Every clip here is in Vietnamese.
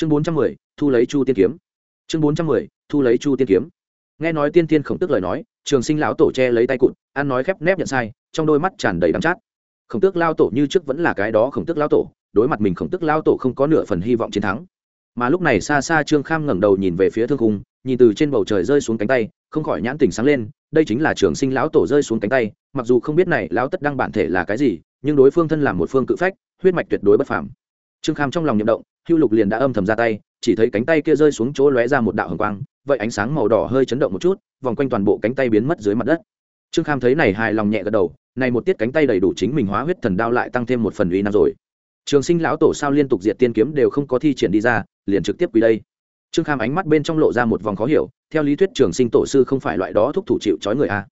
chương bốn trăm mười, thu lấy chu tiên kiếm. Chương bốn trăm mười, thu lấy chu tiên kiếm. Nghe nói tiên tiên khổng tức lời nói, trường sinh lão tổ che lấy tay cụt, ăn nói khép nép nhận sai, trong đôi mắt tràn đầy đắm chát. Khổng tước lao tổ như trước vẫn là cái đó khổng tước lao tổ, đối mặt mình khổng tước lao tổ không có nửa phần hy vọng chiến thắng. Mà lúc này xa xa trương kham ngẩng đầu nhìn về phía thương khung, nhìn từ trên bầu trời rơi xuống cánh tay, không khỏi nhãn tình sáng lên, đây chính là trường sinh lão tổ rơi xuống cánh tay, mặc dù không biết này lão tất đăng bản thể là cái gì, nhưng đối phương thân làm một phương cự phách, huyết mạch tuyệt đối bất phàm. Trương kham trong lòng nhậm động hưu lục liền đã âm thầm ra tay, chỉ thấy cánh tay kia rơi xuống chỗ lóe ra một đạo hồng quang, vậy ánh sáng màu đỏ hơi chấn động một chút, vòng quanh toàn bộ cánh tay biến mất dưới mặt đất. Trương kham thấy này hài lòng nhẹ gật đầu, này một tiết cánh tay đầy đủ chính mình hóa huyết thần đao lại tăng thêm một phần uy năng rồi. Trường sinh lão tổ sao liên tục diệt tiên kiếm đều không có thi triển đi ra, liền trực tiếp quý đây. Trương kham ánh mắt bên trong lộ ra một vòng khó hiểu, theo lý thuyết trường sinh tổ sư không phải loại đó thúc thủ chịu trói người a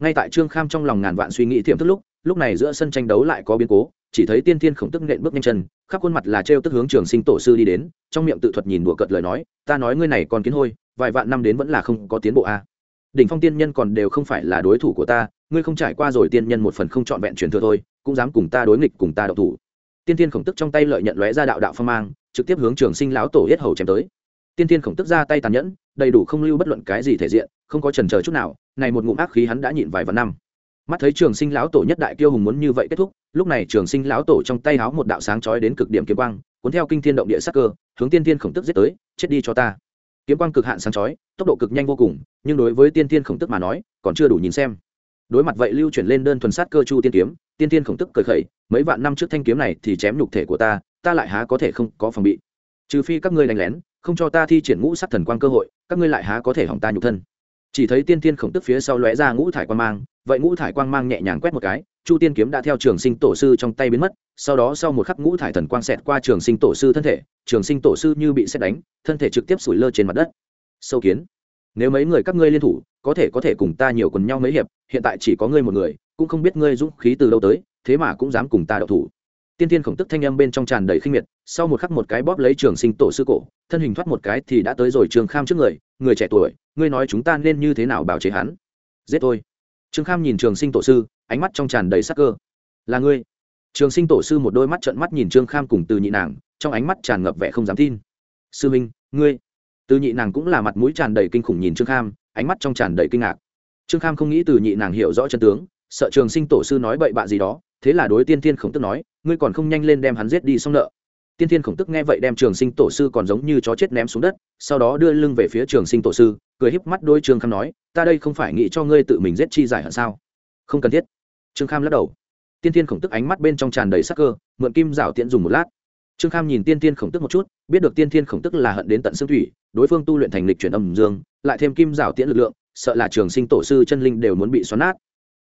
ngay tại trương kham trong lòng ngàn vạn suy nghĩ thiệm thức lúc lúc này giữa sân tranh đấu lại có biến cố chỉ thấy tiên thiên khổng tức nện bước nhanh chân, khắp khuôn mặt là trêu tức hướng trường sinh tổ sư đi đến, trong miệng tự thuật nhìn đùa cợt lời nói, ta nói ngươi này còn kiến hôi, vài vạn năm đến vẫn là không có tiến bộ a. Đỉnh phong tiên nhân còn đều không phải là đối thủ của ta, ngươi không trải qua rồi tiên nhân một phần không trọn vẹn truyền thừa thôi, cũng dám cùng ta đối nghịch, cùng ta đậu thủ. Tiên thiên khổng tức trong tay lợi nhận lóe ra đạo đạo phong mang, trực tiếp hướng trường sinh lão tổ yết hầu chém tới. Tiên thiên khổng tức ra tay tàn nhẫn, đầy đủ không lưu bất luận cái gì thể diện, không có trần chờ chút nào, này một ngụm ác khí hắn đã nhịn vài vạn năm mắt thấy trường sinh lão tổ nhất đại kiêu hùng muốn như vậy kết thúc, lúc này trường sinh lão tổ trong tay háo một đạo sáng chói đến cực điểm kiếm quang, cuốn theo kinh thiên động địa sắc cơ, hướng tiên thiên khổng tức giết tới, chết đi cho ta. Kiếm quang cực hạn sáng chói, tốc độ cực nhanh vô cùng, nhưng đối với tiên thiên khổng tức mà nói, còn chưa đủ nhìn xem. Đối mặt vậy lưu chuyển lên đơn thuần sát cơ chu tiên kiếm, tiên thiên khổng tức cười khẩy, mấy vạn năm trước thanh kiếm này thì chém nhục thể của ta ta lại há có thể không có phòng bị. Trừ phi các ngươi đánh lén, không cho ta thi triển ngũ sắc thần quang cơ hội, các ngươi lại há có thể hỏng ta nhục thân. Chỉ thấy tiên thiên khổng tức phía sau lóe ra ngũ thải quang mang vậy ngũ thải quang mang nhẹ nhàng quét một cái, chu tiên kiếm đã theo trường sinh tổ sư trong tay biến mất, sau đó sau một khắc ngũ thải thần quang xẹt qua trường sinh tổ sư thân thể, trường sinh tổ sư như bị xét đánh, thân thể trực tiếp sủi lơ trên mặt đất. Sâu kiến, nếu mấy người các ngươi liên thủ, có thể có thể cùng ta nhiều quần nhau mấy hiệp, hiện tại chỉ có ngươi một người, cũng không biết ngươi dũng khí từ đâu tới, thế mà cũng dám cùng ta đậu thủ. Tiên tiên khổng tức thanh âm bên trong tràn đầy khinh miệt, sau một khắc một cái bóp lấy trường sinh tổ sư cổ, thân hình thoát một cái thì đã tới rồi trường kham trước người người trẻ tuổi, ngươi nói chúng ta nên như thế nào bảo chế hắn? Giết tôi trương kham nhìn trường sinh tổ sư, ánh mắt trong tràn đầy sắc cơ. Là ngươi? Trường sinh tổ sư một đôi mắt trận mắt nhìn trương kham cùng từ nhị nàng, trong ánh mắt tràn ngập vẻ không dám tin. Sư minh, ngươi? Từ nhị nàng cũng là mặt mũi tràn đầy kinh khủng nhìn trương kham, ánh mắt trong tràn đầy kinh ngạc. Trương kham không nghĩ từ nhị nàng hiểu rõ chân tướng, sợ trường sinh tổ sư nói bậy bạ gì đó, thế là đối tiên thiên khổng tức nói, ngươi còn không nhanh lên đem hắn giết đi xong nợ. Tiên thiên khổng tức nghe vậy đem trường sinh tổ sư còn giống như chó chết ném xuống đất, sau đó đưa lưng về phía trường sinh tổ sư cười híp mắt đôi trương kham nói, ta đây không phải nghĩ cho ngươi tự mình giết chi giải hận sao? Không cần thiết. Trương kham lắc đầu. Tiên thiên khổng tức ánh mắt bên trong tràn đầy sắc cơ, mượn kim rảo tiễn dùng một lát. Trương kham nhìn tiên thiên khổng tức một chút, biết được tiên thiên khổng tức là hận đến tận xương thủy, đối phương tu luyện thành lịch chuyển âm dương, lại thêm kim rảo tiễn lực lượng, sợ là trường sinh tổ sư chân linh đều muốn bị xoắn nát.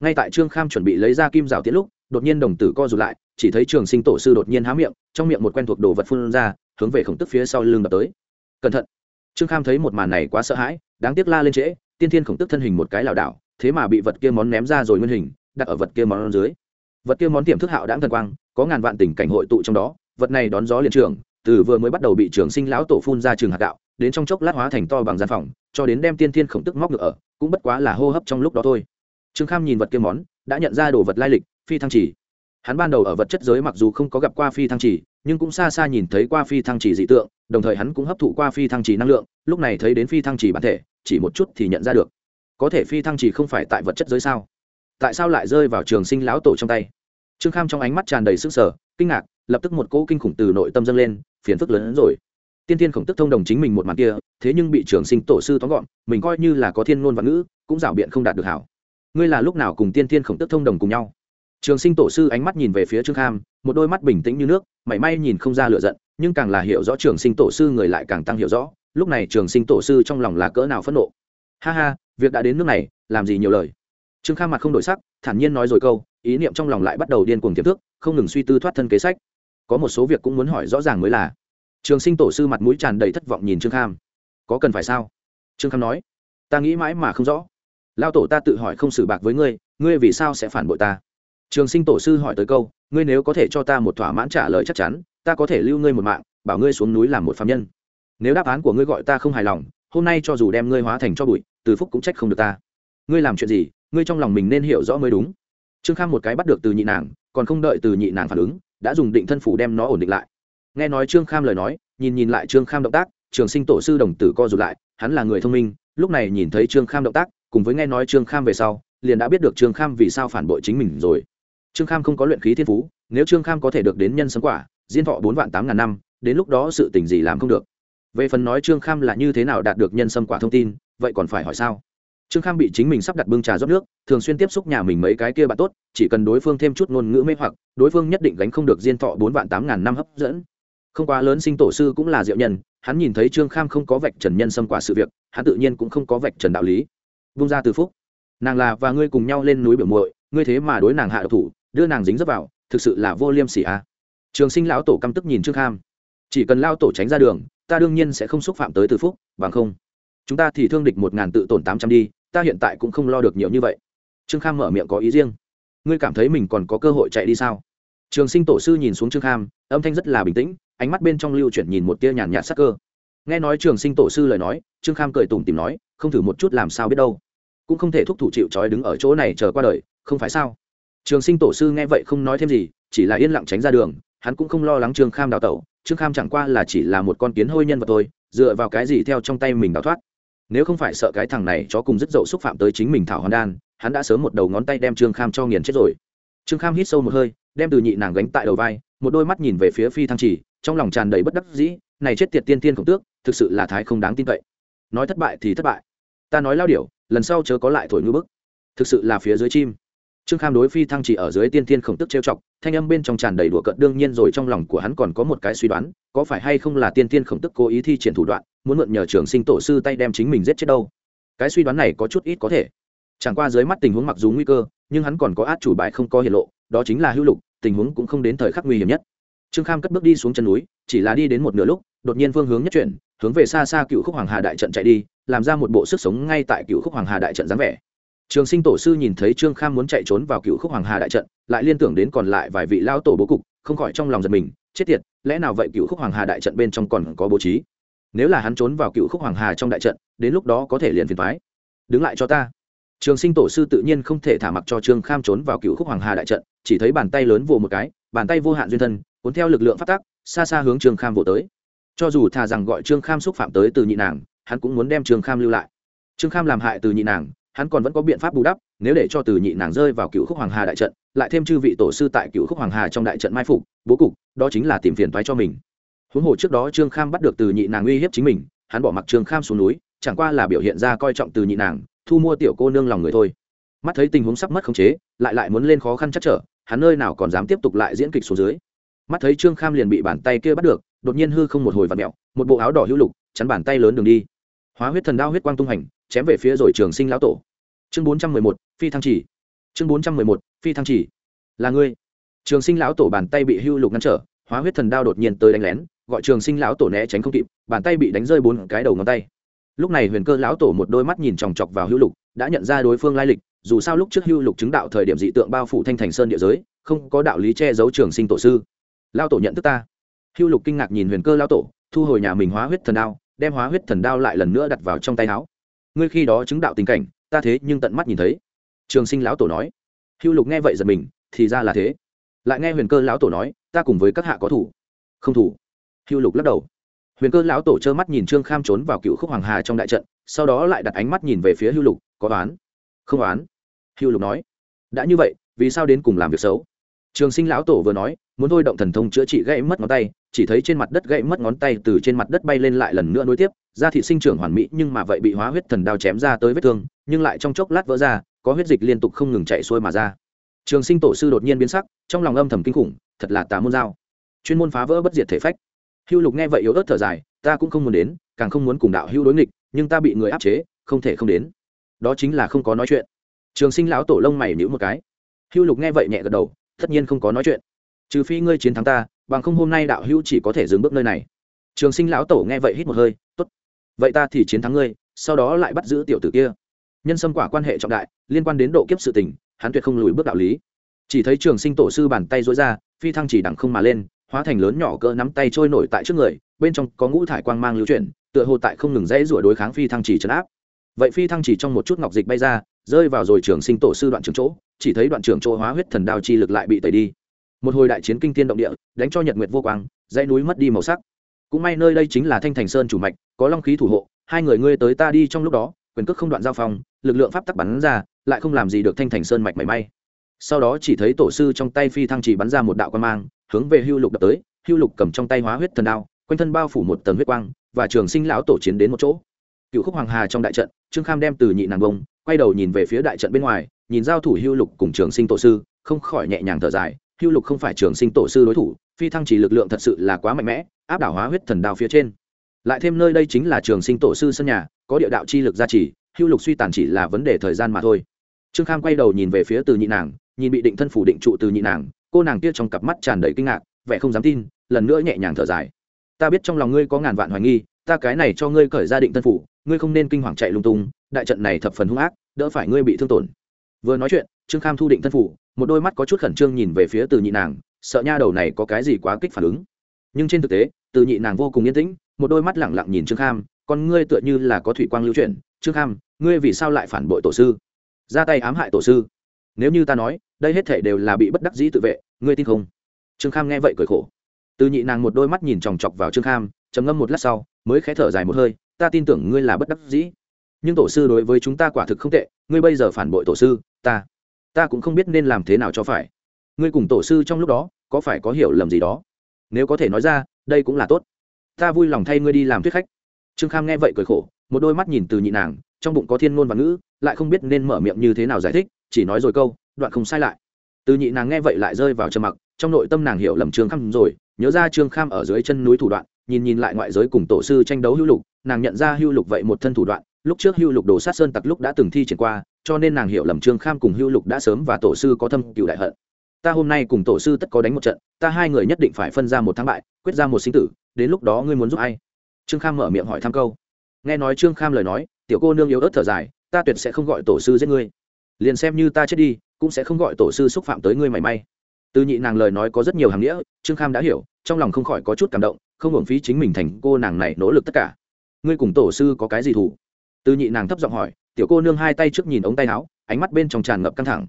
Ngay tại trương kham chuẩn bị lấy ra kim rào tiễn lúc, đột nhiên đồng tử co rụt lại, chỉ thấy trường sinh tổ sư đột nhiên há miệng, trong miệng một quen thuộc đồ vật phun ra, hướng về khổng tức phía sau lưng đập tới. Cẩn thận. Trương kham thấy một màn này quá sợ hãi đáng tiếc la lên trễ, tiên thiên khổng tức thân hình một cái lảo đảo, thế mà bị vật kia món ném ra rồi nguyên hình, đặt ở vật kia món dưới. Vật kia món tiềm thức hạo đáng thần quang, có ngàn vạn tình cảnh hội tụ trong đó, vật này đón gió liền trường, từ vừa mới bắt đầu bị trường sinh lão tổ phun ra trường hạt gạo, đến trong chốc lát hóa thành to bằng gian phòng, cho đến đem tiên thiên khổng tức móc ngựa ở, cũng bất quá là hô hấp trong lúc đó thôi. Trương kham nhìn vật kia món, đã nhận ra đồ vật lai lịch, phi thăng chỉ hắn ban đầu ở vật chất giới mặc dù không có gặp qua phi thăng trì, nhưng cũng xa xa nhìn thấy qua phi thăng trì dị tượng đồng thời hắn cũng hấp thụ qua phi thăng trì năng lượng lúc này thấy đến phi thăng trì bản thể chỉ một chút thì nhận ra được. Có thể phi thăng trì không phải tại vật chất giới sao? Tại sao lại rơi vào trường sinh lão tổ trong tay? Trương kham trong ánh mắt tràn đầy sức sở kinh ngạc lập tức một cỗ kinh khủng từ nội tâm dâng lên phiền phức lớn hơn rồi. Tiên tiên khổng tức thông đồng chính mình một mặt kia thế nhưng bị trường sinh tổ sư tóm gọn mình coi như là có thiên ngôn văn ngữ cũng rảo biện không đạt được hảo. Ngươi là lúc nào cùng tiên tiên khổng tức thông đồng cùng nhau? Trường sinh tổ sư ánh mắt nhìn về phía trương kham, một đôi mắt bình tĩnh như nước, mảy may nhìn không ra lựa giận, nhưng càng là hiểu rõ trường sinh tổ sư người lại càng tăng hiểu rõ, lúc này trường sinh tổ sư trong lòng là cỡ nào phẫn nộ. Ha ha, việc đã đến nước này, làm gì nhiều lời. Trương kham mặt không đổi sắc, thản nhiên nói rồi câu, ý niệm trong lòng lại bắt đầu điên cuồng tiềm thức, không ngừng suy tư thoát thân kế sách. Có một số việc cũng muốn hỏi rõ ràng mới là. Trường sinh tổ sư mặt mũi tràn đầy thất vọng nhìn trương kham. Có cần phải sao? Trương kham nói. Ta nghĩ mãi mà không rõ. Lao tổ ta tự hỏi không xử bạc với ngươi ngươi vì sao sẽ phản bội ta? Trường sinh tổ sư hỏi tới câu, ngươi nếu có thể cho ta một thỏa mãn trả lời chắc chắn, ta có thể lưu ngươi một mạng, bảo ngươi xuống núi làm một phạm nhân. Nếu đáp án của ngươi gọi ta không hài lòng, hôm nay cho dù đem ngươi hóa thành cho bụi, từ phúc cũng trách không được ta. Ngươi làm chuyện gì, ngươi trong lòng mình nên hiểu rõ mới đúng. Trương kham một cái bắt được từ nhị nàng, còn không đợi từ nhị nàng phản ứng, đã dùng định thân phủ đem nó ổn định lại. Nghe nói trương kham lời nói, nhìn nhìn lại trương kham động tác, trường sinh tổ sư đồng tử co rụt lại, hắn là người thông minh, lúc này nhìn thấy trương kham động tác, cùng với nghe nói trương kham về sau, liền đã biết được trương kham vì sao phản bội chính mình rồi trương kham không có luyện khí thiên phú, nếu trương kham có thể được đến nhân sấm quả, diên thọ bốn vạn tám ngàn năm, đến lúc đó sự tình gì làm không được. Về phần nói trương kham là như thế nào đạt được nhân sâm quả thông tin, vậy còn phải hỏi sao? Trương kham bị chính mình sắp đặt bưng trà rót nước, thường xuyên tiếp xúc nhà mình mấy cái kia bạn tốt, chỉ cần đối phương thêm chút ngôn ngữ mê hoặc, đối phương nhất định gánh không được diên thọ bốn vạn tám ngàn năm hấp dẫn. Không quá lớn sinh tổ sư cũng là diệu nhân, hắn nhìn thấy trương kham không có vạch trần nhân xâm quả sự việc, hắn tự nhiên cũng không có vạch trần đạo lý. Vung ra từ phúc. Nàng là và ngươi cùng nhau lên núi biểu muội, ngươi thế mà đối nàng hạ độc thủ đưa nàng dính dấp vào, thực sự là vô liêm sỉ a. À. trường sinh lão tổ căm tức nhìn trương kham. Chỉ cần lao tổ tránh ra đường, ta đương nhiên sẽ không xúc phạm tới từ phúc, bằng không. Chúng ta thì thương địch một ngàn tự tổn tám trăm đi, ta hiện tại cũng không lo được nhiều như vậy. Trương kham mở miệng có ý riêng. Ngươi cảm thấy mình còn có cơ hội chạy đi sao? Trường sinh tổ sư nhìn xuống trương kham, âm thanh rất là bình tĩnh, ánh mắt bên trong lưu chuyển nhìn một tia nhàn nhạt sắc cơ. Nghe nói trường sinh tổ sư lời nói, trương kham cười tủm tìm nói, không thử một chút làm sao biết đâu. Cũng không thể thúc thủ chịu trói đứng ở chỗ này chờ qua đời, không phải sao? Trường sinh tổ sư nghe vậy không nói thêm gì, chỉ là yên lặng tránh ra đường, hắn cũng không lo lắng trương kham đào tẩu, trương kham chẳng qua là chỉ là một con kiến hôi nhân vật thôi, dựa vào cái gì theo trong tay mình đào thoát. Nếu không phải sợ cái thằng này chó cùng rất dậu xúc phạm tới chính mình thảo hoàn đan, hắn đã sớm một đầu ngón tay đem trương kham cho nghiền chết rồi. Trương kham hít sâu một hơi, đem từ nhị nàng gánh tại đầu vai, một đôi mắt nhìn về phía phi thăng trì trong lòng tràn đầy bất đắc dĩ, này chết tiệt tiên tiên khổng tước, thực sự là thái không đáng tin cậy. Nói thất bại thì thất bại. Ta nói lao điểu, lần sau chớ có lại thổi ngư bức. Thực sự là phía dưới chim trương kham đối phi thăng chỉ ở dưới tiên Thiên khổng tức trêu chọc, thanh âm bên trong tràn đầy đùa cợt, đương nhiên rồi trong lòng của hắn còn có một cái suy đoán, có phải hay không là tiên Thiên khổng tức cố ý thi triển thủ đoạn, muốn mượn nhờ trường sinh tổ sư tay đem chính mình giết chết đâu? Cái suy đoán này có chút ít có thể. Chẳng qua dưới mắt tình huống mặc dù nguy cơ, nhưng hắn còn có át chủ bài không có hiện lộ, đó chính là hữu lục, tình huống cũng không đến thời khắc nguy hiểm nhất. Trương kham cất bước đi xuống chân núi, chỉ là đi đến một nửa lúc, đột nhiên phương hướng nhất chuyển, hướng về xa xa cựu khúc hoàng hà đại trận chạy đi, làm ra một bộ sức sống ngay tại cựu khúc hoàng hà đại trận dáng vẻ trường sinh tổ sư nhìn thấy trương kham muốn chạy trốn vào cựu khúc hoàng hà đại trận, lại liên tưởng đến còn lại vài vị lao tổ bố cục, không khỏi trong lòng giật mình, chết tiệt, lẽ nào vậy cựu khúc hoàng hà đại trận bên trong còn có bố trí? Nếu là hắn trốn vào cựu khúc hoàng hà trong đại trận, đến lúc đó có thể liền phiền thoái đứng lại cho ta. Trường sinh tổ sư tự nhiên không thể thả mặc cho trương kham trốn vào cựu khúc hoàng hà đại trận, chỉ thấy bàn tay lớn vồ một cái, bàn tay vô hạn duyên thân, cuốn theo lực lượng phát tác xa xa hướng trương kham vồ tới. Cho dù thà rằng gọi trương kham xúc phạm tới từ nhị nàng, hắn cũng muốn đem trương kham lưu lại. Trương kham làm hại từ nhị nàng hắn còn vẫn có biện pháp bù đắp, nếu để cho từ nhị nàng rơi vào cựu khúc hoàng hà đại trận, lại thêm chư vị tổ sư tại cựu khúc hoàng hà trong đại trận mai phục, bố cục, đó chính là tìm phiền thoái cho mình. Huống hồ trước đó trương kham bắt được từ nhị nàng uy hiếp chính mình, hắn bỏ mặc trương kham xuống núi, chẳng qua là biểu hiện ra coi trọng từ nhị nàng, thu mua tiểu cô nương lòng người thôi. Mắt thấy tình huống sắp mất khống chế, lại lại muốn lên khó khăn chắc trở, hắn nơi nào còn dám tiếp tục lại diễn kịch xuống dưới. Mắt thấy trương kham liền bị bàn tay kia bắt được, đột nhiên hư không một hồi vặt mẹo, một bộ áo đỏ hữu lục, chắn bàn tay lớn đường đi. Hóa huyết thần đao huyết quang tung hành chém về phía rồi trường sinh lão tổ. Chương bốn trăm mười một, phi thăng chỉ. Chương bốn trăm mười một, phi thăng chỉ. Là ngươi. Trường sinh lão tổ bàn tay bị hưu lục ngăn trở, hóa huyết thần đao đột nhiên tới đánh lén, gọi trường sinh lão tổ né tránh không kịp, bàn tay bị đánh rơi bốn cái đầu ngón tay. Lúc này huyền cơ lão tổ một đôi mắt nhìn chòng chọc vào hưu lục, đã nhận ra đối phương lai lịch, dù sao lúc trước hưu lục chứng đạo thời điểm dị tượng bao phủ thanh thành sơn địa giới, không có đạo lý che giấu trường sinh tổ sư. Lao tổ nhận thức ta. Hưu lục kinh ngạc nhìn huyền cơ lao tổ, thu hồi nhà mình hóa huyết thần đao, đem hóa huyết thần đao lại lần nữa đặt vào trong tay áo ngươi khi đó chứng đạo tình cảnh, ta thế nhưng tận mắt nhìn thấy. Trường sinh lão tổ nói. Hưu lục nghe vậy giật mình, thì ra là thế. Lại nghe huyền cơ lão tổ nói, ta cùng với các hạ có thủ. Không thủ? Hưu lục lắc đầu. Huyền cơ lão tổ trơ mắt nhìn trương kham trốn vào cựu khúc hoàng hà trong đại trận, sau đó lại đặt ánh mắt nhìn về phía hưu lục, có oán? Không oán. Hưu lục nói. Đã như vậy, vì sao đến cùng làm việc xấu? Trường sinh lão tổ vừa nói, muốn thôi động thần thông chữa trị gãy mất ngón tay, chỉ thấy trên mặt đất gãy mất ngón tay từ trên mặt đất bay lên lại lần nữa nối tiếp da thị sinh trưởng hoàn mỹ nhưng mà vậy bị hóa huyết thần đao chém ra tới vết thương, nhưng lại trong chốc lát vỡ ra, có huyết dịch liên tục không ngừng chạy xuôi mà ra. Trường sinh tổ sư đột nhiên biến sắc, trong lòng âm thầm kinh khủng, thật là tà môn dao. Chuyên môn phá vỡ bất diệt thể phách. Hưu lục nghe vậy yếu ớt thở dài, ta cũng không muốn đến, càng không muốn cùng đạo hưu đối nghịch, nhưng ta bị người áp chế, không thể không đến. Đó chính là không có nói chuyện. Trường sinh lão tổ lông mày nhíu một cái. Hưu lục nghe vậy nhẹ gật đầu, tất nhiên không có nói chuyện. Trừ phi ngươi chiến thắng ta, bằng không hôm nay đạo hưu chỉ có thể dừng bước nơi này. Trường sinh lão tổ nghe vậy hít một hơi, tốt vậy ta thì chiến thắng ngươi, sau đó lại bắt giữ tiểu tử kia. Nhân sâm quả quan hệ trọng đại, liên quan đến độ kiếp sự tình, hắn tuyệt không lùi bước đạo lý. Chỉ thấy trường sinh tổ sư bàn tay dối ra, phi thăng chỉ đằng không mà lên, hóa thành lớn nhỏ cỡ nắm tay trôi nổi tại trước người, bên trong có ngũ thải quang mang lưu chuyển, tựa hồ tại không ngừng dãy rủa đối kháng phi thăng chỉ trấn áp. Vậy phi thăng chỉ trong một chút ngọc dịch bay ra, rơi vào rồi trường sinh tổ sư đoạn trường chỗ, chỉ thấy đoạn trường chỗ hóa huyết thần đao chi lực lại bị tẩy đi. Một hồi đại chiến kinh thiên động địa, đánh cho nhật nguyệt vô quang, dãy núi mất đi màu sắc cũng may nơi đây chính là thanh thành sơn chủ mạch, có long khí thủ hộ, hai người ngươi tới ta đi trong lúc đó, quyền cước không đoạn giao phong, lực lượng pháp tắc bắn ra, lại không làm gì được thanh thành sơn mạch mảy may. Sau đó chỉ thấy tổ sư trong tay phi thăng chỉ bắn ra một đạo quan mang, hướng về hưu lục đập tới, hưu lục cầm trong tay hóa huyết thần đao, quanh thân bao phủ một tầng huyết quang, và trường sinh lão tổ chiến đến một chỗ. Cựu khúc hoàng hà trong đại trận, trương kham đem từ nhị nàng bông, quay đầu nhìn về phía đại trận bên ngoài, nhìn giao thủ hưu lục cùng trường sinh tổ sư, không khỏi nhẹ nhàng thở dài, hưu lục không phải trường sinh tổ sư đối thủ, phi thăng chỉ lực lượng thật sự là quá mạnh mẽ áp đảo hóa huyết thần đao phía trên. Lại thêm nơi đây chính là trường sinh tổ sư sân nhà, có địa đạo chi lực gia trì, hưu lục suy tàn chỉ là vấn đề thời gian mà thôi. Trương kham quay đầu nhìn về phía từ nhị nàng, nhìn bị định thân phủ định trụ từ nhị nàng, cô nàng kia trong cặp mắt tràn đầy kinh ngạc, vẻ không dám tin, lần nữa nhẹ nhàng thở dài. Ta biết trong lòng ngươi có ngàn vạn hoài nghi, ta cái này cho ngươi cởi ra định thân phủ, ngươi không nên kinh hoàng chạy lung tung, đại trận này thập phần hung ác, đỡ phải ngươi bị thương tổn. Vừa nói chuyện, trương kham thu định thân phủ, một đôi mắt có chút khẩn trương nhìn về phía từ nhị nàng, sợ nha đầu này có cái gì quá kích phản ứng nhưng trên thực tế, từ nhị nàng vô cùng yên tĩnh, một đôi mắt lẳng lặng nhìn trương kham, con ngươi tựa như là có thủy quang lưu chuyển. Trương kham, ngươi vì sao lại phản bội tổ sư? Ra tay ám hại tổ sư. Nếu như ta nói, đây hết thể đều là bị bất đắc dĩ tự vệ, ngươi tin không? Trương kham nghe vậy cười khổ. Từ nhị nàng một đôi mắt nhìn chòng chọc vào trương kham, trầm ngâm một lát sau, mới khẽ thở dài một hơi. Ta tin tưởng ngươi là bất đắc dĩ, nhưng tổ sư đối với chúng ta quả thực không tệ. Ngươi bây giờ phản bội tổ sư, ta ta cũng không biết nên làm thế nào cho phải. Ngươi cùng tổ sư trong lúc đó, có phải có hiểu lầm gì đó? Nếu có thể nói ra, đây cũng là tốt. Ta vui lòng thay ngươi đi làm thuyết khách. Trương kham nghe vậy cười khổ, một đôi mắt nhìn từ nhị nàng, trong bụng có thiên ngôn và ngữ, lại không biết nên mở miệng như thế nào giải thích, chỉ nói rồi câu, đoạn không sai lại. Từ nhị nàng nghe vậy lại rơi vào trầm mặc, trong nội tâm nàng hiểu lầm trương kham rồi, nhớ ra trương kham ở dưới chân núi thủ đoạn, nhìn nhìn lại ngoại giới cùng tổ sư tranh đấu hữu lục, nàng nhận ra hữu lục vậy một thân thủ đoạn, lúc trước hữu lục đồ sát sơn tặc lúc đã từng thi triển qua, cho nên nàng hiểu lầm trương kham cùng hữu lục đã sớm và tổ sư có thâm cựu đại hận ta hôm nay cùng tổ sư tất có đánh một trận, ta hai người nhất định phải phân ra một thắng bại, quyết ra một sinh tử, đến lúc đó ngươi muốn giúp ai? Trương kham mở miệng hỏi thăm câu. Nghe nói trương kham lời nói, tiểu cô nương yếu ớt thở dài, ta tuyệt sẽ không gọi tổ sư giết ngươi. Liền xem như ta chết đi, cũng sẽ không gọi tổ sư xúc phạm tới ngươi mảy may. Từ nhị nàng lời nói có rất nhiều hàng nghĩa, trương kham đã hiểu, trong lòng không khỏi có chút cảm động, không hưởng phí chính mình thành cô nàng này nỗ lực tất cả. Ngươi cùng tổ sư có cái gì thủ từ nhị nàng thấp giọng hỏi, tiểu cô nương hai tay trước nhìn ống tay áo, ánh mắt bên trong tràn ngập căng thẳng.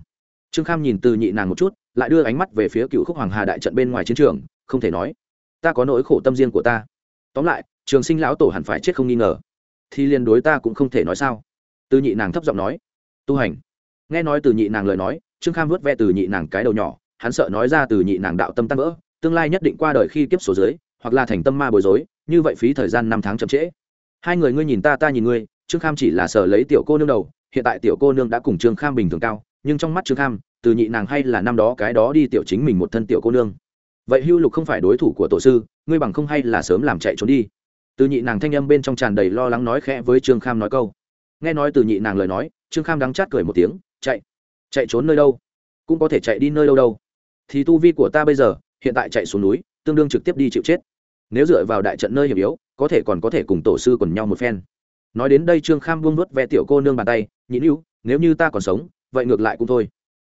Trương kham nhìn từ nhị nàng một chút lại đưa ánh mắt về phía cựu khúc hoàng hà đại trận bên ngoài chiến trường, không thể nói, ta có nỗi khổ tâm riêng của ta. Tóm lại, trường sinh lão tổ hẳn phải chết không nghi ngờ. Thì liền đối ta cũng không thể nói sao. Từ nhị nàng thấp giọng nói. Tu hành. Nghe nói từ nhị nàng lời nói, trương kham vớt ve từ nhị nàng cái đầu nhỏ, hắn sợ nói ra từ nhị nàng đạo tâm tăng vỡ, tương lai nhất định qua đời khi kiếp số dưới, hoặc là thành tâm ma bối rối, như vậy phí thời gian năm tháng chậm trễ. Hai người ngươi nhìn ta ta nhìn ngươi, trương kham chỉ là sợ lấy tiểu cô nương đầu, hiện tại tiểu cô nương đã cùng trương kham bình thường cao, nhưng trong mắt trương kham từ nhị nàng hay là năm đó cái đó đi tiểu chính mình một thân tiểu cô nương. Vậy hưu lục không phải đối thủ của tổ sư, ngươi bằng không hay là sớm làm chạy trốn đi? Từ nhị nàng thanh âm bên trong tràn đầy lo lắng nói khẽ với trương kham nói câu. Nghe nói từ nhị nàng lời nói, trương kham đắng chát cười một tiếng, chạy chạy trốn nơi đâu? Cũng có thể chạy đi nơi đâu đâu. Thì tu vi của ta bây giờ, hiện tại chạy xuống núi, tương đương trực tiếp đi chịu chết. Nếu dựa vào đại trận nơi hiểm yếu, có thể còn có thể cùng tổ sư còn nhau một phen. Nói đến đây trương kham buông nuốt ve tiểu cô nương bàn tay nhịn hữu nếu như ta còn sống, vậy ngược lại cũng thôi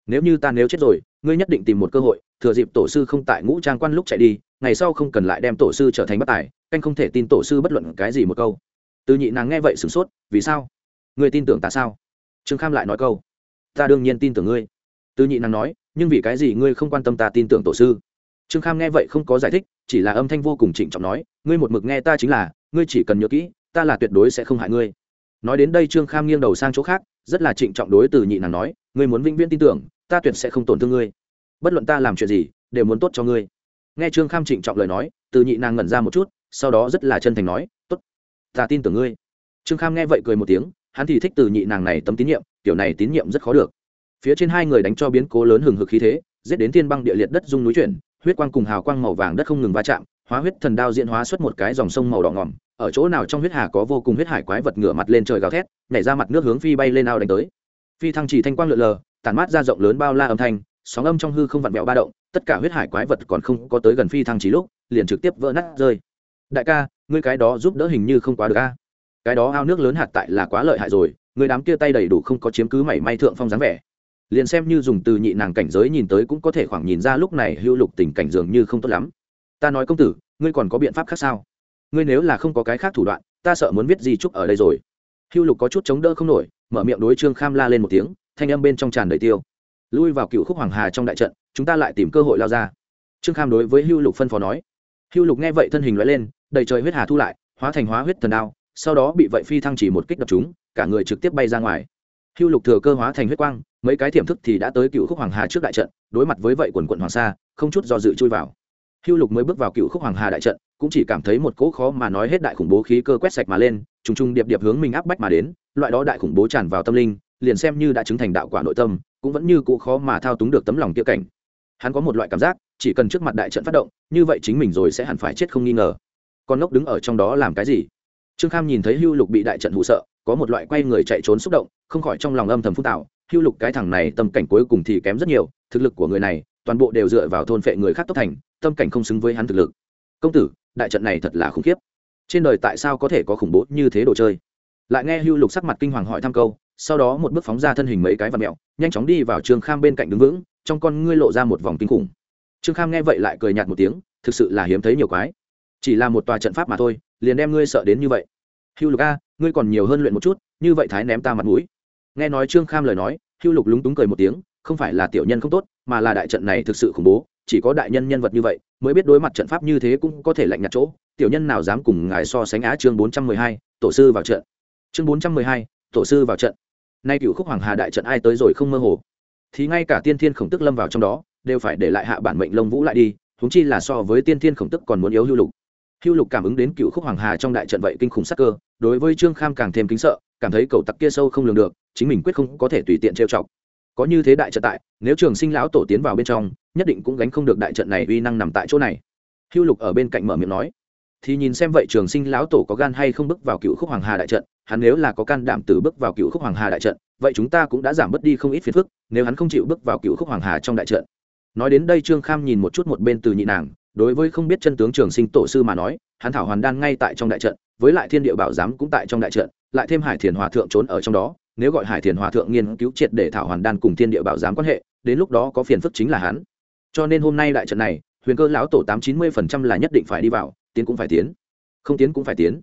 nếu như ta nếu chết rồi, ngươi nhất định tìm một cơ hội, thừa dịp tổ sư không tại ngũ trang quan lúc chạy đi, ngày sau không cần lại đem tổ sư trở thành bất tài, canh không thể tin tổ sư bất luận cái gì một câu. Từ nhị nàng nghe vậy sửng sốt, vì sao? Ngươi tin tưởng ta sao? Trương kham lại nói câu. Ta đương nhiên tin tưởng ngươi. Từ nhị nàng nói, nhưng vì cái gì ngươi không quan tâm ta tin tưởng tổ sư? Trương kham nghe vậy không có giải thích, chỉ là âm thanh vô cùng trịnh trọng nói, ngươi một mực nghe ta chính là, ngươi chỉ cần nhớ kỹ, ta là tuyệt đối sẽ không hại ngươi. Nói đến đây trương kham nghiêng đầu sang chỗ khác, rất là trịnh trọng đối từ nhị nàng nói, ngươi muốn vĩnh viễn tin tưởng ta tuyệt sẽ không tổn thương ngươi. Bất luận ta làm chuyện gì, đều muốn tốt cho ngươi. Nghe trương kham trịnh trọng lời nói, từ nhị nàng ngẩn ra một chút, sau đó rất là chân thành nói, tốt, ta tin tưởng ngươi. Trương kham nghe vậy cười một tiếng, hắn thì thích từ nhị nàng này tấm tín nhiệm, kiểu này tín nhiệm rất khó được. Phía trên hai người đánh cho biến cố lớn hừng hực khí thế, giết đến thiên băng địa liệt đất dung núi chuyển, huyết quang cùng hào quang màu vàng đất không ngừng va chạm, hóa huyết thần đao diễn hóa xuất một cái dòng sông màu đỏ ngòm. ở chỗ nào trong huyết hà có vô cùng huyết hải quái vật ngửa mặt lên trời gào thét, nhảy ra mặt nước hướng phi bay lên ao đánh tới. Phi thăng chỉ thanh quang lượn lờ tản mát ra rộng lớn bao la âm thanh, sóng âm trong hư không vặn vẹo ba động, tất cả huyết hải quái vật còn không có tới gần phi thăng chỉ lúc, liền trực tiếp vỡ nát rơi. Đại ca, ngươi cái đó giúp đỡ hình như không quá được a. Cái đó ao nước lớn hạt tại là quá lợi hại rồi, người đám kia tay đầy đủ không có chiếm cứ mảy may thượng phong dáng vẻ. Liền xem như dùng từ nhị nàng cảnh giới nhìn tới cũng có thể khoảng nhìn ra lúc này hữu lục tình cảnh dường như không tốt lắm. Ta nói công tử, ngươi còn có biện pháp khác sao? Ngươi nếu là không có cái khác thủ đoạn, ta sợ muốn viết gì chúc ở đây rồi. Hữu lục có chút chống đỡ không nổi, mở miệng đối trương kham la lên một tiếng thanh âm bên trong tràn đầy tiêu. Lui vào cựu khúc hoàng hà trong đại trận, chúng ta lại tìm cơ hội lao ra. Trương kham đối với Hưu lục phân phó nói. Hưu lục nghe vậy thân hình loại lên, đầy trời huyết hà thu lại, hóa thành hóa huyết thần đao, sau đó bị vậy phi thăng chỉ một kích đập chúng, cả người trực tiếp bay ra ngoài. Hưu lục thừa cơ hóa thành huyết quang, mấy cái tiềm thức thì đã tới cựu khúc hoàng hà trước đại trận, đối mặt với vậy quần quận hoàng sa, không chút do dự chui vào. Hưu lục mới bước vào cựu khúc hoàng hà đại trận, cũng chỉ cảm thấy một cỗ khó mà nói hết đại khủng bố khí cơ quét sạch mà lên, trùng trùng điệp điệp hướng mình áp bách mà đến, loại đó đại khủng bố tràn vào tâm linh liền xem như đã chứng thành đạo quả nội tâm, cũng vẫn như cũ khó mà thao túng được tấm lòng kia cảnh. Hắn có một loại cảm giác, chỉ cần trước mặt đại trận phát động, như vậy chính mình rồi sẽ hẳn phải chết không nghi ngờ. Con ngốc đứng ở trong đó làm cái gì? Trương kham nhìn thấy hưu lục bị đại trận hụ sợ, có một loại quay người chạy trốn xúc động, không khỏi trong lòng âm thầm phúc tạo hưu lục cái thằng này tâm cảnh cuối cùng thì kém rất nhiều, thực lực của người này, toàn bộ đều dựa vào thôn phệ người khác tốc thành, tâm cảnh không xứng với hắn thực lực. Công tử, đại trận này thật là khủng khiếp. Trên đời tại sao có thể có khủng bố như thế đồ chơi? Lại nghe hưu lục sắc mặt kinh hoàng hỏi thăm câu sau đó một bước phóng ra thân hình mấy cái vật mẹo, nhanh chóng đi vào trương kham bên cạnh đứng vững, trong con ngươi lộ ra một vòng kinh khủng. Trương kham nghe vậy lại cười nhạt một tiếng, thực sự là hiếm thấy nhiều quái. Chỉ là một tòa trận pháp mà thôi, liền đem ngươi sợ đến như vậy. Hưu lục a, ngươi còn nhiều hơn luyện một chút, như vậy thái ném ta mặt mũi. Nghe nói trương kham lời nói, hưu lục lúng túng cười một tiếng, không phải là tiểu nhân không tốt, mà là đại trận này thực sự khủng bố, chỉ có đại nhân nhân vật như vậy, mới biết đối mặt trận pháp như thế cũng có thể lạnh nhạt chỗ, tiểu nhân nào dám cùng ngài so sánh á chương bốn trăm mười hai, tổ sư vào trận. Chương bốn trăm mười hai tổ sư vào trận. Nay cựu khúc hoàng hà đại trận ai tới rồi không mơ hồ. Thì ngay cả tiên thiên khổng tức lâm vào trong đó, đều phải để lại hạ bản mệnh lông vũ lại đi húng chi là so với tiên thiên khổng tức còn muốn yếu hưu lục. Hưu lục cảm ứng đến cựu khúc hoàng hà trong đại trận vậy kinh khủng sắc cơ, đối với trương kham càng thêm kính sợ, cảm thấy cầu tặc kia sâu không lường được, chính mình quyết không có thể tùy tiện trêu chọc. Có như thế đại trận tại, nếu trường sinh lão tổ tiến vào bên trong, nhất định cũng gánh không được đại trận này uy năng nằm tại chỗ này. Hưu lục ở bên cạnh mở miệng nói. Thì nhìn xem vậy trường sinh lão tổ có gan hay không bước vào cựu khúc hoàng hà đại trận hắn nếu là có can đảm từ bước vào cựu khúc hoàng hà đại trận, vậy chúng ta cũng đã giảm bớt đi không ít phiền phức, nếu hắn không chịu bước vào cựu khúc hoàng hà trong đại trận. Nói đến đây trương kham nhìn một chút một bên từ nhị nàng, đối với không biết chân tướng trường sinh tổ sư mà nói, hắn thảo hoàn đan ngay tại trong đại trận, với lại thiên địa bảo giám cũng tại trong đại trận, lại thêm hải thiền hòa thượng trốn ở trong đó, nếu gọi hải thiền hòa thượng nghiên cứu triệt để thảo hoàn đan cùng thiên địa bảo giám quan hệ, đến lúc đó có phiền phức chính là hắn. Cho nên hôm nay đại trận này, huyền cơ lão tổ tám chín mươi phần trăm là nhất định phải đi vào, tiến cũng phải tiến, không tiến cũng phải tiến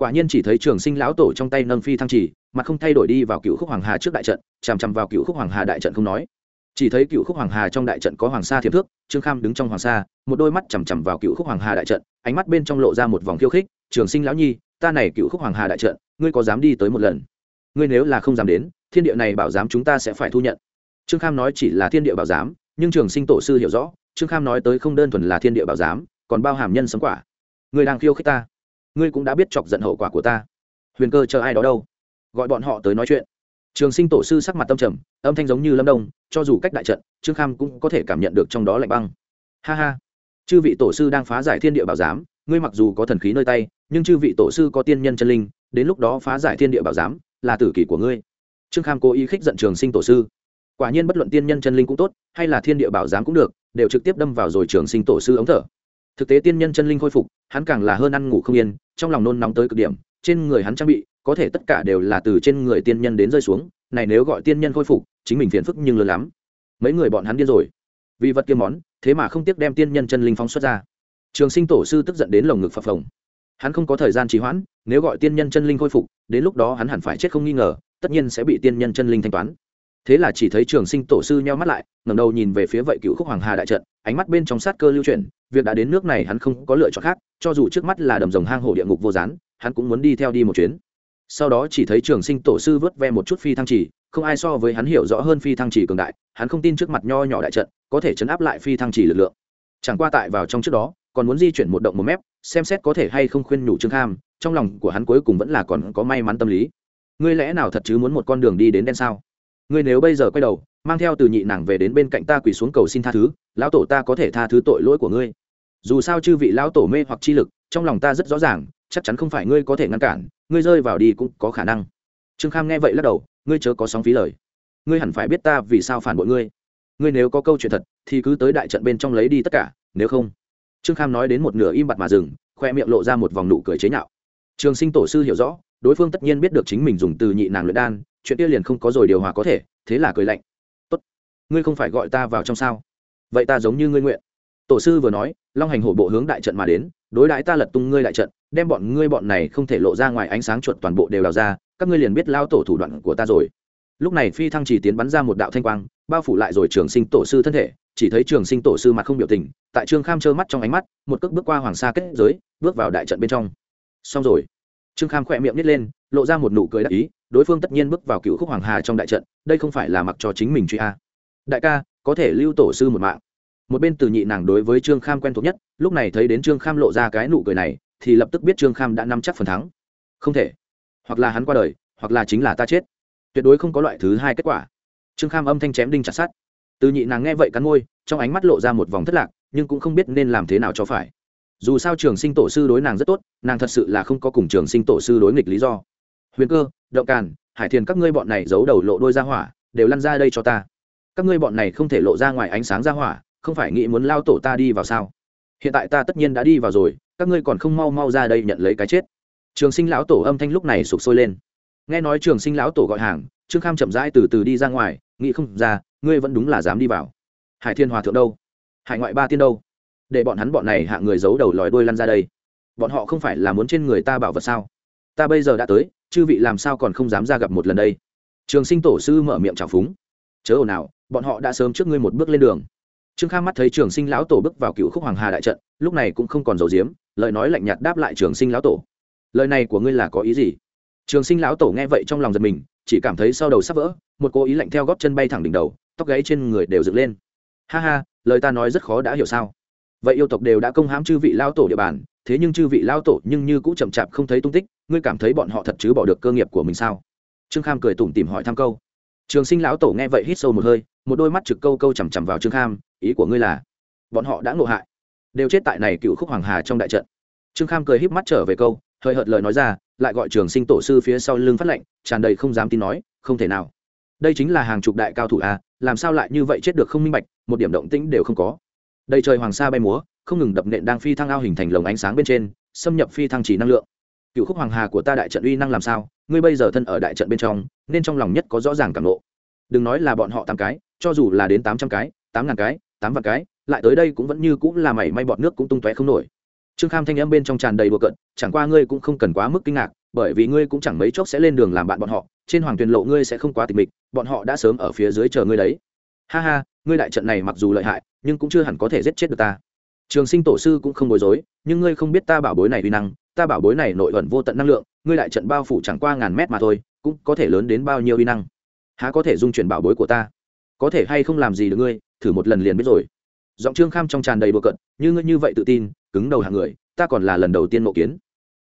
quả nhiên chỉ thấy trường sinh lão tổ trong tay nâng phi thăng trì, mà không thay đổi đi vào cựu khúc hoàng hà trước đại trận, chằm chằm vào cựu khúc hoàng hà đại trận không nói. Chỉ thấy cựu khúc hoàng hà trong đại trận có hoàng sa thiệp thước, trương kham đứng trong hoàng sa, một đôi mắt chằm chằm vào cựu khúc hoàng hà đại trận, ánh mắt bên trong lộ ra một vòng khiêu khích, trường sinh lão nhi, ta này cựu khúc hoàng hà đại trận, ngươi có dám đi tới một lần? Ngươi nếu là không dám đến, thiên địa này bảo giám chúng ta sẽ phải thu nhận. Trương kham nói chỉ là thiên địa bảo giám, nhưng trường sinh tổ sư hiểu rõ, trương kham nói tới không đơn thuần là thiên địa bảo giám, còn bao hàm nhân sống quả. Ngươi đang khiêu khích ta ngươi cũng đã biết chọc giận hậu quả của ta. Huyền cơ chờ ai đó đâu? Gọi bọn họ tới nói chuyện. Trường sinh tổ sư sắc mặt tâm trầm, âm thanh giống như lâm đông, cho dù cách đại trận, trương kham cũng có thể cảm nhận được trong đó lạnh băng. Ha ha. Chư vị tổ sư đang phá giải thiên địa bảo giám, ngươi mặc dù có thần khí nơi tay, nhưng chư vị tổ sư có tiên nhân chân linh, đến lúc đó phá giải thiên địa bảo giám, là tử kỷ của ngươi. Trương kham cố ý khích giận trường sinh tổ sư. Quả nhiên bất luận tiên nhân chân linh cũng tốt, hay là thiên địa bảo giám cũng được, đều trực tiếp đâm vào rồi trường sinh tổ sư ống thở thực tế tiên nhân chân linh khôi phục, hắn càng là hơn ăn ngủ không yên, trong lòng nôn nóng tới cực điểm, trên người hắn trang bị, có thể tất cả đều là từ trên người tiên nhân đến rơi xuống, này nếu gọi tiên nhân khôi phục, chính mình phiền phức nhưng lớn lắm. Mấy người bọn hắn điên rồi. Vì vật kia món, thế mà không tiếc đem tiên nhân chân linh phóng xuất ra. Trường sinh tổ sư tức giận đến lồng ngực phập phồng. Hắn không có thời gian trì hoãn, nếu gọi tiên nhân chân linh khôi phục, đến lúc đó hắn hẳn phải chết không nghi ngờ, tất nhiên sẽ bị tiên nhân chân linh thanh toán. Thế là chỉ thấy trường sinh tổ sư nheo mắt lại, ngẩng đầu nhìn về phía vậy cựu khúc hoàng hà đại trận, ánh mắt bên trong sát cơ lưu chuyển việc đã đến nước này hắn không có lựa chọn khác, cho dù trước mắt là đầm rồng hang hổ địa ngục vô gián, hắn cũng muốn đi theo đi một chuyến. Sau đó chỉ thấy trường sinh tổ sư vớt ve một chút phi thăng trì, không ai so với hắn hiểu rõ hơn phi thăng trì cường đại, hắn không tin trước mặt nho nhỏ đại trận, có thể chấn áp lại phi thăng trì lực lượng. Chẳng qua tại vào trong trước đó, còn muốn di chuyển một động một mép, xem xét có thể hay không khuyên nhủ trương kham, trong lòng của hắn cuối cùng vẫn là còn có may mắn tâm lý. Ngươi lẽ nào thật chứ muốn một con đường đi đến đen sao? Ngươi nếu bây giờ quay đầu mang theo từ nhị nàng về đến bên cạnh ta quỳ xuống cầu xin tha thứ, lão tổ ta có thể tha thứ tội lỗi của ngươi. Dù sao chư vị lão tổ mê hoặc chi lực, trong lòng ta rất rõ ràng, chắc chắn không phải ngươi có thể ngăn cản, ngươi rơi vào đi cũng có khả năng. Trương kham nghe vậy lắc đầu, ngươi chớ có sóng phí lời. Ngươi hẳn phải biết ta vì sao phản bội ngươi. Ngươi nếu có câu chuyện thật, thì cứ tới đại trận bên trong lấy đi tất cả, nếu không. Trương kham nói đến một nửa im bặt mà dừng, khoe miệng lộ ra một vòng nụ cười chế nhạo. Trường sinh tổ sư hiểu rõ, đối phương tất nhiên biết được chính mình dùng từ nhị nàng luyện đan, chuyện kia liền không có rồi điều hòa có thể, thế là cười lạnh ngươi không phải gọi ta vào trong sao? Vậy ta giống như ngươi nguyện. Tổ sư vừa nói, long hành hổ bộ hướng đại trận mà đến, đối đãi ta lật tung ngươi đại trận, đem bọn ngươi bọn này không thể lộ ra ngoài ánh sáng chuột toàn bộ đều đào ra, các ngươi liền biết lao tổ thủ đoạn của ta rồi. Lúc này phi thăng chỉ tiến bắn ra một đạo thanh quang, bao phủ lại rồi trường sinh tổ sư thân thể, chỉ thấy trường sinh tổ sư mặt không biểu tình, tại trương kham trơ mắt trong ánh mắt, một cước bước qua hoàng sa kết giới, bước vào đại trận bên trong. Xong rồi. Trương kham khỏe miệng nít lên, lộ ra một nụ cười đắc ý, đối phương tất nhiên bước vào cựu khúc hoàng hà trong đại trận, đây không phải là mặc cho chính mình truy a đại ca, có thể lưu tổ sư một mạng. Một bên từ nhị nàng đối với trương kham quen thuộc nhất, lúc này thấy đến trương kham lộ ra cái nụ cười này, thì lập tức biết trương kham đã nắm chắc phần thắng. Không thể. Hoặc là hắn qua đời, hoặc là chính là ta chết. Tuyệt đối không có loại thứ hai kết quả. Trương kham âm thanh chém đinh chặt sát từ nhị nàng nghe vậy cắn môi, trong ánh mắt lộ ra một vòng thất lạc, nhưng cũng không biết nên làm thế nào cho phải. Dù sao trường sinh tổ sư đối nàng rất tốt, nàng thật sự là không có cùng trường sinh tổ sư đối nghịch lý do. Huyền cơ, động càn, hải thiền các ngươi bọn này giấu đầu lộ đôi ra hỏa, đều lăn ra đây cho ta các ngươi bọn này không thể lộ ra ngoài ánh sáng ra hỏa, không phải nghĩ muốn lao tổ ta đi vào sao? Hiện tại ta tất nhiên đã đi vào rồi, các ngươi còn không mau mau ra đây nhận lấy cái chết. Trường sinh lão tổ âm thanh lúc này sụp sôi lên. Nghe nói trường sinh lão tổ gọi hàng, trương kham chậm rãi từ từ đi ra ngoài, nghĩ không ra, ngươi vẫn đúng là dám đi vào. Hải thiên hòa thượng đâu? Hải ngoại ba tiên đâu? Để bọn hắn bọn này hạ người giấu đầu lòi đuôi lăn ra đây. Bọn họ không phải là muốn trên người ta bảo vật sao? Ta bây giờ đã tới, chư vị làm sao còn không dám ra gặp một lần đây? Trường sinh tổ sư mở miệng trào phúng. Chớ ồn nào bọn họ đã sớm trước ngươi một bước lên đường. Trương kham mắt thấy trường sinh lão tổ bước vào cựu khúc hoàng hà đại trận, lúc này cũng không còn dầu diếm, lời nói lạnh nhạt đáp lại trường sinh lão tổ. Lời này của ngươi là có ý gì? Trường sinh lão tổ nghe vậy trong lòng giật mình, chỉ cảm thấy sau đầu sắp vỡ, một cô ý lạnh theo gót chân bay thẳng đỉnh đầu, tóc gáy trên người đều dựng lên. Ha ha, lời ta nói rất khó đã hiểu sao? Vậy yêu tộc đều đã công hãm chư vị lao tổ địa bàn, thế nhưng chư vị lao tổ nhưng như cũng chậm chạp không thấy tung tích, ngươi cảm thấy bọn họ thật chứ bỏ được cơ nghiệp của mình sao? Trương kham cười tủm tìm hỏi thăm câu. Trường sinh lão tổ nghe vậy hít sâu một hơi một đôi mắt trực câu câu chằm chằm vào trương kham, ý của ngươi là, bọn họ đã ngộ hại, đều chết tại này cựu khúc hoàng hà trong đại trận. Trương kham cười híp mắt trở về câu, hơi hợt lời nói ra, lại gọi trường sinh tổ sư phía sau lưng phát lệnh, tràn đầy không dám tin nói, không thể nào. Đây chính là hàng chục đại cao thủ a làm sao lại như vậy chết được không minh bạch, một điểm động tĩnh đều không có. Đầy trời hoàng sa bay múa, không ngừng đập nện đang phi thăng ao hình thành lồng ánh sáng bên trên, xâm nhập phi thăng chỉ năng lượng. Cựu khúc hoàng hà của ta đại trận uy năng làm sao? Ngươi bây giờ thân ở đại trận bên trong, nên trong lòng nhất có rõ ràng cảm lộ đừng nói là bọn họ tám cái cho dù là đến tám trăm cái, tám ngàn cái, tám vạn cái, lại tới đây cũng vẫn như cũng là mảy may bọt nước cũng tung tóe không nổi. Trương kham thanh âm bên trong tràn đầy đùa cận chẳng qua ngươi cũng không cần quá mức kinh ngạc, bởi vì ngươi cũng chẳng mấy chốc sẽ lên đường làm bạn bọn họ, trên hoàng tuyền lộ ngươi sẽ không quá tịch mịch, bọn họ đã sớm ở phía dưới chờ ngươi đấy. Ha ha, ngươi đại trận này mặc dù lợi hại, nhưng cũng chưa hẳn có thể giết chết được ta. Trường sinh tổ sư cũng không bối rối, nhưng ngươi không biết ta bảo bối này uy năng, ta bảo bối này nội ẩn vô tận năng lượng, ngươi đại trận bao phủ chẳng qua ngàn mét mà thôi, cũng có thể lớn đến bao nhiêu uy năng? Há có thể dung chuyển bảo bối của ta? Có thể hay không làm gì được ngươi, thử một lần liền biết rồi. Giọng trương kham trong tràn đầy bừa cận như ngươi như vậy tự tin, cứng đầu hàng người, ta còn là lần đầu tiên mộ kiến.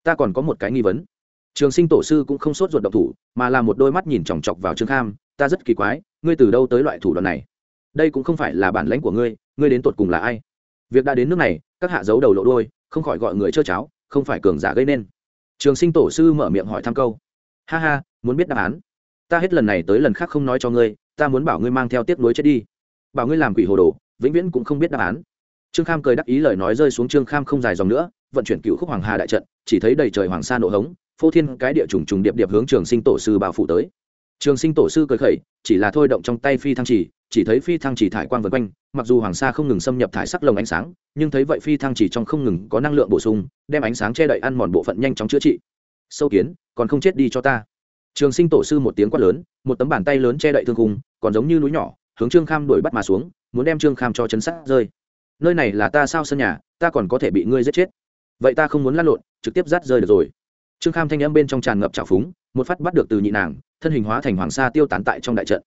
Ta còn có một cái nghi vấn. Trường sinh tổ sư cũng không sốt ruột độc thủ, mà là một đôi mắt nhìn chòng chọc vào trương kham, ta rất kỳ quái, ngươi từ đâu tới loại thủ đoạn này? Đây cũng không phải là bản lãnh của ngươi ngươi đến tột cùng là ai? Việc đã đến nước này, các hạ giấu đầu lộ đôi không khỏi gọi người chơi cháo, không phải cường giả gây nên. Trường sinh tổ sư mở miệng hỏi thăm câu. Ha ha, muốn biết đáp án. Ta hết lần này tới lần khác không nói cho ngươi ta muốn bảo ngươi mang theo tiếp nối chết đi. Bảo ngươi làm quỷ hồ đồ, vĩnh viễn cũng không biết đáp án. Trương kham cười đắc ý lời nói rơi xuống trương kham không dài dòng nữa, vận chuyển cựu khúc hoàng hà đại trận, chỉ thấy đầy trời hoàng sa nổ hống, phô thiên cái địa trùng trùng điệp điệp hướng trường sinh tổ sư bảo phủ tới. Trường sinh tổ sư cười khẩy, chỉ là thôi động trong tay phi thăng chỉ chỉ thấy phi thăng chỉ thải quang vân quanh, mặc dù hoàng sa không ngừng xâm nhập thải sắc lồng ánh sáng, nhưng thấy vậy phi thăng chỉ trong không ngừng có năng lượng bổ sung, đem ánh sáng che đậy ăn mòn bộ phận nhanh chóng chữa trị. Sâu kiến, còn không chết đi cho ta trường sinh tổ sư một tiếng quát lớn, một tấm bàn tay lớn che đậy thương khung, còn giống như núi nhỏ, hướng trương kham đuổi bắt mà xuống, muốn đem trương kham cho chấn sát rơi. Nơi này là ta sao sân nhà, ta còn có thể bị ngươi giết chết. Vậy ta không muốn lăn lộn, trực tiếp rát rơi được rồi. Trương kham thanh âm bên trong tràn ngập trào phúng, một phát bắt được từ nhị nàng, thân hình hóa thành hoàng sa tiêu tán tại trong đại trận.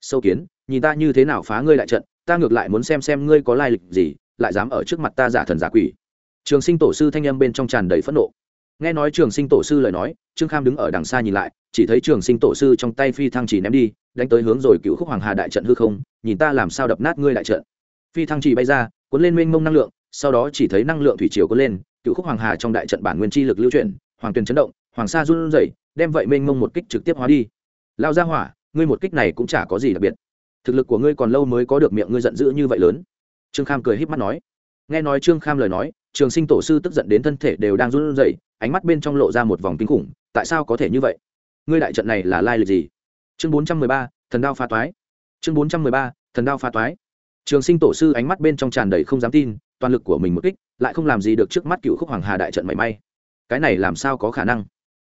Sâu kiến, nhìn ta như thế nào phá ngươi đại trận, ta ngược lại muốn xem xem ngươi có lai lịch gì, lại dám ở trước mặt ta giả thần giả quỷ. Trường sinh tổ sư thanh âm bên trong tràn đầy phẫn nộ nghe nói trường sinh tổ sư lời nói, trương kham đứng ở đằng xa nhìn lại, chỉ thấy trường sinh tổ sư trong tay phi thăng chỉ ném đi, đánh tới hướng rồi cựu khúc hoàng hà đại trận hư không, nhìn ta làm sao đập nát ngươi đại trận. Phi thăng chỉ bay ra, cuốn lên mênh mông năng lượng, sau đó chỉ thấy năng lượng thủy chiều cuốn lên, cựu khúc hoàng hà trong đại trận bản nguyên chi lực lưu chuyển, hoàng tuyền chấn động, hoàng sa run rẩy, đem vậy mênh mông một kích trực tiếp hóa đi. Lao ra hỏa, ngươi một kích này cũng chả có gì đặc biệt. Thực lực của ngươi còn lâu mới có được miệng ngươi giận dữ như vậy lớn. Trương kham cười híp mắt nói. Nghe nói trương kham lời nói, trường sinh tổ sư tức giận đến thân thể đều đang run rẩy ánh mắt bên trong lộ ra một vòng kinh khủng, tại sao có thể như vậy? Ngươi đại trận này là lai lịch gì? Chương bốn trăm mười ba, thần đao pha toái. Chương bốn trăm mười ba, thần đao pha toái. Trường sinh tổ sư ánh mắt bên trong tràn đầy không dám tin, toàn lực của mình một kích, lại không làm gì được trước mắt cựu khúc hoàng hà đại trận mảy may. Cái này làm sao có khả năng?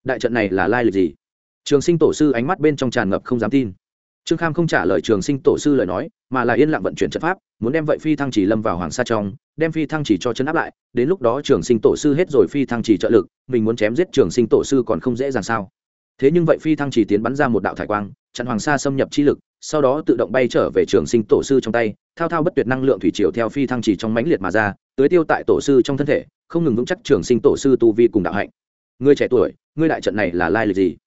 Đại trận này là lai lịch gì? Trường sinh tổ sư ánh mắt bên trong tràn ngập không dám tin trương kham không trả lời trường sinh tổ sư lời nói, mà là yên lặng vận chuyển trận pháp, muốn đem vậy phi thăng chỉ lâm vào hoàng sa trong, đem phi thăng chỉ cho chân áp lại, đến lúc đó trường sinh tổ sư hết rồi phi thăng chỉ trợ lực, mình muốn chém giết trường sinh tổ sư còn không dễ dàng sao. Thế nhưng vậy phi thăng chỉ tiến bắn ra một đạo thải quang, chặn hoàng sa xâm nhập chi lực, sau đó tự động bay trở về trường sinh tổ sư trong tay, thao thao bất tuyệt năng lượng thủy triều theo phi thăng chỉ trong mãnh liệt mà ra, tưới tiêu tại tổ sư trong thân thể, không ngừng vững chắc trường sinh tổ sư tu vi cùng đạo hạnh. Người trẻ tuổi ngươi đại trận này là lai lịch gì?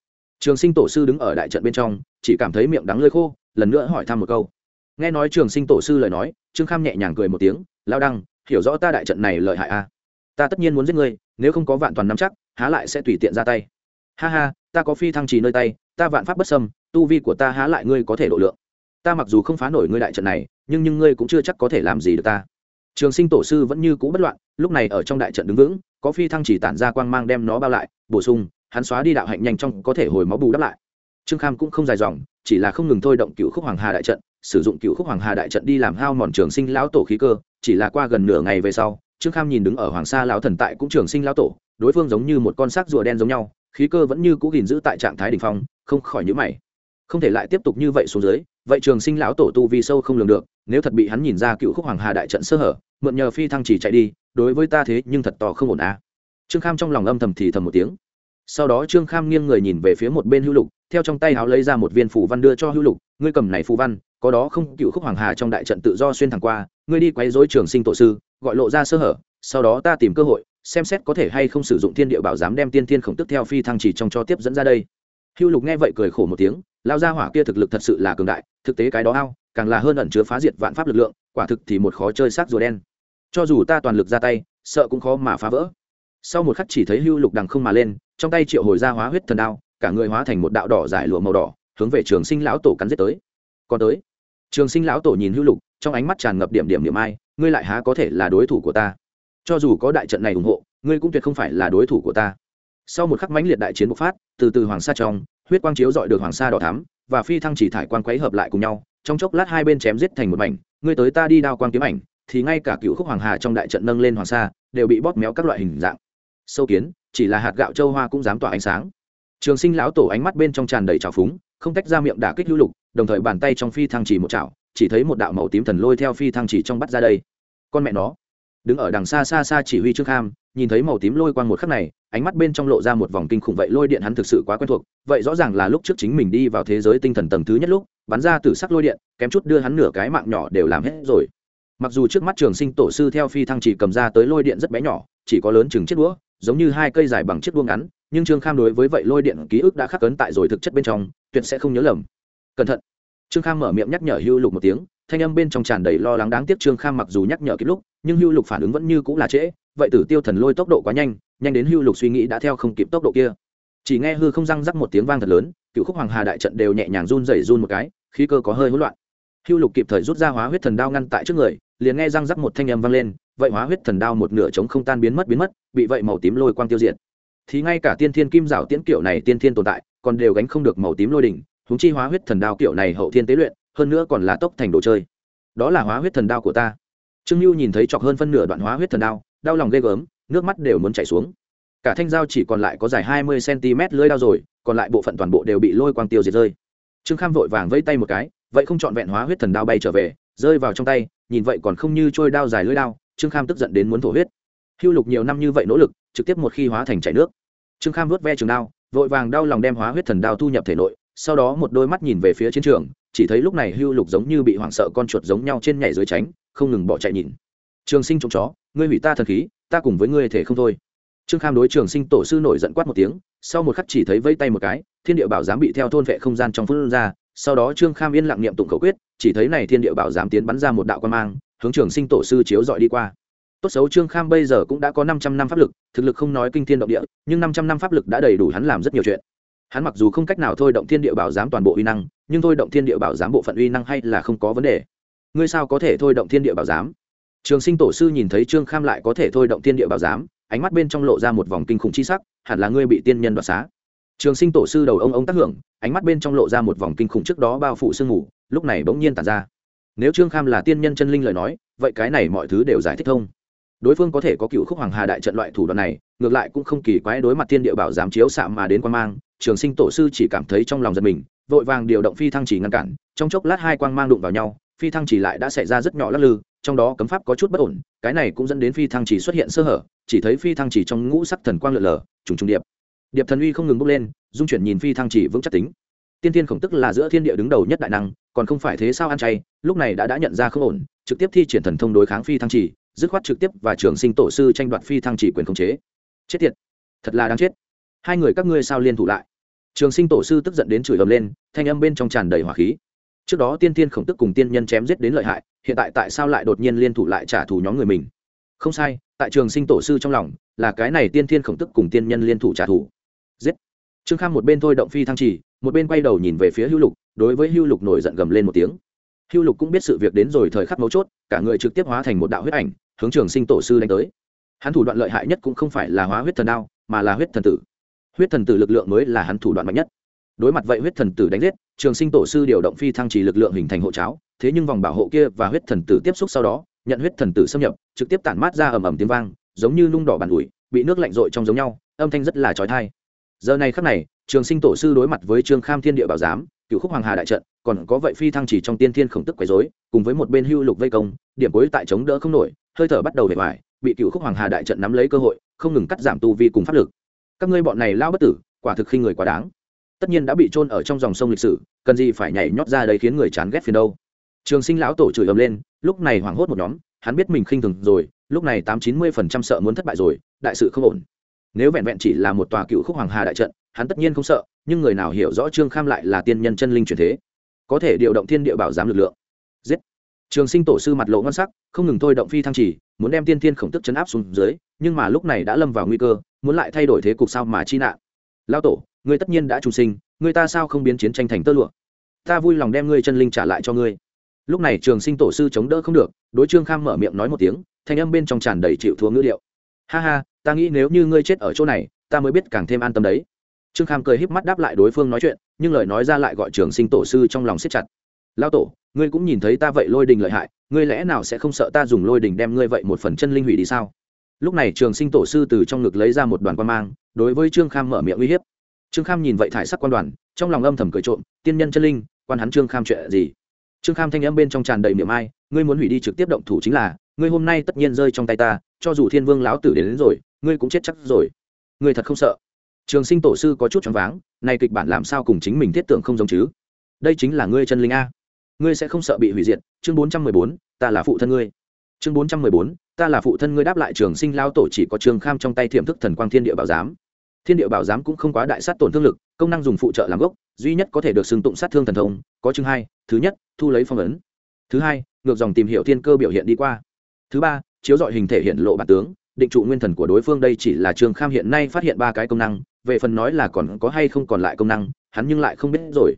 Trường sinh tổ sư đứng ở đại trận bên trong, chỉ cảm thấy miệng đắng lơi khô, lần nữa hỏi thăm một câu. Nghe nói trường sinh tổ sư lời nói, trương kham nhẹ nhàng cười một tiếng lao đăng, hiểu rõ ta đại trận này lợi hại a à? ta tất nhiên muốn giết ngươi, nếu không có vạn toàn nắm chắc, há lại sẽ tùy tiện ra tay. Ha ha, ta có phi thăng trì nơi tay, ta vạn pháp bất sâm tu vi của ta há lại ngươi có thể độ lượng. Ta mặc dù không phá nổi ngươi đại trận này, nhưng nhưng ngươi cũng chưa chắc có thể làm gì được ta. Trường sinh tổ sư vẫn như cũ bất loạn, lúc này ở trong đại trận đứng vững, có phi thăng chỉ tản ra quang mang đem nó bao lại, bổ sung hắn xóa đi đạo hạnh nhanh trong có thể hồi máu bù đắp lại. Trương kham cũng không dài dòng, chỉ là không ngừng thôi động cựu khúc hoàng hà đại trận, sử dụng cựu khúc hoàng hà đại trận đi làm hao mòn trường sinh lão tổ khí cơ, chỉ là qua gần nửa ngày về sau, trương kham nhìn đứng ở hoàng sa lão thần tại cũng trường sinh lão tổ, đối phương giống như một con xác rùa đen giống nhau, khí cơ vẫn như cũ gìn giữ tại trạng thái đ ỉ n h phong, không khỏi nhữ mày. Không thể lại tiếp tục như vậy xuống dưới, vậy trường sinh lão tổ tu vi sâu không lường được, nếu thật bị hắn nhìn ra cựu khúc hoàng hà đại trận sơ hở, mượn nhờ phi thăng chỉ chạy đi, đối với ta thế nhưng thật to không ổn à. trương kham trong lòng âm thầm thì thầm một tiếng sau đó trương kham nghiêng người nhìn về phía một bên hữu lục, theo trong tay háo lấy ra một viên phù văn đưa cho hữu lục, ngươi cầm này phù văn, có đó không? Cựu khúc hoàng hà trong đại trận tự do xuyên thẳng qua, ngươi đi quấy dối trường sinh tổ sư, gọi lộ ra sơ hở, sau đó ta tìm cơ hội, xem xét có thể hay không sử dụng thiên địa bảo giám đem tiên thiên khổng tức theo phi thăng chỉ trong cho tiếp dẫn ra đây. Hữu lục nghe vậy cười khổ một tiếng lao ra hỏa kia thực lực thật sự là cường đại, thực tế cái đó ao, càng là hơn ẩn chứa phá diệt vạn pháp lực lượng, quả thực thì một khó chơi xác rùa đen. Cho dù ta toàn lực ra tay, sợ cũng khó mà phá vỡ sau một khắc chỉ thấy hưu lục đằng không mà lên, trong tay triệu hồi ra hóa huyết thần đao, cả người hóa thành một đạo đỏ giải lụa màu đỏ, hướng về trường sinh lão tổ cắn giết tới. Còn tới. Trường sinh lão tổ nhìn hưu lục, trong ánh mắt tràn ngập điểm điểm điểm ai, ngươi lại há có thể là đối thủ của ta? Cho dù có đại trận này ủng hộ, ngươi cũng tuyệt không phải là đối thủ của ta. Sau một khắc mãnh liệt đại chiến bộc phát, từ từ hoàng sa trong, huyết quang chiếu dọi được hoàng sa đỏ thắm, và phi thăng chỉ thải quang quấy hợp lại cùng nhau, trong chốc lát hai bên chém giết thành một mảnh, ngươi tới ta đi đao quang kiếm ảnh, thì ngay cả cựu khúc hoàng hà trong đại trận nâng lên hoàng sa, đều bị bóp méo các loại hình dạng sâu kiến, chỉ là hạt gạo châu hoa cũng dám tỏa ánh sáng. Trường sinh lão tổ ánh mắt bên trong tràn đầy trào phúng, không tách ra miệng đả kích lưu lục, đồng thời bàn tay trong phi thăng chỉ một chảo, chỉ thấy một đạo màu tím thần lôi theo phi thăng chỉ trong bắt ra đây. Con mẹ nó, đứng ở đằng xa xa xa chỉ huy trước kham, nhìn thấy màu tím lôi quang một khắc này, ánh mắt bên trong lộ ra một vòng kinh khủng vậy lôi điện hắn thực sự quá quen thuộc, vậy rõ ràng là lúc trước chính mình đi vào thế giới tinh thần tầng thứ nhất lúc, bắn ra từ sắc lôi điện, kém chút đưa hắn nửa cái mạng nhỏ đều làm hết rồi. Mặc dù trước mắt trường sinh tổ sư theo phi thăng chỉ cầm ra tới lôi điện rất bé nhỏ, chỉ có lớn chừng chiếc đũa giống như hai cây dài bằng chiếc đuông ngắn, nhưng trương kham đối với vậy lôi điện ký ức đã khắc cấn tại rồi thực chất bên trong, tuyệt sẽ không nhớ lầm. Cẩn thận. Trương kham mở miệng nhắc nhở hưu lục một tiếng, thanh âm bên trong tràn đầy lo lắng đáng tiếc trương kham mặc dù nhắc nhở kịp lúc, nhưng hưu lục phản ứng vẫn như cũng là trễ, vậy tử tiêu thần lôi tốc độ quá nhanh nhanh đến hưu lục suy nghĩ đã theo không kịp tốc độ kia. Chỉ nghe hư không răng rắc một tiếng vang thật lớn, cựu khúc hoàng hà đại trận đều nhẹ nhàng run rẩy run một cái, khí cơ có hơi hỗn loạn. Hưu lục kịp thời rút ra hóa huyết thần đao ngăn tại trước người, liền nghe răng rắc một thanh âm vang lên vậy hóa huyết thần đao một nửa chống không tan biến mất biến mất, bị vậy màu tím lôi quang tiêu diệt. Thì ngay cả tiên thiên kim rào tiễn kiểu này tiên thiên tồn tại, còn đều gánh không được màu tím lôi đỉnh húng chi hóa huyết thần đao kiểu này hậu thiên tế luyện, hơn nữa còn là tốc thành đồ chơi. Đó là hóa huyết thần đao của ta. Trương lưu nhìn thấy chọc hơn phân nửa đoạn hóa huyết thần đao, đau lòng ghê gớm, nước mắt đều muốn chảy xuống. Cả thanh dao chỉ còn lại có dài hai mươi cm lưỡi đao rồi, còn lại bộ phận toàn bộ đều bị lôi quang tiêu diệt rơi. Trương kham vội vàng vẫy tay một cái, vậy không chọn vẹn hóa huyết thần đao bay trở về, rơi vào trong tay, nhìn vậy còn không như trôi đao dài lưỡi đao trương kham tức giận đến muốn thổ huyết. Hưu lục nhiều năm như vậy nỗ lực, trực tiếp một khi hóa thành chảy nước. Trương kham vớt ve trường đao, vội vàng đau lòng đem hóa huyết thần đao thu nhập thể nội, sau đó một đôi mắt nhìn về phía chiến trường, chỉ thấy lúc này hưu lục giống như bị hoảng sợ con chuột giống nhau trên nhảy dưới tránh, không ngừng bỏ chạy nhìn. Trường sinh trông chó, ngươi hủy ta thần khí, ta cùng với ngươi thể không thôi. Trương kham đối trường sinh tổ sư nổi giận quát một tiếng, sau một khắc chỉ thấy vây tay một cái, thiên địa bảo giám bị theo thôn vệ không gian trong phương ra, sau đó trương kham yên lặng niệm tụng khẩu quyết, chỉ thấy này thiên địa bảo giám tiến bắn ra một đạo quan mang hướng trường sinh tổ sư chiếu dọi đi qua. Tốt xấu trương kham bây giờ cũng đã có năm trăm năm pháp lực, thực lực không nói kinh thiên động địa, nhưng năm trăm năm pháp lực đã đầy đủ hắn làm rất nhiều chuyện. Hắn mặc dù không cách nào thôi động thiên địa bảo giám toàn bộ uy năng, nhưng thôi động thiên địa bảo giám bộ phận uy năng hay là không có vấn đề. Ngươi sao có thể thôi động thiên địa bảo giám? Trường sinh tổ sư nhìn thấy trương kham lại có thể thôi động thiên địa bảo giám, ánh mắt bên trong lộ ra một vòng kinh khủng chi sắc, hẳn là ngươi bị tiên nhân đoạt xá. Trường sinh tổ sư đầu ông ông tác hưởng, ánh mắt bên trong lộ ra một vòng kinh khủng trước đó bao phủ sương mù, lúc này bỗng nhiên tàn ra nếu trương kham là tiên nhân chân linh lời nói, vậy cái này mọi thứ đều giải thích thông. Đối phương có thể có cựu khúc hoàng hà đại trận loại thủ đoạn này, ngược lại cũng không kỳ quái đối mặt tiên địa bảo giám chiếu xạ mà đến quan mang, trường sinh tổ sư chỉ cảm thấy trong lòng giật mình, vội vàng điều động phi thăng chỉ ngăn cản, trong chốc lát hai quang mang đụng vào nhau, phi thăng chỉ lại đã xảy ra rất nhỏ lắc lư, trong đó cấm pháp có chút bất ổn, cái này cũng dẫn đến phi thăng chỉ xuất hiện sơ hở, chỉ thấy phi thăng chỉ trong ngũ sắc thần quang lượn lờ, trùng trùng điệp. Điệp thần uy không ngừng bốc lên, dung chuyển nhìn phi thăng chỉ vững chắc tính tiên tiên khổng tức là giữa thiên địa đứng đầu nhất đại năng, còn không phải thế sao ăn chay, lúc này đã đã nhận ra không ổn, trực tiếp thi triển thần thông đối kháng phi thăng chỉ, dứt khoát trực tiếp và trường sinh tổ sư tranh đoạt phi thăng chỉ quyền khống chế. Chết tiệt, thật là đáng chết. Hai người các ngươi sao liên thủ lại? Trường sinh tổ sư tức giận đến chửi ầm lên, thanh âm bên trong tràn đầy hỏa khí. Trước đó tiên tiên khổng tức cùng tiên nhân chém giết đến lợi hại, hiện tại tại sao lại đột nhiên liên thủ lại trả thù nhóm người mình? Không sai, tại trường sinh tổ sư trong lòng, là cái này tiên thiên khổng tức cùng tiên nhân liên thủ trả thù. Giết trương kham một bên thôi động phi thăng trì một bên quay đầu nhìn về phía hưu lục, đối với hưu lục nổi giận gầm lên một tiếng. Hưu lục cũng biết sự việc đến rồi thời khắc mấu chốt, cả người trực tiếp hóa thành một đạo huyết ảnh, hướng trường sinh tổ sư đánh tới. Hắn thủ đoạn lợi hại nhất cũng không phải là hóa huyết thần đao, mà là huyết thần tử. Huyết thần tử lực lượng mới là hắn thủ đoạn mạnh nhất. Đối mặt vậy huyết thần tử đánh giết, trường sinh tổ sư điều động phi thăng trì lực lượng hình thành hộ cháo, thế nhưng vòng bảo hộ kia và huyết thần tử tiếp xúc sau đó, nhận huyết thần tử xâm nhập, trực tiếp tản mát ra ầm ầm tiếng vang, giống như nung đỏ bàn ủi, bị nước lạnh rội trong giống nhau, âm thanh rất là trói thai giờ này khắc này, trường sinh tổ sư đối mặt với trương kham thiên địa bảo giám, cựu khúc hoàng hà đại trận, còn có vậy phi thăng chỉ trong tiên thiên khổng tức quấy dối cùng với một bên hưu lục vây công, điểm cuối tại chống đỡ không nổi, hơi thở bắt đầu về ngoài bị cựu khúc hoàng hà đại trận nắm lấy cơ hội, không ngừng cắt giảm tu vi cùng pháp lực. Các ngươi bọn này lao bất tử, quả thực khi người quá đáng. Tất nhiên đã bị trôn ở trong dòng sông lịch sử, cần gì phải nhảy nhót ra đây khiến người chán ghét phiền đâu. Trường sinh lão tổ chửi ầm lên, lúc này hoảng hốt một nhóm, hắn biết mình khinh thường rồi, lúc này tám chín mươi phần trăm sợ muốn thất bại rồi, đại sự không ổn nếu vẹn vẹn chỉ là một tòa cựu khúc hoàng hà đại trận, hắn tất nhiên không sợ, nhưng người nào hiểu rõ trương kham lại là tiên nhân chân linh truyền thế, có thể điều động thiên địa bảo giám lực lượng. Giết! Trường sinh tổ sư mặt lộ ngon sắc, không ngừng thôi động phi thăng trì, muốn đem tiên thiên khổng tức chấn áp xuống dưới, nhưng mà lúc này đã lâm vào nguy cơ, muốn lại thay đổi thế cục sao mà chi nạn. Lao tổ, ngươi tất nhiên đã trùng sinh người ta sao không biến chiến tranh thành tơ lụa? Ta vui lòng đem ngươi chân linh trả lại cho ngươi. Lúc này trường sinh tổ sư chống đỡ không được, đối trương kham mở miệng nói một tiếng, thanh âm bên trong tràn đầy chịu thua ngữ liệu ha ha, ta nghĩ nếu như ngươi chết ở chỗ này, ta mới biết càng thêm an tâm đấy. Trương kham cười híp mắt đáp lại đối phương nói chuyện, nhưng lời nói ra lại gọi trường sinh tổ sư trong lòng siết chặt. Lao tổ, ngươi cũng nhìn thấy ta vậy lôi đình lợi hại, ngươi lẽ nào sẽ không sợ ta dùng lôi đình đem ngươi vậy một phần chân linh hủy đi sao? Lúc này trường sinh tổ sư từ trong ngực lấy ra một đoàn quan mang, đối với trương kham mở miệng uy hiếp. Trương kham nhìn vậy thải sắc quan đoàn, trong lòng âm thầm cười trộm, tiên nhân chân linh, quan hắn trương kham chuyện gì? Trương kham thanh âm bên trong tràn đầy miệng ai, ngươi muốn hủy đi trực tiếp động thủ chính là, ngươi hôm nay tất nhiên rơi trong tay ta cho dù thiên vương lão tử đến, đến rồi ngươi cũng chết chắc rồi. Ngươi thật không sợ. Trường sinh tổ sư có chút choáng váng nay kịch bản làm sao cùng chính mình thiết tưởng không giống chứ? Đây chính là ngươi chân linh a. Ngươi sẽ không sợ bị hủy diệt. Chương bốn trăm mười bốn ta là phụ thân ngươi. Chương bốn trăm mười bốn ta là phụ thân ngươi đáp lại trường sinh lao tổ chỉ có trường kham trong tay thiểm thức thần quang thiên địa bảo giám. Thiên địa bảo giám cũng không quá đại sát tổn thương lực công năng dùng phụ trợ làm gốc duy nhất có thể được xưng tụng sát thương thần thông có chương hai thứ nhất thu lấy phong ấn. Thứ hai ngược dòng tìm hiểu thiên cơ biểu hiện đi qua. Thứ ba chiếu dọi hình thể hiện lộ bản tướng, định trụ nguyên thần của đối phương đây chỉ là trương kham hiện nay phát hiện ba cái công năng, về phần nói là còn có hay không còn lại công năng, hắn nhưng lại không biết rồi.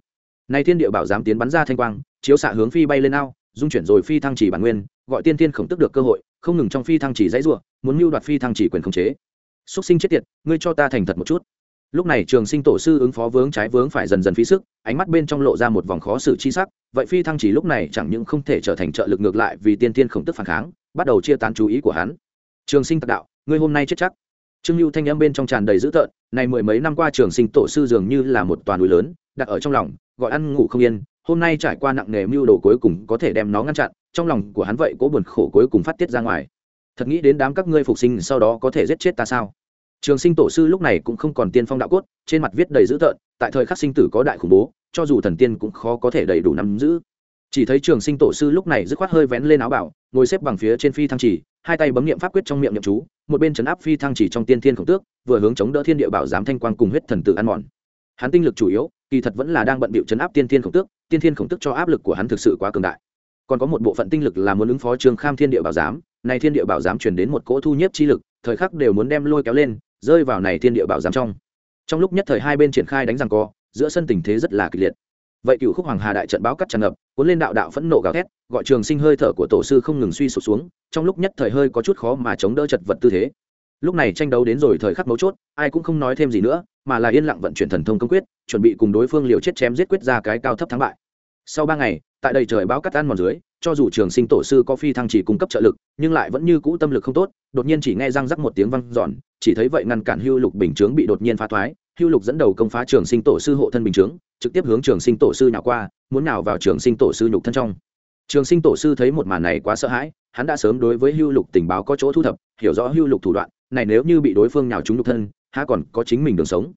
Nay thiên địa bảo giám tiến bắn ra thanh quang, chiếu xạ hướng phi bay lên ao, dung chuyển rồi phi thăng chỉ bản nguyên, gọi tiên tiên khổng tức được cơ hội, không ngừng trong phi thăng chỉ dãy ruộng muốn mưu đoạt phi thăng chỉ quyền khống chế. Xúc sinh chết tiệt, ngươi cho ta thành thật một chút. Lúc này trường sinh tổ sư ứng phó vướng trái vướng phải dần dần phí sức, ánh mắt bên trong lộ ra một vòng khó xử chi sắc, vậy phi thăng chỉ lúc này chẳng những không thể trở thành trợ lực ngược lại vì tiên tiên khổng tức phản kháng bắt đầu chia tán chú ý của hắn. Trường sinh tạc đạo, ngươi hôm nay chết chắc. Trương lưu thanh âm bên trong tràn đầy dữ tợn, này mười mấy năm qua trường sinh tổ sư dường như là một toàn núi lớn, đặt ở trong lòng, gọi ăn ngủ không yên, hôm nay trải qua nặng nghề mưu đồ cuối cùng có thể đem nó ngăn chặn, trong lòng của hắn vậy cố buồn khổ cuối cùng phát tiết ra ngoài. Thật nghĩ đến đám các ngươi phục sinh sau đó có thể giết chết ta sao? Trường sinh tổ sư lúc này cũng không còn tiên phong đạo cốt, trên mặt viết đầy dữ tợn, tại thời khắc sinh tử có đại khủng bố, cho dù thần tiên cũng khó có thể đầy đủ nắm giữ. Chỉ thấy trường sinh tổ sư lúc này dứt khoát hơi vén lên áo bảo ngồi xếp bằng phía trên phi thăng chỉ, hai tay bấm nghiệm pháp quyết trong miệng nhậm chú, một bên chấn áp phi thăng chỉ trong tiên thiên khổng tước, vừa hướng chống đỡ thiên địa bảo giám thanh quang cùng huyết thần tử ăn mòn. Hắn tinh lực chủ yếu, kỳ thật vẫn là đang bận bịu chấn áp tiên thiên khổng tước, tiên thiên khổng tước cho áp lực của hắn thực sự quá cường đại. Còn có một bộ phận tinh lực là muốn ứng phó trương kham thiên địa bảo giám này thiên địa bảo giám truyền đến một cỗ thu nhiếp chi lực, thời khắc đều muốn đem lôi kéo lên, rơi vào này thiên địa bảo giám trong. Trong lúc nhất thời hai bên triển khai đánh rằng co, giữa sân tình thế rất là kịch liệt vậy cựu khúc hoàng hà đại trận báo cắt tràn ngập, cuốn lên đạo đạo phẫn nộ gào thét, gọi trường sinh hơi thở của tổ sư không ngừng suy sụp xuống, trong lúc nhất thời hơi có chút khó mà chống đỡ chật vật tư thế. Lúc này tranh đấu đến rồi thời khắc mấu chốt, ai cũng không nói thêm gì nữa, mà là yên lặng vận chuyển thần thông công quyết, chuẩn bị cùng đối phương liều chết chém giết quyết ra cái cao thấp thắng bại. Sau ba ngày, tại đây trời báo cắt ăn mòn dưới, cho dù trường sinh tổ sư có phi thăng chỉ cung cấp trợ lực, nhưng lại vẫn như cũ tâm lực không tốt, đột nhiên chỉ nghe răng rắc một tiếng văng giòn chỉ thấy vậy ngăn cản hưu lục bình chướng bị đột nhiên phá thoái hưu lục dẫn đầu công phá trường sinh tổ sư hộ thân bình chướng, trực tiếp hướng trường sinh tổ sư nhào qua, muốn nào vào trường sinh tổ sư nhục thân trong. Trường sinh tổ sư thấy một màn này quá sợ hãi, hắn đã sớm đối với hưu lục tình báo có chỗ thu thập, hiểu rõ hưu lục thủ đoạn, này nếu như bị đối phương nhào trúng nhục thân, há còn có chính mình đường sống.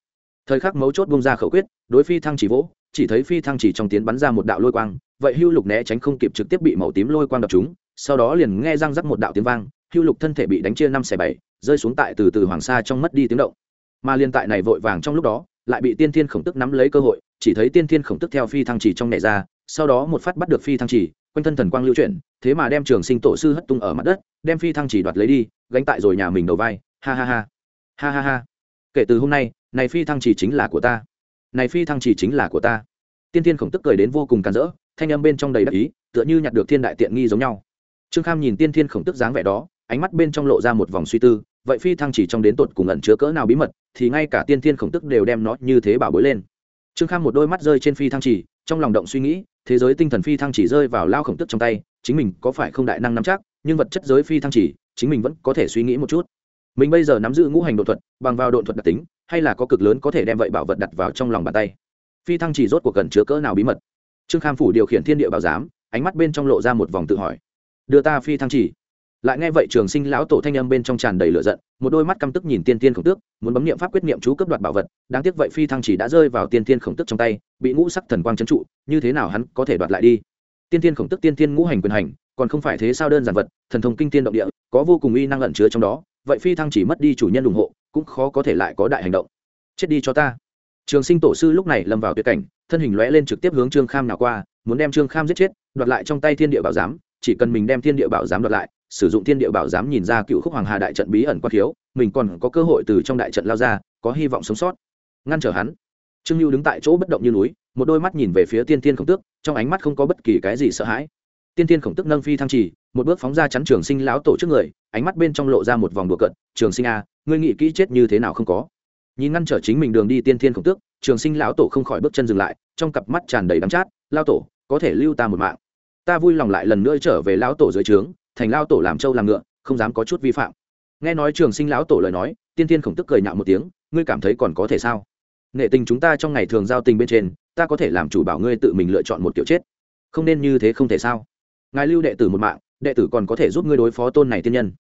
Thời khắc mấu chốt bung ra khẩu quyết, đối phi thăng chỉ vỗ, chỉ thấy phi thăng chỉ trong tiến bắn ra một đạo lôi quang, vậy hưu lục né tránh không kịp trực tiếp bị màu tím lôi quang đập chúng sau đó liền nghe răng rắc một đạo tiếng vang, hưu lục thân thể bị đánh chia năm xẻ bảy, rơi xuống tại từ từ hoàng sa trong mất đi tiếng động mà liên tại này vội vàng trong lúc đó, lại bị tiên thiên khổng tức nắm lấy cơ hội, chỉ thấy tiên thiên khổng tức theo phi thăng chỉ trong nhảy ra, sau đó một phát bắt được phi thăng chỉ, quanh thân thần quang lưu chuyển, thế mà đem trường sinh tổ sư hất tung ở mặt đất, đem phi thăng chỉ đoạt lấy đi, gánh tại rồi nhà mình đầu vai. Ha ha ha. Ha ha ha. Kể từ hôm nay, này phi thăng chỉ chính là của ta. Này phi thăng chỉ chính là của ta. Tiên thiên khổng tức cười đến vô cùng càn rỡ, thanh âm bên trong đầy đắc ý, tựa như nhặt được thiên đại tiện nghi giống nhau. Trương kham nhìn tiên thiên khổng tức dáng vẻ đó, ánh mắt bên trong lộ ra một vòng suy tư, vậy phi thăng chỉ trong đến tột cùng ẩn chứa cỡ nào bí mật thì ngay cả tiên thiên khổng tức đều đem nó như thế bảo bối lên. Trương kham một đôi mắt rơi trên phi thăng chỉ, trong lòng động suy nghĩ, thế giới tinh thần phi thăng chỉ rơi vào lao khổng tức trong tay, chính mình có phải không đại năng nắm chắc, nhưng vật chất giới phi thăng chỉ, chính mình vẫn có thể suy nghĩ một chút. Mình bây giờ nắm giữ ngũ hành độ thuật, bằng vào độ thuật đặc tính, hay là có cực lớn có thể đem vậy bảo vật đặt vào trong lòng bàn tay. Phi thăng chỉ rốt cuộc cần chứa cỡ nào bí mật? Trương kham phủ điều khiển thiên địa bảo giám, ánh mắt bên trong lộ ra một vòng tự hỏi. Đưa ta phi thăng chỉ lại nghe vậy trường sinh lão tổ thanh âm bên trong tràn đầy lửa giận, một đôi mắt căm tức nhìn tiên tiên khổng tước, muốn bấm niệm pháp quyết niệm chú cấp đoạt bảo vật, đáng tiếc vậy phi thăng chỉ đã rơi vào tiên tiên khổng tức trong tay, bị ngũ sắc thần quang trấn trụ, như thế nào hắn có thể đoạt lại đi? Tiên tiên khổng tức tiên tiên ngũ hành quyền hành, còn không phải thế sao đơn giản vật, thần thông kinh tiên động địa, có vô cùng uy năng ẩn chứa trong đó, vậy phi thăng chỉ mất đi chủ nhân ủng hộ, cũng khó có thể lại có đại hành động. Chết đi cho ta. Trường sinh tổ sư lúc này lâm vào tuyệt cảnh, thân hình lóe lên trực tiếp hướng trương kham nào qua, muốn đem trương kham giết chết, đoạt lại trong tay thiên địa bảo giám chỉ cần mình đem thiên địa bảo giám đoạt lại, sử dụng thiên địa bảo giám nhìn ra cựu khúc hoàng hà đại trận bí ẩn qua thiếu, mình còn có cơ hội từ trong đại trận lao ra, có hy vọng sống sót. Ngăn trở hắn. Trương lưu đứng tại chỗ bất động như núi, một đôi mắt nhìn về phía tiên tiên khổng tước, trong ánh mắt không có bất kỳ cái gì sợ hãi. Tiên tiên khổng tức nâng phi thăng trì một bước phóng ra chắn trường sinh lão tổ trước người, ánh mắt bên trong lộ ra một vòng đùa cận trường sinh a, ngươi nghĩ kỹ chết như thế nào không có? Nhìn ngăn trở chính mình đường đi tiên thiên khổng tước, trường sinh lão tổ không khỏi bước chân dừng lại, trong cặp mắt tràn đầy đắm chát lao tổ, có thể lưu ta một mạng ta vui lòng lại lần nữa trở về lão tổ dưới trướng, thành lao tổ làm trâu làm ngựa, không dám có chút vi phạm. Nghe nói trường sinh lão tổ lời nói, tiên thiên khổng tức cười nhạo một tiếng, ngươi cảm thấy còn có thể sao? Nghệ tình chúng ta trong ngày thường giao tình bên trên, ta có thể làm chủ bảo ngươi tự mình lựa chọn một kiểu chết. Không nên như thế không thể sao? Ngài lưu đệ tử một mạng, đệ tử còn có thể giúp ngươi đối phó tôn này tiên nhân.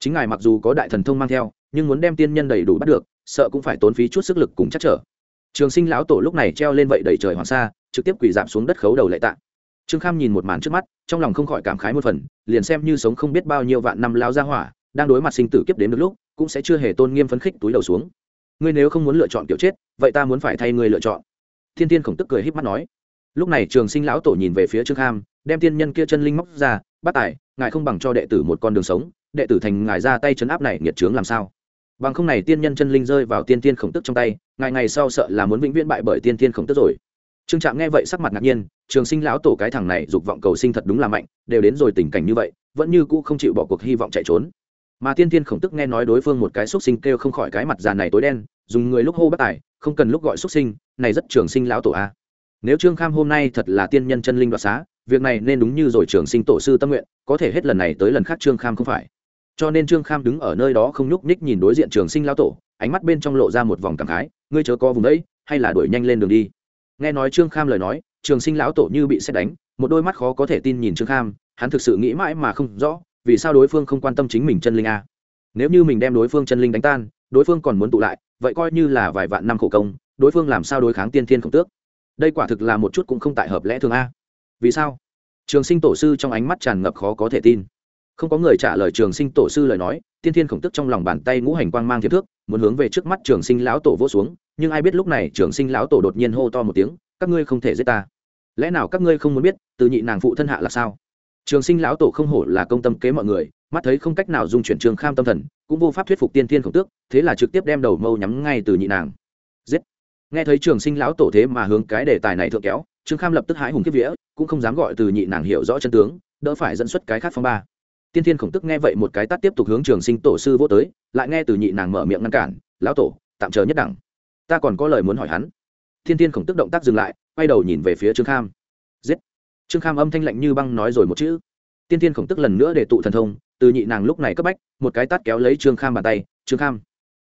Chính ngài mặc dù có đại thần thông mang theo, nhưng muốn đem tiên nhân đầy đủ bắt được, sợ cũng phải tốn phí chút sức lực cùng chắc trở. Trường sinh lão tổ lúc này treo lên vậy đầy trời hoàng sa, trực tiếp quỳ giảm xuống đất khấu đầu lệ tạ trương kham nhìn một màn trước mắt, trong lòng không khỏi cảm khái một phần, liền xem như sống không biết bao nhiêu vạn năm lao ra hỏa, đang đối mặt sinh tử kiếp đến được lúc, cũng sẽ chưa hề tôn nghiêm phấn khích túi đầu xuống. Ngươi nếu không muốn lựa chọn kiểu chết, vậy ta muốn phải thay ngươi lựa chọn. Thiên tiên khổng tức cười h í p mắt nói. Lúc này trường sinh lão tổ nhìn về phía trương kham, đem tiên nhân kia chân linh móc ra bắt tài, ngài không bằng cho đệ tử một con đường sống, đệ tử thành ngài ra tay chấn áp này nghiệt trướng làm sao? Bằng không này tiên nhân chân linh rơi vào tiên tiên khổng tức trong tay, ngài ngày sau sợ là muốn vĩnh viễn bại bởi tiên tiên khổng tức rồi trương trạm nghe vậy sắc mặt ngạc nhiên, trường sinh lão tổ cái thằng này dục vọng cầu sinh thật đúng là mạnh, đều đến rồi tình cảnh như vậy, vẫn như cũ không chịu bỏ cuộc hy vọng chạy trốn. Mà tiên tiên khổng tức nghe nói đối phương một cái xúc sinh kêu không khỏi cái mặt già này tối đen, dùng người lúc hô bất tài, không cần lúc gọi xúc sinh, này rất trường sinh lão tổ a. Nếu trương kham hôm nay thật là tiên nhân chân linh đoạt xá, việc này nên đúng như rồi trường sinh tổ sư tâm nguyện, có thể hết lần này tới lần khác trương kham không phải. Cho nên trương kham đứng ở nơi đó không nhúc nhích nhìn đối diện trường sinh lão tổ, ánh mắt bên trong lộ ra một vòng cảm khái, ngươi chớ có vùng đấy, hay là đuổi nhanh lên đường đi nghe nói trương kham lời nói, trường sinh lão tổ như bị xét đánh, một đôi mắt khó có thể tin nhìn trương kham, hắn thực sự nghĩ mãi mà không rõ, vì sao đối phương không quan tâm chính mình chân linh a? Nếu như mình đem đối phương chân linh đánh tan, đối phương còn muốn tụ lại, vậy coi như là vài vạn năm khổ công, đối phương làm sao đối kháng tiên thiên khổng tước? Đây quả thực là một chút cũng không tại hợp lẽ thường a. Vì sao? Trường sinh tổ sư trong ánh mắt tràn ngập khó có thể tin. Không có người trả lời trường sinh tổ sư lời nói, tiên thiên khổng tức trong lòng bàn tay ngũ hành quang mang thiếp thước, muốn hướng về trước mắt trường sinh lão tổ vỗ xuống nhưng ai biết lúc này trường sinh lão tổ đột nhiên hô to một tiếng, các ngươi không thể giết ta. Lẽ nào các ngươi không muốn biết, từ nhị nàng phụ thân hạ là sao? Trường sinh lão tổ không hổ là công tâm kế mọi người, mắt thấy không cách nào dung chuyển trường kham tâm thần, cũng vô pháp thuyết phục tiên thiên khổng tước, thế là trực tiếp đem đầu mâu nhắm ngay từ nhị nàng. Giết! Nghe thấy trường sinh lão tổ thế mà hướng cái đề tài này thượng kéo trương kham lập tức hãi hùng kiếp vía, cũng không dám gọi từ nhị nàng hiểu rõ chân tướng, đỡ phải dẫn xuất cái khác phong ba. Tiên thiên khổng tức nghe vậy một cái tắt tiếp tục hướng trường sinh tổ sư vô tới, lại nghe từ nhị nàng mở miệng ngăn cản, lão tổ, tạm chờ nhất đẳng ta còn có lời muốn hỏi hắn. Thiên thiên khổng tức động tác dừng lại, quay đầu nhìn về phía trương kham. Giết! Trương kham âm thanh lạnh như băng nói rồi một chữ. Tiên thiên khổng tức lần nữa để tụ thần thông, từ nhị nàng lúc này cấp bách, một cái tát kéo lấy trương kham bàn tay. Trương kham,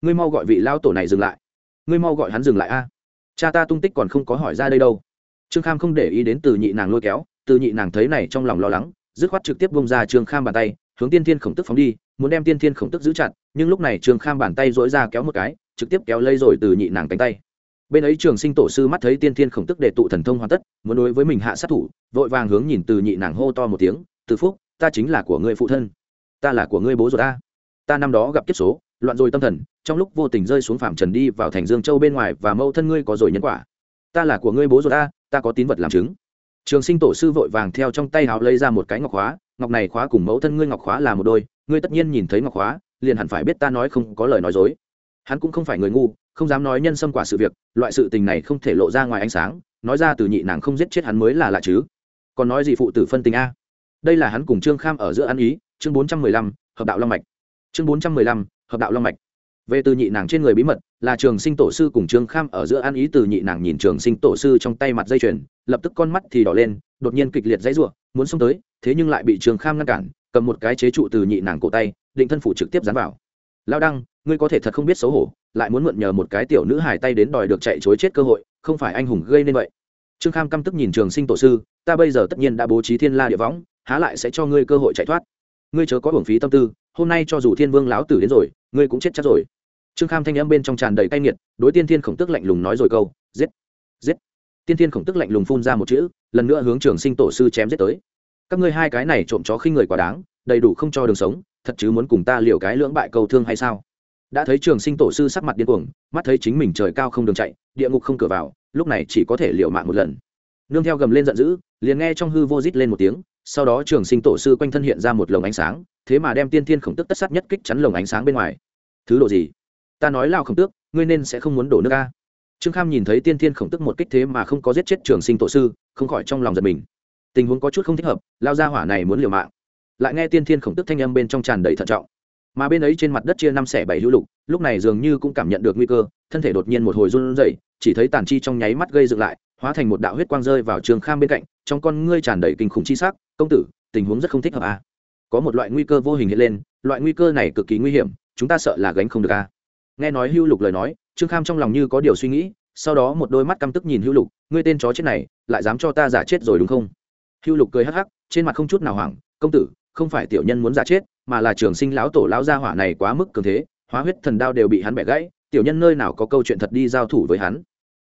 ngươi mau gọi vị lao tổ này dừng lại. Ngươi mau gọi hắn dừng lại a. Cha ta tung tích còn không có hỏi ra đây đâu. Trương kham không để ý đến từ nhị nàng lôi kéo, từ nhị nàng thấy này trong lòng lo lắng, dứt khoát trực tiếp bông ra trương kham bàn tay, hướng tiên thiên khổng tức phóng đi, muốn đem tiên thiên khổng tức giữ chặt, nhưng lúc này trương kham bàn tay dỗi ra kéo một cái trực tiếp kéo lây rồi từ nhị nàng cánh tay. Bên ấy trường sinh tổ sư mắt thấy tiên thiên khổng tức để tụ thần thông hoàn tất, muốn đối với mình hạ sát thủ, vội vàng hướng nhìn từ nhị nàng hô to một tiếng, từ phúc, ta chính là của ngươi phụ thân. Ta là của ngươi bố ruột ta. Ta năm đó gặp kiếp số, loạn rồi tâm thần, trong lúc vô tình rơi xuống phạm trần đi vào thành dương châu bên ngoài và mâu thân ngươi có rồi nhân quả. Ta là của ngươi bố ruột ta ta có tín vật làm chứng. Trường sinh tổ sư vội vàng theo trong tay hào lấy ra một cái ngọc khóa, ngọc này khóa cùng mẫu thân ngươi ngọc khóa là một đôi, ngươi tất nhiên nhìn thấy ngọc khóa, liền hẳn phải biết ta nói không có lời nói dối hắn cũng không phải người ngu, không dám nói nhân xâm quả sự việc, loại sự tình này không thể lộ ra ngoài ánh sáng, nói ra từ nhị nàng không giết chết hắn mới là lạ chứ. Còn nói gì phụ tử phân tình a? Đây là hắn cùng trương kham ở giữa ăn ý, chương bốn trăm mười lăm, hợp đạo long mạch. Chương bốn trăm mười lăm, hợp đạo long mạch. Về từ nhị nàng trên người bí mật, là trường sinh tổ sư cùng trương kham ở giữa ăn ý từ nhị nàng nhìn trường sinh tổ sư trong tay mặt dây chuyền, lập tức con mắt thì đỏ lên, đột nhiên kịch liệt dãy r u ộ muốn xông tới, thế nhưng lại bị trường kham ngăn cản, cầm một cái chế trụ từ nhị nàng cổ tay, định thân phủ trực tiếp dán vào. Lao đăng ngươi có thể thật không biết xấu hổ, lại muốn mượn nhờ một cái tiểu nữ hài tay đến đòi được chạy chối chết cơ hội, không phải anh hùng gây nên vậy. Trương kham căm tức nhìn trường sinh tổ sư, ta bây giờ tất nhiên đã bố trí thiên la địa võng, há lại sẽ cho ngươi cơ hội chạy thoát. Ngươi chớ có hưởng phí tâm tư, hôm nay cho dù thiên vương lão tử đến rồi, ngươi cũng chết chắc rồi. Trương kham thanh âm bên trong tràn đầy cay nghiệt, đối tiên thiên khổng tức lạnh lùng nói rồi câu, giết giết. Tiên thiên khổng tức lạnh lùng phun ra một chữ, lần nữa hướng trường sinh tổ sư chém giết tới. Các ngươi hai cái này trộm chó khinh người quá đáng, đầy đủ không cho đường sống, thật chứ muốn cùng ta liều cái lưỡng bại cầu thương hay sao? Đã thấy trường sinh tổ sư sắc mặt điên cuồng, mắt thấy chính mình trời cao không đường chạy, địa ngục không cửa vào, lúc này chỉ có thể liều mạng một lần. Nương theo gầm lên giận dữ, liền nghe trong hư vô rít lên một tiếng, sau đó trường sinh tổ sư quanh thân hiện ra một lồng ánh sáng, thế mà đem tiên thiên khổng tức tất sát nhất kích chắn lồng ánh sáng bên ngoài. Thứ độ gì? Ta nói lao khổng tước, ngươi nên sẽ không muốn đổ nước ca trương kham nhìn thấy tiên thiên khổng tức một kích thế mà không có giết chết trường sinh tổ sư, không khỏi trong lòng giật mình. Tình huống có chút không thích hợp, lao ra hỏa này muốn liều mạng. Lại nghe tiên thiên khổng tức thanh âm bên trong tràn đầy thận trọng mà bên ấy trên mặt đất chia năm xẻ bảy hữu lục, lúc này dường như cũng cảm nhận được nguy cơ, thân thể đột nhiên một hồi run rẩy, chỉ thấy tàn chi trong nháy mắt gây dựng lại, hóa thành một đạo huyết quang rơi vào trường kham bên cạnh, trong con ngươi tràn đầy kinh khủng chi sắc, công tử, tình huống rất không thích hợp à. có một loại nguy cơ vô hình hiện lên, loại nguy cơ này cực kỳ nguy hiểm, chúng ta sợ là gánh không được à. nghe nói hưu lục lời nói, trương kham trong lòng như có điều suy nghĩ, sau đó một đôi mắt căm tức nhìn hưu lục, ngươi tên chó chết này, lại dám cho ta giả chết rồi đúng không hưu lục cười hắc hắc, trên mặt không chút nào hoảng, công tử, không phải tiểu nhân muốn giả chết mà là trường sinh lão tổ lão gia hỏa này quá mức cường thế, hóa huyết thần đao đều bị hắn bẻ gãy, tiểu nhân nơi nào có câu chuyện thật đi giao thủ với hắn.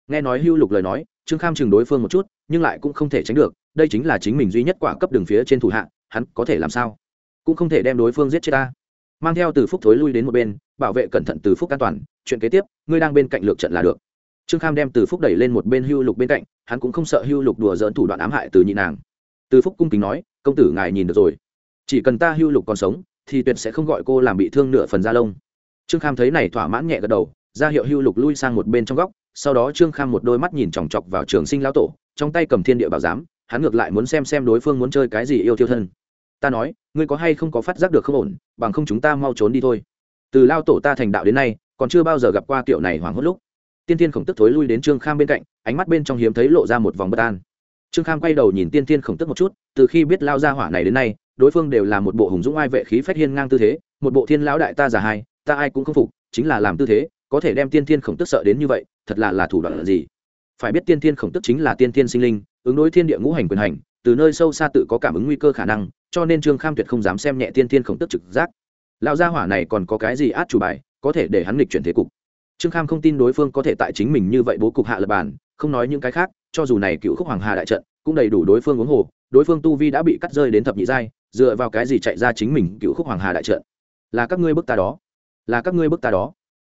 Nghe nói hưu lục lời nói, trương kham chừng đối phương một chút, nhưng lại cũng không thể tránh được, đây chính là chính mình duy nhất quả cấp đường phía trên thủ hạ, hắn có thể làm sao? Cũng không thể đem đối phương giết chết ta. Mang theo từ phúc thối lui đến một bên, bảo vệ cẩn thận từ phúc an toàn, chuyện kế tiếp, ngươi đang bên cạnh lược trận là được. Trương kham đem từ phúc đẩy lên một bên hưu lục bên cạnh, hắn cũng không sợ hưu lục đùa dỡn thủ đoạn ám hại từ nhị nàng. Từ phúc cung kính nói, công tử ngài nhìn được rồi. Chỉ cần ta hưu lục còn sống thì tuyệt sẽ không gọi cô làm bị thương nửa phần da lông. Trương kham thấy này thỏa mãn nhẹ gật đầu, ra hiệu hưu lục lui sang một bên trong góc, sau đó trương kham một đôi mắt nhìn chòng chọc vào trường sinh lão tổ, trong tay cầm thiên địa bảo giám, hắn ngược lại muốn xem xem đối phương muốn chơi cái gì yêu thiêu thân. Ta nói, ngươi có hay không có phát giác được không ổn, bằng không chúng ta mau trốn đi thôi. Từ lao tổ ta thành đạo đến nay, còn chưa bao giờ gặp qua kiểu này hoảng hốt lúc. Tiên tiên khổng tức thối lui đến trương kham bên cạnh, ánh mắt bên trong hiếm thấy lộ ra một vòng bất an. Trương kham quay đầu nhìn tiên tiên khổng tức một chút, từ khi biết lao ra hỏa này đến nay đối phương đều là một bộ hùng dũng ai vệ khí phách hiên ngang tư thế, một bộ thiên lão đại ta giả hai, ta ai cũng không phục, chính là làm tư thế, có thể đem tiên thiên khổng tức sợ đến như vậy, thật là là thủ đoạn là gì? Phải biết tiên thiên khổng tức chính là tiên thiên sinh linh, ứng đối thiên địa ngũ hành quyền hành, từ nơi sâu xa tự có cảm ứng nguy cơ khả năng, cho nên trương kham tuyệt không dám xem nhẹ tiên thiên khổng tức trực giác. Lão gia hỏa này còn có cái gì át chủ bài, có thể để hắn nghịch chuyển thế cục? Trương kham không tin đối phương có thể tại chính mình như vậy bố cục hạ lập bàn, không nói những cái khác, cho dù này cựu khúc hoàng hà đại trận, cũng đầy đủ đối phương uống hồ, đối phương tu vi đã bị cắt rơi đến thập nhị giai dựa vào cái gì chạy ra chính mình cựu khúc hoàng hà đại trận? Là các ngươi bức ta đó. Là các ngươi bức ta đó.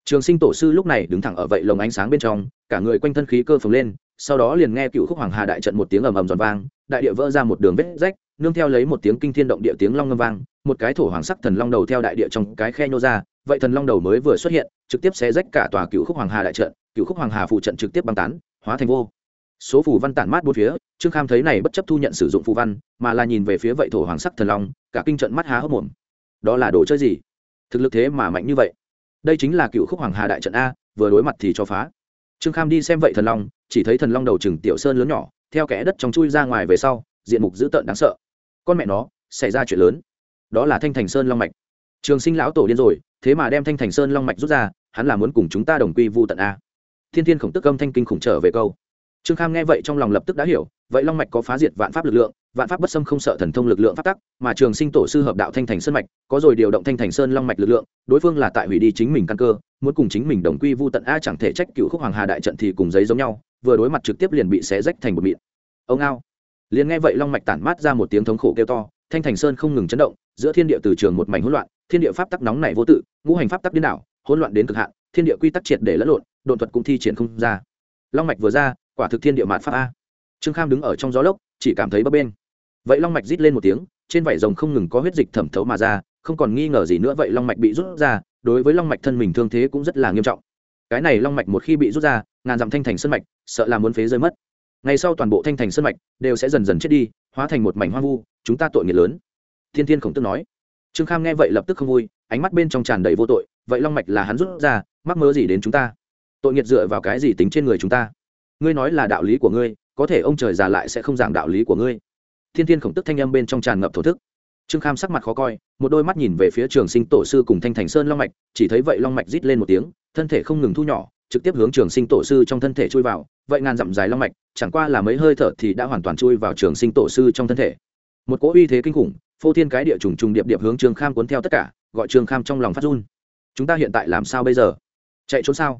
Trường sinh tổ sư lúc này đứng thẳng ở vậy lồng ánh sáng bên trong, cả người quanh thân khí cơ phồng lên, sau đó liền nghe cựu khúc hoàng hà đại trận một tiếng ầm ầm giòn vang, đại địa vỡ ra một đường vết rách, nương theo lấy một tiếng kinh thiên động địa tiếng long ngâm vang, một cái thổ hoàng sắc thần long đầu theo đại địa trong cái khe nhô ra, vậy thần long đầu mới vừa xuất hiện, trực tiếp xé rách cả tòa cựu khúc hoàng hà đại trận, cựu khúc hoàng hà phụ trận trực tiếp băng tán, hóa thành vô số phù văn tản mát bốn phía, trương kham thấy này bất chấp thu nhận sử dụng phù văn, mà là nhìn về phía vậy thổ hoàng sắc thần long, cả kinh trận mắt há hốc mồm. Đó là đồ chơi gì? Thực lực thế mà mạnh như vậy. Đây chính là cựu khúc hoàng hà đại trận a, vừa đối mặt thì cho phá. Trương kham đi xem vậy thần long, chỉ thấy thần long đầu chừng tiểu sơn lớn nhỏ, theo kẽ đất trong chui ra ngoài về sau, diện mục dữ tợn đáng sợ. Con mẹ nó, xảy ra chuyện lớn. Đó là thanh thành sơn long mạch. Trường sinh lão tổ điên rồi, thế mà đem thanh thành sơn long mạch rút ra, hắn là muốn cùng chúng ta đồng quy vu tận a. Thiên thiên khổng tức âm thanh kinh khủng trở về câu trương kham nghe vậy trong lòng lập tức đã hiểu, vậy long mạch có phá diệt vạn pháp lực lượng, vạn pháp bất xâm không sợ thần thông lực lượng phát tắc, mà trường sinh tổ sư hợp đạo thanh thành sơn mạch, có rồi điều động thanh thành sơn long mạch lực lượng, đối phương là tại hủy đi chính mình căn cơ, muốn cùng chính mình đồng quy vu tận a chẳng thể trách cựu khúc hoàng hà đại trận thì cùng giấy giống nhau, vừa đối mặt trực tiếp liền bị xé rách thành một mịn. Ông ao. Liền nghe vậy long mạch tản mát ra một tiếng thống khổ kêu to, thanh thành sơn không ngừng chấn động, giữa thiên địa từ trường một mảnh hỗn loạn, thiên địa pháp tắc nóng này vô tự, ngũ hành pháp tắc điên đảo, hỗn loạn đến cực hạn, thiên địa quy tắc triệt để lẫn lộn, độn thuật cũng thi triển không ra. Long mạch vừa ra quả thực thiên địa mạt pháp a. Trương kham đứng ở trong gió lốc, chỉ cảm thấy bấp bên vậy long mạch rít lên một tiếng, trên vảy rồng không ngừng có huyết dịch thẩm thấu mà ra, không còn nghi ngờ gì nữa vậy long mạch bị rút ra, đối với long mạch thân mình thương thế cũng rất là nghiêm trọng. Cái này long mạch một khi bị rút ra, ngàn dặm thanh thành sân mạch, sợ là muốn phế rơi mất. Ngày sau toàn bộ thanh thành sân mạch đều sẽ dần dần chết đi, hóa thành một mảnh hoang vu, chúng ta tội nghiệp lớn. Thiên thiên khổng tức nói. Trương kham nghe vậy lập tức không vui, ánh mắt bên trong tràn đầy vô tội, vậy long mạch là hắn rút ra, mắc mớ gì đến chúng ta? Tội nghiệp dựa vào cái gì tính trên người chúng ta? Ngươi nói là đạo lý của ngươi, có thể ông trời già lại sẽ không giảng đạo lý của ngươi. Thiên thiên khổng tức thanh âm bên trong tràn ngập thổ thức. Trương kham sắc mặt khó coi, một đôi mắt nhìn về phía trường sinh tổ sư cùng thanh thành sơn long mạch, chỉ thấy vậy long mạch rít lên một tiếng, thân thể không ngừng thu nhỏ, trực tiếp hướng trường sinh tổ sư trong thân thể chui vào, vậy ngàn dặm dài long mạch, chẳng qua là mấy hơi thở thì đã hoàn toàn chui vào trường sinh tổ sư trong thân thể. Một cỗ uy thế kinh khủng, phô thiên cái địa trùng trùng điệp điệp hướng trương kham cuốn theo tất cả, gọi trương kham trong lòng phát run. Chúng ta hiện tại làm sao bây giờ? Chạy trốn sao?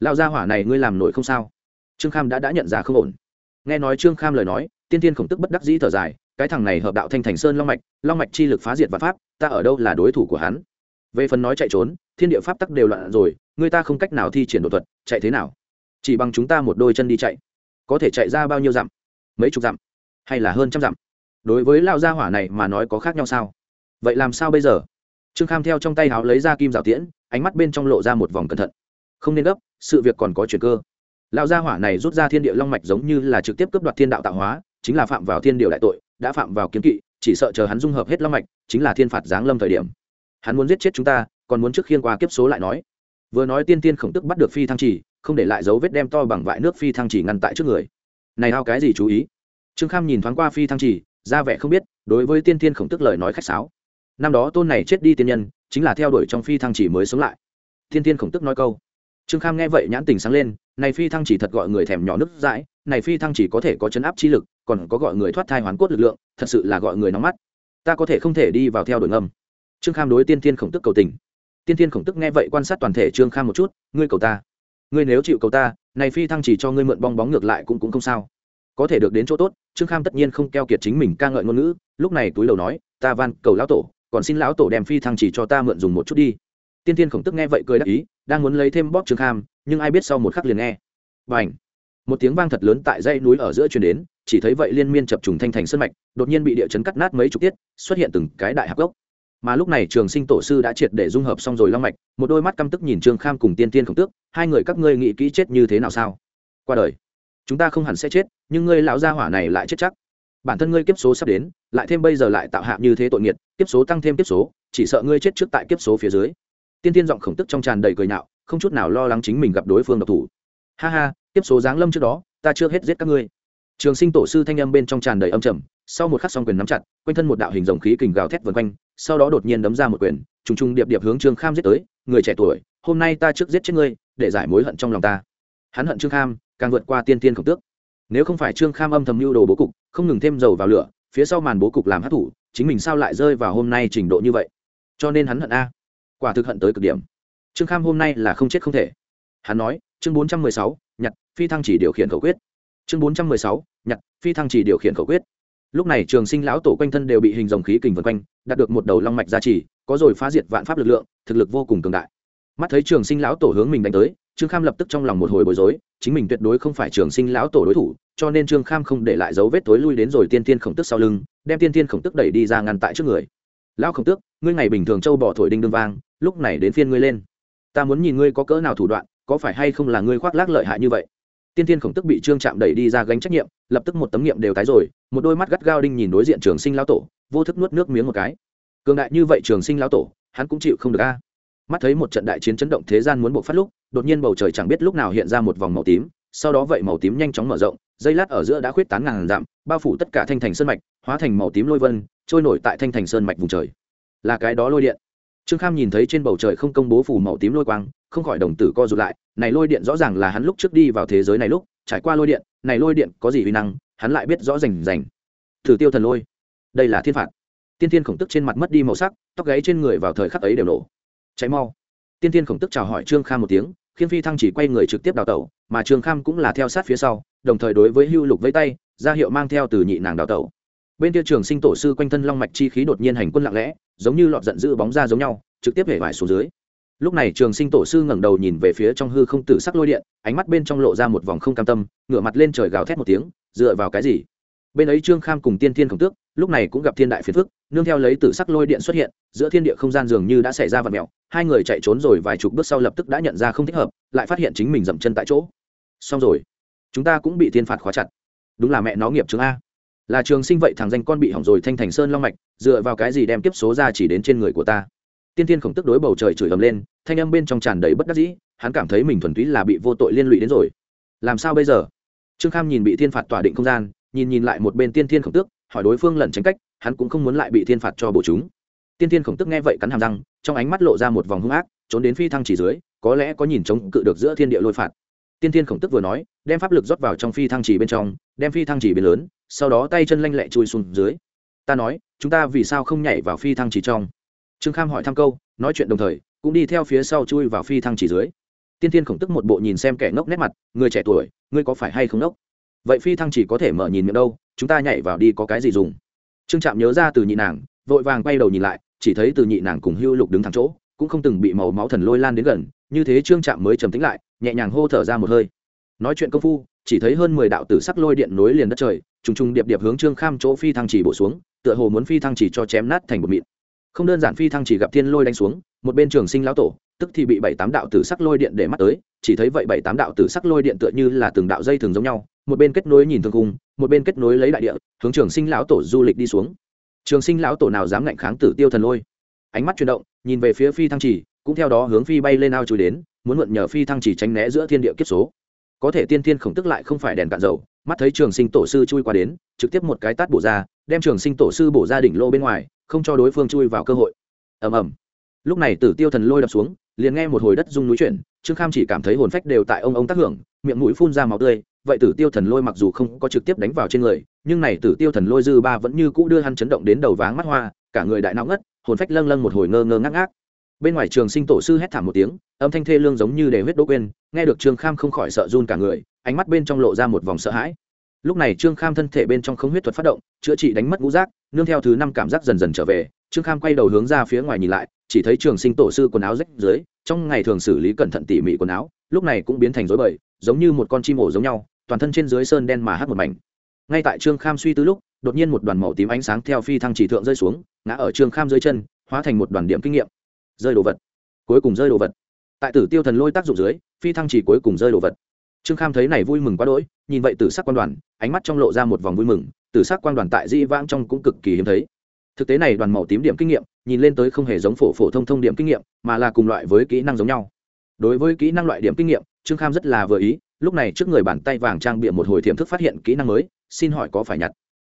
Lao ra hỏa này ngươi làm nổi không sao? Trương kham đã đã nhận ra không ổn. Nghe nói trương kham lời nói, tiên tiên khổng tức bất đắc dĩ thở dài, cái thằng này hợp đạo thanh thành sơn long mạch long mạch chi lực phá diệt và pháp, ta ở đâu là đối thủ của hắn? Về phần nói chạy trốn, thiên địa pháp tắc đều loạn rồi, người ta không cách nào thi triển đột thuật, chạy thế nào? Chỉ bằng chúng ta một đôi chân đi chạy, có thể chạy ra bao nhiêu dặm? Mấy chục dặm? Hay là hơn trăm dặm? Đối với lao gia hỏa này mà nói có khác nhau sao? Vậy làm sao bây giờ? Trương kham theo trong tay háo lấy ra kim rào tiễn, ánh mắt bên trong lộ ra một vòng cẩn thận. Không nên gấp, sự việc còn có chuyện cơ. Lão gia hỏa này rút ra thiên địa long mạch giống như là trực tiếp cướp đoạt thiên đạo tạo hóa, chính là phạm vào thiên điều đại tội, đã phạm vào kiến kỵ, chỉ sợ chờ hắn dung hợp hết long mạch, chính là thiên phạt giáng lâm thời điểm. Hắn muốn giết chết chúng ta, còn muốn trước khiên qua kiếp số lại nói. Vừa nói tiên tiên khổng tức bắt được phi thăng chỉ, không để lại dấu vết đem to bằng vại nước phi thăng chỉ ngăn tại trước người. Này hao cái gì chú ý? Trương kham nhìn thoáng qua phi thăng chỉ, ra vẻ không biết, đối với tiên tiên khổng tức lời nói khách sáo. Năm đó tôn này chết đi tiên nhân, chính là theo đuổi trong phi thăng chỉ mới sống lại. Tiên tiên khổng tức nói câu trương kham nghe vậy nhãn tình sáng lên, này phi thăng chỉ thật gọi người thèm nhỏ nước dãi này phi thăng chỉ có thể có chấn áp chi lực, còn có gọi người thoát thai hoàn cốt lực lượng, thật sự là gọi người nóng mắt. Ta có thể không thể đi vào theo đường âm trương kham đối tiên tiên khổng tức cầu tình. Tiên tiên khổng tức nghe vậy quan sát toàn thể trương kham một chút, ngươi cầu ta. Ngươi nếu chịu cầu ta, này phi thăng chỉ cho ngươi mượn bong bóng ngược lại cũng cũng không sao. Có thể được đến chỗ tốt, trương kham tất nhiên không keo kiệt chính mình ca ngợi ngôn ngữ, lúc này túi đầu nói, ta van cầu lão tổ, còn xin lão tổ đem phi thăng chỉ cho ta mượn dùng một chút đi. Tiên tiên khổng tức nghe vậy cười đáp ý đang muốn lấy thêm bóp trương kham, nhưng ai biết sau một khắc liền nghe. Và ảnh một tiếng vang thật lớn tại dãy núi ở giữa truyền đến, chỉ thấy vậy liên miên chập trùng thanh thành sân mạch, đột nhiên bị địa chấn cắt nát mấy chục tiết, xuất hiện từng cái đại hạc gốc. Mà lúc này trường sinh tổ sư đã triệt để dung hợp xong rồi long mạch, một đôi mắt căm tức nhìn trương kham cùng tiên tiên khổng tước, hai người các ngươi nghĩ kỹ chết như thế nào sao? Qua đời, chúng ta không hẳn sẽ chết, nhưng ngươi lão gia hỏa này lại chết chắc. Bản thân ngươi kiếp số sắp đến, lại thêm bây giờ lại tạo hạ như thế tội nghiệt, kiếp số tăng thêm kiếp số, chỉ sợ ngươi chết trước tại kiếp số phía dưới tiên tiên giọng khổng tức trong tràn đầy cười nhạo, không chút nào lo lắng chính mình gặp đối phương độc thủ. Ha ha, tiếp số giáng lâm trước đó, ta chưa hết giết các ngươi. Trường sinh tổ sư thanh âm bên trong tràn đầy âm trầm, sau một khắc song quyền nắm chặt, quanh thân một đạo hình dòng khí kình gào thét vần quanh, sau đó đột nhiên đấm ra một quyền, trùng trùng điệp điệp hướng trương kham giết tới, người trẻ tuổi, hôm nay ta trước giết chết ngươi, để giải mối hận trong lòng ta. Hắn hận trương kham, càng vượt qua tiên tiên khổng tước. Nếu không phải trương kham âm thầm mưu đồ bố cục, không ngừng thêm dầu vào lửa, phía sau màn bố cục làm hát thủ chính mình sao lại rơi vào hôm nay trình độ như vậy? Cho nên hắn hận a quả thực hận tới cực điểm. Trương kham hôm nay là không chết không thể. Hắn nói, chương bốn trăm mười sáu, nhặt, phi thăng chỉ điều khiển khẩu quyết. Chương bốn trăm mười sáu, nhặt, phi thăng chỉ điều khiển khẩu quyết. Lúc này trường sinh lão tổ quanh thân đều bị hình dòng khí kình vân quanh, đạt được một đầu long mạch gia trì, có rồi phá diệt vạn pháp lực lượng, thực lực vô cùng cường đại. Mắt thấy trường sinh lão tổ hướng mình đánh tới, trương kham lập tức trong lòng một hồi bối rối, chính mình tuyệt đối không phải trường sinh lão tổ đối thủ, cho nên trương kham không để lại dấu vết tối lui đến rồi tiên tiên khổng tức sau lưng, đem tiên tiên khổng tức đẩy đi ra ngăn tại trước người. Lão khổng tước, ngươi ngày bình thường châu bỏ thổi đinh đương vang lúc này đến phiên ngươi lên. Ta muốn nhìn ngươi có cỡ nào thủ đoạn, có phải hay không là ngươi khoác lác lợi hại như vậy? Tiên tiên khổng tức bị trương chạm đẩy đi ra gánh trách nhiệm, lập tức một tấm nghiệm đều tái rồi, một đôi mắt gắt gao đinh nhìn đối diện trường sinh lão tổ, vô thức nuốt nước miếng một cái. Cường đại như vậy trường sinh lão tổ, hắn cũng chịu không được a. Mắt thấy một trận đại chiến chấn động thế gian muốn buộc phát lúc, đột nhiên bầu trời chẳng biết lúc nào hiện ra một vòng màu tím, sau đó vậy màu tím nhanh chóng mở rộng, dây lát ở giữa đã khuyết tán ngàn dặm, bao phủ tất cả thanh thành sơn mạch, hóa thành màu tím lôi vân, trôi nổi tại thanh thành sơn mạch vùng trời. Là cái đó lôi điện trương kham nhìn thấy trên bầu trời không công bố phủ màu tím lôi quang, không khỏi đồng tử co rụt lại, này lôi điện rõ ràng là hắn lúc trước đi vào thế giới này lúc, trải qua lôi điện, này lôi điện có gì uy năng, hắn lại biết rõ rành rành. Thử tiêu thần lôi. Đây là thiên phạt. Tiên thiên khổng tức trên mặt mất đi màu sắc, tóc gáy trên người vào thời khắc ấy đều nổ. Cháy mau. Tiên thiên khổng tức chào hỏi trương kham một tiếng, khiến phi thăng chỉ quay người trực tiếp đào tẩu, mà trương kham cũng là theo sát phía sau, đồng thời đối với hưu lục vẫy tay, ra hiệu mang theo từ nhị nàng đào tẩu. Bên kia trường sinh tổ sư quanh thân long mạch chi khí đột nhiên hành quân lặng lẽ giống như lọt giận dữ bóng ra giống nhau, trực tiếp hể vải xuống dưới. Lúc này trường sinh tổ sư ngẩng đầu nhìn về phía trong hư không tử sắc lôi điện, ánh mắt bên trong lộ ra một vòng không cam tâm, ngửa mặt lên trời gào thét một tiếng, dựa vào cái gì? Bên ấy trương kham cùng tiên thiên khổng tước, lúc này cũng gặp thiên đại phiền phức, nương theo lấy tử sắc lôi điện xuất hiện, giữa thiên địa không gian dường như đã xảy ra vật mẹo, hai người chạy trốn rồi vài chục bước sau lập tức đã nhận ra không thích hợp, lại phát hiện chính mình dậm chân tại chỗ. Xong rồi, chúng ta cũng bị thiên phạt khóa chặt. Đúng là mẹ nó nghiệp chứng a là trường sinh vậy thằng danh con bị hỏng rồi thanh thành sơn long mạch, dựa vào cái gì đem kiếp số ra chỉ đến trên người của ta? Tiên tiên khổng tức đối bầu trời chửi ầm lên, thanh âm bên trong tràn đầy bất đắc dĩ, hắn cảm thấy mình thuần túy là bị vô tội liên lụy đến rồi. Làm sao bây giờ? Trương kham nhìn bị thiên phạt tỏa định không gian, nhìn nhìn lại một bên tiên thiên khổng tước, hỏi đối phương lẩn tránh cách, hắn cũng không muốn lại bị thiên phạt cho bổ chúng. Tiên thiên khổng tức nghe vậy cắn hàm răng, trong ánh mắt lộ ra một vòng hung ác, trốn đến phi thăng chỉ dưới, có lẽ có nhìn chống cự được giữa thiên địa lôi phạt. Tiên thiên khổng tức vừa nói, đem pháp lực rót vào trong phi thăng chỉ bên trong, đem phi thăng chỉ biến lớn sau đó tay chân lanh lẹ chui xuống dưới. Ta nói, chúng ta vì sao không nhảy vào phi thăng chỉ trong? Trương kham hỏi thăm câu, nói chuyện đồng thời, cũng đi theo phía sau chui vào phi thăng chỉ dưới. Tiên tiên khổng tức một bộ nhìn xem kẻ ngốc nét mặt, người trẻ tuổi, ngươi có phải hay không ngốc? Vậy phi thăng chỉ có thể mở nhìn miệng đâu, chúng ta nhảy vào đi có cái gì dùng? Trương trạm nhớ ra từ nhị nàng, vội vàng quay đầu nhìn lại, chỉ thấy từ nhị nàng cùng hưu lục đứng thẳng chỗ, cũng không từng bị màu máu thần lôi lan đến gần, như thế trương trạm mới trầm tính lại, nhẹ nhàng hô thở ra một hơi. Nói chuyện công phu chỉ thấy hơn mười đạo tử sắc lôi điện nối liền đất trời, trùng trùng điệp điệp hướng trương kham chỗ phi thăng chỉ bổ xuống, tựa hồ muốn phi thăng chỉ cho chém nát thành một mịn. Không đơn giản phi thăng chỉ gặp thiên lôi đánh xuống, một bên trường sinh lão tổ, tức thì bị bảy tám đạo tử sắc lôi điện để mắt tới, chỉ thấy vậy bảy tám đạo tử sắc lôi điện tựa như là từng đạo dây thường giống nhau, một bên kết nối nhìn thương cung, một bên kết nối lấy đại địa, hướng trường sinh lão tổ du lịch đi xuống. Trường sinh lão tổ nào dám ngạnh kháng tử tiêu thần lôi? Ánh mắt chuyển động, nhìn về phía phi thăng chỉ, cũng theo đó hướng phi bay lên ao chui đến, muốn mượn nhờ phi thăng chỉ tránh né giữa thiên địa kiếp số có thể tiên thiên khổng tức lại không phải đèn cạn dầu, mắt thấy trường sinh tổ sư chui qua đến, trực tiếp một cái tát bổ ra, đem trường sinh tổ sư bổ ra đỉnh lô bên ngoài, không cho đối phương chui vào cơ hội. Ầm ầm. Lúc này tử tiêu thần lôi đập xuống, liền nghe một hồi đất rung núi chuyển, trương kham chỉ cảm thấy hồn phách đều tại ông ông tác hưởng, miệng mũi phun ra máu tươi, vậy tử tiêu thần lôi mặc dù không có trực tiếp đánh vào trên người, nhưng này tử tiêu thần lôi dư ba vẫn như cũ đưa hắn chấn động đến đầu váng mắt hoa, cả người đại não ngất, hồn phách lâng lâng một hồi ngơ ngơ ngác ngác bên ngoài trường sinh tổ sư hét thảm một tiếng, âm thanh thê lương giống như để huyết đỗ quên, nghe được trương kham không khỏi sợ run cả người, ánh mắt bên trong lộ ra một vòng sợ hãi. Lúc này trương kham thân thể bên trong không huyết thuật phát động, chữa trị đánh mất ngũ giác, nương theo thứ năm cảm giác dần dần trở về, trương kham quay đầu hướng ra phía ngoài nhìn lại, chỉ thấy trường sinh tổ sư quần áo rách dưới, trong ngày thường xử lý cẩn thận tỉ mỉ quần áo, lúc này cũng biến thành rối bời, giống như một con chim ổ giống nhau, toàn thân trên dưới sơn đen mà hát một mảnh. Ngay tại trương kham suy tư lúc, đột nhiên một đoàn màu tím ánh sáng theo phi thăng chỉ thượng rơi xuống, ngã ở trương kham dưới chân, hóa thành một đoàn điểm kinh nghiệm rơi đồ vật. Cuối cùng rơi đồ vật. Tại tử tiêu thần lôi tác dụng dưới, phi thăng chỉ cuối cùng rơi đồ vật. Trương kham thấy này vui mừng quá đỗi, nhìn vậy tử sắc quan đoàn, ánh mắt trong lộ ra một vòng vui mừng, tử sắc quan đoàn tại di vãng trong cũng cực kỳ hiếm thấy. Thực tế này đoàn màu tím điểm kinh nghiệm, nhìn lên tới không hề giống phổ phổ thông thông điểm kinh nghiệm, mà là cùng loại với kỹ năng giống nhau. Đối với kỹ năng loại điểm kinh nghiệm, trương kham rất là vừa ý, lúc này trước người bàn tay vàng trang bịa một hồi thiểm thức phát hiện kỹ năng mới, xin hỏi có phải nhặt?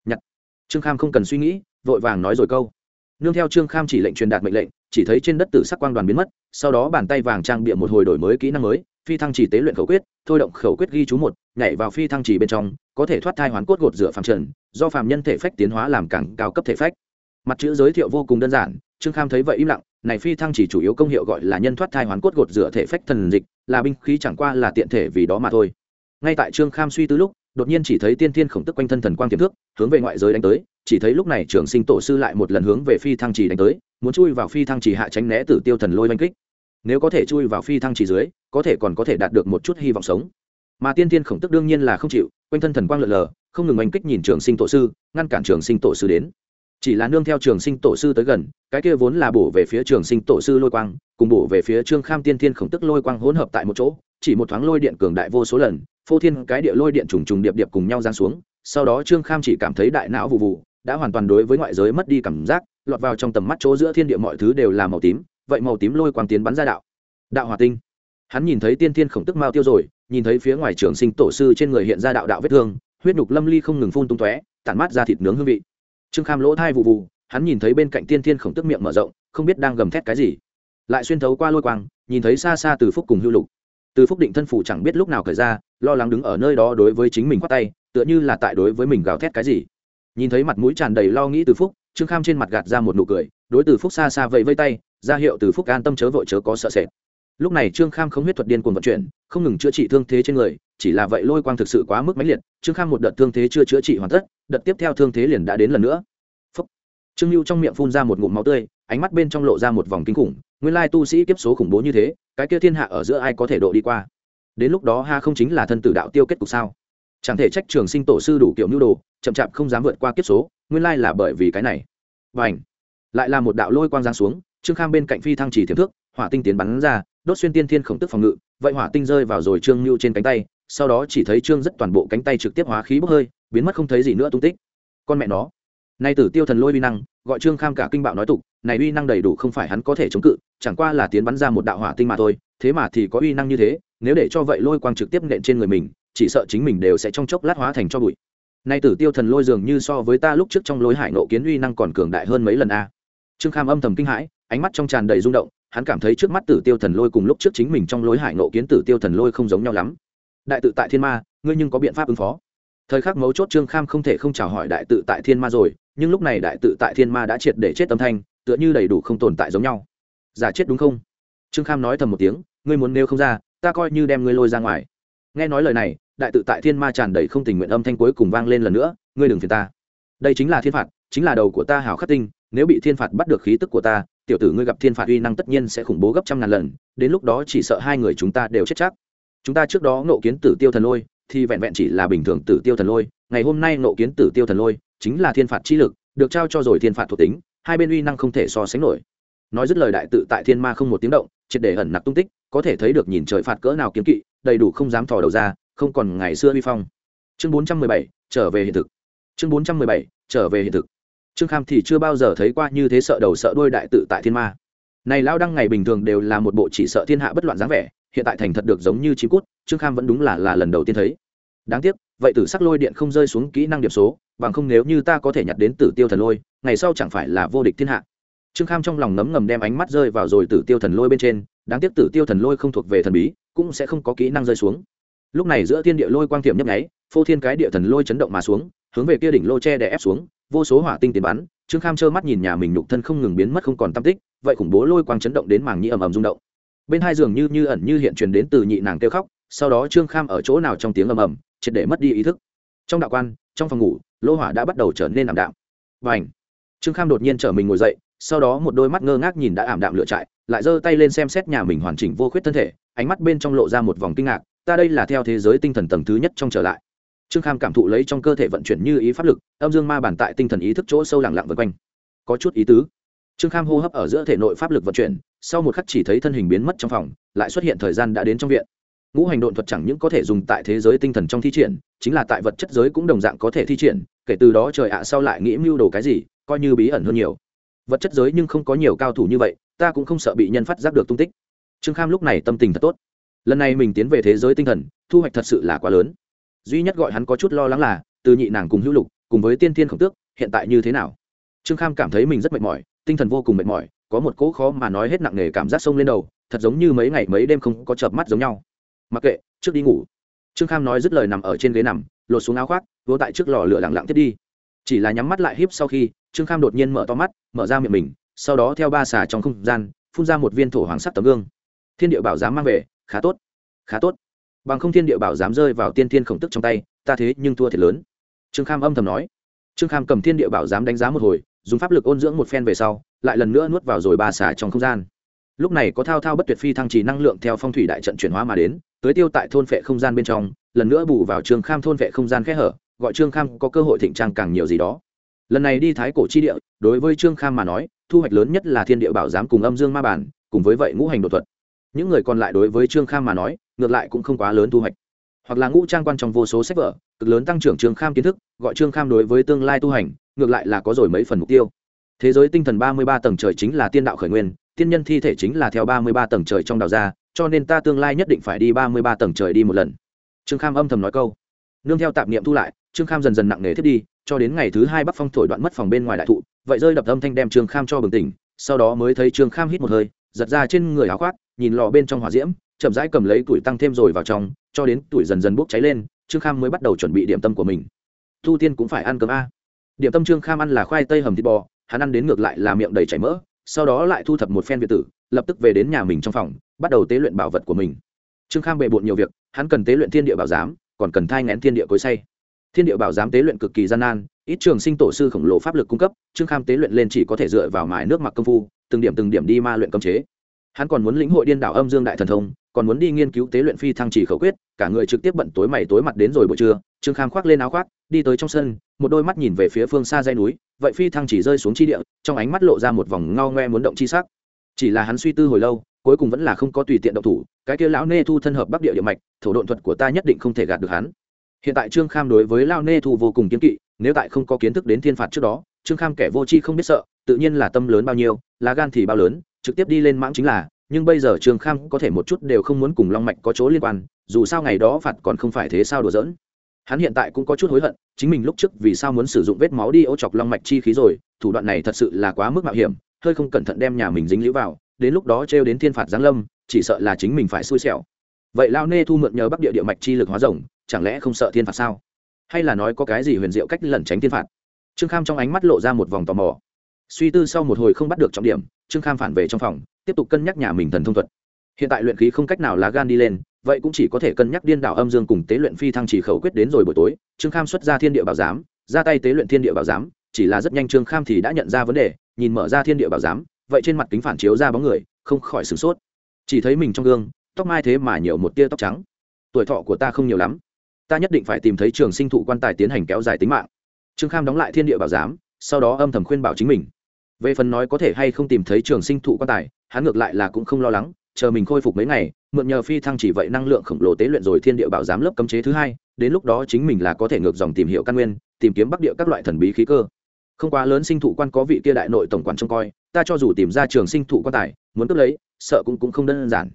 Nhặt. Trương kham không cần suy nghĩ, vội vàng nói rồi câu nương theo trương kham chỉ lệnh truyền đạt mệnh lệnh, chỉ thấy trên đất tử sắc quang đoàn biến mất, sau đó bàn tay vàng trang bịa một hồi đổi mới kỹ năng mới, phi thăng chỉ tế luyện khẩu quyết, thôi động khẩu quyết ghi chú một, nhảy vào phi thăng chỉ bên trong, có thể thoát thai hoàn cốt gột rửa phàm trần, do phàm nhân thể phách tiến hóa làm càng cao cấp thể phách. Mặt chữ giới thiệu vô cùng đơn giản, trương kham thấy vậy im lặng, này phi thăng chỉ chủ yếu công hiệu gọi là nhân thoát thai hoàn cốt gột rửa thể phách thần dịch, là binh khí chẳng qua là tiện thể vì đó mà thôi. Ngay tại trương kham suy tư lúc, đột nhiên chỉ thấy tiên thiên khổng tức quanh thân thần quang tiềm thước hướng về ngoại giới đánh tới chỉ thấy lúc này trường sinh tổ sư lại một lần hướng về phi thăng trì đánh tới, muốn chui vào phi thăng trì hạ tránh né tử tiêu thần lôi oanh kích. Nếu có thể chui vào phi thăng trì dưới, có thể còn có thể đạt được một chút hy vọng sống. Mà tiên thiên khổng tức đương nhiên là không chịu, quanh thân thần quang lợn lờ, không ngừng oanh kích nhìn trường sinh tổ sư, ngăn cản trường sinh tổ sư đến. Chỉ là nương theo trường sinh tổ sư tới gần, cái kia vốn là bổ về phía trường sinh tổ sư lôi quang, cùng bổ về phía trương kham tiên thiên khổng tức lôi quang hỗn hợp tại một chỗ, chỉ một thoáng lôi điện cường đại vô số lần, phô thiên cái địa lôi điện trùng trùng điệp điệp cùng nhau giáng xuống, sau đó trương kham chỉ cảm thấy đại não vụ vụ đã hoàn toàn đối với ngoại giới mất đi cảm giác, lọt vào trong tầm mắt chỗ giữa thiên địa mọi thứ đều là màu tím, vậy màu tím lôi quang tiến bắn ra đạo. Đạo hòa tinh. Hắn nhìn thấy tiên thiên khổng tức mao tiêu rồi, nhìn thấy phía ngoài trường sinh tổ sư trên người hiện ra đạo đạo vết thương, huyết nhục lâm ly không ngừng phun tung tóe, tản mát ra thịt nướng hương vị. Trương kham lỗ thai vụ vụ, hắn nhìn thấy bên cạnh tiên thiên khổng tức miệng mở rộng, không biết đang gầm thét cái gì. Lại xuyên thấu qua lôi quang, nhìn thấy xa xa từ phúc cùng hưu lục. Từ phúc định thân phủ chẳng biết lúc nào khởi ra, lo lắng đứng ở nơi đó đối với chính mình khoát tay, tựa như là tại đối với mình gào thét cái gì nhìn thấy mặt mũi tràn đầy lo nghĩ từ phúc, trương kham trên mặt gạt ra một nụ cười, đối từ phúc xa xa vẫy vây tay, ra hiệu từ phúc an tâm chớ vội chớ có sợ sệt. Lúc này trương kham không huyết thuật điên cuồng vận chuyển, không ngừng chữa trị thương thế trên người, chỉ là vậy lôi quang thực sự quá mức mãnh liệt, trương kham một đợt thương thế chưa chữa trị hoàn tất, đợt tiếp theo thương thế liền đã đến lần nữa. Phúc. trương lưu trong miệng phun ra một ngụm máu tươi, ánh mắt bên trong lộ ra một vòng kinh khủng, nguyên lai tu sĩ kiếp số khủng bố như thế, cái kia thiên hạ ở giữa ai có thể độ đi qua? Đến lúc đó ha không chính là thân tử đạo tiêu kết cục sao? Chẳng thể trách trường sinh tổ sư đủ kiểu nhu đồ, chậm chạp không dám vượt qua kiếp số, nguyên lai là bởi vì cái này. Và ảnh lại là một đạo lôi quang giáng xuống, trương kham bên cạnh phi thăng chỉ tiềm thước, hỏa tinh tiến bắn ra, đốt xuyên tiên thiên khổng tức phòng ngự, vậy hỏa tinh rơi vào rồi trương nhu trên cánh tay, sau đó chỉ thấy trương rất toàn bộ cánh tay trực tiếp hóa khí bốc hơi, biến mất không thấy gì nữa tung tích. Con mẹ nó. Nay tử tiêu thần lôi uy năng, gọi trương kham cả kinh bạo nói tục, này uy năng đầy đủ không phải hắn có thể chống cự, chẳng qua là tiến bắn ra một đạo hỏa tinh mà thôi, thế mà thì có uy năng như thế, nếu để cho vậy lôi quang trực tiếp nện trên người mình chỉ sợ chính mình đều sẽ trong chốc lát hóa thành cho bụi. Nay tử tiêu thần lôi dường như so với ta lúc trước trong lối hải nộ kiến uy năng còn cường đại hơn mấy lần a. Trương kham âm thầm kinh hãi, ánh mắt trong tràn đầy rung động, hắn cảm thấy trước mắt tử tiêu thần lôi cùng lúc trước chính mình trong lối hải nộ kiến tử tiêu thần lôi không giống nhau lắm. Đại tự tại thiên ma, ngươi nhưng có biện pháp ứng phó. Thời khắc mấu chốt trương kham không thể không chào hỏi đại tự tại thiên ma rồi, nhưng lúc này đại tự tại thiên ma đã triệt để chết tâm thanh, tựa như đầy đủ không tồn tại giống nhau. Giả chết đúng không? Trương kham nói thầm một tiếng, ngươi muốn nêu không ra, ta coi như đem ngươi lôi ra ngoài. Nghe nói lời này đại tự tại thiên ma tràn đầy không tình nguyện âm thanh cuối cùng vang lên lần nữa, ngươi đừng phiền ta. Đây chính là thiên phạt, chính là đầu của ta hảo khắc tinh, nếu bị thiên phạt bắt được khí tức của ta, tiểu tử ngươi gặp thiên phạt uy năng tất nhiên sẽ khủng bố gấp trăm ngàn lần, đến lúc đó chỉ sợ hai người chúng ta đều chết chắc. Chúng ta trước đó nộ kiến tử tiêu thần lôi, thì vẹn vẹn chỉ là bình thường tử tiêu thần lôi, ngày hôm nay nộ kiến tử tiêu thần lôi, chính là thiên phạt chi lực, được trao cho rồi thiên phạt thuộc tính, hai bên uy năng không thể so sánh nổi. Nói dứt lời đại tự tại thiên ma không một tiếng động, triệt để ẩn nặc tung tích, có thể thấy được nhìn trời phạt cỡ nào kiếm kỵ, đầy đủ không dám thò đầu ra không còn ngày xưa uy phong. Chương bốn trăm mười bảy, trở về hiện thực. Chương bốn trăm mười bảy, trở về hiện thực. Trương kham thì chưa bao giờ thấy qua như thế sợ đầu sợ đuôi đại tự tại thiên ma. Này lao đăng ngày bình thường đều là một bộ chỉ sợ thiên hạ bất loạn dáng vẻ, hiện tại thành thật được giống như chim cút, trương kham vẫn đúng là là lần đầu tiên thấy. Đáng tiếc, vậy tử sắc lôi điện không rơi xuống kỹ năng điểm số, bằng không nếu như ta có thể nhặt đến tử tiêu thần lôi, ngày sau chẳng phải là vô địch thiên hạ. Trương kham trong lòng nấm ngầm đem ánh mắt rơi vào rồi tử tiêu thần lôi bên trên, đáng tiếc tử tiêu thần lôi không thuộc về thần bí, cũng sẽ không có kỹ năng rơi xuống lúc này giữa thiên địa lôi quang tiệm nhấp nháy, phô thiên cái địa thần lôi chấn động mà xuống, hướng về kia đỉnh lô tre đè ép xuống, vô số hỏa tinh tiến bắn, trương kham trơ mắt nhìn nhà mình nhục thân không ngừng biến mất không còn tam tích, vậy khủng bố lôi quang chấn động đến màng nhĩ ầm ầm rung động. Bên hai giường như như ẩn như hiện truyền đến từ nhị nàng kêu khóc, sau đó trương kham ở chỗ nào trong tiếng ầm ầm, triệt để mất đi ý thức. Trong đạo quan, trong phòng ngủ, lô hỏa đã bắt đầu trở nên ảm đạm. Và ảnh trương kham đột nhiên trở mình ngồi dậy, sau đó một đôi mắt ngơ ngác nhìn đã ảm đạm lựa trại, lại giơ tay lên xem xét nhà mình hoàn chỉnh vô khuyết thân thể, ánh mắt bên trong lộ ra một vòng kinh ngạc ta đây là theo thế giới tinh thần tầng thứ nhất trong trở lại. Trương kham cảm thụ lấy trong cơ thể vận chuyển như ý pháp lực, âm dương ma bản tại tinh thần ý thức chỗ sâu lặng lặng vân quanh. Có chút ý tứ. Trương kham hô hấp ở giữa thể nội pháp lực vận chuyển, sau một khắc chỉ thấy thân hình biến mất trong phòng, lại xuất hiện thời gian đã đến trong viện. Ngũ hành độn thuật chẳng những có thể dùng tại thế giới tinh thần trong thi triển, chính là tại vật chất giới cũng đồng dạng có thể thi triển, kể từ đó trời ạ, sau lại nghĩ mưu đồ cái gì, coi như bí ẩn hơn nhiều. Vật chất giới nhưng không có nhiều cao thủ như vậy, ta cũng không sợ bị nhân phát giác được tung tích. Trương kham lúc này tâm tình thật tốt lần này mình tiến về thế giới tinh thần, thu hoạch thật sự là quá lớn. Duy nhất gọi hắn có chút lo lắng là, từ nhị nàng cùng hữu lục, cùng với tiên thiên khổng tước, hiện tại như thế nào? Trương kham cảm thấy mình rất mệt mỏi, tinh thần vô cùng mệt mỏi, có một cỗ khó mà nói hết nặng nề cảm giác sông lên đầu, thật giống như mấy ngày mấy đêm không có chợp mắt giống nhau. Mặc kệ, trước đi ngủ. Trương kham nói dứt lời nằm ở trên ghế nằm, lột xuống áo khoác vô tại trước lò lửa lặng lặng thiết đi. Chỉ là nhắm mắt lại híp sau khi, trương kham đột nhiên mở to mắt, mở ra miệng mình, sau đó theo ba xà trong không gian, phun ra một viên thổ hoàng sắc tấm gương. Thiên địa bảo giám mang về khá tốt khá tốt. Bằng không thiên địa bảo dám rơi vào tiên thiên khổng tức trong tay, ta thế nhưng thua thiệt lớn. Trương kham âm thầm nói. Trương kham cầm thiên địa bảo dám đánh giá một hồi, dùng pháp lực ôn dưỡng một phen về sau, lại lần nữa nuốt vào rồi ba xả trong không gian. Lúc này có thao thao bất tuyệt phi thăng trì năng lượng theo phong thủy đại trận chuyển hóa mà đến, tới tiêu tại thôn vệ không gian bên trong, lần nữa bù vào trương kham thôn vệ không gian khẽ hở, gọi trương kham có cơ hội thịnh trang càng nhiều gì đó. Lần này đi thái cổ chi địa, đối với trương kham mà nói, thu hoạch lớn nhất là thiên địa bảo giám cùng âm dương ma bản cùng với vậy ngũ hành đột thuật những người còn lại đối với trương kham mà nói, ngược lại cũng không quá lớn thu hoạch. Hoặc là ngũ trang quan trong vô số sách vở, cực lớn tăng trưởng trương kham kiến thức, gọi trương kham đối với tương lai tu hành, ngược lại là có rồi mấy phần mục tiêu. Thế giới tinh thần ba mươi ba tầng trời chính là tiên đạo khởi nguyên, tiên nhân thi thể chính là theo ba mươi ba tầng trời trong đào ra, cho nên ta tương lai nhất định phải đi ba mươi ba tầng trời đi một lần. Trương kham âm thầm nói câu. Nương theo tạp niệm thu lại, trương kham dần dần nặng nề thiết đi, cho đến ngày thứ hai bắc phong thổi đoạn mất phòng bên ngoài đại thụ, vậy rơi đập âm thanh đem trương kham cho bừng tỉnh, sau đó mới thấy trương kham hít một hơi, giật ra trên người áo khoác nhìn lò bên trong hỏa diễm, chậm rãi cầm lấy tuổi tăng thêm rồi vào trong, cho đến tuổi dần dần bốc cháy lên, trương kham mới bắt đầu chuẩn bị điểm tâm của mình. Thu tiên cũng phải ăn cơm a. Điểm tâm trương kham ăn là khoai tây hầm thịt bò, hắn ăn đến ngược lại là miệng đầy chảy mỡ, sau đó lại thu thập một phen việt tử, lập tức về đến nhà mình trong phòng, bắt đầu tế luyện bảo vật của mình. Trương kham bề bộn nhiều việc, hắn cần tế luyện thiên địa bảo giám, còn cần thai ngén thiên địa cối say. Thiên địa bảo giám tế luyện cực kỳ gian nan, ít trường sinh tổ sư khổng lồ pháp lực cung cấp, trương kham tế luyện lên chỉ có thể dựa vào mài nước mặc công phu, từng điểm từng điểm đi ma luyện cấm chế hắn còn muốn lĩnh hội điên đảo âm dương đại thần thông, còn muốn đi nghiên cứu tế luyện phi thăng chỉ khẩu quyết, cả người trực tiếp bận tối mày tối mặt đến rồi buổi trưa, trương kham khoác lên áo khoác, đi tới trong sân, một đôi mắt nhìn về phía phương xa dây núi, vậy phi thăng chỉ rơi xuống chi địa, trong ánh mắt lộ ra một vòng ngao ngoe muốn động chi sắc. Chỉ là hắn suy tư hồi lâu, cuối cùng vẫn là không có tùy tiện động thủ, cái kia lão nê thu thân hợp bắc địa địa mạch, thổ độn thuật của ta nhất định không thể gạt được hắn. Hiện tại trương kham đối với lao nê thu vô cùng kiến kỵ, nếu tại không có kiến thức đến thiên phạt trước đó, trương kham kẻ vô tri không biết sợ, tự nhiên là tâm lớn bao nhiêu, lá gan thì bao lớn trực tiếp đi lên mãng chính là, nhưng bây giờ trương kham có thể một chút đều không muốn cùng long mạch có chỗ liên quan, dù sao ngày đó phạt còn không phải thế sao đùa giỡn. Hắn hiện tại cũng có chút hối hận, chính mình lúc trước vì sao muốn sử dụng vết máu đi ô chọc long mạch chi khí rồi, thủ đoạn này thật sự là quá mức mạo hiểm, hơi không cẩn thận đem nhà mình dính lũ vào, đến lúc đó trêu đến thiên phạt giáng lâm, chỉ sợ là chính mình phải xui xẻo. Vậy lao nê thu mượn nhờ bắc địa địa mạch chi lực hóa rồng, chẳng lẽ không sợ thiên phạt sao? Hay là nói có cái gì huyền diệu cách lẩn tránh thiên phạt? Trương kham trong ánh mắt lộ ra một vòng tò mò suy tư sau một hồi không bắt được trọng điểm, trương kham phản về trong phòng, tiếp tục cân nhắc nhà mình thần thông thuật. Hiện tại luyện khí không cách nào lá gan đi lên, vậy cũng chỉ có thể cân nhắc điên đảo âm dương cùng tế luyện phi thăng chỉ khẩu quyết đến rồi buổi tối, trương kham xuất ra thiên địa bảo giám, ra tay tế luyện thiên địa bảo giám, chỉ là rất nhanh trương kham thì đã nhận ra vấn đề, nhìn mở ra thiên địa bảo giám, vậy trên mặt kính phản chiếu ra bóng người, không khỏi sửng sốt. Chỉ thấy mình trong gương, tóc mai thế mà nhiều một tia tóc trắng. Tuổi thọ của ta không nhiều lắm, ta nhất định phải tìm thấy trường sinh thụ quan tài tiến hành kéo dài tính mạng. Trương kham đóng lại thiên địa bảo giám, sau đó âm thầm khuyên bảo chính mình về phần nói có thể hay không tìm thấy trường sinh thụ quan tài, hắn ngược lại là cũng không lo lắng, chờ mình khôi phục mấy ngày, mượn nhờ phi thăng chỉ vậy năng lượng khổng lồ tế luyện rồi thiên địa bảo giám lớp cấm chế thứ hai, đến lúc đó chính mình là có thể ngược dòng tìm hiểu căn nguyên, tìm kiếm bắc địa các loại thần bí khí cơ. Không quá lớn sinh thụ quan có vị kia đại nội tổng quản trông coi, ta cho dù tìm ra trường sinh thụ quan tài, muốn cướp lấy, sợ cũng cũng không đơn giản.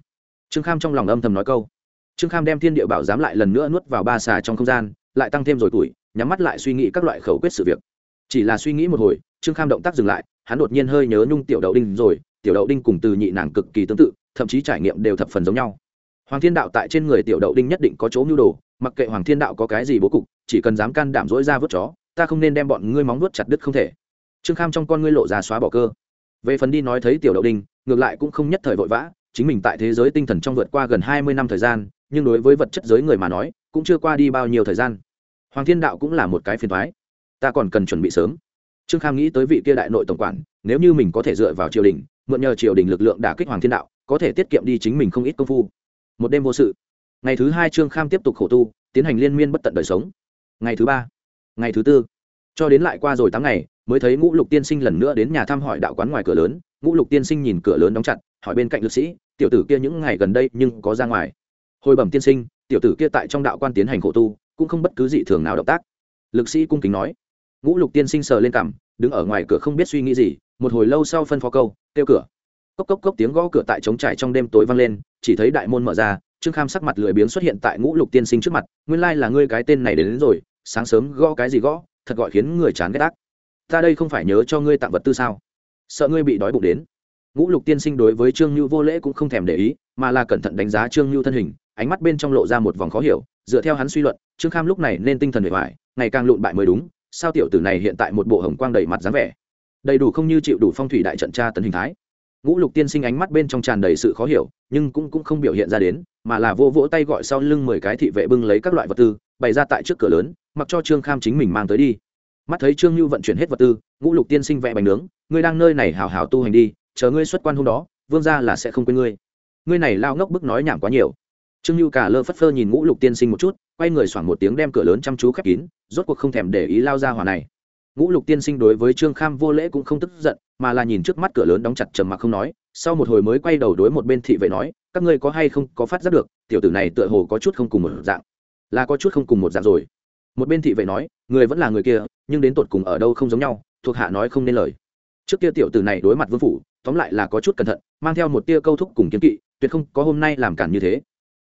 Trương kham trong lòng âm thầm nói câu. Trương kham đem thiên địa bảo giám lại lần nữa nuốt vào ba xà trong không gian, lại tăng thêm rồi tuổi, nhắm mắt lại suy nghĩ các loại khẩu quyết sự việc. Chỉ là suy nghĩ một hồi, trương kham động tác dừng lại hắn đột nhiên hơi nhớ nhung tiểu đậu đinh rồi, tiểu đậu đinh cùng từ nhị nàng cực kỳ tương tự, thậm chí trải nghiệm đều thập phần giống nhau. Hoàng thiên đạo tại trên người tiểu đậu đinh nhất định có chỗ mưu đồ, mặc kệ hoàng thiên đạo có cái gì bố cục, chỉ cần dám can đảm dỗi ra vớt chó, ta không nên đem bọn ngươi móng vuốt chặt đứt không thể. Trương kham trong con ngươi lộ ra xóa bỏ cơ. Về phần đi nói thấy tiểu đậu đinh, ngược lại cũng không nhất thời vội vã, chính mình tại thế giới tinh thần trong vượt qua gần hai mươi năm thời gian, nhưng đối với vật chất giới người mà nói, cũng chưa qua đi bao nhiêu thời gian. Hoàng thiên đạo cũng là một cái phiền thoái ta còn cần chuẩn bị sớm trương kham nghĩ tới vị kia đại nội tổng quản, nếu như mình có thể dựa vào triều đình, mượn nhờ triều đình lực lượng đả kích hoàng thiên đạo, có thể tiết kiệm đi chính mình không ít công phu. Một đêm vô sự. Ngày thứ hai trương kham tiếp tục khổ tu, tiến hành liên miên bất tận đời sống. Ngày thứ ba, ngày thứ tư, cho đến lại qua rồi tám ngày, mới thấy ngũ lục tiên sinh lần nữa đến nhà thăm hỏi đạo quán ngoài cửa lớn. Ngũ lục tiên sinh nhìn cửa lớn đóng chặt, hỏi bên cạnh lực sĩ, tiểu tử kia những ngày gần đây nhưng có ra ngoài? Hồi bẩm tiên sinh, tiểu tử kia tại trong đạo quan tiến hành khổ tu, cũng không bất cứ gì thường nào động tác. Lực sĩ cung kính nói ngũ lục tiên sinh sờ lên cằm đứng ở ngoài cửa không biết suy nghĩ gì một hồi lâu sau phân phó câu kêu cửa. Cốc cốc cốc tiếng gõ cửa tại trống trải trong đêm tối vang lên chỉ thấy đại môn mở ra trương kham sắc mặt lười biếng xuất hiện tại ngũ lục tiên sinh trước mặt nguyên lai là ngươi cái tên này đến, đến rồi sáng sớm gõ cái gì gõ thật gọi khiến người chán ghét ác. Ta đây không phải nhớ cho ngươi tặng vật tư sao? Sợ ngươi bị đói bụng đến. Ngũ lục tiên sinh đối với trương nhu vô lễ cũng không thèm để ý mà là cẩn thận đánh giá trương nhu thân hình ánh mắt bên trong lộ ra một vòng khó hiểu dựa theo hắn suy luận trương kham lúc này nên tinh thần bề ngoài ngày càng lụn bại mới đúng sao tiểu tử này hiện tại một bộ hồng quang đầy mặt dáng vẻ? Đầy đủ không như chịu đủ phong thủy đại trận tra tấn hình thái. Ngũ lục tiên sinh ánh mắt bên trong tràn đầy sự khó hiểu, nhưng cũng cũng không biểu hiện ra đến, mà là vô vỗ tay gọi sau lưng mười cái thị vệ bưng lấy các loại vật tư, bày ra tại trước cửa lớn, mặc cho trương kham chính mình mang tới đi. Mắt thấy trương lưu vận chuyển hết vật tư, ngũ lục tiên sinh vẽ bánh nướng, ngươi đang nơi này hào hào tu hành đi, chờ ngươi xuất quan hôm đó, vương ra là sẽ không quên ngươi. Ngươi này lao ngốc bức nói nhảm quá nhiều. Trương lưu cả lơ phất phơ nhìn ngũ lục tiên sinh một chút quay người xoảng một tiếng đem cửa lớn chăm chú khép kín, rốt cuộc không thèm để ý lao ra hòa này. Ngũ lục tiên sinh đối với trương kham vô lễ cũng không tức giận, mà là nhìn trước mắt cửa lớn đóng chặt trầm mặc không nói, sau một hồi mới quay đầu đối một bên thị vệ nói, các ngươi có hay không có phát giác được, tiểu tử này tựa hồ có chút không cùng một dạng. Là có chút không cùng một dạng rồi. Một bên thị vệ nói, người vẫn là người kia, nhưng đến tột cùng ở đâu không giống nhau, thuộc hạ nói không nên lời. Trước kia tiểu tử này đối mặt vương phủ, tóm lại là có chút cẩn thận, mang theo một tia câu thúc cùng kiếm kỵ, tuyệt không có hôm nay làm cản như thế.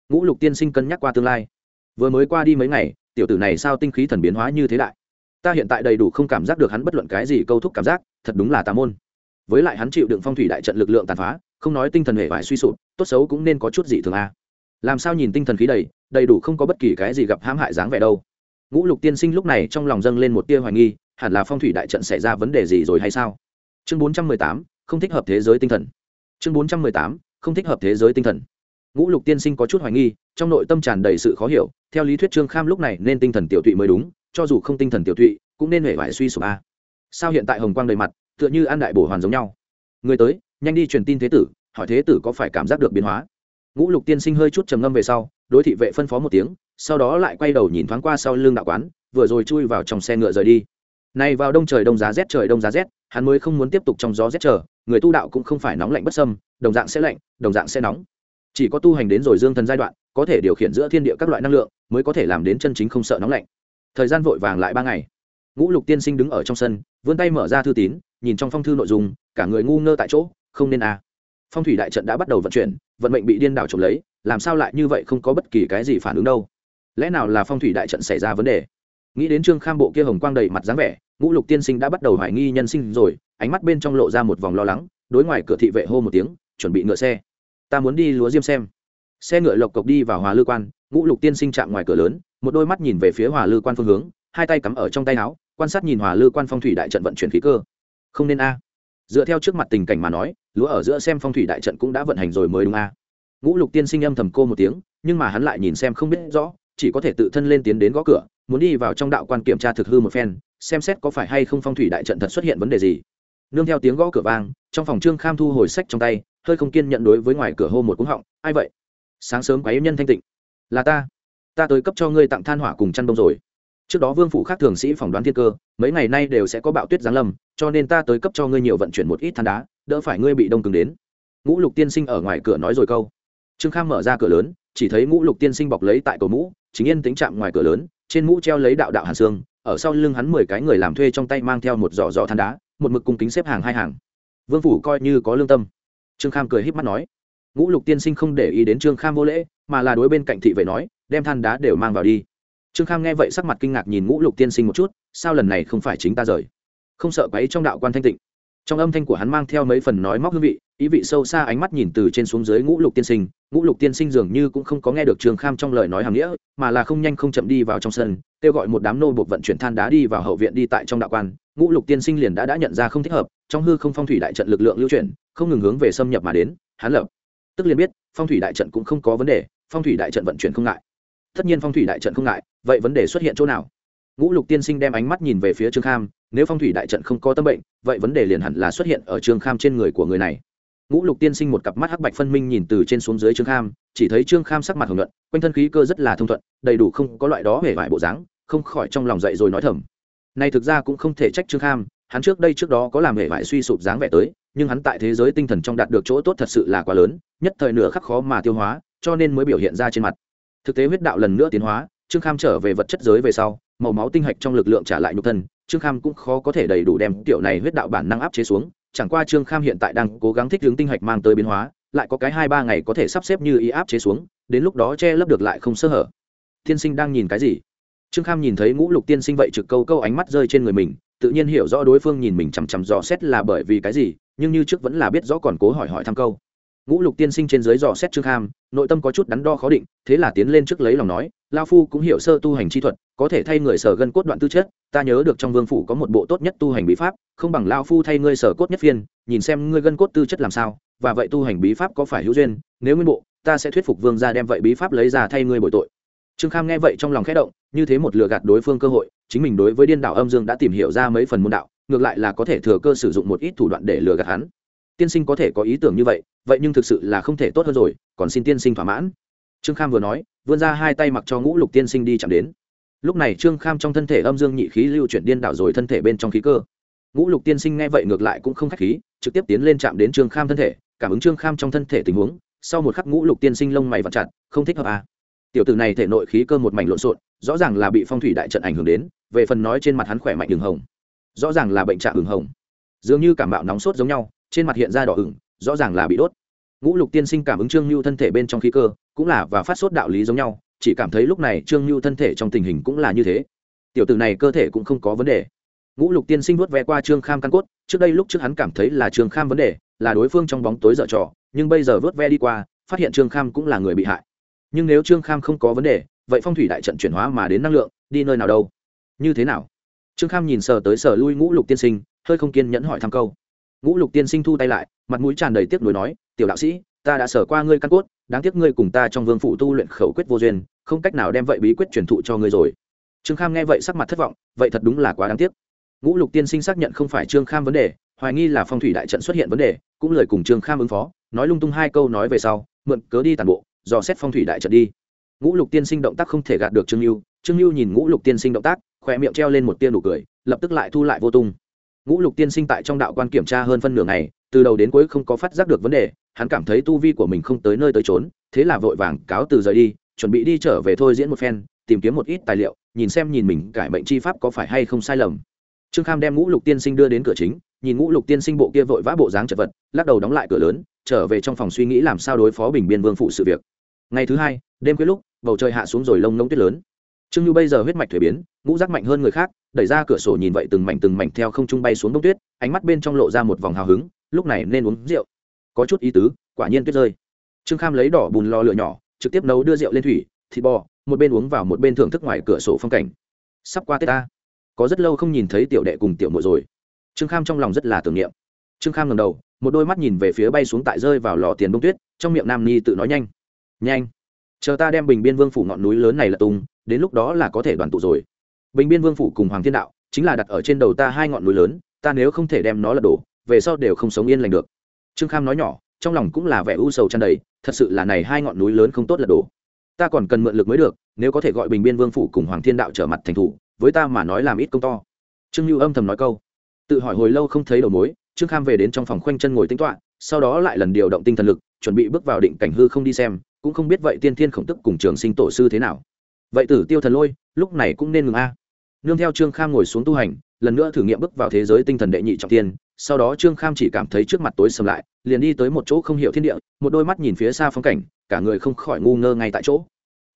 Ngũ lục tiên sinh cân nhắc qua tương lai vừa mới qua đi mấy ngày, tiểu tử này sao tinh khí thần biến hóa như thế đại? Ta hiện tại đầy đủ không cảm giác được hắn bất luận cái gì câu thúc cảm giác, thật đúng là tà môn. Với lại hắn chịu đựng phong thủy đại trận lực lượng tàn phá, không nói tinh thần hệ vải suy sụp, tốt xấu cũng nên có chút gì thường a. Làm sao nhìn tinh thần khí đầy đầy đủ không có bất kỳ cái gì gặp hãm hại dáng vẻ đâu. Ngũ lục tiên sinh lúc này trong lòng dâng lên một tia hoài nghi, hẳn là phong thủy đại trận xảy ra vấn đề gì rồi hay sao? Chương bốn trăm mười tám, không thích hợp thế giới tinh thần. Chương bốn trăm mười tám, không thích hợp thế giới tinh thần ngũ lục tiên sinh có chút hoài nghi, trong nội tâm tràn đầy sự khó hiểu, theo lý thuyết trương kham lúc này nên tinh thần tiểu tụy mới đúng, cho dù không tinh thần tiểu tụy, cũng nên hể vải suy sụp a. Sao hiện tại hồng quang đầy mặt, tựa như An đại bổ hoàn giống nhau? Người tới, nhanh đi truyền tin thế tử, hỏi thế tử có phải cảm giác được biến hóa? Ngũ lục tiên sinh hơi chút trầm ngâm về sau, đối thị vệ phân phó một tiếng, sau đó lại quay đầu nhìn thoáng qua sau lưng đạo quán, vừa rồi chui vào trong xe ngựa rời đi. Này vào đông trời đông giá rét trời đông giá rét, hắn mới không muốn tiếp tục trong gió rét chờ, người tu đạo cũng không phải nóng lạnh bất sâm, đồng dạng sẽ lạnh, đồng dạng sẽ nóng chỉ có tu hành đến rồi dương thần giai đoạn, có thể điều khiển giữa thiên địa các loại năng lượng, mới có thể làm đến chân chính không sợ nóng lạnh. Thời gian vội vàng lại ba ngày. Ngũ lục tiên sinh đứng ở trong sân, vươn tay mở ra thư tín, nhìn trong phong thư nội dung, cả người ngu ngơ tại chỗ, không nên à. phong thủy đại trận đã bắt đầu vận chuyển, vận mệnh bị điên đảo trộm lấy, làm sao lại như vậy không có bất kỳ cái gì phản ứng đâu. Lẽ nào là phong thủy đại trận xảy ra vấn đề? Nghĩ đến trương kham bộ kia hồng quang đầy mặt dáng vẻ, ngũ lục tiên sinh đã bắt đầu hoài nghi nhân sinh rồi, ánh mắt bên trong lộ ra một vòng lo lắng, đối ngoài cửa thị vệ hô một tiếng, chuẩn bị ngựa xe ta muốn đi lúa diêm xem. Xe ngựa lộc cộc đi vào hòa lư quan, ngũ lục tiên sinh chạm ngoài cửa lớn, một đôi mắt nhìn về phía hòa lư quan phương hướng, hai tay cắm ở trong tay áo, quan sát nhìn hòa lư quan phong thủy đại trận vận chuyển khí cơ. Không nên a. Dựa theo trước mặt tình cảnh mà nói, lúa ở giữa xem phong thủy đại trận cũng đã vận hành rồi mới đúng a. Ngũ lục tiên sinh âm thầm cô một tiếng, nhưng mà hắn lại nhìn xem không biết rõ, chỉ có thể tự thân lên tiến đến gõ cửa, muốn đi vào trong đạo quan kiểm tra thực hư một phen, xem xét có phải hay không phong thủy đại trận thật xuất hiện vấn đề gì. Nương theo tiếng gõ cửa vang, trong phòng trương kham thu hồi sách trong tay hơi không kiên nhận đối với ngoài cửa hô một cúng họng, ai vậy? Sáng sớm quái nhân thanh tịnh. Là ta. Ta tới cấp cho ngươi tặng than hỏa cùng chăn đông rồi. Trước đó vương phủ khác thường sĩ phỏng đoán thiên cơ, mấy ngày nay đều sẽ có bạo tuyết giáng lâm, cho nên ta tới cấp cho ngươi nhiều vận chuyển một ít than đá, đỡ phải ngươi bị đông cứng đến. Ngũ lục tiên sinh ở ngoài cửa nói rồi câu. Trương kham mở ra cửa lớn, chỉ thấy ngũ lục tiên sinh bọc lấy tại cầu mũ, chính yên tính chạm ngoài cửa lớn, trên mũ treo lấy đạo đạo hàn xương, ở sau lưng hắn mười cái người làm thuê trong tay mang theo một giỏ giỏ than đá, một mực cung kính xếp hàng hai hàng. Vương phủ coi như có lương tâm trương kham cười híp mắt nói, ngũ lục tiên sinh không để ý đến trương kham vô lễ, mà là đối bên cạnh thị vệ nói, đem than đá đều mang vào đi. Trương kham nghe vậy sắc mặt kinh ngạc nhìn ngũ lục tiên sinh một chút, sao lần này không phải chính ta rời? Không sợ quấy trong đạo quan thanh tịnh. Trong âm thanh của hắn mang theo mấy phần nói móc hương vị, ý vị sâu xa ánh mắt nhìn từ trên xuống dưới ngũ lục tiên sinh, ngũ lục tiên sinh dường như cũng không có nghe được trương kham trong lời nói hàm nghĩa, mà là không nhanh không chậm đi vào trong sân, kêu gọi một đám nô buộc vận chuyển than đá đi vào hậu viện đi tại trong đạo quan ngũ lục tiên sinh liền đã đã nhận ra không thích hợp, trong hư không phong thủy đại trận lực lượng lưu chuyển, không ngừng hướng về xâm nhập mà đến hắn lập. Tức liền biết, phong thủy đại trận cũng không có vấn đề, phong thủy đại trận vận chuyển không ngại. Tất nhiên phong thủy đại trận không ngại, vậy vấn đề xuất hiện chỗ nào? Ngũ lục tiên sinh đem ánh mắt nhìn về phía trương kham, nếu phong thủy đại trận không có tâm bệnh, vậy vấn đề liền hẳn là xuất hiện ở trương kham trên người của người này. Ngũ lục tiên sinh một cặp mắt hắc bạch phân minh nhìn từ trên xuống dưới trương kham, chỉ thấy trương kham sắc mặt hồng luận quanh thân khí cơ rất là thông thuận, đầy đủ không có loại đó hề vải bộ dáng, không khỏi trong lòng dậy rồi nói thầm này thực ra cũng không thể trách trương kham, hắn trước đây trước đó có làm hề vải suy sụp dáng vẻ tới, nhưng hắn tại thế giới tinh thần trong đạt được chỗ tốt thật sự là quá lớn, nhất thời nửa khắc khó mà tiêu hóa, cho nên mới biểu hiện ra trên mặt. Thực tế huyết đạo lần nữa tiến hóa, trương kham trở về vật chất giới về sau, màu máu tinh hạch trong lực lượng trả lại nhục thân, trương kham cũng khó có thể đầy đủ đem tiểu này huyết đạo bản năng áp chế xuống, chẳng qua trương kham hiện tại đang cố gắng thích hướng tinh hạch mang tới biến hóa, lại có cái hai ba ngày có thể sắp xếp như ý áp chế xuống, đến lúc đó che lấp được lại không sơ hở. Thiên sinh đang nhìn cái gì? Trương kham nhìn thấy ngũ lục tiên sinh vậy trực câu câu ánh mắt rơi trên người mình, tự nhiên hiểu rõ đối phương nhìn mình chằm chằm dò xét là bởi vì cái gì, nhưng như trước vẫn là biết rõ còn cố hỏi hỏi thăm câu. Ngũ lục tiên sinh trên dưới dò xét trương kham, nội tâm có chút đắn đo khó định, thế là tiến lên trước lấy lòng nói lao phu cũng hiểu sơ tu hành chi thuật, có thể thay người sở gân cốt đoạn tư chất, ta nhớ được trong vương phủ có một bộ tốt nhất tu hành bí pháp, không bằng lao phu thay ngươi sở cốt nhất phiên, nhìn xem ngươi gân cốt tư chất làm sao, và vậy tu hành bí pháp có phải hữu duyên, nếu nguyên bộ, ta sẽ thuyết phục vương ra đem vậy bí pháp lấy ra thay ngươi bội tội trương kham nghe vậy trong lòng khẽ động, như thế một lừa gạt đối phương cơ hội, chính mình đối với điên đảo âm dương đã tìm hiểu ra mấy phần môn đạo, ngược lại là có thể thừa cơ sử dụng một ít thủ đoạn để lừa gạt hắn. Tiên sinh có thể có ý tưởng như vậy vậy nhưng thực sự là không thể tốt hơn rồi, còn xin tiên sinh thỏa mãn. Trương kham vừa nói, vươn ra hai tay mặc cho ngũ lục tiên sinh đi chạm đến. Lúc này trương kham trong thân thể âm dương nhị khí lưu chuyển điên đảo rồi thân thể bên trong khí cơ. Ngũ lục tiên sinh nghe vậy ngược lại cũng không k h á c h khí, trực tiếp tiến lên chạm đến trương kham thân thể, cảm ứng trương kham trong thân thể tình huống, sau một khắc ngũ lục tiên sinh lông mày vặt chặt, không thích hợp à tiểu tử này thể nội khí cơ một mảnh lộn xộn, rõ ràng là bị phong thủy đại trận ảnh hưởng đến, về phần nói trên mặt hắn khỏe mạnh đường hồng, rõ ràng là bệnh trạng đường hồng. Dường như cảm bạo nóng sốt giống nhau, trên mặt hiện ra đỏ ửng, rõ ràng là bị đốt. Ngũ lục tiên sinh cảm ứng trương lưu thân thể bên trong khí cơ, cũng là và phát sốt đạo lý giống nhau, chỉ cảm thấy lúc này trương lưu thân thể trong tình hình cũng là như thế. Tiểu tử này cơ thể cũng không có vấn đề. Ngũ lục tiên sinh vuốt ve qua trương kham căn cốt, trước đây lúc trước hắn cảm thấy là trương kham vấn đề, là đối phương trong bóng tối dở trò, nhưng bây giờ vớt ve đi qua, phát hiện trương kham cũng là người bị hại nhưng nếu trương kham không có vấn đề, vậy phong thủy đại trận chuyển hóa mà đến năng lượng, đi nơi nào đâu? Như thế nào? Trương kham nhìn sờ tới sờ lui ngũ lục tiên sinh, hơi không kiên nhẫn hỏi thăm câu. Ngũ lục tiên sinh thu tay lại, mặt mũi tràn đầy tiếc nuối nói, tiểu đạo sĩ, ta đã sở qua ngươi căn cốt, đáng tiếc ngươi cùng ta trong vương phụ tu luyện khẩu quyết vô duyên, không cách nào đem vậy bí quyết truyền thụ cho ngươi rồi. Trương kham nghe vậy sắc mặt thất vọng, vậy thật đúng là quá đáng tiếc. Ngũ lục tiên sinh xác nhận không phải trương kham vấn đề, hoài nghi là phong thủy đại trận xuất hiện vấn đề, cũng lời cùng trương kham ứng phó, nói lung tung hai câu nói về sau, mượn cớ đi tàn bộ dò xét phong thủy đại trận đi. Ngũ lục tiên sinh động tác không thể gạt được trương lưu trương lưu nhìn ngũ lục tiên sinh động tác khoe miệng treo lên một tia nụ cười, lập tức lại thu lại vô tung. Ngũ lục tiên sinh tại trong đạo quan kiểm tra hơn phân nửa ngày, từ đầu đến cuối không có phát giác được vấn đề, hắn cảm thấy tu vi của mình không tới nơi tới trốn thế là vội vàng cáo từ rời đi, chuẩn bị đi trở về thôi diễn một phen, tìm kiếm một ít tài liệu, nhìn xem nhìn mình cải mệnh chi pháp có phải hay không sai lầm. Trương kham đem ngũ lục tiên sinh đưa đến cửa chính, nhìn ngũ lục tiên sinh bộ kia vội vã bộ dáng chật vật, lắc đầu đóng lại cửa lớn, trở về trong phòng suy nghĩ làm sao đối phó bình biên vương phụ sự việc ngày thứ hai, đêm khuya lúc, bầu trời hạ xuống rồi lông nông tuyết lớn. Trương nhu bây giờ huyết mạch thuế biến, ngũ rác mạnh hơn người khác, đẩy ra cửa sổ nhìn vậy từng mảnh từng mảnh theo không trung bay xuống bông tuyết, ánh mắt bên trong lộ ra một vòng hào hứng, lúc này nên uống rượu. Có chút ý tứ, quả nhiên tuyết rơi. Trương kham lấy đỏ bùn lò lửa nhỏ, trực tiếp nấu đưa rượu lên thủy, thịt bò, một bên uống vào một bên thưởng thức ngoài cửa sổ phong cảnh. Sắp qua tết ta. Có rất lâu không nhìn thấy tiểu đệ cùng tiểu muội rồi. Trương kham trong lòng rất là tưởng niệm. Trương kham ngầm đầu, một đôi mắt nhìn về phía bay xuống tại rơi vào lò tiền đông tuyết, trong miệng nam ni tự nói nhanh nhanh. Chờ ta đem bình biên vương phủ ngọn núi lớn này là tung, đến lúc đó là có thể đoàn tụ rồi. Bình biên vương phủ cùng hoàng thiên đạo chính là đặt ở trên đầu ta hai ngọn núi lớn, ta nếu không thể đem nó lật đổ, về sau đều không sống yên lành được. Trương kham nói nhỏ, trong lòng cũng là vẻ u sầu tràn đầy, thật sự là này hai ngọn núi lớn không tốt lật đổ. Ta còn cần mượn lực mới được, nếu có thể gọi bình biên vương phủ cùng hoàng thiên đạo trở mặt thành thủ, với ta mà nói làm ít công to. Trương lưu âm thầm nói câu. Tự hỏi hồi lâu không thấy đầu mối, trương kham về đến trong phòng khoanh chân ngồi tính toạ sau đó lại lần điều động tinh thần lực, chuẩn bị bước vào định cảnh hư không đi xem, cũng không biết vậy tiên thiên khổng tức cùng trường sinh tổ sư thế nào. Vậy tử tiêu thần lôi, lúc này cũng nên ngừng a. Nương theo trương kham ngồi xuống tu hành, lần nữa thử nghiệm bước vào thế giới tinh thần đệ nhị trọng tiên, sau đó trương kham chỉ cảm thấy trước mặt tối sầm lại, liền đi tới một chỗ không hiểu thiên địa, một đôi mắt nhìn phía xa phong cảnh, cả người không khỏi ngu ngơ ngay tại chỗ.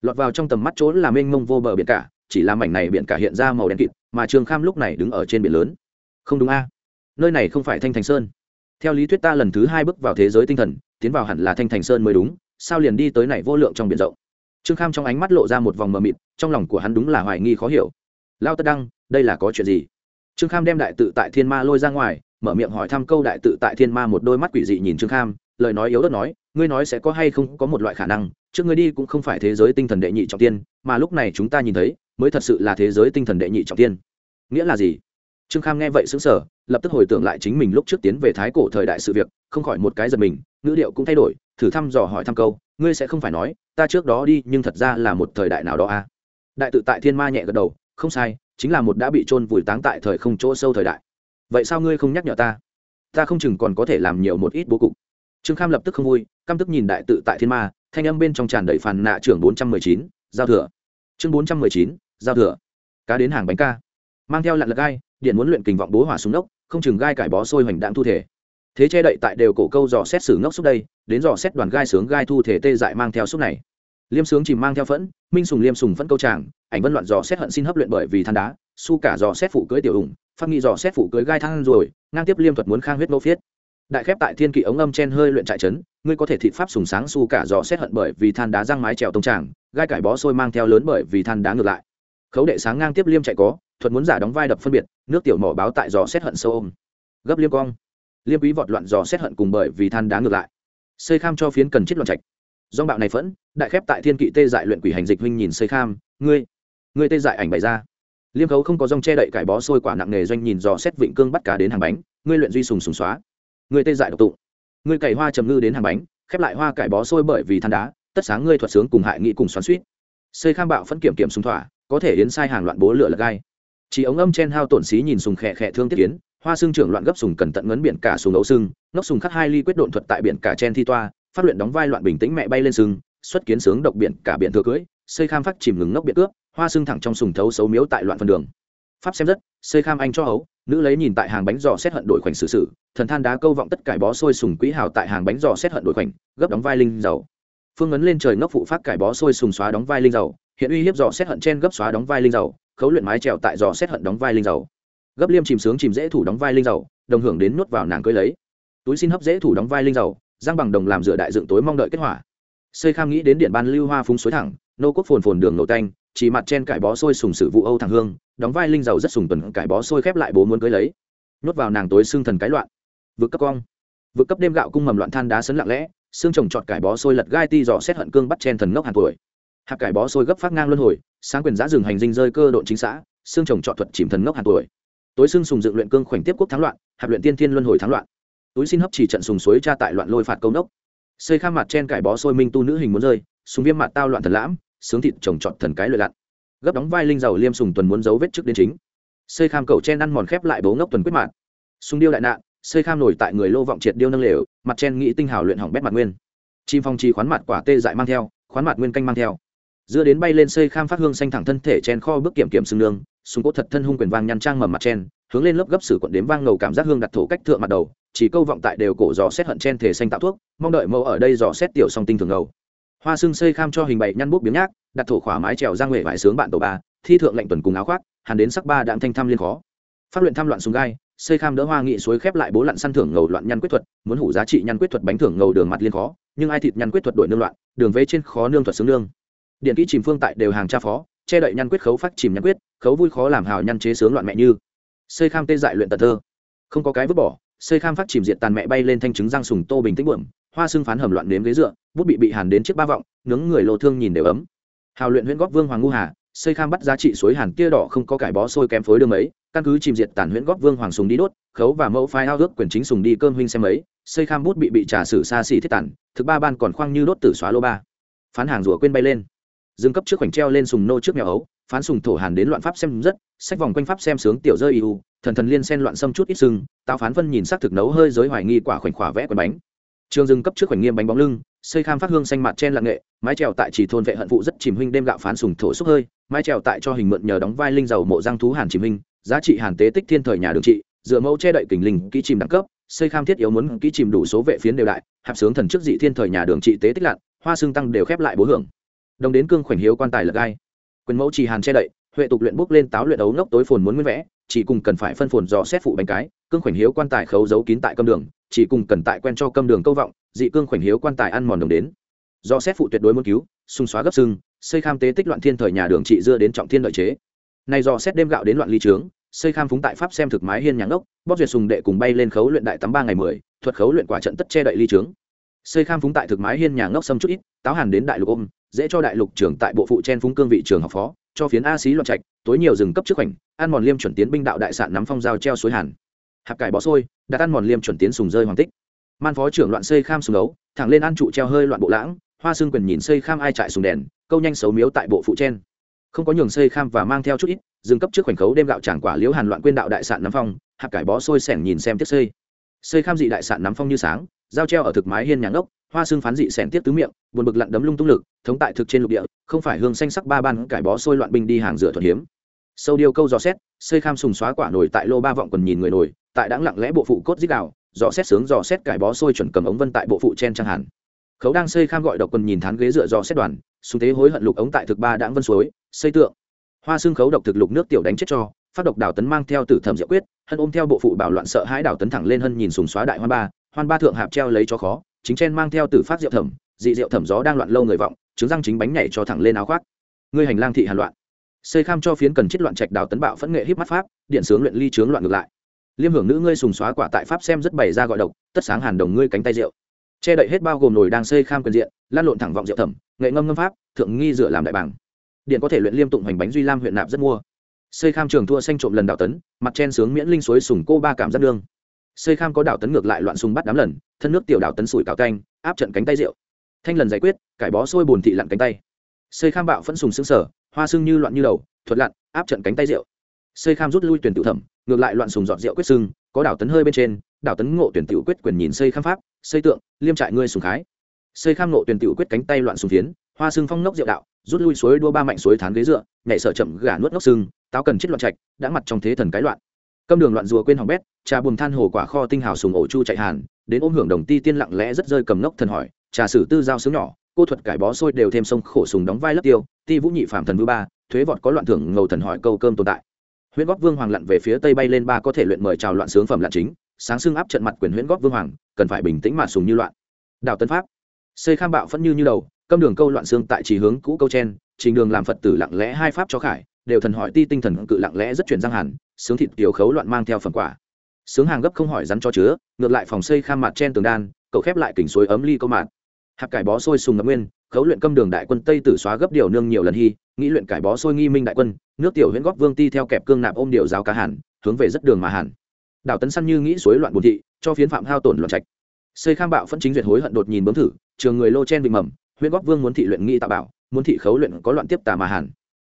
Lọt vào trong tầm mắt chỗ là mênh mông vô bờ biển cả, chỉ là mảnh này biển cả hiện ra màu đen kịt, mà trương kham lúc này đứng ở trên biển lớn. Không đúng a. Nơi này không phải thanh thành sơn theo lý thuyết ta lần thứ hai bước vào thế giới tinh thần, tiến vào hẳn là thanh thành sơn mới đúng, sao liền đi tới này vô lượng trong biển rộng? Trương kham trong ánh mắt lộ ra một vòng mờ mịt, trong lòng của hắn đúng là hoài nghi khó hiểu. Lao tất đăng, đây là có chuyện gì? Trương kham đem đại tự tại thiên ma lôi ra ngoài, mở miệng hỏi thăm câu đại tự tại thiên ma một đôi mắt quỷ dị nhìn trương kham, lời nói yếu đất nói, ngươi nói sẽ có hay không có một loại khả năng, trước ngươi đi cũng không phải thế giới tinh thần đệ nhị trọng tiên, mà lúc này chúng ta nhìn thấy, mới thật sự là thế giới tinh thần đệ nhị trọng tiên. Nghĩa là gì? Trương kham nghe vậy xứng sở lập tức hồi tưởng lại chính mình lúc trước tiến về thái cổ thời đại sự việc, không khỏi một cái giật mình, ngữ điệu cũng thay đổi, thử thăm dò hỏi thăm câu, ngươi sẽ không phải nói, ta trước đó đi, nhưng thật ra là một thời đại nào đó à? Đại tự tại thiên ma nhẹ gật đầu, không sai, chính là một đã bị chôn vùi táng tại thời không chỗ sâu thời đại. Vậy sao ngươi không nhắc nhở ta? Ta không chừng còn có thể làm nhiều một ít bố cục. Trương kham lập tức không vui, căm tức nhìn đại tự tại thiên ma, thanh âm bên trong tràn đầy phàn nạ trưởng bốn trăm mười chín, giao thừa. Chương bốn trăm mười chín, giao thừa. Cá đến hàng bánh ca. Mang theo lặn lật gai điện muốn luyện kình vọng bố hỏa xuống nóc, không chừng gai cải bó sôi hoành đạn thu thể. Thế che đậy tại đều cổ câu dò xét xử ngốc xúc đây đến dò xét đoàn gai sướng gai thu thể tê dại mang theo xúc này. Liêm sướng chìm mang theo phẫn minh sùng liêm sùng phẫn câu tràng ảnh vân loạn dò xét hận xin hấp luyện bởi vì than đá su cả dò xét phụ cưới tiểu ủng phát nghị dò xét phụ cưới gai thang rồi ngang tiếp liêm thuật muốn khang huyết nô phiết. Đại khép tại thiên kỵ ống âm chen hơi luyện trại trấn ngươi có thể thị pháp sùng sáng su cả dò xét hận bởi vì than đá răng mái trèo tông tràng gai cải bó sôi mang theo lớn bởi vì than đá ngược lại. Khấu đệ sáng ngang tiếp liêm chạy có thuật muốn giả đóng vai đập phân biệt nước tiểu mỏ báo tại dò xét hận sâu ôm. Gấp liêm cong. Liêm quý vọt loạn dò xét hận cùng bởi vì than đá ngược lại. Xây kham cho phiến cần chết loạn trạch. Do bạo này phẫn đại khép tại thiên kỵ tê dại luyện quỷ hành dịch huynh nhìn xây kham ngươi ngươi tê dại ảnh bày ra. Liêm khấu không có dòng che đậy cải bó sôi quả nặng nghề doanh nhìn dò xét vịnh cương bắt cá đến hàng bánh ngươi luyện duy sùng sùng xóa. Ngươi tê dại độc tụ, ngươi cày hoa trầm ngư đến hàng bánh khép lại hoa cải bó sôi bởi vì than đá tất sáng ngươi thuật sướng cùng hại nghị cùng xoắn suýt xây kham bạo phân kiểm kiểm súng thỏa có thể yến sai hàng loạn bố lửa lật gai chỉ ống âm chen hao tổn xí nhìn sùng khẽ khẽ thương tiết kiến, hoa xương trưởng loạn gấp sùng cần tận ngấn biển cả sùng ấu xương nóc sùng khắc hai ly quyết độn thuật tại biển cả chen thi toa, phát luyện đóng vai loạn bình tĩnh mẹ bay lên sừng xuất kiến sướng độc biển cả biển thừa cưới, xây kham phát chìm ngừng nóc biển cướp, hoa xương thẳng trong sùng thấu xấu miếu tại loạn phần đường. Pháp xem rất, xây kham anh cho hấu, nữ lấy nhìn tại hàng bánh giò xét hận đổi khoảnh xử sự, thần than đá câu vọng tất cải bó sôi sùng quỹ hào tại hàng bánh giò xét hận đổi khoảnh, gấp đóng vai linh dầu. Phương ấn lên trời ngốc phụ phát cải bó sôi sùng xóa đóng vai linh dầu, hiện uy hiếp giò xét hận trên gấp xóa đóng vai linh dầu khấu luyện mái trèo tại giò xét hận đóng vai linh dầu. Gấp liêm chìm sướng chìm dễ thủ đóng vai linh dầu, đồng hưởng đến nuốt vào nàng cưới lấy. Túi xin hấp dễ thủ đóng vai linh dầu giang bằng đồng làm rửa đại dựng tối mong đợi kết hỏa. Xây kham nghĩ đến điện ban lưu hoa phúng suối thẳng, nô quốc phồn phồn đường nổ tanh, chỉ mặt trên cải bó sôi sùng sử vụ âu thằng hương, đóng vai linh giàu rất sùng tuần cải bó sôi khép lại bố muốn cưới lấy. Nuốt vào nàng tối xương thần cái loạn. Vượt cấp cong. Vượt cấp đêm gạo cung mầm loạn than đá sấn lặng lẽ, xương trồng trọt cải bó sôi lật gai ti dò xét hận cương bắt chen thần ngốc hàn tuổi hạt cải bó sôi gấp phát ngang luân hồi, sáng quyền giã rừng hành dinh rơi cơ độn chính xã, xương trồng trọ thuật chìm thần ngốc hàn tuổi. Tối xương sùng dựng luyện cương khoảnh tiếp quốc thắng loạn, hạt luyện tiên thiên luân hồi thắng loạn. Túi xin hấp chỉ trận sùng suối tra tại loạn lôi phạt công đốc xây kham mặt trên cải bó sôi minh tu nữ hình muốn rơi súng viêm mặt tao loạn thần lãm, sướng thịt trồng trọt thần cái lợi lặn. Gấp đóng vai linh giàu liêm sùng tuần muốn giấu vết trước đến chính. Xây kham cầu chen ăn mòn khép lại bố ngốc tuần quyết mạng súng điêu đại nạn, xây kham nổi tại người lô vọng triệt điêu nâng lều, mặt chen nghĩ tinh hào luyện hỏng bét mặt nguyên. Chim phong chi khoán mặt quả tê dại mang theo, khoán mặt nguyên canh mang theo dưa đến bay lên xây kham phát hương xanh thẳng thân thể chen kho bước kiểm kiểm xương nương, súng cốt thật thân hung quyền vang nhăn trang mầm mặt chen, hướng lên lớp gấp sử quận đếm vang ngầu cảm giác hương đặt thổ cách thượng mặt đầu, chỉ câu vọng tại đều cổ dò xét hận chen thể xanh tạo thuốc, mong đợi mẫu ở đây dò xét tiểu song tinh thường ngầu. Hoa xương xây kham cho hình bậy nhăn bút biếng nhác, đặt thổ khỏa mái trèo ra nguệ vải sướng bạn tổ ba, thi thượng lệnh tuần cùng áo khoác, hàn đến sắc ba đạm thanh tham liên khó. Phát luyện tham loạn súng gai, xây kham đỡ hoa nghị suối khép lại bố lặn săn thưởng ngầu loạn nhăn quyết thuật, muốn hủ giá trị nhăn quyết thuật bánh thưởng ngầu đường mặt liên khó, nhưng ai thịt nhăn quyết thuật đổi nương loạn, đường vế trên khó nương thuật xứng nương điện kỹ chìm phương tại đều hàng tra phó, che đậy nhăn quyết khấu phát chìm nhăn quyết, khấu vui khó làm hào nhăn chế sướng loạn mẹ như. Xây kham tê dại luyện tật thơ. Không có cái vứt bỏ, xây kham phát chìm diệt tàn mẹ bay lên thanh trứng răng sùng tô bình tĩnh bượm hoa xương phán hầm loạn nếm ghế dựa, bút bị bị hàn đến chiếc ba vọng, nướng người lô thương nhìn đều ấm. Hào luyện huyễn góp vương hoàng ngu hà, xây kham bắt giá trị suối hàn tia đỏ không có cải bó sôi kém phối đường ấy căn cứ chìm diệt tàn huyễn góp vương hoàng sùng đi đốt, khấu và mẫu phai ao ước quyền chính sùng đi cơm huynh xem ấy xây kham bút bị bị trả sử xa xỉ thiết tản, thực ba ban còn khoang như đốt tử xóa lô ba. Phán hàng rùa quên bay lên dương cấp trước khoảnh treo lên sùng nô trước mèo ấu, phán sùng thổ hàn đến loạn pháp xem rất, sách vòng quanh pháp xem sướng tiểu rơi iu thần thần liên xen loạn xâm chút ít sưng tao phán vân nhìn s thực nấu hơi giới hoài nghi quả khoảnh khỏa vẽ quần bánh. Trường dương cấp trước khoảnh nghiêm bánh bóng lưng, xây kham phát hương xanh mặt trên lặng nghệ, mái trèo tại chỉ thôn vệ hận vụ rất chìm huynh đêm gạo phán sùng thổ xúc hơi, mái trèo tại cho hình mượn nhờ đóng vai linh dầu mộ giang thú hàn chìm huynh, giá trị hàn tế tích thiên thời nhà đường trị, dựa mẫu che đậy kình linh, kỹ chìm đẳng cấp, xây kham thiết yếu muốn kỹ chìm đủ số vệ phiến đều đại, hạp sướng thần trước dị thiên thời nhà đường trị tế tích lặn hoa xương tăng đều khép lại bố hưởng đồng đến cương khoảnh hiếu quan tài lật gai quyền mẫu trì hàn che đậy, huệ tục luyện bốc lên táo luyện ấu ngốc tối phồn muốn nguyên vẽ, chỉ cùng cần phải phân phồn dò xét phụ bánh cái, cương khoảnh hiếu quan tài khấu giấu kín tại câm đường, chỉ cùng cần tại quen cho câm đường câu vọng, dị cương khoảnh hiếu quan tài ăn mòn đồng đến. Do xét phụ tuyệt đối muốn cứu, xung xóa gấp sưng xây kham tế tích loạn thiên thời nhà đường trị dưa đến trọng thiên lợi chế. Này do xét đêm gạo đến loạn ly trướng, xây kham phúng tại pháp xem thực mái hiên nhà ngốc, bóp duyệt sùng đệ cùng bay lên khấu luyện đại tắm ba ngày mười, thuật khấu luyện quả trận tất che đậy ly trướng. Xây kham phúng tại thực mái hiên nhà ngốc xâm chút ít, táo hàn đến đại lục ôm dễ cho đại lục trưởng tại bộ phụ chen phúng cương vị trường học phó, cho phiến a xí loạn trạch, tối nhiều rừng cấp trước khoảnh, ăn mòn liêm chuẩn tiến binh đạo đại sạn nắm phong dao treo suối hàn. Hạp cải bó sôi đặt ăn mòn liêm chuẩn tiến sùng rơi hoàng tích. Man phó trưởng loạn xây kham sùng đấu, thẳng lên ăn trụ treo hơi loạn bộ lãng, hoa xương quyền nhìn xây kham ai trại sùng đèn, câu nhanh xấu miếu tại bộ phụ chen. Không có nhường xây kham và mang theo chút ít dừng cấp trước khoảnh khấu đêm gạo tràng quả liễu hàn loạn quên đạo đại sạn nắm phong, hạp cải bó sôi sẻng nhìn xem tiếp xây. Xây kham dị đại sạn nắm phong như sáng dao treo ở thực mái hiên nhà ngốc, hoa xương phán dị xẻn tiếp tứ miệng, buồn bực lặn đấm lung tung lực, thống tại thực trên lục địa, không phải hương xanh sắc ba ban cải bó sôi loạn binh đi hàng rửa thuận hiếm. Sâu điêu câu dò xét, xây kham sùng xóa quả nổi tại lô ba vọng còn nhìn người nổi tại đáng lặng lẽ bộ phụ cốt dít đạo dò xét sướng dò xét cải bó sôi chuẩn cầm ống vân tại bộ phụ chen trang hàn. Khấu đang xây kham gọi độc quần nhìn thán ghế dựa dò xét đoàn xuống thế hối hận lục ống tại thực ba đãng vân suối, xây tượng. Hoa xương khấu độc thực lục nước tiểu đánh chết cho, phát độc đảo tấn mang theo tử thẩm diệu quyết, hân ôm theo bộ phụ bảo loạn sợ hãi đảo tấn thẳng lên hân nhìn sùng xóa đại hoa ba hoan ba thượng hạp treo lấy cho khó, chính chen mang theo tử phát diệu thẩm, dị diệu thẩm gió đang loạn lâu người vọng chứng răng chính bánh nhảy cho thẳng lên áo khoác. Ngươi hành lang thị hàn loạn. Xây kham cho phiến cần chết loạn trạch đào tấn bạo phẫn nghệ híp mắt pháp, điện sướng luyện ly trướng loạn ngược lại. Liêm hưởng nữ ngươi sùng xóa quả tại pháp xem rất bày ra gọi độc, tất sáng hàn đồng ngươi cánh tay rượu. Che đậy hết bao gồm nồi đang xây kham quyền diện, lan lộn thẳng vọng rượu thẩm, nghệ ngâm ngâm pháp, thượng nghi dựa làm đại bảng điện có thể luyện liêm tụng hành bánh duy lam huyện nạp rất mua. Xây kham trường thua xanh trộm lần đào tấn, mặt chen sướng miễn linh suối sùng cô ba cảm giác đương xây kham có đảo tấn ngược lại loạn sung bắt đám lần, thân nước tiểu đảo tấn sủi cào canh, áp trận cánh tay rượu. Thanh lần giải quyết, cải bó sôi bồn thị lặn cánh tay. Xây kham bạo phẫn sùng xương sở hoa sưng như loạn như đầu, thuật lặn, áp trận cánh tay rượu. Xây kham rút lui tuyển tự thẩm, ngược lại loạn sùng dọn rượu quyết sưng, có đảo tấn hơi bên trên, đảo tấn ngộ tuyển tự quyết quyền nhìn xây kham pháp, xây tượng, liêm trại ngươi sùng khái. Xây kham ngộ tuyển tự quyết cánh tay loạn sùng phiến, hoa sưng phong nốc rượu đạo, rút lui suối đua ba mạnh suối thán ghế dựa, nhảy sợ chậm gà nuốt nốc sưng, táo cần chết loạn trạch, đã mặt trong thế thần cái loạn câm đường loạn rùa quên hỏng bét, trà buồn than hồ quả kho tinh hào sùng ổ chu chạy hàn, đến ôm hưởng đồng ti tiên lặng lẽ rất rơi cầm ngốc thần hỏi, trà sử tư giao sướng nhỏ, cô thuật cải bó sôi đều thêm sông khổ sùng đóng vai lấp tiêu, ti vũ nhị phạm thần vư ba, thuế vọt có loạn thưởng ngầu thần hỏi câu cơm tồn tại. Huyễn góp vương hoàng lặn về phía tây bay lên ba có thể luyện mời chào loạn sướng phẩm lặn chính, sáng xưng áp trận mặt quyền huyễn góp vương hoàng, cần phải bình tĩnh mà sùng như loạn. Đào tân pháp xây kham bạo phẫn như như đầu, câm đường câu loạn xương tại chỉ hướng cũ câu chen, trình đường làm phật tử lặng lẽ hai pháp cho khải, đều thần hỏi ti tinh thần cự lặng lẽ rất chuyển răng hẳn sướng thịt tiểu khấu loạn mang theo phần quả. Sướng hàng gấp không hỏi rắn cho chứa, ngược lại phòng xây kham mặt trên tường đan, cậu khép lại kỉnh suối ấm ly câu mạt. Hạp cải bó sôi sùng ngập nguyên, khấu luyện câm đường đại quân tây tử xóa gấp điều nương nhiều lần hy, nghĩ luyện cải bó sôi nghi minh đại quân, nước tiểu huyễn góp vương ti theo kẹp cương nạp ôm điều giáo cá hẳn hướng về rất đường mà hẳn đảo tấn săn như nghĩ suối loạn bùn thị, cho phiến phạm hao tổn loạn trạch. Xây kham bạo phân chính duyệt hối hận đột nhìn bấm thử, trường người lô chen bị mầm, huyễn góp vương muốn thị luyện nghi tạo bảo, muốn thị khấu luyện có loạn tiếp tà mà hẳn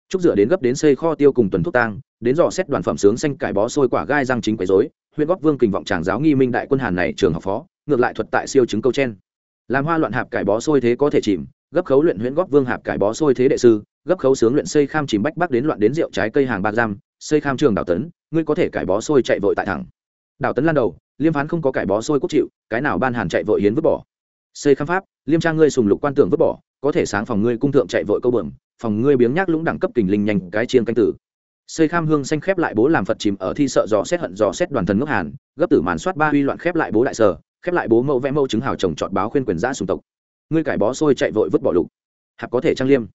trúc dựa đến gấp đến xây kho tiêu cùng tuần thuốc tang đến dò xét đoàn phẩm sướng xanh cải bó sôi quả gai răng chính quấy rối, huyện góp vương kình vọng tràng giáo nghi minh đại quân hàn này trường học phó, ngược lại thuật tại siêu chứng câu chen. Làm hoa loạn hạp cải bó sôi thế có thể chìm, gấp khấu luyện huyện góp vương hạp cải bó sôi thế đệ sư, gấp khấu sướng luyện xây kham chìm bách bắc đến loạn đến rượu trái cây hàng bạc giam, xây kham trường đảo tấn, ngươi có thể cải bó sôi chạy vội tại thẳng. Đảo tấn lan đầu, liêm phán không có cải bó sôi quốc chịu, cái nào ban hàn chạy vội hiến vứt bỏ. Xây kham pháp, liêm trang ngươi sùng lục quan tưởng vứt bỏ, có thể sáng phòng ngươi cung thượng chạy vội câu bẩm, phòng ngươi biếng nhác lũng đẳng cấp kình linh nhanh, cái chiên canh tử xây kham hương xanh khép lại bố làm phật chìm ở thi sợ dò xét hận dò xét đoàn thần ngốc hàn, gấp tử màn soát ba huy loạn khép lại bố đại sở, khép lại bố mẫu vẽ mẫu chứng hào chồng chọn báo khuyên quyền giã sùng tộc. Ngươi cải bó sôi chạy vội vứt bỏ lục. Hạp có thể trang liêm.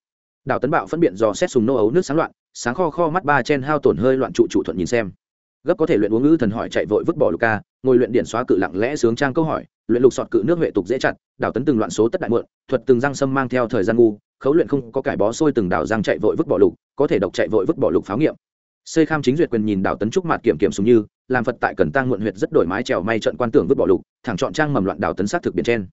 Đào tấn bạo phân biện dò xét sùng nô ấu nước sáng loạn, sáng kho kho mắt ba chen hao tổn hơi loạn trụ trụ thuận nhìn xem. Gấp có thể luyện uống ngữ thần hỏi chạy vội vứt bỏ lục ca, ngồi luyện điện xóa cự lặng lẽ sướng trang câu hỏi, luyện lục sọt cự nước huệ tục dễ chặt, đào tấn từng loạn số tất đại mượn thuật từng răng sâm mang theo thời gian ngu khấu luyện không có cải bó sôi từng đảo răng chạy vội vứt bỏ lục, có thể độc chạy vội vứt bỏ lục pháo nghiệm. Xây kham chính duyệt quyền nhìn đảo tấn trúc mạt kiểm kiểm súng như, làm phật tại cần tăng muộn huyệt rất đổi mái trèo may trận quan tưởng vứt bỏ lục, thẳng chọn trang mầm loạn đảo tấn sát thực biển trên.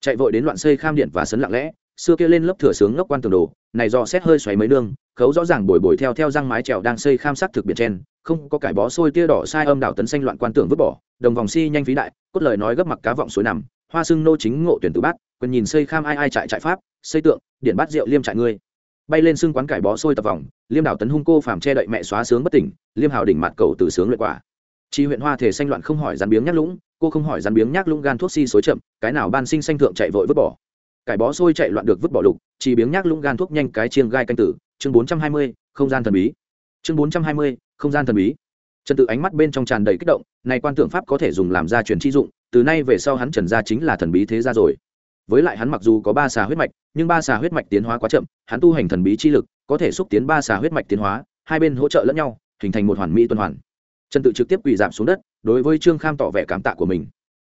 Chạy vội đến loạn xây kham điện và sấn lặng lẽ, xưa kia lên lớp thừa sướng ngốc quan tường đồ, này do xét hơi xoáy mấy nương, khấu rõ ràng bồi bồi theo theo răng mái trèo đang xây kham sát thực biển trên, không có cải bó sôi tia đỏ sai âm đảo tấn xanh loạn quan tưởng vứt bỏ, đồng vòng si nhanh phí đại, cốt lời nói gấp mặc cá vọng suối nằm, hoa sưng nô chính ngộ tuyển tử bát, quyền nhìn xây kham ai ai chạy chạy pháp xây tượng, điện bát rượu liêm trại ngươi. Bay lên xương quán cải bó sôi tập vòng, liêm đảo tấn hung cô phàm che đậy mẹ xóa sướng bất tỉnh, liêm hào đỉnh mặt cầu từ sướng luyện quả. Chi huyện hoa thể xanh loạn không hỏi rắn biếng nhắc lũng, cô không hỏi rắn biếng nhắc lũng gan thuốc si xối chậm, cái nào ban sinh xanh thượng chạy vội vứt bỏ. Cải bó sôi chạy loạn được vứt bỏ lục chỉ biếng nhắc lũng gan thuốc nhanh cái chiêng gai canh tử, chương bốn trăm hai mươi, không gian thần bí. Chương bốn trăm hai mươi, không gian thần bí. Trần tự ánh mắt bên trong tràn đầy kích động, này quan tượng pháp có thể dùng làm gia truyền chi dụng, từ nay về sau hắn trần gia chính là thần bí thế gia rồi với lại hắn mặc dù có ba xà huyết mạch, nhưng ba xà huyết mạch tiến hóa quá chậm, hắn tu hành thần bí chi lực, có thể xúc tiến ba xà huyết mạch tiến hóa, hai bên hỗ trợ lẫn nhau, hình thành một hoàn mỹ tuần hoàn. Trần tự trực tiếp quỳ giảm xuống đất, đối với trương kham tỏ vẻ cảm tạ của mình.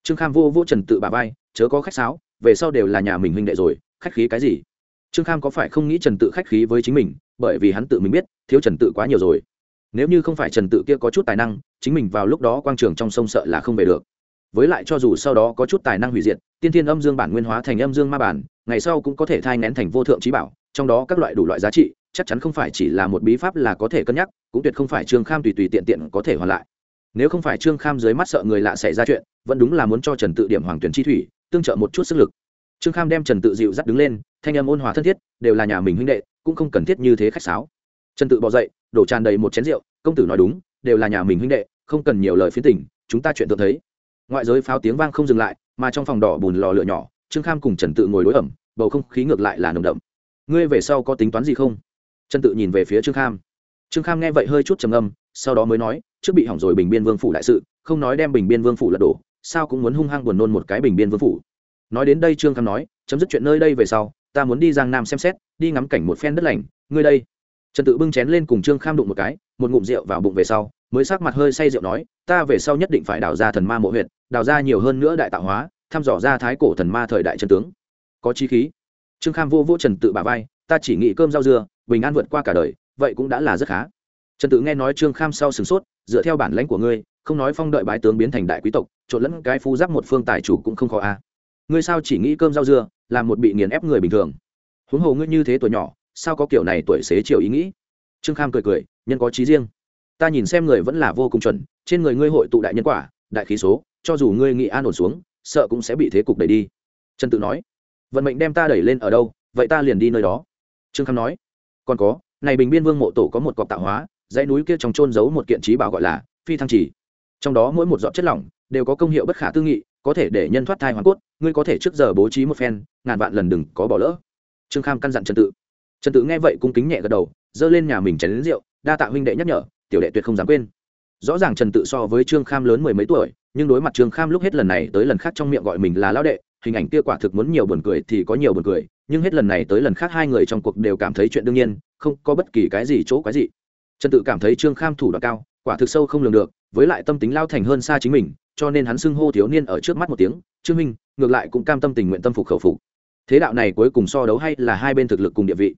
Trương kham vô vô trần tự bà vai, chớ có khách sáo, về sau đều là nhà mình huynh đệ rồi, khách khí cái gì? Trương kham có phải không nghĩ trần tự khách khí với chính mình, bởi vì hắn tự mình biết, thiếu trần tự quá nhiều rồi. Nếu như không phải trần tự kia có chút tài năng, chính mình vào lúc đó quang trường trong sông sợ là không về được với lại cho dù sau đó có chút tài năng hủy diệt, tiên thiên âm dương bản nguyên hóa thành âm dương ma bản, ngày sau cũng có thể thai ngén thành vô thượng trí bảo, trong đó các loại đủ loại giá trị, chắc chắn không phải chỉ là một bí pháp là có thể cân nhắc, cũng tuyệt không phải trương kham tùy tùy tiện tiện có thể hoàn lại. Nếu không phải trương kham dưới mắt sợ người lạ xảy ra chuyện, vẫn đúng là muốn cho trần tự điểm hoàng tuyển chi thủy tương trợ một chút sức lực. Trương kham đem trần tự dịu dắt đứng lên, thanh âm ôn hòa thân thiết, đều là nhà mình huynh đệ, cũng không cần thiết như thế khách sáo. Trần tự bỏ dậy, đổ tràn đầy một chén rượu, công tử nói đúng, đều là nhà mình huynh đệ, không cần nhiều lời phiến tình, chúng ta chuyện tự thấy ngoại giới pháo tiếng vang không dừng lại, mà trong phòng đỏ bùn lò lửa nhỏ, trương kham cùng trần tự ngồi đối ẩm, bầu không khí ngược lại là nồng đậm. Ngươi về sau có tính toán gì không? Trần tự nhìn về phía trương kham. Trương kham nghe vậy hơi chút trầm âm sau đó mới nói, trước bị hỏng rồi bình biên vương phủ đại sự, không nói đem bình biên vương phủ lật đổ, sao cũng muốn hung hăng buồn nôn một cái bình biên vương phủ. Nói đến đây trương kham nói, chấm dứt chuyện nơi đây về sau, ta muốn đi giang nam xem xét, đi ngắm cảnh một phen đất lành. Ngươi đây. Trần tự bưng chén lên cùng trương kham đụng một cái, một ngụm rượu vào bụng về sau mới sắc mặt hơi say rượu nói, ta về sau nhất định phải đào ra thần ma mộ huyệt, đào ra nhiều hơn nữa đại tạo hóa, thăm dò ra thái cổ thần ma thời đại chân tướng. Có chi khí. Trương kham vô vô trần tự bà vai, ta chỉ nghĩ cơm rau dưa, bình an vượt qua cả đời, vậy cũng đã là rất khá. Trần tự nghe nói trương kham sau sửng sốt, dựa theo bản lãnh của ngươi, không nói phong đợi bái tướng biến thành đại quý tộc, trộn lẫn cái phu giáp một phương tài chủ cũng không khó a ngươi sao chỉ nghĩ cơm rau dưa làm một bị nghiền ép người bình thường? Huống hồ ngươi như thế tuổi nhỏ, sao có kiểu này tuổi xế chiều ý nghĩ? Trương kham cười cười, nhân có trí riêng ta nhìn xem người vẫn là vô cùng chuẩn, trên người ngươi hội tụ đại nhân quả, đại khí số, cho dù ngươi nghĩ an ổn xuống, sợ cũng sẽ bị thế cục đẩy đi. Trần tự nói. Vận mệnh đem ta đẩy lên ở đâu, vậy ta liền đi nơi đó. Trương kham nói. Còn có, này bình biên vương mộ tổ có một cọc tạo hóa, dãy núi kia trong trôn giấu một kiện trí bảo gọi là phi thăng trì trong đó mỗi một giọt chất lỏng đều có công hiệu bất khả tư nghị, có thể để nhân thoát thai hoàn cốt, ngươi có thể trước giờ bố trí một phen, ngàn vạn lần đừng có bỏ lỡ. Trương kham căn dặn trần tự. Trần tự nghe vậy cung kính nhẹ gật đầu, giơ lên nhà mình chén đến rượu, đa tạ huynh đệ nhắc nhở tiểu đệ tuyệt không dám quên. Rõ ràng trần tự so với trương kham lớn mười mấy tuổi, nhưng đối mặt trương kham lúc hết lần này tới lần khác trong miệng gọi mình là lão đệ, hình ảnh kia quả thực muốn nhiều buồn cười thì có nhiều buồn cười, nhưng hết lần này tới lần khác hai người trong cuộc đều cảm thấy chuyện đương nhiên, không có bất kỳ cái gì chỗ quái gì trần tự cảm thấy trương kham thủ đoạn cao, quả thực sâu không lường được, với lại tâm tính lao thành hơn xa chính mình, cho nên hắn xưng hô thiếu niên ở trước mắt một tiếng, trương minh, ngược lại cũng cam tâm tình nguyện tâm phục khẩu phục. Thế đạo này cuối cùng so đấu hay là hai bên thực lực cùng địa vị.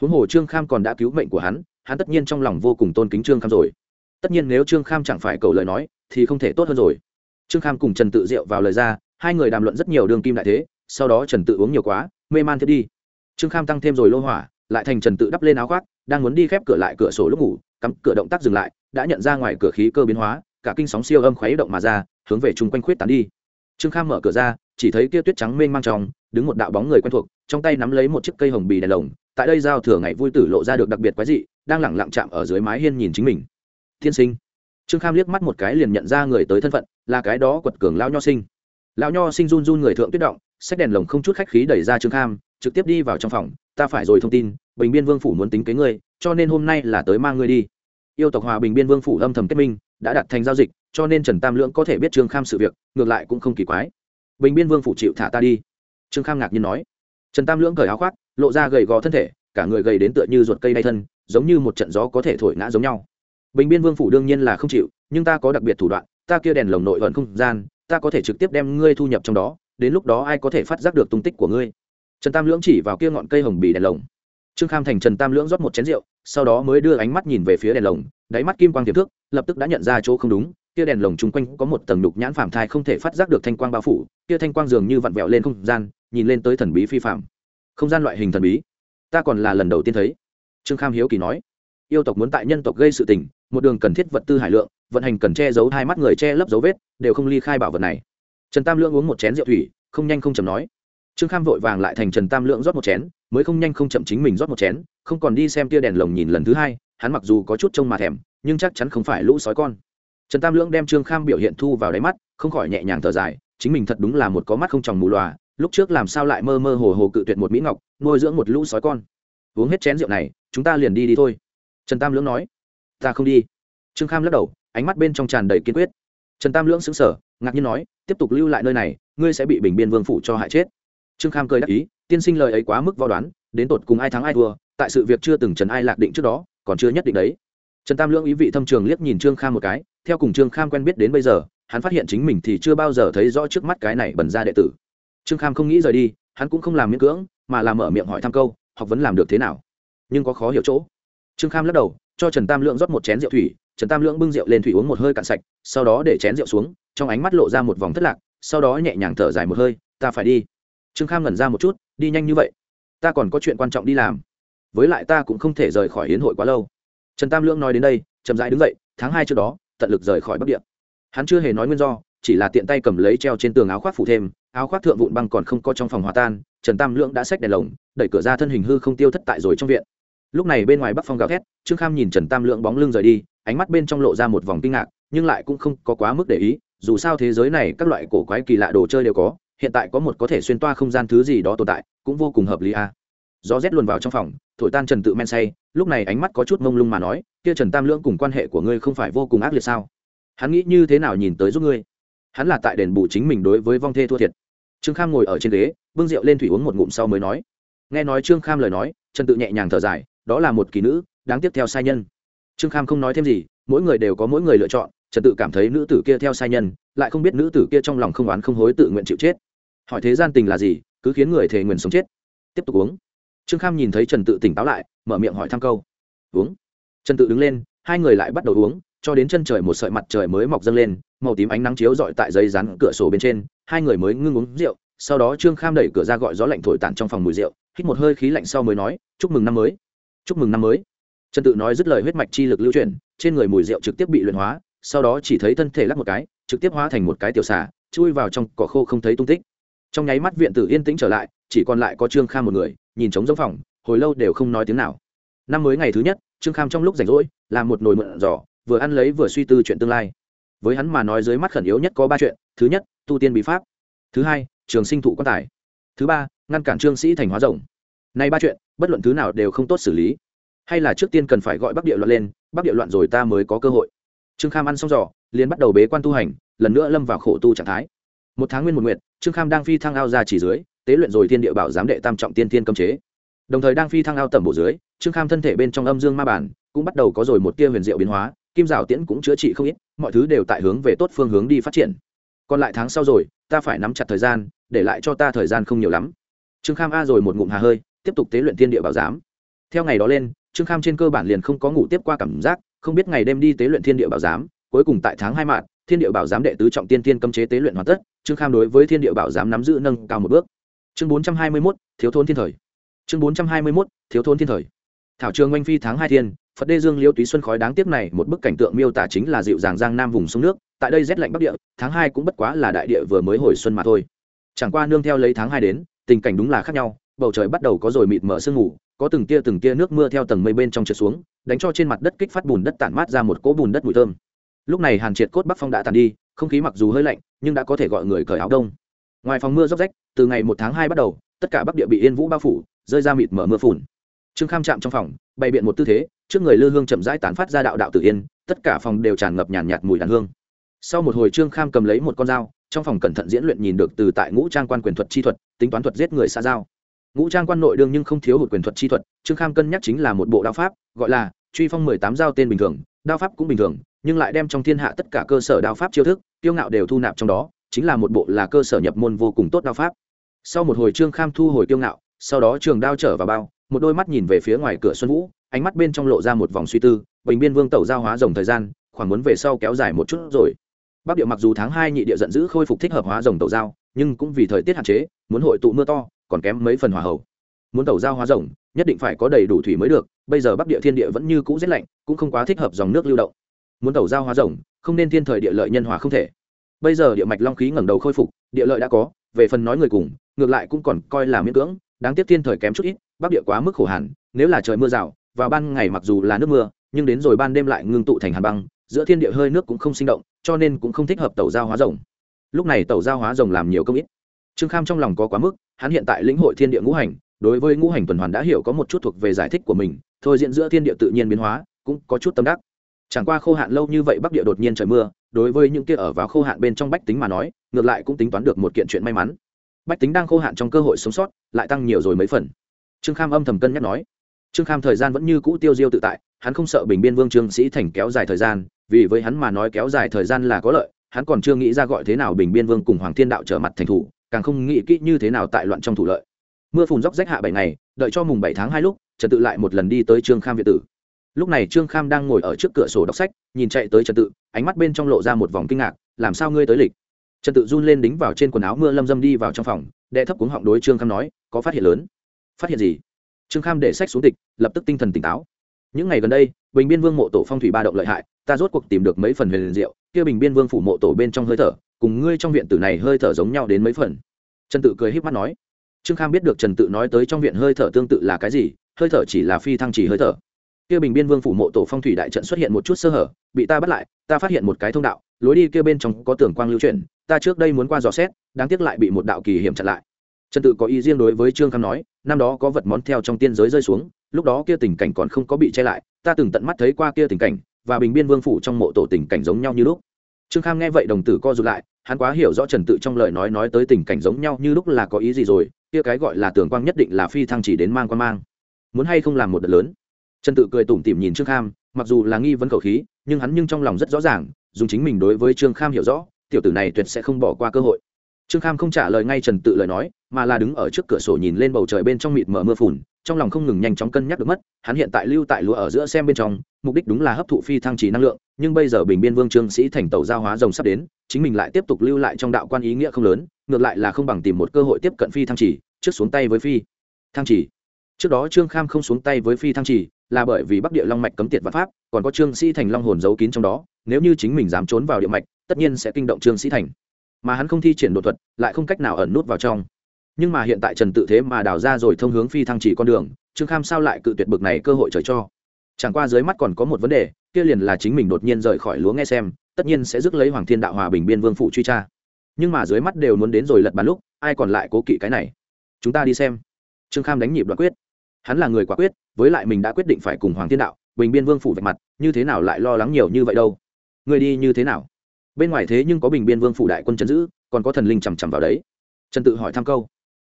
Huống hồ trương kham còn đã cứu mệnh của hắn hắn tất nhiên trong lòng vô cùng tôn kính trương kham rồi. Tất nhiên nếu trương kham chẳng phải cầu lời nói, thì không thể tốt hơn rồi. Trương kham cùng trần tự diệu vào lời ra, hai người đàm luận rất nhiều đường kim đại thế, sau đó trần tự uống nhiều quá, mê man thiết đi. Trương kham tăng thêm rồi lô hỏa, lại thành trần tự đắp lên áo khoác, đang muốn đi khép cửa lại cửa sổ lúc ngủ, cắm cửa động tác dừng lại, đã nhận ra ngoài cửa khí cơ biến hóa, cả kinh sóng siêu âm khuấy động mà ra, hướng về chung quanh khuyết tán đi. Trương kham mở cửa ra, chỉ thấy kia tuyết trắng mênh mang trong đứng một đạo bóng người quen thuộc, trong tay nắm lấy một chiếc cây hồng bì đèn lồng, tại đây giao thừa ngày vui tử lộ ra được đặc biệt quái dị, đang lẳng lặng chạm ở dưới mái hiên nhìn chính mình. Thiên sinh. Trương kham liếc mắt một cái liền nhận ra người tới thân phận, là cái đó quật cường lao nho sinh. Lão nho sinh run run người thượng tuyết động sách đèn lồng không chút khách khí đẩy ra trương kham, trực tiếp đi vào trong phòng, ta phải rồi thông tin, bình biên vương phủ muốn tính kế ngươi, cho nên hôm nay là tới mang ngươi đi. Yêu tộc hòa bình biên vương phủ âm thầm kết minh, đã đặt thành giao dịch, cho nên trần tam lưỡng có thể biết trương kham sự việc, ngược lại cũng không kỳ quái. Bình biên vương phủ chịu thả ta đi trương kham ngạc nhiên nói. Trần tam lưỡng cởi áo khoác, lộ ra gầy gò thân thể, cả người gầy đến tựa như ruột cây đay thân, giống như một trận gió có thể thổi ngã giống nhau. Bình biên vương phủ đương nhiên là không chịu, nhưng ta có đặc biệt thủ đoạn, ta kia đèn lồng nội ẩn không gian, ta có thể trực tiếp đem ngươi thu nhập trong đó, đến lúc đó ai có thể phát giác được tung tích của ngươi? Trần tam lưỡng chỉ vào kia ngọn cây hồng bì đèn lồng. Trương kham thành trần tam lưỡng rót một chén rượu, sau đó mới đưa ánh mắt nhìn về phía đèn lồng, đáy mắt kim quang tiềm thức lập tức đã nhận ra chỗ không đúng, kia đèn lồng chung quanh có một tầng đục nhãn phàm thai không thể phát giác được thanh quang bao phủ, kia thanh quang dường như vặn vẹo lên không gian nhìn lên tới thần bí phi phạm. Không gian loại hình thần bí. Ta còn là lần đầu tiên thấy. Trương kham hiếu kỳ nói. Yêu tộc muốn tại nhân tộc gây sự tình, một đường cần thiết vật tư hải lượng, vận hành cần che giấu hai mắt người che lấp dấu vết, đều không ly khai bảo vật này. Trần tam lưỡng uống một chén rượu thủy, không nhanh không chậm nói. Trương kham vội vàng lại thành trần tam lượng rót một chén, mới không nhanh không chậm chính mình rót một chén, không còn đi xem tia đèn lồng nhìn lần thứ hai, hắn mặc dù có chút trông mà thèm, nhưng chắc chắn không phải lũ sói con. Trần tam lưỡng đem trương kham biểu hiện thu vào đáy mắt, không khỏi nhẹ nhàng thở dài, chính mình thật đúng là một có mắt không tròng mù lòa lúc trước làm sao lại mơ mơ hồ hồ cự tuyệt một mỹ ngọc, nuôi dưỡng một lũ sói con? Uống hết chén rượu này, chúng ta liền đi đi thôi. Trần tam lưỡng nói. Ta không đi. Trương kham lắc đầu, ánh mắt bên trong tràn đầy kiên quyết. Trần tam lưỡng xứng sở ngạc nhiên nói, tiếp tục lưu lại nơi này, ngươi sẽ bị bình biên vương phủ cho hại chết. Trương kham cười đáp ý, tiên sinh lời ấy quá mức vò đoán, đến tột cùng ai thắng ai thua, tại sự việc chưa từng trần ai lạc định trước đó, còn chưa nhất định đấy. Trần tam lưỡng ý vị thâm trường liếc nhìn trương kham một cái, theo cùng trương kham quen biết đến bây giờ, hắn phát hiện chính mình thì chưa bao giờ thấy rõ trước mắt cái này bẩn ra đệ tử trương kham không nghĩ rời đi, hắn cũng không làm miễn cưỡng, mà làm mở miệng hỏi thăm câu, học vấn làm được thế nào? Nhưng có khó hiểu chỗ. Trương kham lắc đầu, cho trần tam lượng rót một chén rượu thủy, trần tam lượng bưng rượu lên thủy uống một hơi cạn sạch, sau đó để chén rượu xuống, trong ánh mắt lộ ra một vòng thất lạc, sau đó nhẹ nhàng thở dài một hơi, ta phải đi. Trương kham ngẩn ra một chút, đi nhanh như vậy? Ta còn có chuyện quan trọng đi làm. Với lại ta cũng không thể rời khỏi hiến hội quá lâu. Trần tam Lượng nói đến đây, chậm rãi đứng dậy, tháng hai trước đó, tận lực rời khỏi bắc địa. Hắn chưa hề nói nguyên do chỉ là tiện tay cầm lấy treo trên tường áo khoác phủ thêm, áo khoác thượng vụn băng còn không có trong phòng hòa tan, trần tam lưỡng đã xách đèn lồng, đẩy cửa ra thân hình hư không tiêu thất tại rồi trong viện. Lúc này bên ngoài bắc phong gào thét, trương kham nhìn trần tam lượng bóng lưng rời đi, ánh mắt bên trong lộ ra một vòng kinh ngạc, nhưng lại cũng không có quá mức để ý, dù sao thế giới này các loại cổ quái kỳ lạ đồ chơi đều có, hiện tại có một có thể xuyên toa không gian thứ gì đó tồn tại, cũng vô cùng hợp lý a. À. gió rét luồn vào trong phòng, thổi tan trần tự men say, lúc này ánh mắt có chút mông lung mà nói, kia trần tam lưỡng cùng quan hệ của ngươi không phải vô cùng ác liệt sao? Hắn nghĩ như thế nào nhìn tới giúp ngươi? Hắn là tại đền bù chính mình đối với vong thê thua thiệt. Trương kham ngồi ở trên ghế, bưng rượu lên thủy uống một ngụm sau mới nói. Nghe nói trương kham lời nói, trần tự nhẹ nhàng thở dài, đó là một kỳ nữ, đáng tiếp theo sai nhân. Trương kham không nói thêm gì, mỗi người đều có mỗi người lựa chọn, trần tự cảm thấy nữ tử kia theo sai nhân, lại không biết nữ tử kia trong lòng không oán không hối tự nguyện chịu chết. Hỏi thế gian tình là gì, cứ khiến người thề nguyện sống chết. Tiếp tục uống. Trương kham nhìn thấy trần tự tỉnh táo lại, mở miệng hỏi thăm câu. Uống. Trần tự đứng lên, hai người lại bắt đầu uống cho đến chân trời một sợi mặt trời mới mọc dâng lên, màu tím ánh nắng chiếu rọi tại giấy rán cửa sổ bên trên, hai người mới ngưng uống rượu, sau đó trương kham đẩy cửa ra gọi gió lạnh thổi tản trong phòng mùi rượu, hít một hơi khí lạnh sau mới nói, chúc mừng năm mới, chúc mừng năm mới. Trần tự nói dứt lời huyết mạch chi lực lưu chuyển, trên người mùi rượu trực tiếp bị luyện hóa, sau đó chỉ thấy thân thể lắc một cái, trực tiếp hóa thành một cái tiểu xà, chui vào trong cỏ khô không thấy tung tích. Trong nháy mắt viện tử yên tĩnh trở lại, chỉ còn lại có trương kham một người, nhìn trống giống phòng, hồi lâu đều không nói tiếng nào. Năm mới ngày thứ nhất, trương kham trong lúc rảnh rỗi, làm một nồi mượn giỏ vừa ăn lấy vừa suy tư chuyện tương lai. Với hắn mà nói dưới mắt khẩn yếu nhất có ba chuyện, thứ nhất, tu tiên bí pháp, thứ hai, trường sinh thụ quan tài, thứ ba, ngăn cản trương sĩ thành hóa rồng. Nay ba chuyện, bất luận thứ nào đều không tốt xử lý. Hay là trước tiên cần phải gọi bắc địa loạn lên, bắc địa loạn rồi ta mới có cơ hội. Trương kham ăn xong giỏ liền bắt đầu bế quan tu hành, lần nữa lâm vào khổ tu trạng thái. Một tháng nguyên một nguyện trương kham đang phi thăng ao ra chỉ dưới, tế luyện rồi thiên địa bảo giám đệ tam trọng tiên thiên cấm chế. Đồng thời đang phi thăng ao tầm bộ dưới, trương kham thân thể bên trong âm dương ma bản, cũng bắt đầu có rồi một tia huyền diệu biến hóa kim rào tiễn cũng chữa trị không ít, mọi thứ đều tại hướng về tốt phương hướng đi phát triển. Còn lại tháng sau rồi, ta phải nắm chặt thời gian, để lại cho ta thời gian không nhiều lắm. Trương kham a rồi một ngụm hà hơi, tiếp tục tế luyện thiên địa bảo giám. Theo ngày đó lên, trương kham trên cơ bản liền không có ngủ tiếp qua cảm giác, không biết ngày đêm đi tế luyện thiên địa bảo giám, cuối cùng tại tháng hai mạng thiên địa bảo giám đệ tứ trọng tiên tiên cấm chế tế luyện hoàn tất, trương kham đối với thiên địa bảo giám nắm giữ nâng cao một bước. Chương bốn trăm hai mươi mốt, thiếu thôn thiên thời. Chương bốn trăm hai mươi mốt, thiếu thôn thiên thời. Thảo trường oanh phi tháng hai thiên phật đê dương liêu túy xuân khói đáng tiếc này, một bức cảnh tượng miêu tả chính là dịu dàng giang nam vùng sông nước, tại đây rét lạnh bắc địa, tháng hai cũng bất quá là đại địa vừa mới hồi xuân mà thôi. Chẳng qua nương theo lấy tháng hai đến, tình cảnh đúng là khác nhau, bầu trời bắt đầu có rồi mịt mở sương mù, có từng tia từng tia nước mưa theo tầng mây bên trong trượt xuống, đánh cho trên mặt đất kích phát bùn đất tản mát ra một cỗ bùn đất mùi thơm. Lúc này hàn triệt cốt bắc phong đã tàn đi, không khí mặc dù hơi lạnh, nhưng đã có thể gọi người cởi áo đông. Ngoài phòng mưa róc rách, từ ngày một tháng hai bắt đầu, tất cả bắc địa bị yên vũ bao phủ, rơi ra mịt mở mưa phùn. Trương kham chạm trong phòng, bày biện một tư thế trước người lư hương chậm rãi tán phát ra đạo đạo tự yên tất cả phòng đều tràn ngập nhàn nhạt, mùi đàn hương. Sau một hồi trương kham cầm lấy một con dao trong phòng cẩn thận diễn luyện nhìn được từ tại ngũ trang quan quyền thuật chi thuật tính toán thuật giết người xa dao ngũ trang quan nội đương nhưng không thiếu hụt quyền thuật chi thuật trương kham cân nhắc chính là một bộ đao pháp gọi là truy phong mười tám dao tên bình thường đao pháp cũng bình thường nhưng lại đem trong thiên hạ tất cả cơ sở đao pháp chiêu thức tiêu ngạo đều thu nạp trong đó chính là một bộ là cơ sở nhập môn vô cùng tốt đao pháp. Sau một hồi trương kham thu hồi tiêu ngạo sau đó trường đao trở vào bao một đôi mắt nhìn về phía ngoài cửa xuân vũ ánh mắt bên trong lộ ra một vòng suy tư, bình biên vương tẩu giao hóa rồng thời gian, khoảng muốn về sau kéo dài một chút rồi. Bắc địa mặc dù tháng hai nhị địa giận dữ khôi phục thích hợp hóa rồng tẩu giao, nhưng cũng vì thời tiết hạn chế, muốn hội tụ mưa to, còn kém mấy phần hỏa hậu. Muốn tẩu giao hóa rồng, nhất định phải có đầy đủ thủy mới được, bây giờ bắc địa thiên địa vẫn như cũ rét lạnh, cũng không quá thích hợp dòng nước lưu động. Muốn tẩu giao hóa rồng, không nên thiên thời địa lợi nhân hòa không thể. Bây giờ địa mạch long khí ngẩng đầu khôi phục, địa lợi đã có, về phần nói người cùng, ngược lại cũng còn coi là miễn cưỡng, đáng tiếc thiên thời kém chút ít, bắc địa quá mức khổ hẳn, nếu là trời mưa rào vào ban ngày mặc dù là nước mưa, nhưng đến rồi ban đêm lại ngưng tụ thành hàn băng, giữa thiên địa hơi nước cũng không sinh động, cho nên cũng không thích hợp tẩu giao hóa rồng. Lúc này tẩu giao hóa rồng làm nhiều công ít. Trương kham trong lòng có quá mức, hắn hiện tại lĩnh hội thiên địa ngũ hành, đối với ngũ hành tuần hoàn đã hiểu có một chút thuộc về giải thích của mình, thôi diễn giữa thiên địa tự nhiên biến hóa, cũng có chút tâm đắc. Chẳng qua khô hạn lâu như vậy bắc địa đột nhiên trời mưa, đối với những kia ở vào khô hạn bên trong bách tính mà nói, ngược lại cũng tính toán được một kiện chuyện may mắn. Bách tính đang khô hạn trong cơ hội sống sót, lại tăng nhiều rồi mấy phần. Trương kham âm thầm cân nhắc nói trương kham thời gian vẫn như cũ tiêu diêu tự tại, hắn không sợ bình biên vương trương sĩ thành kéo dài thời gian, vì với hắn mà nói kéo dài thời gian là có lợi, hắn còn chưa nghĩ ra gọi thế nào bình biên vương cùng hoàng thiên đạo trở mặt thành thủ, càng không nghĩ kỹ như thế nào tại loạn trong thủ lợi. Mưa phùn róc rách hạ bảy ngày, đợi cho mùng bảy tháng hai lúc trần tự lại một lần đi tới trương kham việt tử. Lúc này trương kham đang ngồi ở trước cửa sổ đọc sách, nhìn chạy tới trần tự, ánh mắt bên trong lộ ra một vòng kinh ngạc, làm sao ngươi tới lịch? Trần tự run lên đính vào trên quần áo mưa lâm dâm đi vào trong phòng, đệ thấp cuống họng đối trương kham nói, có phát hiện lớn. Phát hiện gì? Trương kham để sách xuống tịch, lập tức tinh thần tỉnh táo. Những ngày gần đây, bình biên vương mộ tổ phong thủy ba động lợi hại, ta rốt cuộc tìm được mấy phần huyền diệu, kia bình biên vương phủ mộ tổ bên trong hơi thở, cùng ngươi trong viện tử này hơi thở giống nhau đến mấy phần. Trần tự cười h í p mắt nói. Trương kham biết được trần tự nói tới trong viện hơi thở tương tự là cái gì, hơi thở chỉ là phi thăng chỉ hơi thở. Kia bình biên vương phủ mộ tổ phong thủy đại trận xuất hiện một chút sơ hở, bị ta bắt lại, ta phát hiện một cái thông đạo, lối đi kia bên trong có tường quang lưu chuyển, ta trước đây muốn qua dò xét, đáng tiếc lại bị một đạo kỳ hiểm chặn lại. Trần tự có ý riêng đối với trương kham nói năm đó có vật món theo trong tiên giới rơi xuống, lúc đó kia tình cảnh còn không có bị che lại, ta từng tận mắt thấy qua kia tình cảnh, và bình biên vương phủ trong mộ tổ tình cảnh giống nhau như lúc. Trương kham nghe vậy đồng tử co rụt lại, hắn quá hiểu rõ trần tự trong lời nói nói tới tình cảnh giống nhau như lúc là có ý gì rồi, kia cái gọi là tường quang nhất định là phi thăng chỉ đến mang quan mang. Muốn hay không làm một đợt lớn? Trần tự cười tủm tỉm nhìn trương kham, mặc dù là nghi vấn khẩu khí, nhưng hắn nhưng trong lòng rất rõ ràng, dùng chính mình đối với trương kham hiểu rõ, tiểu tử này tuyệt sẽ không bỏ qua cơ hội. Trương kham không trả lời ngay trần tự lời nói mà là đứng ở trước cửa sổ nhìn lên bầu trời bên trong mịt mờ mưa phùn, trong lòng không ngừng nhanh chóng cân nhắc được mất, hắn hiện tại lưu tại lúa ở giữa xem bên trong, mục đích đúng là hấp thụ phi thăng trì năng lượng, nhưng bây giờ bình biên vương trương sĩ thành tàu giao hóa rồng sắp đến, chính mình lại tiếp tục lưu lại trong đạo quan ý nghĩa không lớn, ngược lại là không bằng tìm một cơ hội tiếp cận phi thăng trì trước xuống tay với phi thăng trì trước đó trương kham không xuống tay với phi thăng trì là bởi vì bắc địa long mạch cấm tiệt văn pháp, còn có trương sĩ thành long hồn giấu kín trong đó, nếu như chính mình dám trốn vào địa mạch, tất nhiên sẽ kinh động trương sĩ thành. Mà hắn không thi triển đột thuật, lại không cách nào ẩn nút vào trong nhưng mà hiện tại trần tự thế mà đào ra rồi thông hướng phi thăng chỉ con đường, trương kham sao lại cự tuyệt bực này cơ hội trời cho? Chẳng qua dưới mắt còn có một vấn đề, kia liền là chính mình đột nhiên rời khỏi lúa nghe xem, tất nhiên sẽ rước lấy hoàng thiên đạo hòa bình biên vương phụ truy tra. Nhưng mà dưới mắt đều muốn đến rồi lật bàn lúc, ai còn lại cố kỵ cái này? Chúng ta đi xem. Trương kham đánh nhịp đoạn quyết. Hắn là người quả quyết, với lại mình đã quyết định phải cùng hoàng thiên đạo, bình biên vương phủ vạch mặt, như thế nào lại lo lắng nhiều như vậy đâu? Người đi như thế nào? Bên ngoài thế nhưng có bình biên vương phủ đại quân chấn giữ, còn có thần linh chằm chằm vào đấy. Trần tự hỏi thăm câu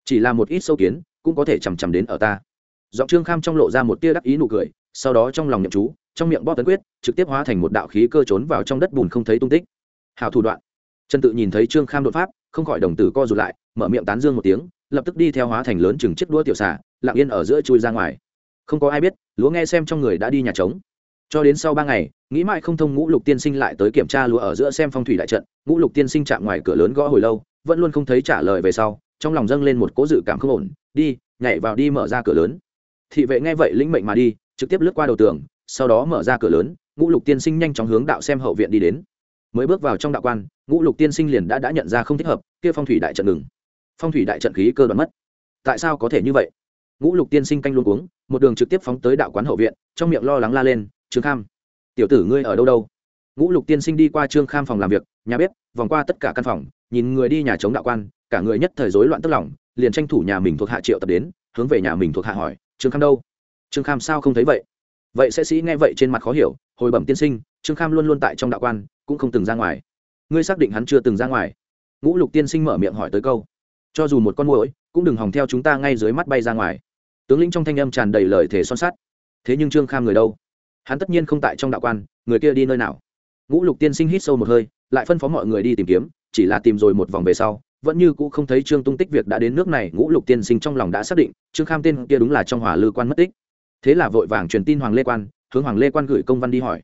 chỉ là một ít sâu kiến cũng có thể chằm chằm đến ở ta. Giọng trương kham trong lộ ra một tia đắc ý nụ cười sau đó trong lòng nhậm chú trong miệng bóp tấn quyết trực tiếp hóa thành một đạo khí cơ trốn vào trong đất bùn không thấy tung tích. Hào thủ đoạn. Trần tự nhìn thấy trương kham đột pháp không khỏi đồng tử co rụt lại mở miệng tán dương một tiếng lập tức đi theo hóa thành lớn chừng chiếc đũa tiểu xà, lặng yên ở giữa chui ra ngoài. Không có ai biết lúa nghe xem trong người đã đi nhà trống. Cho đến sau ba ngày nghĩ mãi không thông ngũ lục tiên sinh lại tới kiểm tra lúa ở giữa xem phong thủy đại trận. Ngũ lục tiên sinh chạm ngoài cửa lớn gõ hồi lâu vẫn luôn không thấy trả lời về sau, trong lòng dâng lên một cố dự cảm không ổn, đi, nhảy vào đi mở ra cửa lớn. Thị vệ nghe vậy lĩnh mệnh mà đi, trực tiếp lướt qua đầu tường, sau đó mở ra cửa lớn, ngũ lục tiên sinh nhanh chóng hướng đạo xem hậu viện đi đến. Mới bước vào trong đạo quan, ngũ lục tiên sinh liền đã đã nhận ra không thích hợp, kia phong thủy đại trận ngừng. Phong thủy đại trận khí cơ đoán mất. Tại sao có thể như vậy? Ngũ lục tiên sinh canh luôn uống một đường trực tiếp phóng tới đạo quán hậu viện, trong miệng lo lắng la lên, trương kham, tiểu tử ngươi ở đâu đâu? Ngũ lục tiên sinh đi qua trương kham phòng làm việc, nhà bếp, vòng qua tất cả căn phòng nhìn người đi nhà chống đạo quan, cả người nhất thời rối loạn tức lòng, liền tranh thủ nhà mình thuộc hạ triệu tập đến, hướng về nhà mình thuộc hạ hỏi, trương kham đâu? Trương kham sao không thấy vậy? Vậy sẽ sĩ nghe vậy trên mặt khó hiểu, hồi bẩm tiên sinh, trương kham luôn luôn tại trong đạo quan, cũng không từng ra ngoài. Ngươi xác định hắn chưa từng ra ngoài? Ngũ lục tiên sinh mở miệng hỏi tới câu, cho dù một con mũi cũng đừng hòng theo chúng ta ngay dưới mắt bay ra ngoài. Tướng lĩnh trong thanh âm tràn đầy lời thể son sắt, thế nhưng trương kham người đâu? Hắn tất nhiên không tại trong đạo quan, người kia đi nơi nào? Ngũ lục tiên sinh hít sâu một hơi, lại phân phó mọi người đi tìm kiếm chỉ là tìm rồi một vòng về sau, vẫn như cũ không thấy trương tung tích việc đã đến nước này, ngũ lục tiên sinh trong lòng đã xác định, trương kham tên kia đúng là trong hỏa lư quan mất tích. Thế là vội vàng truyền tin hoàng lê quan, hướng hoàng lê quan gửi công văn đi hỏi.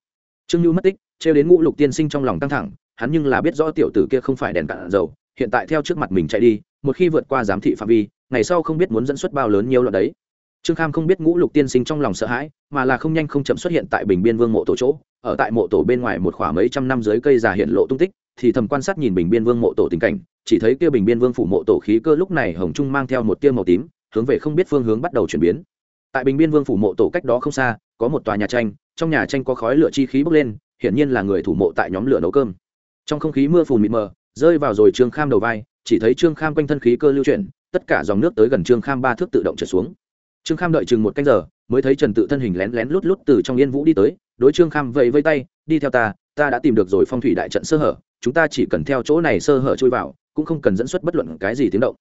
Trương nhu mất tích, trêu đến ngũ lục tiên sinh trong lòng căng thẳng, hắn nhưng là biết rõ tiểu tử kia không phải đèn cạn dầu, hiện tại theo trước mặt mình chạy đi, một khi vượt qua giám thị phạm vi, ngày sau không biết muốn dẫn xuất bao lớn nhiều loạn đấy. Trương kham không biết ngũ lục tiên sinh trong lòng sợ hãi, mà là không nhanh không chậm xuất hiện tại bình biên vương mộ tổ chỗ, ở tại mộ tổ bên ngoài một khoảng mấy trăm năm dưới cây già hiện lộ tung tích thì thầm quan sát nhìn bình biên vương mộ tổ tình cảnh, chỉ thấy kia bình biên vương phủ mộ tổ khí cơ lúc này hồng trung mang theo một tia màu tím, hướng về không biết phương hướng bắt đầu chuyển biến. Tại bình biên vương phủ mộ tổ cách đó không xa, có một tòa nhà tranh, trong nhà tranh có khói lửa chi khí bốc lên, hiển nhiên là người thủ mộ tại nhóm lửa nấu cơm. Trong không khí mưa phùn mịt mờ, rơi vào rồi trương kham đầu vai, chỉ thấy trương kham quanh thân khí cơ lưu chuyển, tất cả dòng nước tới gần trương kham ba thước tự động trở xuống. Trương kham đợi chừng một canh giờ, mới thấy trần tự thân hình lén lén lút lút từ trong yên vũ đi tới, đối trương kham vẫy vây tay, đi theo ta ta đã tìm được rồi phong thủy đại trận sơ hở chúng ta chỉ cần theo chỗ này sơ hở chui vào, cũng không cần dẫn xuất bất luận cái gì tiếng động.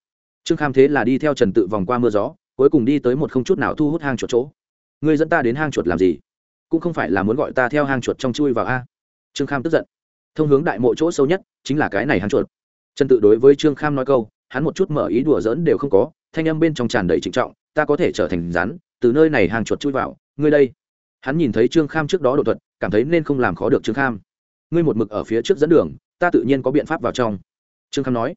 Trương kham thế là đi theo trần tự vòng qua mưa gió, cuối cùng đi tới một không chút nào thu hút hang chuột chỗ. Ngươi dẫn ta đến hang chuột làm gì? Cũng không phải là muốn gọi ta theo hang chuột trong chui vào a? Trương kham tức giận. Thông hướng đại mộ chỗ sâu nhất, chính là cái này hang chuột. Trần tự đối với trương kham nói câu, hắn một chút mở ý đùa dỡn đều không có, thanh âm bên trong tràn đầy trịnh trọng, ta có thể trở thành rắn, từ nơi này hàng chuột chui vào, ngươi đây. Hắn nhìn thấy trương kham trước đó đột thuật, cảm thấy nên không làm khó được trương kham. Ngươi một mực ở phía trước dẫn đường ta tự nhiên có biện pháp vào trong. Trương kham nói.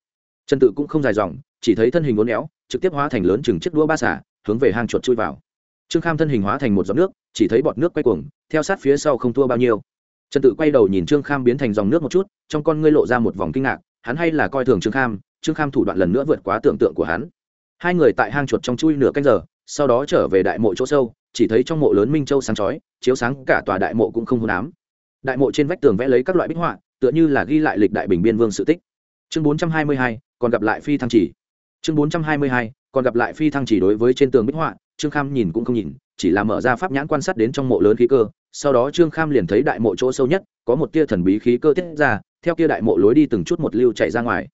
Trần tự cũng không dài dòng, chỉ thấy thân hình uốn éo, trực tiếp hóa thành lớn chừng chiếc đũa ba xả hướng về hang chuột chui vào. Trương kham thân hình hóa thành một giọt nước, chỉ thấy bọt nước quay cuồng, theo sát phía sau không thua bao nhiêu. Trần tự quay đầu nhìn trương kham biến thành dòng nước một chút, trong con ngươi lộ ra một vòng kinh ngạc, hắn hay là coi thường trương kham trương kham thủ đoạn lần nữa vượt quá tưởng tượng của hắn. Hai người tại hang chuột trong chui nửa canh giờ, sau đó trở về đại mộ chỗ sâu, chỉ thấy trong mộ lớn minh châu sáng chói, chiếu sáng cả tòa đại mộ cũng không hôn ám. Đại mộ trên vách tường vẽ lấy các loại bích họa tựa như là ghi lại lịch đại bình biên vương sự tích. Chương bốn trăm hai mươi hai, còn gặp lại phi thăng chỉ. Chương bốn trăm hai mươi hai, còn gặp lại phi thăng chỉ đối với trên tường bích họa, trương kham nhìn cũng không nhìn, chỉ là mở ra pháp nhãn quan sát đến trong mộ lớn khí cơ, sau đó trương kham liền thấy đại mộ chỗ sâu nhất, có một tia thần bí khí cơ tiết ra, theo kia đại mộ lối đi từng chút một lưu chạy ra ngoài.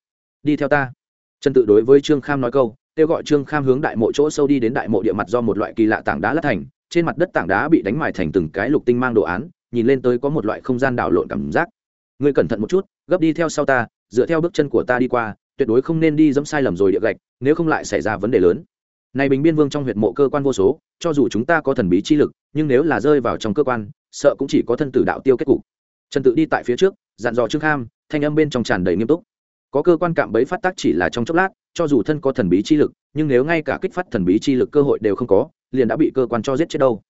Đi theo ta. Trần tự đối với trương kham nói câu, kêu gọi trương kham hướng đại mộ chỗ sâu đi đến đại mộ địa mặt do một loại kỳ lạ tảng đá lát thành, trên mặt đất tảng đá bị đánh mài thành từng cái lục tinh mang đồ án, nhìn lên tới có một loại không gian đảo lộn cảm giác ngươi cẩn thận một chút, gấp đi theo sau ta, dựa theo bước chân của ta đi qua, tuyệt đối không nên đi dẫm sai lầm rồi địa gạch, nếu không lại xảy ra vấn đề lớn. Này bình biên vương trong huyệt mộ cơ quan vô số, cho dù chúng ta có thần bí chi lực, nhưng nếu là rơi vào trong cơ quan, sợ cũng chỉ có thân tử đạo tiêu kết cục. Trần tự đi tại phía trước, dặn dò trương kham, thanh âm bên trong tràn đầy nghiêm túc. Có cơ quan cạm bẫy phát tác chỉ là trong chốc lát, cho dù thân có thần bí chi lực, nhưng nếu ngay cả kích phát thần bí chi lực cơ hội đều không có, liền đã bị cơ quan cho giết chết đâu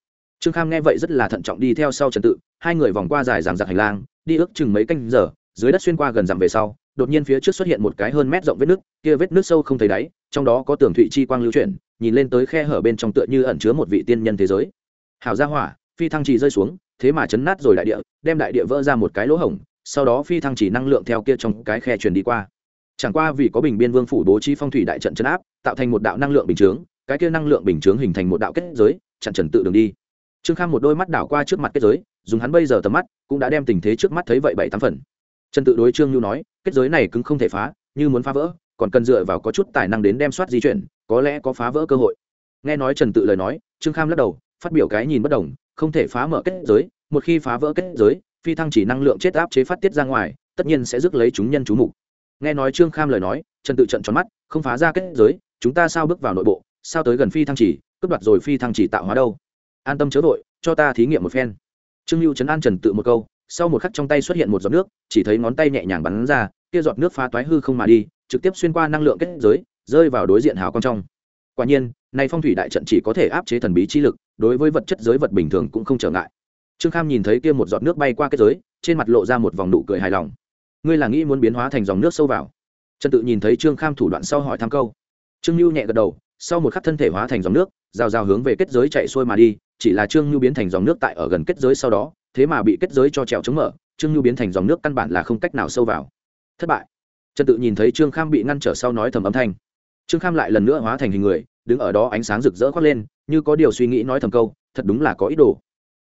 trương kham nghe vậy rất là thận trọng đi theo sau trần tự, hai người vòng qua dài ràng giặc hành lang, đi ước chừng mấy canh giờ, dưới đất xuyên qua gần dặm về sau, đột nhiên phía trước xuất hiện một cái hơn mét rộng vết nước, kia vết nước sâu không thấy đáy, trong đó có tường thụy chi quang lưu chuyển, nhìn lên tới khe hở bên trong tựa như ẩn chứa một vị tiên nhân thế giới. Hào gia hỏa, phi thăng trì rơi xuống, thế mà chấn nát rồi đại địa, đem đại địa vỡ ra một cái lỗ hổng, sau đó phi thăng chỉ năng lượng theo kia trong cái khe truyền đi qua. Chẳng qua vì có bình biên vương phủ bố trí phong thủy đại trận chấn áp, tạo thành một đạo năng lượng bình chướng, cái kia năng lượng bình chướng hình thành một đạo kết giới, chặn trần tự đường đi trương kham một đôi mắt đảo qua trước mặt kết giới, dùng hắn bây giờ tầm mắt, cũng đã đem tình thế trước mắt thấy vậy bảy tám phần. Trần tự đối trương nhu nói, kết giới này cứng không thể phá, như muốn phá vỡ, còn cần dựa vào có chút tài năng đến đem soát di chuyển, có lẽ có phá vỡ cơ hội. Nghe nói trần tự lời nói, trương kham lắc đầu, phát biểu cái nhìn bất đồng, không thể phá mở kết giới, một khi phá vỡ kết giới, phi thăng chỉ năng lượng chết áp chế phát tiết ra ngoài, tất nhiên sẽ rước lấy chúng nhân chú mục. Nghe nói trương kham lời nói, trần tự trận tròn mắt, không phá ra kết giới, chúng ta sao bước vào nội bộ, sao tới gần phi thăng chỉ, cướp đoạt rồi phi thăng chỉ tạo hóa đâu? An tâm chớ vội, cho ta thí nghiệm một phen. Trương lưu trấn an trần tự một câu, sau một khắc trong tay xuất hiện một giọt nước, chỉ thấy ngón tay nhẹ nhàng bắn ra, kia giọt nước phá toái hư không mà đi, trực tiếp xuyên qua năng lượng kết giới, rơi vào đối diện hào quang trong. Quả nhiên nay phong thủy đại trận chỉ có thể áp chế thần bí chi lực, đối với vật chất giới vật bình thường cũng không trở ngại. Trương kham nhìn thấy kia một giọt nước bay qua kết giới, trên mặt lộ ra một vòng nụ cười hài lòng. Ngươi là nghĩ muốn biến hóa thành dòng nước sâu vào? Trần tự nhìn thấy trương kham thủ đoạn sau hỏi thăm câu. Trương lưu nhẹ gật đầu sau một khắc thân thể hóa thành dòng nước, rào rào hướng về kết giới chạy xuôi mà đi, chỉ là trương lưu biến thành dòng nước tại ở gần kết giới sau đó, thế mà bị kết giới cho trèo chống mở, trương lưu biến thành dòng nước căn bản là không cách nào sâu vào. Thất bại. Trần tự nhìn thấy trương kham bị ngăn trở sau nói thầm âm thanh. Trương kham lại lần nữa hóa thành hình người, đứng ở đó ánh sáng rực rỡ khoác lên, như có điều suy nghĩ nói thầm câu, thật đúng là có ý đồ.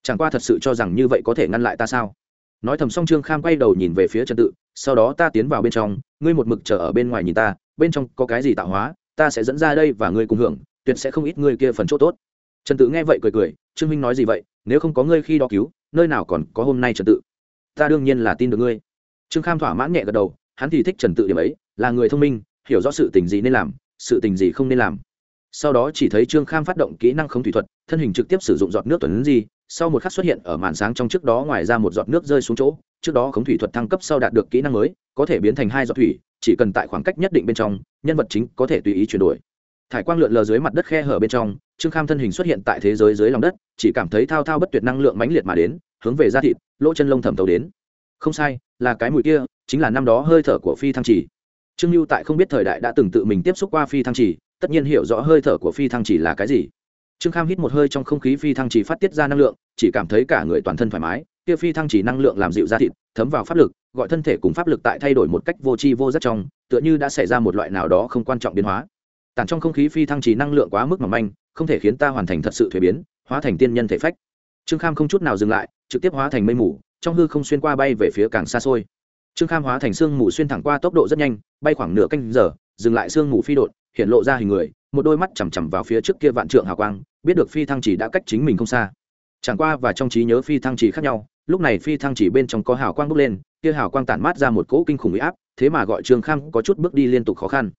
Chẳng qua thật sự cho rằng như vậy có thể ngăn lại ta sao? Nói thầm xong trương kham quay đầu nhìn về phía trần tự, sau đó ta tiến vào bên trong, ngươi một mực chờ ở bên ngoài nhìn ta, bên trong có cái gì tạo hóa? Ta sẽ dẫn ra đây và ngươi cùng hưởng, tuyệt sẽ không ít ngươi kia phần chỗ tốt. Trần tự nghe vậy cười cười, trương minh nói gì vậy, nếu không có ngươi khi đó cứu, nơi nào còn có hôm nay trần tự? Ta đương nhiên là tin được ngươi. Trương kham thỏa mãn nhẹ gật đầu, hắn thì thích trần tự điểm ấy, là người thông minh, hiểu rõ sự tình gì nên làm, sự tình gì không nên làm. Sau đó chỉ thấy trương kham phát động kỹ năng không thủy thuật, thân hình trực tiếp sử dụng giọt nước tuần gì sau một khắc xuất hiện ở màn sáng trong trước đó ngoài ra một giọt nước rơi xuống chỗ, trước đó khống thủy thuật thăng cấp sau đạt được kỹ năng mới, có thể biến thành hai giọt thủy chỉ cần tại khoảng cách nhất định bên trong, nhân vật chính có thể tùy ý chuyển đổi. Thải quang lượn lờ dưới mặt đất khe hở bên trong, trương kham thân hình xuất hiện tại thế giới dưới lòng đất, chỉ cảm thấy thao thao bất tuyệt năng lượng mãnh liệt mà đến, hướng về da thịt, lỗ chân lông thẩm tấu đến. Không sai, là cái mùi kia, chính là năm đó hơi thở của phi thăng trì trương lưu tại không biết thời đại đã từng tự mình tiếp xúc qua phi thăng trì tất nhiên hiểu rõ hơi thở của phi thăng trì là cái gì. Trương kham hít một hơi trong không khí phi thăng trì phát tiết ra năng lượng, chỉ cảm thấy cả người toàn thân thoải mái, kia phi thăng trì năng lượng làm dịu da thịt, thấm vào pháp lực gọi thân thể cùng pháp lực tại thay đổi một cách vô tri vô giác trong, tựa như đã xảy ra một loại nào đó không quan trọng biến hóa. Tản trong không khí phi thăng trì năng lượng quá mức mỏng manh, không thể khiến ta hoàn thành thật sự thuế biến, hóa thành tiên nhân thể phách. Trương kham không chút nào dừng lại, trực tiếp hóa thành mây mù, trong hư không xuyên qua bay về phía càng xa xôi. Trương kham hóa thành sương mù xuyên thẳng qua tốc độ rất nhanh, bay khoảng nửa canh giờ, dừng lại sương mù phi đột hiện lộ ra hình người, một đôi mắt chằm chằm vào phía trước kia vạn trượng hào quang, biết được phi thăng chỉ đã cách chính mình không xa. Chẳng qua và trong trí nhớ phi thăng chỉ khác nhau lúc này phi thăng chỉ bên trong có hào quang bốc lên, kia hào quang tản mát ra một cỗ kinh khủng uy áp, thế mà gọi trương kham có chút bước đi liên tục khó khăn.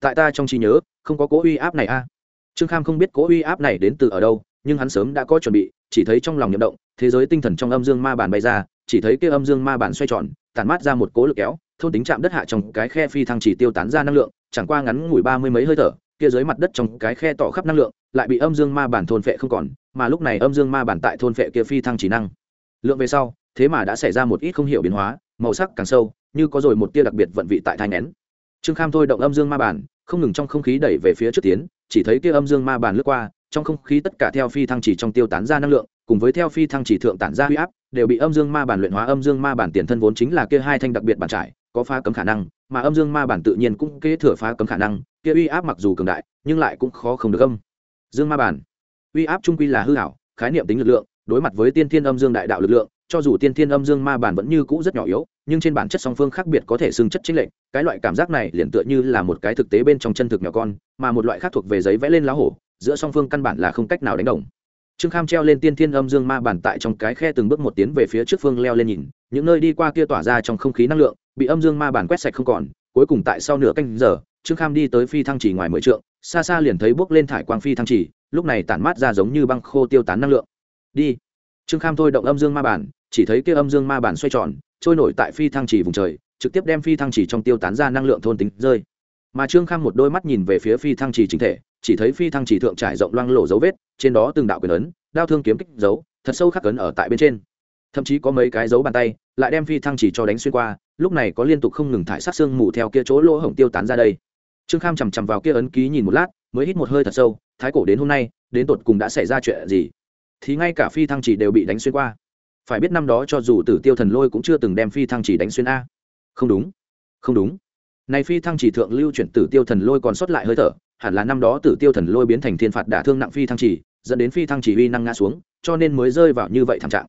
Tại ta trong trí nhớ, không có cỗ uy áp này a. Trương kham không biết cỗ uy áp này đến từ ở đâu, nhưng hắn sớm đã có chuẩn bị, chỉ thấy trong lòng nhậm động, thế giới tinh thần trong âm dương ma bản bay ra, chỉ thấy kia âm dương ma bản xoay tròn, tản mát ra một cỗ lực kéo, thôn tính chạm đất hạ trong cái khe phi thăng chỉ tiêu tán ra năng lượng, chẳng qua ngắn ngủi ba mươi mấy hơi thở, kia dưới mặt đất trong cái khe tỏ khắp năng lượng, lại bị âm dương ma bản thôn phệ không còn, mà lúc này âm dương ma bản tại thôn phệ kia phi thăng chỉ năng lượng về sau, thế mà đã xảy ra một ít không hiểu biến hóa, màu sắc càng sâu, như có rồi một tia đặc biệt vận vị tại thai nén trương kham thôi động âm dương ma bản không ngừng trong không khí đẩy về phía trước tiến, chỉ thấy kia âm dương ma bản lướt qua, trong không khí tất cả theo phi thăng chỉ trong tiêu tán ra năng lượng, cùng với theo phi thăng chỉ thượng tản ra huy áp, đều bị âm dương ma bản luyện hóa. Âm dương ma bản tiền thân vốn chính là kia hai thanh đặc biệt bản trải, có phá cấm khả năng, mà âm dương ma bản tự nhiên cũng kế thừa phá cấm khả năng, kia uy áp mặc dù cường đại, nhưng lại cũng khó không được âm. Dương ma bản uy áp trung quy là hư hảo khái niệm tính lực lượng đối mặt với tiên thiên âm dương đại đạo lực lượng, cho dù tiên thiên âm dương ma bản vẫn như cũ rất nhỏ yếu, nhưng trên bản chất song phương khác biệt có thể xưng chất chính lệnh, cái loại cảm giác này liền tựa như là một cái thực tế bên trong chân thực nhỏ con, mà một loại khác thuộc về giấy vẽ lên lá hổ, giữa song phương căn bản là không cách nào đánh đồng. Trương kham treo lên tiên thiên âm dương ma bản tại trong cái khe từng bước một tiến về phía trước phương leo lên nhìn, những nơi đi qua kia tỏa ra trong không khí năng lượng, bị âm dương ma bản quét sạch không còn, cuối cùng tại sau nửa canh giờ, trương kham đi tới phi thăng chỉ ngoài mười trượng, xa xa liền thấy bước lên thải quang phi thăng chỉ, lúc này tản mát ra giống như băng khô tiêu tán năng lượng đi. Trương kham thôi động âm dương ma bản, chỉ thấy kia âm dương ma bản xoay tròn, trôi nổi tại phi thăng chỉ vùng trời, trực tiếp đem phi thăng chỉ trong tiêu tán ra năng lượng thôn tính rơi. Mà trương kham một đôi mắt nhìn về phía phi thăng chỉ chính thể, chỉ thấy phi thăng chỉ thượng trải rộng loang lổ dấu vết, trên đó từng đạo quyền ấn, đao thương kiếm kích dấu, thật sâu khắc ấn ở tại bên trên. Thậm chí có mấy cái dấu bàn tay, lại đem phi thăng chỉ cho đánh xuyên qua, lúc này có liên tục không ngừng thải sát xương mù theo kia chỗ lỗ hổng tiêu tán ra đây. Trương kham chằm chằm vào kia ấn ký nhìn một lát, mới hít một hơi thật sâu, thái cổ đến hôm nay, đến tột cùng đã xảy ra chuyện gì? Thì ngay cả phi thăng chỉ đều bị đánh xuyên qua. Phải biết năm đó cho dù tử tiêu thần lôi cũng chưa từng đem phi thăng chỉ đánh xuyên a. Không đúng không đúng. Này phi thăng chỉ thượng lưu chuyển tử tiêu thần lôi còn sót lại hơi thở, hẳn là năm đó tử tiêu thần lôi biến thành thiên phạt đả thương nặng phi thăng chỉ, dẫn đến phi thăng chỉ uy năng ngã xuống, cho nên mới rơi vào như vậy thảm trạng.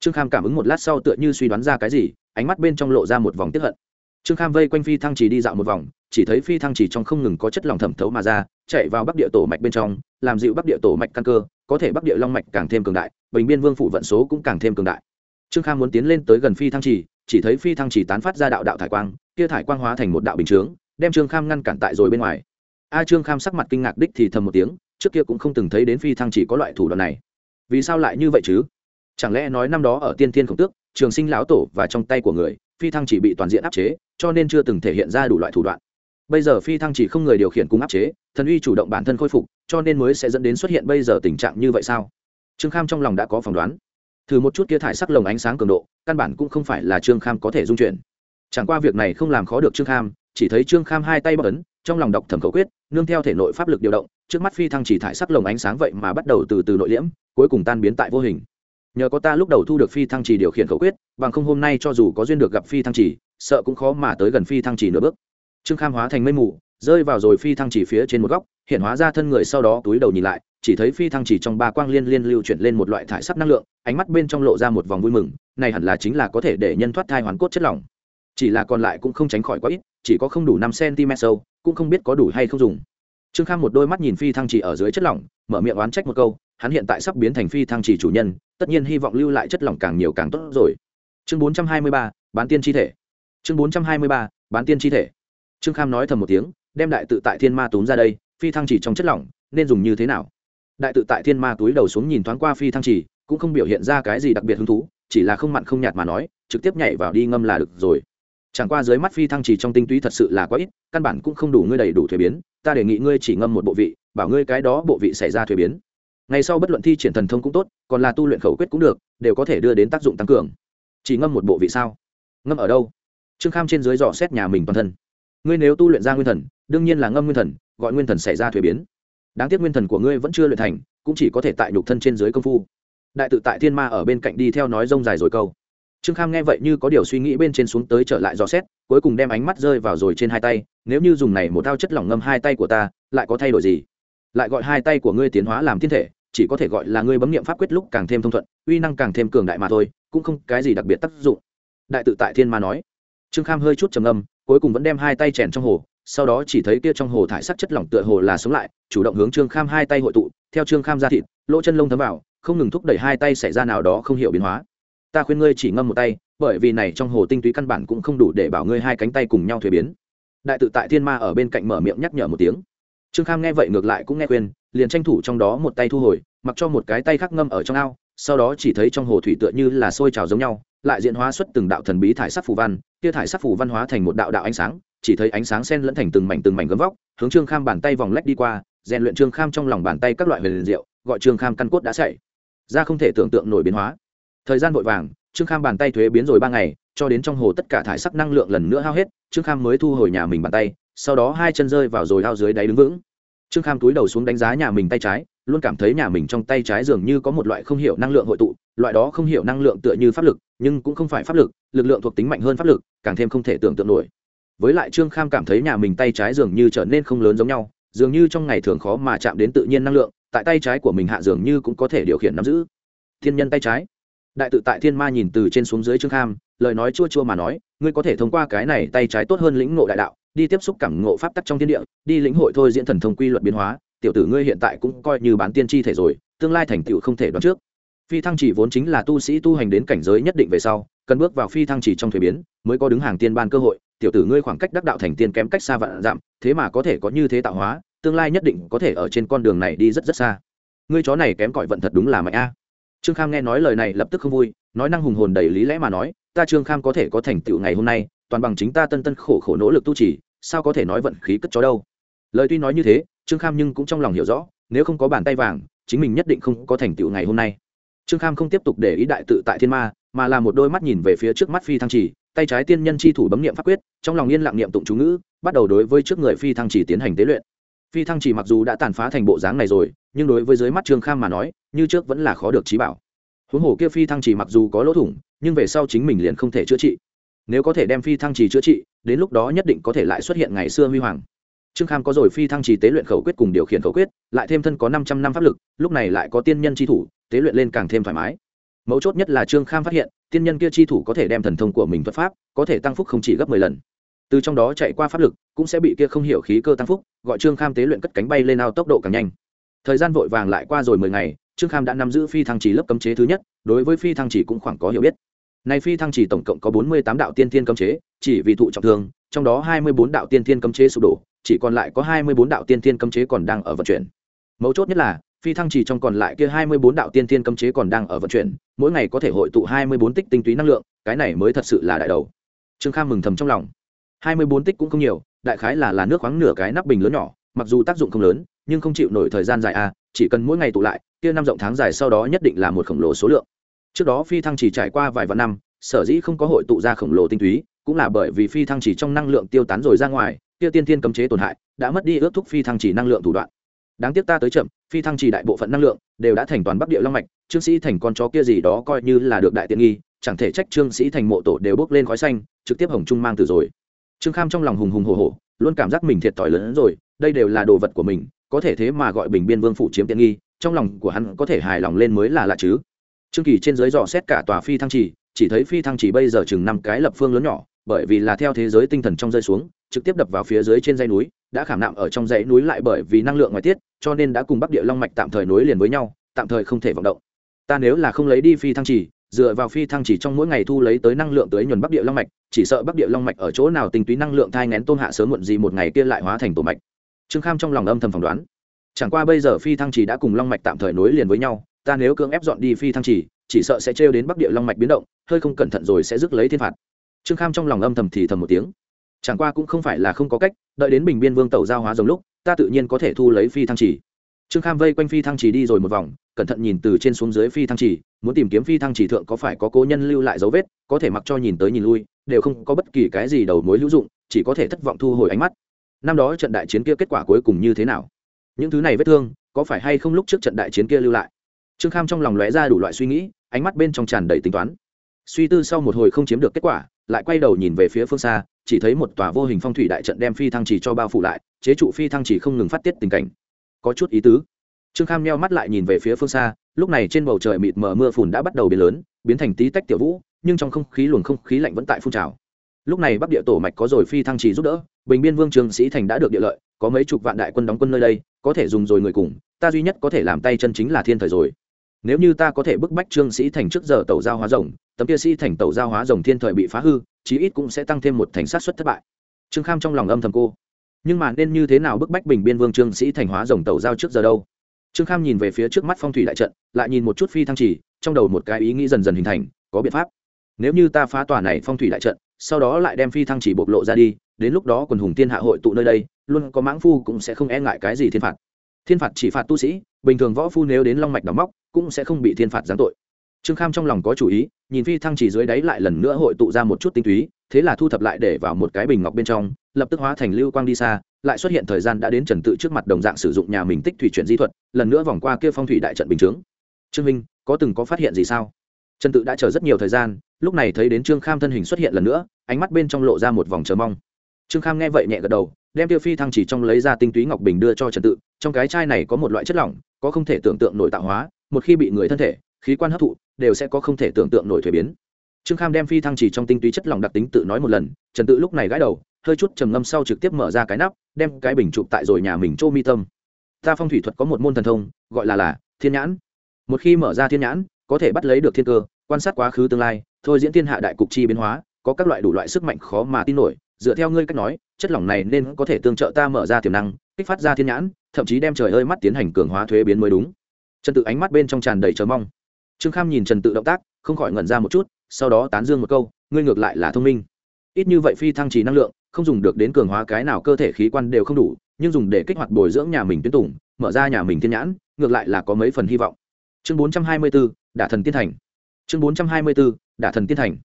Trương kham cảm ứng một lát sau tựa như suy đoán ra cái gì, ánh mắt bên trong lộ ra một vòng tiếp hận trương kham vây quanh phi thăng chỉ đi dạo một vòng, chỉ thấy phi thăng chỉ trong không ngừng có chất lỏng thẩm thấu mà ra, chạy vào bắc địa tổ mạch bên trong, làm dịu bắc địa tổ mạch căn cơ, có thể bắc địa long mạch càng thêm cường đại, bình biên vương phủ vận số cũng càng thêm cường đại. Trương kham muốn tiến lên tới gần phi thăng chỉ chỉ thấy phi thăng chỉ tán phát ra đạo đạo thải quang, kia thải quang hóa thành một đạo bình chướng, đem trương kham ngăn cản tại rồi bên ngoài. A trương kham sắc mặt kinh ngạc đích thì thầm một tiếng, trước kia cũng không từng thấy đến phi thăng chỉ có loại thủ đoạn này. Vì sao lại như vậy chứ? Chẳng lẽ nói năm đó ở tiên thiên khổng tước, trường sinh lão tổ và trong tay của người phi thăng chỉ bị toàn diện áp chế, cho nên chưa từng thể hiện ra đủ loại thủ đoạn. Bây giờ phi thăng chỉ không người điều khiển cùng áp chế, thần uy chủ động bản thân khôi phục, cho nên mới sẽ dẫn đến xuất hiện bây giờ tình trạng như vậy sao? Trương kham trong lòng đã có phỏng đoán. Thử một chút kia thải sắc lồng ánh sáng cường độ, căn bản cũng không phải là trương kham có thể dung chuyển. Chẳng qua việc này không làm khó được trương kham, chỉ thấy trương kham hai tay bất ấn, trong lòng đọc thẩm khẩu quyết, nương theo thể nội pháp lực điều động, trước mắt phi thăng chỉ thải sắc lồng ánh sáng vậy mà bắt đầu từ từ nội liễm, cuối cùng tan biến tại vô hình nhờ có ta lúc đầu thu được phi thăng chỉ điều khiển khẩu quyết, bằng không hôm nay cho dù có duyên được gặp phi thăng chỉ sợ cũng khó mà tới gần phi thăng chỉ nửa bước. Trương kham hóa thành mây mù, rơi vào rồi phi thăng chỉ phía trên một góc, hiện hóa ra thân người sau đó túi đầu nhìn lại, chỉ thấy phi thăng chỉ trong ba quang liên liên lưu chuyển lên một loại thải sắc năng lượng, ánh mắt bên trong lộ ra một vòng vui mừng, này hẳn là chính là có thể để nhân thoát thai hoàn cốt chất lỏng. Chỉ là còn lại cũng không tránh khỏi quá ít, chỉ có không đủ năm cm sâu, cũng không biết có đủ hay không dùng. Trương kham một đôi mắt nhìn phi thăng chỉ ở dưới chất lỏng, mở miệng oán trách một câu hắn hiện tại sắp biến thành phi thăng chỉ chủ nhân tất nhiên hy vọng lưu lại chất lỏng càng nhiều càng tốt rồi. Chương 423, bán tiên chi thể. Chương 423, bán tiên chi thể. Trương kham nói thầm một tiếng đem đại tự tại thiên ma túm ra đây phi thăng chỉ trong chất lỏng nên dùng như thế nào? Đại tự tại thiên ma túi đầu xuống nhìn thoáng qua phi thăng chỉ cũng không biểu hiện ra cái gì đặc biệt hứng thú chỉ là không mặn không nhạt mà nói trực tiếp nhảy vào đi ngâm là được rồi. Chẳng qua dưới mắt phi thăng chỉ trong tinh túy thật sự là quá ít căn bản cũng không đủ ngươi đầy đủ thuế biến ta đề nghị ngươi chỉ ngâm một bộ vị bảo ngươi cái đó bộ vị xảy ra thuế biến ngày sau bất luận thi triển thần thông cũng tốt, còn là tu luyện khẩu quyết cũng được, đều có thể đưa đến tác dụng tăng cường. Chỉ ngâm một bộ vị sao? Ngâm ở đâu? Trương kham trên dưới dò xét nhà mình toàn thân. Ngươi nếu tu luyện ra nguyên thần, đương nhiên là ngâm nguyên thần, gọi nguyên thần xảy ra thuế biến. Đáng tiếc nguyên thần của ngươi vẫn chưa luyện thành, cũng chỉ có thể tại nhục thân trên dưới công phu. Đại tự tại thiên ma ở bên cạnh đi theo nói rông dài rồi câu. Trương kham nghe vậy như có điều suy nghĩ bên trên xuống tới trở lại dò xét, cuối cùng đem ánh mắt rơi vào rồi trên hai tay, nếu như dùng này một thao chất lỏng ngâm hai tay của ta, lại có thay đổi gì? Lại gọi hai tay của ngươi tiến hóa làm thiên thể chỉ có thể gọi là ngươi bấm nghiệm pháp quyết lúc càng thêm thông thuận, uy năng càng thêm cường đại mà thôi, cũng không cái gì đặc biệt tác dụng. Đại tự tại thiên ma nói. Trương kham hơi chút trầm âm cuối cùng vẫn đem hai tay chèn trong hồ, sau đó chỉ thấy kia trong hồ thải sắc chất lỏng tựa hồ là sống lại, chủ động hướng trương kham hai tay hội tụ, theo trương kham ra thịt, lỗ chân lông thấm vào, không ngừng thúc đẩy hai tay xảy ra nào đó không hiểu biến hóa. Ta khuyên ngươi chỉ ngâm một tay, bởi vì này trong hồ tinh túy căn bản cũng không đủ để bảo ngươi hai cánh tay cùng nhau thuế biến. Đại tự tại thiên ma ở bên cạnh mở miệng nhắc nhở một tiếng trương kham nghe vậy ngược lại cũng nghe khuyên, liền tranh thủ trong đó một tay thu hồi, mặc cho một cái tay khác ngâm ở trong ao, sau đó chỉ thấy trong hồ thủy tựa như là sôi trào giống nhau, lại diễn hóa xuất từng đạo thần bí thải sắc phù văn, kia thải sắc phù văn hóa thành một đạo đạo ánh sáng, chỉ thấy ánh sáng sen lẫn thành từng mảnh từng mảnh gấm vóc, hướng trương kham bàn tay vòng lách đi qua, rèn luyện trương kham trong lòng bàn tay các loại huyền diệu, gọi trương kham căn cốt đã xảy ra không thể tưởng tượng nổi biến hóa. Thời gian vội vàng, trương kham bàn tay thuế biến rồi ba ngày, cho đến trong hồ tất cả thải sắc năng lượng lần nữa hao hết, trương kham mới thu hồi nhà mình bàn tay sau đó hai chân rơi vào rồi ao dưới đáy đứng vững. Trương kham túi đầu xuống đánh giá nhà mình tay trái, luôn cảm thấy nhà mình trong tay trái dường như có một loại không hiểu năng lượng hội tụ, loại đó không hiểu năng lượng tựa như pháp lực, nhưng cũng không phải pháp lực lực lượng thuộc tính mạnh hơn pháp lực, càng thêm không thể tưởng tượng nổi. Với lại trương kham cảm thấy nhà mình tay trái dường như trở nên không lớn giống nhau, dường như trong ngày thường khó mà chạm đến tự nhiên năng lượng, tại tay trái của mình hạ dường như cũng có thể điều khiển nắm giữ. Thiên nhân tay trái. Đại tự tại thiên ma nhìn từ trên xuống dưới trương kham, lời nói chua chua mà nói, ngươi có thể thông qua cái này tay trái tốt hơn lĩnh ngộ đại đạo đi tiếp xúc cảm ngộ pháp tắc trong thiên địa, đi lĩnh hội thôi diễn thần thông quy luật biến hóa, tiểu tử ngươi hiện tại cũng coi như bán tiên tri thể rồi, tương lai thành tựu không thể đoán trước. Phi thăng chỉ vốn chính là tu sĩ tu hành đến cảnh giới nhất định về sau, cần bước vào phi thăng chỉ trong thuế biến, mới có đứng hàng tiên ban cơ hội, tiểu tử ngươi khoảng cách đắc đạo thành tiên kém cách xa vạn dặm, thế mà có thể có như thế tạo hóa, tương lai nhất định có thể ở trên con đường này đi rất rất xa. Ngươi chó này kém cỏi vận thật đúng là mạnh a. Trương kham nghe nói lời này lập tức không vui, nói năng hùng hồn đầy lý lẽ mà nói, ta trương kham có thể có thành tựu ngày hôm nay toàn bằng chính ta tân tân khổ khổ nỗ lực tu trì, sao có thể nói vận khí cất chó đâu? Lời tuy nói như thế, trương kham nhưng cũng trong lòng hiểu rõ, nếu không có bàn tay vàng, chính mình nhất định không có thành tựu ngày hôm nay. Trương kham không tiếp tục để ý đại tự tại thiên ma, mà là một đôi mắt nhìn về phía trước mắt phi thăng trì, tay trái tiên nhân chi thủ bấm niệm pháp quyết, trong lòng yên lặng niệm tụng chú ngữ, bắt đầu đối với trước người phi thăng trì tiến hành tế luyện. Phi thăng trì mặc dù đã tàn phá thành bộ dáng này rồi, nhưng đối với dưới mắt trương kham mà nói, như trước vẫn là khó được trí bảo. Huống hồ kia phi thăng trì mặc dù có lỗ thủng, nhưng về sau chính mình liền không thể chữa trị nếu có thể đem phi thăng trì chữa trị, đến lúc đó nhất định có thể lại xuất hiện ngày xưa huy hoàng. Trương kham có rồi phi thăng trì tế luyện khẩu quyết cùng điều khiển khẩu quyết, lại thêm thân có năm trăm năm pháp lực, lúc này lại có tiên nhân chi thủ, tế luyện lên càng thêm thoải mái. Mấu chốt nhất là trương kham phát hiện, tiên nhân kia chi thủ có thể đem thần thông của mình thuật pháp, có thể tăng phúc không chỉ gấp mười lần. Từ trong đó chạy qua pháp lực, cũng sẽ bị kia không hiểu khí cơ tăng phúc, gọi trương kham tế luyện cất cánh bay lên ao tốc độ càng nhanh. Thời gian vội vàng lại qua rồi mười ngày, trương kham đã nắm giữ phi thăng trì lớp cấm chế thứ nhất, đối với phi thăng trì cũng khoảng có hiểu biết này phi thăng chỉ tổng cộng có bốn mươi tám đạo tiên thiên cấm chế, chỉ vì thụ trọng thương, trong đó hai mươi bốn đạo tiên thiên cấm chế sụp đổ, chỉ còn lại có hai mươi bốn đạo tiên thiên cấm chế còn đang ở vận chuyển. Mấu chốt nhất là, phi thăng chỉ trong còn lại kia hai mươi bốn đạo tiên thiên cấm chế còn đang ở vận chuyển, mỗi ngày có thể hội tụ hai mươi bốn tích tinh túy năng lượng, cái này mới thật sự là đại đầu. Trương kham mừng thầm trong lòng. hai mươi bốn tích cũng không nhiều, đại khái là là nước khoáng nửa cái nắp bình lớn nhỏ, mặc dù tác dụng không lớn, nhưng không chịu nổi thời gian dài à chỉ cần mỗi ngày tụ lại, kia năm rộng tháng dài sau đó nhất định là một khổng lồ số lượng trước đó phi thăng chỉ trải qua vài vạn năm, sở dĩ không có hội tụ ra khổng lồ tinh túy, cũng là bởi vì phi thăng chỉ trong năng lượng tiêu tán rồi ra ngoài, kia tiên thiên cấm chế tổn hại, đã mất đi ước thúc phi thăng chỉ năng lượng thủ đoạn. Đáng tiếc ta tới chậm, phi thăng chỉ đại bộ phận năng lượng đều đã thành toàn bắc địa long mạch, trương sĩ thành con chó kia gì đó coi như là được đại tiện nghi, chẳng thể trách trương sĩ thành mộ tổ đều bước lên khói xanh, trực tiếp hồng trung mang từ rồi. Trương kham trong lòng hùng hùng hồ hồ luôn cảm giác mình thiệt thòi lớn hơn rồi, đây đều là đồ vật của mình, có thể thế mà gọi bình biên vương phụ chiếm tiện nghi, trong lòng của hắn có thể hài lòng lên mới là lạ chứ trương kỳ trên dưới dò xét cả tòa phi thăng trì, chỉ thấy phi thăng trì bây giờ chừng năm cái lập phương lớn nhỏ bởi vì là theo thế giới tinh thần trong rơi xuống trực tiếp đập vào phía dưới trên dãy núi đã khảm nạm ở trong dãy núi lại bởi vì năng lượng ngoài tiết cho nên đã cùng bắc địa long mạch tạm thời nối liền với nhau tạm thời không thể vận động. Ta nếu là không lấy đi phi thăng trì, dựa vào phi thăng chỉ trong mỗi ngày thu lấy tới năng lượng tới nhuần bắc địa long mạch chỉ sợ bắc địa long mạch ở chỗ nào tinh túy năng lượng thai ngén tôn hạ sớm muộn gì một ngày kia lại hóa thành tổ mạch. Trương kham trong lòng âm thầm phỏng đoán chẳng qua bây giờ phi thăng chỉ đã cùng long mạch tạm thời nối liền với nhau ta nếu cưỡng ép dọn đi phi thăng chỉ chỉ sợ sẽ trêu đến bắc địa long mạch biến động, hơi không cẩn thận rồi sẽ rước lấy thiên phạt. Trương kham trong lòng âm thầm thì thầm một tiếng. Chẳng qua cũng không phải là không có cách, đợi đến bình biên vương tẩu giao hóa giống lúc, ta tự nhiên có thể thu lấy phi thăng chỉ. Trương kham vây quanh phi thăng chỉ đi rồi một vòng, cẩn thận nhìn từ trên xuống dưới phi thăng chỉ, muốn tìm kiếm phi thăng chỉ thượng có phải có cố nhân lưu lại dấu vết, có thể mặc cho nhìn tới nhìn lui, đều không có bất kỳ cái gì đầu mối hữu dụng, chỉ có thể thất vọng thu hồi ánh mắt. Năm đó trận đại chiến kia kết quả cuối cùng như thế nào? Những thứ này vết thương, có phải hay không lúc trước trận đại chiến kia lưu lại? Trương kham trong lòng lóe ra đủ loại suy nghĩ, ánh mắt bên trong tràn đầy tính toán. Suy tư sau một hồi không chiếm được kết quả, lại quay đầu nhìn về phía phương xa, chỉ thấy một tòa vô hình phong thủy đại trận đem phi thăng chỉ cho bao phủ lại, chế trụ phi thăng chỉ không ngừng phát tiết tình cảnh. Có chút ý tứ. Trương kham neo mắt lại nhìn về phía phương xa, lúc này trên bầu trời mịt mờ mưa phùn đã bắt đầu biến lớn, biến thành tí tách tiểu vũ, nhưng trong không khí luồng không khí lạnh vẫn tại phun trào. Lúc này bắc địa tổ mạch có rồi phi thăng trì giúp đỡ, bình biên vương trường sĩ thành đã được địa lợi, có mấy chục vạn đại quân đóng quân nơi đây, có thể dùng rồi người cùng, ta duy nhất có thể làm tay chân chính là thiên thời rồi nếu như ta có thể bức bách trương sĩ thành trước giờ tàu giao hóa rồng, tấm kia sĩ thành tàu giao hóa rồng thiên thời bị phá hư, chí ít cũng sẽ tăng thêm một thành sát xuất thất bại. Trương kham trong lòng âm thầm cô. Nhưng mà nên như thế nào bức bách bình biên vương trương sĩ thành hóa rồng tàu giao trước giờ đâu? Trương kham nhìn về phía trước mắt phong thủy đại trận, lại nhìn một chút phi thăng trì, trong đầu một cái ý nghĩ dần dần hình thành, có biện pháp. Nếu như ta phá tòa này phong thủy đại trận, sau đó lại đem phi thăng chỉ bộc lộ ra đi, đến lúc đó quần hùng tiên hạ hội tụ nơi đây, luôn có mãng phu cũng sẽ không e ngại cái gì thiên phạt thiên phạt chỉ phạt tu sĩ, bình thường võ phu nếu đến long mạch đóng móc, cũng sẽ không bị thiên phạt giáng tội. Trương kham trong lòng có chủ ý, nhìn phi thăng chỉ dưới đáy lại lần nữa hội tụ ra một chút tinh túy, thế là thu thập lại để vào một cái bình ngọc bên trong, lập tức hóa thành lưu quang đi xa, lại xuất hiện thời gian đã đến trần tự trước mặt đồng dạng sử dụng nhà mình tích thủy chuyển di thuật, lần nữa vòng qua kia phong thủy đại trận bình chướng. Trương minh, có từng có phát hiện gì sao? Trần tự đã chờ rất nhiều thời gian, lúc này thấy đến trương kham thân hình xuất hiện lần nữa, ánh mắt bên trong lộ ra một vòng chờ mong. Trương kham nghe vậy nhẹ gật đầu đem tiêu phi thăng chỉ trong lấy ra tinh túy ngọc bình đưa cho trần tự, trong cái chai này có một loại chất lỏng, có không thể tưởng tượng nổi tạo hóa, một khi bị người thân thể, khí quan hấp thụ, đều sẽ có không thể tưởng tượng nổi thuế biến. Trương kham đem phi thăng chỉ trong tinh túy chất lỏng đặc tính tự nói một lần, trần tự lúc này gãi đầu, hơi chút trầm ngâm sau trực tiếp mở ra cái nắp, đem cái bình chụp tại rồi nhà mình chỗ mi tâm. Ta phong thủy thuật có một môn thần thông, gọi là là thiên nhãn. Một khi mở ra thiên nhãn, có thể bắt lấy được thiên cơ, quan sát quá khứ tương lai, thôi diễn thiên hạ đại cục chi biến hóa, có các loại đủ loại sức mạnh khó mà tin nổi dựa theo ngươi cách nói chất lỏng này nên có thể tương trợ ta mở ra tiềm năng kích phát ra thiên nhãn thậm chí đem trời ơi mắt tiến hành cường hóa thuế biến mới đúng. Trần tự ánh mắt bên trong tràn đầy chờ mong. Trương kham nhìn trần tự động tác không khỏi ngẩn ra một chút sau đó tán dương một câu ngươi ngược lại là thông minh. Ít như vậy phi thăng trì năng lượng không dùng được đến cường hóa cái nào cơ thể khí quan đều không đủ nhưng dùng để kích hoạt bồi dưỡng nhà mình tuyến tủng mở ra nhà mình thiên nhãn ngược lại là có mấy phần hy vọng. Chương bốn trăm hai mươi 424, đả thần tiên thành. Chương bốn trăm hai mươi 424, đả thần tiên thành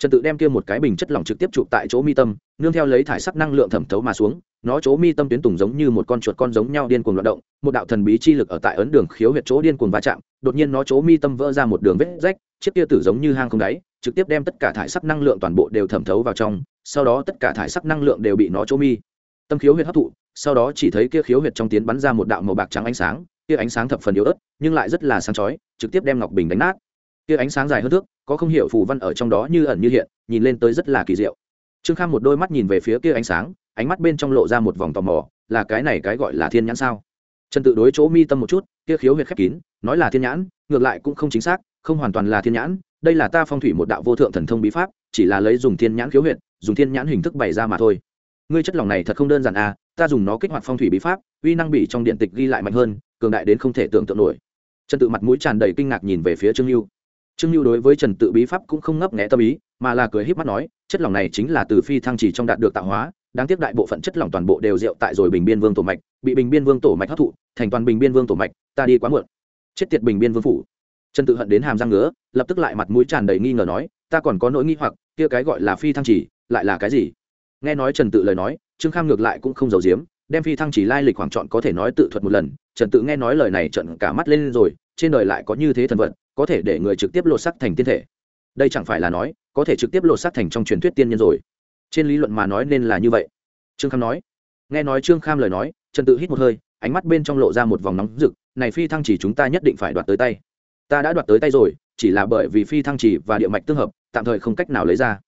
trần tự đem kia một cái bình chất lỏng trực tiếp chụp tại chỗ mi tâm, nương theo lấy thải sắc năng lượng thẩm thấu mà xuống, nó chỗ mi tâm tuyến tùng giống như một con chuột con giống nhau điên cuồng loạt động, một đạo thần bí chi lực ở tại ấn đường khiếu huyệt chỗ điên cuồng va chạm, đột nhiên nó chỗ mi tâm vỡ ra một đường vết rách, chiếc tia tử giống như hang không đáy, trực tiếp đem tất cả thải sắc năng lượng toàn bộ đều thẩm thấu vào trong, sau đó tất cả thải sắc năng lượng đều bị nó chỗ mi tâm khiếu huyệt hấp thụ, sau đó chỉ thấy kia khiếu huyệt trong tiến bắn ra một đạo màu bạc trắng ánh sáng, kia ánh sáng thập phần yếu ớt, nhưng lại rất là sáng chói, trực tiếp đem ngọc bình đánh nát kia ánh sáng dài hơn thước, có không hiểu phù văn ở trong đó như ẩn như hiện, nhìn lên tới rất là kỳ diệu. Trương kham một đôi mắt nhìn về phía kia ánh sáng, ánh mắt bên trong lộ ra một vòng tò mò, là cái này cái gọi là thiên nhãn sao? Trần tự đối chỗ mi tâm một chút, kia khiếu huyệt khép kín, nói là thiên nhãn, ngược lại cũng không chính xác, không hoàn toàn là thiên nhãn, đây là ta phong thủy một đạo vô thượng thần thông bí pháp, chỉ là lấy dùng thiên nhãn khiếu huyệt, dùng thiên nhãn hình thức bày ra mà thôi. Ngươi chất lỏng này thật không đơn giản à ta dùng nó kích hoạt phong thủy bí pháp, uy năng bị trong điện tịch ghi lại mạnh hơn, cường đại đến không thể tưởng tượng nổi. Trần tự mặt mũi tràn đầy kinh ngạc nhìn về phía trương lưu trương lưu đối với trần tự bí pháp cũng không ngấp nghẽ tâm ý, mà là cười híp mắt nói, chất lỏng này chính là từ phi thăng chỉ trong đạt được tạo hóa, đáng tiếc đại bộ phận chất lỏng toàn bộ đều rượu tại rồi bình biên vương tổ mạch, bị bình biên vương tổ mạch hấp thụ, thành toàn bình biên vương tổ mạch, ta đi quá muộn. Chết tiệt bình biên vương phủ. Trần tự hận đến hàm răng ngứa, lập tức lại mặt mũi tràn đầy nghi ngờ nói, ta còn có nỗi nghi hoặc, kia cái gọi là phi thăng chỉ, lại là cái gì? Nghe nói trần tự lời nói, trương kham ngược lại cũng không giấu giếm, đem phi thăng chỉ lai lịch hoàng trọn có thể nói tự thuật một lần, trần tự nghe nói lời này trận cả mắt lên rồi trên đời lại có như thế thần vật, có thể để người trực tiếp lột sắc thành tiên thể. Đây chẳng phải là nói, có thể trực tiếp lột sắc thành trong truyền thuyết tiên nhân rồi. Trên lý luận mà nói nên là như vậy. Trương kham nói. Nghe nói trương kham lời nói, trần tự hít một hơi, ánh mắt bên trong lộ ra một vòng nóng rực, này phi thăng chỉ chúng ta nhất định phải đoạt tới tay. Ta đã đoạt tới tay rồi, chỉ là bởi vì phi thăng chỉ và địa mạch tương hợp, tạm thời không cách nào lấy ra.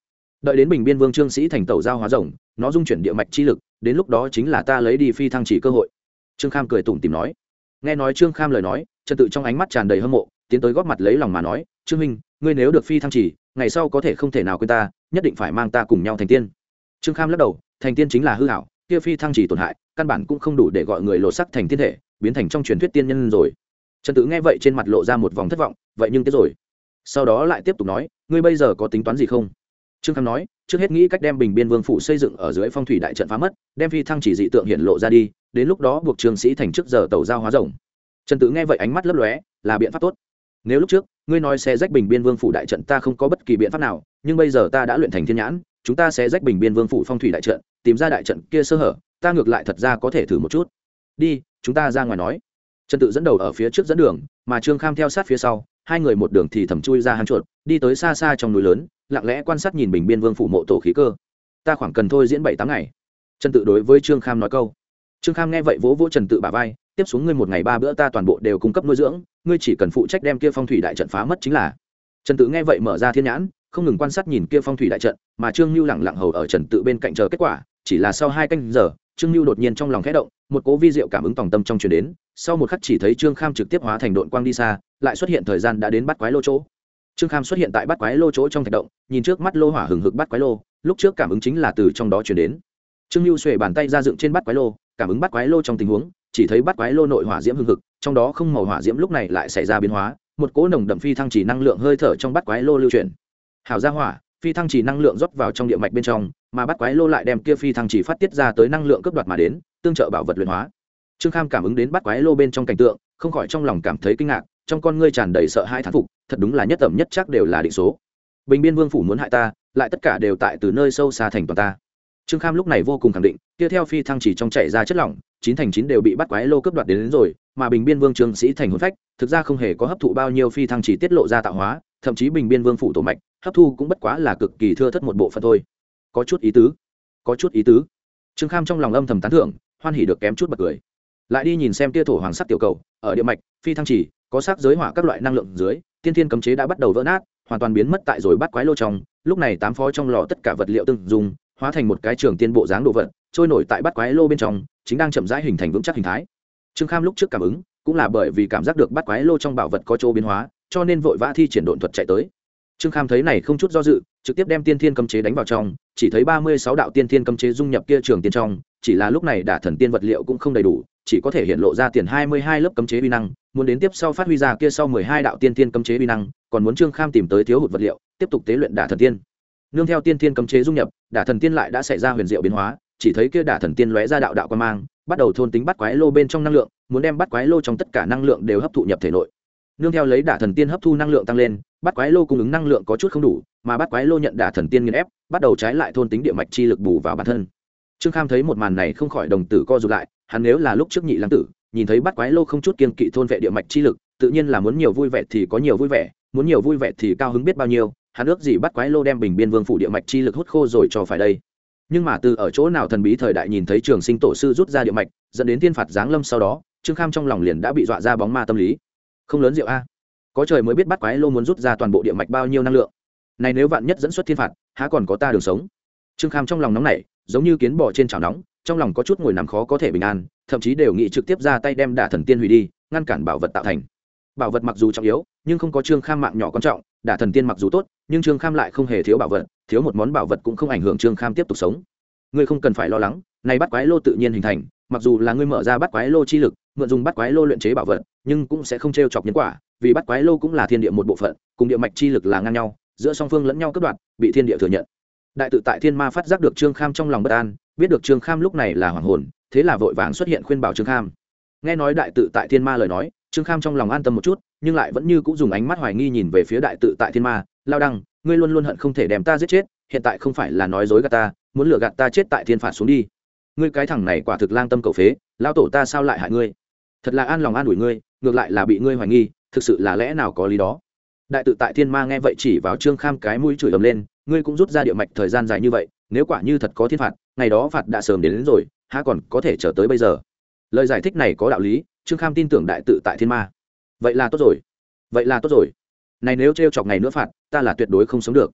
Đợi đến bình biên vương trương sĩ thành tàu giao hóa rồng, nó dung chuyển địa mạch chi lực, đến lúc đó chính là ta lấy đi phi thăng chỉ cơ hội. Trương kham cười tủm tìm nói. Nghe nói trương kham lời nói trần tự trong ánh mắt tràn đầy hâm mộ, tiến tới góp mặt lấy lòng mà nói, trương minh ngươi nếu được phi thăng chỉ, ngày sau có thể không thể nào quên ta, nhất định phải mang ta cùng nhau thành tiên. Trương kham lắc đầu, thành tiên chính là hư hảo, kia phi thăng chỉ tổn hại, căn bản cũng không đủ để gọi người lộ sắc thành thiên thể, biến thành trong truyền thuyết tiên nhân rồi. Trần tự nghe vậy trên mặt lộ ra một vòng thất vọng, vậy nhưng tiếp rồi. Sau đó lại tiếp tục nói, ngươi bây giờ có tính toán gì không? Trương kham nói, trước hết nghĩ cách đem bình biên vương phủ xây dựng ở dưới phong thủy đại trận phá mất, đem phi thăng chỉ dị tượng hiện lộ ra đi, đến lúc đó buộc trường sĩ thành trước giờ tàu giao hóa rồng trần tử nghe vậy ánh mắt lấp lóe, là biện pháp tốt. Nếu lúc trước, ngươi nói sẽ rách bình biên vương phủ đại trận ta không có bất kỳ biện pháp nào, nhưng bây giờ ta đã luyện thành thiên nhãn, chúng ta sẽ rách bình biên vương phủ phong thủy đại trận, tìm ra đại trận kia sơ hở, ta ngược lại thật ra có thể thử một chút. Đi, chúng ta ra ngoài nói. Trần tự dẫn đầu ở phía trước dẫn đường, mà trương kham theo sát phía sau, hai người một đường thì thầm chui ra hang chuột, đi tới xa xa trong núi lớn, lặng lẽ quan sát nhìn bình biên vương phủ mộ tổ khí cơ. Ta khoảng cần thôi diễn bảy tám ngày. Trần tự đối với trương kham nói câu. Trương kham nghe vậy vỗ vỗ trần tự bà vai tiếp xuống ngươi một ngày ba bữa ta toàn bộ đều cung cấp nuôi dưỡng, ngươi chỉ cần phụ trách đem kia phong thủy đại trận phá mất chính là. Trần tự nghe vậy mở ra thiên nhãn, không ngừng quan sát nhìn kia phong thủy đại trận, mà trương lưu lẳng lặng hầu ở trần tự bên cạnh chờ kết quả, chỉ là sau hai canh giờ, trương lưu đột nhiên trong lòng khẽ động, một cố vi diệu cảm ứng tòng tâm trong truyền đến, sau một khắc chỉ thấy trương kham trực tiếp hóa thành đội quang đi xa, lại xuất hiện thời gian đã đến bắt quái lô chỗ. Trương kham xuất hiện tại bắt quái lô chỗ trong thạch động, nhìn trước mắt lô hỏa hừng hực bắt quái lô, lúc trước cảm ứng chính là từ trong đó chuyển đến. Trương lưu xuề bàn tay ra dựng trên bắt quái lô, cảm ứng bắt quái lô trong tình huống chỉ thấy bắt quái lô nội hỏa diễm hưng hực, trong đó không màu hỏa diễm lúc này lại xảy ra biến hóa, một cỗ nồng đậm phi thăng chỉ năng lượng hơi thở trong bắt quái lô lưu chuyển. Hảo ra hỏa, phi thăng chỉ năng lượng rót vào trong địa mạch bên trong, mà bắt quái lô lại đem kia phi thăng chỉ phát tiết ra tới năng lượng cấp đoạt mà đến, tương trợ bảo vật luyện hóa. Trương kham cảm ứng đến bắt quái lô bên trong cảnh tượng, không khỏi trong lòng cảm thấy kinh ngạc, trong con ngươi tràn đầy sợ hãi thán phục, thật đúng là nhất tầm nhất chắc đều là định số. Bình biên vương phủ muốn hại ta, lại tất cả đều tại từ nơi sâu xa thành toàn ta trương kham lúc này vô cùng khẳng định kia theo phi thăng chỉ trong chạy ra chất lỏng chín thành chín đều bị bắt quái lô cướp đoạt đến, đến rồi mà bình biên vương trương sĩ thành hồn phách thực ra không hề có hấp thụ bao nhiêu phi thăng chỉ tiết lộ ra tạo hóa thậm chí bình biên vương phủ tổ mạch hấp thu cũng bất quá là cực kỳ thưa thất một bộ phận thôi. Có chút ý tứ có chút ý tứ. Trương kham trong lòng âm thầm tán thưởng hoan hỉ được kém chút bật cười. Lại đi nhìn xem tia thổ hoàng sắc tiểu cầu ở địa mạch phi thăng chỉ có sắc giới hỏa các loại năng lượng dưới tiên thiên cấm chế đã bắt đầu vỡ nát hoàn toàn biến mất tại rồi bắt quái lô trong lúc này tám phó trong lò tất cả vật liệu tương dùng hóa thành một cái trường tiên bộ dáng đồ vật, trôi nổi tại bắt quái lô bên trong, chính đang chậm rãi hình thành vững chắc hình thái. Trương kham lúc trước cảm ứng, cũng là bởi vì cảm giác được bắt quái lô trong bảo vật có chỗ biến hóa, cho nên vội vã thi triển độn thuật chạy tới. Trương kham thấy này không chút do dự, trực tiếp đem tiên thiên cấm chế đánh vào trong, chỉ thấy ba mươi sáu đạo tiên thiên cấm chế dung nhập kia trường tiên trong, chỉ là lúc này đả thần tiên vật liệu cũng không đầy đủ, chỉ có thể hiện lộ ra tiền hai mươi hai lớp cấm chế vi năng, muốn đến tiếp sau phát huy ra kia sau mười hai đạo tiên thiên cấm chế vi năng, còn muốn trương kham tìm tới thiếu hụt vật liệu, tiếp tục tế luyện đả thần tiên nương theo tiên thiên cấm chế dung nhập, đả thần tiên lại đã xảy ra huyền diệu biến hóa, chỉ thấy kia đả thần tiên lóe ra đạo đạo quan mang, bắt đầu thôn tính bắt quái lô bên trong năng lượng, muốn đem bắt quái lô trong tất cả năng lượng đều hấp thụ nhập thể nội. Nương theo lấy đả thần tiên hấp thu năng lượng tăng lên, bắt quái lô cung ứng năng lượng có chút không đủ, mà bắt quái lô nhận đả thần tiên nghiền ép, bắt đầu trái lại thôn tính địa mạch chi lực bù vào bản thân. Trương kham thấy một màn này không khỏi đồng tử co rụt lại, hắn nếu là lúc trước nhị lãng tử, nhìn thấy bắt quái lô không chút kiên kỵ thôn vệ địa mạch chi lực, tự nhiên là muốn nhiều vui vẻ thì có nhiều vui vẻ, muốn nhiều vui vẻ thì cao hứng biết bao nhiêu hắn ước gì bắt quái lô đem bình biên vương phủ địa mạch chi lực hút khô rồi cho phải đây. Nhưng mà từ ở chỗ nào thần bí thời đại nhìn thấy trường sinh tổ sư rút ra địa mạch, dẫn đến thiên phạt giáng lâm sau đó, trương kham trong lòng liền đã bị dọa ra bóng ma tâm lý. Không lớn rượu a. Có trời mới biết bắt quái lô muốn rút ra toàn bộ địa mạch bao nhiêu năng lượng. Này nếu vạn nhất dẫn xuất thiên phạt, há còn có ta đường sống? Trương kham trong lòng nóng nảy, giống như kiến bò trên chảo nóng, trong lòng có chút ngồi nằm khó có thể bình an, thậm chí đều nghĩ trực tiếp ra tay đem đả thần tiên hủy đi, ngăn cản bảo vật tạo thành. Bảo vật mặc dù trọng yếu, nhưng không có trương kham mạng nhỏ quan trọng đả thần tiên mặc dù tốt, nhưng trương kham lại không hề thiếu bảo vật, thiếu một món bảo vật cũng không ảnh hưởng trương kham tiếp tục sống. Ngươi không cần phải lo lắng, này bắt quái lô tự nhiên hình thành, mặc dù là ngươi mở ra bắt quái lô chi lực, mượn dùng bắt quái lô luyện chế bảo vật, nhưng cũng sẽ không t r e o chọc nhân quả, vì bắt quái lô cũng là thiên địa một bộ phận, cùng địa mạch chi lực là ngang nhau, giữa song phương lẫn nhau cướp đoạt, bị thiên địa thừa nhận. Đại tự tại thiên ma phát giác được trương kham trong lòng bất an, biết được trương kham lúc này là hoàng hồn, thế là vội vàng xuất hiện khuyên bảo trương kham. Nghe nói đại tự tại thiên ma lời nói, trương kham trong lòng an tâm một chút nhưng lại vẫn như cũng dùng ánh mắt hoài nghi nhìn về phía đại tự tại thiên ma lao đăng ngươi luôn luôn hận không thể đem ta giết chết hiện tại không phải là nói dối gạt ta muốn lừa gạt ta chết tại thiên phạt xuống đi. Ngươi cái thằng này quả thực lang tâm cầu phế lao tổ ta sao lại hại ngươi? Thật là an lòng an ủi ngươi ngược lại là bị ngươi hoài nghi thực sự là lẽ nào có lý đó? Đại tự tại thiên ma nghe vậy chỉ vào trương kham cái mũi chửi ầm lên ngươi cũng rút ra địa mạch thời gian dài như vậy nếu quả như thật có thiên phạt ngày đó phạt đã sớm đến, đến rồi há còn có thể chờ tới bây giờ? Lời giải thích này có đạo lý trương kham tin tưởng đại tự tại thiên ma vậy là tốt rồi. Vậy là tốt rồi. Này nếu t chọc ngày nữa phạt, ta là tuyệt đối không sống được.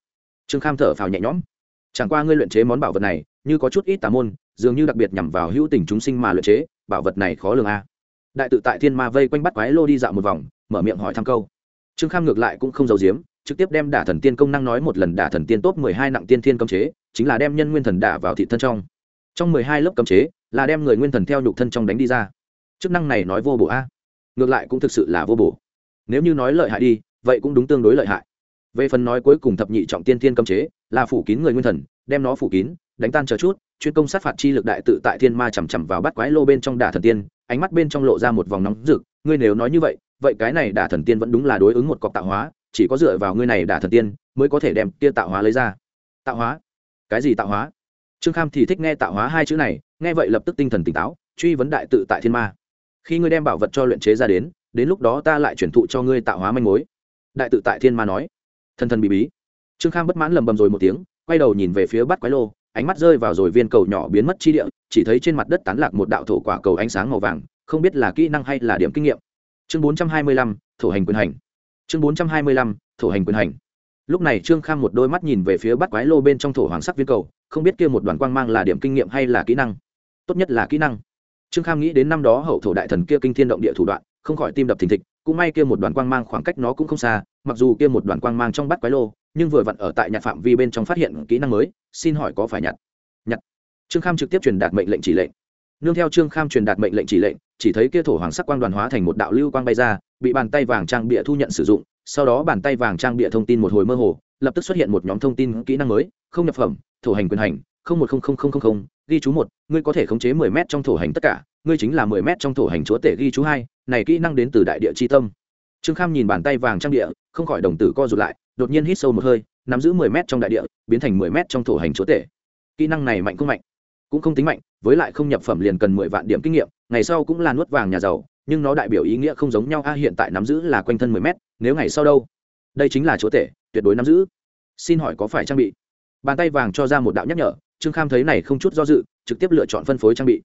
Trương kham thở phào nhẹ nhõm. Chẳng qua ngươi luyện chế món bảo vật này, như có chút ít tà môn, dường như đặc biệt nhằm vào hữu tình chúng sinh mà luyện chế, bảo vật này khó lường a. Đại tự tại thiên ma vây quanh bắt quái lô đi dạo một vòng, mở miệng hỏi thăm câu. Trương kham ngược lại cũng không giấu giếm, trực tiếp đem đả thần tiên công năng nói một lần đả thần tiên tốt mười hai nặng tiên thiên cấm chế, chính là đem nhân nguyên thần đả vào thị thân trong. Trong mười hai lớp cấm chế, là đem người nguyên thần theo nhục thân trong đánh đi ra. Chức năng này nói vô bổ a ngược lại cũng thực sự là vô bổ. Nếu như nói lợi hại đi, vậy cũng đúng tương đối lợi hại. Về phần nói cuối cùng thập nhị trọng tiên thiên cấm chế, là phủ kín người nguyên thần, đem nó phủ kín, đánh tan chờ chút, chuyên công sát phạt chi lực đại tự tại thiên ma chằm chằm vào bắt quái lô bên trong đả thần tiên, ánh mắt bên trong lộ ra một vòng nóng rực, ngươi nếu nói như vậy vậy cái này đả thần tiên vẫn đúng là đối ứng một cọc tạo hóa, chỉ có dựa vào ngươi này đả thần tiên mới có thể đem kia tạo hóa lấy ra. Tạo hóa? Cái gì tạo hóa? Trương kham thì thích nghe tạo hóa hai chữ này, nghe vậy lập tức tinh thần tỉnh táo, truy vấn đại tự tại thiên ma khi ngươi đem bảo vật cho luyện chế ra đến đến lúc đó ta lại chuyển thụ cho ngươi tạo hóa manh mối. Đại tự tại thiên ma nói. Thần thần bị bí trương kham bất mãn lầm bầm rồi một tiếng, quay đầu nhìn về phía bắt quái lô, ánh mắt rơi vào rồi viên cầu nhỏ biến mất chi địa, chỉ thấy trên mặt đất tán lạc một đạo thổ quả cầu ánh sáng màu vàng, không biết là kỹ năng hay là điểm kinh nghiệm. Chương bốn trăm hai mươi lăm, thổ hành quyền hành. Chương bốn trăm hai mươi lăm, thổ hành quyền hành. Lúc này trương kham một đôi mắt nhìn về phía bắt quái lô bên trong thổ hoàng sắc viên cầu, không biết kia một đoàn quang mang là điểm kinh nghiệm hay là kỹ năng. Tốt nhất là kỹ năng trương kham nghĩ đến năm đó hậu thổ đại thần kia kinh thiên động địa thủ đoạn, không khỏi tim đập thình thịch, cũng may kia một đoàn quang mang khoảng cách nó cũng không xa, mặc dù kia một đoàn quang mang trong bắt quái lô, nhưng vừa vặn ở tại nhạc phạm vi bên trong phát hiện kỹ năng mới, xin hỏi có phải nhặt nhặt trương kham trực tiếp truyền đạt mệnh lệnh chỉ lệnh. Nương theo trương kham truyền đạt mệnh lệnh chỉ lệnh, chỉ thấy kia thổ hoàng sắc quang đoàn hóa thành một đạo lưu quang bay ra, bị bàn tay vàng trang bịa thu nhận sử dụng, sau đó bàn tay vàng trang bịa thông tin một hồi mơ hồ, lập tức xuất hiện một nhóm thông tin kỹ năng mới, không nhập phẩm, thổ hành quyền hành một không không không không ghi chú một, ngươi có thể khống chế mười m trong thổ hành tất cả, ngươi chính là mười m trong thổ hành chúa tể ghi chú hai, này kỹ năng đến từ đại địa c tâm. Trương kham nhìn bàn tay vàng trang địa, không khỏi đồng tử co rụt lại, đột nhiên hít sâu một hơi, nắm giữ mười m trong đại địa, biến thành mười m trong thổ hành chúa tể. Kỹ năng này mạnh không mạnh? Cũng không tính mạnh, với lại không nhập phẩm liền cần mười vạn điểm kinh nghiệm, ngày sau cũng là nuốt vàng nhà giàu, nhưng nó đại biểu ý nghĩa không giống nhau, a, hiện tại nắm giữ là quanh thân mười m nếu ngày sau đâu? Đây chính là chúa tể, tuyệt đối nắm giữ. Xin hỏi có phải trang bị? Bàn tay vàng cho ra một đạo nhắc nhở trương kham thấy này không chút do dự, trực tiếp lựa chọn phân phối trang bị.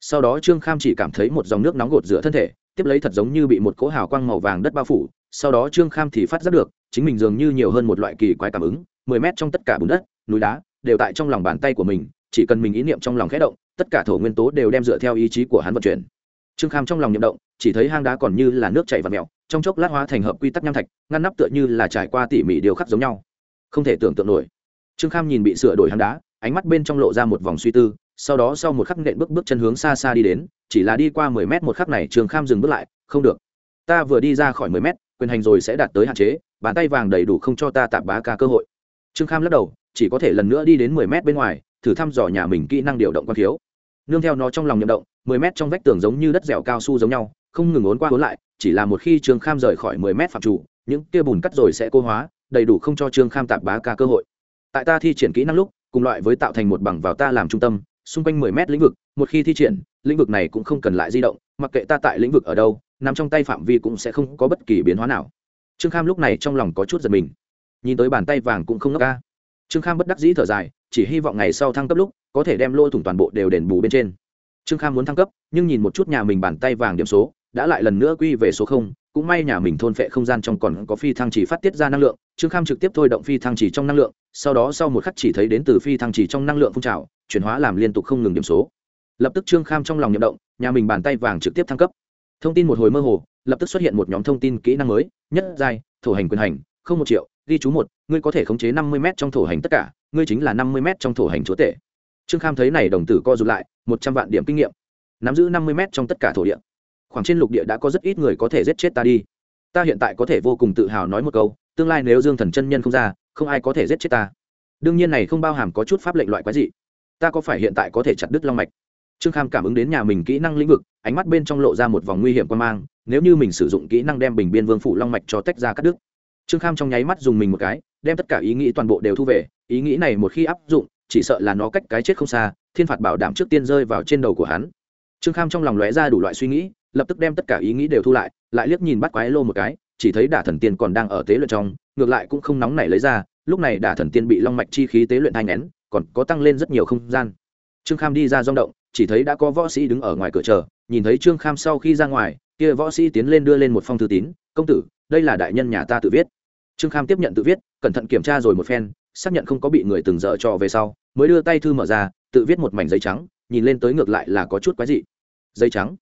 Sau đó trương kham chỉ cảm thấy một dòng nước nóng gột giữa thân thể, tiếp lấy thật giống như bị một cỗ hào quang màu vàng đất bao phủ. Sau đó trương kham thì phát giác được, chính mình dường như nhiều hơn một loại kỳ quái cảm ứng, mười mét trong tất cả bùn đất, núi đá đều tại trong lòng bàn tay của mình, chỉ cần mình ý niệm trong lòng khẽ động, tất cả thổ nguyên tố đều đem dựa theo ý chí của hắn vận chuyển. Trương kham trong lòng nhậm động, chỉ thấy hang đá còn như là nước chảy và mèo, trong chốc lát hóa thành hợp quy tắc nham thạch, ngăn nắp tựa như là trải qua tỉ mỉ điều khắc giống nhau. Không thể tưởng tượng nổi. Trương kham nhìn bị sửa đổi hang đá ánh mắt bên trong lộ ra một vòng suy tư, sau đó sau một khắc nện bước bước chân hướng xa xa đi đến, chỉ là đi qua mười mét một khắc này, Trường kham dừng bước lại, không được, ta vừa đi ra khỏi mười mét, quyền hành rồi sẽ đạt tới hạn chế, bàn tay vàng đầy đủ không cho ta tạm bá ca cơ hội. Trương kham lắc đầu, chỉ có thể lần nữa đi đến mười mét bên ngoài, thử thăm dò nhà mình kỹ năng điều động quan thiếu. Nương theo nó trong lòng nhậm động, mười mét trong vách tường giống như đất dẻo cao su giống nhau, không ngừng ốn qua ốn lại, chỉ là một khi trương kham rời khỏi mười mét phạm chủ, những kia bùn cắt rồi sẽ cô hóa, đầy đủ không cho trương kham tạp bá ca cơ hội. Tại ta thi triển kỹ năng lúc cùng loại với tạo thành một bằng vào ta làm trung tâm, xung quanh mười mét lĩnh vực, một khi thi triển, lĩnh vực này cũng không cần lại di động, mặc kệ ta tại lĩnh vực ở đâu, nằm trong tay phạm vi cũng sẽ không có bất kỳ biến hóa nào. Trương kham lúc này trong lòng có chút giật mình. Nhìn tới bàn tay vàng cũng không ngốc ca trương kham bất đắc dĩ thở dài, chỉ hy vọng ngày sau thăng cấp lúc, có thể đem lôi thủng toàn bộ đều đền bù bên trên. Trương kham muốn thăng cấp, nhưng nhìn một chút nhà mình bàn tay vàng điểm số, đã lại lần nữa quy về số không, cũng may nhà mình thôn phệ không gian trong còn có phi thăng chỉ phát tiết ra năng lượng trương kham trực tiếp thôi động phi thăng chỉ trong năng lượng, sau đó sau một khắc chỉ thấy đến từ phi thăng chỉ trong năng lượng phun trào, chuyển hóa làm liên tục không ngừng điểm số. Lập tức trương kham trong lòng nhậm động, nhà mình bàn tay vàng trực tiếp thăng cấp. Thông tin một hồi mơ hồ, lập tức xuất hiện một nhóm thông tin kỹ năng mới, nhất giai, thổ hành quyền hành, không một triệu, ghi chú một, ngươi có thể khống chế năm mươi m trong thổ hành tất cả, ngươi chính là năm mươi m trong thổ hành chúa tể. Trương kham thấy này đồng tử co rụt lại, một trăm vạn điểm kinh nghiệm. Nắm giữ năm mươi m trong tất cả thổ địa. Khoảng trên lục địa đã có rất ít người có thể giết chết ta đi. Ta hiện tại có thể vô cùng tự hào nói một câu tương lai nếu dương thần chân nhân không ra, không ai có thể giết chết ta. Đương nhiên này không bao hàm có chút pháp lệnh loại quái gì ta có phải hiện tại có thể chặt đứt long mạch? Trương kham cảm ứng đến nhà mình kỹ năng lĩnh vực, ánh mắt bên trong lộ ra một vòng nguy hiểm quan mang, nếu như mình sử dụng kỹ năng đem bình biên vương phủ long mạch cho tách ra cắt đứt. Trương kham trong nháy mắt dùng mình một cái, đem tất cả ý nghĩ toàn bộ đều thu về, ý nghĩ này một khi áp dụng, chỉ sợ là nó cách cái chết không xa, thiên phạt bảo đảm trước tiên rơi vào trên đầu của hắn. Trương kham trong lòng lóe ra đủ loại suy nghĩ, lập tức đem tất cả ý nghĩ đều thu lại lại liếc nhìn bắt quái lô một cái chỉ thấy đả thần tiên còn đang ở tế luyện trong, ngược lại cũng không nóng nảy lấy ra, lúc này đả thần tiên bị long mạch chi khí tế luyện thai nén còn có tăng lên rất nhiều không gian. Trương kham đi ra rong động, chỉ thấy đã có võ sĩ đứng ở ngoài cửa chờ, nhìn thấy trương kham sau khi ra ngoài, kia võ sĩ tiến lên đưa lên một phong thư tín, công tử, đây là đại nhân nhà ta tự viết. Trương kham tiếp nhận tự viết, cẩn thận kiểm tra rồi một phen, xác nhận không có bị người từng dở trò về sau, mới đưa tay thư mở ra, tự viết một mảnh giấy trắng, nhìn lên tới ngược lại là có chút quái dị. Giấy trắng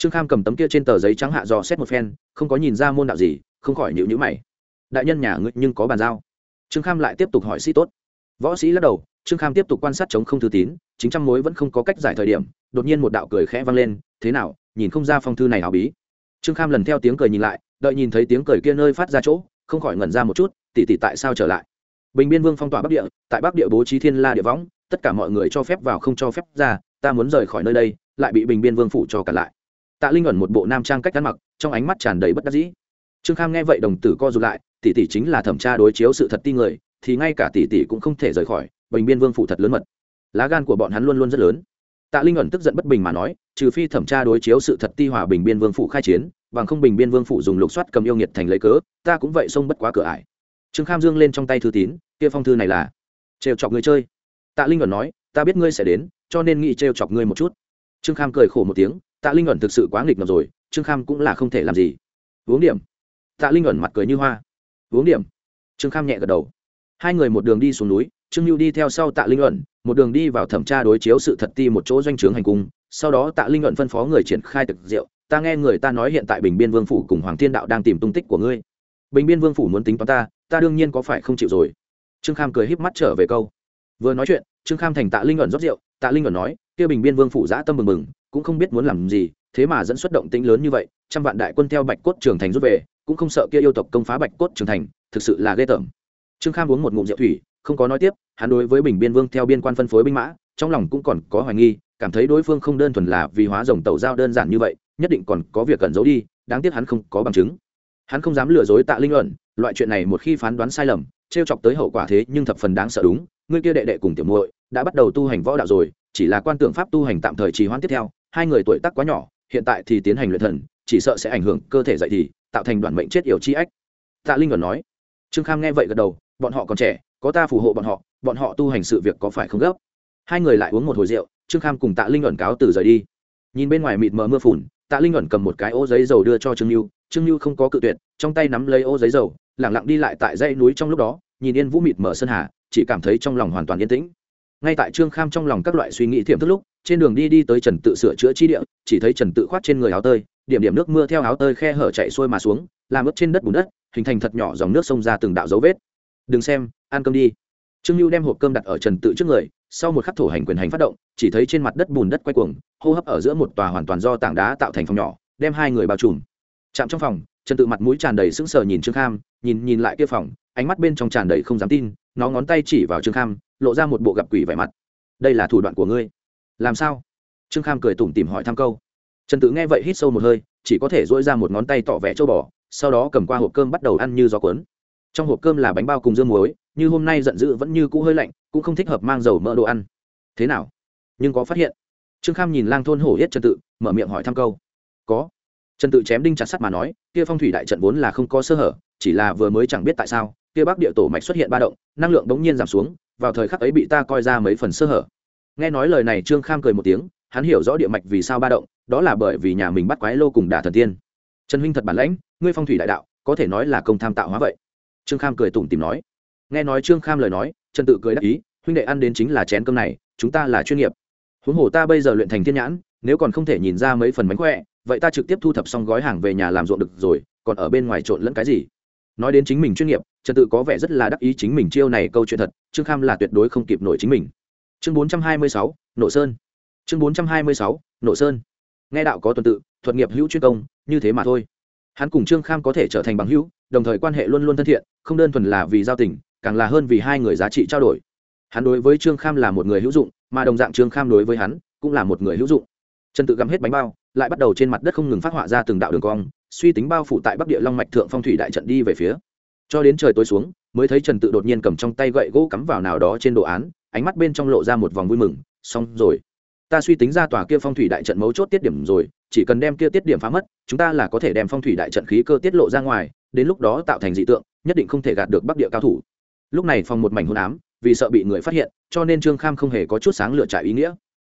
trương kham cầm tấm kia trên tờ giấy trắng hạ dò xét một phen, không có nhìn ra môn đạo gì, không khỏi nhịu nhữ mày. Đại nhân nhà ngươi nhưng có bàn giao. Trương kham lại tiếp tục hỏi sĩ tốt. Võ sĩ lắc đầu, trương kham tiếp tục quan sát chống không thư tín, chính trăm mối vẫn không có cách giải thời điểm, đột nhiên một đạo cười khẽ vang lên, thế nào, nhìn không ra phong thư này hào bí. Trương kham lần theo tiếng cười nhìn lại, đợi nhìn thấy tiếng cười kia nơi phát ra chỗ, không khỏi ngẩn ra một chút tỉ tỉ tại sao trở lại? Bình biên vương phong tỏa bắc địa, tại bắc địa bố trí thiên la địa võng, tất cả mọi người cho phép vào không cho phép ra, ta muốn rời khỏi nơi đây, lại bị bình biên vương phủ cho cả lại tạ linh ẩn một bộ nam trang cách ăn mặc, trong ánh mắt tràn đầy bất đắc dĩ. Trương kham nghe vậy đồng tử co rụt lại, tỷ tỷ chính là thẩm tra đối chiếu sự thật ti người, thì ngay cả tỷ tỷ cũng không thể rời khỏi, bình biên vương phủ thật lớn mật. Lá gan của bọn hắn luôn luôn rất lớn. Tạ linh ẩn tức giận bất bình mà nói, trừ phi thẩm tra đối chiếu sự thật ti hòa bình biên vương phủ khai chiến, bằng không bình biên vương phủ dùng lục soát cầm yêu nghiệt thành lấy cớ, ta cũng vậy xông bất quá cửa ải. Trương kham dương lên trong tay thư tín, kia phong thư này là, trêu chọc người chơi. Tạ linh ẩn nói, ta biết ngươi sẽ đến, cho nên nghĩ trêu chọc ngươi một chút. Trương kham cười khổ một tiếng tạ linh ẩn thực sự quá nghịch ngợm rồi, trương kham cũng là không thể làm gì. Uống điểm. Tạ linh ẩn mặt cười như hoa. Uống điểm. Trương kham nhẹ gật đầu. Hai người một đường đi xuống núi, trương lưu đi theo sau tạ linh ẩn một đường đi vào thẩm tra đối chiếu sự thật ti một chỗ doanh trướng hành cung. Sau đó tạ linh ẩn phân phó người triển khai thực rượu. Ta nghe người ta nói hiện tại bình biên vương phủ cùng hoàng thiên đạo đang tìm tung tích của ngươi. Bình biên vương phủ muốn tính toán ta ta đương nhiên có phải không chịu rồi. Trương kham cười híp mắt trở về câu. Vừa nói chuyện, trương kham thành tạ linh ẩn rót rượu. Tạ linh ẩn nói, kia bình biên vương phủ giã tâm mừng mừng cũng không biết muốn làm gì thế mà dẫn xuất động tĩnh lớn như vậy trăm vạn đại quân theo bạch cốt trường thành rút về cũng không sợ kia yêu tộc công phá bạch cốt trường thành thực sự là ghê tởm. Trương kham uống một ngụm rượu thủy không có nói tiếp hắn đối với bình biên vương theo biên quan phân phối binh mã trong lòng cũng còn có hoài nghi cảm thấy đối phương không đơn thuần là vì hóa rồng tẩu giao đơn giản như vậy nhất định còn có việc cần giấu đi đáng tiếc hắn không có bằng chứng. Hắn không dám lừa dối tạ linh luận, loại chuyện này một khi phán đoán sai lầm t chọc tới hậu quả thế nhưng thập phần đáng sợ đúng ngươi kia đệ đệ cùng tiểu muội đã bắt đầu tu hành võ đạo rồi chỉ là quan tượng pháp tu hành tạm thời trì hoãn tiếp theo hai người tuổi tác quá nhỏ, hiện tại thì tiến hành luyện thần, chỉ sợ sẽ ảnh hưởng cơ thể dậy thì, tạo thành đoàn mệnh chết yểu chi ách. Tạ linh ẩn nói. Trương kham nghe vậy gật đầu, bọn họ còn trẻ, có ta phù hộ bọn họ bọn họ tu hành sự việc có phải không gấp? Hai người lại uống một hồi rượu, trương kham cùng tạ linh ẩn cáo từ rời đi. Nhìn bên ngoài mịt mờ mưa phùn, tạ linh ẩn cầm một cái ô giấy dầu đưa cho trương lưu trương lưu không có cự tuyệt, trong tay nắm lấy ô giấy dầu, lẳng lặng đi lại tại dãy núi trong lúc đó, nhìn yên vũ mịt mờ sơn hà, chỉ cảm thấy trong lòng hoàn toàn yên tĩnh ngay tại trương kham trong lòng các loại suy nghĩ thiệm thức lúc, trên đường đi đi tới trần tự sửa chữa chi địa, chỉ thấy trần tự khoát trên người áo tơi, điểm điểm nước mưa theo áo tơi khe hở chạy xuôi mà xuống, làm ướt trên đất bùn đất, hình thành thật nhỏ dòng nước sông ra từng đạo dấu vết. Đừng xem, ăn cơm đi. Trương lưu đem hộp cơm đặt ở trần tự trước người, sau một khắc thổ hành quyền hành phát động, chỉ thấy trên mặt đất bùn đất quay cuồng, hô hấp ở giữa một tòa hoàn toàn do tảng đá tạo thành phòng nhỏ, đem hai người bao trùm. Chạm trong phòng, trần tự mặt mũi tràn đầy sững sờ nhìn trương kham nhìn nhìn lại kia phòng, ánh mắt bên trong tràn đầy không dám tin, nó ngón tay chỉ vào trương kham, lộ ra một bộ gặp quỷ vẻ mặt. Đây là thủ đoạn của ngươi. Làm sao? Trương kham cười tủm tìm hỏi thăm câu. Trần tự nghe vậy hít sâu một hơi, chỉ có thể dỗi ra một ngón tay tỏ vẻ châu bò, sau đó cầm qua hộp cơm bắt đầu ăn như gió cuốn. Trong hộp cơm là bánh bao cùng dưa muối, như hôm nay giận dữ vẫn như cũ hơi lạnh, cũng không thích hợp mang dầu mỡ đồ ăn. Thế nào? Nhưng có phát hiện? Trương kham nhìn lang thôn hổ yết trần tự, mở miệng hỏi thăm câu. Có trần tự chém đinh chặt sắt mà nói, kia phong thủy đại trận vốn là không có sơ hở, chỉ là vừa mới chẳng biết tại sao, kia bắc địa tổ mạch xuất hiện ba động, năng lượng bỗng nhiên giảm xuống, vào thời khắc ấy bị ta coi ra mấy phần sơ hở. Nghe nói lời này trương kham cười một tiếng, hắn hiểu rõ địa mạch vì sao ba động, đó là bởi vì nhà mình bắt quái lô cùng đả thần tiên. Trần huynh thật bản lãnh, ngươi phong thủy đại đạo, có thể nói là công tham tạo hóa vậy. Trương kham cười tủm tìm nói. Nghe nói trương kham lời nói, trần tự cười đáp ý, huynh đệ ăn đến chính là chén cơm này, chúng ta là chuyên nghiệp. Huống hồ ta bây giờ luyện thành thiên nhãn, nếu còn không thể nhìn ra mấy phần mánh khỏe vậy ta trực tiếp thu thập xong gói hàng về nhà làm ruộng được rồi, còn ở bên ngoài trộn lẫn cái gì? Nói đến chính mình chuyên nghiệp, trần tự có vẻ rất là đắc ý chính mình chiêu này câu chuyện thật, trương kham là tuyệt đối không kịp nổi chính mình. Chương bốn trăm hai mươi sáu nổ sơn. Chương bốn trăm hai mươi sáu nổ sơn. Nghe đạo có tuần tự, thuật nghiệp hữu chuyên công, như thế mà thôi. Hắn cùng trương kham có thể trở thành bằng hữu, đồng thời quan hệ luôn luôn thân thiện, không đơn thuần là vì giao tình, càng là hơn vì hai người giá trị trao đổi. Hắn đối với trương kham là một người hữu dụng, mà đồng dạng trương kham đối với hắn cũng là một người hữu dụng trần tự gắm hết bánh bao, lại bắt đầu trên mặt đất không ngừng phát họa ra từng đạo đường cong, suy tính bao phủ tại bắc địa long mạch thượng phong thủy đại trận đi về phía. Cho đến trời tối xuống, mới thấy trần tự đột nhiên cầm trong tay gậy gỗ cắm vào nào đó trên đồ án, ánh mắt bên trong lộ ra một vòng vui mừng, xong rồi. Ta suy tính ra tòa kia phong thủy đại trận mấu chốt tiết điểm rồi, chỉ cần đem kia tiết điểm phá mất, chúng ta là có thể đem phong thủy đại trận khí cơ tiết lộ ra ngoài, đến lúc đó tạo thành dị tượng, nhất định không thể gạt được bắc địa cao thủ. Lúc này phòng một mảnh hôn ám, vì sợ bị người phát hiện, cho nên trương kham không hề có chút sáng lựa trải ý nghĩa.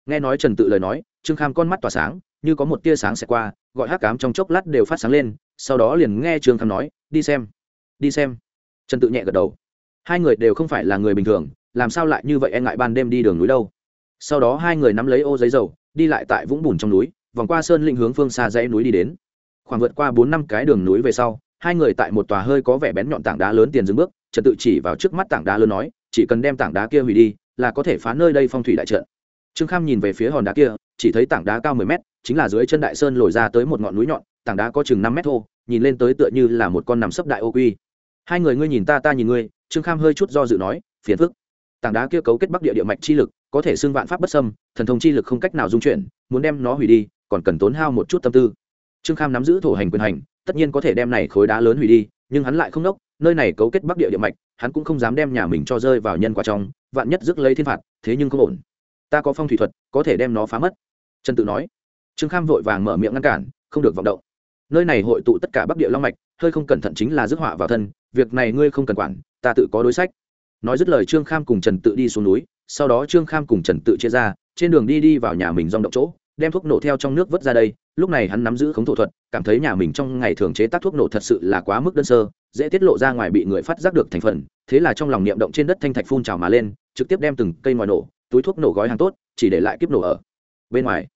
Nghe nói trần tự lời nói trương kham con mắt tỏa sáng, như có một tia sáng sẽ qua, gọi hát cám trong chốc lát đều phát sáng lên, sau đó liền nghe trương kham nói, đi xem đi xem. Trần tự nhẹ gật đầu. Hai người đều không phải là người bình thường, làm sao lại như vậy e ngại ban đêm đi đường núi đâu? Sau đó hai người nắm lấy ô giấy dầu, đi lại tại vũng bùn trong núi, vòng qua sơn lĩnh hướng phương xa dãy núi đi đến. Khoảng vượt qua bốn năm cái đường núi về sau, hai người tại một tòa hơi có vẻ bén nhọn tảng đá lớn tiền dừng bước, trần tự chỉ vào trước mắt tảng đá lớn nói, chỉ cần đem tảng đá kia hủy đi, là có thể phá nơi đây phong thủy đại trận trương kham nhìn về phía hòn đá kia, chỉ thấy tảng đá cao mười mét, chính là dưới chân đại sơn lồi ra tới một ngọn núi nhọn, tảng đá có chừng năm mét thô, nhìn lên tới tựa như là một con nằm sấp đại ô quy. Hai người ngươi nhìn ta ta nhìn ngươi, trương kham hơi chút do dự nói, phiền phức. Tảng đá kia cấu kết bắc địa địa mạch chi lực, có thể xưng vạn pháp bất xâm, thần thông chi lực không cách nào dung chuyển, muốn đem nó hủy đi, còn cần tốn hao một chút tâm tư. Trương kham nắm giữ thổ hành quyền hành, tất nhiên có thể đem này khối đá lớn hủy đi, nhưng hắn lại không nốc, nơi này cấu kết bắc địa địa mạch, hắn cũng không dám đem nhà mình cho rơi vào nhân quả trong, vạn nhất rước lấy thiên phạt, thế nhưng không ổn ta có phong thủy thuật, có thể đem nó phá mất. Trần tự nói. Trương kham vội vàng mở miệng ngăn cản, không được vọng động. Nơi này hội tụ tất cả bắc địa long mạch, hơi không cẩn thận chính là rước họa vào thân, việc này ngươi không cần quản, ta tự có đối sách. Nói dứt lời trương kham cùng trần tự đi xuống núi, sau đó trương kham cùng trần tự chia ra, trên đường đi đi vào nhà mình rong động chỗ, đem thuốc nổ theo trong nước vớt ra đây, lúc này hắn nắm giữ khống thổ thuật, cảm thấy nhà mình trong ngày thường chế tác thuốc nổ thật sự là quá mức đơn sơ, dễ tiết lộ ra ngoài bị người phát giác được thành phần, thế là trong lòng niệm động trên đất thanh thạch phun trào mà lên, trực tiếp đem từng cây ngòi nổ túi thuốc nổ gói hàng tốt, chỉ để lại kiếp nổ ở bên ngoài.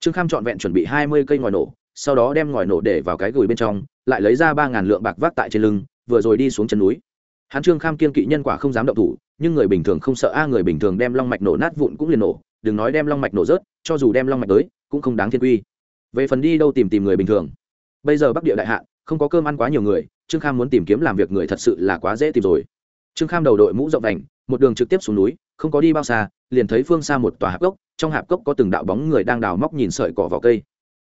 Trương kham trọn vẹn chuẩn bị hai mươi cây ngòi nổ, sau đó đem ngòi nổ để vào cái gửi bên trong, lại lấy ra ba ngàn lượng bạc vác tại trên lưng, vừa rồi đi xuống chân núi. Hắn trương kham kiên kỵ nhân quả không dám động thủ, nhưng người bình thường không sợ a, người bình thường đem long mạch nổ nát vụn cũng liền nổ, đừng nói đem long mạch nổ rớt, cho dù đem long mạch tới, cũng không đáng thiên quy. Về phần đi đâu tìm tìm người bình thường. Bây giờ bắc địa đại hạ không có cơm ăn quá nhiều người, trương kham muốn tìm kiếm làm việc người thật sự là quá dễ tìm rồi. Trương kham đầu đội mũ rộng đành một đường trực tiếp xuống núi không có đi bao xa, liền thấy phương xa một tòa hạp cốc, trong hạp cốc có từng đạo bóng người đang đào móc nhìn sợi cỏ vào cây.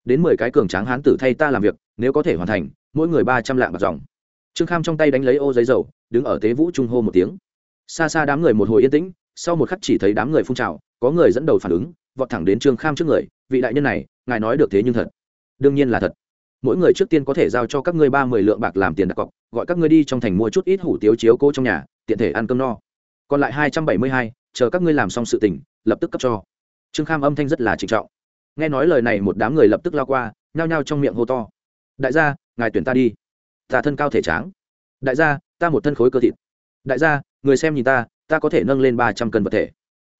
Đến mười cái cường tráng hán tử thay ta làm việc, nếu có thể hoàn thành, mỗi người ba trăm lạng bạc dòng. Trương kham trong tay đánh lấy ô giấy dầu, đứng ở tế vũ trung hô một tiếng. Xa xa đám người một hồi yên tĩnh, sau một khắc chỉ thấy đám người phun trào, có người dẫn đầu phản ứng, vọt thẳng đến trương kham trước người, vị đại nhân này, ngài nói được thế nhưng thật. Đương nhiên là thật. Mỗi người trước tiên có thể giao cho các ngươi ba mươi lượng bạc làm tiền đặt cọc, gọi các ngươi đi trong thành mua chút ít hủ tiếu chiếu cô trong nhà, tiện thể ăn cơm no. Còn lại hai trăm bảy mươi hai chờ các ngươi làm xong sự tình, lập tức cấp cho. Trương kham âm thanh rất là trịnh trọng. Nghe nói lời này một đám người lập tức lao qua, nhao nhao trong miệng hô to. Đại gia, ngài tuyển ta đi. Ta thân cao thể tráng. Đại gia, ta một thân khối cơ thịt. Đại gia, người xem nhìn ta ta có thể nâng lên ba trăm cân vật thể.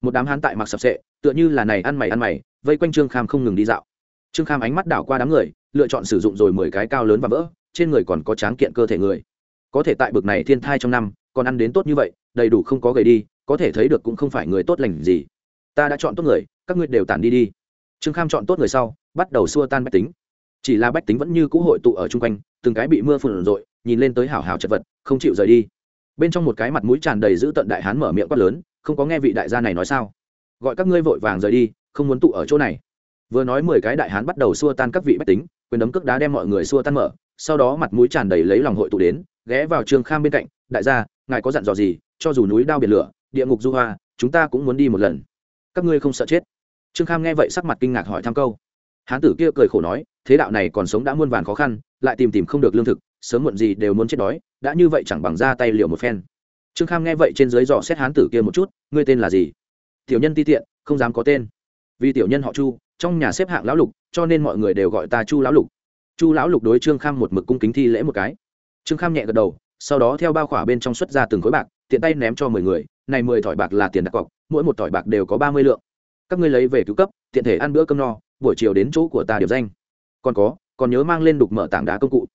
Một đám hán tại mặc sập sệ, tựa như là này ăn mày ăn mày, vây quanh trương kham không ngừng đi dạo. Trương kham ánh mắt đảo qua đám người, lựa chọn sử dụng rồi mười cái cao lớn và vỡ, trên người còn có tráng kiện cơ thể người. Có thể tại bực này thiên thai trong năm, còn ăn đến tốt như vậy, đầy đủ không có gầy đi có thể thấy được cũng không phải người tốt lành gì. Ta đã chọn tốt người, các ngươi đều tản đi đi. Trương kham chọn tốt người sau, bắt đầu xua tan bách tính. Chỉ là bách tính vẫn như cũ hội tụ ở chung quanh, từng cái bị mưa phùn rội, nhìn lên tới hảo hảo chật vật, không chịu rời đi. Bên trong một cái mặt mũi tràn đầy giữ tận đại hán mở miệng quát lớn, không có nghe vị đại gia này nói sao? Gọi các ngươi vội vàng rời đi, không muốn tụ ở chỗ này. Vừa nói mười cái đại hán bắt đầu xua tan các vị bách tính, quyền đấm cước đá đem mọi người xua tan mở, sau đó mặt mũi tràn đầy lấy lòng hội tụ đến, ghé vào trương kham bên cạnh, đại gia, ngài có dặn dò gì, cho dù núi đao biển lửa địa ngục du hoa, chúng ta cũng muốn đi một lần. Các ngươi không sợ chết? Trương kham nghe vậy sắc mặt kinh ngạc hỏi thăm câu. Hán tử kia cười khổ nói, thế đạo này còn sống đã muôn vàn khó khăn, lại tìm tìm không được lương thực, sớm muộn gì đều muốn chết đói, đã như vậy chẳng bằng ra tay liều một phen. Trương kham nghe vậy trên dưới dò xét hán tử kia một chút, ngươi tên là gì? Tiểu nhân ti tiện, không dám có tên. Vì tiểu nhân họ chu, trong nhà xếp hạng lão lục, cho nên mọi người đều gọi ta chu lão lục. Chu lão lục đối trương kham một mực cung kính thi lễ một cái. Trương kham nhẹ gật đầu, sau đó theo bao khỏa bên trong xuất ra từng khối bạc tiện tay ném cho mười người, này mười thỏi bạc là tiền đặt cọc, mỗi một thỏi bạc đều có ba mươi lượng. Các ngươi lấy về cứu cấp, tiện thể ăn bữa cơm no, buổi chiều đến chỗ của ta điểm danh. Còn có, còn nhớ mang lên đục mở tảng đá công cụ.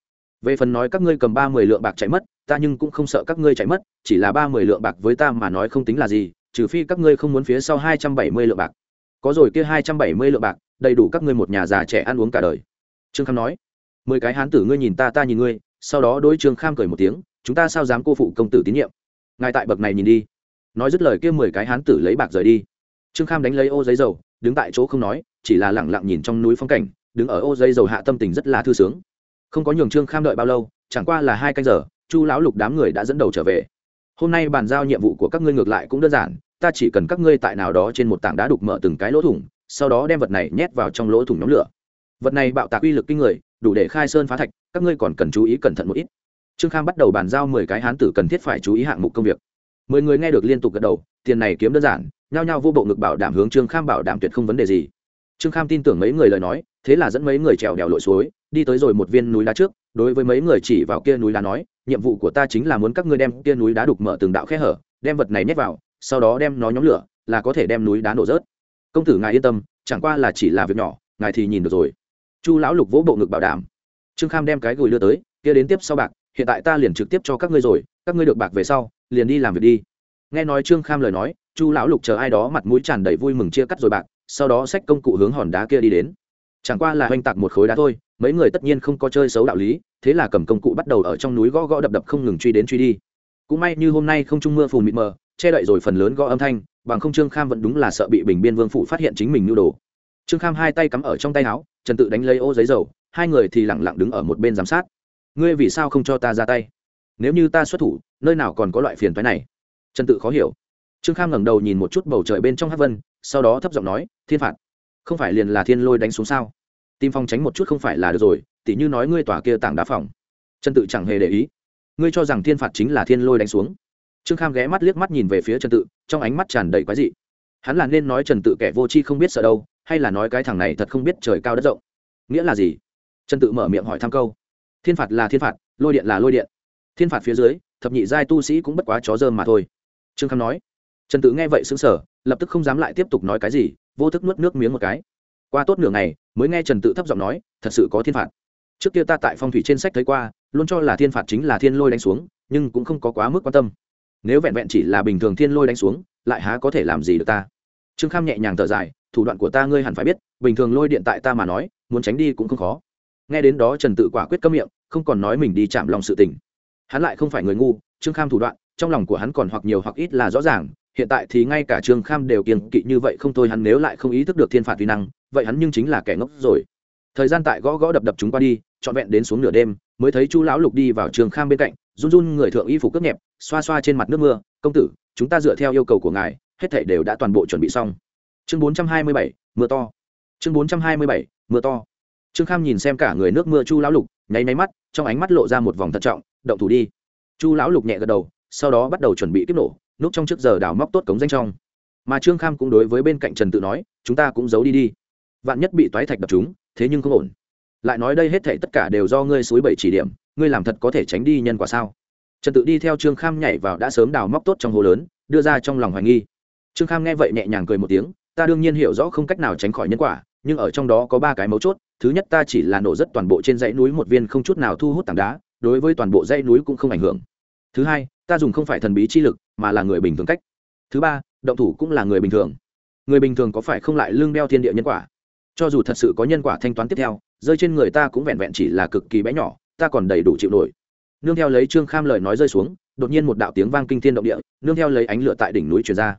Về phần nói các ngươi cầm ba mươi lượng bạc chạy mất, ta nhưng cũng không sợ các ngươi chạy mất, chỉ là ba mươi lượng bạc với ta mà nói không tính là gì, trừ phi các ngươi không muốn phía sau hai trăm bảy mươi lượng bạc. Có rồi kia hai trăm bảy mươi lượng bạc, đầy đủ các ngươi một nhà già trẻ ăn uống cả đời. Trương kham nói, mười cái hán tử ngươi nhìn ta ta nhìn ngươi. Sau đó đối trương kham cười một tiếng, chúng ta sao dám cô phụ công tử tín nhiệm? Ngài tại bậc này nhìn đi. Nói dứt lời kia mười cái hán tử lấy bạc rời đi. Trương kham đánh lấy ô giấy dầu, đứng tại chỗ không nói, chỉ là lẳng lặng nhìn trong núi phong cảnh, đứng ở ô giấy dầu hạ tâm tình rất là thư sướng. Không có nhường trương kham đợi bao lâu, chẳng qua là hai canh giờ, chu lão lục đám người đã dẫn đầu trở về. Hôm nay bàn giao nhiệm vụ của các ngươi ngược lại cũng đơn giản, ta chỉ cần các ngươi tại nào đó trên một tảng đá đục mở từng cái lỗ thủng, sau đó đem vật này nhét vào trong lỗ thủng nhóm lửa. Vật này bạo tạc uy lực kinh người, đủ để khai sơn phá thạch, các ngươi còn cần chú ý cẩn thận một ít trương kham bắt đầu bàn giao mười cái hán tử cần thiết phải chú ý hạng mục công việc. Mười người nghe được liên tục gật đầu, tiền này kiếm đơn giản, nhao nhao vô bộ ngực bảo đảm hướng trương kham bảo đảm tuyệt không vấn đề gì. Trương kham tin tưởng mấy người lời nói, thế là dẫn mấy người trèo đèo lội suối, đi tới rồi một viên núi đá trước, đối với mấy người chỉ vào kia núi đá nói, nhiệm vụ của ta chính là muốn các ngươi đem kia núi đá đục mở từng đạo khe hở, đem vật này nhét vào, sau đó đem nó nhóm lửa, là có thể đem núi đá nổ rớt. Công tử ngài yên tâm, chẳng qua là chỉ là việc nhỏ, ngài thì nhìn được rồi. Chu lão lục vỗ bộ ngực bảo đảm. Trương kham đem cái gùi đưa tới, kia đến tiếp sau bạc hiện tại ta liền trực tiếp cho các ngươi rồi, các ngươi được bạc về sau, liền đi làm việc đi. Nghe nói trương kham lời nói, chu lão lục chờ ai đó mặt mũi tràn đầy vui mừng chia cắt rồi bạc, sau đó xách công cụ hướng hòn đá kia đi đến. Chẳng qua là oanh tạc một khối đá thôi, mấy người tất nhiên không có chơi xấu đạo lý, thế là cầm công cụ bắt đầu ở trong núi gõ gõ đập đập không ngừng truy đến truy đi. Cũng may như hôm nay không trung mưa phùn mịt mờ, che đậy rồi phần lớn gõ âm thanh, bằng không trương kham vẫn đúng là sợ bị bình biên vương phụ phát hiện chính mình nhu đồ. Trương kham hai tay cắm ở trong tay áo, trần tự đánh lấy ô giấy dầu, hai người thì lẳng lặng đứng ở một bên giám sát ngươi vì sao không cho ta ra tay? Nếu như ta xuất thủ, nơi nào còn có loại phiền phái này? Trần tự khó hiểu. Trương kham ngẩng đầu nhìn một chút bầu trời bên trong hát vân, sau đó thấp giọng nói, thiên phạt, không phải liền là thiên lôi đánh xuống sao? Tim phong tránh một chút không phải là được rồi, tỉ như nói ngươi tỏa kia tảng đá phòng. Trần tự chẳng hề để ý. Ngươi cho rằng thiên phạt chính là thiên lôi đánh xuống? Trương kham ghé mắt liếc mắt nhìn về phía trần tự, trong ánh mắt tràn đầy quái dị. Hắn là nên nói trần tự kẻ vô tri không biết sợ đâu, hay là nói cái thằng này thật không biết trời cao đất rộng? Nghĩa là gì? Trần tự mở miệng hỏi thăm câu thiên phạt là thiên phạt, lôi điện là lôi điện. Thiên phạt phía dưới, thập nhị giai tu sĩ cũng bất quá chó dơm mà thôi. Trương kham nói. Trần tự nghe vậy xứng sở lập tức không dám lại tiếp tục nói cái gì, vô thức nuốt nước miếng một cái. Qua tốt nửa ngày, mới nghe trần tự thấp giọng nói, thật sự có thiên phạt. Trước kia ta tại phong thủy trên sách thấy qua, luôn cho là thiên phạt chính là thiên lôi đánh xuống, nhưng cũng không có quá mức quan tâm. Nếu vẹn vẹn chỉ là bình thường thiên lôi đánh xuống, lại há có thể làm gì được ta? Trương kham nhẹ nhàng thở dài, thủ đoạn của ta ngươi hẳn phải biết, bình thường lôi điện tại ta mà nói, muốn tránh đi cũng không khó nghe đến đó trần tự quả quyết cấm miệng, không còn nói mình đi chạm lòng sự tình. Hắn lại không phải người ngu, trương kham thủ đoạn, trong lòng của hắn còn hoặc nhiều hoặc ít là rõ ràng, hiện tại thì ngay cả trương kham đều kiên kỵ như vậy không thôi hắn nếu lại không ý thức được thiên phạt vi năng, vậy hắn nhưng chính là kẻ ngốc rồi. Thời gian tại gõ gõ đập đập chúng qua đi, trọn vẹn đến xuống nửa đêm, mới thấy chu lão lục đi vào trường kham bên cạnh, run run người thượng y phục cướp nhẹp, xoa xoa trên mặt nước mưa, công tử, chúng ta dựa theo yêu cầu của ngài, hết thảy đều đã toàn bộ chuẩn bị xong. Chương bốn trăm hai mươi bảy, mưa to. Chương bốn trăm hai mươi bảy, mưa to trương kham nhìn xem cả người nước mưa chu lão lục, nháy nháy mắt, trong ánh mắt lộ ra một vòng thận trọng, động thủ đi. Chu lão lục nhẹ gật đầu, sau đó bắt đầu chuẩn bị tiếp nổ, núp trong trước giờ đào móc tốt cống danh trong. Mà trương kham cũng đối với bên cạnh trần tự nói, chúng ta cũng giấu đi đi. Vạn nhất bị toái thạch đập chúng, thế nhưng không ổn. Lại nói đây hết thảy tất cả đều do ngươi suối bảy chỉ điểm, ngươi làm thật có thể tránh đi nhân quả sao? Trần tự đi theo trương kham nhảy vào đã sớm đào móc tốt trong hồ lớn, đưa ra trong lòng hoài nghi. Trương kham nghe vậy nhẹ nhàng cười một tiếng, ta đương nhiên hiểu rõ không cách nào tránh khỏi nhân quả, nhưng ở trong đó có ba cái mấu chốt thứ nhất ta chỉ là nổ rất toàn bộ trên dãy núi một viên không chút nào thu hút tảng đá, đối với toàn bộ dãy núi cũng không ảnh hưởng. Thứ hai, ta dùng không phải thần bí chi lực, mà là người bình thường cách. Thứ ba, động thủ cũng là người bình thường. Người bình thường có phải không lại lương đeo thiên địa nhân quả? Cho dù thật sự có nhân quả thanh toán tiếp theo, rơi trên người ta cũng vẹn vẹn chỉ là cực kỳ bé nhỏ, ta còn đầy đủ chịu nổi. Nương theo lấy trương kham lời nói rơi xuống, đột nhiên một đạo tiếng vang kinh thiên động địa, nương theo lấy ánh lửa tại đỉnh núi truyền ra.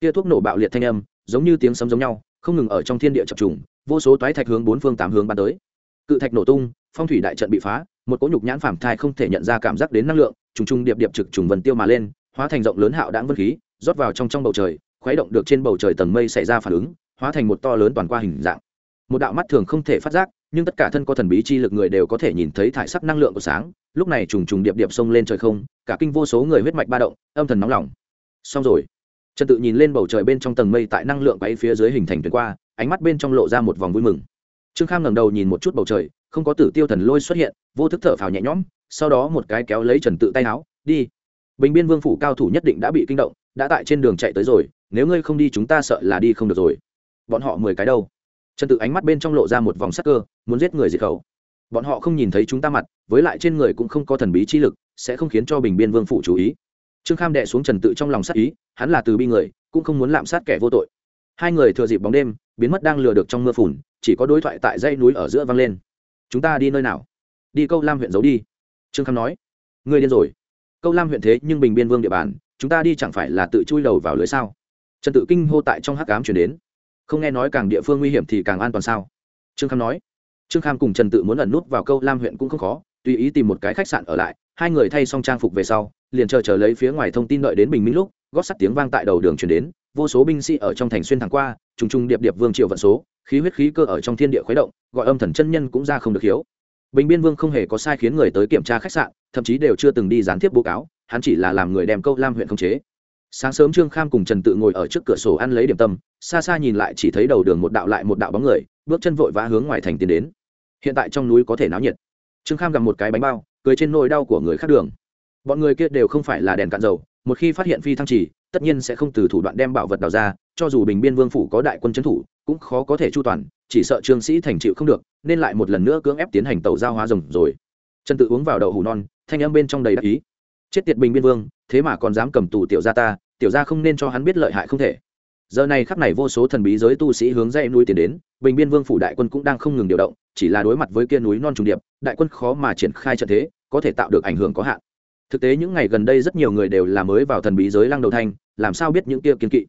Kia thuốc nổ bạo liệt thanh âm, giống như tiếng sấm giống nhau, không ngừng ở trong thiên địa chập trùng vô số toái thạch hướng bốn phương tám hướng bắn tới. Cự thạch nổ tung, phong thủy đại trận bị phá, một cỗ nhục nhãn phàm thai không thể nhận ra cảm giác đến năng lượng, trùng trùng điệp điệp trực trùng vần tiêu mà lên, hóa thành rộng lớn hạo đãng vân khí, rót vào trong trong bầu trời, khuấy động được trên bầu trời tầng mây xảy ra phản ứng, hóa thành một to lớn toàn qua hình dạng. Một đạo mắt thường không thể phát giác, nhưng tất cả thân có thần bí chi lực người đều có thể nhìn thấy thải sắc năng lượng của sáng, lúc này trùng trùng điệp điệp xông lên trời không, cả kinh vô số người huyết mạch ba động, âm thần nóng lòng. Xong rồi. Trần tự nhìn lên bầu trời bên trong tầng mây tại năng lượng bay phía dưới hình thành tuyến qua ánh mắt bên trong lộ ra một vòng vui mừng. Trương kham ngẩng đầu nhìn một chút bầu trời, không có tử tiêu thần lôi xuất hiện, vô thức thở phào nhẹ nhõm, sau đó một cái kéo lấy trần tự tay áo, đi. Bình biên vương phủ cao thủ nhất định đã bị kinh động, đã tại trên đường chạy tới rồi, nếu ngươi không đi chúng ta sợ là đi không được rồi. Bọn họ mười cái đâu? Trần tự ánh mắt bên trong lộ ra một vòng sắc cơ, muốn giết người diệt khẩu. Bọn họ không nhìn thấy chúng ta mặt, với lại trên người cũng không có thần bí chi lực, sẽ không khiến cho bình biên vương phủ chú ý. Trương kham đệ xuống trần tự trong lòng sát ý, hắn là từ bi người, cũng không muốn lạm sát kẻ vô tội hai người thừa dịp bóng đêm, biến mất đang lừa được trong mưa phùn, chỉ có đối thoại tại dãy núi ở giữa vang lên. Chúng ta đi nơi nào? Đi câu lam huyện giấu đi. Trương kham nói. Ngươi điên rồi. Câu lam huyện thế nhưng bình biên vương địa bàn, chúng ta đi chẳng phải là tự chui đầu vào lưới sao? Trần tự kinh hô tại trong hắc cám chuyển đến. Không nghe nói càng địa phương nguy hiểm thì càng an toàn sao? Trương kham nói. Trương kham cùng trần tự muốn ẩn nút vào câu lam huyện cũng không khó, tùy ý tìm một cái khách sạn ở lại, hai người thay xong trang phục về sau, liền chờ chờ lấy phía ngoài thông tin đợi đến bình minh lúc, gót sắt tiếng vang tại đầu đường chuyển đến vô số binh sĩ ở trong thành xuyên thẳng qua, trùng trùng điệp điệp vương triều vận số, khí huyết khí cơ ở trong thiên địa khuấy động, gọi âm thần chân nhân cũng ra không được hiếu. Bình biên vương không hề có sai khiến người tới kiểm tra khách sạn, thậm chí đều chưa từng đi gián tiếp bố cáo, hắn chỉ là làm người đem câu lam huyện không chế. Sáng sớm trương kham cùng trần tự ngồi ở trước cửa sổ ăn lấy điểm tâm, xa xa nhìn lại chỉ thấy đầu đường một đạo lại một đạo bóng người, bước chân vội vã hướng ngoài thành tiến đến. Hiện tại trong núi có thể náo nhiệt. Trương kham gặp một cái bánh bao, cười trên nỗi đau của người khác đường. Bọn người kia đều không phải là đèn cạn dầu, một khi phát hiện phi thăng trì tất nhiên sẽ không từ thủ đoạn đem bảo vật đào ra, cho dù bình biên vương phủ có đại quân trấn thủ, cũng khó có thể chu toàn, chỉ sợ trương sĩ thành chịu không được, nên lại một lần nữa cưỡng ép tiến hành tàu giao hóa rồng rồi. Trần tự uống vào đậu hủ non, thanh âm bên trong đầy đắc ý. Chết tiệt bình biên vương, thế mà còn dám cầm tù tiểu gia ta, tiểu gia không nên cho hắn biết lợi hại không thể. Giờ này khắp này vô số thần bí giới tu sĩ hướng dây núi tiến đến, bình biên vương phủ đại quân cũng đang không ngừng điều động, chỉ là đối mặt với kia núi non trùng điệp, đại quân khó mà triển khai trận thế, có thể tạo được ảnh hưởng có hạn. Thực tế những ngày gần đây rất nhiều người đều là mới vào thần bí giới lăng đầu thanh làm sao biết những kia kiên kỵ?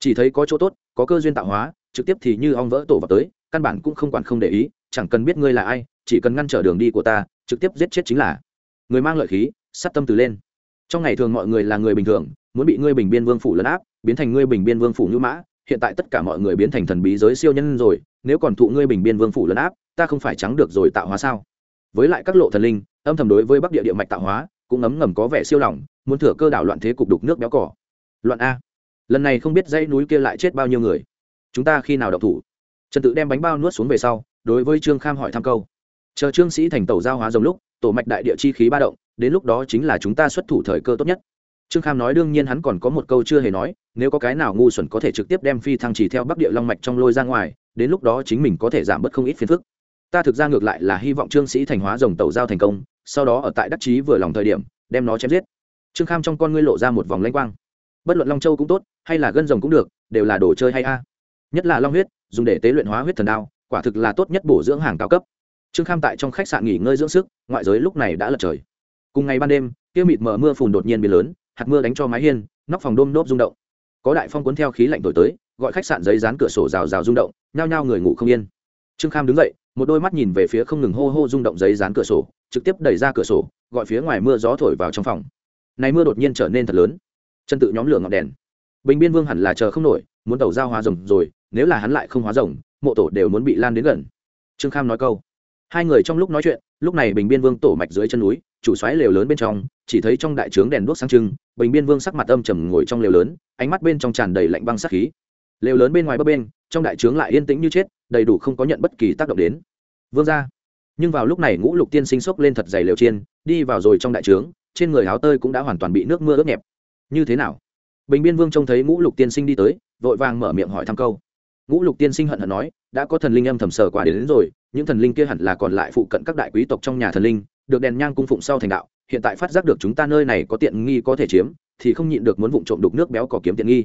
Chỉ thấy có chỗ tốt, có cơ duyên tạo hóa, trực tiếp thì như ong vỡ tổ vào tới, căn bản cũng không quản không để ý, chẳng cần biết ngươi là ai, chỉ cần ngăn trở đường đi của ta, trực tiếp giết chết chính là. Người mang lợi khí, sát tâm từ lên. Trong ngày thường mọi người là người bình thường, muốn bị ngươi bình biên vương phủ lấn áp, biến thành ngươi bình biên vương phủ như mã, hiện tại tất cả mọi người biến thành thần bí giới siêu nhân rồi, nếu còn thụ ngươi bình biên vương phủ lấn áp, ta không phải trắng được rồi tạo hóa sao? Với lại các lộ thần linh, âm thầm đối với bắc địa địa mạch tạo hóa, cũng ấm ngầm có vẻ siêu lỏng muốn thừa cơ đảo loạn thế cục đục nước béo cỏ loạn a. Lần này không biết dãy núi kia lại chết bao nhiêu người. Chúng ta khi nào đọc thủ? Trần tự đem bánh bao nuốt xuống về sau, đối với trương kham hỏi thăm câu. Chờ trương sĩ thành tàu giao hóa giống lúc, tổ mạch đại địa chi khí ba động, đến lúc đó chính là chúng ta xuất thủ thời cơ tốt nhất. Trương kham nói đương nhiên hắn còn có một câu chưa hề nói, nếu có cái nào ngu xuẩn có thể trực tiếp đem phi thăng chỉ theo bắc địa long mạch trong lôi ra ngoài, đến lúc đó chính mình có thể giảm bớt không ít phiền phức. Ta thực ra ngược lại là hy vọng trương sĩ thành hóa dòng tàu giao thành công, sau đó ở tại đắc chí vừa lòng thời điểm, đem nó chém giết. Trương kham trong con ngươi lộ ra một vòng lanh quang bất luận long châu cũng tốt, hay là gân rồng cũng được, đều là đồ chơi hay a. Nhất là long huyết, dùng để tế luyện hóa huyết thần đao, quả thực là tốt nhất bổ dưỡng hàng cao cấp. Trương kham tại trong khách sạn nghỉ ngơi dưỡng sức, ngoại giới lúc này đã lật trời. Cùng ngày ban đêm, kia mịt mờ mưa phùn đột nhiên biến lớn, hạt mưa đánh cho mái hiên, nóc phòng đôm đốp rung động. Có đại phong cuốn theo khí lạnh thổi tới, gọi khách sạn giấy dán cửa sổ rào rào rung động, nhao nhao người ngủ không yên. Trương kham đứng dậy, một đôi mắt nhìn về phía không ngừng hô hô rung động giấy dán cửa sổ, trực tiếp đẩy ra cửa sổ, gọi phía ngoài mưa gió thổi vào trong phòng. Này mưa đột nhiên trở nên thật lớn chân tự nhóm lửa ngọn đèn. Bình biên vương hẳn là chờ không nổi, muốn tàu giao hóa rồng rồi, nếu là hắn lại không hóa rồng, mộ tổ đều muốn bị lan đến gần. Trương kham nói câu. Hai người trong lúc nói chuyện, lúc này bình biên vương tổ mạch dưới chân núi, chủ xoáy lều lớn bên trong, chỉ thấy trong đại trướng đèn đuốc sáng trưng, bình biên vương sắc mặt âm trầm ngồi trong lều lớn, ánh mắt bên trong tràn đầy lạnh băng sắc khí. Lều lớn bên ngoài bấp bên trong đại trướng lại yên tĩnh như chết, đầy đủ không có nhận bất kỳ tác động đến. Vương ra nhưng vào lúc này ngũ lục tiên sinh sốc lên thật dày lều chiên, đi vào rồi trong đại trướng, trên người áo tơi cũng đã hoàn toàn bị nước mưa ướt nhẹp như thế nào? Bình biên vương trông thấy ngũ lục tiên sinh đi tới vội vàng mở miệng hỏi thăm câu. Ngũ lục tiên sinh hận hận nói đã có thần linh âm thầm sờ quả đến, đến rồi những thần linh kia hẳn là còn lại phụ cận các đại quý tộc trong nhà thần linh được đèn nhang cung phụng sau thành đạo hiện tại phát giác được chúng ta nơi này có tiện nghi có thể chiếm thì không nhịn được muốn vụng trộm đục nước béo có kiếm tiện nghi.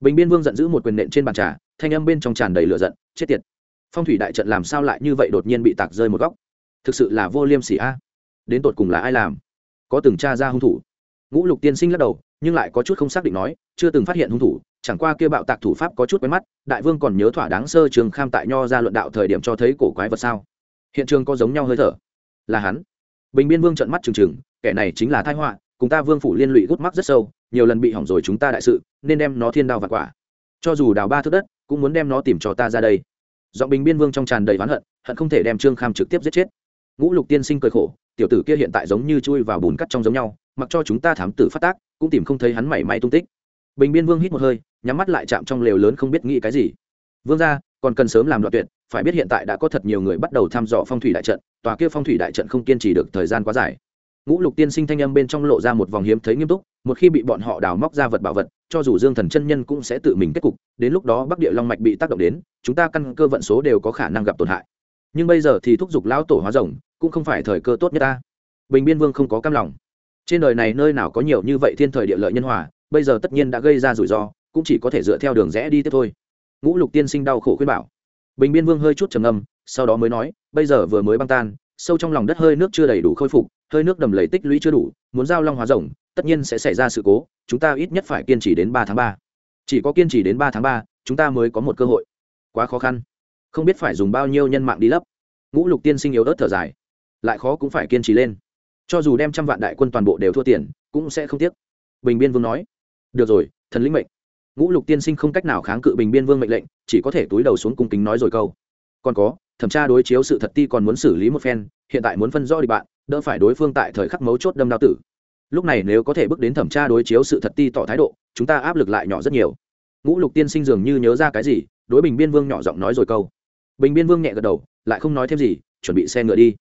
Bình biên vương giận dữ một quyền nện trên bàn trà thanh âm bên trong tràn đầy lửa giận chết tiệt! Phong thủy đại trận làm sao lại như vậy đột nhiên bị tạc rơi một góc? Thực sự là vô liêm sỉ a. Đến tột cùng là ai làm? Có từng tra ra hung thủ. Ngũ lục tiên sinh lắc đầu nhưng lại có chút không xác định nói, chưa từng phát hiện hung thủ, chẳng qua kia bạo tạc thủ pháp có chút quen mắt, đại vương còn nhớ thỏa đáng sơ trường kham tại nho ra luận đạo thời điểm cho thấy cổ quái vật sao? Hiện trường có giống nhau hơi thở. Là hắn. Bình biên vương trận mắt trừng trừng, kẻ này chính là thái họa, cùng ta vương phủ liên lụy gút mắt rất sâu, nhiều lần bị hỏng rồi chúng ta đại sự, nên đem nó thiên đao và quả. Cho dù đào ba thước đất, cũng muốn đem nó tìm cho ta ra đây. Giọng bình biên vương trong tràn đầy oán hận hận không thể đem trương kham trực tiếp giết chết. Ngũ lục tiên sinh cười khổ, tiểu tử kia hiện tại giống như chui vào bùn cắt trong giống nhau mặc cho chúng ta thám tử phát tác, cũng tìm không thấy hắn mảy may tung tích. Bình biên vương hít một hơi, nhắm mắt lại chạm trong lều lớn không biết nghĩ cái gì. Vương ra còn cần sớm làm đoạn tuyệt, phải biết hiện tại đã có thật nhiều người bắt đầu thăm dò phong thủy đại trận, tòa kia phong thủy đại trận không kiên trì được thời gian quá dài. Ngũ lục tiên sinh thanh âm bên trong lộ ra một vòng hiếm thấy nghiêm túc, một khi bị bọn họ đào móc ra vật bảo vật, cho dù dương thần chân nhân cũng sẽ tự mình kết cục, đến lúc đó bắc địa long mạch bị tác động đến, chúng ta căn cơ vận số đều có khả năng gặp tổn hại. Nhưng bây giờ thì thúc giục lão tổ hóa rồng, cũng không phải thời cơ tốt nhất ta. Bình biên vương không có cam lòng trên đời này nơi nào có nhiều như vậy thiên thời địa lợi nhân hòa, bây giờ tất nhiên đã gây ra rủi ro, cũng chỉ có thể dựa theo đường rẽ đi tiếp thôi. Ngũ lục tiên sinh đau khổ khuyên bảo. Bình biên vương hơi chút trầm âm sau đó mới nói, bây giờ vừa mới băng tan, sâu trong lòng đất hơi nước chưa đầy đủ khôi phục, hơi nước đầm lầy tích lũy chưa đủ, muốn giao long hóa rồng, tất nhiên sẽ xảy ra sự cố, chúng ta ít nhất phải kiên trì đến ba tháng ba. Chỉ có kiên trì đến ba tháng ba, chúng ta mới có một cơ hội. Quá khó khăn. Không biết phải dùng bao nhiêu nhân mạng đi lấp. Ngũ lục tiên sinh yếu ớt thở dài. Lại khó cũng phải kiên trì lên cho dù đem trăm vạn đại quân toàn bộ đều thua tiền, cũng sẽ không tiếc. Bình biên vương nói. Được rồi, thần lĩnh mệnh. Ngũ lục tiên sinh không cách nào kháng cự bình biên vương mệnh lệnh, chỉ có thể túi đầu xuống cung kính nói rồi câu. Còn có, thẩm tra đối chiếu sự thật ti còn muốn xử lý một phen, hiện tại muốn phân rõ địch bạn, đỡ phải đối phương tại thời khắc mấu chốt đâm đao tử. Lúc này nếu có thể bước đến thẩm tra đối chiếu sự thật ti tỏ thái độ, chúng ta áp lực lại nhỏ rất nhiều. Ngũ lục tiên sinh dường như nhớ ra cái gì, đối bình biên vương nhỏ giọng nói rồi câu. Bình biên vương nhẹ gật đầu, lại không nói thêm gì, chuẩn bị xe ngựa đi.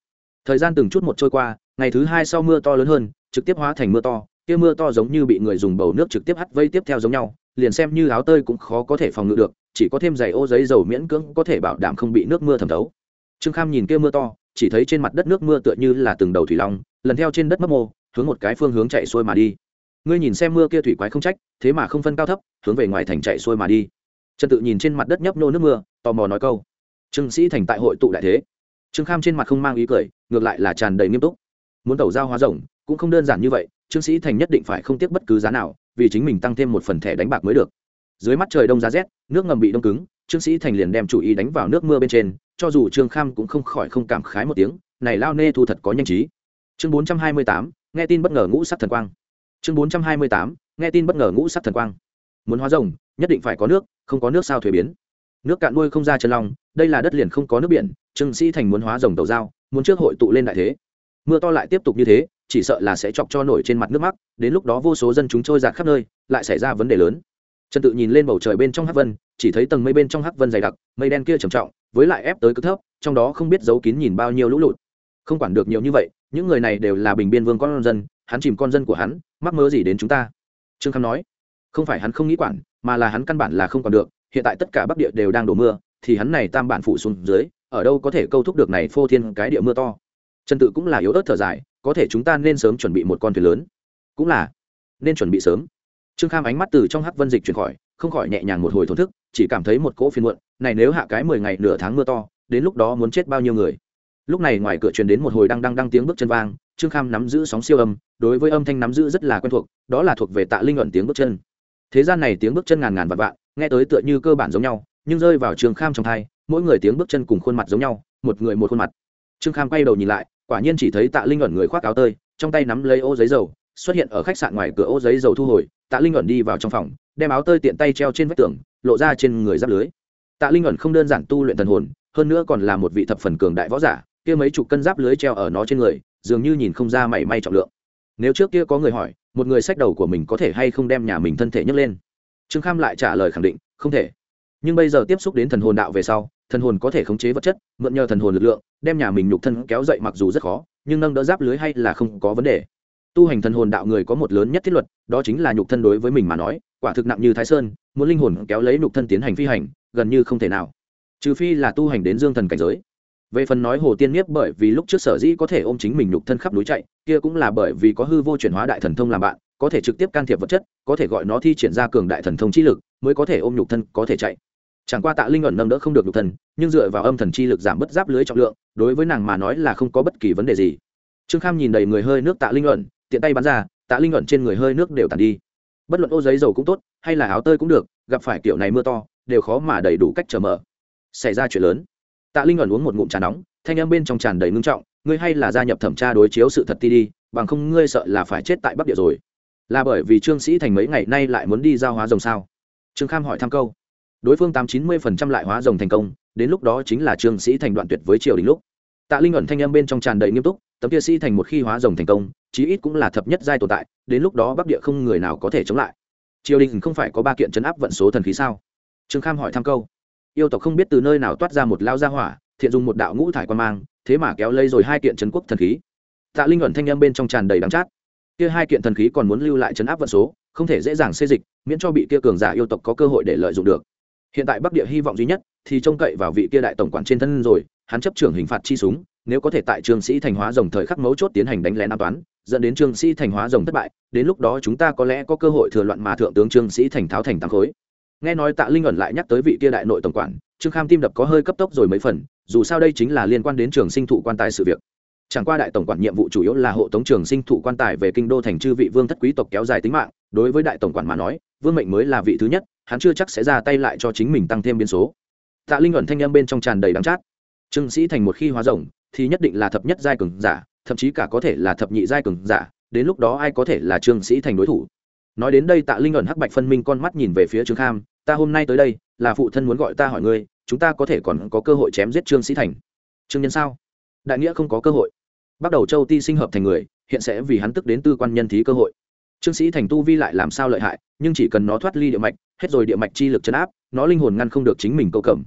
Thời gian từng chút một trôi qua ngày thứ hai sau mưa to lớn hơn, trực tiếp hóa thành mưa to, kia mưa to giống như bị người dùng bầu nước trực tiếp hắt vây tiếp theo giống nhau, liền xem như áo tơi cũng khó có thể phòng ngự được, chỉ có thêm giày ô giấy dầu miễn cưỡng có thể bảo đảm không bị nước mưa thẩm thấu. Trương kham nhìn kia mưa to, chỉ thấy trên mặt đất nước mưa tựa như là từng đầu thủy long, lần theo trên đất mấp mô, hướng một cái phương hướng chạy xuôi mà đi. Ngươi nhìn xem mưa kia thủy quái không trách, thế mà không phân cao thấp, hướng về ngoài thành chạy xuôi mà đi. Trần tự nhìn trên mặt đất nhấp nô nước mưa, tò mò nói câu. Trương sĩ thành tại hội tụ đại thế. Trương kham trên mặt không mang ý cười, ngược lại là tràn đầy nghiêm túc muốn tẩu giao hóa rồng, cũng không đơn giản như vậy, trương sĩ thành nhất định phải không tiếc bất cứ giá nào, vì chính mình tăng thêm một phần thẻ đánh bạc mới được. Dưới mắt trời đông giá rét, nước ngầm bị đông cứng, trương sĩ thành liền đem chủ ý đánh vào nước mưa bên trên, cho dù trương kham cũng không khỏi không cảm khái một tiếng, này lao nê thu thật có nhanh trí. Chương bốn trăm hai mươi tám, nghe tin bất ngờ ngũ sắc thần quang. Chương bốn trăm hai mươi tám, nghe tin bất ngờ ngũ sắc thần quang. Muốn hóa rồng, nhất định phải có nước, không có nước sao thuế biến. Nước cạn nuôi không ra chân long, đây là đất liền không có nước biển, trương sĩ thành muốn hóa rồng tàu dao muốn trước hội tụ lên đại thế mưa to lại tiếp tục như thế, chỉ sợ là sẽ chọc cho nổi trên mặt nước mắt. đến lúc đó vô số dân chúng trôi giạt khắp nơi, lại xảy ra vấn đề lớn. Trần tự nhìn lên bầu trời bên trong hắc vân, chỉ thấy tầng mây bên trong hắc vân dày đặc, mây đen kia trầm trọng, với lại ép tới cực thấp, trong đó không biết giấu kín nhìn bao nhiêu lũ lụt. Không quản được nhiều như vậy, những người này đều là bình biên vương con dân, hắn chìm con dân của hắn, mắc mơ gì đến chúng ta? Trương kham nói, không phải hắn không nghĩ quản, mà là hắn căn bản là không còn được, hiện tại tất cả bắc địa đều đang đổ mưa, thì hắn này tam bản phủ xuống dưới, ở đâu có thể câu thúc được này phô thiên cái địa mưa to? Trần tự cũng là yếu ớt thở dài, có thể chúng ta nên sớm chuẩn bị một con thuyền lớn. Cũng là, nên chuẩn bị sớm. Trương kham ánh mắt từ trong hắc vân dịch chuyển khỏi, không khỏi nhẹ nhàng một hồi thổn thức, chỉ cảm thấy một cỗ phiên muộn, này nếu hạ cái mười ngày nửa tháng mưa to, đến lúc đó muốn chết bao nhiêu người. Lúc này ngoài cửa truyền đến một hồi đang đang đang tiếng bước chân vang, trương kham nắm giữ sóng siêu âm, đối với âm thanh nắm giữ rất là quen thuộc, đó là thuộc về tạ linh luận tiếng bước chân. Thế gian này tiếng bước chân ngàn ngàn vạn vạn, nghe tới tựa như cơ bản giống nhau, nhưng rơi vào trương kham trong thai mỗi người tiếng bước chân cùng khuôn mặt giống nhau, một người một khuôn mặt trương kham quay đầu nhìn lại, quả nhiên chỉ thấy tạ linh ẩn người khoác áo tơi, trong tay nắm lấy ô giấy dầu, xuất hiện ở khách sạn ngoài cửa ô giấy dầu thu hồi. Tạ linh ẩn đi vào trong phòng, đem áo tơi tiện tay treo trên vách tường, lộ ra trên người giáp lưới. Tạ linh ẩn không đơn giản tu luyện thần hồn, hơn nữa còn là một vị thập phần cường đại võ giả, kia mấy chục cân giáp lưới treo ở nó trên người, dường như nhìn không ra mảy may trọng lượng. Nếu trước kia có người hỏi, một người sách đầu của mình có thể hay không đem nhà mình thân thể nhấc lên? Trương kham lại trả lời khẳng định, không thể. Nhưng bây giờ tiếp xúc đến thần hồn đạo về sau thần hồn có thể khống chế vật chất, mượn nhờ thần hồn lực lượng, đem nhà mình nhục thân kéo dậy mặc dù rất khó, nhưng nâng đỡ giáp lưới hay là không có vấn đề. Tu hành thần hồn đạo người có một lớn nhất thiết luật, đó chính là nhục thân đối với mình mà nói, quả thực nặng như thái sơn, muốn linh hồn kéo lấy nhục thân tiến hành phi hành, gần như không thể nào. Trừ phi là tu hành đến dương thần cảnh giới. Về phần nói hồ tiên nhiếp bởi vì lúc trước sở dĩ có thể ôm chính mình nhục thân khắp núi chạy, kia cũng là bởi vì có hư vô chuyển hóa đại thần thông làm bạn, có thể trực tiếp can thiệp vật chất, có thể gọi nó thi triển ra cường đại thần thông trí lực, mới có thể ôm nhục thân có thể chạy chẳng qua tạ linh ẩn nâng đỡ không được nhục thần nhưng dựa vào âm thần chi lực giảm bớt giáp lưới trọng lượng, đối với nàng mà nói là không có bất kỳ vấn đề gì. Trương kham nhìn đầy người hơi nước tạ linh ẩn, tiện tay bắn ra, tạ linh ẩn trên người hơi nước đều tàn đi. Bất luận ô giấy dầu cũng tốt, hay là áo tơi cũng được, gặp phải kiểu này mưa to, đều khó mà đầy đủ cách trở mở. Xảy ra chuyện lớn. Tạ linh ẩn uống một ngụm trà nóng, thanh âm bên trong tràn đầy ngưng trọng, ngươi hay là gia nhập thẩm tra đối chiếu sự thật ti đi, bằng không ngươi sợ là phải chết tại bắc địa rồi. Là bởi vì trương sĩ thành mấy ngày nay lại muốn đi giao hóa rồng sao? Trương kham hỏi thăm câu đối phương tám chín mươi phần trăm lại hóa rồng thành công, đến lúc đó chính là trương sĩ thành đoạn tuyệt với triều đình lúc. Tạ linh ẩn thanh âm bên trong tràn đầy nghiêm túc, tấm kia sĩ thành một khi hóa rồng thành công, chí ít cũng là thập nhất giai tồn tại, đến lúc đó bắc địa không người nào có thể chống lại. Triều đình không phải có ba kiện chấn áp vận số thần khí sao? Trương kham hỏi thăm câu. Yêu tộc không biết từ nơi nào toát ra một lao gia hỏa, thiện dùng một đạo ngũ thải quan mang, thế mà kéo lây rồi hai kiện trấn quốc thần khí. Tạ linh ẩn thanh â m bên trong tràn đầy đắng chát. Kia hai kiện thần khí còn muốn lưu lại chấn áp vận số, không thể dễ dàng xê dịch, miễn cho bị kia cường giả yêu tộc có cơ hội để lợi dụng được hiện tại bắc địa hy vọng duy nhất thì trông cậy vào vị kia đại tổng quản trên thân rồi, hắn chấp trưởng hình phạt chi súng, nếu có thể tại trương sĩ thành hóa rồng thời khắc mấu chốt tiến hành đánh lén an toán dẫn đến trương sĩ thành hóa rồng thất bại, đến lúc đó chúng ta có lẽ có cơ hội thừa loạn mà thượng tướng trương sĩ thành tháo thành tám khối. Nghe nói tạ linh ẩn lại nhắc tới vị kia đại nội tổng quản, trương kham tim đập có hơi cấp tốc rồi mấy phần, dù sao đây chính là liên quan đến trường sinh thụ quan tài sự việc. Chẳng qua đại tổng quản nhiệm vụ chủ yếu là hộ tống trường sinh thụ quan tài về kinh đô thành chư vị vương thất quý tộc kéo dài tính mạng, đối với đại tổng quản mà nói, vương mệnh mới là vị thứ nhất hắn chưa chắc sẽ ra tay lại cho chính mình tăng thêm biến số. Tạ linh ẩn thanh âm bên trong tràn đầy đắng chát. Trương sĩ thành một khi hóa rồng, thì nhất định là thập nhất giai cường giả, thậm chí cả có thể là thập nhị giai cường giả, đến lúc đó ai có thể là trương sĩ thành đối thủ? Nói đến đây tạ linh ẩn hắc bạch phân minh con mắt nhìn về phía trương kham, ta hôm nay tới đây, là phụ thân muốn gọi ta hỏi ngươi, chúng ta có thể còn có cơ hội chém giết trương sĩ thành. Trương nhân sao? Đại nghĩa không có cơ hội. Bắt đầu châu ti sinh hợp thành người, hiện sẽ vì hắn tức đến tư quan nhân thí cơ hội trương sĩ thành tu vi lại làm sao lợi hại, nhưng chỉ cần nó thoát ly địa mạch, hết rồi địa mạch chi lực chấn áp, nó linh hồn ngăn không được chính mình câu cầm.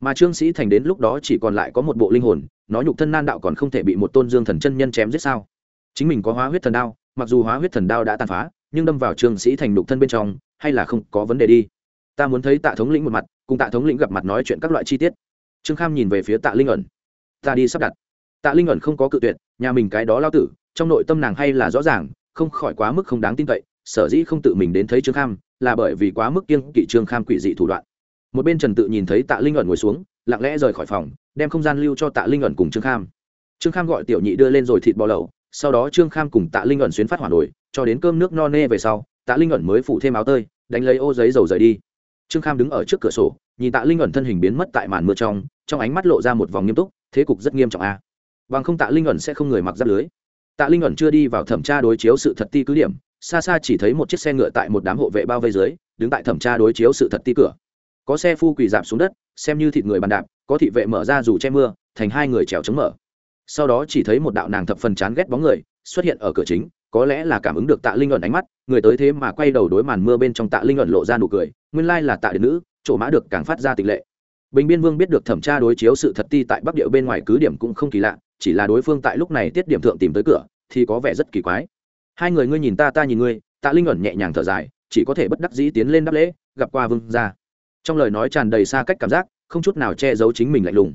Mà trương sĩ thành đến lúc đó chỉ còn lại có một bộ linh hồn, nó nhục thân nan đạo còn không thể bị một tôn dương thần chân nhân chém giết sao? Chính mình có hóa huyết thần đao, mặc dù hóa huyết thần đao đã tàn phá, nhưng đâm vào trương sĩ thành nhục thân bên trong, hay là không có vấn đề đi. Ta muốn thấy tạ thống lĩnh một mặt, cùng tạ thống lĩnh gặp mặt nói chuyện các loại chi tiết. Trương kham nhìn về phía tạ linh ẩn. Ta đi sắp đặt. Tạ linh ẩn không có cự tuyệt, nhà mình cái đó lao tử, trong nội tâm nàng hay là rõ ràng không khỏi quá mức không đáng tin cậy, sở dĩ không tự mình đến thấy trương kham, là bởi vì quá mức kiêng kỵ trương kham quỷ dị thủ đoạn. Một bên trần tự nhìn thấy tạ linh ẩn ngồi xuống, lặng lẽ rời khỏi phòng, đem không gian lưu cho tạ linh ẩn cùng trương kham. Trương kham gọi tiểu nhị đưa lên rồi thịt bò lẩu, sau đó trương kham cùng tạ linh ẩn xuyến phát hỏa nổi, cho đến cơm nước no nê về sau, tạ linh ẩn mới phủ thêm áo tơi, đánh lấy ô giấy dầu rời đi. Trương kham đứng ở trước cửa sổ, nhìn tạ linh ẩn thân hình biến mất tại màn mưa trong trong ánh mắt lộ ra một vòng nghiêm túc, thế cục rất nghiêm trọng a. À. bằng không tạ linh ẩn sẽ không người mặc giáp lưới tạ linh ẩn chưa đi vào thẩm tra đối chiếu sự thật ti cứ điểm, xa xa chỉ thấy một chiếc xe ngựa tại một đám hộ vệ bao vây dưới, đứng tại thẩm tra đối chiếu sự thật ti cửa. Có xe phu quỳ dạp xuống đất, xem như thịt người bàn đạp, có thị vệ mở ra dù che mưa, thành hai người trèo chống mở. Sau đó chỉ thấy một đạo nàng thập phần chán ghét bóng người, xuất hiện ở cửa chính, có lẽ là cảm ứng được tạ linh ẩn ánh mắt, người tới thế mà quay đầu đối màn mưa bên trong tạ linh ẩn lộ ra nụ cười, nguyên lai là tạ điện nữ, chỗ mã được càng phát ra tịch lệ. Bình biên vương biết được thẩm tra đối chiếu sự thật ti tại bắc điệu bên ngoài cứ điểm cũng không kỳ lạ chỉ là đối phương tại lúc này tiết điểm thượng tìm tới cửa, thì có vẻ rất kỳ quái. Hai người ngươi nhìn ta ta nhìn ngươi, tạ linh ẩn nhẹ nhàng thở dài, chỉ có thể bất đắc dĩ tiến lên đáp lễ, gặp qua vương ra trong lời nói tràn đầy xa cách cảm giác, không chút nào che giấu chính mình lạnh lùng.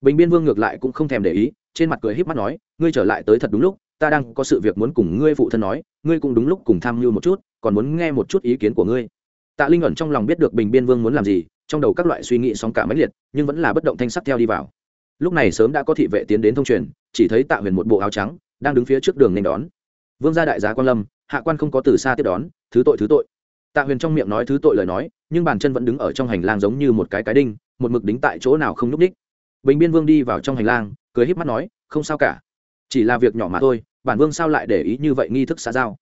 Bình biên vương ngược lại cũng không thèm để ý, trên mặt cười híp mắt nói, ngươi trở lại tới thật đúng lúc, ta đang có sự việc muốn cùng ngươi phụ thân nói, ngươi cũng đúng lúc cùng tham mưu một chút, còn muốn nghe một chút ý kiến của ngươi. Tạ linh ẩn trong lòng biết được bình biên vương muốn làm gì, trong đầu các loại suy nghĩ sóng cả máy liệt, nhưng vẫn là bất động thanh sắc theo đi vào lúc này sớm đã có thị vệ tiến đến thông truyền, chỉ thấy tạ huyền một bộ áo trắng, đang đứng phía trước đường nên đón. Vương gia đại giá quan lâm, hạ quan không có từ xa tiếp đón, thứ tội thứ tội. Tạ huyền trong miệng nói thứ tội lời nói, nhưng bàn chân vẫn đứng ở trong hành lang giống như một cái cái đinh, một mực đính tại chỗ nào không nhúc đích bình biên vương đi vào trong hành lang, cười híp mắt nói, không sao cả. Chỉ là việc nhỏ mà thôi, bản vương sao lại để ý như vậy nghi thức xã giao?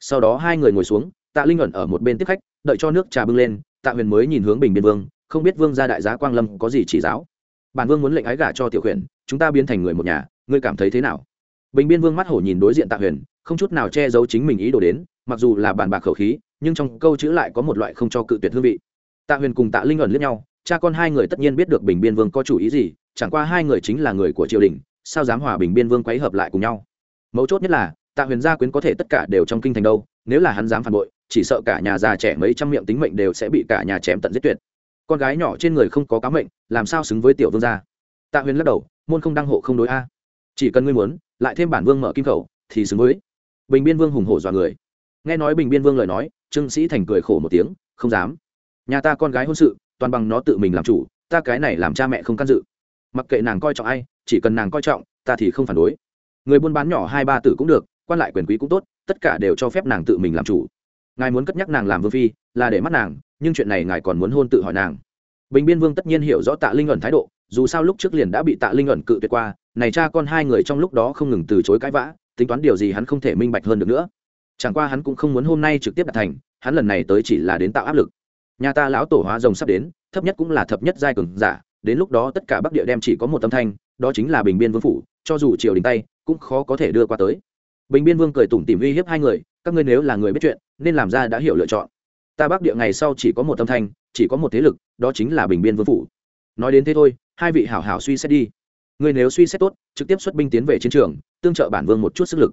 Sau đó hai người ngồi xuống, tạ linh ẩn ở một bên tiếp khách, đợi cho nước trà bưng lên, tạ huyền mới nhìn hướng bình biên vương, không biết vương gia đại giá quang lâm có gì chỉ giáo bản vương muốn lệnh ái gả cho tiểu huyền, chúng ta biến thành người một nhà, ngươi cảm thấy thế nào? Bình biên vương mắt hổ nhìn đối diện tạ huyền, không chút nào che giấu chính mình ý đồ đến, mặc dù là bàn bạc khẩu khí, nhưng trong câu chữ lại có một loại không cho cự tuyệt hương vị. Tạ huyền cùng tạ linh ẩn liếc nhau, cha con hai người tất nhiên biết được bình biên vương có chủ ý gì, chẳng qua hai người chính là người của triều đình, sao dám hòa bình biên vương quấy hợp lại cùng nhau? Mấu chốt nhất là, tạ huyền gia quyến có thể tất cả đều trong kinh thành đâu, nếu là hắn dám phản bội, chỉ sợ cả nhà già trẻ mấy trăm miệng tính mệnh đều sẽ bị cả nhà chém tận giết tuyệt con gái nhỏ trên người không có cá mệnh, làm sao xứng với tiểu vương gia? Tạ huyền lắc đầu, môn không đăng hộ không đối a. Chỉ cần ngươi muốn, lại thêm bản vương mở kim khẩu, thì xứng với. Bình biên vương hùng hổ dọa người. Nghe nói bình biên vương lời nói, trương sĩ thành cười khổ một tiếng, không dám. Nhà ta con gái hôn sự, toàn bằng nó tự mình làm chủ, ta cái này làm cha mẹ không can dự. Mặc kệ nàng coi trọng ai, chỉ cần nàng coi trọng, ta thì không phản đối. Người buôn bán nhỏ hai ba tử cũng được, quan lại quyền quý cũng tốt, tất cả đều cho phép nàng tự mình làm chủ. Ngài muốn cất nhắc nàng làm vương phi, là để mắt nàng nhưng chuyện này ngài còn muốn hôn tự hỏi nàng. Bình biên vương tất nhiên hiểu rõ tạ linh ẩn thái độ, dù sao lúc trước liền đã bị tạ linh ẩn cự tuyệt qua, này cha con hai người trong lúc đó không ngừng từ chối cãi vã, tính toán điều gì hắn không thể minh bạch hơn được nữa. Chẳng qua hắn cũng không muốn hôm nay trực tiếp đạt thành, hắn lần này tới chỉ là đến tạo áp lực. Nhà ta lão tổ hóa rồng sắp đến, thấp nhất cũng là thập nhất giai cường giả, đến lúc đó tất cả bắc địa đem chỉ có một tâm thanh, đó chính là bình biên vương phủ, cho dù triều đình tay, cũng khó có thể đưa qua tới. Bình biên vương cười tủm tỉm uy hiếp hai người, các ngươi nếu là người biết chuyện, nên làm ra đã hiểu lựa chọn ta bắc địa ngày sau chỉ có một tâm thanh, chỉ có một thế lực, đó chính là bình biên vương phủ. Nói đến thế thôi, hai vị hảo hảo suy xét đi. Ngươi nếu suy xét tốt, trực tiếp xuất binh tiến về chiến trường, tương trợ bản vương một chút sức lực.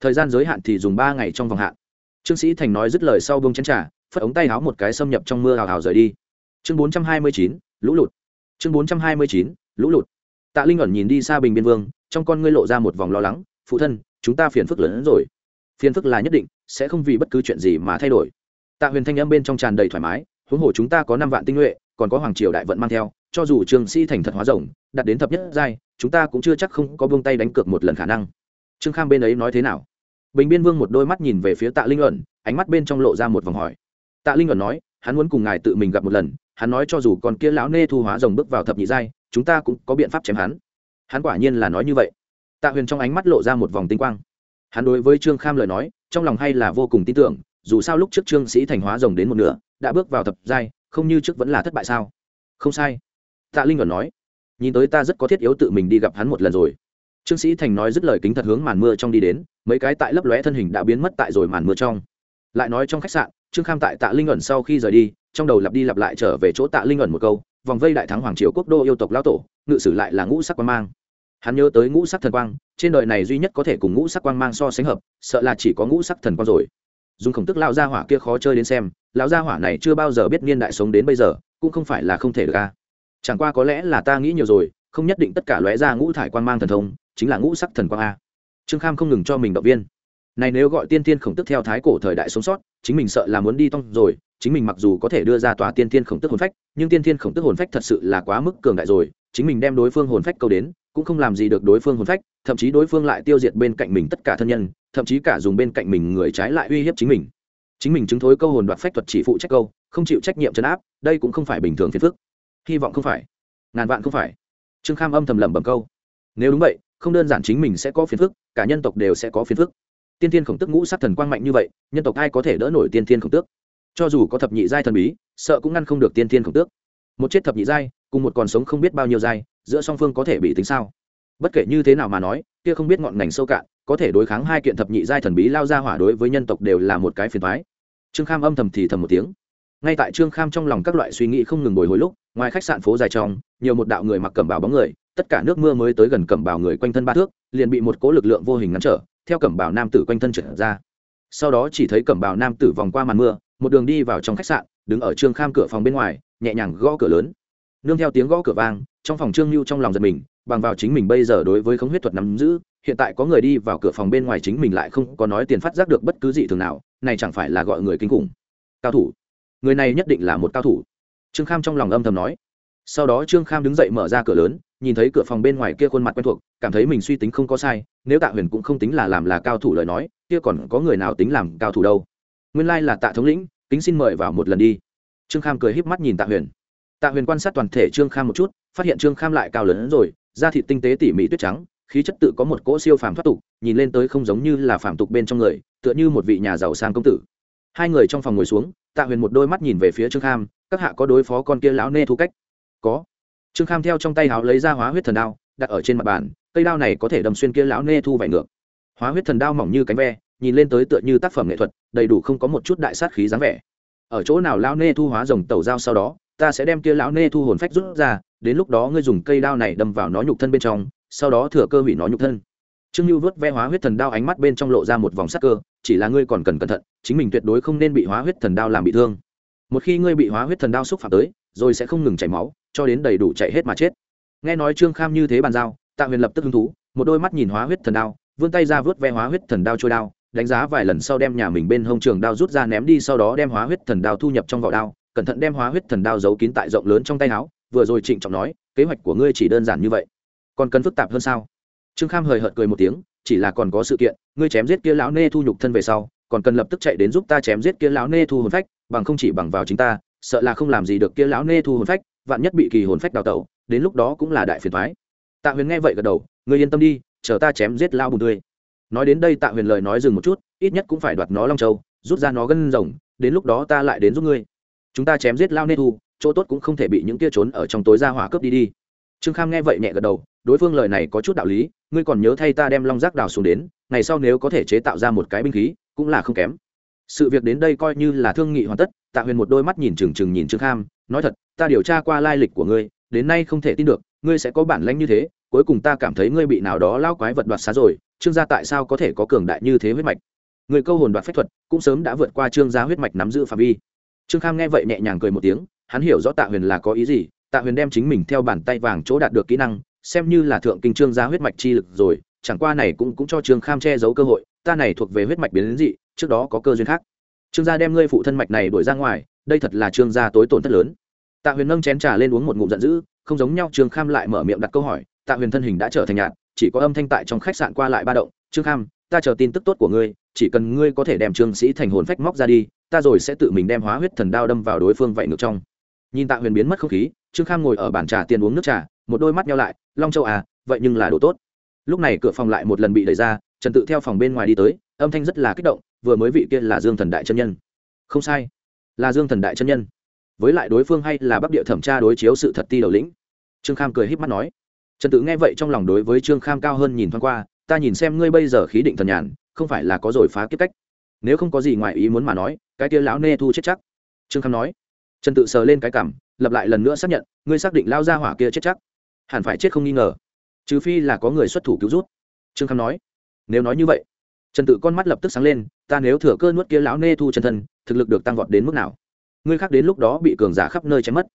Thời gian giới hạn thì dùng ba ngày trong vòng hạn. Trương sĩ thành nói dứt lời sau bông chén trà, phất ống tay áo một cái xâm nhập trong mưa hào hào rời đi. Chương bốn trăm hai mươi chín, lũ lụt. Chương bốn trăm hai mươi chín, lũ lụt. Tạ linh ẩn nhìn đi xa bình biên vương, trong con ngươi lộ ra một vòng lo lắng, phụ thân, chúng ta phiền phức lớn hơn rồi. Phiền phức là nhất định, sẽ không vì bất cứ chuyện gì mà thay đổi tạ huyền thanh âm bên trong tràn đầy thoải mái, huống hồ chúng ta có năm vạn tinh nhuệ, còn có hoàng triều đại vận mang theo, cho dù Trường sĩ thành thật hóa rồng đặt đến thập nhất giai, chúng ta cũng chưa chắc không có buông tay đánh cược một lần khả năng. Trương kham bên ấy nói thế nào? Bình biên vương một đôi mắt nhìn về phía tạ linh ẩn, ánh mắt bên trong lộ ra một vòng hỏi. Tạ linh ẩn nói, hắn muốn cùng ngài tự mình gặp một lần, hắn nói cho dù còn kia lão nê thu hóa rồng bước vào thập nhị giai, chúng ta cũng có biện pháp chém hắn. Hắn quả nhiên là nói như vậy. Tạ huyền trong ánh mắt lộ ra một vòng tinh quang. Hắn đối với trương kham lời nói, trong lòng hay là vô cùng tin tưởng dù sao lúc trước trương sĩ thành hóa rồng đến một nửa, đã bước vào thập giai, không như trước vẫn là thất bại sao? Không sai. Tạ linh ẩn nói, nhìn tới ta rất có thiết yếu tự mình đi gặp hắn một lần rồi. Trương sĩ thành nói dứt lời kính thật hướng màn mưa trong đi đến, mấy cái tại lấp lóe thân hình đã biến mất tại rồi màn mưa trong. Lại nói trong khách sạn, trương kham tại tạ linh ẩn sau khi rời đi, trong đầu lặp đi lặp lại trở về chỗ tạ linh ẩn một câu, vòng vây đại thắng hoàng triều quốc đô yêu tộc lão tổ, ngự sử lại là ngũ sắc quang mang. Hắn nhớ tới ngũ sắc thần quang, trên đời này duy nhất có thể cùng ngũ sắc quang mang so sánh hợp, sợ là chỉ có ngũ sắc thần quang rồi dùng khổng tức lão gia hỏa kia khó chơi đến xem, lão gia hỏa này chưa bao giờ biết niên đại sống đến bây giờ, cũng không phải là không thể được a. Chẳng qua có lẽ là ta nghĩ nhiều rồi, không nhất định tất cả lóe ra ngũ thải quang mang thần thông, chính là ngũ sắc thần quang a. Trương kham không ngừng cho mình động viên. Này nếu gọi tiên tiên khổng tức theo thái cổ thời đại sống sót, chính mình sợ là muốn đi tông rồi, chính mình mặc dù có thể đưa ra tòa tiên tiên khổng tức hồn phách, nhưng tiên tiên khổng tức hồn phách thật sự là quá mức cường đại rồi, chính mình đem đối phương hồn phách câu đến, cũng không làm gì được đối phương hồn phách, thậm chí đối phương lại tiêu diệt bên cạnh mình tất cả thân nhân thậm chí cả dùng bên cạnh mình người trái lại uy hiếp chính mình. Chính mình chứng thối câu hồn đoạt phách thuật chỉ phụ trách câu, không chịu trách nhiệm chấn áp, đây cũng không phải bình thường phiền phức. Hy vọng không phải. Ngàn vạn không phải. Trương kham âm thầm lẩm bẩm câu. Nếu đúng vậy, không đơn giản chính mình sẽ có phiền phức, cả nhân tộc đều sẽ có phiền phức. Tiên tiên khổng tức ngũ sát thần quang mạnh như vậy, nhân tộc ai có thể đỡ nổi tiên tiên khổng tước? Cho dù có thập nhị giai thần bí, sợ cũng ngăn không được tiên tiên khổng tước. Một chết thập nhị giai, cùng một còn sống không biết bao nhiêu giai, giữa song phương có thể bị tính sao? Bất kể như thế nào mà nói, kia không biết ngọn ngành sâu cạn có thể đối kháng hai kiện thập nhị giai thần bí lao ra hỏa đối với nhân tộc đều là một cái phiền thoái. Trương kham âm thầm thì thầm một tiếng. Ngay tại trương kham trong lòng các loại suy nghĩ không ngừng bồi hồi lúc, ngoài khách sạn phố dài trong, nhiều một đạo người mặc cẩm bào bóng người, tất cả nước mưa mới tới gần cẩm bào người quanh thân ba thước, liền bị một cố lực lượng vô hình ngăn trở, theo cẩm bào nam tử quanh thân trở ra. Sau đó chỉ thấy cẩm bào nam tử vòng qua màn mưa, một đường đi vào trong khách sạn, đứng ở trương kham cửa phòng bên ngoài, nhẹ nhàng gõ cửa lớn. Nương theo tiếng gõ cửa vang, trong phòng trương lưu trong lòng giật mình, bằng vào chính mình bây giờ đối với khống huyết thuật nắm giữ hiện tại có người đi vào cửa phòng bên ngoài chính mình lại không có nói tiền phát giác được bất cứ gì thường nào, này chẳng phải là gọi người kinh khủng. Cao thủ. Người này nhất định là một cao thủ. Trương kham trong lòng âm thầm nói. Sau đó trương kham đứng dậy mở ra cửa lớn, nhìn thấy cửa phòng bên ngoài kia khuôn mặt quen thuộc, cảm thấy mình suy tính không có sai, nếu tạ huyền cũng không tính là làm là cao thủ lời nói, kia còn có người nào tính làm cao thủ đâu. Nguyên lai là tạ thống lĩnh, kính xin mời vào một lần đi. Trương kham cười híp mắt nhìn tạ huyền. Tạ huyền quan sát toàn thể trương kham một chút, phát hiện trương kham lại cao lớn hơn rồi, da thịt tinh tế tỉ mỉ tuyết trắng khí chất tự có một cỗ siêu phàm thoát tục, nhìn lên tới không giống như là phàm tục bên trong người, tựa như một vị nhà giàu sang công tử. Hai người trong phòng ngồi xuống, tạ huyền một đôi mắt nhìn về phía trương kham, các hạ có đối phó con kia lão nê thu cách? Có. Trương kham theo trong tay háo lấy ra hóa huyết thần đao, đặt ở trên mặt bàn, cây đao này có thể đâm xuyên kia lão nê thu vải ngược. Hóa huyết thần đao mỏng như cánh ve, nhìn lên tới tựa như tác phẩm nghệ thuật, đầy đủ không có một chút đại sát khí dáng vẻ. Ở chỗ nào lão nê thu hóa rồng tẩu dao sau đó, ta sẽ đem kia lão nê thu hồn phách rút ra, đến lúc đó ngươi dùng cây đao này đâm vào nó nhục thân bên trong sau đó thừa cơ hủy nó nhục thân. Trương lưu vớt ve hóa huyết thần đao ánh mắt bên trong lộ ra một vòng sắc cơ, chỉ là ngươi còn cần cẩn thận, chính mình tuyệt đối không nên bị hóa huyết thần đao làm bị thương. Một khi ngươi bị hóa huyết thần đao xúc phạm tới, rồi sẽ không ngừng chảy máu, cho đến đầy đủ chạy hết mà chết. Nghe nói trương kham như thế bàn giao, tạ huyền lập tức hứng thú, một đôi mắt nhìn hóa huyết thần đao, vươn tay ra vớt ve hóa huyết thần đao trôi đao, đánh giá vài lần sau đem nhà mình bên hông trường đao rút ra ném đi, sau đó đem hóa huyết thần đao thu nhập trong vỏ đao, cẩn thận đem hóa huyết thần đao giấu kín tại rộng lớn trong tay áo, vừa rồi trịnh trọng nói, kế hoạch của ngươi chỉ đơn giản như vậy còn cần phức tạp hơn sao? Trương kham hời hợt cười một tiếng, chỉ là còn có sự kiện, ngươi chém giết kia lão nê thu nhục thân về sau, còn cần lập tức chạy đến giúp ta chém giết kia lão nê thu hồn phách, bằng không chỉ bằng vào chính ta, sợ là không làm gì được kia lão nê thu hồn phách, vạn nhất bị kỳ hồn phách đào tẩu, đến lúc đó cũng là đại phiền thoái tạ huyền nghe vậy gật đầu, ngươi yên tâm đi, chờ ta chém giết lao bùn tươi. Nói đến đây tạ huyền lời nói dừng một chút, ít nhất cũng phải đoạt nó long châu, rút ra nó gân rồng, đến lúc đó ta lại đến giúp ngươi. Chúng ta chém giết lao nê thu, chỗ tốt cũng không thể bị những kia trốn ở trong tối ra hỏa cướp đi đi trương kham nghe vậy nhẹ gật đầu, đối phương lời này có chút đạo lý, ngươi còn nhớ thay ta đem long rác đào xuống đến, ngày sau nếu có thể chế tạo ra một cái binh khí, cũng là không kém. Sự việc đến đây coi như là thương nghị hoàn tất, tạ huyền một đôi mắt nhìn trừng trừng nhìn trương kham, nói thật, ta điều tra qua lai lịch của ngươi, đến nay không thể tin được, ngươi sẽ có bản lãnh như thế, cuối cùng ta cảm thấy ngươi bị nào đó lao quái vật đoạt xá rồi, trương gia tại sao có thể có cường đại như thế huyết mạch? Người câu hồn đoạt phép thuật, cũng sớm đã vượt qua trương gia huyết mạch nắm giữ phạm vi. Trương kham nghe vậy nhẹ nhàng cười một tiếng, hắn hiểu rõ tạ huyền là có ý gì tạ huyền đem chính mình theo bàn tay vàng chỗ đạt được kỹ năng, xem như là thượng kinh trương gia huyết mạch chi lực rồi, chẳng qua này cũng cũng cho trương kham che giấu cơ hội, ta này thuộc về huyết mạch biến dị, trước đó có cơ duyên khác. Trương gia đem ngươi phụ thân mạch này đuổi ra ngoài, đây thật là trương gia tối tổn thất lớn. Tạ huyền nâng chén trà lên uống một ngụm giận dữ, không giống nhau, trương kham lại mở miệng đặt câu hỏi, tạ huyền thân hình đã trở thành nhạt, chỉ có âm thanh tại trong khách sạn qua lại ba động, trương kham, ta chờ tin tức tốt của ngươi, chỉ cần ngươi có thể đem trương sĩ thành hồn phách móc ra đi, ta rồi sẽ tự mình đem hóa huyết thần đao đâm vào đối phương vậy ngược trong nhìn tạ huyền biến mất không khí, trương kham ngồi ở bàn trà tiền uống nước trà, một đôi mắt nhau lại, long châu à vậy nhưng là đồ tốt. Lúc này cửa phòng lại một lần bị đẩy ra, trần tự theo phòng bên ngoài đi tới, âm thanh rất là kích động, vừa mới vị kia là dương thần đại chân nhân. Không sai, là dương thần đại chân nhân. Với lại đối phương hay là bắc địa thẩm tra đối chiếu sự thật ti đầu lĩnh. Trương kham cười h í p mắt nói. Trần tự nghe vậy trong lòng đối với trương kham cao hơn nhìn thoáng qua, ta nhìn xem ngươi bây giờ khí định thần nhàn, không phải là có rồi phá kiếp cách. Nếu không có gì ngoài ý muốn mà nói, cái kia lão nê thu chết chắc. Trương kham nói trần tự sờ lên cái cảm lập lại lần nữa xác nhận, ngươi xác định lao ra hỏa kia chết chắc. Hẳn phải chết không nghi ngờ. Trừ phi là có người xuất thủ cứu rút trương kham nói. Nếu nói như vậy, trần tự con mắt lập tức sáng lên, ta nếu thừa cơ nuốt kia lão nê thu chân thân, thực lực được tăng vọt đến mức nào? Ngươi khác đến lúc đó bị cường giả khắp nơi chém mất.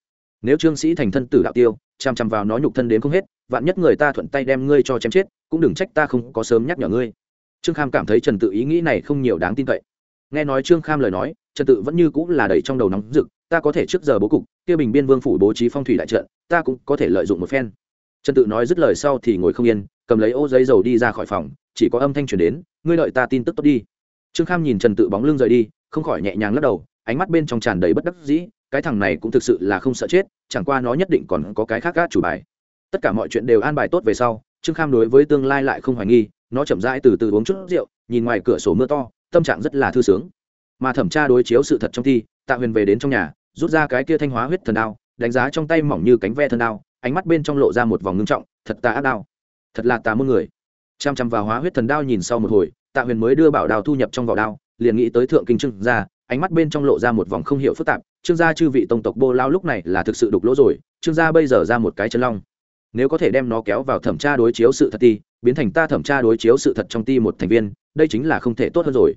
Nếu trương sĩ thành thân tử đạo tiêu chằm chằm vào nó nhục thân đến không hết, vạn nhất người ta thuận tay đem ngươi cho chém chết, cũng đừng trách ta không có sớm nhắc nhở ngươi. Trương kham cảm thấy trần tự ý nghĩ này không nhiều đáng tin cậy. Nghe nói trương kham lời nói, trần tự vẫn như cũng là đầy trong đầu nóng rực ta có thể trước giờ bố cục, kia bình biên vương phủ bố trí phong thủy đại trận, ta cũng có thể lợi dụng một phen. Trần tự nói dứt lời sau thì ngồi không yên, cầm lấy ô giấy dầu đi ra khỏi phòng, chỉ có âm thanh truyền đến, ngươi đợi ta tin tức tốt đi. Trương kham nhìn trần tự bóng lưng rời đi, không khỏi nhẹ nhàng lắc đầu, ánh mắt bên trong tràn đầy bất đắc dĩ, cái thằng này cũng thực sự là không sợ chết, chẳng qua nó nhất định còn có cái khác gác chủ bài. Tất cả mọi chuyện đều an bài tốt về sau, trương kham đối với tương lai lại không hoài nghi, nó chậm rãi từ từ uống chút rượu, nhìn ngoài cửa sổ mưa to, tâm trạng rất là thư sướng. Mà thẩm tra đối chiếu sự thật trong thi tạ huyền về đến trong nhà, rút ra cái kia thanh hóa huyết thần đao, đánh giá trong tay mỏng như cánh ve thần đao, ánh mắt bên trong lộ ra một vòng ngưng trọng, thật tà ác đao. Thật là tà muôn người. Chăm chăm vào hóa huyết thần đao nhìn sau một hồi, tạ huyền mới đưa bảo đao thu nhập trong vỏ đao, liền nghĩ tới thượng kinh trương gia, ánh mắt bên trong lộ ra một vòng không hiểu phức tạp, trương gia chư vị tông tộc bô lao lúc này là thực sự đục lỗ rồi, trương gia bây giờ ra một cái chân long. Nếu có thể đem nó kéo vào thẩm tra đối chiếu sự thật ti biến thành ta thẩm tra đối chiếu sự thật trong ti một thành viên, đây chính là không thể tốt hơn rồi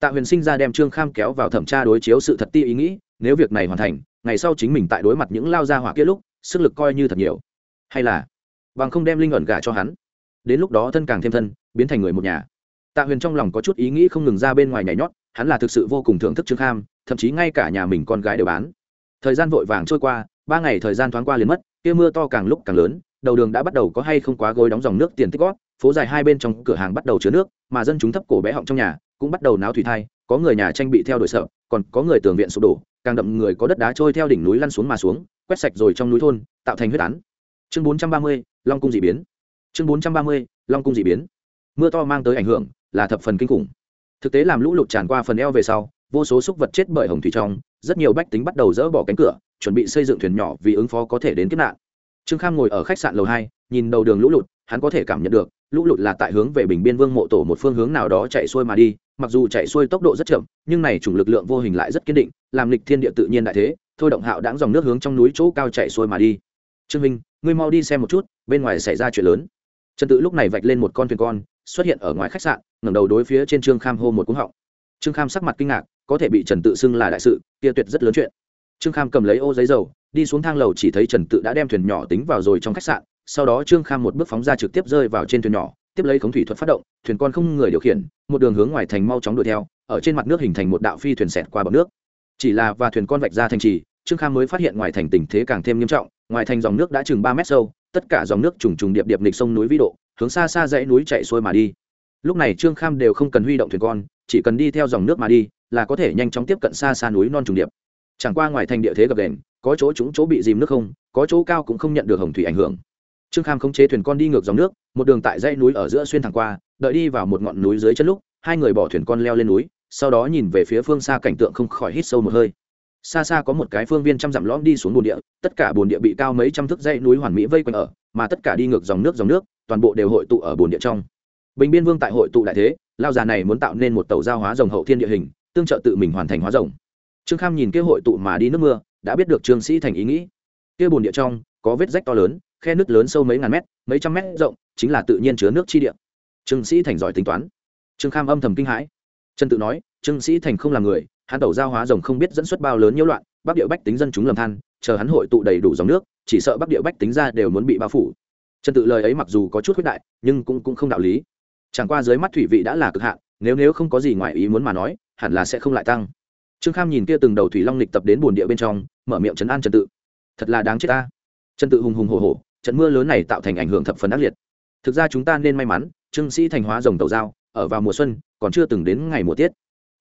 tạ huyền sinh ra đem trương kham kéo vào thẩm tra đối chiếu sự thật ti ý nghĩ, nếu việc này hoàn thành, ngày sau chính mình tại đối mặt những lao gia hỏa kia lúc, sức lực coi như thật nhiều. Hay là, bằng không đem linh ẩn gả cho hắn. Đến lúc đó thân càng thêm thân, biến thành người một nhà. Tạ huyền trong lòng có chút ý nghĩ không ngừng ra bên ngoài nhảy nhót, hắn là thực sự vô cùng thưởng thức trương kham, thậm chí ngay cả nhà mình con gái đều bán. Thời gian vội vàng trôi qua, ba ngày thời gian thoáng qua liền mất, kia mưa to càng lúc càng lớn, đầu đường đã bắt đầu có hay không quá gối đóng dòng nước tiền tích gót phố dài hai bên trong cửa hàng bắt đầu chứa nước, mà dân chúng thấp cổ bé họng trong nhà cũng bắt đầu náo thủy thai, có người nhà tranh bị theo đuổi sợ, còn có người tường viện sụp đổ, càng đậm người có đất đá trôi theo đỉnh núi lăn xuống mà xuống, quét sạch rồi trong núi thôn, tạo thành huyết án. Chương bốn trăm ba mươi, long cung d ị biến. Chương bốn trăm ba mươi, long cung d ị biến. Mưa to mang tới ảnh hưởng, là thập phần kinh khủng. Thực tế làm lũ lụt tràn qua phần eo về sau, vô số súc vật chết bởi hồng thủy trong, rất nhiều bách tính bắt đầu dỡ bỏ cánh cửa, chuẩn bị xây dựng thuyền nhỏ vì ứng phó có thể đến kiếp nạn. Trương kham ngồi ở khách sạn lầu hai, nhìn đầu đường lũ lụt, hắn có thể cảm nhận được, lũ lụt là tại hướng về bình biên vương mộ tổ một phương hướng nào đó chạy xuôi mà đi mặc dù chạy xuôi tốc độ rất chậm, nhưng này chủng lực lượng vô hình lại rất kiên định, làm lịch thiên địa tự nhiên đại thế, thôi động hạo đáng dòng nước hướng trong núi chỗ cao chạy xuôi mà đi. Trương minh, ngươi mau đi xem một chút, bên ngoài xảy ra chuyện lớn. Trần tự lúc này vạch lên một con thuyền con, xuất hiện ở ngoài khách sạn, ngẩng đầu đối phía trên trương kham hô một cúng họng. Trương kham sắc mặt kinh ngạc, có thể bị trần tự xưng là đại sự, kia tuyệt rất lớn chuyện. Trương kham cầm lấy ô giấy dầu, đi xuống thang lầu chỉ thấy trần tự đã đem thuyền nhỏ tính vào rồi trong khách sạn, sau đó trương kham một bước phóng ra trực tiếp rơi vào trên thuyền nhỏ tiếp lấy khống thủy thuật phát động, thuyền con không người điều khiển, một đường hướng ngoài thành mau chóng đuổi theo, ở trên mặt nước hình thành một đạo phi thuyền xẹt qua bọc nước. Chỉ là và thuyền con vạch ra thành trì, trương kham mới phát hiện ngoài thành tình thế càng thêm nghiêm trọng, ngoài thành dòng nước đã chừng ba mét sâu, tất cả dòng nước trùng trùng điệp điệp nghịch sông núi vĩ độ, hướng xa xa dãy núi chạy xuôi mà đi. Lúc này trương kham đều không cần huy động thuyền con, chỉ cần đi theo dòng nước mà đi, là có thể nhanh chóng tiếp cận xa xa núi non trùng điệp. Chẳng qua ngoài thành địa thế gập đền có chỗ chúng chỗ bị dìm nước không, có chỗ cao cũng không nhận được hồng thủy ảnh hưởng trương kham khống chế thuyền con đi ngược dòng nước, một đường tại dãy núi ở giữa xuyên thẳng qua, đợi đi vào một ngọn núi dưới chân lúc, hai người bỏ thuyền con leo lên núi, sau đó nhìn về phía phương xa cảnh tượng không khỏi hít sâu một hơi. Xa xa có một cái phương viên trăm dặm lõm đi xuống bồn địa, tất cả bồn địa bị cao mấy trăm thước dãy núi hoàn mỹ vây quanh ở, mà tất cả đi ngược dòng nước dòng nước, toàn bộ đều hội tụ ở bồn địa trong. Bình biên vương tại hội tụ đại thế, lao già này muốn tạo nên một tàu giao hóa rồng hậu thiên địa hình, tương trợ tự mình hoàn thành hóa rồng. Trương kham nhìn kia hội tụ mà đi nước mưa, đã biết được trương sĩ thành ý nghĩ. Kia bồn địa trong, có vết rách to lớn khe nước lớn sâu mấy ngàn mét mấy trăm mét rộng chính là tự nhiên chứa nước chi địa. Trương sĩ thành giỏi tính toán. Trương kham âm thầm kinh hãi. Trần tự nói trương sĩ thành không là người hắn tẩu giao hóa rồng không biết dẫn xuất bao lớn nhiễu loạn bắc địa bách tính dân chúng lầm than chờ hắn hội tụ đầy đủ dòng nước chỉ sợ bắc địa bách tính ra đều muốn bị bao phủ. Trần tự lời ấy mặc dù có chút khuyết đại nhưng cũng, cũng không đạo lý. Chẳng qua dưới mắt thủy vị đã là cực hạn nếu nếu không có gì ngoài ý muốn mà nói hẳn là sẽ không lại tăng. Trương kham nhìn kia từng đầu thủy long lịch tập đến bồn địa bên trong mở miệng trấn an trần tự. Thật là đáng chết ta. Trần tự hùng hùng hổ hổ trận mưa lớn này tạo thành ảnh hưởng thập phần ác liệt. Thực ra chúng ta nên may mắn trương sĩ thành hóa rồng tàu giao ở vào mùa xuân còn chưa từng đến ngày mùa tiết.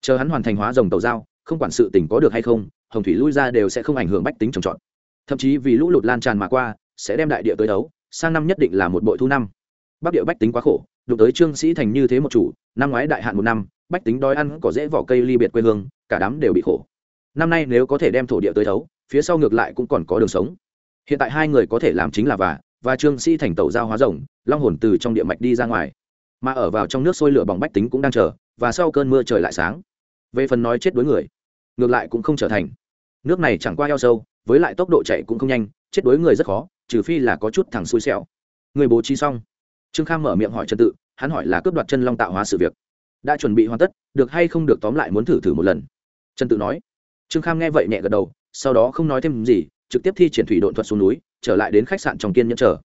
Chờ hắn hoàn thành hóa rồng tàu giao không quản sự tình có được hay không hồng thủy lui ra đều sẽ không ảnh hưởng bách tính trồng trọt. Thậm chí vì lũ lụt lan tràn mà qua sẽ đem đại địa tới đấu sang năm nhất định là một bội thu năm. Bắc địa bách tính quá khổ đụng tới trương sĩ thành như thế một chủ năm ngoái đại hạn một năm bách tính đói ăn có dễ vỏ cây ly biệt quê hương cả đám đều bị khổ. Năm nay nếu có thể đem thổ địa tới đấu, phía sau ngược lại cũng còn có đường sống hiện tại hai người có thể làm chính là và và trương sĩ thành tẩu giao hóa rồng, long hồn từ trong địa mạch đi ra ngoài. Mà ở vào trong nước sôi lửa bỏng bách tính cũng đang chờ, và sau cơn mưa trời lại sáng. Về phần nói chết đối người, ngược lại cũng không trở thành. Nước này chẳng qua eo sâu, với lại tốc độ chạy cũng không nhanh, chết đối người rất khó, trừ phi là có chút thằng xui xẻo. Người bố trí xong. Trương kham mở miệng hỏi trần tự, hắn hỏi là cướp đoạt chân long tạo hóa sự việc. Đã chuẩn bị hoàn tất, được hay không được tóm lại muốn thử thử một lần. Trần tự nói. Trương kham nghe vậy nhẹ gật đầu, sau đó không nói thêm gì trực tiếp thi triển thủy độn thuật xuống núi, trở lại đến khách sạn trong kiên nhẫn chờ.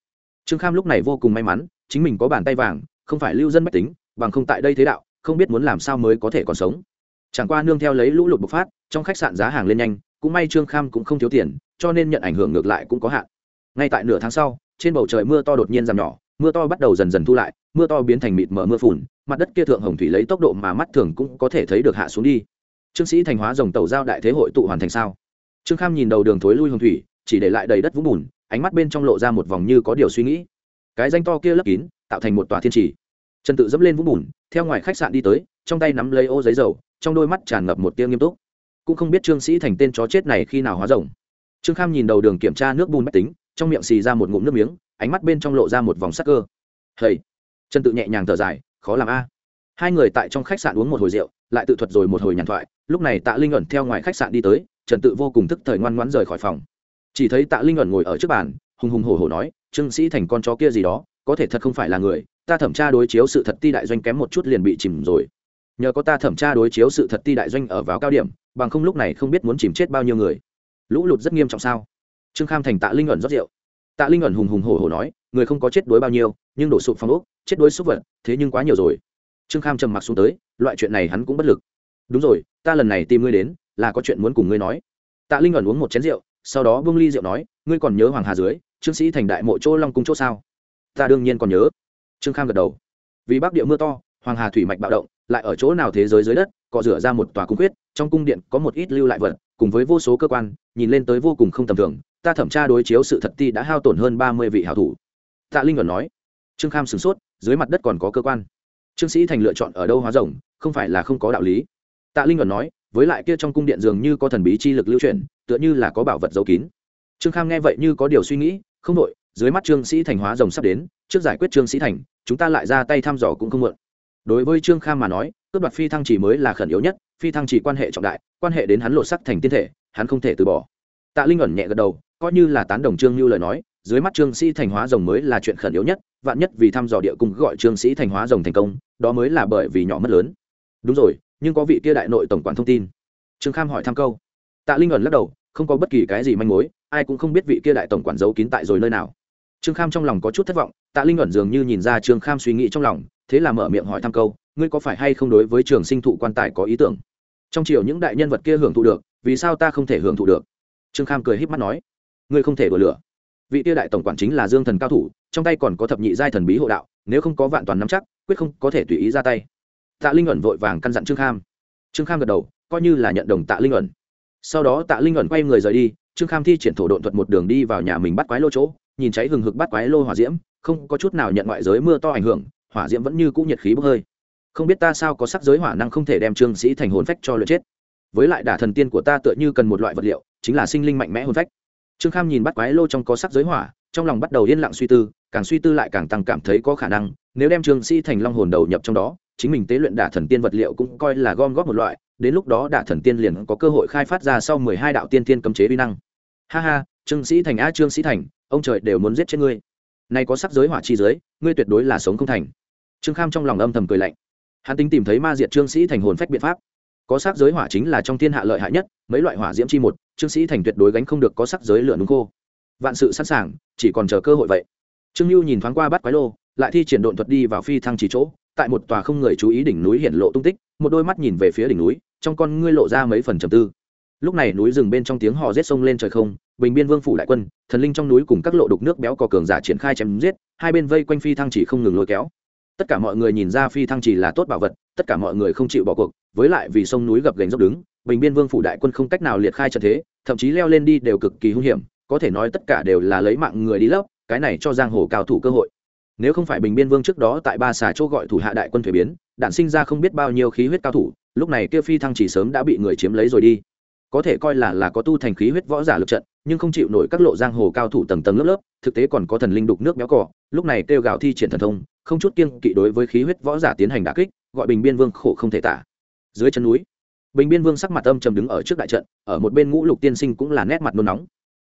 Trương kham lúc này vô cùng may mắn, chính mình có bàn tay vàng, không phải lưu dân mách tính, bằng không tại đây thế đạo, không biết muốn làm sao mới có thể còn sống. Chẳng qua nương theo lấy lũ lụt bộc phát, trong khách sạn giá hàng lên nhanh, cũng may trương kham cũng không thiếu tiền, cho nên nhận ảnh hưởng ngược lại cũng có hạn. Ngay tại nửa tháng sau, trên bầu trời mưa to đột nhiên giảm nhỏ, mưa to bắt đầu dần dần thu lại, mưa to biến thành mịt mở mưa phùn, mặt đất kia thượng hồng thủy lấy tốc độ mà mắt thường cũng có thể thấy được hạ xuống đi. Trương sĩ thành hóa dòng tàu giao đại thế hội tụ hoàn thành sao? Trương kham nhìn đầu đường thối lui hồng thủy, chỉ để lại đầy đất vũng bùn, ánh mắt bên trong lộ ra một vòng như có điều suy nghĩ. Cái danh to kia lấp kín, tạo thành một tòa thiên trì. Trần tự dẫm lên vũng bùn, theo ngoài khách sạn đi tới, trong tay nắm lấy ô giấy dầu, trong đôi mắt tràn ngập một tia nghiêm túc. Cũng không biết trương sĩ thành tên chó chết này khi nào hóa rồng. Trương kham nhìn đầu đường kiểm tra nước bùn mách tính, trong miệng xì ra một ngụm nước miếng, ánh mắt bên trong lộ ra một vòng sắc cơ. Hầy! Trần tự nhẹ nhàng thở dài, khó làm a. Hai người tại trong khách sạn uống một hồi rượu, lại tự thuật rồi một hồi nhàn thoại, lúc này tạ linh ẩn theo ngoài khách sạn đi tới trần tự vô cùng thức thời ngoan ngoãn rời khỏi phòng. Chỉ thấy tạ linh ẩn ngồi ở trước bàn, hùng hùng hổ hổ nói, trương sĩ thành con chó kia gì đó, có thể thật không phải là người, ta thẩm tra đối chiếu sự thật ti đại doanh kém một chút liền bị chìm rồi. Nhờ có ta thẩm tra đối chiếu sự thật ti đại doanh ở vào cao điểm, bằng không lúc này không biết muốn chìm chết bao nhiêu người. Lũ lụt rất nghiêm trọng sao? Trương kham thành tạ linh ẩn rót rượu. Tạ linh ẩn hùng hùng hổ hổ nói, người không có chết đuối bao nhiêu, nhưng đổ sụp phong ốc, chết đuối xúc vật, thế nhưng quá nhiều rồi. Trương kham trầm mặc xuống tới, loại chuyện này hắn cũng bất lực. Đúng rồi, ta lần này tìm ngươi đến là có chuyện muốn cùng ngươi nói. Tạ linh ẩn uống một chén rượu, sau đó bưng ly rượu nói, ngươi còn nhớ hoàng hà dưới, trương sĩ thành đại mộ chỗ long cung chỗ sao? Ta đương nhiên còn nhớ. Trương kham gật đầu. Vì bắc địa mưa to, hoàng hà thủy mạch bạo động, lại ở chỗ nào thế giới dưới đất, cọ rửa ra một tòa cung quyết trong cung điện có một ít lưu lại vật, cùng với vô số cơ quan, nhìn lên tới vô cùng không tầm thường, ta thẩm tra đối chiếu sự thật ti đã hao tổn hơn ba mươi vị hảo thủ. Tạ linh ẩn nói. Trương kham sửng sốt, dưới mặt đất còn có cơ quan. Trương sĩ thành lựa chọn ở đâu hóa rồng, không phải là không có đạo lý. Tạ linh ẩn nói với lại kia trong cung điện dường như có thần bí chi lực lưu chuyển, tựa như là có bảo vật giấu kín. Trương kham nghe vậy như có điều suy nghĩ, không đội dưới mắt trương sĩ thành hóa rồng sắp đến, trước giải quyết trương sĩ thành, chúng ta lại ra tay thăm dò cũng không muộn. Đối với trương kham mà nói, cướp đoạt phi thăng chỉ mới là khẩn yếu nhất, phi thăng chỉ quan hệ trọng đại, quan hệ đến hắn lột sắc thành tiên thể, hắn không thể từ bỏ. Tạ linh ẩn nhẹ gật đầu, coi như là tán đồng trương như lời nói, dưới mắt trương sĩ thành hóa rồng mới là chuyện khẩn yếu nhất, vạn nhất vì thăm dò địa cung gọi trương sĩ thành hóa rồng thành công, đó mới là bởi vì nhỏ mất lớn. Đúng rồi nhưng có vị kia đại nội tổng quản thông tin. Trương kham hỏi thăm câu. Tạ linh ẩn lắc đầu, không có bất kỳ cái gì manh mối, ai cũng không biết vị kia đại tổng quản giấu kín tại rồi nơi nào. Trương kham trong lòng có chút thất vọng, tạ linh ẩn dường như nhìn ra trương kham suy nghĩ trong lòng, thế là mở miệng hỏi thăm câu, ngươi có phải hay không đối với trường sinh thụ quan tài có ý tưởng? Trong chiều những đại nhân vật kia hưởng thụ được, vì sao ta không thể hưởng thụ được? Trương kham cười h í p mắt nói, ngươi không thể đổ lửa. Vị kia đại tổng quản chính là dương thần cao thủ, trong tay còn có thập nhị giai thần bí hộ đạo, nếu không có vạn toàn nắm chắc, quyết không có thể tùy ý ra tay tạ linh ẩn vội vàng căn dặn trương kham. Trương kham gật đầu, coi như là nhận đồng tạ linh ẩn. Sau đó tạ linh ẩn quay người rời đi, trương kham thi triển thổ độn thuật một đường đi vào nhà mình bắt quái lô chỗ, nhìn cháy hừng hực bắt quái lô hỏa diễm, không có chút nào nhận ngoại giới mưa to ảnh hưởng, hỏa diễm vẫn như cũ nhiệt khí bốc hơi. Không biết ta sao có sắc giới hỏa năng không thể đem trương sĩ thành hồn phách cho lượt chết. Với lại đả thần tiên của ta tựa như cần một loại vật liệu, chính là sinh linh mạnh mẽ hồn phách. Trương kham nhìn bắt quái lô trong có sắc giới hỏa, trong lòng bắt đầu yên lặng suy tư, càng suy tư lại càng tăng cảm thấy có khả năng, nếu đem trương sĩ thành long hồn đầu nhập trong đó chính mình tế luyện đả thần tiên vật liệu cũng coi là gom góp một loại, đến lúc đó đả thần tiên liền có cơ hội khai phát ra sau mười hai đạo tiên tiên cấm chế vi năng. Ha ha, trương sĩ thành a trương sĩ thành, ông trời đều muốn giết chết ngươi. Nay có sắc giới hỏa chi giới, ngươi tuyệt đối là sống không thành. Trương kham trong lòng âm thầm cười lạnh. Hắn tính tìm thấy ma diệt trương sĩ thành hồn phách biện pháp. Có sắc giới hỏa chính là trong thiên hạ lợi hại nhất, mấy loại hỏa diễm chi một, trương sĩ thành tuyệt đối gánh không được có sắc giới lửa nung khô. Vạn sự sẵn sàng, chỉ còn chờ cơ hội vậy. Trương lưu nhìn thoáng qua bắt quái lô, lại thi triển độn thuật đi vào phi thăng chỉ chỗ tại một tòa không người chú ý đỉnh núi hiện lộ tung tích một đôi mắt nhìn về phía đỉnh núi trong con ngươi lộ ra mấy phần trầm tư. Lúc này núi rừng bên trong tiếng hò rết sông lên trời không bình biên vương phủ đại quân thần linh trong núi cùng các lộ đục nước béo cò cường giả triển khai chém giết hai bên vây quanh phi thăng chỉ không ngừng lôi kéo. Tất cả mọi người nhìn ra phi thăng chỉ là tốt bảo vật tất cả mọi người không chịu bỏ cuộc với lại vì sông núi gập gành dốc đứng bình biên vương phủ đại quân không cách nào liệt khai trận thế thậm chí leo lên đi đều cực kỳ hung hiểm có thể nói tất cả đều là lấy mạng người đi lốc, cái này cho giang hồ cao thủ cơ hội nếu không phải bình biên vương trước đó tại ba xà chỗ gọi thủ hạ đại quân thuế biến, đạn sinh ra không biết bao nhiêu khí huyết cao thủ, lúc này kia phi thăng chỉ sớm đã bị người chiếm lấy rồi đi. Có thể coi là là có tu thành khí huyết võ giả lực trận, nhưng không chịu nổi các lộ giang hồ cao thủ tầng tầng lớp lớp, thực tế còn có thần linh đục nước béo cỏ lúc này kêu gào thi triển thần thông, không chút kiêng kỵ đối với khí huyết võ giả tiến hành đả kích, gọi bình biên vương khổ không thể tả. Dưới chân núi, bình biên vương sắc mặt âm trầm đứng ở trước đại trận, ở một bên ngũ lục tiên sinh cũng là nét mặt nôn nóng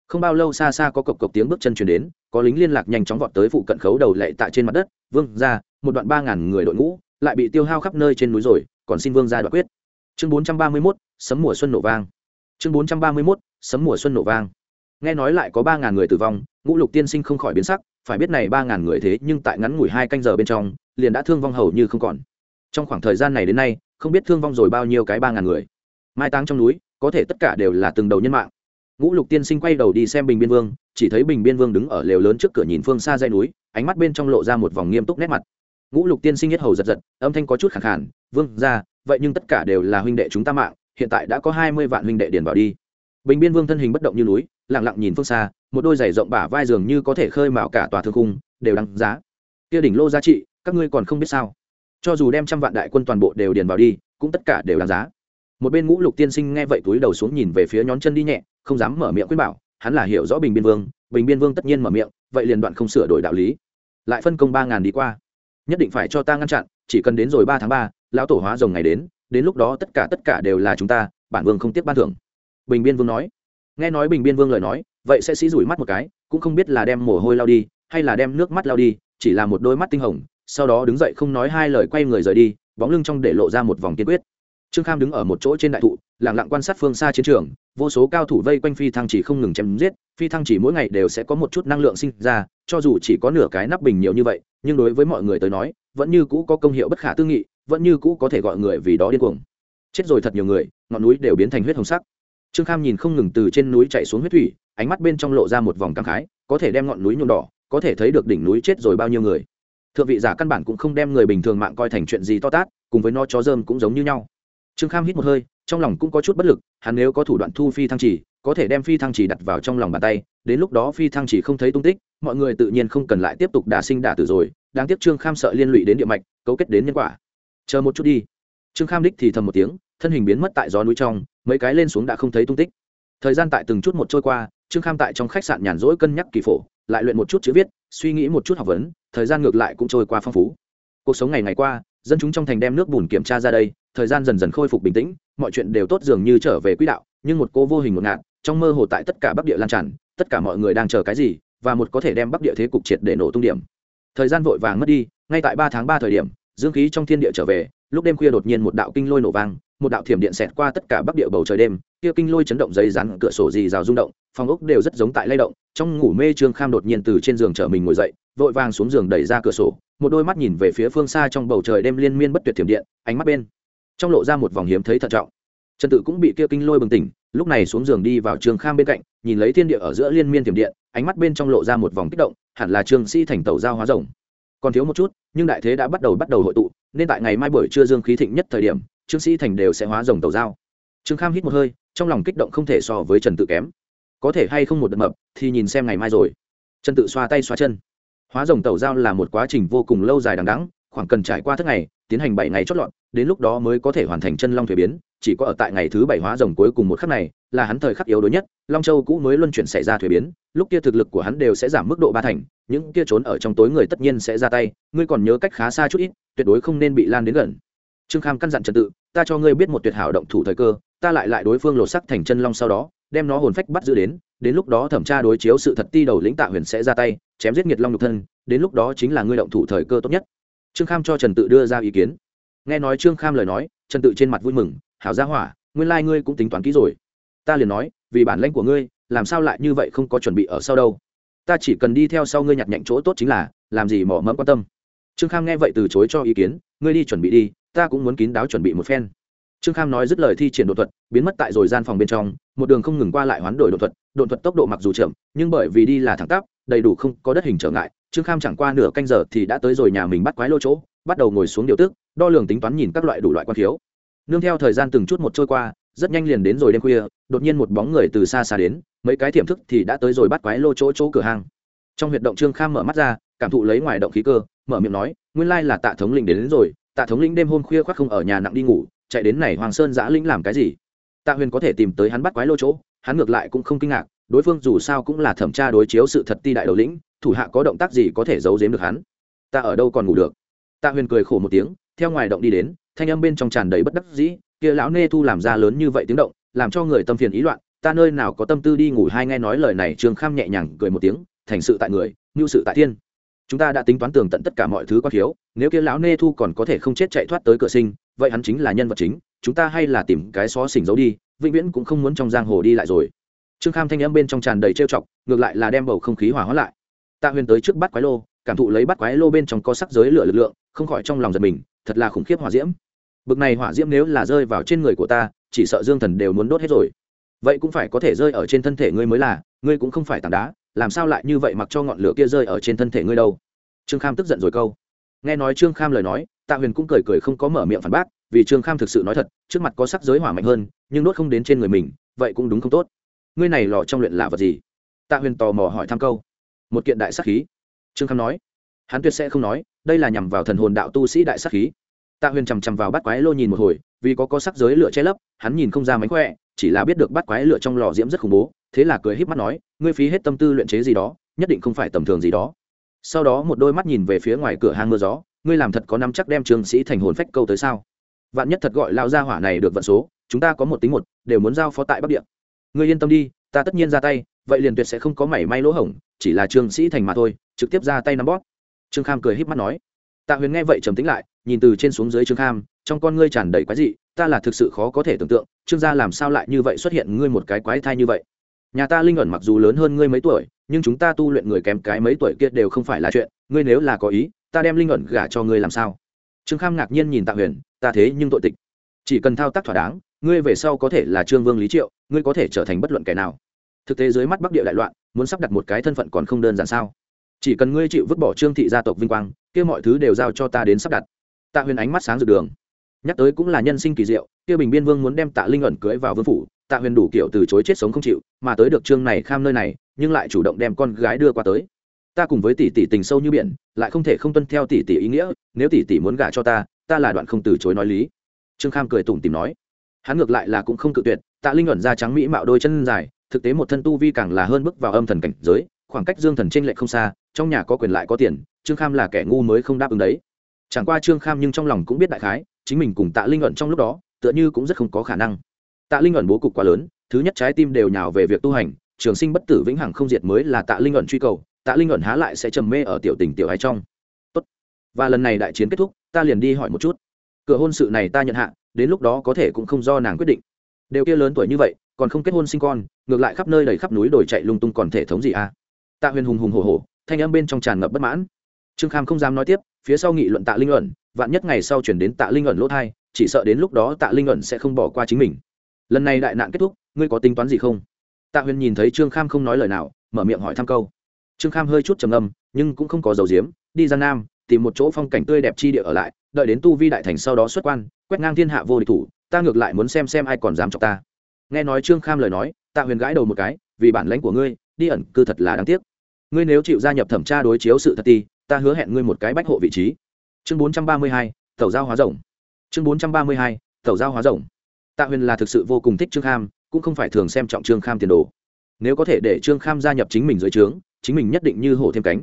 không bao lâu xa xa có cộc cộc tiếng bước chân chuyển đến, có lính liên lạc nhanh chóng vọt tới phụ cận khấu đầu lệ tại trên mặt đất. Vương ra một đoạn ba ngàn người đội ngũ, lại bị tiêu hao khắp nơi trên núi rồi, còn xin vương ra đoạn quyết. Chương bốn trăm ba mươi mốt, sấm mùa xuân nổ vang. Chương bốn trăm ba mươi mốt, sấm mùa xuân nổ vang. Nghe nói lại có ba ngàn người tử vong, ngũ lục tiên sinh không khỏi biến sắc, phải biết này ba ngàn người thế nhưng tại ngắn ngủi hai canh giờ bên trong, liền đã thương vong hầu như không còn. Trong khoảng thời gian này đến nay, không biết thương vong rồi bao nhiêu cái ba ngàn người. Mai táng trong núi, có thể tất cả đều là từng đầu nhân mạng ngũ lục tiên sinh quay đầu đi xem bình biên vương, chỉ thấy bình biên vương đứng ở lều lớn trước cửa nhìn phương xa dãy núi, ánh mắt bên trong lộ ra một vòng nghiêm túc nét mặt. Ngũ lục tiên sinh nhất hầu giật giật, âm thanh có chút khẳng khản vương ra vậy nhưng tất cả đều là huynh đệ chúng ta mạng, hiện tại đã có hai mươi vạn huynh đệ điền vào đi. Bình biên vương thân hình bất động như núi lẳng lặng nhìn phương xa, một đôi giày rộng bả vai dường như có thể khơi mạo cả tòa thương cung đều đăng giá. Kia đỉnh lô giá trị, các ngươi còn không biết sao? Cho dù đem trăm vạn đại quân toàn bộ đều điền vào đi, cũng tất cả đều đáng giá một bên ngũ lục tiên sinh nghe vậy túi đầu xuống nhìn về phía nhón chân đi nhẹ, không dám mở miệng khuyên bảo, hắn là hiểu rõ bình biên vương, bình biên vương tất nhiên mở miệng, vậy liền đoạn không sửa đổi đạo lý. Lại phân công ba ngàn đi qua. Nhất định phải cho ta ngăn chặn, chỉ cần đến rồi ba tháng ba, lão tổ hóa rồng ngày đến đến lúc đó tất cả tất cả đều là chúng ta, bản vương không tiếc ban thưởng. Bình biên vương nói. Nghe nói bình biên vương lời nói, vậy sẽ sĩ rủi mắt một cái, cũng không biết là đem mồ hôi lao đi, hay là đem nước mắt lao đi, chỉ là một đôi mắt tinh hồng, sau đó đứng dậy không nói hai lời quay người rời đi, bóng lưng trong để lộ ra một vòng kiên quyết trương kham đứng ở một chỗ trên đại thụ lẳng lặng quan sát phương xa chiến trường, vô số cao thủ vây quanh phi thăng chỉ không ngừng chém giết, phi thăng chỉ mỗi ngày đều sẽ có một chút năng lượng sinh ra, cho dù chỉ có nửa cái nắp bình nhiều như vậy, nhưng đối với mọi người tới nói, vẫn như cũ có công hiệu bất khả tư nghị, vẫn như cũ có thể gọi người vì đó điên cuồng. Chết rồi thật nhiều người, ngọn núi đều biến thành huyết hồng sắc. Trương kham nhìn không ngừng từ trên núi chạy xuống huyết thủy, ánh mắt bên trong lộ ra một vòng cảm khái, có thể đem ngọn núi nhuộm đỏ, có thể thấy được đỉnh núi chết rồi bao nhiêu người. Thượng vị giả căn bản cũng không đem người bình thường mạng coi thành chuyện gì to tát, cùng với nó chó dơm cũng giống như nhau trương kham hít một hơi, trong lòng cũng có chút bất lực, hắn nếu có thủ đoạn thu phi thăng chỉ, có thể đem phi thăng chỉ đặt vào trong lòng bàn tay, đến lúc đó phi thăng chỉ không thấy tung tích, mọi người tự nhiên không cần lại tiếp tục đả sinh đả tử rồi, đáng tiếc trương kham sợ liên lụy đến địa mạch, cấu kết đến nhân quả. Chờ một chút đi. Trương kham đích thì thầm một tiếng, thân hình biến mất tại gió núi trong, mấy cái lên xuống đã không thấy tung tích. Thời gian tại từng chút một trôi qua, trương kham tại trong khách sạn nhàn rỗi cân nhắc kỳ phổ, lại luyện một chút chữ viết, suy nghĩ một chút học vấn, thời gian ngược lại cũng trôi qua phong phú. Cuộc sống ngày ngày qua, dân chúng trong thành đem nước bùn kiểm tra ra đây thời gian dần dần khôi phục bình tĩnh, mọi chuyện đều tốt dường như trở về quỹ đạo, nhưng một cô vô hình một ngạn trong mơ hồ tại tất cả bắc địa lan tràn, tất cả mọi người đang chờ cái gì, và một có thể đem bắc địa thế cục triệt để nổ tung điểm. Thời gian vội vàng mất đi, ngay tại ba tháng ba thời điểm, dương khí trong thiên địa trở về, lúc đêm khuya đột nhiên một đạo kinh lôi nổ vang, một đạo thiểm điện xẹt qua tất cả bắc địa bầu trời đêm, kia kinh lôi chấn động dây rắn, cửa sổ gì rào rung động, phòng ốc đều rất giống tại lay động, trong ngủ mê trương kham đột nhiên từ trên giường chở mình ngồi dậy, vội vàng xuống giường đẩy ra cửa sổ, một đôi mắt nhìn về phía phương xa trong bầu trời đêm liên miên bất tuyệt thiểm điện, ánh mắt bên trong lộ ra một vòng hiếm thấy thận trọng. Trần tự cũng bị kia kinh lôi bừng tỉnh, lúc này xuống giường đi vào trường kham bên cạnh, nhìn lấy thiên địa ở giữa liên miên thiểm điện, ánh mắt bên trong lộ ra một vòng kích động, hẳn là trương sĩ thành tàu giao hóa rồng. Còn thiếu một chút, nhưng đại thế đã bắt đầu bắt đầu hội tụ, nên tại ngày mai buổi trưa dương khí thịnh nhất thời điểm trương sĩ thành đều sẽ hóa rồng tàu giao. Trương kham hít một hơi, trong lòng kích động không thể so với trần tự kém. Có thể hay không một đợt mập, thì nhìn xem ngày mai rồi. Trần tự xoa tay xoa chân. Hóa rồng tàu giao là một quá trình vô cùng lâu dài đằng đắng khoảng cần trải qua thức ngày, tiến hành bảy ngày chót lọt, đến lúc đó mới có thể hoàn thành chân long thuế biến, chỉ có ở tại ngày thứ bảy hóa rồng cuối cùng một khắc này là hắn thời khắc yếu đuối nhất, long châu cũ mới luân chuyển xảy ra thuế biến, lúc kia thực lực của hắn đều sẽ giảm mức độ ba thành, những kia trốn ở trong tối người tất nhiên sẽ ra tay, ngươi còn nhớ cách khá xa chút ít, tuyệt đối không nên bị lan đến gần. Trương kham căn dặn trật tự, ta cho ngươi biết một tuyệt hảo động thủ thời cơ, ta lại lại đối phương lột sắc thành chân long sau đó, đem nó hồn phách bắt giữ đến đến lúc đó thẩm tra đối chiếu sự thật ti đầu lĩnh tạ huyền sẽ ra tay, chém giết nghiệt long nhục thân, đến lúc đó chính là ngươi động thủ thời cơ tốt nhất trương kham cho trần tự đưa ra ý kiến. Nghe nói trương kham lời nói, trần tự trên mặt vui mừng, hảo gia hỏa, nguyên lai、like、ngươi cũng tính toán kỹ rồi. Ta liền nói, vì bản lãnh của ngươi, làm sao lại như vậy không có chuẩn bị ở sau đâu? Ta chỉ cần đi theo sau ngươi nhặt nhạnh chỗ tốt chính là, làm gì mỏ mẫm quan tâm. Trương kham nghe vậy từ chối cho ý kiến, ngươi đi chuẩn bị đi, ta cũng muốn kín đáo chuẩn bị một phen. Trương kham nói dứt lời thi triển đột thuật, biến mất tại rồi gian phòng bên trong, một đường không ngừng qua lại hoán đổi đột thuật. Đột thuật tốc độ mặc dù chậm, nhưng bởi vì đi là thẳng tắp, đầy đủ không có đất hình trở ngại trương kham chẳng qua nửa canh giờ thì đã tới rồi nhà mình bắt quái lô chỗ bắt đầu ngồi xuống điều tức đo lường tính toán nhìn các loại đủ loại quan phiếu nương theo thời gian từng chút một trôi qua rất nhanh liền đến rồi đêm khuya đột nhiên một bóng người từ xa xa đến mấy cái tiềm thức thì đã tới rồi bắt quái lô chỗ chỗ cửa hàng trong huyệt động trương kham mở mắt ra cảm thụ lấy ngoài động khí cơ mở miệng nói nguyên lai là tạ thống lĩnh đến, đến rồi tạ thống lĩnh đêm hôm khuya khoác không ở nhà nặng đi ngủ chạy đến này hoàng sơn giã lĩnh làm cái gì? Tạ huyền có thể tìm tới hắn bắt quái lô chỗ hắn ngược lại cũng không kinh ngạc đối phương dù sao cũng là thẩm tra đối chiếu sự thật ti đại đầu lĩnh thủ hạ có động tác gì có thể giấu giếm được hắn? Ta ở đâu còn ngủ được? Tạ huyền cười khổ một tiếng, theo ngoài động đi đến, thanh âm bên trong tràn đầy bất đắc dĩ, kia lão nê thu làm ra lớn như vậy tiếng động, làm cho người tâm phiền ý loạn, ta nơi nào có tâm tư đi ngủ hai nghe nói lời này, trương kham nhẹ nhàng cười một tiếng, thành sự tại người ngưu sự tại thiên. Chúng ta đã tính toán tường tận tất cả mọi thứ có thiếu, nếu kia lão nê thu còn có thể không chết chạy thoát tới cửa sinh, vậy hắn chính là nhân vật chính, chúng ta hay là tìm cái xó xỉnh giấu đi, vĩnh viễn cũng không muốn trong giang hồ đi lại rồi. Trương kham thanh âm bên trong tràn đầy trêu chọc, ngược lại là đem bầu không khí hỏa hóa lại tạ huyền tới trước bắt quái lô, cảm thụ lấy bắt quái lô bên trong có sắc giới lửa lực lượng, không khỏi trong lòng giật mình, thật là khủng khiếp hỏa diễm. Bực này hỏa diễm nếu là rơi vào trên người của ta, chỉ sợ dương thần đều muốn đốt hết rồi. Vậy cũng phải có thể rơi ở trên thân thể ngươi mới là, ngươi cũng không phải tảng đá, làm sao lại như vậy mặc cho ngọn lửa kia rơi ở trên thân thể ngươi đâu? Trương kham tức giận rồi câu. Nghe nói trương kham lời nói, tạ huyền cũng cười cười không có mở miệng phản bác, vì trương kham thực sự nói thật, trước mặt có sắc giới hỏa mạnh hơn, nhưng đốt không đến trên người mình, vậy cũng đúng không tốt. Ngươi này lò trong luyện là vật gì? Tạ huyền tò mò hỏi thăm câu một kiện đại sắc khí. Trương kham nói, hắn tuyệt sẽ không nói, đây là nhằm vào thần hồn đạo tu sĩ đại sắc khí. Tạ huyền chằm chằm vào bắt quái lô nhìn một hồi, vì có có sắc giới lửa che lấp, hắn nhìn không ra mánh khỏe, chỉ là biết được bắt quái lửa trong lò diễm rất khủng bố, thế là cười híp mắt nói, ngươi phí hết tâm tư luyện chế gì đó, nhất định không phải tầm thường gì đó. Sau đó một đôi mắt nhìn về phía ngoài cửa hang mưa gió, ngươi làm thật có năm chắc đem trường sĩ thành hồn phách câu tới sao? Vạn nhất thật gọi lao gia hỏa này được vận số, chúng ta có một tính một, đều muốn giao phó tại bắc địa. Ngươi yên tâm đi, ta tất nhiên ra tay, vậy liền tuyệt sẽ không có mảy may lỗ hổng chỉ là trương sĩ thành mà thôi, trực tiếp ra tay nắm bóp. Trương kham cười híp mắt nói, tạ huyền nghe vậy trầm tính lại, nhìn từ trên xuống dưới trương kham, trong con ngươi tràn đầy quái dị, ta là thực sự khó có thể tưởng tượng, trương gia làm sao lại như vậy xuất hiện ngươi một cái quái thai như vậy? Nhà ta linh ẩn mặc dù lớn hơn ngươi mấy tuổi, nhưng chúng ta tu luyện người kém cái mấy tuổi kia đều không phải là chuyện, ngươi nếu là có ý, ta đem linh ẩn gả cho ngươi làm sao? Trương kham ngạc nhiên nhìn tạ huyền, ta thế nhưng tội tịch. Chỉ cần thao tác thỏa đáng, ngươi về sau có thể là trương vương lý triệu, ngươi có thể trở thành bất luận kẻ nào thực tế dưới mắt bắc địa đại loạn, muốn sắp đặt một cái thân phận còn không đơn giản sao? Chỉ cần ngươi chịu vứt bỏ trương thị gia tộc vinh quang, kia mọi thứ đều giao cho ta đến sắp đặt. Tạ huyền ánh mắt sáng rực đường. Nhắc tới cũng là nhân sinh kỳ diệu, kia bình biên vương muốn đem tạ linh ẩn cưới vào vương phủ, tạ huyền đủ kiểu từ chối chết sống không chịu, mà tới được trương này kham nơi này, nhưng lại chủ động đem con gái đưa qua tới. Ta cùng với tỷ tỷ tình sâu như biển, lại không thể không tuân theo tỷ tỷ ý nghĩa, nếu tỷ tỷ muốn gả cho ta ta là đoạn không từ chối nói lý. Trương kham cười tủm tìm nói. Hắn ngược lại là cũng không cự tuyệt, tạ linh ẩn da trắng mỹ mạo đôi chân dài thực tế một thân tu vi càng là hơn bước vào âm thần cảnh giới, khoảng cách dương thần t r ê n lệch không xa, trong nhà có quyền lại có tiền, trương kham là kẻ ngu mới không đáp ứng đấy. Chẳng qua trương kham nhưng trong lòng cũng biết đại khái, chính mình cùng tạ linh ẩn trong lúc đó, tựa như cũng rất không có khả năng. Tạ linh ẩn bố cục quá lớn, thứ nhất trái tim đều nhào về việc tu hành, trường sinh bất tử vĩnh hằng không diệt mới là tạ linh ẩn truy cầu, tạ linh ẩn há lại sẽ trầm mê ở tiểu tình tiểu ái trong. Tốt. và lần này đại chiến kết thúc, ta liền đi hỏi một chút. Cửa hôn sự này ta nhận hạ, đến lúc đó có thể cũng không do nàng quyết định đều kia lớn tuổi như vậy, còn không kết hôn sinh con, ngược lại khắp nơi đầy khắp núi đồi chạy lung tung còn thể thống gì à? Tạ huyền hùng hùng hổ hổ, thanh âm bên trong tràn ngập bất mãn. Trương kham không dám nói tiếp, phía sau nghị luận tạ linh ẩn, vạn nhất ngày sau chuyển đến tạ linh ẩn lỗ thai, chỉ sợ đến lúc đó tạ linh ẩn sẽ không bỏ qua chính mình. Lần này đại nạn kết thúc, ngươi có tính toán gì không? Tạ huyền nhìn thấy trương kham không nói lời nào, mở miệng hỏi thăm câu. Trương kham hơi chút trầm âm nhưng cũng không có dầu diếm đi ra nam, tìm một chỗ phong cảnh tươi đẹp chi địa ở lại, đợi đến tu vi đại thành sau đó xuất quan, quét ngang thiên hạ vô địch thủ ta ngược lại muốn xem xem ai còn dám chọc ta. Nghe nói trương kham lời nói, tạ huyền gãi đầu một cái, vì bản lãnh của ngươi, đi ẩn cư thật là đáng tiếc. Ngươi nếu chịu gia nhập thẩm tra đối chiếu sự thật ti ta hứa hẹn ngươi một cái bách hộ vị trí. Chương bốn trăm ba mươi hai, tẩu giao hóa rồng. Chương bốn trăm ba mươi hai, tẩu giao hóa rồng. Tạ huyền là thực sự vô cùng thích trương kham, cũng không phải thường xem trọng trương kham tiền đồ. Nếu có thể để trương kham gia nhập chính mình dưới trướng, chính mình nhất định như hổ thêm cánh.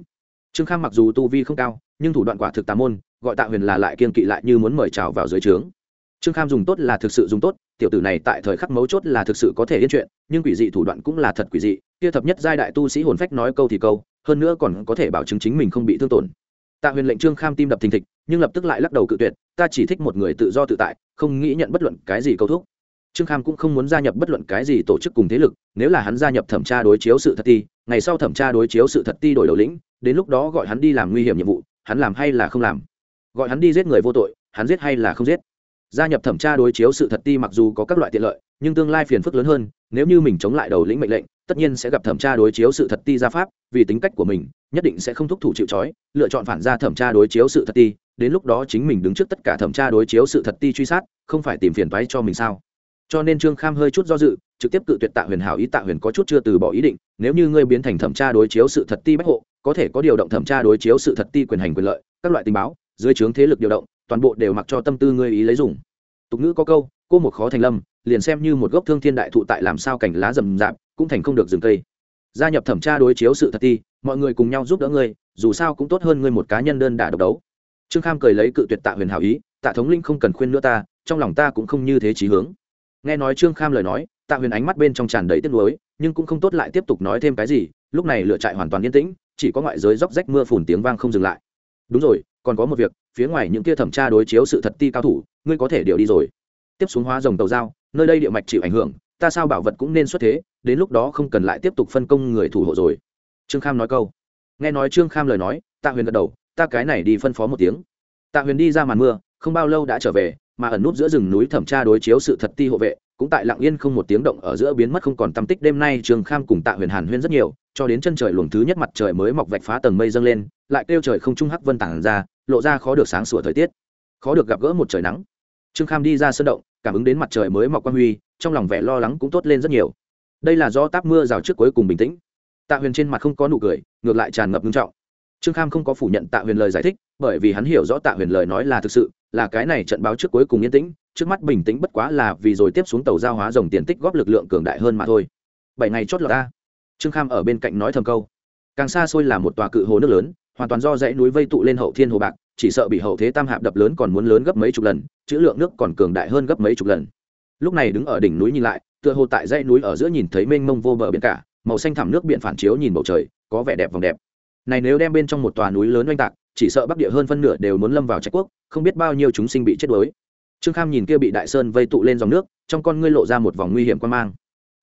Trương kham mặc dù tu vi không cao, nhưng thủ đoạn quả thực tà môn, gọi tạ huyền là lại kiên kỵ lại như muốn mời chào vào dưới trướng trương kham dùng tốt là thực sự dùng tốt, tiểu tử này tại thời khắc mấu chốt là thực sự có thể yên chuyện, nhưng quỷ dị thủ đoạn cũng là thật quỷ dị, kia thập nhất giai đại tu sĩ hồn phách nói câu thì câu, hơn nữa còn có thể bảo chứng chính mình không bị thương tổn. Tạ huyền lệnh trương kham tim đập thình thịch, nhưng lập tức lại lắc đầu cự tuyệt, ta chỉ thích một người tự do tự tại, không nghĩ nhận bất luận cái gì câu thúc. Trương kham cũng không muốn gia nhập bất luận cái gì tổ chức cùng thế lực, nếu là hắn gia nhập thẩm tra đối chiếu sự thật ti ngày sau thẩm tra đối chiếu sự thật ti đổi đầu lĩnh, đến lúc đó gọi hắn đi làm nguy hiểm nhiệm vụ, hắn làm hay là không làm? Gọi hắn đi giết người vô tội, hắn giết hay là không giết? Gia nhập thẩm tra đối chiếu sự thật ti mặc dù có các loại tiện lợi, nhưng tương lai phiền phức lớn hơn, nếu như mình chống lại đầu lĩnh mệnh lệnh, tất nhiên sẽ gặp thẩm tra đối chiếu sự thật ti ra pháp, vì tính cách của mình, nhất định sẽ không thúc thủ chịu trói, lựa chọn phản ra thẩm tra đối chiếu sự thật ti, đến lúc đó chính mình đứng trước tất cả thẩm tra đối chiếu sự thật ti truy sát, không phải tìm phiền toái cho mình sao? Cho nên trương kham hơi chút do dự, trực tiếp cự tuyệt tạ huyền hảo ý tạ huyền có chút chưa từ bỏ ý định, nếu như ngươi biến thành thẩm tra đối chiếu sự thật ti bách hộ, có thể có điều động thẩm tra đối chiếu sự thật ti quyền hành quyền lợi, các loại tình báo, dưới trướng thế lực điều động toàn bộ đều mặc cho tâm tư ngươi ý lấy dùng. Tục ngữ có câu, cô một khó thành lâm, liền xem như một gốc thương thiên đại thụ tại làm sao cảnh lá rầm rạp, cũng thành không được dừng cây. Gia nhập thẩm tra đối chiếu sự thật ti mọi người cùng nhau giúp đỡ ngươi, dù sao cũng tốt hơn ngươi một cá nhân đơn đả độc đấu. Trương kham cười lấy cự tuyệt tạ huyền hảo ý, tạ thống linh không cần khuyên nữa ta, trong lòng ta cũng không như thế trí hướng. Nghe nói trương kham lời nói, tạ huyền ánh mắt bên trong tràn đầy tiếc nuối, nhưng cũng không tốt lại tiếp tục nói thêm cái gì, lúc này lựa trại hoàn toàn yên tĩnh, chỉ có ngoại giới róc rách mưa phùn tiếng vang không dừng lại. Đúng rồi, còn có một việc phía ngoài những kia thẩm tra đối chiếu sự thật ti cao thủ, ngươi có thể điều đi rồi. Tiếp xuống hóa rồng tàu giao, nơi đây địa mạch chịu ảnh hưởng, ta sao bảo vật cũng nên xuất thế, đến lúc đó không cần lại tiếp tục phân công người thủ hộ rồi. Trương kham nói câu. Nghe nói trương kham lời nói, tạ huyền gật đầu, ta cái này đi phân phó một tiếng. Tạ huyền đi ra màn mưa, không bao lâu đã trở về, mà ẩn nút giữa rừng núi thẩm tra đối chiếu sự thật ti hộ vệ, cũng tại lặng yên không một tiếng động ở giữa biến mất không còn tâm tích đêm nay trường kham cùng tạ huyền hàn huyên rất nhiều, cho đến chân trời luồng thứ nhất mặt trời mới mọc vạch phá tầng mây dâng lên, lại kêu trời không trung hắc vân tản ra lộ ra khó được sáng sủa thời tiết, khó được gặp gỡ một trời nắng. Trương kham đi ra sân động, cảm ứng đến mặt trời mới mọc quang huy, trong lòng vẻ lo lắng cũng tốt lên rất nhiều. Đây là do táp mưa rào trước cuối cùng bình tĩnh. Tạ huyền trên mặt không có nụ cười, ngược lại tràn ngập nghiêm trọng. Trương kham không có phủ nhận tạ huyền lời giải thích, bởi vì hắn hiểu rõ tạ huyền lời nói là thực sự, là cái này trận báo trước cuối cùng yên tĩnh, trước mắt bình tĩnh bất quá là vì rồi tiếp xuống tàu giao hóa dòng tiền tích góp lực lượng cường đại hơn mà thôi. Bảy ngày chót lọt ta. Trương kham ở bên cạnh nói thầm câu. Càng xa xôi là một tòa cự hồ nước lớn hoàn toàn do dãy núi vây tụ lên hậu thiên hồ bạc, chỉ sợ bị hậu thế tam hạp đập lớn còn muốn lớn gấp mấy chục lần, chữ lượng nước còn cường đại hơn gấp mấy chục lần. Lúc này đứng ở đỉnh núi nhìn lại, tựa hồ tại dãy núi ở giữa nhìn thấy mênh mông vô bờ biển cả, màu xanh thẳm nước biển phản chiếu nhìn bầu trời, có vẻ đẹp vòng đẹp. Này nếu đem bên trong một tòa núi lớn oanh tạc, chỉ sợ bắc địa hơn phân nửa đều muốn lâm vào trách quốc, không biết bao nhiêu chúng sinh bị chết đuối. Trương kham nhìn kia bị đại sơn vây tụ lên dòng nước, trong con ngươi lộ ra một vòng nguy hiểm quan mang.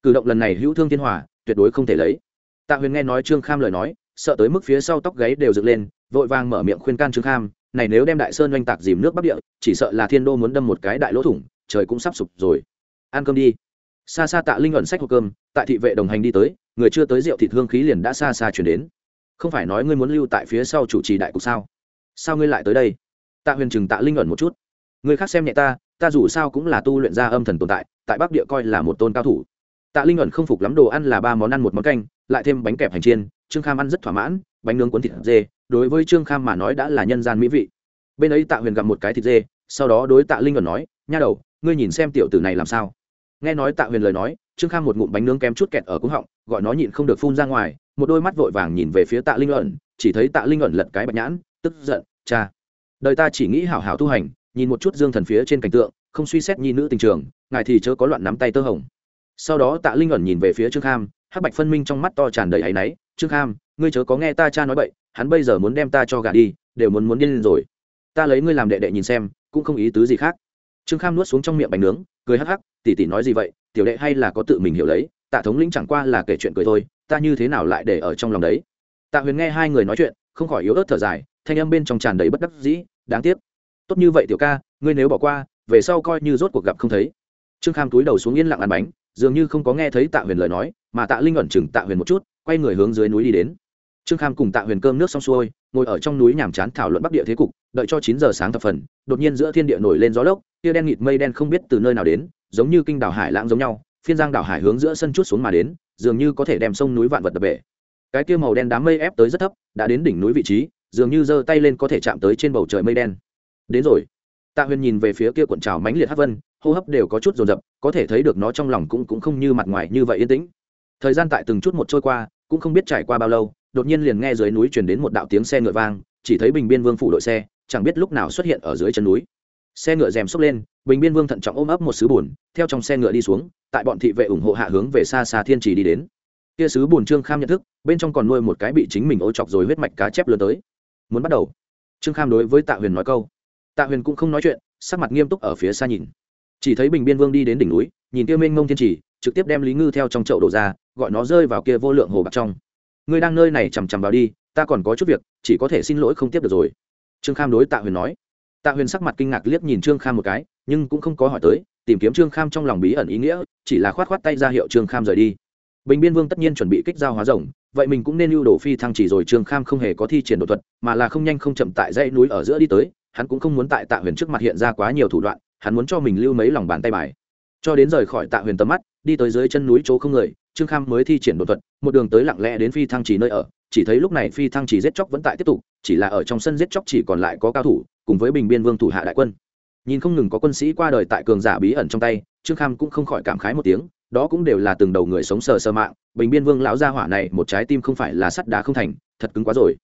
Cử động lần này hữu thương thiên hòa, tuyệt đối không thể lấy. Tạ huyền nghe nói trương kham lời nói sợ tới mức phía sau tóc gáy đều dựng lên, vội vàng mở miệng khuyên can trương kham, này nếu đem đại sơn oanh tạc dìm nước bắc địa, chỉ sợ là thiên đô muốn đâm một cái đại lỗ thủng, trời cũng sắp sụp rồi. Ăn cơm đi. Xa xa tạ linh ẩn sách hộp cơm, tại thị vệ đồng hành đi tới, người chưa tới rượu thịt hương khí liền đã xa xa chuyển đến. Không phải nói ngươi muốn lưu tại phía sau chủ trì đại cục sao? Sao ngươi lại tới đây? Tạ huyền trừng tạ linh ẩn một chút. Người khác xem nhẹ ta ta dù sao cũng là tu luyện ra âm thần tồn tại tại bắc địa coi là một tôn cao thủ. Tạ linh ẩn không phục lắm, đồ ăn là ba món ăn, một món canh, lại thêm bánh kẹp hành chiên trương kham ăn rất thỏa mãn, bánh nướng cuốn thịt dê, đối với trương kham mà nói đã là nhân gian mỹ vị. Bên ấy tạ huyền gặp một cái thịt dê, sau đó đối tạ linh còn nói, nha đầu, ngươi nhìn xem tiểu tử này làm sao? Nghe nói tạ huyền lời nói, trương kham một ngụm bánh nướng kém chút kẹt ở cúng họng, gọi nó nhịn không được phun ra ngoài, một đôi mắt vội vàng nhìn về phía tạ linh ẩn chỉ thấy tạ linh ẩn lật cái bạch nhãn, tức giận, cha, đời ta chỉ nghĩ hảo hảo tu hành, nhìn một chút dương thần phía trên cảnh tượng, không suy xét nhi nữ tình trường, ngài thì chớ có loạn nắm tay tơ hồng. Sau đó tạ linh ẩn nhìn về phía trương kham, hắc bạch phân minh trong mắt to tràn đầy áy náy trương kham, ngươi chớ có nghe ta cha nói bậy, hắn bây giờ muốn đem ta cho gà đi, đều muốn muốn điên lên rồi. Ta lấy ngươi làm đệ đệ nhìn xem, cũng không ý tứ gì khác. Trương kham nuốt xuống trong miệng bánh nướng, cười hắc hắc tỉ tỉ nói gì vậy? Tiểu đệ hay là có tự mình hiểu lấy tạ thống lĩnh chẳng qua là kể chuyện cười thôi, ta như thế nào lại để ở trong lòng đấy? Tạ huyền nghe hai người nói chuyện, không khỏi yếu ớt thở dài, thanh âm bên trong tràn đầy bất đắc dĩ, đáng tiếc. Tốt như vậy tiểu ca, ngươi nếu bỏ qua, về sau coi như rốt cuộc gặp không thấy. Trương kham túi đầu xuống yên lặng ăn bánh, dường như không có nghe thấy tạ huyền lời nói, mà tạ linh ẩn chừng tạ huyền một chút quay người hướng dưới núi đi đến. Trương kham cùng tạ huyền cơm nước xong xuôi ngồi ở trong núi nhàm chán thảo luận bắc địa thế cục đợi cho chín giờ sáng thập phần đột nhiên giữa thiên địa nổi lên gió lốc tia đen nghịt mây đen không biết từ nơi nào đến giống như kinh đảo hải lãng giống nhau phiên giang đảo hải hướng giữa sân chút xuống mà đến dường như có thể đem sông núi vạn vật đập bể. Cái kia màu đen đám mây ép tới rất thấp đã đến đỉnh núi vị trí dường như giơ tay lên có thể chạm tới trên bầu trời mây đen. Đến rồi. Tạ huyền nhìn về phía kia cuộn trào mãnh liệt hát vân hô hấp đều có chút dồn dập, có thể thấy được nó trong lòng cũng cũng không như mặt ngoài như vậy yên tĩnh. Thời gian tại từng chút một trôi qua cũng không biết trải qua bao lâu, đột nhiên liền nghe dưới núi truyền đến một đạo tiếng xe ngựa vang, chỉ thấy bình biên vương phủ đội xe, chẳng biết lúc nào xuất hiện ở dưới chân núi. Xe ngựa rèm xốc lên, bình biên vương thận trọng ôm ấp một sứ bùn, theo trong xe ngựa đi xuống, tại bọn thị vệ ủng hộ hạ hướng về xa xa thiên trì đi đến. Kia sứ bùn trương kham nhận thức, bên trong còn nuôi một cái bị chính mình ô chọc rồi huyết mạch cá chép lớn tới. Muốn bắt đầu. Trương kham đối với tạ huyền nói câu. Tạ huyền cũng không nói chuyện, sắc mặt nghiêm túc ở phía xa nhìn. Chỉ thấy bình biên vương đi đến đỉnh núi, nhìn kia mênh mông thiên trì, trực tiếp đem lý ngư theo trong chậu đổ ra gọi nó rơi vào kia vô lượng hồ bạc trong. Ngươi đang nơi này chằm chằm vào đi, ta còn có chút việc, chỉ có thể xin lỗi không tiếp được rồi. Trương kham đối tạ huyền nói. Tạ huyền sắc mặt kinh ngạc liếc nhìn trương kham một cái, nhưng cũng không có hỏi tới, tìm kiếm trương kham trong lòng bí ẩn ý nghĩa, chỉ là khoát khoát tay ra hiệu trương kham rời đi. Bình biên vương tất nhiên chuẩn bị kích giao hóa rồng, vậy mình cũng nên lưu đồ phi thăng chỉ rồi trương kham không hề có thi triển đột thuật, mà là không nhanh không chậm tại dãy núi ở giữa đi tới, hắn cũng không muốn tại tạ huyền trước mặt hiện ra quá nhiều thủ đoạn, hắn muốn cho mình lưu mấy lòng bàn tay bài cho đến rời khỏi tạ huyền tầm mắt, đi tới dưới chân núi chỗ không người, trương kham mới thi triển đột thuật, một đường tới lặng lẽ đến phi thăng chỉ nơi ở, chỉ thấy lúc này phi thăng chỉ giết chóc vẫn tại tiếp tục, chỉ là ở trong sân giết chóc chỉ còn lại có cao thủ, cùng với bình biên vương thủ hạ đại quân. Nhìn không ngừng có quân sĩ qua đời tại cường giả bí ẩn trong tay, trương kham cũng không khỏi cảm khái một tiếng, đó cũng đều là từng đầu người sống sờ sờ mạng, bình biên vương lão gia hỏa này một trái tim không phải là sắt đá không thành, thật cứng quá rồi.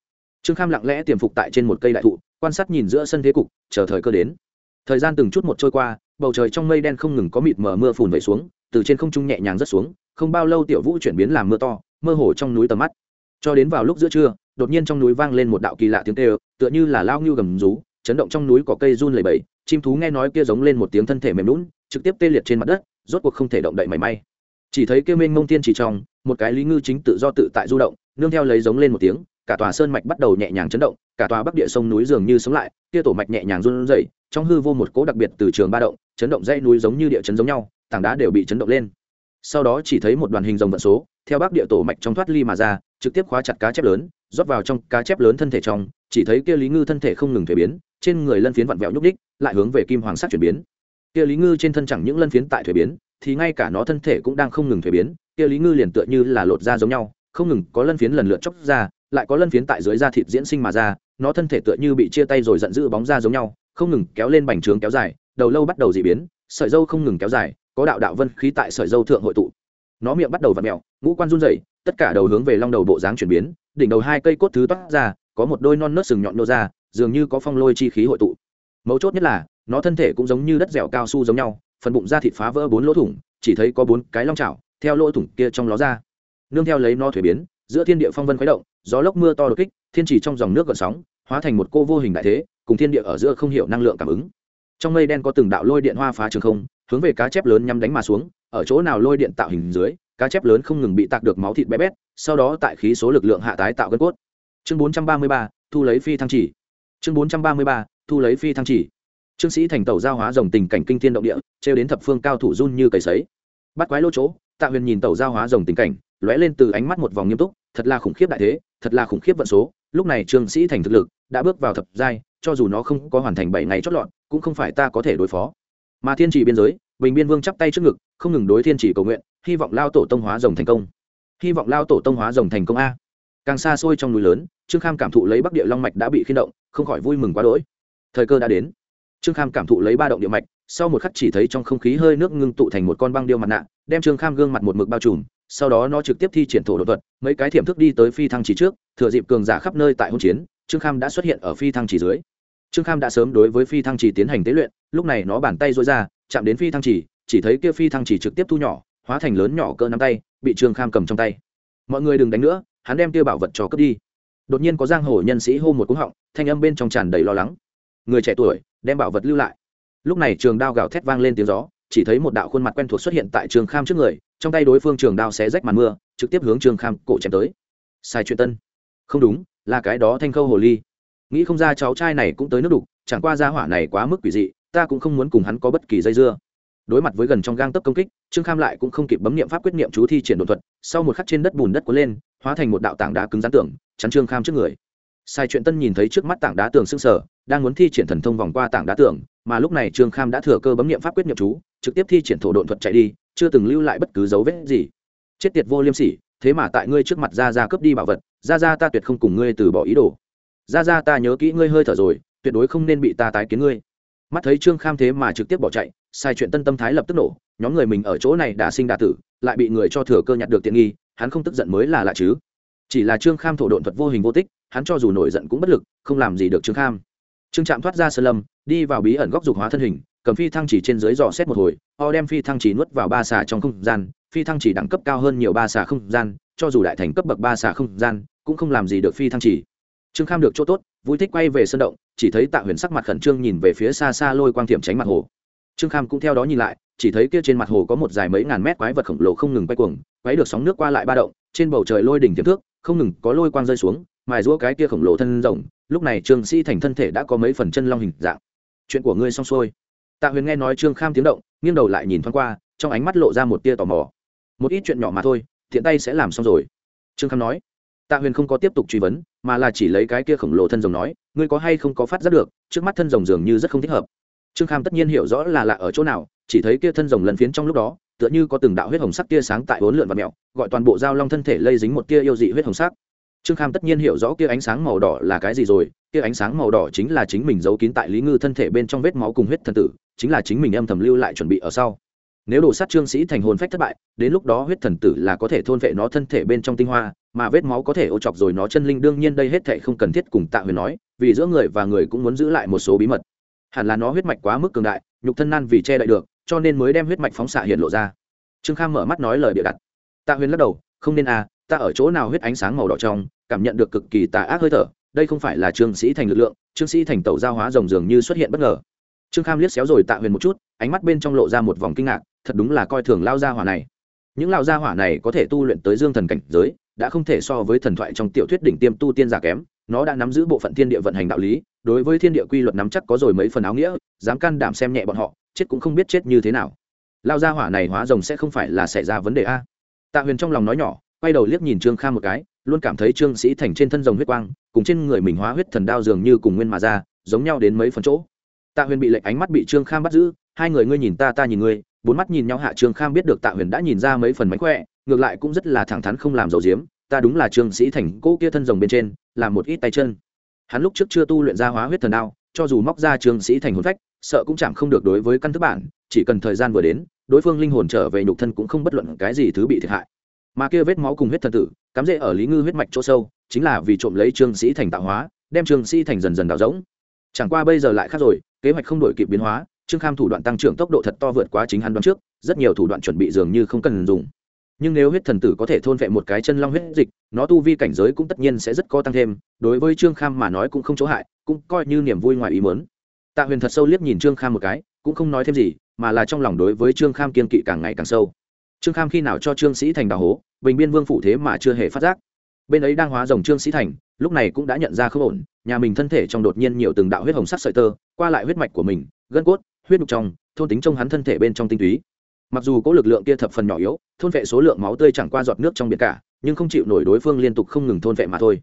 Trương kham lặng lẽ tiềm phục tại trên một cây đại thụ, quan sát nhìn giữa sân thế cục, chờ thời cơ đến. Thời gian từng chút một trôi qua bầu trời trong mây đen không ngừng có mịt mờ mưa phùn vẩy xuống, từ trên không trung nhẹ nhàng rớt xuống, không bao lâu tiểu vũ chuyển biến làm mưa to, mơ hồ trong núi tầm mắt. Cho đến vào lúc giữa trưa, đột nhiên trong núi vang lên một đạo kỳ lạ tiếng kêu, tựa như là lao ngưu gầm rú, chấn động trong núi có cây run lầy bầy chim thú nghe nói kia giống lên một tiếng thân thể mềm lún trực tiếp tê liệt trên mặt đất, rốt cuộc không thể động đậy mảy may. Chỉ thấy kêu mênh mông tiên chỉ trong, một cái lý ngư chính tự do tự tại du động, nương theo lấy giống lên một tiếng, cả tòa sơn mạch bắt đầu nhẹ nhàng chấn động, cả tòa bắc địa sông núi dường như sống lại, kia tổ mạch nhẹ nhàng run rẩy, trong hư vô một cố đặc biệt từ trường ba động chấn động dãy núi giống như địa chấn giống nhau, tảng đá đều bị chấn động lên. Sau đó chỉ thấy một đoàn hình rồng vận số, theo bắc địa tổ mạch trong thoát ly mà ra, trực tiếp khóa chặt cá chép lớn, rót vào trong cá chép lớn thân thể trong, chỉ thấy kia lý ngư thân thể không ngừng thuế biến, trên người lân phiến vặn vẹo nhúc đích lại hướng về kim hoàng sắc chuyển biến. Kia lý ngư trên thân chẳng những lân phiến tại thuế biến, thì ngay cả nó thân thể cũng đang không ngừng thuế biến, kia lý ngư liền tựa như là lột da giống nhau, không ngừng có lân phiến lần lượt chóc ra, lại có lân phiến tại dưới da thịt diễn sinh mà ra, nó thân thể tựa như bị chia tay rồi giận dữ bóng ra giống nhau, không ngừng kéo lên bành trướng kéo dài đầu lâu bắt đầu dị biến, sợi dâu không ngừng kéo dài, có đạo đạo vân khí tại sợi dâu thượng hội tụ. Nó miệng bắt đầu v ặ mẹo ngũ quan run rẩy, tất cả đầu hướng về long đầu bộ dáng chuyển biến, đỉnh đầu hai cây cốt thứ toát ra, có một đôi non nớt sừng nhọn nô ra, dường như có phong lôi chi khí hội tụ. Mấu chốt nhất là, nó thân thể cũng giống như đất dẻo cao su giống nhau, phần bụng da thịt phá vỡ bốn lỗ thủng, chỉ thấy có bốn cái long chảo theo lỗ thủng kia trong ló ra. Nương theo lấy nó thuế biến, giữa thiên địa phong vân khuấy động, gió lốc mưa to đột kích, thiên chỉ trong dòng nước gợn sóng, hóa thành một cô vô hình đại thế, cùng thiên địa ở giữa không hiểu năng lượng cảm ứng trong mây đen có từng đạo lôi điện hoa phá trường không, hướng về cá chép lớn nhắm đánh mà xuống, ở chỗ nào lôi điện tạo hình dưới, cá chép lớn không ngừng bị tạc được máu thịt bé bét, sau đó tại khí số lực lượng hạ tái tạo gân cốt. Chương bốn trăm ba mươi ba, thu lấy phi thăng chỉ. Chương bốn trăm ba mươi ba, thu lấy phi thăng chỉ. Trương sĩ thành tàu giao hóa dòng tình cảnh kinh thiên động địa, trêu đến thập phương cao thủ run như cầy sấy. Bắt quái lỗ chỗ, tạ huyền nhìn tàu giao hóa dòng tình cảnh, lóe lên từ ánh mắt một vòng nghiêm túc, thật là khủng khiếp đại thế, thật là khủng khiếp vận số. Lúc này trương sĩ thành thực lực đã bước vào thập giai, cho dù nó không có hoàn thành bảy ngày chót lọt cũng không phải ta có thể đối phó. Mà thiên chỉ biên giới, bình biên vương chắp tay trước ngực, không ngừng đối thiên chỉ cầu nguyện, hy vọng lao tổ tông hóa rồng thành công. Hy vọng lao tổ tông hóa rồng thành công a. Càng xa xôi trong núi lớn, trương kham cảm thụ lấy bắc địa long mạch đã bị khiên động, không khỏi vui mừng quá đỗi. Thời cơ đã đến. Trương kham cảm thụ lấy ba động địa mạch, sau một khắc chỉ thấy trong không khí hơi nước ngưng tụ thành một con băng điêu mặt nạ, đem trương kham gương mặt một mực bao trùm, sau đó nó trực tiếp thi triển thổ đột thuật, mấy cái thiểm thức đi tới phi thăng chỉ trước, thừa dịp cường giả khắp nơi tại hôn chiến, trương kham đã xuất hiện ở phi thăng chỉ dưới trương kham đã sớm đối với phi thăng chỉ tiến hành tế luyện, lúc này nó bàn tay dối ra, chạm đến phi thăng chỉ chỉ thấy kia phi thăng chỉ trực tiếp thu nhỏ, hóa thành lớn nhỏ cỡ nắm tay, bị trương kham cầm trong tay. Mọi người đừng đánh nữa, hắn đem kia bảo vật cho cướp đi. Đột nhiên có giang hồ nhân sĩ hô một cúng họng, thanh âm bên trong tràn đầy lo lắng. Người trẻ tuổi, đem bảo vật lưu lại. Lúc này trường đao gào thét vang lên tiếng gió, chỉ thấy một đạo khuôn mặt quen thuộc xuất hiện tại trường kham trước người, trong tay đối phương trường đao xé rách màn mưa, trực tiếp hướng trường kham cổ chém tới. Sai chuyện tân. Không đúng, là cái đó thanh khâu hồ ly nghĩ không ra cháu trai này cũng tới nước đục, chẳng qua gia hỏa này quá mức quỷ dị, ta cũng không muốn cùng hắn có bất kỳ dây dưa. Đối mặt với gần trong gang tấc công kích, trương kham lại cũng không kịp bấm niệm pháp quyết niệm chú thi triển đột thuật, sau một khắc trên đất bùn đất cuốn lên, hóa thành một đạo tảng đá cứng rắn tưởng chắn trương kham trước người. Sai chuyện tân nhìn thấy trước mắt tảng đá tường sưng sờ, đang muốn thi triển thần thông vòng qua tảng đá tường mà lúc này trương kham đã thừa cơ bấm niệm pháp quyết niệm chú, trực tiếp thi triển thổ độn thuật chạy đi, chưa từng lưu lại bất cứ dấu vết gì. Chết tiệt vô liêm sỉ, thế mà tại ngươi trước mặt ra ra cướp đi bảo vật ra ra ta tuyệt không cùng ngươi từ bỏ ý đồ ra ra ta nhớ kỹ ngươi hơi thở rồi, tuyệt đối không nên bị ta tái kiến ngươi. Mắt thấy trương kham thế mà trực tiếp bỏ chạy, sai chuyện tân tâm thái lập tức nổ, nhóm người mình ở chỗ này đã sinh đà tử, lại bị người cho thừa cơ nhặt được tiện nghi, hắn không tức giận mới là lạ chứ. Chỉ là trương kham thổ độn thuật vô hình vô tích, hắn cho dù nổi giận cũng bất lực, không làm gì được trương kham. Trương trạm thoát ra sơn lâm, đi vào bí ẩn góc dục hóa thân hình, cầm phi thăng chỉ trên dưới dò xét một hồi, o đem phi thăng chỉ nuốt vào ba xà trong không gian, phi thăng chỉ đẳng cấp cao hơn nhiều ba xà không gian, cho dù đại thành cấp bậc ba xà không gian, cũng không làm gì được phi thăng chỉ trương kham được chỗ tốt, vui thích quay về sân động, chỉ thấy tạ huyền sắc mặt khẩn trương nhìn về phía xa xa lôi quang thiểm tránh mặt hồ. Trương kham cũng theo đó nhìn lại, chỉ thấy kia trên mặt hồ có một dài mấy ngàn mét quái vật khổng lồ không ngừng quay cuồng, quấy được sóng nước qua lại ba động, trên bầu trời lôi đỉnh tiềm thước, không ngừng có lôi quang rơi xuống, mài giũa cái kia khổng lồ thân rồng, lúc này trương sĩ thành thân thể đã có mấy phần chân long hình dạng. Chuyện của ngươi xong xuôi. Tạ huyền nghe nói trương kham tiếng động, nghiêng đầu lại nhìn thoáng qua, trong ánh mắt lộ ra một tia tò mò. Một ít chuyện nhỏ mà thôi thiện tay sẽ làm xong rồi. Trương kham nói tạ huyền không có tiếp tục truy vấn, mà là chỉ lấy cái kia khổng lồ thân rồng nói, ngươi có hay không có phát giác được, trước mắt thân rồng dường như rất không thích hợp. Trương kham tất nhiên hiểu rõ là lạ ở chỗ nào, chỉ thấy kia thân rồng lần phiến trong lúc đó, tựa như có từng đạo huyết hồng sắc tia sáng tại bốn lượn và mẹo, gọi toàn bộ dao long thân thể lây dính một tia yêu dị huyết hồng sắc. Trương kham tất nhiên hiểu rõ kia ánh sáng màu đỏ là cái gì rồi, kia ánh sáng màu đỏ chính là chính mình giấu kín tại lý ngư thân thể bên trong vết máu cùng huyết thần tử, chính là chính mình âm thầm lưu lại chuẩn bị ở sau. Nếu đồ sát trương sĩ thành hồn phách thất bại, đến lúc đó huyết thần tử là có thể thôn vệ nó thân thể bên trong tinh hoa mà vết máu có thể ô chọc rồi nó chân linh đương nhiên đây hết thệ không cần thiết cùng tạ huyền nói, vì giữa người và người cũng muốn giữ lại một số bí mật. Hẳn là nó huyết mạch quá mức cường đại, nhục thân nan vì che đậy được, cho nên mới đem huyết mạch phóng xạ hiện lộ ra. Trương kham mở mắt nói lời bịa đặt. Tạ huyền lắc đầu, không nên à ta ở chỗ nào huyết ánh sáng màu đỏ trong, cảm nhận được cực kỳ tà ác hơi thở, đây không phải là trương sĩ thành lực lượng, trương sĩ thành tẩu giao hóa rồng dường như xuất hiện bất ngờ. Trương kham liếc xéo rồi tạ huyền một chút, ánh mắt bên trong lộ ra một vòng kinh ngạc, thật đúng là coi thường lao gia hỏa này. Những lao gia hỏa này có thể tu luyện tới dương thần cảnh giới đã không thể so với thần thoại trong tiểu thuyết đỉnh tiêm tu tiên giả kém, nó đã nắm giữ bộ phận thiên địa vận hành đạo lý, đối với thiên địa quy luật nắm chắc có rồi mấy phần áo nghĩa, dám can đảm xem nhẹ bọn họ, chết cũng không biết chết như thế nào. Lao gia hỏa này hóa rồng sẽ không phải là xảy ra vấn đề a. Tạ huyền trong lòng nói nhỏ, quay đầu liếc nhìn trương Kha một cái, luôn cảm thấy trương sĩ thành trên thân rồng huyết quang, cùng trên người mình hóa huyết thần đao dường như cùng nguyên mà ra, giống nhau đến mấy phần chỗ. Tạ huyền bị lệnh ánh mắt bị trương kham bắt giữ, hai người ngươi nhìn ta ta nhìn ngươi. Bốn mắt nhìn nhau hạ, trương kham biết được tạ huyền đã nhìn ra mấy phần mánh khỏe ngược lại cũng rất là thẳng thắn không làm dầu diếm, ta đúng là trương sĩ thành cỗ kia thân rồng bên trên làm một ít tay chân. Hắn lúc trước chưa tu luyện ra hóa huyết thần đao, cho dù móc ra trương sĩ thành hồn phách, sợ cũng chẳng không được đối với căn thức bản, chỉ cần thời gian vừa đến, đối phương linh hồn trở về nhục thân cũng không bất luận cái gì thứ bị thiệt hại. Mà kia vết máu cùng huyết thần tử, cắm rễ ở lý ngư huyết mạch chỗ sâu, chính là vì trộm lấy trương sĩ thành tạo hóa, đem trương sĩ thành dần dần đào rỗng. Chẳng qua bây giờ lại khác rồi, kế hoạch không đổi kịp biến hóa, trương kham thủ đoạn tăng trưởng tốc độ thật to vượt quá chính hắn đoán trước, rất nhiều thủ đoạn chuẩn bị dường như không cần dùng nhưng nếu huyết thần tử có thể thôn vệ một cái chân long huyết dịch, nó tu vi cảnh giới cũng tất nhiên sẽ rất có tăng thêm, đối với trương kham mà nói cũng không chỗ hại, cũng coi như niềm vui ngoài ý mớn tạ huyền thật sâu liếc nhìn trương kham một cái, cũng không nói thêm gì, mà là trong lòng đối với trương kham kiên kỵ càng ngày càng sâu. Trương kham khi nào cho trương sĩ thành đào hố, bình biên vương phụ thế mà chưa hề phát giác. Bên ấy đang hóa rồng trương sĩ thành, lúc này cũng đã nhận ra không ổn, nhà mình thân thể trong đột nhiên nhiều từng đạo huyết hồng sắc sợi tơ, qua lại huyết mạch của mình, gân cốt, huyết đục trong, thôn tính trong hắn thân thể bên trong tinh túy mặc dù có lực lượng kia thập phần nhỏ yếu, thôn vệ số lượng máu tươi chẳng qua giọt nước trong biển cả, nhưng không chịu nổi đối phương liên tục không ngừng thôn vệ mà thôi.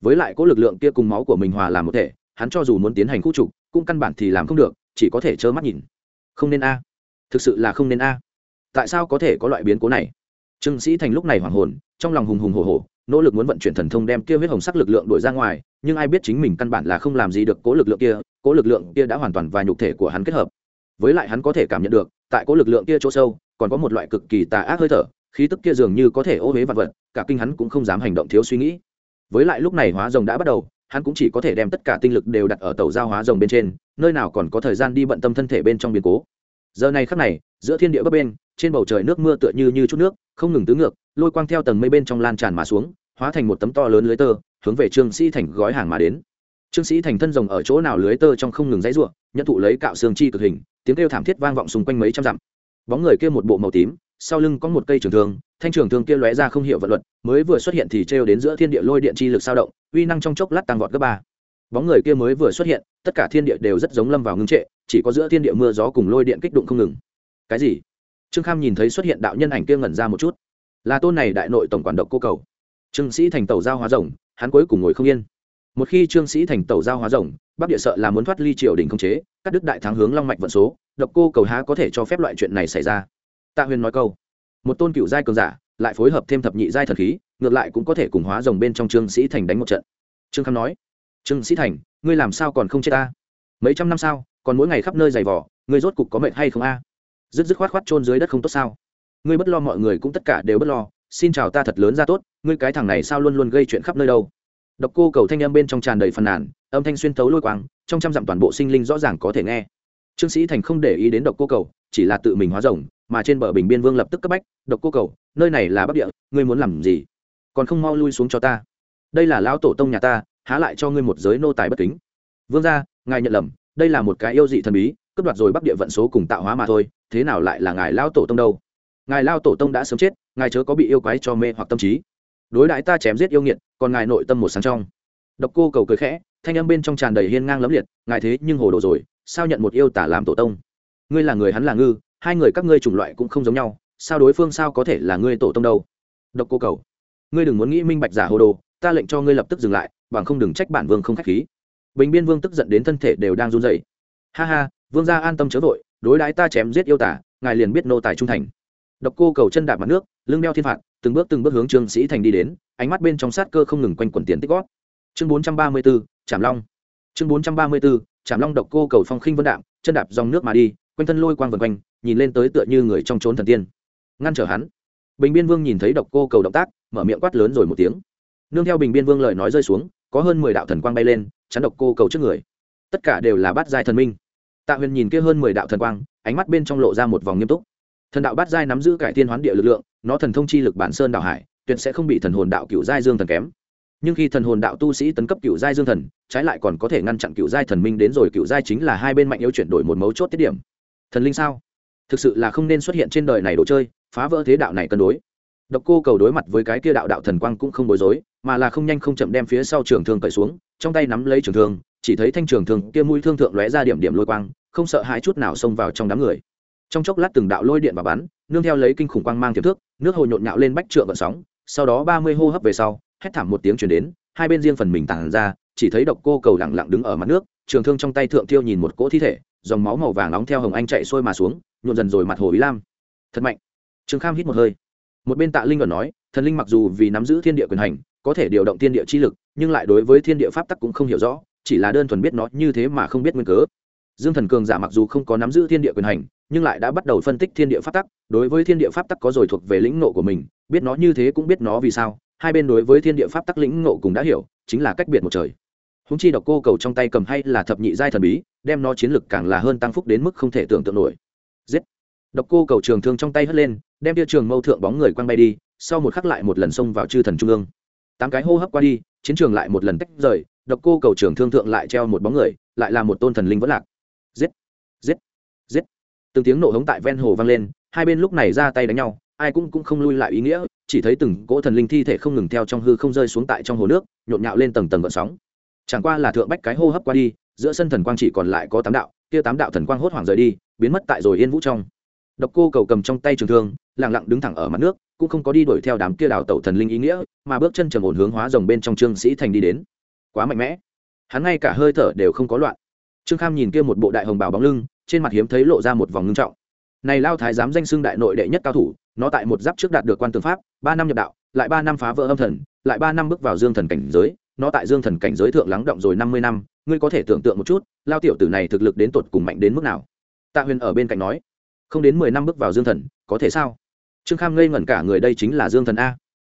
Với lại có lực lượng kia cùng máu của mình hòa làm một thể, hắn cho dù muốn tiến hành khu trục, cũng căn bản thì làm không được, chỉ có thể trơ mắt nhìn. Không nên a. Thực sự là không nên a. Tại sao có thể có loại biến cố này? Trương sĩ thành lúc này hoảng hồn, trong lòng hùng hùng hồ hồ nỗ lực muốn vận chuyển thần thông đem kia huyết hồng sắc lực lượng đuổi ra ngoài, nhưng ai biết chính mình căn bản là không làm gì được cố lực lượng kia, cố lực lượng kia đã hoàn toàn và nhục thể của hắn kết hợp. Với lại hắn có thể cảm nhận được tại cố lực lượng kia chỗ sâu, còn có một loại cực kỳ tà ác hơi thở, khí tức kia dường như có thể ô huế vật vật, cả kinh hắn cũng không dám hành động thiếu suy nghĩ. Với lại lúc này hóa rồng đã bắt đầu, hắn cũng chỉ có thể đem tất cả tinh lực đều đặt ở tàu giao hóa rồng bên trên, nơi nào còn có thời gian đi bận tâm thân thể bên trong biến cố. Giờ này khắc này, giữa thiên địa bấp bên trên bầu trời nước mưa tựa như như chút nước, không ngừng tứ ngược, lôi quang theo tầng mây bên trong lan tràn mà xuống, hóa thành một tấm to lớn lưới tơ, hướng về trương sĩ thành gói hàng mà đến. Trương sĩ thành thân rồng ở chỗ nào lưới tơ trong không ngừng dãy ruộng nhận thụ lấy cạo xương chi cực hình, tiếng kêu thảm thiết vang vọng xung quanh mấy trăm dặm. Bóng người kia một bộ màu tím, sau lưng có một cây trường thương, thanh trường thương kia lóe ra không hiểu vận luật, mới vừa xuất hiện thì trêu đến giữa thiên địa lôi điện chi lực sao động, uy năng trong chốc lát tăng vọt gấp ba. Bóng người kia mới vừa xuất hiện, tất cả thiên địa đều rất giống lâm vào ngưng trệ, chỉ có giữa thiên địa mưa gió cùng lôi điện kích đụng không ngừng. Cái gì? Trương kham nhìn thấy xuất hiện đạo nhân ảnh kia ngẩn ra một chút. Là tôn này đại nội tổng quản độc cô cầu. Trương sĩ thành tàu giao hóa rồng, hắn cuối cùng ngồi không yên một khi trương sĩ thành tẩu giao hóa rồng, bắc địa sợ là muốn thoát ly triều đình không chế các đức đại thắng hướng long mạch vận số, độc cô cầu há có thể cho phép loại chuyện này xảy ra. Tạ huyền nói câu, một tôn cựu giai cường giả, lại phối hợp thêm thập nhị giai thần khí, ngược lại cũng có thể cùng hóa rồng bên trong trương sĩ thành đánh một trận. Trương kham nói, trương sĩ thành, ngươi làm sao còn không chết ta? Mấy trăm năm sao, còn mỗi ngày khắp nơi giày vỏ ngươi rốt cục có mệt hay không a? Dứt dứt khoát khoát trôn dưới đất không tốt sao? Ngươi bất lo mọi người cũng tất cả đều bất lo, xin chào ta thật lớn ra tốt, ngươi cái thằng này sao luôn luôn gây chuyện khắp nơi đâu? Độc cô cầu thanh âm bên trong tràn đầy phàn nàn, âm thanh xuyên thấu lôi quang, trong trăm dặm toàn bộ sinh linh rõ ràng có thể nghe. Trương sĩ thành không để ý đến độc cô cầu, chỉ là tự mình hóa rồng, mà trên bờ bình biên vương lập tức cấp bách, độc cô cầu, nơi này là bắc địa, ngươi muốn làm gì? Còn không mau lui xuống cho ta. Đây là lão tổ tông nhà ta, há lại cho ngươi một giới nô tài bất kính. Vương gia, ngài nhận lầm, đây là một cái yêu dị thần bí, cướp đoạt rồi bắc địa vận số cùng tạo hóa mà thôi, thế nào lại là ngài lão tổ tông đâu? Ngài lao tổ tông đã sớm chết, ngài chớ có bị yêu quái cho mê hoặc tâm trí đối đãi ta chém giết yêu nghiệt, còn ngài nội tâm một sáng trong. Độc cô cầu cười khẽ, thanh âm bên trong tràn đầy hiên ngang lẫm liệt, ngài thế nhưng hồ đồ rồi, sao nhận một yêu tả làm tổ tông? Ngươi là người hắn là ngư, hai người các ngươi chủng loại cũng không giống nhau, sao đối phương sao có thể là ngươi tổ tông đâu? Độc cô cầu, ngươi đừng muốn nghĩ minh bạch giả hồ đồ, ta lệnh cho ngươi lập tức dừng lại, bằng không đừng trách bản vương không khách khí. Bình biên vương tức giận đến thân thể đều đang run rẩy. Ha ha, vương gia an tâm chớ vội, đối đãi ta chém giết yêu tả, ngài liền biết nô tài trung thành. Độc cô cầu chân đạp mặt nước, lưng đeo thiên phạt từng bước từng bước hướng trương sĩ thành đi đến, ánh mắt bên trong sát cơ không ngừng quanh quẩn tiền tích gót. Chương bốn trăm ba mươi b ố trảm long. Chương bốn trăm ba mươi b ố trảm long độc cô cầu phong khinh vân đạm, chân đạp dòng nước mà đi, quanh thân lôi quang vần quanh, nhìn lên tới tựa như người trong trốn thần tiên. Ngăn trở hắn. Bình biên vương nhìn thấy độc cô cầu động tác, mở miệng quát lớn rồi một tiếng. Nương theo bình biên vương lời nói rơi xuống, có hơn mười đạo thần quang bay lên, chắn độc cô cầu trước người. Tất cả đều là bát giai thần minh. Tạ huyền nhìn kia hơn mười đạo thần quang, ánh mắt bên trong lộ ra một vòng nghiêm túc. Thần đạo bát giai nắm giữ cải thiên hoán địa lực lượng nó thần thông chi lực bản sơn đạo hải, tuyệt sẽ không bị thần hồn đạo cựu giai dương thần kém. Nhưng khi thần hồn đạo tu sĩ tấn cấp cựu giai dương thần, trái lại còn có thể ngăn chặn cựu giai thần minh đến rồi cựu giai chính là hai bên mạnh yếu chuyển đổi một mấu chốt tiết điểm. Thần linh sao? Thực sự là không nên xuất hiện trên đời này đồ chơi, phá vỡ thế đạo này cân đối. Độc cô cầu đối mặt với cái kia đạo đạo thần quang cũng không bối rối, mà là không nhanh không chậm đem phía sau trường thương cởi xuống, trong tay nắm lấy trường thương, chỉ thấy thanh trường thương kia mũi thương thượng lóe ra điểm điểm lôi quang, không sợ hãi chút nào xông vào trong đám người. Trong chốc lát từng đạo lôi điện và bắn, nương theo lấy kinh khủng quang mang tiềm thước nước hồ nhộn nhạo lên bách trượng vận sóng, sau đó ba mươi hô hấp về sau, hét thảm một tiếng chuyển đến, hai bên riêng phần mình tàn ra, chỉ thấy độc cô cầu lẳng lặng đứng ở mặt nước, trường thương trong tay thượng tiêu nhìn một cỗ thi thể, dòng máu màu vàng nóng theo hồng anh chạy xuôi mà xuống, nhuộn dần rồi mặt hồ ý lam. Thật mạnh. Trường kham hít một hơi. Một bên tạ linh còn nói, thần linh mặc dù vì nắm giữ thiên địa quyền hành, có thể điều động thiên địa chi lực, nhưng lại đối với thiên địa pháp tắc cũng không hiểu rõ, chỉ là đơn thuần biết nó như thế mà không biết nguyên cớ dương thần cường giả mặc dù không có nắm giữ thiên địa quyền hành, nhưng lại đã bắt đầu phân tích thiên địa pháp tắc, đối với thiên địa pháp tắc có rồi thuộc về lĩnh ngộ của mình, biết nó như thế cũng biết nó vì sao, hai bên đối với thiên địa pháp tắc lĩnh ngộ cùng đã hiểu, chính là cách biệt một trời. Húng chi độc cô cầu trong tay cầm hay là thập nhị giai thần bí, đem nó chiến lực càng là hơn tăng phúc đến mức không thể tưởng tượng nổi. Giết! Độc cô cầu trường thương trong tay hất lên, đem tia trường mâu thượng bóng người quăng bay đi, sau một khắc lại một lần xông vào chư thần trung ương. Tám cái hô hấp qua đi, chiến trường lại một lần tách rời, độc cô cầu trường thương thượng lại treo một bóng người, lại là một tôn thần linh vẫn lạc từng tiếng nổ hống tại ven hồ vang lên, hai bên lúc này ra tay đánh nhau, ai cũng cũng không lui lại ý nghĩa, chỉ thấy từng cỗ thần linh thi thể không ngừng theo trong hư không rơi xuống tại trong hồ nước, nhộn nhạo lên tầng tầng gợn sóng. Chẳng qua là thượng bách cái hô hấp qua đi, giữa sân thần quang chỉ còn lại có tám đạo, kia tám đạo thần quang hốt hoảng rời đi, biến mất tại rồi yên vũ trong. Độc cô cầu cầm trong tay trường thương lẳng lặng đứng thẳng ở mặt nước, cũng không có đi đuổi theo đám kia đào tẩu thần linh ý nghĩa, mà bước chân trầm ổn hướng hóa rồng bên trong trương sĩ thành đi đến. Quá mạnh mẽ. Hắn ngay cả hơi thở đều không có loạn. Trương kham nhìn kia một bộ đại hồng bào bóng lưng trên mặt hiếm thấy lộ ra một vòng ngưng trọng. Này lao thái giám danh xưng đại nội đệ nhất cao thủ, nó tại một giáp trước đạt được quan tướng pháp, ba năm nhập đạo, lại ba năm phá vỡ âm thần, lại ba năm bước vào dương thần cảnh giới, nó tại dương thần cảnh giới thượng lắng động rồi năm mươi năm, ngươi có thể tưởng tượng một chút, lao tiểu tử này thực lực đến tột cùng mạnh đến mức nào? Tạ huyền ở bên cạnh nói. Không đến mười năm bước vào dương thần, có thể sao? Trương kham ngây ngẩn cả người, đây chính là dương thần a.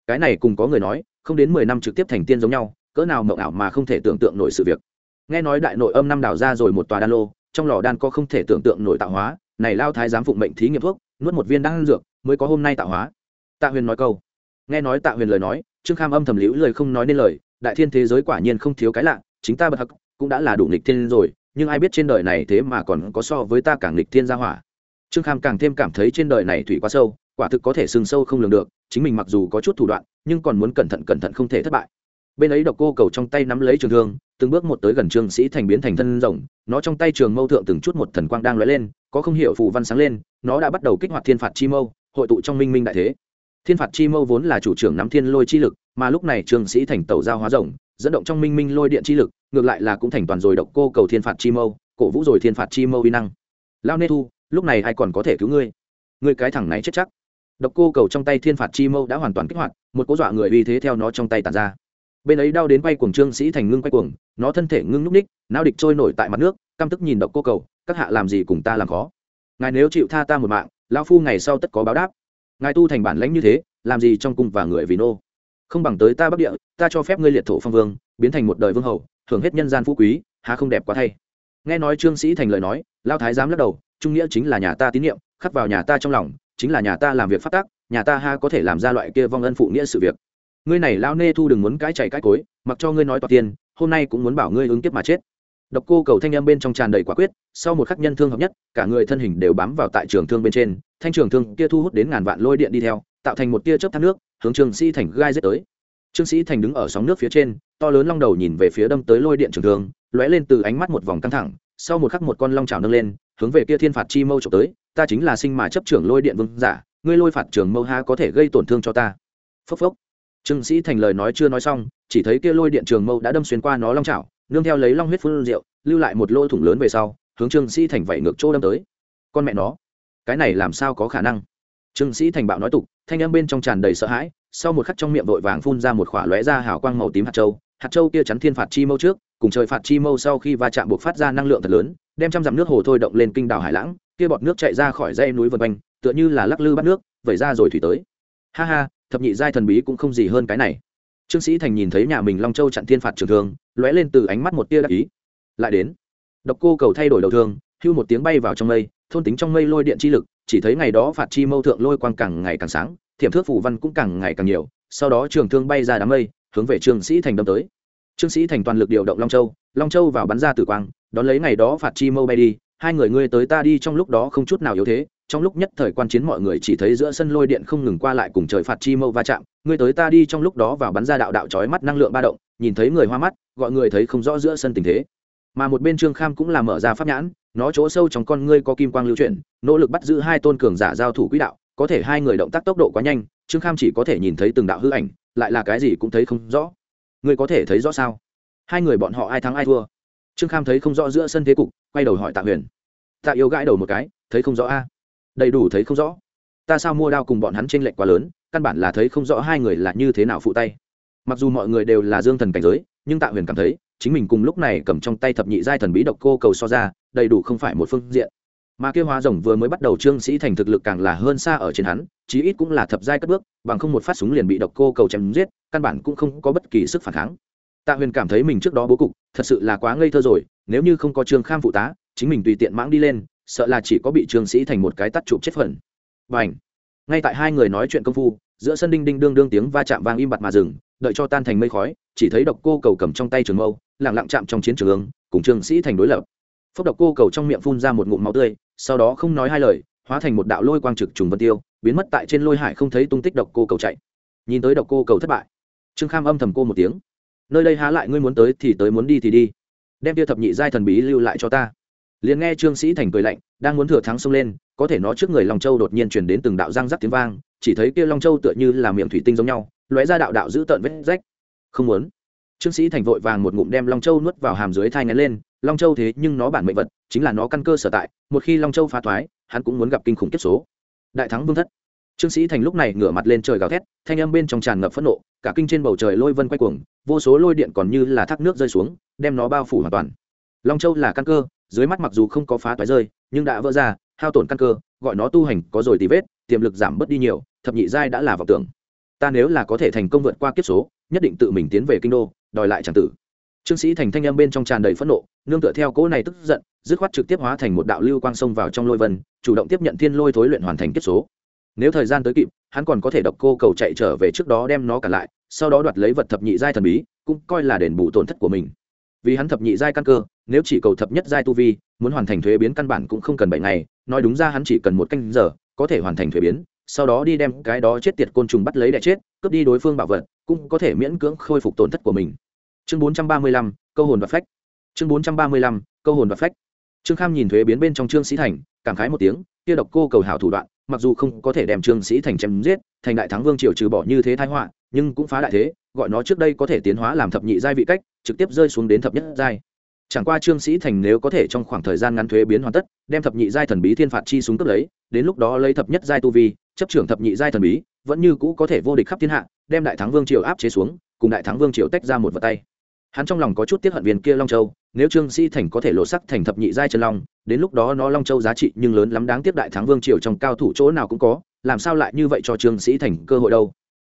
Cái này cùng có người nói, không đến mười năm trực tiếp thành tiên giống nhau, cỡ nào mộng ảo mà không thể tưởng tượng nổi sự việc. Nghe nói đại nội âm năm đào ra rồi một tòa đan lô trong lò đan có không thể tưởng tượng nổi tạo hóa, này lao thái giám phụng mệnh thí nghiệm thuốc, nuốt một viên đan dược mới có hôm nay tạo hóa. Tạ huyền nói câu. Nghe nói tạ huyền lời nói, trương kham âm thầm liễu lời không nói nên lời, đại thiên thế giới quả nhiên không thiếu cái lạ, chính ta bật hắc cũng đã là đủ nghịch thiên rồi, nhưng ai biết trên đời này thế mà còn có so với ta càng nghịch thiên gia hỏa. Trương kham càng thêm cảm thấy trên đời này thủy quá sâu, quả thực có thể sừng sâu không lường được, chính mình mặc dù có chút thủ đoạn, nhưng còn muốn cẩn thận cẩn thận không thể thất bại. Bên ấy độc cô cầu trong tay nắm lấy trường thương từng bước một tới gần trương sĩ thành biến thành thân rồng, nó trong tay trường mâu thượng từng chút một thần quang đang lóe lên, có không hiểu phù văn sáng lên, nó đã bắt đầu kích hoạt thiên phạt chi mâu, hội tụ trong minh minh đại thế. Thiên phạt chi mâu vốn là chủ trưởng nắm thiên lôi chi lực, mà lúc này trương sĩ thành tẩu giao hóa rồng, dẫn động trong minh minh lôi điện chi lực, ngược lại là cũng thành toàn rồi độc cô cầu thiên phạt chi mâu, cổ vũ rồi thiên phạt chi mâu vi năng. Lao nê thu, lúc này ai còn có thể cứu ngươi? Ngươi cái thẳng này chết chắc. Độc cô cầu trong tay thiên phạt chi mâu đã hoàn toàn kích hoạt, một cố dọa người uy thế theo nó trong tay tàn ra bên ấy đau đến quay cuồng trương sĩ thành ngưng quay cuồng, nó thân thể ngưng núp ních, não địch trôi nổi tại mặt nước, căm tức nhìn độc cô cầu, các hạ làm gì cùng ta làm khó? Ngài nếu chịu tha ta một mạng lao phu ngày sau tất có báo đáp. Ngài tu thành bản lãnh như thế, làm gì trong cung và người vì nô? Không bằng tới ta bắc địa, ta cho phép ngươi liệt thổ phong vương, biến thành một đời vương hầu hưởng hết nhân gian phú quý, há không đẹp quá thay. Nghe nói trương sĩ thành lời nói lao thái giám lắc đầu, trung nghĩa chính là nhà ta tín nhiệm, khắc vào nhà ta trong lòng, chính là nhà ta làm việc phát tác nhà ta ha có thể làm ra loại kia vong ân phụ nghĩa sự việc ngươi này lao nê thu đừng muốn cãi chạy cãi cối, mặc cho ngươi nói toạc tiền, hôm nay cũng muốn bảo ngươi ứng kiếp mà chết. Độc cô cầu thanh Em bên trong tràn đầy quả quyết, sau một khắc nhân thương hợp nhất, cả người thân hình đều bám vào tại trường thương bên trên, thanh trường thương kia thu hút đến ngàn vạn lôi điện đi theo, tạo thành một tia chớp thác nước, hướng trường sĩ thành gai dết tới. Trương sĩ thành đứng ở sóng nước phía trên, to lớn long đầu nhìn về phía đâm tới lôi điện trường thương, lóe lên từ ánh mắt một vòng căng thẳng, sau một khắc một con long trào nâng lên, hướng về kia thiên phạt chi mâu trộm tới, ta chính là sinh mà chấp trưởng lôi điện vương giả, ngươi lôi phạt trường mâu ha có thể gây tổn thương cho ta? Phốc phốc trương sĩ thành lời nói chưa nói xong, chỉ thấy kia lôi điện trường mâu đã đâm xuyên qua nó long chảo, nương theo lấy long huyết phun rượu, lưu lại một lỗ thủng lớn về sau, hướng trương sĩ thành vẩy ngược chỗ đâm tới. Con mẹ nó, cái này làm sao có khả năng? Trương sĩ thành bạo nói tục, thanh âm bên trong tràn đầy sợ hãi, sau một khắc trong miệng vội vàng phun ra một khỏa lóe ra hào quang màu tím hạt châu hạt châu kia chắn thiên phạt chi mâu trước, cùng trời phạt chi mâu sau khi va chạm buộc phát ra năng lượng thật lớn, đem trăm dặm nước hồ thôi động lên kinh đảo hải lãng, kia bọt nước chạy ra khỏi dây núi vân quanh, tựa như là lắc lư bắt nước, vẩy ra rồi thủy tới. Ha ha thập nhị giai thần bí cũng không gì hơn cái này. Trương sĩ thành nhìn thấy nhà mình long châu chặn thiên phạt trường thương, lóe lên từ ánh mắt một tia đắc ý. Lại đến. Độc cô cầu thay đổi đầu thương, hưu một tiếng bay vào trong mây, thôn tính trong mây lôi điện chi lực, chỉ thấy ngày đó phạt chi mâu thượng lôi quang càng ngày càng sáng, thiểm thước phủ văn cũng càng ngày càng nhiều, sau đó trường thương bay ra đám mây, hướng về trương sĩ thành đâm tới. Trương sĩ thành toàn lực điều động long châu long châu vào bắn ra tử quang, đón lấy ngày đó phạt chi mâu bay đi, hai người ngươi tới ta đi, trong lúc đó không chút nào yếu thế trong lúc nhất thời quan chiến mọi người chỉ thấy giữa sân lôi điện không ngừng qua lại cùng trời phạt chi mâu va chạm. Người tới ta đi trong lúc đó vào bắn ra đạo đạo chói mắt năng lượng ba động, nhìn thấy người hoa mắt, gọi người thấy không rõ giữa sân tình thế. Mà một bên trương kham cũng là mở ra pháp nhãn, nó chỗ sâu trong con ngươi có kim quang lưu chuyển, nỗ lực bắt giữ hai tôn cường giả giao thủ quỹ đạo, có thể hai người động tác tốc độ quá nhanh, trương kham chỉ có thể nhìn thấy từng đạo hư ảnh, lại là cái gì cũng thấy không rõ. Ngươi có thể thấy rõ sao? Hai người bọn họ ai thắng ai thua? Trương kham thấy không rõ giữa sân thế cục, quay đầu hỏi tạ huyền. Tạ yêu gãi đầu một cái, thấy không rõ a đầy đủ thấy không rõ. Ta sao mua đao cùng bọn hắn t r ê n lệch quá lớn, căn bản là thấy không rõ hai người là như thế nào phụ tay. Mặc dù mọi người đều là dương thần cảnh giới, nhưng tạ huyền cảm thấy, chính mình cùng lúc này cầm trong tay thập nhị giai thần bí độc cô cầu so ra, đầy đủ không phải một phương diện. Mà kêu hóa rồng vừa mới bắt đầu trương sĩ thành thực lực càng là hơn xa ở trên hắn, chí ít cũng là thập giai cất bước, bằng không một phát súng liền bị độc cô cầu chém giết, căn bản cũng không có bất kỳ sức phản kháng. Tạ huyền cảm thấy mình trước đó bố cục, thật sự là quá ngây thơ rồi, nếu như không có trương kham phụ tá, chính mình tùy tiện mãng đi lên sợ là chỉ có bị trương sĩ thành một cái tắt chụp chết phần. Và ảnh ngay tại hai người nói chuyện công phu, giữa sân đinh đinh đương đương tiếng va chạm vang im bặt mà dừng, đợi cho tan thành mây khói, chỉ thấy độc cô cầu cầm trong tay trường mâu lẳng lặng chạm trong chiến trường cùng trương sĩ thành đối lập. Phốc độc cô cầu trong miệng phun ra một ngụm máu tươi, sau đó không nói hai lời, hóa thành một đạo lôi quang trực trùng vân tiêu, biến mất tại trên lôi hải không thấy tung tích độc cô cầu chạy. Nhìn tới độc cô cầu thất bại, trương kham âm thầm cô một tiếng. Nơi đây há lại ngươi muốn tới thì tới muốn đi thì đi. Đem tia thập nhị giai thần bí lưu lại cho ta liền nghe trương sĩ thành cười lạnh, đang muốn thừa thắng xông lên, có thể nó trước người long châu đột nhiên chuyển đến từng đạo răng rắc tiếng vang, chỉ thấy kia long châu tựa như là miệng thủy tinh giống nhau, lóe ra đạo đạo giữ tợn vết rách. Không muốn. Trương sĩ thành vội vàng một ngụm đem long châu nuốt vào hàm dưới thai ngén lên, long châu thế nhưng nó bản mệnh vật, chính là nó căn cơ sở tại, một khi long châu phá thoái, hắn cũng muốn gặp kinh khủng kiếp số. Đại thắng vương thất. Trương sĩ thành lúc này ngửa mặt lên trời gào thét, thanh âm bên trong tràn ngập phẫn nộ, cả kinh trên bầu trời lôi vân quay cuồng, vô số lôi điện còn như là thác nước rơi xuống, đem nó bao phủ hoàn toàn. Long châu là căn cơ dưới mắt mặc dù không có phá toái rơi, nhưng đã vỡ ra, hao tổn căn cơ, gọi nó tu hành có rồi tí vết, tiềm lực giảm bớt đi nhiều, thập nhị giai đã là vọng tưởng. Ta nếu là có thể thành công vượt qua kiếp số, nhất định tự mình tiến về kinh đô, đòi lại tràng tử. Trương sĩ thành thanh âm bên trong tràn đầy phẫn nộ, nương tựa theo cỗ này tức giận, dứt khoát trực tiếp hóa thành một đạo lưu quang sông vào trong lôi vân, chủ động tiếp nhận thiên lôi thối luyện hoàn thành kiếp số. Nếu thời gian tới kịp, hắn còn có thể độc cô cầu chạy trở về trước đó đem nó cả lại, sau đó đoạt lấy vật thập nhị giai thần bí, cũng coi là đền bù tổn thất của mình. Vì hắn thập nhị giai căn cơ nếu chỉ cầu thập nhất giai tu vi, muốn hoàn thành thuế biến căn bản cũng không cần bảy ngày, nói đúng ra hắn chỉ cần một canh giờ, có thể hoàn thành thuế biến, sau đó đi đem cái đó chết tiệt côn trùng bắt lấy đẻ chết, cướp đi đối phương bảo vật, cũng có thể miễn cưỡng khôi phục tổn thất của mình. Chương bốn trăm ba mươi lăm, câu hồn và phách. Chương bốn trăm ba mươi lăm, câu hồn và phách. Trương kham nhìn thuế biến bên trong trương sĩ thành, cảm khái một tiếng, kia độc cô cầu hảo thủ đoạn, mặc dù không có thể đem trương sĩ thành chém giết, thành đại thắng vương triều trừ bỏ như thế thái họa, nhưng cũng phá đại thế, gọi nó trước đây có thể tiến hóa làm thập nhị giai vị cách, trực tiếp rơi xuống đến thập nhất giai chẳng qua trương sĩ thành nếu có thể trong khoảng thời gian ngắn thuế biến hoàn tất, đem thập nhị giai thần bí thiên phạt chi xuống cướp lấy, đến lúc đó lấy thập nhất giai tu vi, chấp trưởng thập nhị giai thần bí, vẫn như cũ có thể vô địch khắp thiên hạ, đem đại thắng vương triều áp chế xuống, cùng đại thắng vương triều tách ra một vật tay. Hắn trong lòng có chút tiếc hận viên kia long châu, nếu trương sĩ thành có thể lộ sắc thành thập nhị giai chân long, đến lúc đó nó long châu giá trị nhưng lớn lắm, đáng tiếc đại thắng vương triều trong cao thủ chỗ nào cũng có, làm sao lại như vậy cho trương sĩ thành cơ hội đâu?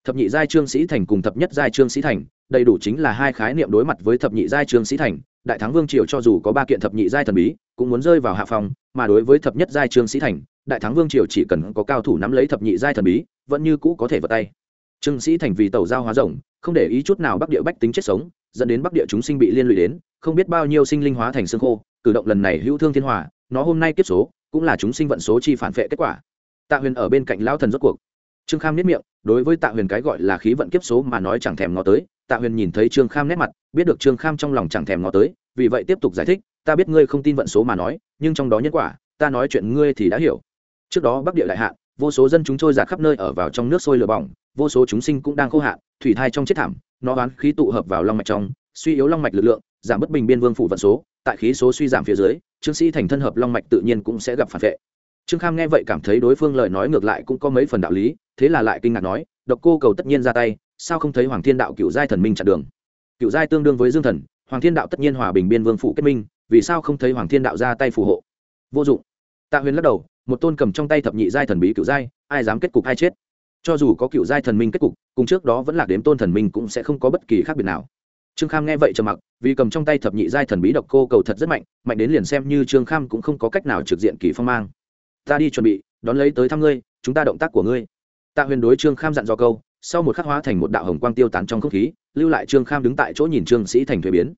Thập nhị giai trương sĩ thành cùng thập nhất giai trương sĩ thành, đầy đủ chính là hai khái niệm đối mặt với thập nhị giai trương sĩ thành đại thắng vương triều cho dù có ba kiện thập nhị giai thần bí, cũng muốn rơi vào hạ phòng mà đối với thập nhất giai trương sĩ thành, đại thắng vương triều chỉ cần có cao thủ nắm lấy thập nhị giai thần bí, vẫn như cũ có thể vật tay. Trương sĩ thành vì tàu giao hóa rồng, không để ý chút nào bắc địa bách tính chết sống, dẫn đến bắc địa chúng sinh bị liên lụy đến, không biết bao nhiêu sinh linh hóa thành xương khô, cử động lần này hữu thương thiên hòa, nó hôm nay kiếp số, cũng là chúng sinh vận số chi phản vệ kết quả. Tạ huyền ở bên cạnh lao thần rốt cuộc. Trương kham nếp miệng, đối với tạ huyền cái gọi là khí vận kiếp số mà nói chẳng thèm ngó tới tạ huyền nhìn thấy trương kham nét mặt, biết được trương kham trong lòng chẳng thèm ngó tới, vì vậy tiếp tục giải thích, ta biết ngươi không tin vận số mà nói, nhưng trong đó nhân quả, ta nói chuyện ngươi thì đã hiểu. Trước đó bắc địa đại hạn, vô số dân chúng trôi giạt khắp nơi ở vào trong nước sôi lửa bỏng, vô số chúng sinh cũng đang khô hạn, thủy thai trong chết thảm, nó oán khí tụ hợp vào long mạch trong, suy yếu long mạch lực lượng, giảm bất bình biên vương phủ vận số, tại khí số suy giảm phía dưới, trương sĩ thành thân hợp long mạch tự nhiên cũng sẽ gặp phản vệ. Trương kham nghe vậy cảm thấy đối phương lời nói ngược lại cũng có mấy phần đạo lý, thế là lại kinh ngạc nói, độc cô cầu tất nhiên ra tay sao không thấy hoàng thiên đạo cựu giai thần minh chặn đường? Cựu giai tương đương với dương thần, hoàng thiên đạo tất nhiên hòa bình biên vương phủ kết minh, vì sao không thấy hoàng thiên đạo ra tay phù hộ? Vô dụng. Tạ huyền lắc đầu, một tôn cầm trong tay thập nhị giai thần bí cựu giai, ai dám kết cục ai chết? Cho dù có cựu giai thần minh kết cục, cùng trước đó vẫn là đếm tôn thần minh cũng sẽ không có bất kỳ khác biệt nào. Trương kham nghe vậy trầm mặc, vì cầm trong tay thập nhị giai thần bí độc cô cầu thật rất mạnh mạnh đến liền xem như trương kham cũng không có cách nào trực diện kỳ phong mang. Ta đi chuẩn bị, đón lấy tới thăm ngươi, chúng ta động tác của ngươi. Tạ huyền đối trương kham dặn dò câu sau một khắc hóa thành một đạo hồng quang tiêu tán trong không khí, lưu lại trương kham đứng tại chỗ nhìn trương sĩ thành thuế biến.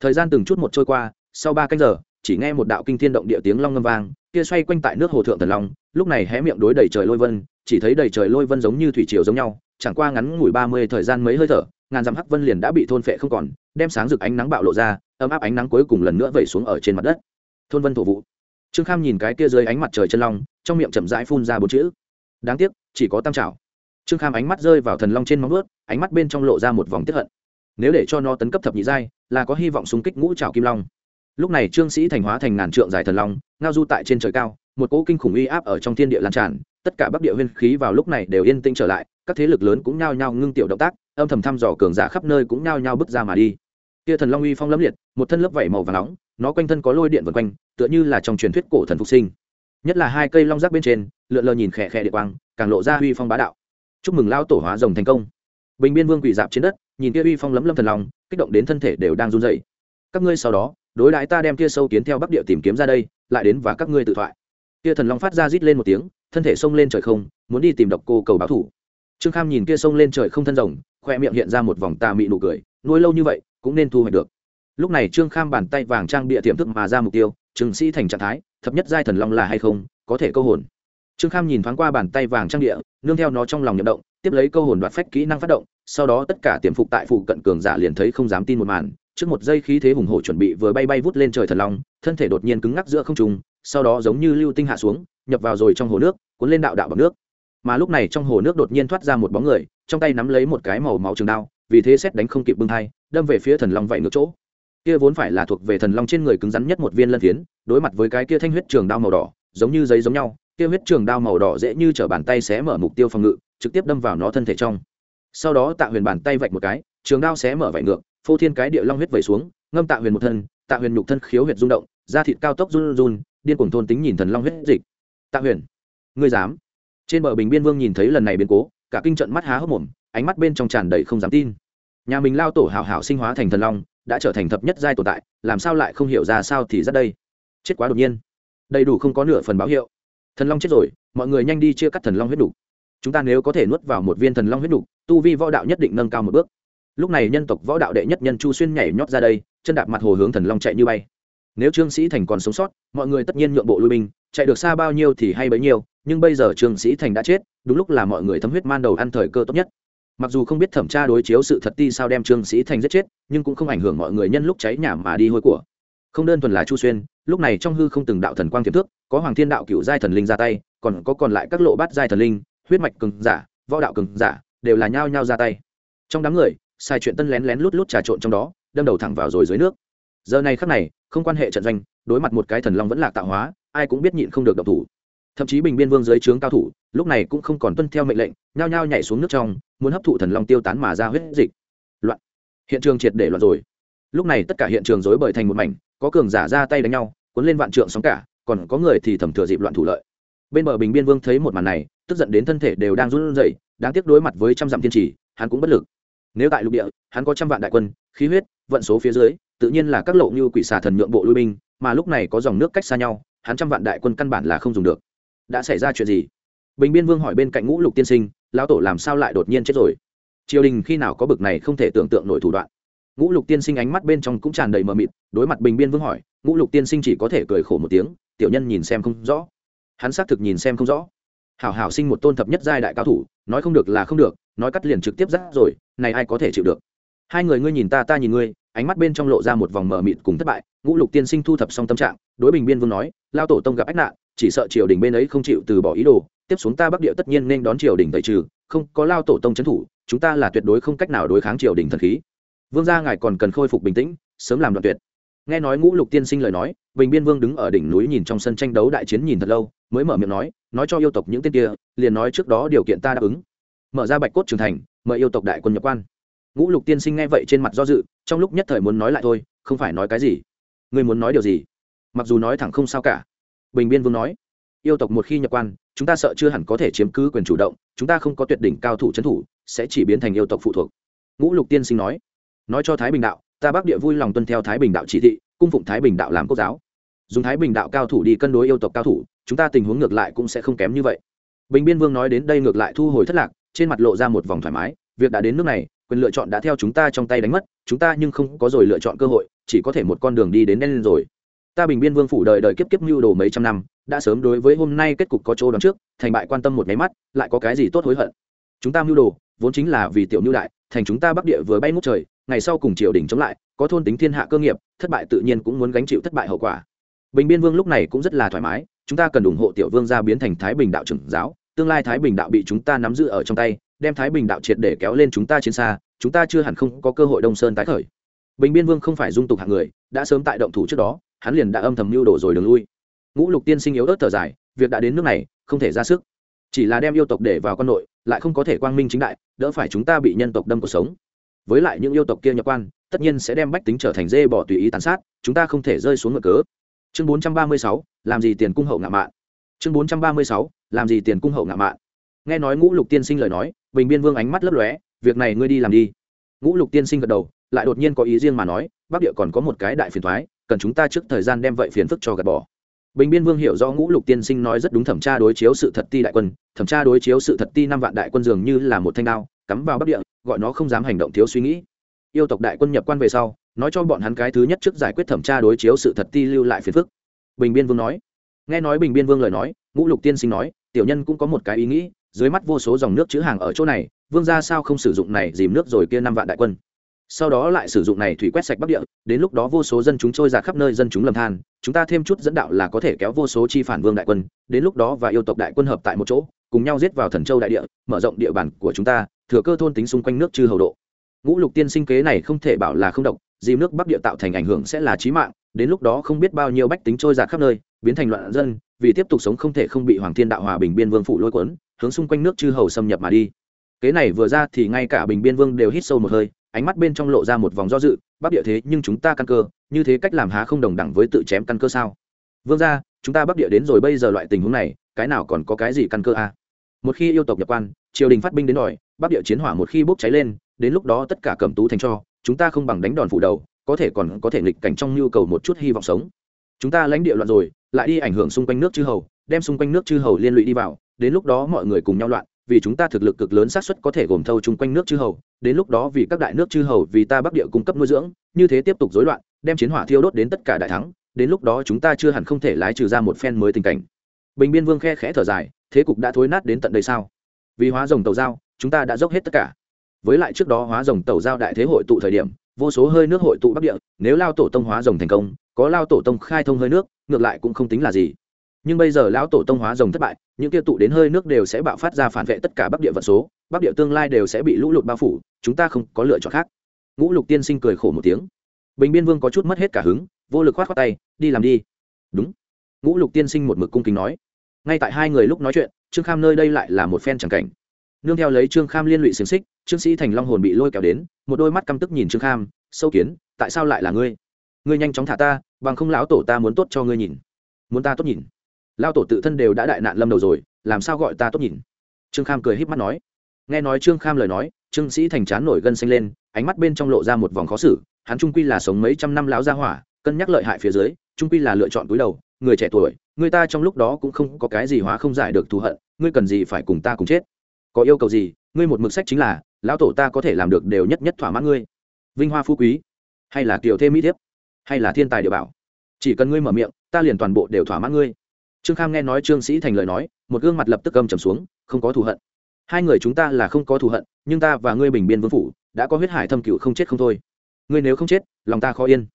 Thời gian từng chút một trôi qua, sau ba canh giờ, chỉ nghe một đạo kinh thiên động địa tiếng long ngâm vang, kia xoay quanh tại nước hồ thượng thần long, lúc này hé miệng đối đầy trời lôi vân, chỉ thấy đầy trời lôi vân giống như thủy triều giống nhau, chẳng qua ngắn ngủi ba mươi thời gian mấy hơi thở, ngàn dặm hắc vân liền đã bị thôn phệ không còn, đem sáng rực ánh nắng bạo lộ ra, ấm áp ánh nắng cuối cùng lần nữa vẩy xuống ở trên mặt đất. Thôn vân thổ vụ trương kham nhìn cái kia dưới ánh mặt trời chân long, trong miệng chậm rãi phun ra bốn chữ. Đáng tiếc, chỉ có tam trào trương kham ánh mắt rơi vào thần long trên móng ướt ánh mắt bên trong lộ ra một vòng tiếp hận. Nếu để cho nó tấn cấp thập nhị giai, là có hy vọng xung kích ngũ trào kim long. Lúc này trương sĩ thành hóa thành ngàn trượng dài thần long, ngao du tại trên trời cao, một cỗ kinh khủng uy áp ở trong thiên địa lan tràn, tất cả bắc địa huyên khí vào lúc này đều yên tĩnh trở lại, các thế lực lớn cũng nhao nhao ngưng tiểu động tác, âm thầm thăm dò cường giả khắp nơi cũng nhao nhao bước ra mà đi. Kia thần long uy phong lâm liệt, một thân lớp vảy màu và nóng, nó quanh thân có lôi điện vần quanh, tựa như là trong truyền thuyết cổ thần phục sinh. Nhất là hai cây long rác bên trên, lượn lờ nhìn khẽ khẽ địa quang, càng lộ ra uy phong bá đạo chúc mừng lao tổ hóa rồng thành công. Bình biên vương quỷ dạp trên đất, nhìn kia uy phong lấm lâm thần long, kích động đến thân thể đều đang run dậy các ngươi sau đó, đối đãi ta đem kia sâu kiến theo bắc địa tìm kiếm ra đây, lại đến và các ngươi tự thoại. Kia thần long phát ra rít lên một tiếng, thân thể xông lên trời không, muốn đi tìm độc cô cầu báo thủ. Trương kham nhìn kia xông lên trời không thân rồng, khoe miệng hiện ra một vòng tà mị nụ cười, nuôi lâu như vậy, cũng nên thu hoạch được. Lúc này trương kham bàn tay vàng trang bịa tiềm thức mà ra mục tiêu, trừng sĩ thành trạng thái, thập nhất giai thần long là hay không, có thể câu hồn trương kham nhìn thoáng qua bàn tay vàng trang địa, nương theo nó trong lòng nhậm động, tiếp lấy câu hồn đoạt phách kỹ năng phát động, sau đó tất cả tiềm phục tại phụ cận cường giả liền thấy không dám tin một màn, trước một giây khí thế hùng hổ chuẩn bị vừa bay bay vút lên trời thần long, thân thể đột nhiên cứng ngắc giữa không trung, sau đó giống như lưu tinh hạ xuống, nhập vào rồi trong hồ nước, cuốn lên đạo đạo bằng nước. Mà lúc này trong hồ nước đột nhiên thoát ra một bóng người, trong tay nắm lấy một cái màu máu trường đao, vì thế xét đánh không kịp bưng thai đâm về phía thần long vậy ngược chỗ. Kia vốn phải là thuộc về thần long trên người cứng rắn nhất một viên lân phiến, đối mặt với cái kia thanh huyết trường đao màu đỏ, giống như giấy giống nhau kia huyết trường đao màu đỏ dễ như t bàn tay xé mở mục tiêu phòng ngự, trực tiếp đâm vào nó thân thể trong. Sau đó tạ huyền bàn tay vạch một cái, trường đao xé mở vải ngược, phô thiên cái địa long huyết vẩy xuống, ngâm tạ huyền một thân, tạ huyền nhục thân khiếu huyệt rung động, da thịt cao tốc run run điên cuồng thôn tính nhìn thần long huyết dịch. Tạ huyền, ngươi dám? Trên bờ bình biên vương nhìn thấy lần này biến cố, cả kinh trận mắt há hốc mồm, ánh mắt bên trong tràn đầy không dám tin. Nhà mình lao tổ hảo hảo sinh hóa thành thần long, đã trở thành thập nhất giai tồn tại, làm sao lại không hiểu ra sao thì rất đây? Chết quá đột nhiên. Đầy đủ không có nửa phần báo hiệu thần long chết rồi, mọi người nhanh đi chia cắt thần long huyết đủ. Chúng ta nếu có thể nuốt vào một viên thần long huyết đủ, tu vi võ đạo nhất định nâng cao một bước. Lúc này nhân tộc võ đạo đệ nhất nhân chu xuyên nhảy nhót ra đây, chân đạp mặt hồ hướng thần long chạy như bay. Nếu trương sĩ thành còn sống sót, mọi người tất nhiên nhượng bộ lui binh, chạy được xa bao nhiêu thì hay bấy nhiêu, nhưng bây giờ trương sĩ thành đã chết, đúng lúc là mọi người thấm huyết man đầu ăn thời cơ tốt nhất. Mặc dù không biết thẩm tra đối chiếu sự thật ti sao đem trương sĩ thành giết chết, nhưng cũng không ảnh hưởng mọi người nhân lúc cháy nhà mà đi hôi của. Không đơn thuần là chu xuyên lúc này trong hư không từng đạo thần quang tiềm thức có hoàng thiên đạo cựu giai thần linh ra tay, còn có còn lại các lộ bát giai thần linh, huyết mạch cường giả, võ đạo cường giả, đều là nhao nhao ra tay. Trong đám người, sai chuyện tân lén lén lút lút trà trộn trong đó, đâm đầu thẳng vào rồi dưới nước. Giờ này khắc này, không quan hệ trận doanh, đối mặt một cái thần long vẫn là tạo hóa, ai cũng biết nhịn không được độc thủ. Thậm chí bình biên vương dưới trướng cao thủ, lúc này cũng không còn tuân theo mệnh lệnh, nhao nhao nhảy xuống nước trong, muốn hấp thụ thần long tiêu tán mà ra huyết dịch. Loạn. Hiện trường triệt để loạn rồi. Lúc này tất cả hiện trường rối bời thành một mảnh, có cường giả ra tay đánh nhau cuốn lên vạn trượng sóng cả, còn có người thì thầm thừa dịp loạn thủ lợi. Bên bờ bình biên vương thấy một màn này, tức giận đến thân thể đều đang run rẩy đang tiếc đối mặt với trăm dặm thiên trì, hắn cũng bất lực. Nếu tại lục địa, hắn có trăm vạn đại quân, khí huyết, vận số phía dưới, tự nhiên là các lộ như quỷ xà thần nhượng bộ lui binh, mà lúc này có dòng nước cách xa nhau, hắn trăm vạn đại quân căn bản là không dùng được. Đã xảy ra chuyện gì? Bình biên vương hỏi bên cạnh ngũ lục tiên sinh, lão tổ làm sao lại đột nhiên chết rồi? Triều đình khi nào có bực này không thể tưởng tượng nổi thủ đoạn. Ngũ lục tiên sinh ánh mắt bên trong cũng tràn đầy mờ mịt, đối mặt bình biên vương hỏi ngũ lục tiên sinh chỉ có thể cười khổ một tiếng, tiểu nhân nhìn xem không rõ. Hắn xác thực nhìn xem không rõ. Hảo hảo sinh một tôn thập nhất giai đại cao thủ, nói không được là không được, nói cắt liền trực tiếp rác rồi, này ai có thể chịu được? Hai người ngươi nhìn ta ta nhìn ngươi, ánh mắt bên trong lộ ra một vòng mờ mịt cùng thất bại, ngũ lục tiên sinh thu thập xong tâm trạng, đối bình biên vương nói, lao tổ tông gặp ách nạn, chỉ sợ triều đình bên ấy không chịu từ bỏ ý đồ, tiếp xuống ta bắc địa tất nhiên nên đón triều đình tẩy trừ, không có lao tổ tông trấn thủ, chúng ta là tuyệt đối không cách nào đối kháng triều đình thần khí. Vương gia ngài còn cần khôi phục bình tĩnh, sớm làm đoạn tuyệt nghe nói ngũ lục tiên sinh lời nói, bình biên vương đứng ở đỉnh núi nhìn trong sân tranh đấu đại chiến nhìn thật lâu, mới mở miệng nói nói cho yêu tộc những tên kia, liền nói trước đó điều kiện ta đáp ứng. Mở ra bạch cốt trường thành, mời yêu tộc đại quân nhập quan. Ngũ lục tiên sinh nghe vậy trên mặt do dự, trong lúc nhất thời muốn nói lại thôi, không phải nói cái gì. Ngươi muốn nói điều gì? Mặc dù nói thẳng không sao cả. Bình biên vương nói, yêu tộc một khi nhập quan, chúng ta sợ chưa hẳn có thể chiếm cứ quyền chủ động, chúng ta không có tuyệt đỉnh cao thủ trấn thủ, sẽ chỉ biến thành yêu tộc phụ thuộc. Ngũ lục tiên sinh nói nói cho thái bình đạo ta bắc địa vui lòng tuân theo thái bình đạo chỉ thị, cung phụng thái bình đạo làm quốc giáo. Dùng thái bình đạo cao thủ đi cân đối yêu tộc cao thủ, chúng ta tình huống ngược lại cũng sẽ không kém như vậy. Bình biên vương nói đến đây ngược lại thu hồi thất lạc, trên mặt lộ ra một vòng thoải mái, việc đã đến nước này, quyền lựa chọn đã theo chúng ta trong tay đánh mất, chúng ta nhưng không có rồi lựa chọn cơ hội, chỉ có thể một con đường đi đến đen lên rồi. Ta bình biên vương phủ đời đời kiếp kiếp mưu đồ mấy trăm năm, đã sớm đối với hôm nay kết cục có chỗ đón trước, thành bại quan tâm một máy mắt, lại có cái gì tốt hối hận? Chúng ta mưu đồ, vốn chính là vì tiểu mưu đại, thành chúng ta bắc địa vừa bay ngút trời ngày sau cùng triều đình chống lại, có thôn tính thiên hạ cơ nghiệp, thất bại tự nhiên cũng muốn gánh chịu thất bại hậu quả. Bình biên vương lúc này cũng rất là thoải mái, chúng ta cần ủng hộ tiểu vương gia biến thành thái bình đạo trưởng giáo, tương lai thái bình đạo bị chúng ta nắm giữ ở trong tay, đem thái bình đạo triệt để kéo lên chúng ta trên xa, chúng ta chưa hẳn không có cơ hội đông sơn tái khởi. Bình biên vương không phải dung tục hạng người, đã sớm tại động thủ trước đó, hắn liền đã âm thầm mưu đồ rồi đường lui. Ngũ lục tiên sinh yếu ớt thở dài, việc đã đến nước này, không thể ra sức. Chỉ là đem yêu tộc để vào con nội, lại không có thể quang minh chính đại, đỡ phải chúng ta bị nhân tộc đâm cuộc sống với lại những yêu tộc kia nhập quan, tất nhiên sẽ đem bách tính trở thành dê bỏ tùy ý tàn sát, chúng ta không thể rơi xuống ngựa cớ. Chương bốn trăm ba mươi sáu, làm gì tiền cung hậu ngạo mạn? Chương bốn trăm ba mươi sáu, làm gì tiền cung hậu ngạo mạn? Nghe nói ngũ lục tiên sinh lời nói, bình biên vương ánh mắt lấp lóe, việc này ngươi đi làm đi. Ngũ lục tiên sinh gật đầu, lại đột nhiên có ý riêng mà nói, bắc địa còn có một cái đại phiền thoái, cần chúng ta trước thời gian đem vậy phiền phức cho gạt bỏ. Bình biên vương hiểu do ngũ lục tiên sinh nói rất đúng thẩm tra đối chiếu sự thật ti đại quân, thẩm tra đối chiếu sự thật ti năm vạn đại quân dường như là một thanh đao cắm vào bắc địa, gọi nó không dám hành động thiếu suy nghĩ. Yêu tộc đại quân nhập quan về sau, nói cho bọn hắn cái thứ nhất trước giải quyết thẩm tra đối chiếu sự thật ti lưu lại phiền phức. Bình biên vương nói. Nghe nói bình biên vương lời nói, ngũ lục tiên sinh nói, tiểu nhân cũng có một cái ý nghĩ, dưới mắt vô số dòng nước chữ hàng ở chỗ này, vương ra sao không sử dụng này dìm nước rồi kia năm vạn đại quân. Sau đó lại sử dụng này thủy quét sạch bắc địa, đến lúc đó vô số dân chúng trôi ra khắp nơi dân chúng lầm than, chúng ta thêm chút dẫn đạo là có thể kéo vô số chi phản vương đại quân, đến lúc đó và yêu tộc đại quân hợp tại một chỗ, cùng nhau giết vào thần châu đại địa, mở rộng địa bàn của chúng ta thừa cơ thôn tính xung quanh nước chư hầu độ. Ngũ lục tiên sinh kế này không thể bảo là không độc dìm nước bắc địa tạo thành ảnh hưởng sẽ là chí mạng, đến lúc đó không biết bao nhiêu bách tính trôi giạt khắp nơi, biến thành loạn dân, vì tiếp tục sống không thể không bị hoàng thiên đạo hòa bình biên vương phủ lôi cuốn, hướng xung quanh nước chư hầu xâm nhập mà đi. Kế này vừa ra thì ngay cả bình biên vương đều hít sâu một hơi, ánh mắt bên trong lộ ra một vòng do dự, bắc địa thế, nhưng chúng ta căn cơ, như thế cách làm há không đồng đẳng với tự chém căn cơ sao? Vương ra chúng ta bắc địa đến rồi bây giờ loại tình huống này, cái nào còn có cái gì căn cơ a à? một khi yêu tộc nhập quan, triều đình phát binh đến đòi bắc địa chiến hỏa một khi bốc cháy lên, đến lúc đó tất cả cầm tú thành cho, chúng ta không bằng đánh đòn phủ đầu, có thể còn có thể nghịch cảnh trong nhu cầu một chút hy vọng sống. Chúng ta lãnh địa loạn rồi, lại đi ảnh hưởng xung quanh nước chư hầu, đem xung quanh nước chư hầu liên lụy đi vào, đến lúc đó mọi người cùng nhau loạn, vì chúng ta thực lực cực lớn xác suất có thể gồm thâu chung quanh nước chư hầu, đến lúc đó vì các đại nước chư hầu vì ta bắc địa cung cấp nuôi dưỡng, như thế tiếp tục rối loạn, đem chiến hỏa thiêu đốt đến tất cả đại thắng, đến lúc đó chúng ta chưa hẳn không thể lái trừ ra một phen mới tình cảnh. Bình biên vương khe khẽ thở dài, thế cục đã thối nát đến tận đây sao? Vì hóa rồng tàu giao chúng ta đã dốc hết tất cả. Với lại trước đó hóa rồng tẩu giao đại thế hội tụ thời điểm, vô số hơi nước hội tụ bắc địa, nếu lao tổ tông hóa rồng thành công, có lao tổ tông khai thông hơi nước, ngược lại cũng không tính là gì. Nhưng bây giờ lão tổ tông hóa rồng thất bại, những kia tụ đến hơi nước đều sẽ bạo phát ra phản vệ tất cả bắc địa vận số, bắc địa tương lai đều sẽ bị lũ lụt bao phủ, chúng ta không có lựa chọn khác. Ngũ lục tiên sinh cười khổ một tiếng. Bình biên vương có chút mất hết cả hứng, vô lực khoát khoát tay, đi làm đi. Đúng. Ngũ lục tiên sinh một mực cung kính nói. Ngay tại hai người lúc nói chuyện, trương kham nơi đây lại là một phen chẳng cảnh nương theo lấy trương kham liên lụy xiềng xích, trương sĩ thành long hồn bị lôi kéo đến, một đôi mắt căm tức nhìn trương kham, sâu kiến, tại sao lại là ngươi? Ngươi nhanh chóng thả ta, bằng không lão tổ ta muốn tốt cho ngươi nhìn. Muốn ta tốt nhìn? Lao tổ tự thân đều đã đại nạn lâm đầu rồi, làm sao gọi ta tốt nhìn? Trương kham cười híp mắt nói. Nghe nói trương kham lời nói, trương sĩ thành chán nổi gân xanh lên, ánh mắt bên trong lộ ra một vòng khó xử, hắn trung quy là sống mấy trăm năm láo ra hỏa, cân nhắc lợi hại phía dưới, trung quy là lựa chọn túi đầu, người trẻ tuổi, người ta trong lúc đó cũng không có cái gì hóa không giải được thù hận, ngươi cần gì phải cùng ta cùng chết? Có yêu cầu gì, ngươi một mực sách chính là, lão tổ ta có thể làm được đều nhất nhất thỏa mãn ngươi. Vinh hoa phú quý. Hay là kiểu thêm mỹ thiếp. Hay là thiên tài địa bảo. Chỉ cần ngươi mở miệng, ta liền toàn bộ đều thỏa mãn ngươi. Trương kham nghe nói trương sĩ thành lời nói, một gương mặt lập tức cầm trầm xuống, không có thù hận. Hai người chúng ta là không có thù hận, nhưng ta và ngươi bình biên vương phủ, đã có huyết hải thâm cựu không chết không thôi. Ngươi nếu không chết, lòng ta khó yên.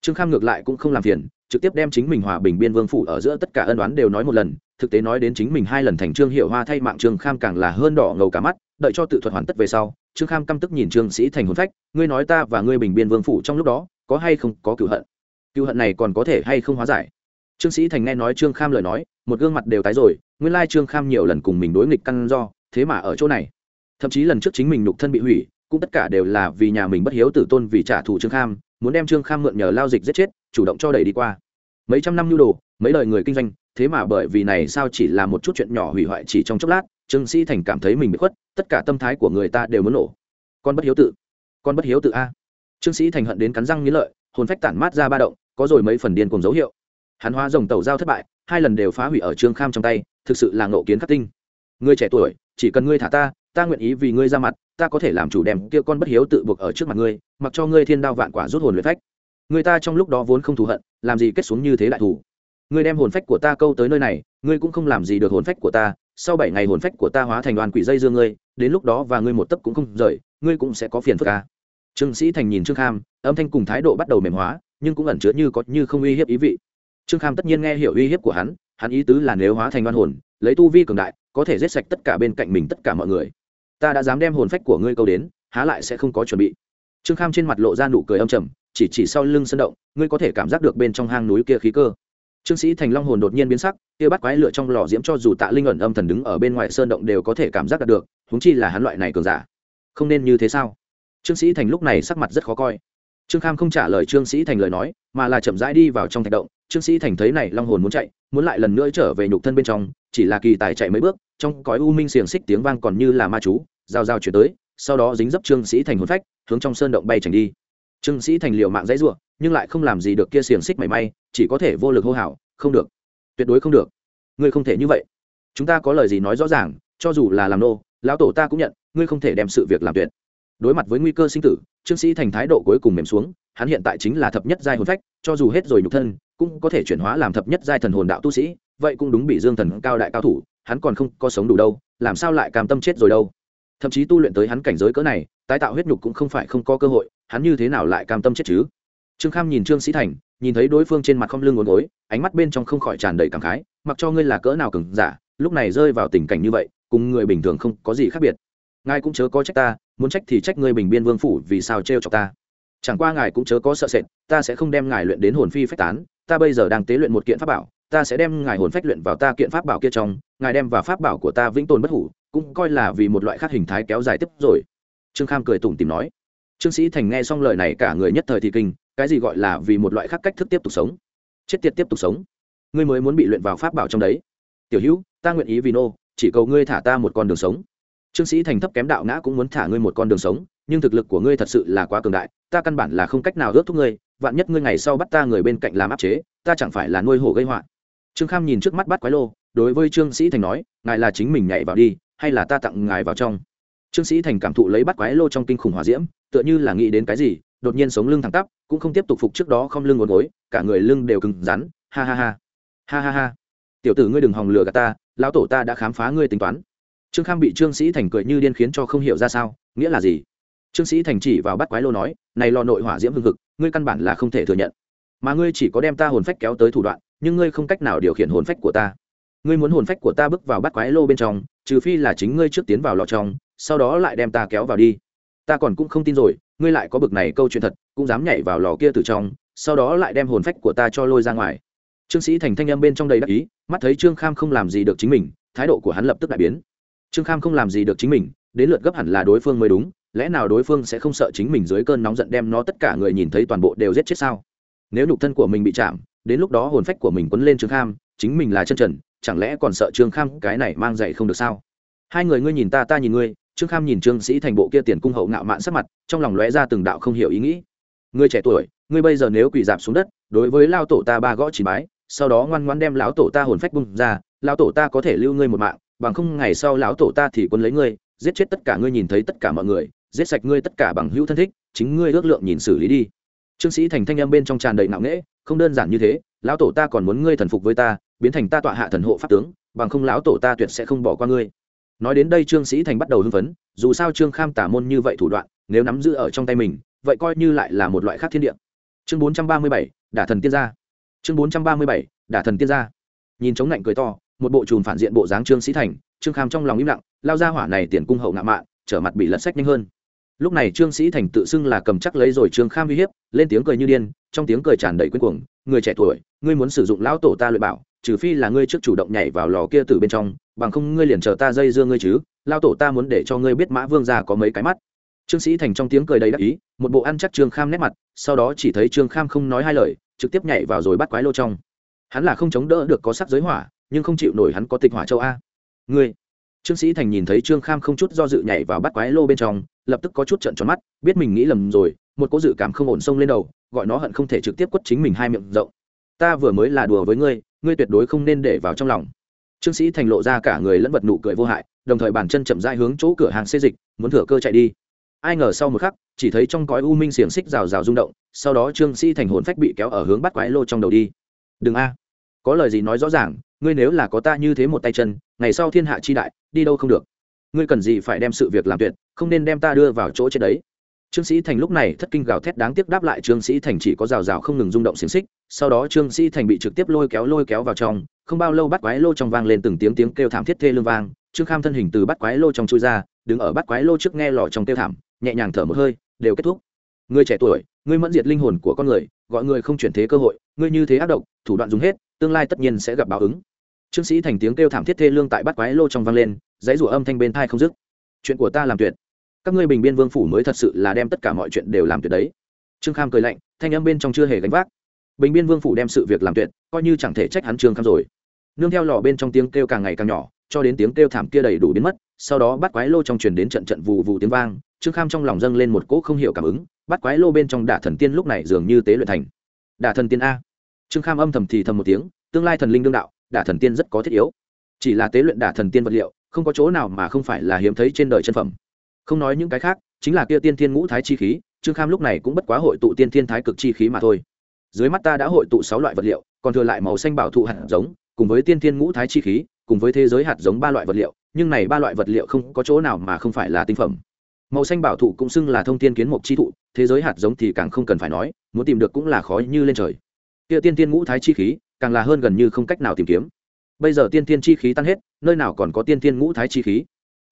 Trương kham ngược lại cũng không làm phiền, trực tiếp đem chính mình hòa bình biên vương phủ ở giữa tất cả ân đoán đều nói một lần thực tế nói đến chính mình hai lần thành trương hiệu hoa thay mạng trương kham càng là hơn đỏ ngầu cả mắt, đợi cho tự thuật hoàn tất về sau, trương kham căm tức nhìn trương sĩ thành hồn phách, ngươi nói ta và ngươi bình biên vương phủ trong lúc đó, có hay không có cựu hận? Cựu hận này còn có thể hay không hóa giải? Trương sĩ thành nghe nói trương kham lời nói, một gương mặt đều tái rồi, nguyên lai trương kham nhiều lần cùng mình đối nghịch căn do, thế mà ở chỗ này. Thậm chí lần trước chính mình nhục thân bị hủy, cũng tất cả đều là vì nhà mình bất hiếu tử tôn vì trả thù trương kham, muốn đem trương kham mượn nhờ lao dịch giết chết, chủ động cho đẩy đi qua. Mấy trăm năm nhu đồ, mấy đời người kinh doanh thế mà bởi vì này sao chỉ là một chút chuyện nhỏ hủy hoại chỉ trong chốc lát, trương sĩ thành cảm thấy mình bị khuất, tất cả tâm thái của người ta đều muốn nổ. Con bất hiếu tự. Con bất hiếu tự a. Trương sĩ thành hận đến cắn răng nghĩ lợi, hồn phách tản mát ra ba động, có rồi mấy phần điên cùng dấu hiệu. Hắn hóa dòng tàu giao thất bại, hai lần đều phá hủy ở trương kham trong tay, thực sự là ngộ kiến khắc tinh. Người trẻ tuổi, chỉ cần ngươi thả ta ta nguyện ý vì ngươi ra mặt, ta có thể làm chủ đem kia con bất hiếu tự buộc ở trước mặt ngươi, mặc cho ngươi thiên đao vạn quả rút hồn luyện phách. Người ta trong lúc đó vốn không thù hận, làm gì kết xuống như thế đại thù ngươi đem hồn phách của ta câu tới nơi này, ngươi cũng không làm gì được hồn phách của ta, sau bảy ngày hồn phách của ta hóa thành đoàn quỷ dây dương ngươi, đến lúc đó và ngươi một tấc cũng không rời, ngươi cũng sẽ có phiền phức ca trương sĩ thành nhìn trương kham, âm thanh cùng thái độ bắt đầu mềm hóa, nhưng cũng ẩn chứa như có như không uy hiếp ý vị. Trương kham tất nhiên nghe hiểu uy hiếp của hắn hắn ý tứ là nếu hóa thành đoan hồn, lấy tu vi cường đại, có thể giết sạch tất cả bên cạnh mình tất cả mọi người. Ta đã dám đem hồn phách của ngươi câu đến, há lại sẽ không có chuẩn bị. Trương kham trên mặt lộ ra nụ cười âm trầm, chỉ chỉ sau lưng sân động, ngươi có thể cảm giác được bên trong hang núi kia khí cơ trương sĩ thành long hồn đột nhiên biến sắc, kia bắt quái lửa trong lò diễm cho dù tạ linh ẩn âm thần đứng ở bên ngoài sơn động đều có thể cảm giác được húng chi là hắn loại này cường giả. Không nên như thế sao? Trương sĩ thành lúc này sắc mặt rất khó coi. Trương kham không trả lời trương sĩ thành lời nói, mà là chậm rãi đi vào trong thạch động. Trương sĩ thành thấy này long hồn muốn chạy, muốn lại lần nữa trở về nhục thân bên trong, chỉ là kỳ tài chạy mấy bước, trong cõi u minh xiềng xích tiếng vang còn như là ma chú giao giao chuyển tới, sau đó dính dấp trương sĩ thành hồn phách, hướng trong sơn động bay tránh đi. Trương sĩ thành liều mạng dãy ruộng nhưng lại không làm gì được kia xiềng xích mảy may chỉ có thể vô lực hô hào, không được, tuyệt đối không được. Ngươi không thể như vậy. Chúng ta có lời gì nói rõ ràng, cho dù là làm nô, lão tổ ta cũng nhận, ngươi không thể đem sự việc làm tuyệt. Đối mặt với nguy cơ sinh tử, trương sĩ thành thái độ cuối cùng mềm xuống, hắn hiện tại chính là thập nhất giai hồn phách, cho dù hết rồi nhục thân, cũng có thể chuyển hóa làm thập nhất giai thần hồn đạo tu sĩ, vậy cũng đúng bị dương thần cao đại cao thủ, hắn còn không có sống đủ đâu, làm sao lại cam tâm chết rồi đâu? Thậm chí tu luyện tới hắn cảnh giới cỡ này, tái tạo huyết nhục cũng không phải không có cơ hội, hắn như thế nào lại cam tâm chết chứ? Trương kham nhìn trương sĩ thành nhìn thấy đối phương trên mặt không lưng ngốn gối, ánh mắt bên trong không khỏi tràn đầy cảm khái, mặc cho ngươi là cỡ nào cứng giả, lúc này rơi vào tình cảnh như vậy, cùng người bình thường không có gì khác biệt. Ngài cũng chớ có trách ta, muốn trách thì trách ngươi bình biên vương phủ vì sao trêu cho ta. Chẳng qua ngài cũng chớ có sợ sệt, ta sẽ không đem ngài luyện đến hồn phi phách tán, ta bây giờ đang tế luyện một kiện pháp bảo, ta sẽ đem ngài hồn phách luyện vào ta kiện pháp bảo kia trong, ngài đem vào pháp bảo của ta vĩnh tồn bất hủ, cũng coi là vì một loại khác hình thái kéo dài tiếp rồi. Trương kham cười tủm tìm nói. Trương sĩ thành nghe xong lời này cả người nhất thời thì kinh cái gì gọi là vì một loại khác cách thức tiếp tục sống? Chết tiệt tiếp tục sống. Ngươi mới muốn bị luyện vào pháp bảo trong đấy. Tiểu hữu, ta nguyện ý vì nô, chỉ cầu ngươi thả ta một con đường sống. Trương sĩ thành thấp kém đạo ngã cũng muốn thả ngươi một con đường sống, nhưng thực lực của ngươi thật sự là quá cường đại, ta căn bản là không cách nào ước thúc ngươi, vạn nhất ngươi ngày sau bắt ta người bên cạnh làm áp chế, ta chẳng phải là nuôi hổ gây họa. Trương kham nhìn trước mắt bắt quái lô, đối với trương sĩ thành nói, ngài là chính mình nhảy vào đi, hay là ta tặng ngài vào trong? Trương sĩ thành cảm thụ lấy bắt quái lô trong kinh khủng hòa diễm, tựa như là nghĩ đến cái gì đột nhiên sống lưng thẳng tắp, cũng không tiếp tục phục trước đó không lưng ngồi gối, cả người lưng đều cứng rắn, ha ha ha. Ha ha ha. Tiểu tử ngươi đừng hòng lừa gạt ta, lão tổ ta đã khám phá ngươi tính toán. Trương kham bị trương sĩ thành cười như điên khiến cho không hiểu ra sao, nghĩa là gì? Trương sĩ thành chỉ vào bắt quái lô nói, này lò nội hỏa diễm hưng hực, ngươi căn bản là không thể thừa nhận. Mà ngươi chỉ có đem ta hồn phách kéo tới thủ đoạn, nhưng ngươi không cách nào điều khiển hồn phách của ta. Ngươi muốn hồn phách của ta bước vào bắt quái lô bên trong, trừ phi là chính ngươi trước tiến vào lò trong, sau đó lại đem ta kéo vào đi ta còn cũng không tin rồi, ngươi lại có bực này câu chuyện thật, cũng dám nhảy vào lò kia từ trong, sau đó lại đem hồn phách của ta cho lôi ra ngoài. Trương sĩ thành thanh âm bên trong đầy đắc ý, mắt thấy trương kham không làm gì được chính mình, thái độ của hắn lập tức đại biến. Trương kham không làm gì được chính mình, đến lượt gấp hẳn là đối phương mới đúng, lẽ nào đối phương sẽ không sợ chính mình dưới cơn nóng giận đem nó tất cả người nhìn thấy toàn bộ đều giết chết sao? Nếu nhục thân của mình bị chạm, đến lúc đó hồn phách của mình quấn lên trương kham, chính mình là chân trần, chẳng lẽ còn sợ trương kham cái này mang dạy không được sao? Hai người ngươi nhìn ta ta nhìn ngươi trương kham nhìn trương sĩ thành bộ kia tiền cung hậu ngạo mạn sắc mặt, trong lòng lóe ra từng đạo không hiểu ý nghĩ. Ngươi trẻ tuổi, ngươi bây giờ nếu quỳ dạp xuống đất, đối với lao tổ ta ba gõ chỉ bái, sau đó ngoan ngoan đem lão tổ ta hồn phách bung ra, lão tổ ta có thể lưu ngươi một mạng, bằng không ngày sau lão tổ ta thì quân lấy ngươi, giết chết tất cả ngươi nhìn thấy tất cả mọi người, giết sạch ngươi tất cả bằng hữu thân thích, chính ngươi ước lượng nhìn xử lý đi. Trương sĩ thành thanh em bên trong tràn đầy nặng nễ không đơn giản như thế, lão tổ ta còn muốn ngươi thần phục với ta, biến thành ta tọa hạ thần hộ pháp tướng, bằng không lão tổ ta tuyệt sẽ không bỏ qua ngươi nói đến đây trương sĩ thành bắt đầu hưng phấn, dù sao trương kham tả môn như vậy thủ đoạn, nếu nắm giữ ở trong tay mình, vậy coi như lại là một loại khác thiên địa. Chương bốn trăm ba mươi bảy, đả thần tiên gia. Chương bốn trăm ba mươi bảy, đả thần tiên gia. Nhìn chống lạnh cười to, một bộ chùm phản diện bộ dáng trương sĩ thành, trương kham trong lòng im lặng, lao ra hỏa này tiền cung hậu ngạo mạn, trở mặt bị lật sách nhanh hơn. Lúc này trương sĩ thành tự xưng là cầm chắc lấy rồi trương kham uy hiếp, lên tiếng cười như điên, trong tiếng cười tràn đầy quên cuồng, người trẻ tuổi, ngươi muốn sử dụng lão tổ ta luyện bảo trừ phi là ngươi trước chủ động nhảy vào lò kia từ bên trong, bằng không ngươi liền chờ ta dây dưa ngươi chứ, lao tổ ta muốn để cho ngươi biết mã vương già có mấy cái mắt. Trương sĩ thành trong tiếng cười đầy đắc ý, một bộ ăn chắc trương kham nét mặt, sau đó chỉ thấy trương kham không nói hai lời, trực tiếp nhảy vào rồi bắt quái lô trong. Hắn là không chống đỡ được có sắc giới hỏa, nhưng không chịu nổi hắn có tịch hỏa châu a. Ngươi? Trương sĩ thành nhìn thấy trương kham không chút do dự nhảy vào bắt quái lô bên trong, lập tức có chút trận tròn mắt, biết mình nghĩ lầm rồi, một cố dự cảm không ổn xông lên đầu, gọi nó hận không thể trực tiếp quất chính mình hai miệng rộng. Ta vừa mới là đùa với ngươi ngươi tuyệt đối không nên để vào trong lòng. Trương sĩ thành lộ ra cả người lẫn vật nụ cười vô hại, đồng thời bàn chân chậm rãi hướng chỗ cửa hàng xê dịch, muốn thửa cơ chạy đi. Ai ngờ sau một khắc, chỉ thấy trong cõi u minh xiềng xích rào rào rung động, sau đó trương sĩ thành hồn phách bị kéo ở hướng bắt quái lô trong đầu đi. Đừng a. Có lời gì nói rõ ràng, ngươi nếu là có ta như thế một tay chân, ngày sau thiên hạ chi đại, đi đâu không được. Ngươi cần gì phải đem sự việc làm tuyệt, không nên đem ta đưa vào chỗ trên đấy. Trương sĩ thành lúc này thất kinh gào thét đáng tiếc đáp lại trương sĩ thành chỉ có rào rào không ngừng rung động xiềng xích sau đó trương sĩ thành bị trực tiếp lôi kéo lôi kéo vào trong, không bao lâu bắt quái lô trong vang lên từng tiếng tiếng kêu thảm thiết thê lương vang, trương kham thân hình từ bắt quái lô trong chui ra, đứng ở bắt quái lô trước nghe lò trong kêu thảm, nhẹ nhàng thở một hơi, đều kết thúc. Người trẻ tuổi ngươi mẫn diệt linh hồn của con người, gọi người không chuyển thế cơ hội ngươi như thế ác độc, thủ đoạn dùng hết, tương lai tất nhiên sẽ gặp báo ứng. Trương sĩ thành tiếng kêu thảm thiết thê lương tại bắt quái lô trong vang lên, dãy rủa âm thanh bên thai không dứt. Chuyện của ta làm tuyệt. Các ngươi bình biên vương phủ mới thật sự là đem tất cả mọi chuyện đều làm tuyệt đấy. Trương kham cười lạnh, thanh âm bên trong chưa hề gánh vác bình biên vương phủ đem sự việc làm tuyệt, coi như chẳng thể trách hắn trương kham rồi. Nương theo lò bên trong tiếng kêu càng ngày càng nhỏ, cho đến tiếng kêu thảm kia đầy đủ biến mất, sau đó bắt quái lô trong truyền đến trận trận vụ vụ tiếng vang, trương kham trong lòng dâng lên một cỗ không hiểu cảm ứng, bắt quái lô bên trong đả thần tiên lúc này dường như tế luyện thành. Đả thần tiên a. Trương kham âm thầm thì thầm một tiếng, tương lai thần linh đương đạo, đả thần tiên rất có thiết yếu. Chỉ là tế luyện đả thần tiên vật liệu, không có chỗ nào mà không phải là hiếm thấy trên đời chân phẩm. Không nói những cái khác, chính là kia tiên thiên ngũ thái chi khí, trương kham lúc này cũng bất quá hội tụ tiên thiên thái cực chi khí mà thôi dưới mắt ta đã hội tụ sáu loại vật liệu, còn thừa lại màu xanh bảo thụ hạt giống, cùng với tiên thiên ngũ thái chi khí, cùng với thế giới hạt giống ba loại vật liệu, nhưng này ba loại vật liệu không có chỗ nào mà không phải là tinh phẩm. Màu xanh bảo thụ cũng xưng là thông tiên kiến mục chi thụ, thế giới hạt giống thì càng không cần phải nói, muốn tìm được cũng là khó như lên trời. Kia tiên tiên ngũ thái chi khí, càng là hơn gần như không cách nào tìm kiếm. Bây giờ tiên tiên chi khí tan hết, nơi nào còn có tiên tiên ngũ thái chi khí?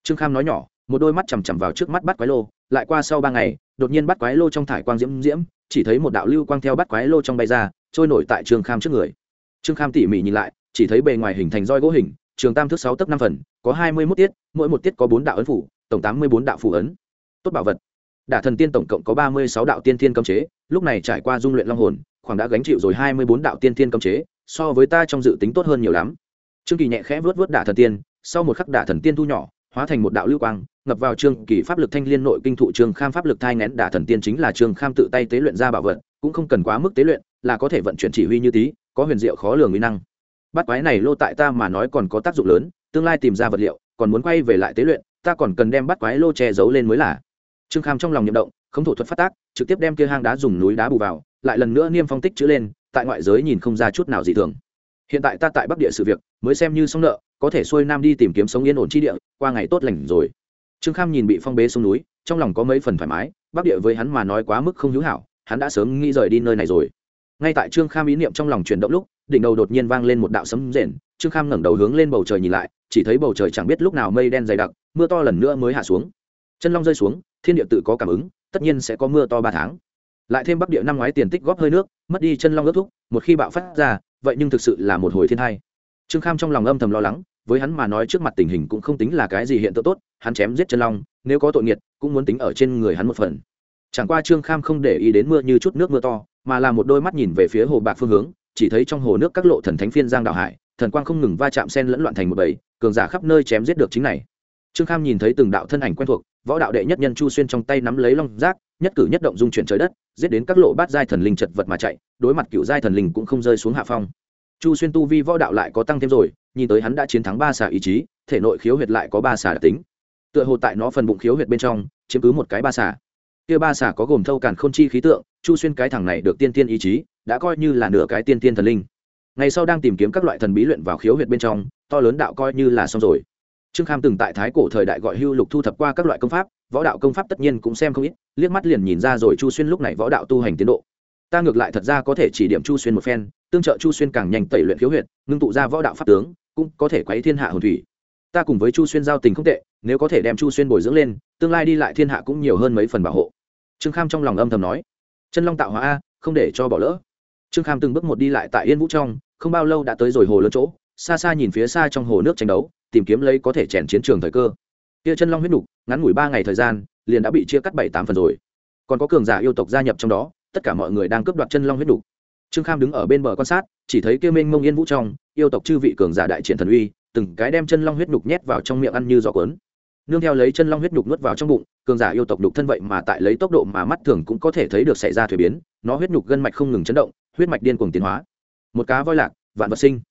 Trương kham nói nhỏ, một đôi mắt chằm chằm vào trước mắt bắt quái lô, lại qua sau ba ngày, đột nhiên bắt quái lô trong thải quang diễm diễm chỉ thấy một đạo lưu quang theo bắt quái lô trong bay ra, trôi nổi tại trương kham trước người. Trương kham tỉ mỉ nhìn lại, chỉ thấy bề ngoài hình thành roi gỗ hình, trường tam thước sáu tấc năm phần, có hai mươi mốt tiết, mỗi một tiết có bốn đạo ấn phủ, tổng tám mươi bốn đạo phủ ấn. Tốt bảo vật. Đả thần tiên tổng cộng có ba mươi sáu đạo tiên thiên cấm chế, lúc này trải qua dung luyện long hồn, khoảng đã gánh chịu rồi hai mươi bốn đạo tiên thiên cấm chế, so với ta trong dự tính tốt hơn nhiều lắm. Trương kỳ nhẹ khẽ vớt vớt đả thần tiên, sau một khắc đả thần tiên thu nhỏ hóa thành một đạo lưu quang, ngập vào trương kỳ pháp lực thanh liên nội kinh thụ trương kham pháp lực thai ngén đả thần tiên chính là trương kham tự tay tế luyện ra bảo vật, cũng không cần quá mức tế luyện, là có thể vận chuyển chỉ huy như tí, có huyền diệu khó lường nguy năng. Bắt quái này lô tại ta mà nói còn có tác dụng lớn, tương lai tìm ra vật liệu, còn muốn quay về lại tế luyện, ta còn cần đem bắt quái lô che giấu lên mới là. Trương kham trong lòng nhậm động, không thủ thuật phát tác, trực tiếp đem kia hang đá dùng núi đá bù vào, lại lần nữa niêm phong tích chữ lên, tại ngoại giới nhìn không ra chút nào dị thường. Hiện tại ta tại bắc địa sự việc, mới xem như xong nợ có thể xuôi nam đi tìm kiếm sống yên ổn chi địa, qua ngày tốt lành rồi. Trương kham nhìn bị phong bế xuống núi, trong lòng có mấy phần thoải mái bắc địa với hắn mà nói quá mức không hữu hảo, hắn đã sớm nghĩ rời đi nơi này rồi. Ngay tại trương kham ý niệm trong lòng chuyển động lúc, đỉnh đầu đột nhiên vang lên một đạo sấm rền, trương kham ngẩng đầu hướng lên bầu trời nhìn lại, chỉ thấy bầu trời chẳng biết lúc nào mây đen dày đặc, mưa to lần nữa mới hạ xuống. Chân long rơi xuống, thiên địa tự có cảm ứng, tất nhiên sẽ có mưa to ba tháng. Lại thêm bắc địa năm ngoái tiền tích góp hơi nước, mất đi chân long ước thúc, một khi bạo phát ra, vậy nhưng thực sự là một hồi thiên hai trương kham trong lòng âm thầm lo lắng với hắn mà nói trước mặt tình hình cũng không tính là cái gì hiện tượng tốt, hắn chém giết chân long, nếu có tội nghiệt, cũng muốn tính ở trên người hắn một phần. Chẳng qua trương kham không để ý đến mưa như chút nước mưa to, mà là một đôi mắt nhìn về phía hồ bạc phương hướng, chỉ thấy trong hồ nước các lộ thần thánh phiên giang đạo hải, thần quang không ngừng va chạm sen lẫn loạn thành một bầy, cường giả khắp nơi chém giết được chính này. Trương kham nhìn thấy từng đạo thân ảnh quen thuộc, võ đạo đệ nhất nhân chu xuyên trong tay nắm lấy long giác nhất cử nhất động dung chuyển trời đất, giết đến các lộ bát giai thần linh chật vật mà chạy, đối mặt cựu giai thần linh cũng không rơi xuống hạ phong chu xuyên tu vi võ đạo lại có tăng thêm rồi, nhìn tới hắn đã chiến thắng ba xà ý chí, thể nội khiếu huyệt lại có ba xà đặc tính. Tựa hồ tại nó phần bụng khiếu huyệt bên trong, chiếm cứ một cái ba xà. Kia ba xà có gồm thâu cản khôn chi khí tượng, chu xuyên cái thằng này được tiên tiên ý chí, đã coi như là nửa cái tiên tiên thần linh. Ngày sau đang tìm kiếm các loại thần bí luyện vào khiếu huyệt bên trong, to lớn đạo coi như là xong rồi. Trương kham từng tại thái cổ thời đại gọi hưu lục thu thập qua các loại công pháp, võ đạo công pháp tất nhiên cũng xem không ít, liếc mắt liền nhìn ra rồi chu xuyên lúc này võ đạo tu hành tiến độ. Ta ngược lại thật ra có thể chỉ điểm chu xuyên một phen tương trợ chu xuyên càng nhanh tẩy luyện khiếu huyệt, ngưng tụ ra võ đạo pháp tướng, cũng có thể quấy thiên hạ hồn thủy. Ta cùng với chu xuyên giao tình không tệ, nếu có thể đem chu xuyên bồi dưỡng lên, tương lai đi lại thiên hạ cũng nhiều hơn mấy phần bảo hộ. Trương kham trong lòng âm thầm nói. Chân long tạo hóa a, không để cho bỏ lỡ. Trương kham từng bước một đi lại tại yên vũ trong, không bao lâu đã tới rồi hồ lớn chỗ, xa xa nhìn phía xa trong hồ nước tranh đấu, tìm kiếm lấy có thể chèn chiến trường thời cơ. Kia chân long huyết nục, ngắn ngủi ba ngày thời gian, liền đã bị chia cắt bảy tám phần rồi. Còn có cường giả yêu tộc gia nhập trong đó, tất cả mọi người đang cướp đoạt chân long huyết nục trương kham đứng ở bên bờ quan sát chỉ thấy kia mênh mông yên vũ trong yêu tộc chư vị cường giả đại triển thần uy từng cái đem chân long huyết nhục nhét vào trong miệng ăn như giỏ cuốn. Nương theo lấy chân long huyết nhục nuốt vào trong bụng cường giả yêu tộc đục thân vậy mà tại lấy tốc độ mà mắt thường cũng có thể thấy được xảy ra thuế biến nó huyết nhục gân mạch không ngừng chấn động huyết mạch điên cuồng tiến hóa. Một cá voi lạc vạn vật sinh.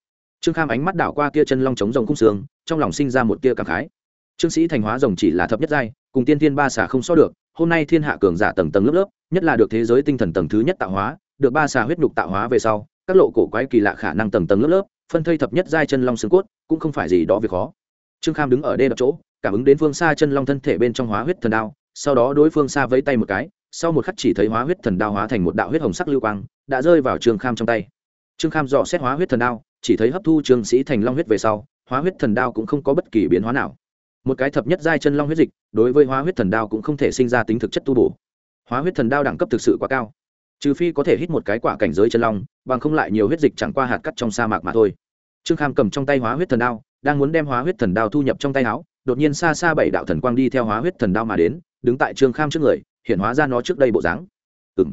Trương kham ánh mắt đảo qua kia chân long chống rồng cung sương, trong lòng sinh ra một tia cảm khái. Trương sĩ thành hóa rồng chỉ là thập nhất giai cùng tiên thiên ba xà không so được hôm nay thiên hạ cường giả tầng tầng lớp lớp nhất là được thế giới tinh thần tầng thứ nhất tạo hóa được ba xà huyết nhục tạo hóa về sau, các lộ cổ quái kỳ lạ khả năng tầng tầng lớp lớp, phân thây thập nhất giai chân long xương cốt, cũng không phải gì đó việc khó. Trương kham đứng ở đây đập chỗ, cảm ứng đến phương xa chân long thân thể bên trong hóa huyết thần đao, sau đó đối phương xa vẫy tay một cái, sau một khắc chỉ thấy hóa huyết thần đao hóa thành một đạo huyết hồng sắc lưu quang, đã rơi vào trương kham trong tay. Trương kham dò xét hóa huyết thần đao, chỉ thấy hấp thu trương sĩ thành long huyết về sau, hóa huyết thần đao cũng không có bất kỳ biến hóa nào. Một cái thập nhất giai chân long huyết dịch, đối với hóa huyết thần đao cũng không thể sinh ra tính thực chất tu bổ. Hóa huyết thần đao đẳng cấp thực sự quá cao trừ phi có thể hít một cái quả cảnh giới chân long, bằng không lại nhiều huyết dịch chẳng qua hạt cắt trong sa mạc mà thôi. Trương kham cầm trong tay hóa huyết thần đao, đang muốn đem hóa huyết thần đao thu nhập trong tay áo, đột nhiên xa xa bảy đạo thần quang đi theo hóa huyết thần đao mà đến, đứng tại trương kham trước người, hiện hóa ra nó trước đây bộ dáng. Ừng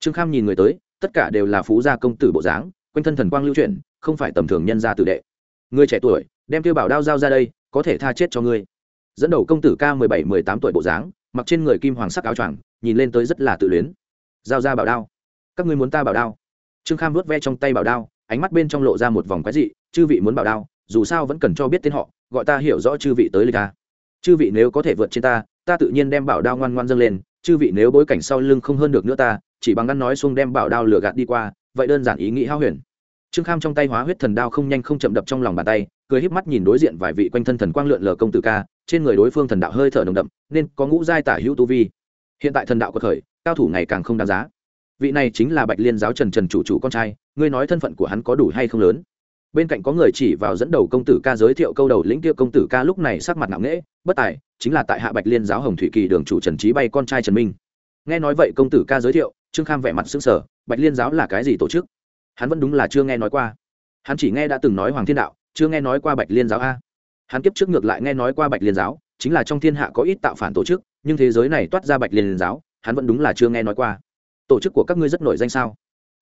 trương kham nhìn người tới, tất cả đều là phú gia công tử bộ dáng, quanh thân thần quang lưu chuyển, không phải tầm thường nhân gia tử đệ. Người trẻ tuổi, đem tiêu bảo đao giao ra đây, có thể tha chết cho ngươi. Dẫn đầu công tử ca mười bảy, mười tám tuổi bộ dáng, mặc trên người kim hoàng sắc áo choàng, nhìn lên tới rất là tự luyến giao ra bảo đao. Các ngươi muốn ta bảo đao? Trương kham vớt ve trong tay bảo đao, ánh mắt bên trong lộ ra một vòng quái dị, chư vị muốn bảo đao, dù sao vẫn cần cho biết tên họ, gọi ta hiểu rõ chư vị tới lịch ta. Chư vị nếu có thể vượt trên ta ta tự nhiên đem bảo đao ngoan ngoan dâng lên, chư vị nếu bối cảnh sau lưng không hơn được nữa ta, chỉ bằng ngăn nói xuông đem bảo đao lửa gạt đi qua, vậy đơn giản ý nghĩ hao huyền. Trương kham trong tay hóa huyết thần đao không nhanh không chậm đập trong lòng bàn tay, cười híp mắt nhìn đối diện vài vị quanh thân thần quang lượn lờ công tử ca, trên người đối phương thần đạo hơi thở nồng đậm, nên có ngũ giai tả hữu tu vi. Hiện tại thần đạo có khởi cao thủ ngày càng không đáng giá. Vị này chính là bạch liên giáo trần trần chủ chủ con trai, ngươi nói thân phận của hắn có đủ hay không lớn? Bên cạnh có người chỉ vào dẫn đầu công tử ca giới thiệu câu đầu lĩnh kia công tử ca lúc này sắc mặt nặng nễ bất tài, chính là tại hạ bạch liên giáo hồng thủy kỳ đường chủ trần trí bay con trai trần minh. Nghe nói vậy công tử ca giới thiệu, trương kham vẻ mặt xứng sở bạch liên giáo là cái gì tổ chức? Hắn vẫn đúng là chưa nghe nói qua. Hắn chỉ nghe đã từng nói hoàng thiên đạo, chưa nghe nói qua bạch liên giáo a. Hắn kiếp trước ngược lại nghe nói qua bạch liên giáo, chính là trong thiên hạ có ít tạo phản tổ chức, nhưng thế giới này toát ra bạch liên giáo hắn vẫn đúng là chưa nghe nói qua. Tổ chức của các ngươi rất nổi danh sao?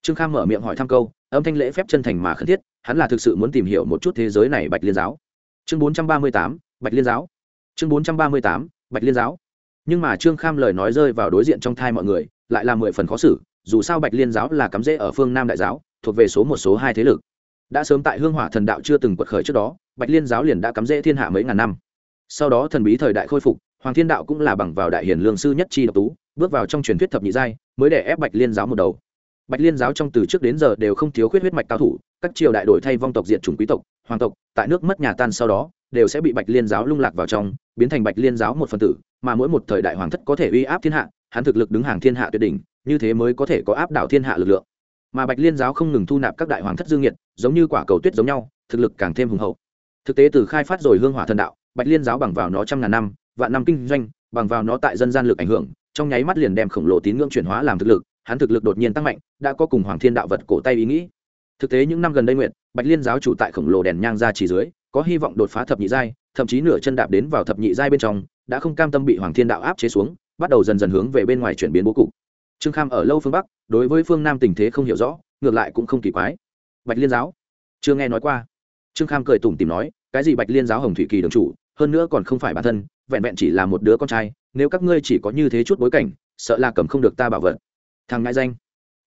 Trương kham mở miệng hỏi thăm câu, âm thanh lễ phép chân thành mà khẩn thiết, hắn là thực sự muốn tìm hiểu một chút thế giới này bạch liên giáo. Chương bốn trăm ba mươi tám, bạch liên giáo. Chương bốn trăm ba mươi tám, bạch liên giáo. Nhưng mà trương kham lời nói rơi vào đối diện trong thai mọi người, lại là mười phần khó xử, dù sao bạch liên giáo là cắm rễ ở phương nam đại giáo, thuộc về số một, số hai thế lực. Đã sớm tại hương hỏa thần đạo chưa từng quật khởi trước đó, bạch liên giáo liền đã cắm rễ thiên hạ mấy ngàn năm. Sau đó thần bí thời đại khôi phục, hoàng thiên đạo cũng là bằng vào đại hiền lương sư nhất chi độc tú bước vào trong truyền thuyết thập nhị giai, mới để ép bạch liên giáo một đầu. Bạch liên giáo trong từ trước đến giờ đều không thiếu khuyết huyết mạch cao thủ, các triều đại đổi thay vong tộc diện chủng quý tộc, hoàng tộc, tại nước mất nhà tan sau đó, đều sẽ bị bạch liên giáo lung lạc vào trong, biến thành bạch liên giáo một phần tử, mà mỗi một thời đại hoàng thất có thể uy áp thiên hạ, hắn thực lực đứng hàng thiên hạ tuyệt đỉnh, như thế mới có thể có áp đảo thiên hạ lực lượng. Mà bạch liên giáo không ngừng thu nạp các đại hoàng thất dương nhiệt, giống như quả cầu tuyết giống nhau, thực lực càng thêm hùng hậu. Thực tế từ khai phát rồi hương hỏa thần đạo, bạch liên giáo bằng vào nó trăm ngàn năm, vạn năm kinh doanh, bằng vào nó tại dân gian lực ảnh hưởng trong nháy mắt liền đem khổng lồ tín ngưỡng chuyển hóa làm thực lực, hắn thực lực đột nhiên tăng mạnh, đã có cùng hoàng thiên đạo vật cổ tay ý nghĩ. Thực tế những năm gần đây nguyện, bạch liên giáo chủ tại khổng lồ đèn nhang ra chỉ dưới, có hy vọng đột phá thập nhị giai, thậm chí nửa chân đạp đến vào thập nhị giai bên trong, đã không cam tâm bị hoàng thiên đạo áp chế xuống, bắt đầu dần dần hướng về bên ngoài chuyển biến bố cục. Trương kham ở lâu phương bắc, đối với phương nam tình thế không hiểu rõ, ngược lại cũng không kỳ quái. Bạch liên giáo? Chưa nghe nói qua. Trương kham cười tủm tìm nói, cái gì bạch liên giáo hồng thủy kỳ đường chủ, hơn nữa còn không phải bản thân, vẹn vẹn chỉ là một đứa con trai nếu các ngươi chỉ có như thế chút bối cảnh, sợ là cầm không được ta bảo vật. Thằng ngại danh,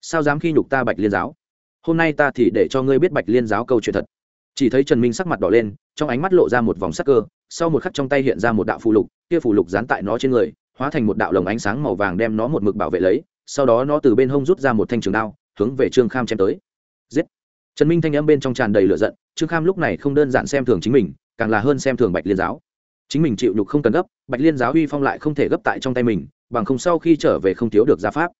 sao dám khi nhục ta bạch liên giáo? Hôm nay ta thì để cho ngươi biết bạch liên giáo câu chuyện thật. Chỉ thấy trần minh sắc mặt đỏ lên, trong ánh mắt lộ ra một vòng sắc cơ, sau một khắc trong tay hiện ra một đạo phù lục, kia phù lục dán tại nó trên người, hóa thành một đạo lồng ánh sáng màu vàng đem nó một mực bảo vệ lấy, sau đó nó từ bên hông rút ra một thanh trường đao, hướng về trương kham chém tới. Giết! Trần minh thanh âm bên trong tràn đầy lửa giận, trương kham lúc này không đơn giản xem thường chính mình, càng là hơn xem thường bạch liên giáo chính mình chịu nhục không cần gấp, bạch liên giáo uy phong lại không thể gấp tại trong tay mình, bằng không sau khi trở về không thiếu được gia pháp.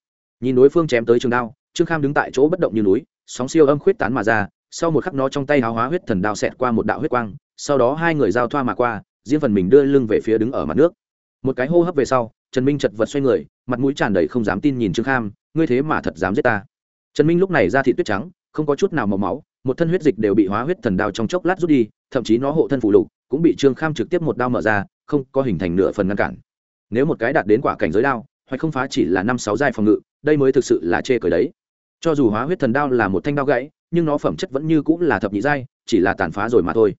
Nhìn đối phương chém tới trường đao, trương kham đứng tại chỗ bất động như núi, sóng siêu âm khuyết tán mà ra, sau một khắc nó trong tay háo hóa huyết thần đao xẹt qua một đạo huyết quang, sau đó hai người giao thoa mà qua, riêng phần mình đưa lưng về phía đứng ở mặt nước. Một cái hô hấp về sau, trần minh chật vật xoay người, mặt mũi tràn đầy không dám tin nhìn trương kham, ngươi thế mà thật dám giết ta? Trần minh lúc này ra thị tuyết trắng, không có chút nào màu máu, một thân huyết dịch đều bị hóa huyết thần đao trong chốc lát rút đi, thậm chí nó hộ thân phụ lục cũng bị trương kham trực tiếp một đao mở ra, không có hình thành nửa phần ngăn cản. Nếu một cái đạt đến quả cảnh giới đao, hoặc không phá chỉ là năm sáu giai phòng ngự, đây mới thực sự là chê cởi đấy. Cho dù hóa huyết thần đao là một thanh đao gãy, nhưng nó phẩm chất vẫn như cũng là thập nhị giai, chỉ là tàn phá rồi mà thôi.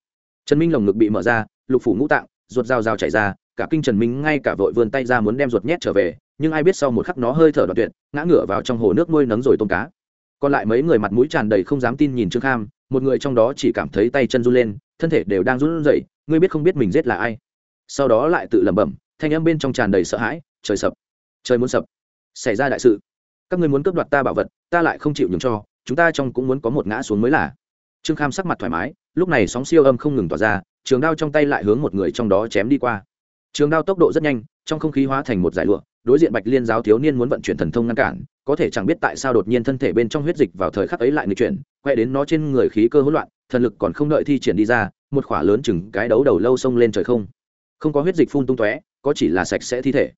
Trần minh lồng ngực bị mở ra, lục phủ ngũ tạng, ruột dao dao chảy ra, cả kinh trần minh ngay cả vội vươn tay ra muốn đem ruột nhét trở về, nhưng ai biết sau một khắc nó hơi thở đoạn tuyệt, ngã ngửa vào trong hồ nước nuôi nấng rồi tôm cá. Còn lại mấy người mặt mũi tràn đầy không dám tin nhìn trương kham, một người trong đó chỉ cảm thấy tay chân run lên, thân thể đều đang run rẩy ngươi biết không biết mình giết là ai? Sau đó lại tự lẩm bẩm, thanh âm bên trong tràn đầy sợ hãi, trời sập, trời muốn sập, xảy ra đại sự. Các ngươi muốn cướp đoạt ta bảo vật, ta lại không chịu nhường cho, chúng ta trong cũng muốn có một ngã xuống mới là. Trương kham sắc mặt thoải mái, lúc này sóng siêu âm không ngừng tỏa ra, trường đao trong tay lại hướng một người trong đó chém đi qua. Trường đao tốc độ rất nhanh, trong không khí hóa thành một giải lụa, đối diện bạch liên giáo thiếu niên muốn vận chuyển thần thông ngăn cản, có thể chẳng biết tại sao đột nhiên thân thể bên trong huyết dịch vào thời khắc ấy lại người chuyển quẹ đến nó trên người khí cơ hỗn loạn thần lực còn không đợi thi triển đi ra, một khỏa lớn chừng cái đấu đầu lâu xông lên trời không. Không có huyết dịch phun tung tóe, có chỉ là sạch sẽ thi thể.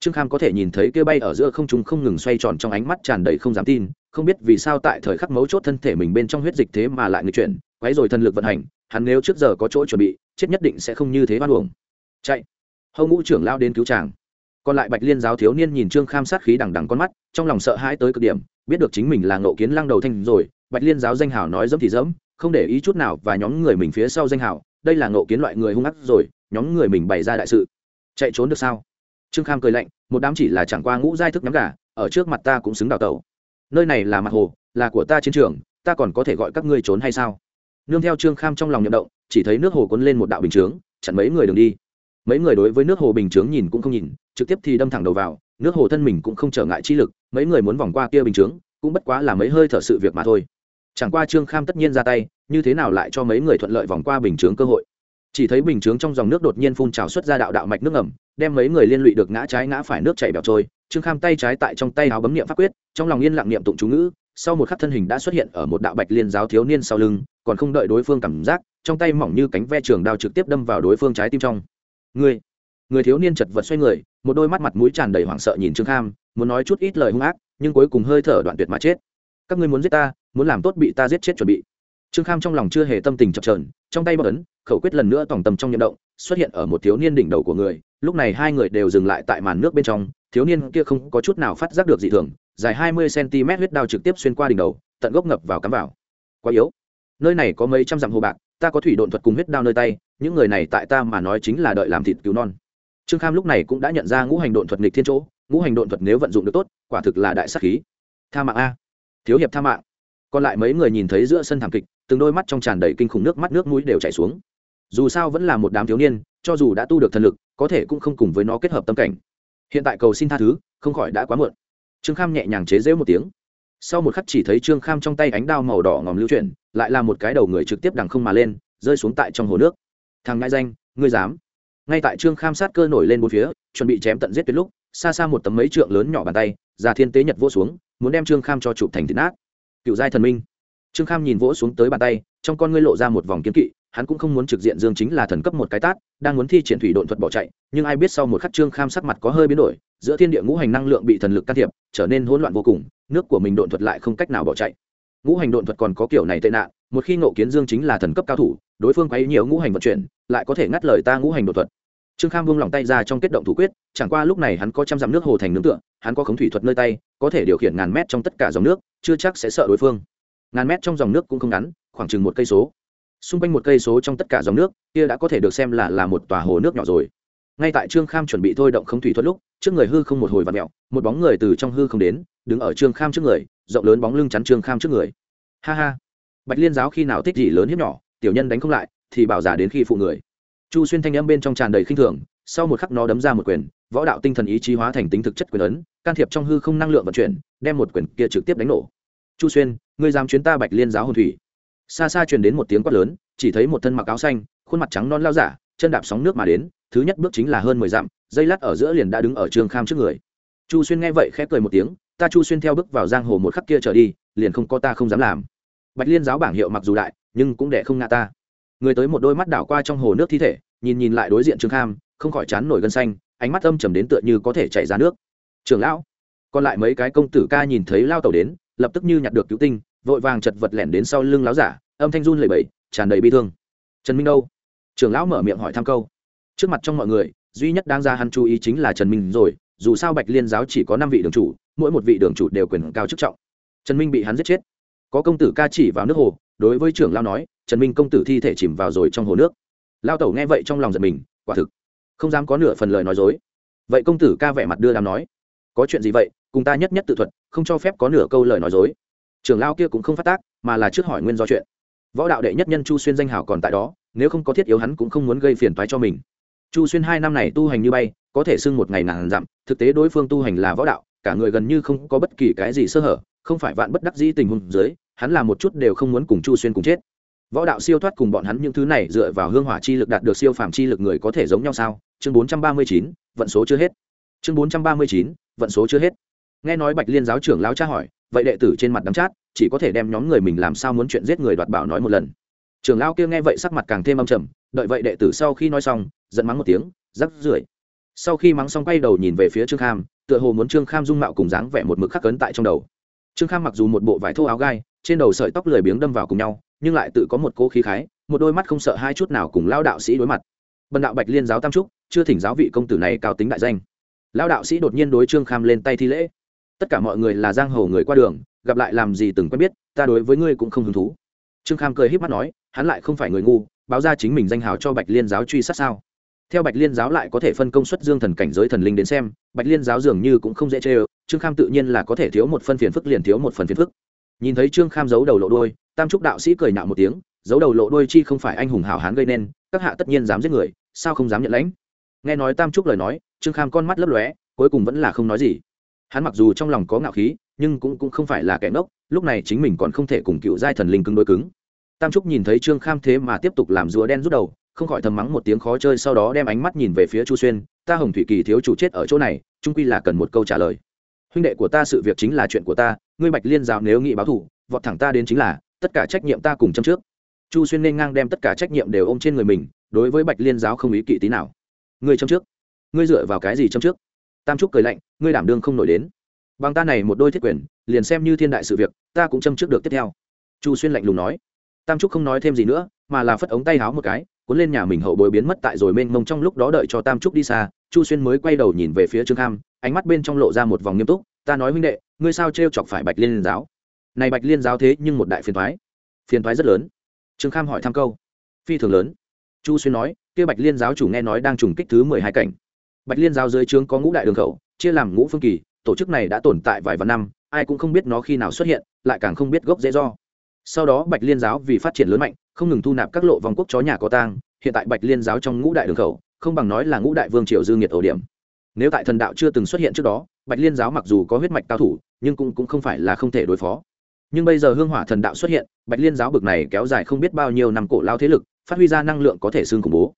Trương kham có thể nhìn thấy kia bay ở giữa không trung không ngừng xoay tròn trong ánh mắt tràn đầy không dám tin, không biết vì sao tại thời khắc mấu chốt thân thể mình bên trong huyết dịch thế mà lại người chuyển, quấy rồi thần lực vận hành, hắn nếu trước giờ có chỗ chuẩn bị, chết nhất định sẽ không như thế hoan uổng. Chạy. Hầu ngũ trưởng lao đến cứu chàng. Còn lại bạch liên giáo thiếu niên nhìn trương kham sát khí đằng đằng con mắt, trong lòng sợ hãi tới cực điểm, biết được chính mình là ngộ kiến lăng đầu thanh rồi, bạch liên giáo danh hào nói dẫm thì dẫm không để ý chút nào và nhóm người mình phía sau danh hào, đây là ngộ kiến loại người hung ác rồi, nhóm người mình bày ra đại sự. Chạy trốn được sao? Trương kham cười lạnh, một đám chỉ là chẳng qua ngũ giai thức nhắm gà, ở trước mặt ta cũng xứng đào tẩu. Nơi này là mặt hồ, là của ta chiến trường, ta còn có thể gọi các ngươi trốn hay sao? Nương theo trương kham trong lòng nhậm động, chỉ thấy nước hồ cuốn lên một đạo bình chướng, chặn mấy người đường đi. Mấy người đối với nước hồ bình chướng nhìn cũng không nhìn, trực tiếp thì đâm thẳng đầu vào, nước hồ thân mình cũng không trở ngại chi lực, mấy người muốn vòng qua kia bình chướng, cũng bất quá là mấy hơi thở sự việc mà thôi chẳng qua trương kham tất nhiên ra tay, như thế nào lại cho mấy người thuận lợi vòng qua bình chướng cơ hội? Chỉ thấy bình chướng trong dòng nước đột nhiên phun trào xuất ra đạo đạo mạch nước ẩm đem mấy người liên lụy được ngã trái ngã phải nước chảy bẹo trôi. Trương kham tay trái tại trong tay áo bấm niệm pháp quyết, trong lòng yên lặng niệm tụng chú ngữ, sau một khắc thân hình đã xuất hiện ở một đạo bạch liên giáo thiếu niên sau lưng, còn không đợi đối phương cảm giác, trong tay mỏng như cánh ve trường đao trực tiếp đâm vào đối phương trái tim trong. Người người thiếu niên chật vật xoay người, một đôi mắt mặt mũi tràn đầy hoảng sợ nhìn trương kham, muốn nói chút ít lời hung ác, nhưng cuối cùng hơi thở đoạn tuyệt mà chết các ngươi muốn giết ta, muốn làm tốt bị ta giết chết chuẩn bị. Trương kham trong lòng chưa hề tâm tình chập trờn trong tay bất ấn, khẩu quyết lần nữa tổng tầm trong nhậm động, xuất hiện ở một thiếu niên đỉnh đầu của người, lúc này hai người đều dừng lại tại màn nước bên trong, thiếu niên kia không có chút nào phát giác được dị thường, dài hai mươi cm huyết đao trực tiếp xuyên qua đỉnh đầu, tận gốc ngập vào cắm vào. Quá yếu. Nơi này có mấy trăm dặm hồ bạc, ta có thủy độn thuật cùng huyết đao nơi tay, những người này tại ta mà nói chính là đợi làm thịt cứu non. Trương kham lúc này cũng đã nhận ra ngũ hành độn thuật nghịch thiên chỗ, ngũ hành độn thuật nếu vận dụng được tốt, quả thực là đại sắc khí. Tha mạng a thiếu hiệp tha mạng. Còn lại mấy người nhìn thấy giữa sân thảm kịch, từng đôi mắt trong tràn đầy kinh khủng nước mắt nước mũi đều chảy xuống. Dù sao vẫn là một đám thiếu niên, cho dù đã tu được thần lực, có thể cũng không cùng với nó kết hợp tâm cảnh. Hiện tại cầu xin tha thứ, không khỏi đã quá muộn. Trương kham nhẹ nhàng chế rễu một tiếng. Sau một khắc chỉ thấy trương kham trong tay ánh đao màu đỏ ngòm lưu chuyển, lại là một cái đầu người trực tiếp đằng không mà lên, rơi xuống tại trong hồ nước. Thằng ngại danh, ngươi dám? Ngay tại trương kham sát cơ nổi lên một phía, chuẩn bị chém tận giết tuyệt lúc xa xa một tấm mấy trượng lớn nhỏ bàn tay, già thiên tế nhật vỗ xuống, muốn đem trương kham cho chụp thành thịt nát. Cựu giai thần minh. Trương kham nhìn vỗ xuống tới bàn tay, trong con ngươi lộ ra một vòng kiếm kỵ, hắn cũng không muốn trực diện dương chính là thần cấp một cái tát, đang muốn thi triển thủy độn thuật bỏ chạy, nhưng ai biết sau một khắc trương kham sắc mặt có hơi biến đổi, giữa thiên địa ngũ hành năng lượng bị thần lực can thiệp, trở nên hỗn loạn vô cùng, nước của mình độn thuật lại không cách nào bỏ chạy. Ngũ hành độn thuật còn có kiểu này tệ nạn, một khi ngộ kiến dương chính là thần cấp cao thủ, đối phương quấy nhiều ngũ hành vận chuyển, lại có thể ngắt lời ta ngũ hành đột thuật trương kham buông lòng tay ra trong kết động thủ quyết, chẳng qua lúc này hắn có trăm dặm nước hồ thành nướng tượng hắn có khống thủy thuật nơi tay, có thể điều khiển ngàn mét trong tất cả dòng nước, chưa chắc sẽ sợ đối phương. Ngàn mét trong dòng nước cũng không ngắn, khoảng chừng một cây số. Xung quanh một cây số trong tất cả dòng nước, kia đã có thể được xem là là một tòa hồ nước nhỏ rồi. Ngay tại trương kham chuẩn bị thôi động không thủy thuật lúc, trước người hư không một hồi vạt mẹo một bóng người từ trong hư không đến, đứng ở trương kham trước người, rộng lớn bóng lưng chắn trương kham trước người. Ha ha. Bạch liên giáo khi nào thích gì lớn hiếp nhỏ, tiểu nhân đánh không lại, thì bảo giả đến khi phụ người chu xuyên thanh âm bên trong tràn đầy khinh thường, sau một khắc nó đấm ra một quyền, võ đạo tinh thần ý chí hóa thành tính thực chất quyền ấn, can thiệp trong hư không năng lượng vận chuyển, đem một quyền kia trực tiếp đánh nổ. Chu xuyên, ngươi dám chuyến ta bạch liên giáo hồn thủy? Xa xa truyền đến một tiếng quát lớn, chỉ thấy một thân mặc áo xanh, khuôn mặt trắng non lao giả, chân đạp sóng nước mà đến, thứ nhất bước chính là hơn mười dặm, dây lát ở giữa liền đã đứng ở trường kham trước người. Chu xuyên nghe vậy khẽ cười một tiếng, ta chu xuyên theo bước vào giang hồ một khắc kia trở đi, liền không có ta không dám làm. Bạch liên giáo bảng hiệu mặc dù đại, nhưng cũng để không ngã ta người tới một đôi mắt đảo qua trong hồ nước thi thể, nhìn nhìn lại đối diện trương kham, không khỏi chán nổi gân xanh, ánh mắt âm trầm đến tựa như có thể chảy ra nước. Trường lão. Còn lại mấy cái công tử ca nhìn thấy lao tàu đến, lập tức như nhặt được cứu tinh, vội vàng chật vật lẻn đến sau lưng láo giả, âm thanh run lẩy bẩy, tràn đầy bi thương. Trần minh đâu? Trường lão mở miệng hỏi thăm câu. Trước mặt trong mọi người, duy nhất đang ra hắn chú ý chính là trần minh rồi, dù sao bạch liên giáo chỉ có năm vị đường chủ, mỗi một vị đường chủ đều quyền cao chức trọng. Trần minh bị hắn giết chết. Có công tử ca chỉ vào nước hồ, đối với trưởng lao nói trần minh công tử thi thể chìm vào rồi trong hồ nước. Lao tẩu nghe vậy trong lòng giật mình, quả thực, không dám có nửa phần lời nói dối. Vậy công tử ca vẻ mặt đưa đàm nói, có chuyện gì vậy? Cùng ta nhất nhất tự thuật, không cho phép có nửa câu lời nói dối. Trưởng lao kia cũng không phát tác, mà là trước hỏi nguyên do chuyện. Võ đạo đệ nhất nhân chu xuyên danh hào còn tại đó, nếu không có thiết yếu hắn cũng không muốn gây phiền toái cho mình. Chu xuyên hai năm này tu hành như bay, có thể xưng một ngày nàng dặm, thực tế đối phương tu hành là võ đạo, cả người gần như không có bất kỳ cái gì sơ hở, không phải vạn bất đắc dĩ tình huống dưới, hắn là một chút đều không muốn cùng chu xuyên cùng chết võ đạo siêu thoát cùng bọn hắn những thứ này dựa vào hương hỏa chi lực đạt được siêu phàm chi lực người có thể giống nhau sao? Chương bốn trăm ba mươi chín, vận số chưa hết. Chương bốn trăm ba mươi chín, vận số chưa hết. Nghe nói bạch liên giáo trưởng lao cha hỏi, vậy đệ tử trên mặt đắm chát, chỉ có thể đem nhóm người mình làm sao muốn chuyện giết người đoạt bảo nói một lần. Trưởng lao kia nghe vậy sắc mặt càng thêm âm trầm, đợi vậy đệ tử sau khi nói xong, giận mắng một tiếng, rắc rưởi. Sau khi mắng xong quay đầu nhìn về phía trương kham, tựa hồ muốn trương kham dung mạo cùng dáng vẻ một mực khắc cấn tại trong đầu. Trương kham mặc dù một bộ vải thô áo gai, trên đầu sợi tóc lười biếng đâm vào cùng nhau nhưng lại tự có một cô khí khái, một đôi mắt không sợ hai chút nào cùng lao đạo sĩ đối mặt. Bần đạo bạch liên giáo tam trúc, chưa thỉnh giáo vị công tử này cao tính đại danh. Lao đạo sĩ đột nhiên đối trương kham lên tay thi lễ. Tất cả mọi người là giang hồ người qua đường, gặp lại làm gì từng quen biết, ta đối với ngươi cũng không hứng thú. Trương kham cười h í p mắt nói, hắn lại không phải người ngu, báo ra chính mình danh hào cho bạch liên giáo truy sát sao? Theo bạch liên giáo lại có thể phân công suất dương thần cảnh giới thần linh đến xem, bạch liên giáo dường như cũng không dễ chê ơ trương kham tự nhiên là có thể thiếu một phân phiền phức liền thiếu một phần phiền phức. Nhìn thấy trương kham giấu đầu lộ đôi tam trúc đạo sĩ cười nạo một tiếng giấu đầu lộ đôi chi không phải anh hùng hảo hán gây nên các hạ tất nhiên dám giết người sao không dám nhận lãnh? Nghe nói tam trúc lời nói trương kham con mắt lấp lóe cuối cùng vẫn là không nói gì. Hắn mặc dù trong lòng có ngạo khí nhưng cũng, cũng không phải là kẻ ngốc lúc này chính mình còn không thể cùng cựu giai thần linh cứng đôi cứng. Tam trúc nhìn thấy trương kham thế mà tiếp tục làm rùa đen rút đầu không khỏi thầm mắng một tiếng khó chơi sau đó đem ánh mắt nhìn về phía chu xuyên ta hồng thủy kỳ thiếu chủ chết ở chỗ này trung quy là cần một câu trả lời. Huynh đệ của ta sự việc chính là chuyện của ta ngươi bạch liên giáo nếu nghị báo thủ vọt thẳng ta đến chính là tất cả trách nhiệm ta cùng châm trước. Chu xuyên nên ngang đem tất cả trách nhiệm đều ôm trên người mình, đối với bạch liên giáo không ý kỵ tí nào. Ngươi châm trước. Ngươi dựa vào cái gì châm trước? Tam trúc cười lạnh, ngươi đảm đương không nổi đến. Bằng ta này một đôi thiết quyền, liền xem như thiên đại sự việc, ta cũng châm trước được tiếp theo. Chu xuyên lạnh lùng nói. Tam trúc không nói thêm gì nữa, mà là phất ống tay háo một cái, cuốn lên nhà mình hậu bối biến mất tại rồi mênh mông trong lúc đó đợi cho tam trúc đi xa, chu xuyên mới quay đầu nhìn về phía trương kham, ánh mắt bên trong lộ ra một vòng nghiêm túc, ta nói huynh đệ, ngươi sao t chọc phải bạch liên giáo? Này bạch liên giáo thế nhưng một đại phiền thoái phiền thoái rất lớn. Trương kham hỏi thăm câu. Phi thường lớn. Chu xuyên nói kia bạch liên giáo chủ nghe nói đang trùng kích thứ mười hai cảnh. Bạch liên giáo dưới trướng có ngũ đại đường khẩu chia làm ngũ phương kỳ tổ chức này đã tồn tại vài vạn năm ai cũng không biết nó khi nào xuất hiện lại càng không biết gốc dễ do. Sau đó bạch liên giáo vì phát triển lớn mạnh không ngừng thu nạp các lộ vòng quốc chó nhà có tang hiện tại bạch liên giáo trong ngũ đại đường khẩu không bằng nói là ngũ đại vương triều dư nghiệt ổ điểm. Nếu tại thần đạo chưa từng xuất hiện trước đó bạch liên giáo mặc dù có huyết mạch cao thủ nhưng cũng, cũng không phải là không thể đối phó nhưng bây giờ hương hỏa thần đạo xuất hiện, bạch liên giáo bực này kéo dài không biết bao nhiêu năm cổ lao thế lực, phát huy ra năng lượng có thể xương khủng bố.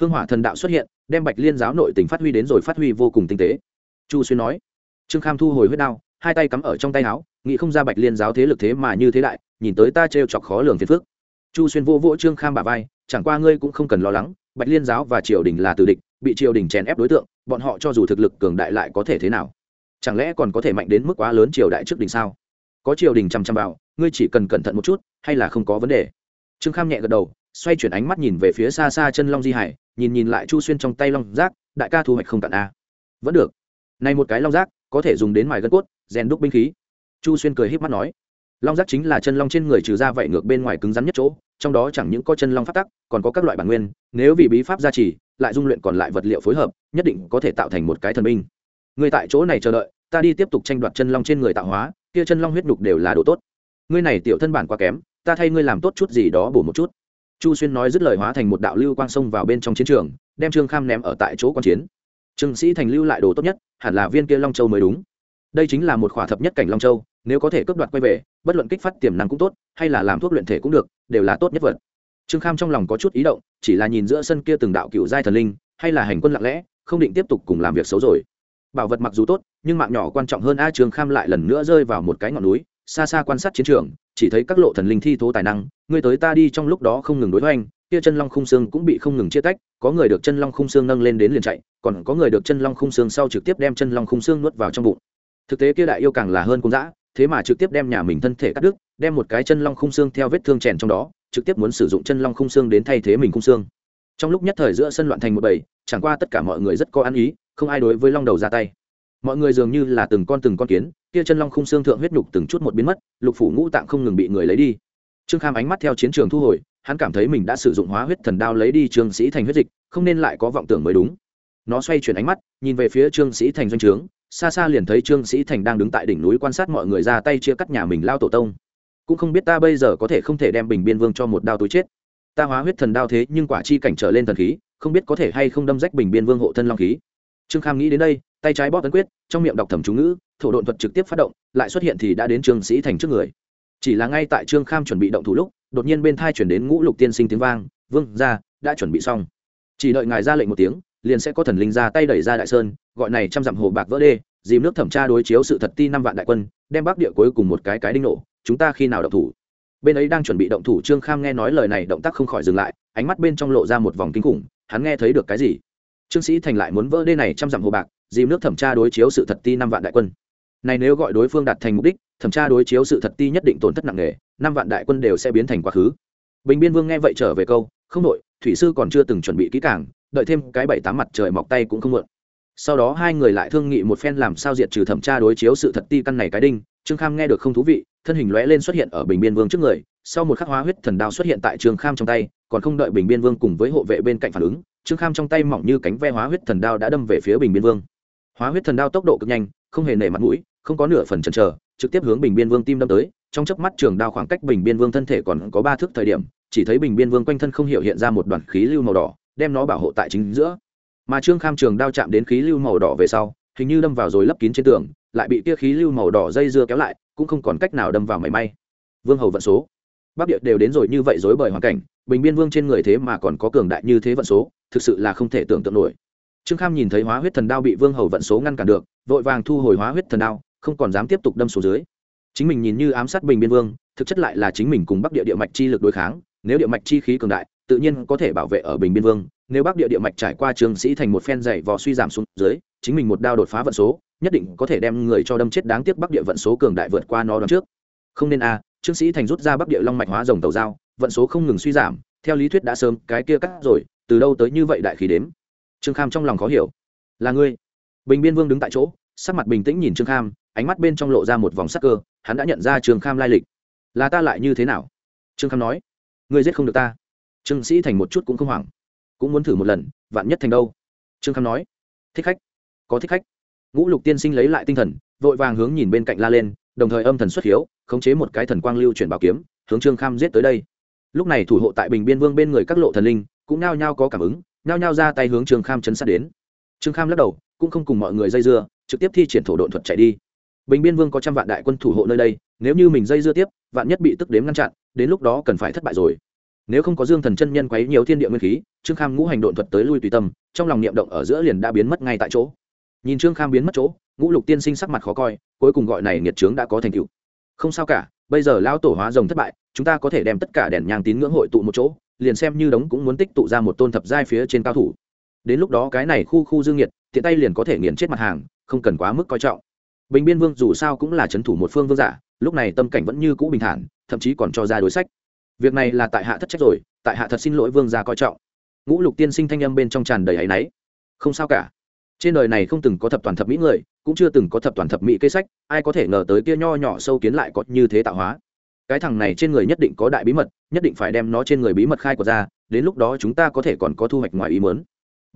Hương hỏa thần đạo xuất hiện, đem bạch liên giáo nội tình phát huy đến rồi phát huy vô cùng tinh tế. Chu xuyên nói, trương kham thu hồi huyết đao, hai tay cắm ở trong tay áo, nghĩ không ra bạch liên giáo thế lực thế mà như thế đại, nhìn tới ta trêu chọc khó lường phiền phước. chu xuyên vô vỗ trương kham bà vai, chẳng qua ngươi cũng không cần lo lắng, bạch liên giáo và triều đình là tử địch, bị triều đình chèn ép đối tượng, bọn họ cho dù thực lực cường đại lại có thể thế nào? Chẳng lẽ còn có thể mạnh đến mức quá lớn triều đại trước đình sao? Có triều đình chằm chằm vào, ngươi chỉ cần cẩn thận một chút, hay là không có vấn đề. Trương kham nhẹ gật đầu, xoay chuyển ánh mắt nhìn về phía xa xa chân long di hải, nhìn nhìn lại chu xuyên trong tay long giác, đại ca thu hoạch không cạn a. Vẫn được. Này một cái long giác, có thể dùng đến mài gân cốt, rèn đúc binh khí. Chu xuyên cười h í p mắt nói. Long giác chính là chân long trên người trừ ra vậy ngược bên ngoài cứng rắn nhất chỗ, trong đó chẳng những có chân long phát tắc, còn có các loại bản nguyên, nếu vì bí pháp gia trì, lại dung luyện còn lại vật liệu phối hợp, nhất định có thể tạo thành một cái thần binh. Người tại chỗ này chờ đợi, ta đi tiếp tục tranh đoạt chân long trên người tạo hóa kia chân long huyết đục đều là đồ tốt. Ngươi này tiểu thân bản quá kém, ta thay ngươi làm tốt chút gì đó bổ một chút. Chu xuyên nói dứt lời hóa thành một đạo lưu quang sông vào bên trong chiến trường, đem trương kham ném ở tại chỗ quan chiến. Trương sĩ thành lưu lại đồ tốt nhất, hẳn là viên kia long châu mới đúng. Đây chính là một khỏa thập nhất cảnh long châu, nếu có thể cướp đoạt quay về, bất luận kích phát tiềm năng cũng tốt, hay là làm thuốc luyện thể cũng được, đều là tốt nhất vật. Trương kham trong lòng có chút ý động, chỉ là nhìn giữa sân kia từng đạo cựu giai thần linh, hay là hành quân lặng lẽ, không định tiếp tục cùng làm việc xấu rồi bảo vật mặc dù tốt, nhưng mạng nhỏ quan trọng hơn a Trường kham lại lần nữa rơi vào một cái ngọn núi, xa xa quan sát chiến trường, chỉ thấy các lộ thần linh thi thố tài năng, ngươi tới ta đi trong lúc đó không ngừng đối hoành, kia chân long khung xương cũng bị không ngừng chia tách, có người được chân long khung xương nâng lên đến liền chạy, còn có người được chân long khung xương sau trực tiếp đem chân long khung xương nuốt vào trong bụng. Thực tế kia đại yêu càng là hơn cung dã, thế mà trực tiếp đem nhà mình thân thể cắt đứt, đem một cái chân long khung xương theo vết thương chèn trong đó, trực tiếp muốn sử dụng chân long khung xương đến thay thế mình khung xương trong lúc nhất thời giữa sân loạn thành một bầy, chẳng qua tất cả mọi người rất có ăn ý, không ai đối với long đầu ra tay. Mọi người dường như là từng con từng con kiến, kia chân long khung xương thượng huyết nhục từng chút một biến mất, lục phủ ngũ tạng không ngừng bị người lấy đi. Trương kham ánh mắt theo chiến trường thu hồi, hắn cảm thấy mình đã sử dụng hóa huyết thần đao lấy đi trương sĩ thành huyết dịch, không nên lại có vọng tưởng mới đúng. Nó xoay chuyển ánh mắt, nhìn về phía trương sĩ thành doanh trướng, xa xa liền thấy trương sĩ thành đang đứng tại đỉnh núi quan sát mọi người ra tay chia cắt nhà mình lao tổ tông. Cũng không biết ta bây giờ có thể không thể đem bình biên vương cho một đao túi chết ta hóa huyết thần đao thế nhưng quả chi cảnh trở lên thần khí, không biết có thể hay không đâm rách bình biên vương hộ thân long khí. Trương kham nghĩ đến đây, tay trái bóp tấn quyết, trong miệng đọc thẩm chú ngữ, thổ độn thuật trực tiếp phát động, lại xuất hiện thì đã đến trương sĩ thành trước người. Chỉ là ngay tại trương kham chuẩn bị động thủ lúc, đột nhiên bên thai chuyển đến ngũ lục tiên sinh tiếng vang, vương ra đã chuẩn bị xong. Chỉ đợi ngài ra lệnh một tiếng, liền sẽ có thần linh ra tay đẩy ra đại sơn, gọi này trăm dặm hồ bạc vỡ đê, dìm nước thẩm tra đối chiếu sự thật ti năm vạn đại quân, đem bắc địa cuối cùng một cái cái đinh nổ, chúng ta khi nào động thủ? Bên ấy đang chuẩn bị động thủ, trương kham nghe nói lời này, động tác không khỏi dừng lại, ánh mắt bên trong lộ ra một vòng kinh khủng, hắn nghe thấy được cái gì? Trương sĩ thành lại muốn vỡ đê này trăm dặm hồ bạc, dìm nước thẩm tra đối chiếu sự thật ti năm vạn đại quân. Này nếu gọi đối phương đạt thành mục đích, thẩm tra đối chiếu sự thật ti nhất định tổn thất nặng nề, năm vạn đại quân đều sẽ biến thành quá khứ. Bình biên vương nghe vậy trở về câu, không đội, thủy sư còn chưa từng chuẩn bị kỹ càng, đợi thêm cái bảy tám mặt trời mọc tay cũng không mượn sau đó hai người lại thương nghị một phen làm sao diệt trừ thẩm tra đối chiếu sự thật ti căn này cái đinh trương kham nghe được không thú vị, thân hình lóe lên xuất hiện ở bình biên vương trước người, sau một khắc hóa huyết thần đao xuất hiện tại trương kham trong tay, còn không đợi bình biên vương cùng với hộ vệ bên cạnh phản ứng, trương kham trong tay mỏng như cánh ve hóa huyết thần đao đã đâm về phía bình biên vương. Hóa huyết thần đao tốc độ cực nhanh, không hề nể mặt mũi, không có nửa phần chần chờ, trực tiếp hướng bình biên vương tim đâm tới, trong chớp mắt trường đao khoảng cách bình biên vương thân thể còn có ba thước thời điểm, chỉ thấy bình biên vương quanh thân không hiểu hiện ra một đoàn khí lưu màu đỏ, đem nó bảo hộ tại chính giữa. Mà trương kham trường đao chạm đến khí lưu màu đỏ về sau, hình như đâm vào rồi lấp kín trên tường lại bị tia khí lưu màu đỏ dây dưa kéo lại, cũng không còn cách nào đâm vào mảy may. Vương hầu vận số. Bắc địa đều đến rồi như vậy dối bởi hoàn cảnh, bình biên vương trên người thế mà còn có cường đại như thế vận số, thực sự là không thể tưởng tượng nổi. Trương kham nhìn thấy hóa huyết thần đao bị vương hầu vận số ngăn cản được, vội vàng thu hồi hóa huyết thần đao, không còn dám tiếp tục đâm xuống dưới. Chính mình nhìn như ám sát bình biên vương, thực chất lại là chính mình cùng bắc địa địa mạch chi lực đối kháng, nếu địa mạch chi khí cường đại, tự nhiên có thể bảo vệ ở bình biên vương, nếu bắc địa địa mạch trải qua trường sĩ thành một phen dày vò suy giảm xuống dưới, chính mình một đao đột phá vận số nhất định có thể đem người cho đâm chết đáng tiếc bắc địa vận số cường đại vượt qua nó đón trước. Không nên a, trương sĩ thành rút ra bắc địa long mạch hóa rồng tàu dao, vận số không ngừng suy giảm, theo lý thuyết đã sớm cái kia cắt rồi, từ đâu tới như vậy đại khí đếm? Trương kham trong lòng khó hiểu. Là ngươi. Bình biên vương đứng tại chỗ, sắc mặt bình tĩnh nhìn trương kham, ánh mắt bên trong lộ ra một vòng sắc cơ, hắn đã nhận ra trương kham lai lịch. Là ta lại như thế nào? Trương kham nói. Ngươi giết không được ta. Trương sĩ thành một chút cũng không hoảng, cũng muốn thử một lần, vạn nhất thành đâu? Trương kham nói. Thích khách. Có thích khách ngũ lục tiên sinh lấy lại tinh thần, vội vàng hướng nhìn bên cạnh la lên, đồng thời âm thần xuất hiếu, khống chế một cái thần quang lưu chuyển bảo kiếm, hướng trương kham giết tới đây. Lúc này thủ hộ tại bình biên vương bên người các lộ thần linh, cũng nao nhao có cảm ứng nao nhao ra tay hướng trương kham chấn sát đến. Trương kham lắc đầu, cũng không cùng mọi người dây dưa, trực tiếp thi triển thổ độn thuật chạy đi. Bình biên vương có trăm vạn đại quân thủ hộ nơi đây, nếu như mình dây dưa tiếp, vạn nhất bị tức đếm ngăn chặn, đến lúc đó cần phải thất bại rồi. Nếu không có dương thần chân nhân quấy nhiều thiên địa nguyên khí, trương kham ngũ hành độn thuật tới lui tùy tâm, trong lòng niệm động ở giữa liền đã biến mất ngay tại chỗ nhìn trương kham biến mất chỗ, ngũ lục tiên sinh sắc mặt khó coi, cuối cùng gọi này nghiệt trướng đã có thành tựu. Không sao cả, bây giờ lao tổ hóa rồng thất bại, chúng ta có thể đem tất cả đèn nhang tín ngưỡng hội tụ một chỗ, liền xem như đống cũng muốn tích tụ ra một tôn thập giai phía trên cao thủ. Đến lúc đó cái này khu khu dương nhiệt tiện tay liền có thể nghiền chết mặt hàng, không cần quá mức coi trọng. Bình biên vương dù sao cũng là c h ấ n thủ một phương vương giả, lúc này tâm cảnh vẫn như cũ bình thản, thậm chí còn cho ra đối sách. Việc này là tại hạ thất trách rồi, tại hạ thật xin lỗi vương gia coi trọng. Ngũ lục tiên sinh thanh âm bên trong tràn đầy áy náy. Không sao cả trên đời này không từng có thập toàn thập mỹ người, cũng chưa từng có thập toàn thập mỹ cây sách, ai có thể ngờ tới kia nho nhỏ sâu kiến lại có như thế tạo hóa. Cái thằng này trên người nhất định có đại bí mật, nhất định phải đem nó trên người bí mật khai của ra, đến lúc đó chúng ta có thể còn có thu hoạch ngoài ý mớn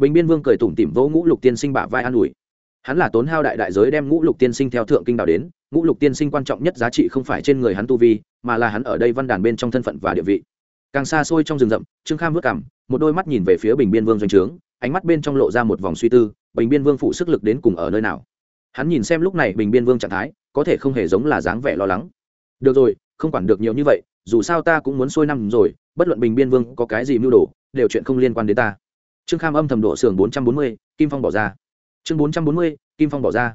bình biên vương cười tủm tỉm vỗ ngũ lục tiên sinh bả vai an ủi. Hắn là tốn hao đại đại giới đem ngũ lục tiên sinh theo thượng kinh đạo đến, ngũ lục tiên sinh quan trọng nhất giá trị không phải trên người hắn tu vi, mà là hắn ở đây văn đàn bên trong thân phận và địa vị. Càng xa xôi trong rừng rậm, trương kham vất cảm một đôi mắt nhìn về phía bình biên vương doanh trướng ánh mắt bên trong lộ ra một vòng suy tư, bình biên vương phụ sức lực đến cùng ở nơi nào? Hắn nhìn xem lúc này bình biên vương trạng thái, có thể không hề giống là dáng vẻ lo lắng. Được rồi, không quản được nhiều như vậy, dù sao ta cũng muốn sôi năm rồi, bất luận bình biên vương có cái gì mưu đồ, đều chuyện không liên quan đến ta. Trương kham âm thầm độ xưởng bốn trăm bốn mươi, kim phong bỏ ra. Chương bốn trăm bốn mươi, kim phong bỏ ra.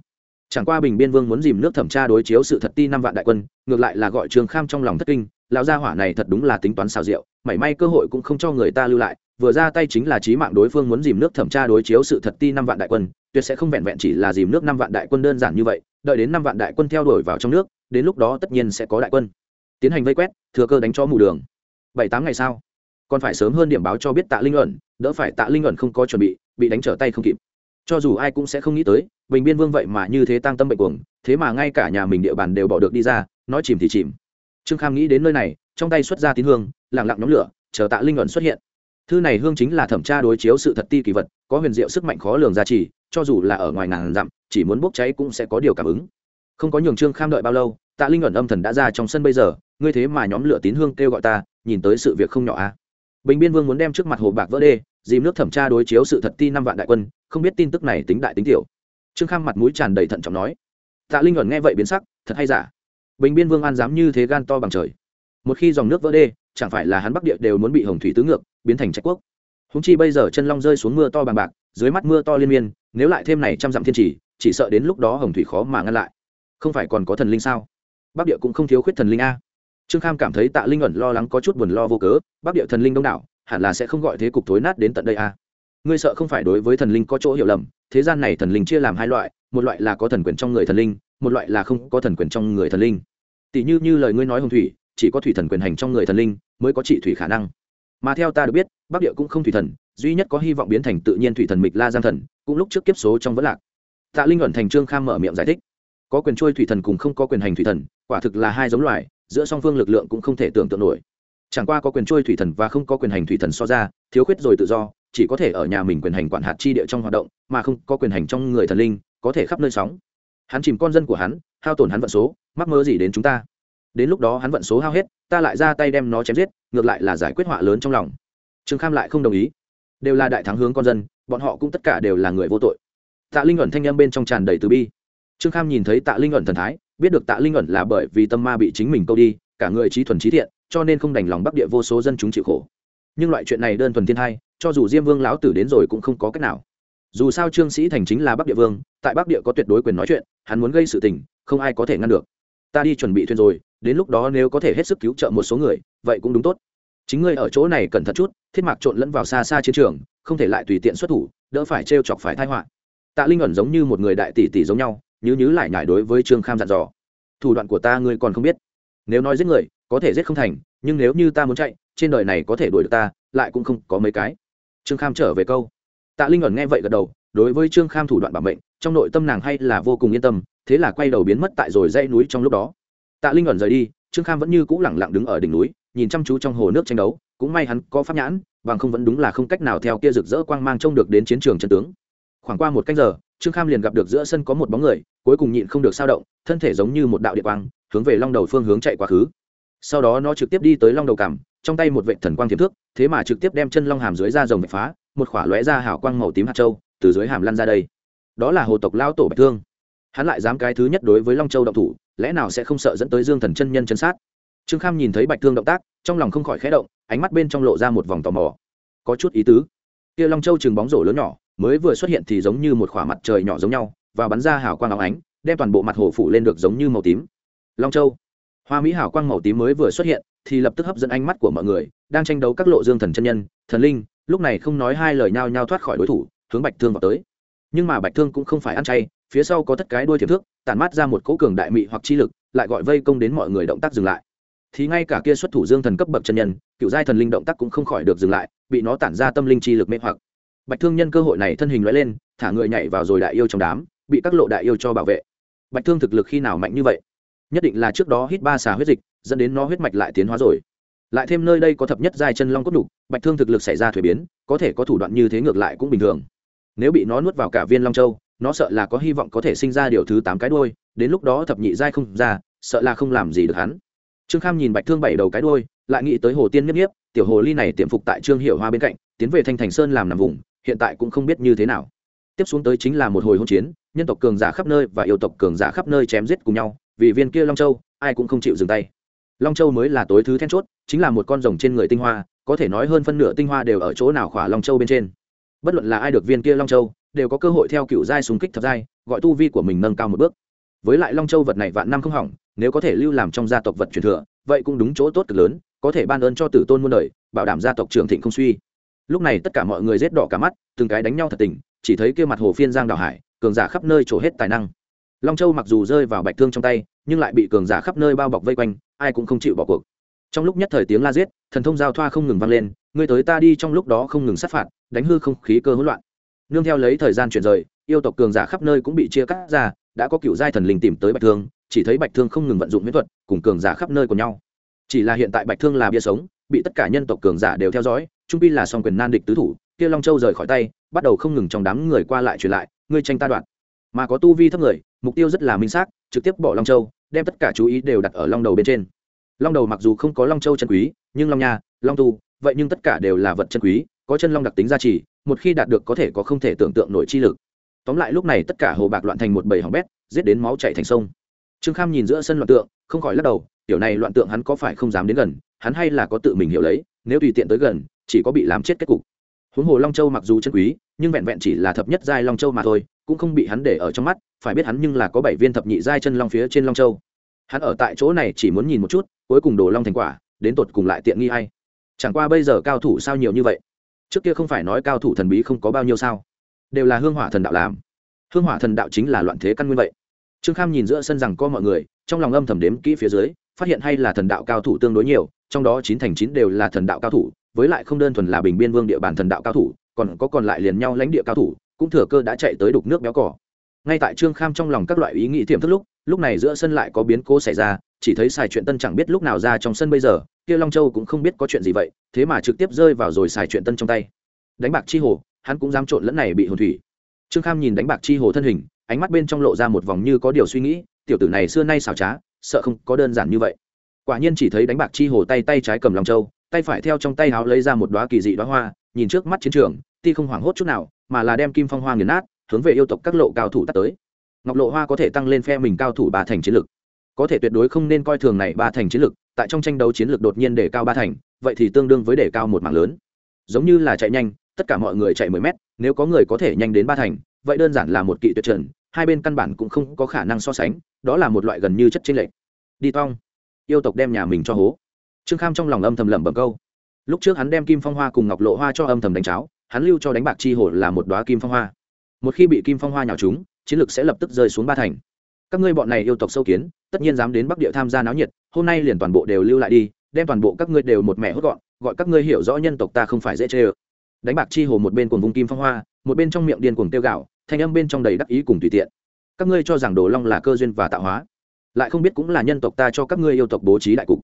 Chẳng qua bình biên vương muốn dìm nước thẩm tra đối chiếu sự thật ti năm vạn đại quân, ngược lại là gọi trương kham trong lòng thất kinh, lão gia hỏa này thật đúng là tính toán xào rượu, mảy may cơ hội cũng không cho người ta lưu lại vừa ra tay chính là trí mạng đối phương muốn dìm nước thẩm tra đối chiếu sự thật ti năm vạn đại quân, tuyệt sẽ không vẹn vẹn chỉ là dìm nước năm vạn đại quân đơn giản như vậy, đợi đến năm vạn đại quân theo đuổi vào trong nước, đến lúc đó tất nhiên sẽ có đại quân. Tiến hành vây quét, thừa cơ đánh cho mù đường. Bảy tám ngày sau, còn phải sớm hơn điểm báo cho biết tạ linh luận đỡ phải tạ linh luận không có chuẩn bị bị đánh trở tay không kịp. Cho dù ai cũng sẽ không nghĩ tới, bình biên vương vậy mà như thế tăng tâm bệnh cuồng, thế mà ngay cả nhà mình địa bàn đều bỏ được đi ra, nói chìm thì chìm. Trương kham nghĩ đến nơi này, trong tay xuất ra tín hương lẳng lặng nhóm lửa, chờ tạ linh luận xuất hiện thư này hương chính là thẩm tra đối chiếu sự thật ti kỳ vật, có huyền diệu sức mạnh khó lường giá trị cho dù là ở ngoài ngàn dặm, chỉ muốn bốc cháy cũng sẽ có điều cảm ứng. Không có nhường trương kham đợi bao lâu, tạ linh ẩn âm thần đã ra trong sân bây giờ, ngươi thế mà nhóm lửa tín hương kêu gọi ta, nhìn tới sự việc không nhỏ a à. bình biên vương muốn đem trước mặt hồ bạc vỡ đê, dìm nước thẩm tra đối chiếu sự thật ti năm vạn đại quân, không biết tin tức này tính đại tính tiểu. Trương kham mặt mũi tràn đầy thận trọng nói. Tạ linh ẩn nghe vậy biến sắc, thật hay giả? Bình biên vương an dám như thế gan to bằng trời. Một khi dòng nước vỡ đê chẳng phải là hắn bắc địa đều muốn bị hồng thủy tứ ngược, biến thành Trạch quốc. Húng chi bây giờ chân long rơi xuống mưa to bằng bạc, dưới mắt mưa to liên miên, nếu lại thêm này trăm dặm thiên trì, chỉ sợ đến lúc đó hồng thủy khó mà ngăn lại. Không phải còn có thần linh sao? Bắc địa cũng không thiếu khuyết thần linh a. Trương kham cảm thấy tạ linh ẩn lo lắng có chút buồn lo vô cớ, bắc địa thần linh đông đảo, hẳn là sẽ không gọi thế cục thối nát đến tận đây a. Ngươi sợ không phải đối với thần linh có chỗ hiểu lầm, thế gian này thần linh chia làm hai loại, một loại là có thần quyền trong người thần linh, một loại là không có thần quyền trong người thần linh. Tỷ như như lời ngươi nói hồng thủy chỉ có thủy thần quyền hành trong người thần linh mới có trị thủy khả năng. Mà theo ta được biết, bắc địa cũng không thủy thần, duy nhất có hy vọng biến thành tự nhiên thủy thần mịch la giang thần, cũng lúc trước kiếp số trong vẫn lạc. Tạ linh ẩn thành trương kham mở miệng giải thích. Có quyền trôi thủy thần cùng không có quyền hành thủy thần, quả thực là hai giống loài, giữa song phương lực lượng cũng không thể tưởng tượng nổi. Chẳng qua có quyền trôi thủy thần và không có quyền hành thủy thần so ra, thiếu khuyết rồi tự do, chỉ có thể ở nhà mình quyền hành quản hạt chi địa trong hoạt động, mà không có quyền hành trong người thần linh, có thể khắp nơi sóng. Hắn chìm con dân của hắn, hao tổn hắn vận số, mắc mơ gì đến chúng ta? Đến lúc đó hắn vận số hao hết, ta lại ra tay đem nó chém giết, ngược lại là giải quyết họa lớn trong lòng. Trương kham lại không đồng ý. Đều là đại thắng hướng con dân, bọn họ cũng tất cả đều là người vô tội. Tạ linh ẩn thanh â m bên trong tràn đầy từ bi. Trương kham nhìn thấy tạ linh ẩn thần thái, biết được tạ linh ẩn là bởi vì tâm ma bị chính mình câu đi, cả người trí thuần trí thiện, cho nên không đành lòng bắc địa vô số dân chúng chịu khổ. Nhưng loại chuyện này đơn thuần thiên hai cho dù diêm vương lão tử đến rồi cũng không có cách nào. Dù sao trương sĩ thành chính là bắc địa vương, tại bắc địa có tuyệt đối quyền nói chuyện, hắn muốn gây sự tình, không ai có thể ngăn được. Ta đi chuẩn bị thuyền rồi đến lúc đó nếu có thể hết sức cứu trợ một số người, vậy cũng đúng tốt. Chính ngươi ở chỗ này cẩn thận chút, thiết mạc trộn lẫn vào xa xa chiến trường, không thể lại tùy tiện xuất thủ, đỡ phải t chọc phải thai họa. Tạ linh ẩn giống như một người đại tỷ tỷ giống nhau, nhứ nhứ lại nhải đối với trương kham dặn dò. Thủ đoạn của ta ngươi còn không biết. Nếu nói giết người, có thể giết không thành, nhưng nếu như ta muốn chạy, trên đời này có thể đuổi được ta, lại cũng không có mấy cái. Trương kham trở về câu. Tạ linh ẩn nghe vậy gật đầu, đối với trương kham thủ đoạn bảo mệnh, trong nội tâm nàng hay là vô cùng yên tâm, thế là quay đầu biến mất tại rồi dãy núi trong lúc đó tạ linh ẩn rời đi, trương kham vẫn như cũ lẳng lặng đứng ở đỉnh núi, nhìn chăm chú trong hồ nước tranh đấu, cũng may hắn có pháp nhãn, bằng không vẫn đúng là không cách nào theo kia rực rỡ quang mang trông được đến chiến trường chân tướng. Khoảng qua một cách giờ, trương kham liền gặp được giữa sân có một bóng người, cuối cùng nhịn không được sao động, thân thể giống như một đạo địa quang, hướng về long đầu phương hướng chạy quá khứ. Sau đó nó trực tiếp đi tới long đầu cằm, trong tay một vệ thần quang tiềm thước, thế mà trực tiếp đem chân long hàm dưới da rồng vạch phá, một khỏa lóe ra hào quang màu tím hạt châu, từ dưới hàm lăn ra đây. Đó là hồ tộc lao tổ bạch thương hắn lại dám cái thứ nhất đối với long châu động thủ, lẽ nào sẽ không sợ dẫn tới dương thần chân nhân chân sát? Trương kham nhìn thấy bạch thương động tác, trong lòng không khỏi khẽ động, ánh mắt bên trong lộ ra một vòng tò mò. Có chút ý tứ. Kia long châu chừng bóng rổ lớn nhỏ, mới vừa xuất hiện thì giống như một khỏa mặt trời nhỏ giống nhau, và bắn ra hào quang óng ánh, đem toàn bộ mặt hồ phủ lên được giống như màu tím. Long châu. Hoa mỹ hào quang màu tím mới vừa xuất hiện, thì lập tức hấp dẫn ánh mắt của mọi người, đang tranh đấu các lộ dương thần chân nhân, thần linh, lúc này không nói hai lời nhao nhao thoát khỏi đối thủ, hướng bạch thương vào tới. Nhưng mà bạch thương cũng không phải ăn chay phía sau có tất cái đuôi thiệp thước, tản mát ra một cỗ cường đại mị hoặc chi lực, lại gọi vây công đến mọi người động tác dừng lại. Thì ngay cả kia xuất thủ dương thần cấp bậc chân nhân, cựu giai thần linh động tác cũng không khỏi được dừng lại, bị nó tản ra tâm linh chi lực mê hoặc. Bạch thương nhân cơ hội này thân hình loại lên, thả người nhảy vào rồi đại yêu trong đám, bị các lộ đại yêu cho bảo vệ. Bạch thương thực lực khi nào mạnh như vậy? Nhất định là trước đó hít ba xà huyết dịch, dẫn đến nó huyết mạch lại tiến hóa rồi. Lại thêm nơi đây có thập nhất giai chân long cốt đục bạch thương thực lực xảy ra thuế biến, có thể có thủ đoạn như thế ngược lại cũng bình thường. Nếu bị nó nuốt vào cả viên long châu nó sợ là có hy vọng có thể sinh ra điều thứ tám cái đôi đến lúc đó thập nhị giai không ra, sợ là không làm gì được hắn. Trương kham nhìn bạch thương bảy đầu cái đôi lại nghĩ tới hồ tiên nhất nhiếp tiểu hồ ly này tiệm phục tại trương hiệu hoa bên cạnh, tiến về thanh thành sơn làm nằm vùng, hiện tại cũng không biết như thế nào. Tiếp xuống tới chính là một hồi hỗn chiến, nhân tộc cường giả khắp nơi và yêu tộc cường giả khắp nơi chém giết cùng nhau, vì viên kia long châu, ai cũng không chịu dừng tay. Long châu mới là tối thứ then chốt, chính là một con rồng trên người tinh hoa, có thể nói hơn phân nửa tinh hoa đều ở chỗ nào khỏa long châu bên trên. Bất luận là ai được viên kia long châu đều có cơ hội theo cựu giai súng kích thập giai, gọi tu vi của mình nâng cao một bước. Với lại long châu vật này vạn năm không hỏng, nếu có thể lưu làm trong gia tộc vật truyền thừa, vậy cũng đúng chỗ tốt cực lớn, có thể ban ơn cho tử tôn muôn đời, bảo đảm gia tộc trường thịnh không suy. Lúc này tất cả mọi người rết đỏ cả mắt, từng cái đánh nhau thật tình, chỉ thấy kia mặt hồ phiên giang đào hải, cường giả khắp nơi trổ hết tài năng. Long châu mặc dù rơi vào bạch thương trong tay, nhưng lại bị cường giả khắp nơi bao bọc vây quanh, ai cũng không chịu bỏ cuộc. Trong lúc nhất thời tiếng la giết, thần thông giao thoa không ngừng vang lên người tới ta đi trong lúc đó không ngừng sát phạt, đánh hư không khí cơ hỗn loạn nương theo lấy thời gian chuyển rời, yêu tộc cường giả khắp nơi cũng bị chia cắt ra, đã có cựu giai thần linh tìm tới bạch thương, chỉ thấy bạch thương không ngừng vận dụng miễn thuật, cùng cường giả khắp nơi của nhau. Chỉ là hiện tại bạch thương là bia sống, bị tất cả nhân tộc cường giả đều theo dõi, trung pi là song quyền nan địch tứ thủ, kia long châu rời khỏi tay, bắt đầu không ngừng trong đám người qua lại truyền lại, ngươi tranh ta đoạn mà có tu vi thấp người, mục tiêu rất là minh xác, trực tiếp bỏ long châu, đem tất cả chú ý đều đặt ở long đầu bên trên. Long đầu mặc dù không có long châu chân quý, nhưng long nha, long tu, vậy nhưng tất cả đều là vật chân quý có chân long đặc tính gia trì, một khi đạt được có thể có không thể tưởng tượng nổi chi lực. Tóm lại lúc này tất cả hồ bạc loạn thành một bầy hỏng bét, giết đến máu chạy thành sông. Trương kham nhìn giữa sân loạn tượng, không khỏi lắc đầu kiểu này loạn tượng hắn có phải không dám đến gần, hắn hay là có tự mình hiểu lấy, nếu tùy tiện tới gần, chỉ có bị làm chết kết cục. Huống hồ long châu mặc dù chân quý, nhưng vẹn vẹn chỉ là thập nhất giai long châu mà thôi, cũng không bị hắn để ở trong mắt, phải biết hắn nhưng là có bảy viên thập nhị giai chân long phía trên long châu. Hắn ở tại chỗ này chỉ muốn nhìn một chút, cuối cùng đồ long thành quả, đến tột cùng lại tiện nghi hay. Chẳng qua bây giờ cao thủ sao nhiều như vậy? Trước kia không phải nói cao thủ thần bí không có bao nhiêu sao? Đều là hương hỏa thần đạo làm. Hương hỏa thần đạo chính là loạn thế căn nguyên vậy. Trương kham nhìn giữa sân rằng có mọi người, trong lòng âm thầm đếm kỹ phía dưới, phát hiện hay là thần đạo cao thủ tương đối nhiều, trong đó chín thành chín đều là thần đạo cao thủ, với lại không đơn thuần là bình biên vương địa bàn thần đạo cao thủ, còn có còn lại liền nhau lãnh địa cao thủ, cũng thừa cơ đã chạy tới đục nước béo cỏ. Ngay tại trương kham trong lòng các loại ý nghĩ tiềm thức lúc lúc này giữa sân lại có biến cố xảy ra, chỉ thấy xài chuyện tân chẳng biết lúc nào ra trong sân bây giờ kia long châu cũng không biết có chuyện gì vậy, thế mà trực tiếp rơi vào rồi xài chuyện tân trong tay. Đánh bạc chi hồ, hắn cũng dám trộn lẫn này bị hồn thủy. Trương kham nhìn đánh bạc chi hồ thân hình, ánh mắt bên trong lộ ra một vòng như có điều suy nghĩ, tiểu tử này xưa nay xảo trá, sợ không có đơn giản như vậy. Quả nhiên chỉ thấy đánh bạc chi hồ tay tay trái cầm long châu, tay phải theo trong tay háo lấy ra một đoá kỳ dị đoá hoa, nhìn trước mắt chiến trường ti không hoảng hốt chút nào, mà là đem kim phong hoa nghiền nát, hướng về yêu tộc các lộ cao thủ tắt tới. Ngọc lộ hoa có thể tăng lên phe mình cao thủ ba thành chiến lực. Có thể tuyệt đối không nên coi thường này ba thành chiến lực tại trong tranh đấu chiến lược đột nhiên để cao ba thành, vậy thì tương đương với để cao một mảng lớn. Giống như là chạy nhanh, tất cả mọi người chạy mười mét, nếu có người có thể nhanh đến ba thành, vậy đơn giản là một kỵ tuyệt trần, hai bên căn bản cũng không có khả năng so sánh, đó là một loại gần như chất chênh lệch. Đi tong, yêu tộc đem nhà mình cho hố. Trương kham trong lòng âm thầm lẩm bẩm câu. Lúc trước hắn đem kim phong hoa cùng ngọc lộ hoa cho âm thầm đánh cháo, hắn lưu cho đánh bạc chi hồ là một đoá kim phong hoa. Một khi bị kim phong hoa nhào chúng chiến lược sẽ lập tức rơi xuống ba thành. Các ngươi bọn này yêu tộc sâu kiến tất nhiên dám đến bắc địa tham gia náo nhiệt, hôm nay liền toàn bộ đều lưu lại đi, đem toàn bộ các ngươi đều một mẹ hốt gọn, gọi các ngươi hiểu rõ nhân tộc ta không phải dễ chê ơ. Đánh bạc chi hồ một bên cuồng vùng kim phong hoa, một bên trong miệng điên cuồng tiêu gạo, thanh âm bên trong đầy đắc ý cùng tùy tiện. Các ngươi cho rằng đồ long là cơ duyên và tạo hóa, lại không biết cũng là nhân tộc ta cho các ngươi yêu tộc bố trí đại cục.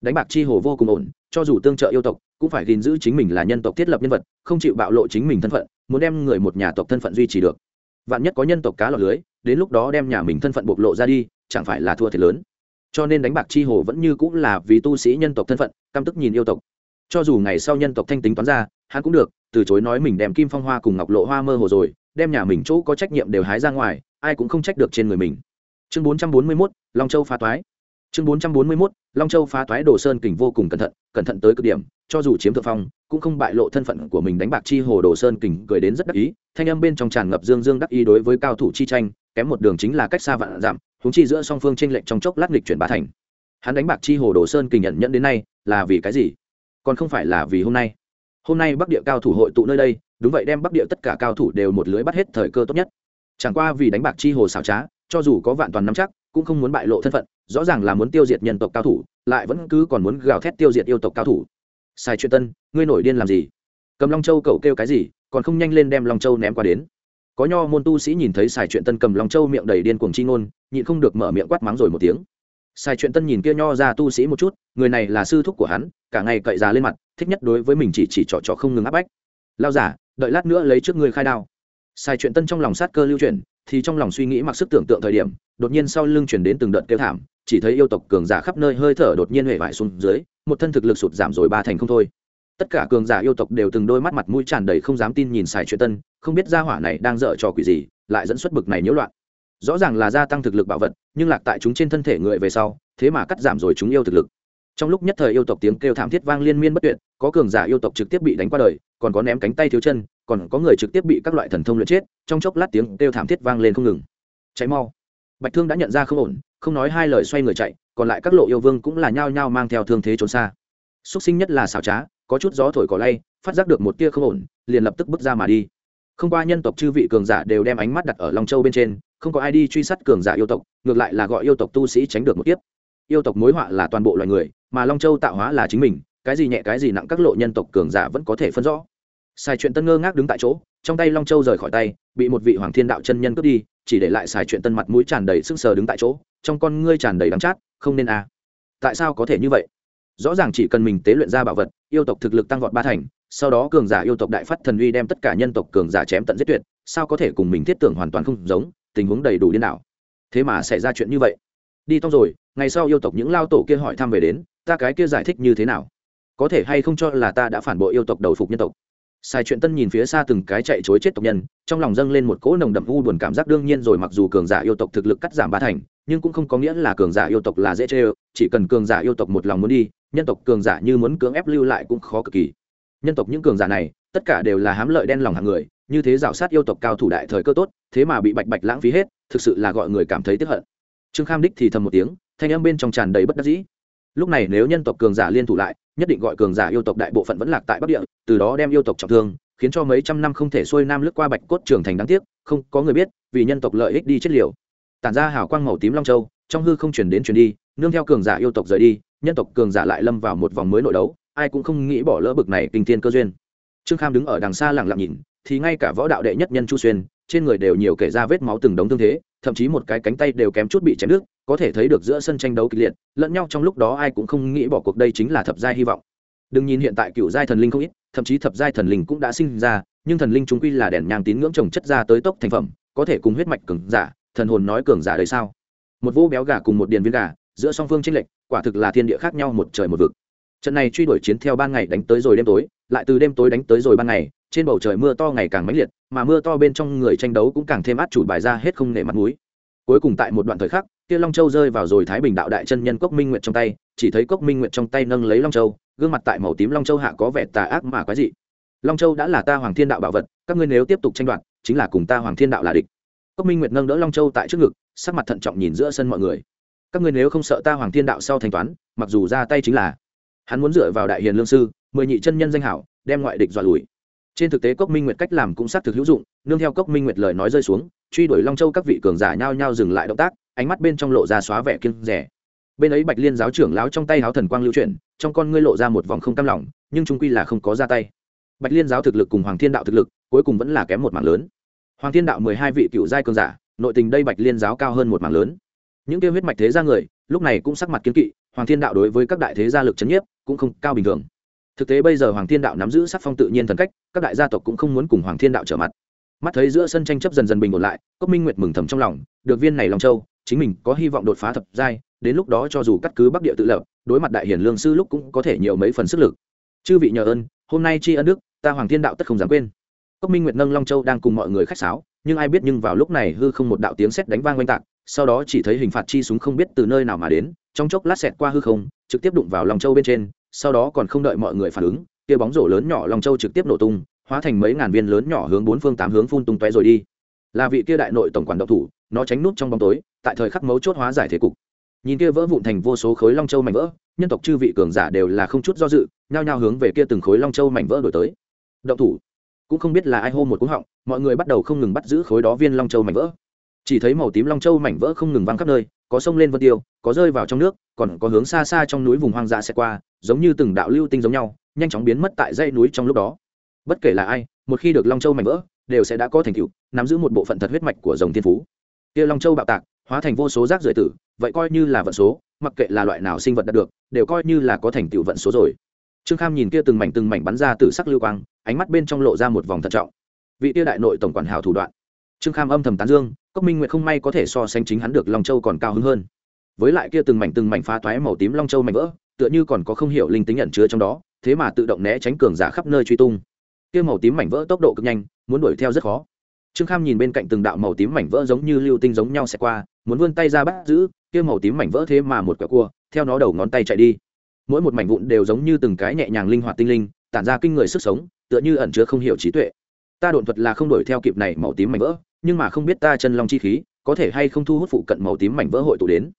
Đánh bạc chi hồ vô cùng ổn, cho dù tương trợ yêu tộc, cũng phải gìn giữ chính mình là nhân tộc thiết lập nhân vật, không chịu bạo lộ chính mình thân phận, muốn đem người một nhà tộc thân phận duy trì được. Vạn nhất có nhân tộc cá lọt lưới, đến lúc đó đem nhà mình thân phận bộc lộ ra đi chẳng phải là thua thiệt lớn. Cho nên đánh bạc chi hồ vẫn như cũng là vì tu sĩ nhân tộc thân phận, căm tức nhìn yêu tộc. Cho dù ngày sau nhân tộc thanh tính toán ra, hắn cũng được, từ chối nói mình đem kim phong hoa cùng ngọc lộ hoa mơ hồ rồi, đem nhà mình chỗ có trách nhiệm đều hái ra ngoài, ai cũng không trách được trên người mình. Chương bốn trăm bốn mươi mốt, long châu phá toái. Chương bốn trăm bốn mươi mốt, long châu phá toái đồ sơn kình vô cùng cẩn thận cẩn thận tới cực điểm, cho dù chiếm thượng phong, cũng không bại lộ thân phận của mình đánh bạc chi hồ đồ sơn kình cười đến rất đắc ý, thanh âm bên trong tràn ngập dương dương đắc ý đối với cao thủ chi tranh kém một đường chính là cách xa vạn giảm húng chi giữa song phương tranh lệch trong chốc lát nghịch chuyển bá thành. Hắn đánh bạc chi hồ đồ sơn kình nhận nhận đến nay, là vì cái gì? Còn không phải là vì hôm nay. Hôm nay bắc địa cao thủ hội tụ nơi đây, đúng vậy đem bắc địa tất cả cao thủ đều một lưới bắt hết thời cơ tốt nhất. Chẳng qua vì đánh bạc chi hồ xảo trá, cho dù có vạn toàn nắm chắc, cũng không muốn bại lộ thân phận, rõ ràng là muốn tiêu diệt nhân tộc cao thủ, lại vẫn cứ còn muốn gào thét tiêu diệt yêu tộc cao thủ. Sai chuyện tân, ngươi nổi điên làm gì? Cầm long châu cậu kêu cái gì, còn không nhanh lên đem long châu ném qua đến có nho môn tu sĩ nhìn thấy xài chuyện tân cầm lòng châu miệng đầy điên cuồng chi ngôn, nhịn không được mở miệng quát mắng rồi một tiếng. Xài chuyện tân nhìn kia nho ra tu sĩ một chút, người này là sư thúc của hắn, cả ngày cậy già lên mặt, thích nhất đối với mình chỉ chỉ trỏ trỏ không ngừng áp bách. Lao giả, đợi lát nữa lấy trước người khai đao. Xài chuyện tân trong lòng sát cơ lưu chuyển, thì trong lòng suy nghĩ mặc sức tưởng tượng thời điểm, đột nhiên sau lưng chuyển đến từng đợt kêu thảm, chỉ thấy yêu tộc cường giả khắp nơi hơi thở đột nhiên huệ vải xuống dưới, một thân thực lực sụt giảm rồi ba thành không thôi tất cả cường giả yêu tộc đều từng đôi mắt mặt mũi tràn đầy không dám tin nhìn xài chuyện tân, không biết gia hỏa này đang dở trò quỷ gì, lại dẫn xuất bực này nhiễu loạn. Rõ ràng là gia tăng thực lực bảo vật, nhưng lạc tại chúng trên thân thể người về sau, thế mà cắt giảm rồi chúng yêu thực lực. Trong lúc nhất thời yêu tộc tiếng kêu thảm thiết vang liên miên bất tuyệt, có cường giả yêu tộc trực tiếp bị đánh qua đời, còn có ném cánh tay thiếu chân, còn có người trực tiếp bị các loại thần thông luyện chết, trong chốc lát tiếng kêu thảm thiết vang lên không ngừng. Cháy mau. Bạch thương đã nhận ra không ổn, không nói hai lời xoay người chạy, còn lại các lộ yêu vương cũng là nhao nhao mang theo thương thế trốn xa. Xúc sinh nhất là xảo trá có chút gió thổi cỏ lay, phát giác được một tia không ổn, liền lập tức bước ra mà đi. Không qua nhân tộc chư vị cường giả đều đem ánh mắt đặt ở long châu bên trên, không có ai đi truy sát cường giả yêu tộc, ngược lại là gọi yêu tộc tu sĩ tránh được một kiếp. Yêu tộc mối họa là toàn bộ loài người, mà long châu tạo hóa là chính mình, cái gì nhẹ cái gì nặng các lộ nhân tộc cường giả vẫn có thể phân rõ. Xài chuyện tân ngơ ngác đứng tại chỗ, trong tay long châu rời khỏi tay, bị một vị hoàng thiên đạo chân nhân cướp đi, chỉ để lại xài chuyện tân mặt mũi tràn đầy sưng sờ đứng tại chỗ, trong con ngươi tràn đầy đắng chát, không nên à. tại sao có thể như vậy? Rõ ràng chỉ cần mình tế luyện ra bảo vật, yêu tộc thực lực tăng vọt ba thành, sau đó cường giả yêu tộc đại phát thần uy đem tất cả nhân tộc cường giả chém tận giết tuyệt, sao có thể cùng mình thiết tưởng hoàn toàn không giống, tình huống đầy đủ điên đảo. Thế mà xảy ra chuyện như vậy. Đi tông rồi, ngày sau yêu tộc những lao tổ kia hỏi thăm về đến, ta cái kia giải thích như thế nào? Có thể hay không cho là ta đã phản bội yêu tộc đầu phục nhân tộc? Sai chuyện tân nhìn phía xa từng cái chạy chối chết tộc nhân, trong lòng dâng lên một cỗ nồng đậm u buồn cảm giác đương nhiên rồi mặc dù cường giả yêu tộc thực lực cắt giảm ba thành, nhưng cũng không có nghĩa là cường giả yêu tộc là dễ chê chỉ cần cường giả yêu tộc một lòng muốn đi nhân tộc cường giả như muốn cưỡng ép lưu lại cũng khó cực kỳ. Nhân tộc những cường giả này, tất cả đều là hám lợi đen lòng hàng người, như thế rào sát yêu tộc cao thủ đại thời cơ tốt, thế mà bị bạch bạch lãng phí hết, thực sự là gọi người cảm thấy tức hận. Trương kham đích thì thầm một tiếng, thanh âm bên trong tràn đầy bất đắc dĩ. Lúc này nếu nhân tộc cường giả liên thủ lại, nhất định gọi cường giả yêu tộc đại bộ phận vẫn lạc tại bắc địa, từ đó đem yêu tộc trọng thương, khiến cho mấy trăm năm không thể xuôi nam lướt qua bạch cốt trưởng thành đáng tiếc, không có người biết, vì nhân tộc lợi ích đi chết liều. Tản ra hào quang màu tím long châu, trong hư không chuyển đến chuyển đi nương theo cường giả yêu tộc rời đi nhân tộc cường giả lại lâm vào một vòng mới nội đấu ai cũng không nghĩ bỏ lỡ bực này kinh thiên cơ duyên. Trương kham đứng ở đằng xa lặng lặng nhìn thì ngay cả võ đạo đệ nhất nhân chu xuyên trên người đều nhiều kể ra vết máu từng đống thương thế thậm chí một cái cánh tay đều kém chút bị chém nước, có thể thấy được giữa sân tranh đấu kịch liệt lẫn nhau trong lúc đó ai cũng không nghĩ bỏ cuộc đây chính là thập giai hy vọng. Đừng nhìn hiện tại cựu giai thần linh không ít thậm chí thập giai thần linh cũng đã sinh ra nhưng thần linh chúng quy là đèn nhang tín ngưỡng trồng chất ra tới tốc thành phẩm có thể cùng huyết mạch cường giả thần hồn nói cường giả đấy sao? Một vô béo gà cùng một điền viên gà giữa song phương tranh lệch, quả thực là thiên địa khác nhau một trời một vực. Trận này truy đuổi chiến theo ban ngày đánh tới rồi đêm tối, lại từ đêm tối đánh tới rồi ban ngày, trên bầu trời mưa to ngày càng mãnh liệt, mà mưa to bên trong người tranh đấu cũng càng thêm át chủ bài ra hết không nể mặt mũi. Cuối cùng tại một đoạn thời khắc, kia long châu rơi vào rồi thái bình đạo đại chân nhân cốc minh nguyệt trong tay, chỉ thấy cốc minh nguyệt trong tay nâng lấy long châu, gương mặt tại màu tím long châu hạ có vẻ tà ác mà quái dị. Long châu đã là ta hoàng thiên đạo bảo vật, các ngươi nếu tiếp tục tranh đoạt, chính là cùng ta hoàng thiên đạo là địch. Cốc minh nguyệt nâng đỡ long châu tại trước ngực, sắc mặt thận trọng nhìn giữa sân mọi người các ngươi nếu không sợ ta hoàng thiên đạo sau thanh toán, mặc dù ra tay chính là, hắn muốn dựa vào đại hiền lương sư, mười nhị chân nhân danh hảo, đem ngoại địch dọa lùi. Trên thực tế cốc minh nguyệt cách làm cũng xác thực hữu dụng, nương theo cốc minh nguyệt lời nói rơi xuống, truy đuổi long châu các vị cường giả nhao nhao dừng lại động tác, ánh mắt bên trong lộ ra xóa vẻ kiêng rẻ. Bên ấy bạch liên giáo trưởng láo trong tay háo thần quang lưu chuyển, trong con ngươi lộ ra một vòng không cam lỏng nhưng trung quy là không có ra tay. Bạch liên giáo thực lực cùng hoàng thiên đạo thực lực, cuối cùng vẫn là kém một mảng lớn. Hoàng thiên đạo mười hai vị cựu giai cường giả, nội tình đây bạch liên giáo cao hơn một mảng lớn những kêu huyết mạch thế gia người, lúc này cũng sắc mặt kiến kỵ, hoàng thiên đạo đối với các đại thế gia lực c h ấ n nhiếp cũng không cao bình thường. Thực tế bây giờ hoàng thiên đạo nắm giữ sắc phong tự nhiên thần cách, các đại gia tộc cũng không muốn cùng hoàng thiên đạo trở mặt. Mắt thấy giữa sân tranh chấp dần dần bình ổn lại, cốc minh nguyệt mừng thầm trong lòng, được viên này lòng châu, chính mình có hy vọng đột phá thập giai, đến lúc đó cho dù cắt cứ bắc địa tự lập, đối mặt đại hiển lương sư lúc cũng có thể nhiều mấy phần sức lực. Chư vị nhờ ơn, hôm nay tri ân đức, ta hoàng thiên đạo tất không dám quên. Cốc minh nguyệt nâng long châu đang cùng mọi người khách sáo, nhưng ai biết nhưng vào lúc này hư không một đạo tiếng sét đánh vang oanh tạc sau đó chỉ thấy hình phạt chi súng không biết từ nơi nào mà đến, trong chốc lát xẹt qua hư không, trực tiếp đụng vào lòng châu bên trên, sau đó còn không đợi mọi người phản ứng, kia bóng rổ lớn nhỏ lòng châu trực tiếp nổ tung, hóa thành mấy ngàn viên lớn nhỏ hướng bốn phương tám hướng phun tung tóe rồi đi. Là vị kia đại nội tổng quản độc thủ, nó tránh nút trong bóng tối, tại thời khắc mấu chốt hóa giải thế cục. Nhìn kia vỡ vụn thành vô số khối long châu mảnh vỡ, nhân tộc chư vị cường giả đều là không chút do dự, nhao nhao hướng về kia từng khối long châu mảnh vỡ đổi tới. Động thủ, cũng không biết là ai hô một cú họng, mọi người bắt đầu không ngừng bắt giữ khối đó viên long châu mảnh vỡ chỉ thấy màu tím long châu mảnh vỡ không ngừng văng khắp nơi, có sông lên vân tiêu, có rơi vào trong nước, còn có hướng xa xa trong núi vùng hoang dã sẽ qua, giống như từng đạo lưu tinh giống nhau, nhanh chóng biến mất tại dãy núi trong lúc đó. Bất kể là ai, một khi được long châu mảnh vỡ, đều sẽ đã có thành tựu, nắm giữ một bộ phận thật huyết mạch của dòng thiên phú. Kia long châu bạo tạc, hóa thành vô số rác rưởi tử, vậy coi như là vận số, mặc kệ là loại nào sinh vật đạt được, đều coi như là có thành tựu vận số rồi. Trương kham nhìn kia từng mảnh từng mảnh bắn ra từ sắc lưu quang, ánh mắt bên trong lộ ra một vòng thận trọng. Vị tia đại nội tổng quản hào thủ đoạn trương kham âm thầm tán dương, cốc minh nguyệt không may có thể so sánh chính hắn được long châu còn cao hứng hơn. Với lại kia từng mảnh từng mảnh phá toái màu tím long châu mảnh vỡ, tựa như còn có không hiểu linh tính ẩn chứa trong đó, thế mà tự động né tránh cường giả khắp nơi truy tung. Kia màu tím mảnh vỡ tốc độ cực nhanh, muốn đuổi theo rất khó. Trương kham nhìn bên cạnh từng đạo màu tím mảnh vỡ giống như lưu tinh giống nhau xẹt qua, muốn vươn tay ra bắt giữ, kia màu tím mảnh vỡ thế mà một quẹo cua, theo nó đầu ngón tay chạy đi. Mỗi một mảnh vụn đều giống như từng cái nhẹ nhàng linh hoạt tinh linh, tản ra kinh người sức sống, tựa như ẩn chứa không hiểu trí tuệ ta độn thuật là không đổi theo kịp này màu tím mảnh vỡ, nhưng mà không biết ta chân long chi khí có thể hay không thu hút phụ cận màu tím mảnh vỡ hội tụ đến.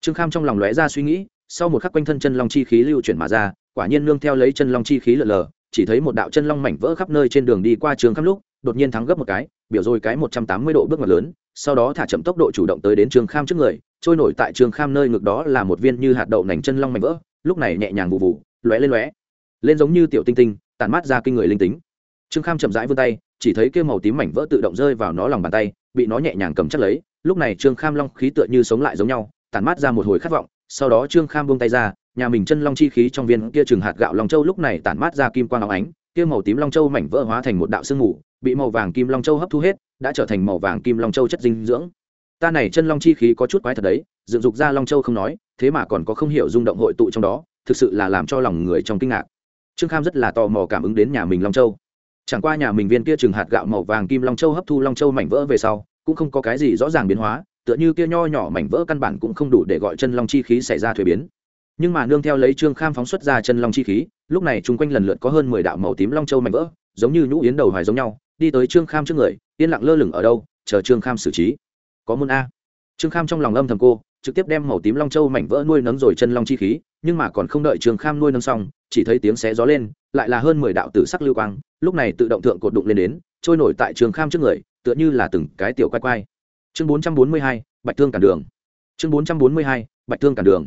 Trương kham trong lòng lóe ra suy nghĩ, sau một khắc quanh thân chân long chi khí lưu chuyển mà ra, quả nhiên nương theo lấy chân long chi khí lờ lờ, chỉ thấy một đạo chân long mảnh vỡ khắp nơi trên đường đi qua trường khắp lúc, đột nhiên thắng gấp một cái, biểu rồi cái một trăm tám mươi độ bước ngoặt lớn, sau đó thả chậm tốc độ chủ động tới đến trường kham trước người, trôi nổi tại trường kham nơi ngực đó là một viên như hạt đậu nành chân long mảnh vỡ, lúc này nhẹ nhàng vụ vụ lóe lên lóe, lên giống như tiểu tinh tinh, tản mát ra kinh người linh tính. Trương kham chậm rãi vươn tay chỉ thấy kia màu tím mảnh vỡ tự động rơi vào nó lòng bàn tay, bị nó nhẹ nhàng cầm chắc lấy, lúc này trương kham long khí tựa như sống lại giống nhau, tản mát ra một hồi khát vọng, sau đó trương kham buông tay ra, nhà mình chân long chi khí trong viên kia chừng hạt gạo long châu lúc này tản mát ra kim quang óng ánh, kia màu tím long châu mảnh vỡ hóa thành một đạo sương mù, bị màu vàng kim long châu hấp thu hết, đã trở thành màu vàng kim long châu chất dinh dưỡng. Ta này chân long chi khí có chút quái thật đấy, dựng dục ra long châu không nói, thế mà còn có không hiểu rung động hội tụ trong đó, thực sự là làm cho lòng người trong kinh ngạc. Trương kham rất là tò mò cảm ứng đến nhà mình long châu chẳng qua nhà mình viên kia chừng hạt gạo màu vàng kim long châu hấp thu long châu mảnh vỡ về sau, cũng không có cái gì rõ ràng biến hóa, tựa như kia nho nhỏ mảnh vỡ căn bản cũng không đủ để gọi chân long chi khí xảy ra thuế biến. Nhưng mà nương theo lấy trương kham phóng xuất ra chân long chi khí, lúc này chung quanh lần lượt có hơn mười đạo màu tím long châu mảnh vỡ, giống như nhũ yến đầu hoài giống nhau, đi tới trương kham trước người, yên lặng lơ lửng ở đâu, chờ trương kham xử trí. Có môn a. Trương kham trong lòng âm thầm cô trực tiếp đem màu tím long châu mảnh vỡ nuôi nấng rồi chân long chi khí, nhưng mà còn không đợi trương kham nuôi nấng xong, chỉ thấy tiếng xé gió lên, lại là hơn mười đạo tử sắc lưu quang, lúc này tự động thượng cột đụng lên đến, trôi nổi tại trương kham trước người, tựa như là từng cái tiểu quay quay chương bốn trăm bốn mươi hai, bạch thương cản đường. Chương bốn trăm bốn mươi hai, bạch thương cản đường.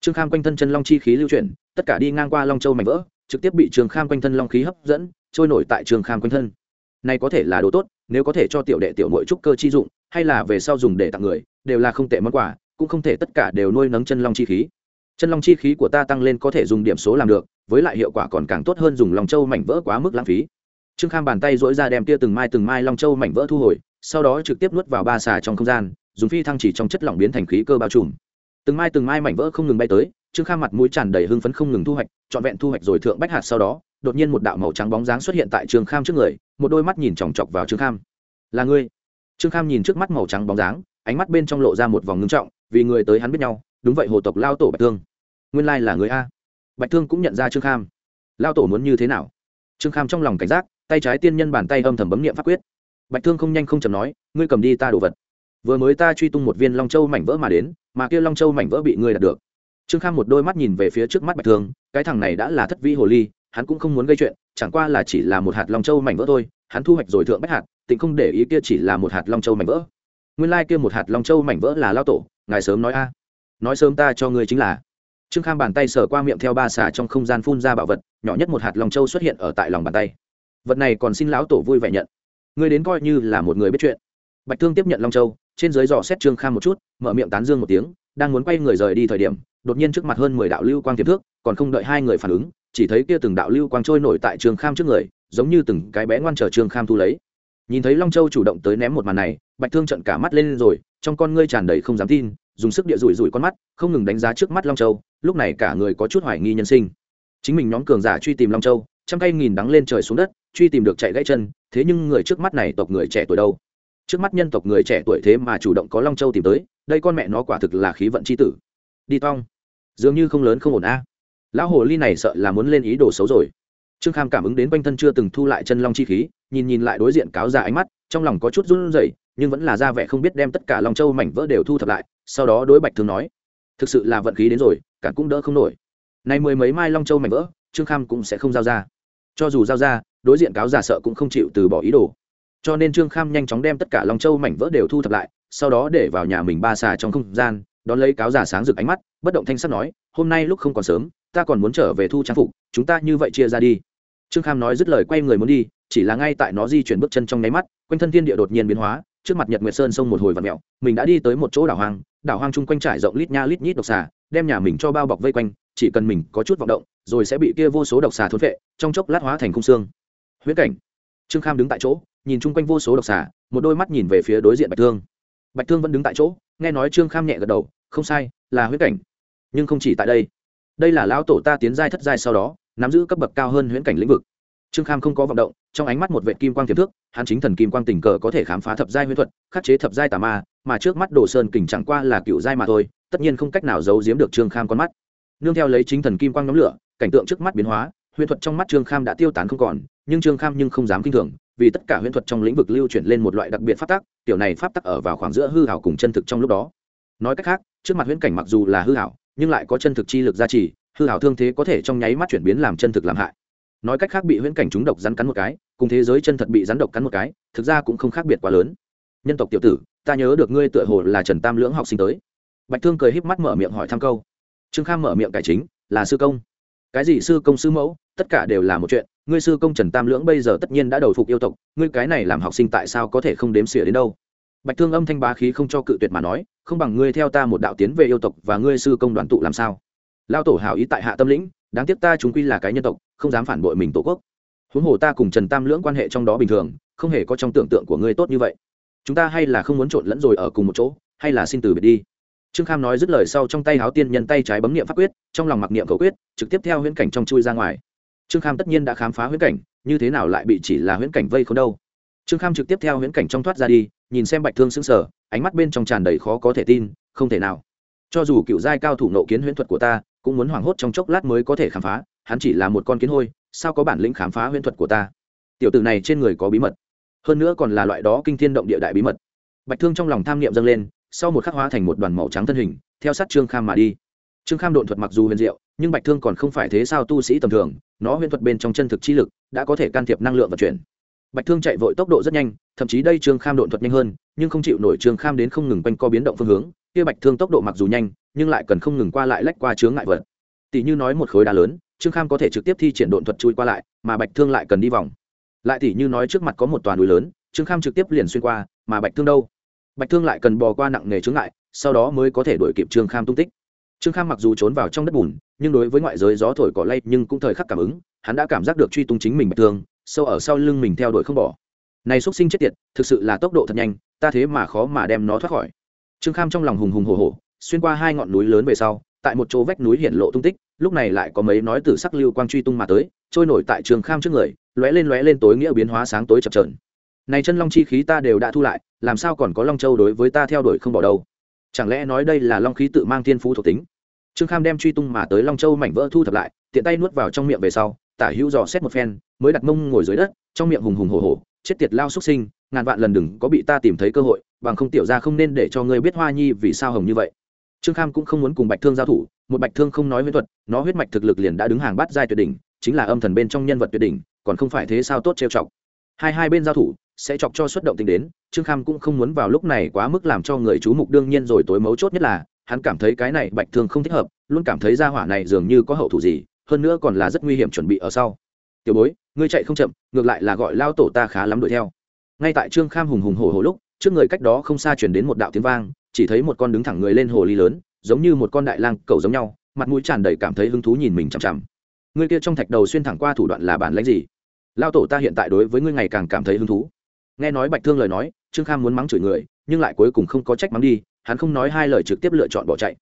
Trương kham quanh thân chân long chi khí lưu chuyển, tất cả đi ngang qua long châu mảnh vỡ, trực tiếp bị trương kham quanh thân long khí hấp dẫn, trôi nổi tại trương kham quanh thân. Này có thể là đồ tốt, nếu có thể cho tiểu đệ tiểu mội trúc cơ chi dụng, hay là về sau dùng để tặng người, đều là không tệ món quà cũng không thể tất cả đều nuôi nấng chân long chi khí. Chân long chi khí của ta tăng lên có thể dùng điểm số làm được, với lại hiệu quả còn càng tốt hơn dùng lòng châu mảnh vỡ quá mức lãng phí. Trương kham bàn tay dỗi ra đem tia từng mai từng mai long châu mảnh vỡ thu hồi, sau đó trực tiếp nuốt vào ba xà trong không gian, dùng phi thăng chỉ trong chất lỏng biến thành khí cơ bao trùm. Từng mai từng mai mảnh vỡ không ngừng bay tới, trương kham mặt mũi tràn đầy hưng phấn không ngừng thu hoạch, trọn vẹn thu hoạch rồi thượng bách hạt sau đó, đột nhiên một đạo màu trắng bóng dáng xuất hiện tại trương kham trước người, một đôi mắt nhìn chòng chọc vào trương kham. Là ngươi. Trương kham nhìn trước mắt màu trắng bóng dáng, ánh mắt bên trong lộ ra một vòng ngưng trọng vì người tới hắn biết nhau, đúng vậy hồ tộc lao tổ bạch thương. Nguyên lai là người a. Bạch thương cũng nhận ra trương kham. Lao tổ muốn như thế nào? Trương kham trong lòng cảnh giác, tay trái tiên nhân bàn tay âm thầm bấm nghiệm pháp quyết. Bạch thương không nhanh không chầm nói, ngươi cầm đi ta đồ vật. Vừa mới ta truy tung một viên long châu mảnh vỡ mà đến, mà kia long châu mảnh vỡ bị ngươi đạt được. Trương kham một đôi mắt nhìn về phía trước mắt bạch thương, cái thằng này đã là thất vĩ hồ ly, hắn cũng không muốn gây chuyện, chẳng qua là chỉ là một hạt long châu mảnh vỡ thôi, hắn thu hoạch rồi thượng bách hạt tịnh không để ý kia chỉ là một hạt long châu mảnh vỡ. Nguyên lai kia một hạt long châu mảnh vỡ là lao tổ ngài sớm nói a. Nói sớm ta cho ngươi chính là. Trương kham bàn tay sờ qua miệng theo ba xà trong không gian phun ra bảo vật, nhỏ nhất một hạt long châu xuất hiện ở tại lòng bàn tay. Vật này còn xin lão tổ vui vẻ nhận. Ngươi đến coi như là một người biết chuyện. Bạch thương tiếp nhận long châu, trên dưới dò xét trương kham một chút, mở miệng tán dương một tiếng, đang muốn quay người rời đi thời điểm, đột nhiên trước mặt hơn mười đạo lưu quang tiềm thước còn không đợi hai người phản ứng, chỉ thấy kia từng đạo lưu quang trôi nổi tại trương kham trước người, giống như từng cái bé ngoan chờ trương kham thu lấy nhìn thấy long châu chủ động tới ném một màn này, bạch thương trận cả mắt lên rồi, trong con ngươi tràn đầy không dám tin, dùng sức địa rủi rủi con mắt, không ngừng đánh giá trước mắt long châu, lúc này cả người có chút hoài nghi nhân sinh. Chính mình nhóm cường giả truy tìm long châu, trăm cây nghìn đắng lên trời xuống đất, truy tìm được chạy gãy chân, thế nhưng người trước mắt này tộc người trẻ tuổi đâu? Trước mắt nhân tộc người trẻ tuổi thế mà chủ động có long châu tìm tới, đây con mẹ nó quả thực là khí vận c h i tử. Đi tong. Dường như không lớn không ổn a. Lão hồ ly này sợ là muốn lên ý đồ xấu rồi. Trương kham cảm ứng đến quanh thân chưa từng thu lại chân long chi khí nhìn nhìn lại đối diện cáo già ánh mắt, trong lòng có chút run rẩy, nhưng vẫn là ra vẻ không biết đem tất cả long châu mảnh vỡ đều thu thập lại, sau đó đối bạch thương nói, thực sự là vận khí đến rồi cả cũng đỡ không nổi. Này mười mấy mai long châu mảnh vỡ, trương kham cũng sẽ không giao ra. Cho dù giao ra, đối diện cáo già sợ cũng không chịu từ bỏ ý đồ. Cho nên trương kham nhanh chóng đem tất cả long châu mảnh vỡ đều thu thập lại, sau đó để vào nhà mình ba xà trong không gian, đón lấy cáo già sáng rực ánh mắt, bất động thanh sắt nói, hôm nay lúc không còn sớm, ta còn muốn trở về thu trang phục, chúng ta như vậy chia ra đi trương kham nói dứt lời quay người muốn đi, chỉ là ngay tại nó di chuyển bước chân trong nháy mắt, quanh thân thiên địa đột nhiên biến hóa, trước mặt nhật nguyệt sơn sông một hồi vạt mẹo mình đã đi tới một chỗ đảo hoang đảo hoang chung quanh trải rộng lít nha lít nhít độc xà, đem nhà mình cho bao bọc vây quanh, chỉ cần mình có chút vọng động, rồi sẽ bị kia vô số độc xà thốn vệ trong chốc lát hóa thành khung xương. Huyễn cảnh. Trương kham đứng tại chỗ, nhìn chung quanh vô số độc xà, một đôi mắt nhìn về phía đối diện bạch thương. Bạch thương vẫn đứng tại chỗ, nghe nói trương kham nhẹ gật đầu, không sai, là huyễn cảnh. Nhưng không chỉ tại đây. Đây là lão tổ ta tiến giai thất giai sau đó nắm giữ cấp bậc cao hơn huyễn cảnh lĩnh vực. Trương kham không có vọng động, trong ánh mắt một vệ kim quang tiềm thức, hắn chính thần kim quang tình cờ có thể khám phá thập giai huyễn thuật, khắc chế thập giai tà ma, mà trước mắt đồ sơn kình chẳng qua là cựu giai mà thôi, tất nhiên không cách nào giấu giếm được trương kham con mắt. Nương theo lấy chính thần kim quang nhóm lửa, cảnh tượng trước mắt biến hóa, huyễn thuật trong mắt trương kham đã tiêu tán không còn, nhưng trương kham nhưng không dám kinh thường, vì tất cả huyễn thuật trong lĩnh vực lưu chuyển lên một loại đặc biệt pháp tắc, tiểu này pháp tắc ở vào khoảng giữa hư hảo cùng chân thực trong lúc đó. Nói cách khác, trước mặt huyễn cảnh mặc dù là hư hảo, nhưng lại có chân thực chi lực gia trì hư hảo thương thế có thể trong nháy mắt chuyển biến làm chân thực làm hại. Nói cách khác bị huyễn cảnh chúng độc rắn cắn một cái, cùng thế giới chân thật bị rắn độc cắn một cái, thực ra cũng không khác biệt quá lớn. Nhân tộc tiểu tử, ta nhớ được ngươi tựa hồ là trần tam lưỡng học sinh tới. Bạch thương cười híp mắt mở miệng hỏi thăm câu. Trương kham mở miệng cải chính, là sư công. Cái gì sư công sư mẫu, tất cả đều là một chuyện, ngươi sư công trần tam lưỡng bây giờ tất nhiên đã đầu phục yêu tộc, ngươi cái này làm học sinh tại sao có thể không đếm xỉa đến đâu? Bạch thương âm thanh bá khí không cho cự tuyệt mà nói, không bằng ngươi theo ta một đạo tiến về yêu tộc và ngươi sư công đoàn tụ làm sao? Lao tổ hào ý tại hạ tâm lĩnh, đáng tiếc ta chúng quy là cái nhân tộc, không dám phản bội mình tổ quốc. Huống hồ ta cùng trần tam lưỡng quan hệ trong đó bình thường, không hề có trong tưởng tượng của ngươi tốt như vậy. Chúng ta hay là không muốn trộn lẫn rồi ở cùng một chỗ, hay là xin từ biệt đi. Trương kham nói dứt lời sau trong tay háo tiên nhân tay trái bấm niệm pháp quyết, trong lòng mặc niệm cầu quyết, trực tiếp theo huyễn cảnh trong chui ra ngoài. Trương kham tất nhiên đã khám phá huyễn cảnh, như thế nào lại bị chỉ là huyễn cảnh vây không đâu. Trương kham trực tiếp theo huyễn cảnh trong thoát ra đi, nhìn xem bạch thương xứng sở ánh mắt bên trong tràn đầy khó có thể tin, không thể nào. Cho dù cựu giai cao thủ nộ kiến huyễn thuật của ta cũng muốn hoảng hốt trong chốc lát mới có thể khám phá, hắn chỉ là một con kiến hôi, sao có bản lĩnh khám phá huyễn thuật của ta? Tiểu tử này trên người có bí mật, hơn nữa còn là loại đó kinh thiên động địa đại bí mật. Bạch thương trong lòng tham niệm dâng lên, sau một khắc hóa thành một đoàn màu trắng thân hình, theo sát trương kham mà đi. Trương kham độn thuật mặc dù huyền diệu, nhưng bạch thương còn không phải thế sao tu sĩ tầm thường, nó huyền thuật bên trong chân thực chi lực đã có thể can thiệp năng lượng vận chuyển. Bạch thương chạy vội tốc độ rất nhanh, thậm chí đây trương kham độn thuật nhanh hơn, nhưng không chịu nổi trương kham đến không ngừng quanh co biến động phương hướng, kia bạch thương tốc độ mặc dù nhanh nhưng lại cần không ngừng qua lại lách qua chướng ngại vật. Tỷ như nói một khối đá lớn, trương kham có thể trực tiếp thi triển độn thuật chui qua lại, mà bạch thương lại cần đi vòng. Lại tỷ như nói trước mặt có một toàn núi lớn, trương kham trực tiếp liền xuyên qua, mà bạch thương đâu? Bạch thương lại cần bò qua nặng nghề chướng ngại, sau đó mới có thể đuổi kịp trương kham tung tích. Trương kham mặc dù trốn vào trong đất bùn, nhưng đối với ngoại giới gió thổi cỏ lay nhưng cũng thời khắc cảm ứng, hắn đã cảm giác được truy tung chính mình bạch thương, sâu ở sau lưng mình theo đuổi không bỏ. Này xuất sinh chết tiệt, thực sự là tốc độ thật nhanh, ta thế mà khó mà đem nó thoát khỏi. Trương kham trong lòng hùng hùng hồ hồ xuyên qua hai ngọn núi lớn về sau, tại một chỗ vách núi hiện lộ tung tích, lúc này lại có mấy nói từ sắc lưu quang truy tung mà tới, trôi nổi tại trường kham trước người, lóe lên lóe lên tối nghĩa biến hóa sáng tối chập trờn này chân long chi khí ta đều đã thu lại, làm sao còn có long châu đối với ta theo đuổi không bỏ đâu? Chẳng lẽ nói đây là long khí tự mang thiên phú thuộc tính? Trương kham đem truy tung mà tới long châu mảnh vỡ thu thập lại, tiện tay nuốt vào trong miệng về sau, tả hữu dò xét một phen, mới đặt mông ngồi dưới đất, trong miệng hùng hùng hổ hổ, chết tiệt lao xuất sinh, ngàn vạn lần đừng có bị ta tìm thấy cơ hội, bằng không tiểu ra không nên để cho ngươi biết hoa nhi vì sao hồng như vậy trương kham cũng không muốn cùng bạch thương giao thủ, một bạch thương không nói với thuật, nó huyết mạch thực lực liền đã đứng hàng bát giai tuyệt đỉnh, chính là âm thần bên trong nhân vật tuyệt đỉnh, còn không phải thế sao tốt trêu chọc. Hai hai bên giao thủ, sẽ chọc cho xuất động tình đến, trương kham cũng không muốn vào lúc này quá mức làm cho người chú mục đương nhiên rồi tối mấu chốt nhất là, hắn cảm thấy cái này bạch thương không thích hợp, luôn cảm thấy ra hỏa này dường như có hậu thủ gì, hơn nữa còn là rất nguy hiểm chuẩn bị ở sau. Tiểu bối, ngươi chạy không chậm, ngược lại là gọi lao tổ ta khá lắm đuổi theo. Ngay tại trương kham hùng hùng hổ hổ lúc, trước người cách đó không xa chuyển đến một đạo tiếng vang chỉ thấy một con đứng thẳng người lên hồ ly lớn, giống như một con đại lang cầu giống nhau, mặt mũi tràn đầy cảm thấy hứng thú nhìn mình chằm chằm. Người kia trong thạch đầu xuyên thẳng qua thủ đoạn là bản lãnh gì? Lao tổ ta hiện tại đối với ngươi ngày càng cảm thấy hứng thú. Nghe nói bạch thương lời nói, trương kham muốn mắng chửi người, nhưng lại cuối cùng không có trách mắng đi, hắn không nói hai lời trực tiếp lựa chọn bỏ chạy.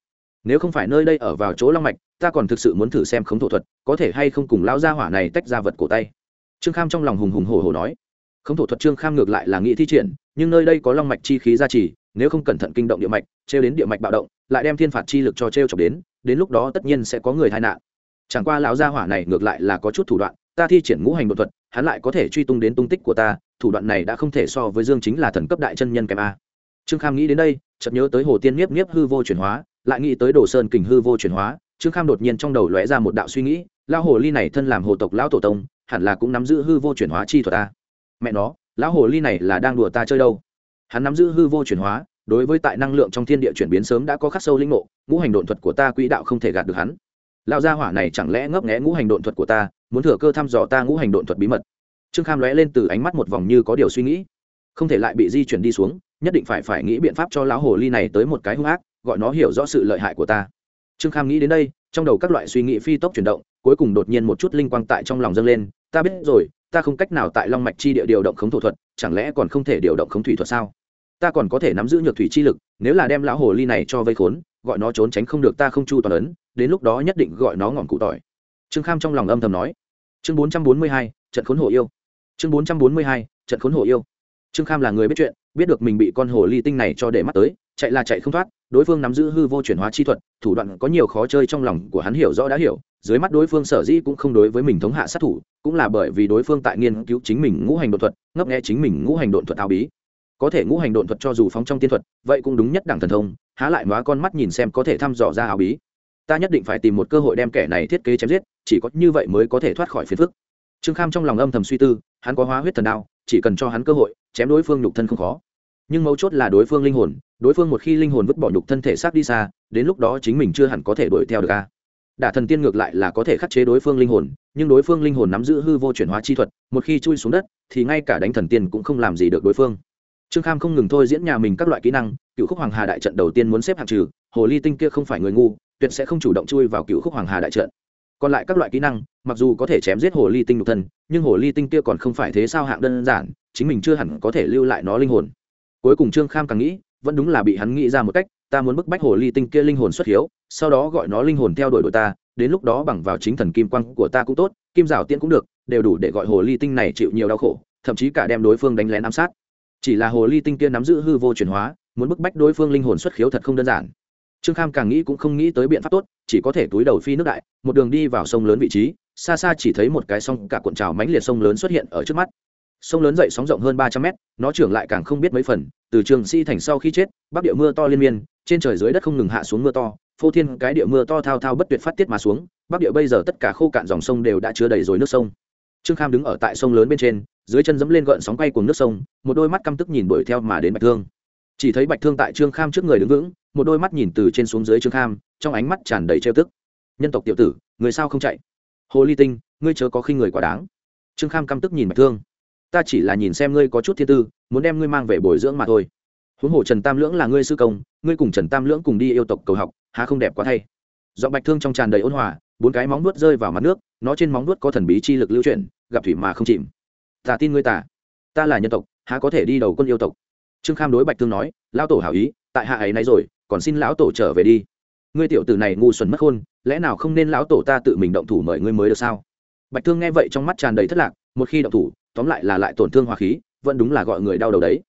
Nếu không phải nơi đây ở vào chỗ long mạch, ta còn thực sự muốn thử xem khống thổ thuật, có thể hay không cùng lao ra hỏa này tách ra vật cổ tay. Trương kham trong lòng hùng hùng hổ hổ nói khống thổ thuật trương kham ngược lại là nghĩ thi triển, nhưng nơi đây có long mạch chi khí gia trì, nếu không cẩn thận kinh động địa mạch, trêu đến địa mạch bạo động, lại đem thiên phạt chi lực cho trêu chọc đến đến lúc đó tất nhiên sẽ có người tai nạn. Chẳng qua lão gia hỏa này ngược lại là có chút thủ đoạn, ta thi triển ngũ hành đột thuật, hắn lại có thể truy tung đến tung tích của ta, thủ đoạn này đã không thể so với dương chính là thần cấp đại chân nhân kèm a. Trương kham nghĩ đến đây, chợt nhớ tới hồ tiên nhiếp nhiếp hư vô chuyển hóa, lại nghĩ tới đồ sơn kình hư vô chuyển hóa, trương kham đột nhiên trong đầu lóe ra một đạo suy nghĩ, lão hồ ly này thân làm hồ tộc lão tổ tông, hẳn là cũng nắm giữ hư vô chuyển hóa chi thuật ta mẹ nó, lão hồ ly này là đang đùa ta chơi đâu? Hắn nắm giữ hư vô chuyển hóa, đối với tại năng lượng trong thiên địa chuyển biến sớm đã có khắc sâu linh ngộ, ngũ hành độn thuật của ta quỹ đạo không thể gạt được hắn. Lão gia hỏa này chẳng lẽ ngấp nghẽ ngũ hành độn thuật của ta, muốn thừa cơ thăm dò ta ngũ hành độn thuật bí mật? Trương kham lóe lên từ ánh mắt một vòng như có điều suy nghĩ. Không thể lại bị di chuyển đi xuống, nhất định phải phải nghĩ biện pháp cho lão hồ ly này tới một cái hung ác, gọi nó hiểu rõ sự lợi hại của ta. Trương kham nghĩ đến đây, trong đầu các loại suy nghĩ phi tốc chuyển động, cuối cùng đột nhiên một chút linh quang tại trong lòng dâng lên. Ta biết rồi ta không cách nào tại long mạch chi địa điều động khống thổ thuật, chẳng lẽ còn không thể điều động khống thủy thuật sao? Ta còn có thể nắm giữ nhược thủy chi lực, nếu là đem lão hồ ly này cho vây khốn, gọi nó trốn tránh không được ta không chu toàn ấn, đến lúc đó nhất định gọi nó ngọn cụ tỏi. Trương kham trong lòng âm thầm nói. Chương bốn trăm bốn mươi hai, trận khốn hồ yêu. Chương bốn trăm bốn mươi hai, trận khốn hồ yêu. Trương kham là người biết chuyện, biết được mình bị con hồ ly tinh này cho để mắt tới, chạy là chạy không thoát, đối phương nắm giữ hư vô chuyển hóa chi thuật, thủ đoạn có nhiều khó chơi trong lòng của hắn hiểu rõ đã hiểu dưới mắt đối phương sở dĩ cũng không đối với mình thống hạ sát thủ, cũng là bởi vì đối phương tại nghiên cứu chính mình ngũ hành đột thuật, ngấp nghe chính mình ngũ hành đột thuật áo bí. Có thể ngũ hành đột thuật cho dù phóng trong tiên thuật, vậy cũng đúng nhất đẳng thần thông, há lại nói con mắt nhìn xem có thể thăm dò ra áo bí. Ta nhất định phải tìm một cơ hội đem kẻ này thiết kế chém giết, chỉ có như vậy mới có thể thoát khỏi phiền phức. Trương kham trong lòng âm thầm suy tư, hắn có hóa huyết thần đao, chỉ cần cho hắn cơ hội, chém đối phương nhục thân không khó. Nhưng mấu chốt là đối phương linh hồn, đối phương một khi linh hồn vứt bỏ nhục thân thể xác đi xa, đến lúc đó chính mình chưa hẳn có thể đuổi theo được a đả thần tiên ngược lại là có thể khắc chế đối phương linh hồn, nhưng đối phương linh hồn nắm giữ hư vô chuyển hóa chi thuật, một khi chui xuống đất, thì ngay cả đánh thần tiên cũng không làm gì được đối phương. Trương kham không ngừng thôi diễn nhà mình các loại kỹ năng, cựu khúc hoàng hà đại trận đầu tiên muốn xếp hạng trừ, hồ ly tinh kia không phải người ngu, tuyệt sẽ không chủ động chui vào cựu khúc hoàng hà đại trận. Còn lại các loại kỹ năng, mặc dù có thể chém giết hồ ly tinh nhục thân, nhưng hồ ly tinh kia còn không phải thế sao hạng đơn giản, chính mình chưa hẳn có thể lưu lại nó linh hồn. Cuối cùng trương kham càng nghĩ, vẫn đúng là bị hắn nghĩ ra một cách ta muốn bức bách hồ ly tinh kia linh hồn xuất hiếu, sau đó gọi nó linh hồn theo đuổi đội ta, đến lúc đó bằng vào chính thần kim quang của ta cũng tốt, kim rào tiễn cũng được, đều đủ để gọi hồ ly tinh này chịu nhiều đau khổ, thậm chí cả đem đối phương đánh lén ám sát. Chỉ là hồ ly tinh kia nắm giữ hư vô chuyển hóa, muốn bức bách đối phương linh hồn xuất khiếu thật không đơn giản. Trương kham càng nghĩ cũng không nghĩ tới biện pháp tốt, chỉ có thể túi đầu phi nước đại, một đường đi vào sông lớn vị trí, xa xa chỉ thấy một cái sông cả cuộn trào mánh liệt sông lớn xuất hiện ở trước mắt. Sông lớn dậy sóng rộng hơn ba trăm mét, nó trưởng lại càng không biết mấy phần, từ trường si thành sau khi chết, bắc địa mưa to liên miên trên trời dưới đất không ngừng hạ xuống mưa to, phô thiên cái địa mưa to thao thao bất tuyệt phát tiết mà xuống, bắc địa bây giờ tất cả khô cạn dòng sông đều đã chứa đầy rồi nước sông. Trương kham đứng ở tại sông lớn bên trên, dưới chân dẫm lên gợn sóng quay cùng nước sông, một đôi mắt căm tức nhìn đuổi theo mà đến bạch thương. Chỉ thấy bạch thương tại trương kham trước người đứng vững, một đôi mắt nhìn từ trên xuống dưới trương kham, trong ánh mắt tràn đầy trêu tức. Nhân tộc tiểu tử, người sao không chạy? Hồ ly tinh, ngươi chớ có khi người quá đáng. Trương kham căm tức nhìn bạch thương. Ta chỉ là nhìn xem ngươi có chút thiên tư, muốn đem ngươi mang về bồi dưỡng mà thôi huống hồ trần tam lưỡng là ngươi sư công, ngươi cùng trần tam lưỡng cùng đi yêu tộc cầu học, há không đẹp quá thay. Dọn bạch thương trong tràn đầy ôn hòa, bốn cái móng nuốt rơi vào mặt nước, nó trên móng nuốt có thần bí chi lực lưu chuyển, gặp thủy mà không chìm. Ta tin ngươi ta. Ta là nhân tộc, há có thể đi đầu quân yêu tộc? Trương kham đối bạch thương nói, lão tổ hảo ý, tại hạ ấy nay rồi, còn xin lão tổ trở về đi. Ngươi tiểu tử này ngu xuẩn mất khôn, lẽ nào không nên lão tổ ta tự mình động thủ mời ngươi mới được sao? Bạch thương nghe vậy trong mắt tràn đầy thất lạc, một khi động thủ, tóm lại là lại tổn thương hòa khí, vẫn đúng là gọi người đau đầu đấy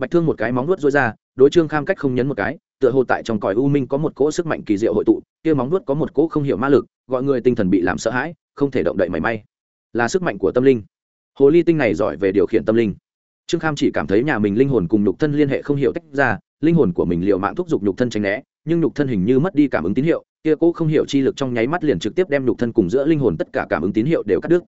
bạch thương một cái móng nuốt rối ra, đối trương kham cách không nhấn một cái, tựa hồ tại trong cõi u minh có một cỗ sức mạnh kỳ diệu hội tụ, kia móng nuốt có một cỗ không hiểu ma lực, gọi người tinh thần bị làm sợ hãi, không thể động đậy mảy may. Là sức mạnh của tâm linh. Hồ ly tinh này giỏi về điều khiển tâm linh. Trương kham chỉ cảm thấy nhà mình linh hồn cùng nhục thân liên hệ không hiểu tách ra, linh hồn của mình liệu mạng thúc giục nhục thân tránh né, nhưng nhục thân hình như mất đi cảm ứng tín hiệu, kia cỗ không hiểu chi lực trong nháy mắt liền trực tiếp đem nhục thân cùng giữa linh hồn tất cả cảm ứng tín hiệu đều cắt đứt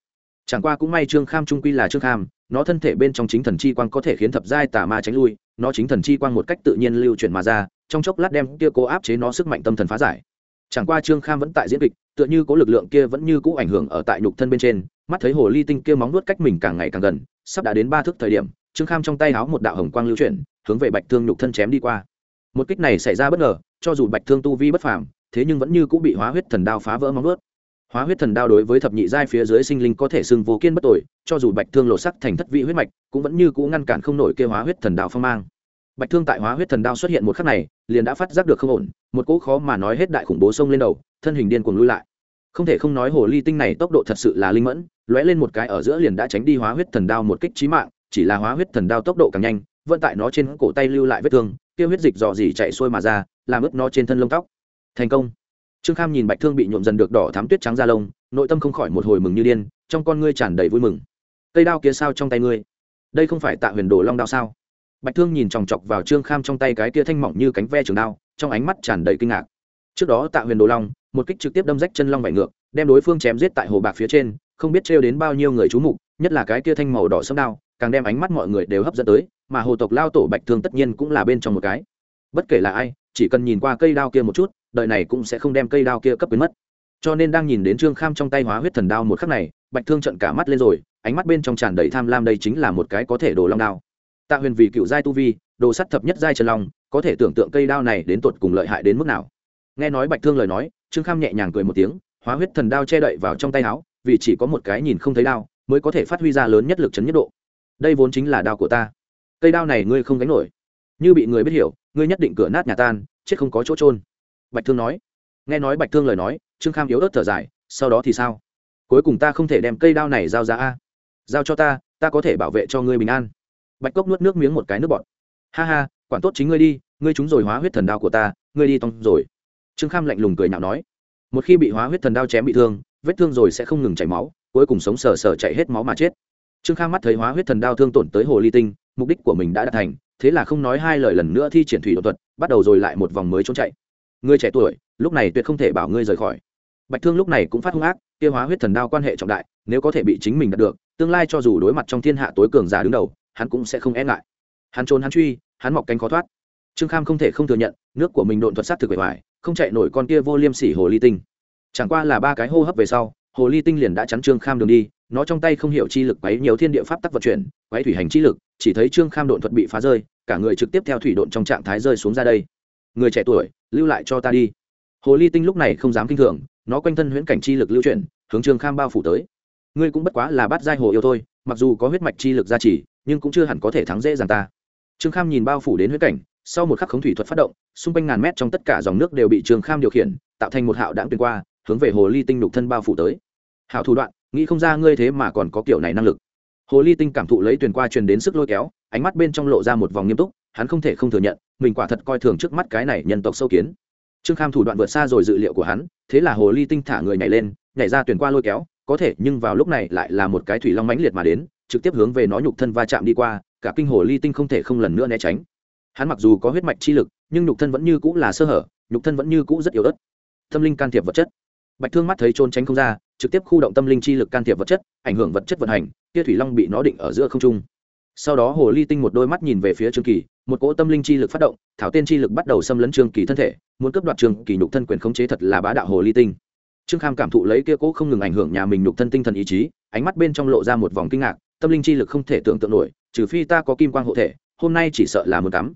chẳng qua cũng may trương kham trung quy là trương kham, nó thân thể bên trong chính thần chi quang có thể khiến thập giai tà ma tránh lui, nó chính thần chi quang một cách tự nhiên lưu chuyển mà ra, trong chốc lát đem kia cố áp chế nó sức mạnh tâm thần phá giải. Chẳng qua trương kham vẫn tại diễn kịch, tựa như có lực lượng kia vẫn như cũ ảnh hưởng ở tại nhục thân bên trên, mắt thấy hồ ly tinh kia móng nuốt cách mình càng ngày càng gần, sắp đã đến ba thước thời điểm, trương kham trong tay háo một đạo hồng quang lưu chuyển, hướng về bạch thương nhục thân chém đi qua. Một kích này xảy ra bất ngờ, cho dù bạch thương tu vi bất phàm, thế nhưng vẫn như cũng bị hóa huyết thần đao phá vỡ móng nuốt hóa huyết thần đao đối với thập nhị giai phía dưới sinh linh có thể xưng vô kiên bất tội, cho dù bạch thương lộ sắc thành thất vị huyết mạch, cũng vẫn như cũ ngăn cản không nổi kêu hóa huyết thần đao phong mang. Bạch thương tại hóa huyết thần đao xuất hiện một khắc này, liền đã phát giác được không ổn, một cỗ khó mà nói hết đại khủng bố sông lên đầu, thân hình điên cuồng lui lại. Không thể không nói hồ ly tinh này tốc độ thật sự là linh mẫn, lóe lên một cái ở giữa liền đã tránh đi hóa huyết thần đao một kích trí mạng, chỉ là hóa huyết thần đao tốc độ càng nhanh, vẫn tại nó trên cổ tay lưu lại vết thương, kêu huyết dịch dò dỉ chạy xuôi mà ra, làm ướt nó trên thân lông tóc. Thành công trương kham nhìn bạch thương bị nhuộm dần được đỏ thám tuyết trắng ra lông, nội tâm không khỏi một hồi mừng như điên, trong con ngươi tràn đầy vui mừng. Cây đao kia sao trong tay ngươi? Đây không phải tạ huyền đồ long đao sao? Bạch thương nhìn chòng chọc vào trương kham trong tay cái kia thanh mỏng như cánh ve trường đao, trong ánh mắt tràn đầy kinh ngạc. Trước đó tạ huyền đồ long, một kích trực tiếp đâm rách chân long vải ngược, đem đối phương chém giết tại hồ bạc phía trên, không biết trêu đến bao nhiêu người chú mục, nhất là cái kia thanh màu đỏ sẫm đao, càng đem ánh mắt mọi người đều hấp dẫn tới, mà hồ tộc lao tổ bạch thương tất nhiên cũng là bên trong một cái. Bất kể là ai, chỉ cần nhìn qua cây đao kia một chút đời này cũng sẽ không đem cây đao kia cấp biến mất. Cho nên đang nhìn đến trương kham trong tay hóa huyết thần đao một khắc này, bạch thương trận cả mắt lên rồi, ánh mắt bên trong tràn đầy tham lam đây chính là một cái có thể đồ long đao. Tạ huyền vì cựu giai tu vi, đồ sắt thập nhất giai trần long, có thể tưởng tượng cây đao này đến tột cùng lợi hại đến mức nào. Nghe nói bạch thương lời nói, trương kham nhẹ nhàng cười một tiếng, hóa huyết thần đao che đậy vào trong tay áo, vì chỉ có một cái nhìn không thấy đao, mới có thể phát huy ra lớn nhất lực chấn nhất độ. Đây vốn chính là đao của ta. Cây đao này ngươi không gánh nổi. Như bị người biết hiểu, ngươi nhất định cửa nát nhà tan, chết không có chỗ trôn bạch thương nói. Nghe nói bạch thương lời nói, trương kham yếu ớt thở dài, sau đó thì sao? Cuối cùng ta không thể đem cây đao này giao ra a. Giao cho ta ta có thể bảo vệ cho ngươi bình an. Bạch cốc nuốt nước miếng một cái nước bọt. Ha ha, quản tốt chính ngươi đi, ngươi chúng rồi hóa huyết thần đao của ta, ngươi đi tông rồi. Trương kham lạnh lùng cười nhạo nói. Một khi bị hóa huyết thần đao chém bị thương, vết thương rồi sẽ không ngừng chảy máu, cuối cùng sống sờ sờ chạy hết máu mà chết. Trương kham mắt thấy hóa huyết thần đao thương tổn tới hồ ly tinh, mục đích của mình đã đạt thành, thế là không nói hai lời lần nữa thi triển thủy đột thuật, bắt đầu rồi lại một vòng mới trốn chạy ngươi trẻ tuổi, lúc này tuyệt không thể bảo ngươi rời khỏi. Bạch thương lúc này cũng phát hung ác, kia hóa huyết thần đao quan hệ trọng đại, nếu có thể bị chính mình đạt được, tương lai cho dù đối mặt trong thiên hạ tối cường giả đứng đầu, hắn cũng sẽ không e ngại. Hắn trốn hắn truy, hắn mọc cánh khó thoát. Trương kham không thể không thừa nhận, nước của mình độn thuật sát thực bề ngoài, không chạy nổi con kia vô liêm sỉ hồ ly tinh. Chẳng qua là ba cái hô hấp về sau, hồ ly tinh liền đã chắn trương kham đường đi, nó trong tay không hiểu chi lực quấy nhiều thiên địa pháp tắc vận chuyển, quấy thủy hành chi lực, chỉ thấy trương kham độn thuật bị phá rơi, cả người trực tiếp theo thủy độn trong trạng thái rơi xuống ra đây. Người trẻ tuổi lưu lại cho ta đi. Hồ ly tinh lúc này không dám kinh thường, nó quanh thân huyễn cảnh chi lực lưu chuyển, hướng trương kham bao phủ tới. Ngươi cũng bất quá là bắt giai hồ yêu thôi, mặc dù có huyết mạch chi lực gia trì, nhưng cũng chưa hẳn có thể thắng dễ dàng ta. Trương kham nhìn bao phủ đến huyết cảnh, sau một khắc khống thủy thuật phát động, xung quanh ngàn mét trong tất cả dòng nước đều bị trương kham điều khiển, tạo thành một hạo đảng tuyên qua, hướng về hồ ly tinh nhục thân bao phủ tới. Hảo thủ đoạn, nghĩ không ra ngươi thế mà còn có kiểu này năng lực hồ ly tinh cảm thụ lấy tuyển qua truyền đến sức lôi kéo, ánh mắt bên trong lộ ra một vòng nghiêm túc, hắn không thể không thừa nhận, mình quả thật coi thường trước mắt cái này nhân tộc sâu kiến. Trương kham thủ đoạn vượt xa rồi dự liệu của hắn, thế là hồ ly tinh thả người nhảy lên, nhảy ra tuyển qua lôi kéo, có thể nhưng vào lúc này lại là một cái thủy long mãnh liệt mà đến, trực tiếp hướng về nó nhục thân va chạm đi qua, cả kinh hồ ly tinh không thể không lần nữa né tránh. Hắn mặc dù có huyết mạch chi lực, nhưng nhục thân vẫn như cũ là sơ hở, nhục thân vẫn như cũ rất yếu ớt. Tâm linh can thiệp vật chất. Bạch thương mắt thấy trôn tránh không ra, trực tiếp khu động tâm linh chi lực can thiệp vật chất, ảnh hưởng vật chất vận hành kia thủy long bị nó định ở giữa không trung. Sau đó hồ ly tinh một đôi mắt nhìn về phía trương kỳ, một cỗ tâm linh chi lực phát động, thảo tên chi lực bắt đầu xâm lấn trương kỳ thân thể, muốn cướp đoạt trương kỳ nhục thân quyền khống chế thật là bá đạo hồ ly tinh. Trương kham cảm thụ lấy kia cỗ không ngừng ảnh hưởng nhà mình nhục thân tinh thần ý chí, ánh mắt bên trong lộ ra một vòng kinh ngạc, tâm linh chi lực không thể tưởng tượng nổi, trừ phi ta có kim quang hộ thể, hôm nay chỉ sợ là một cắm.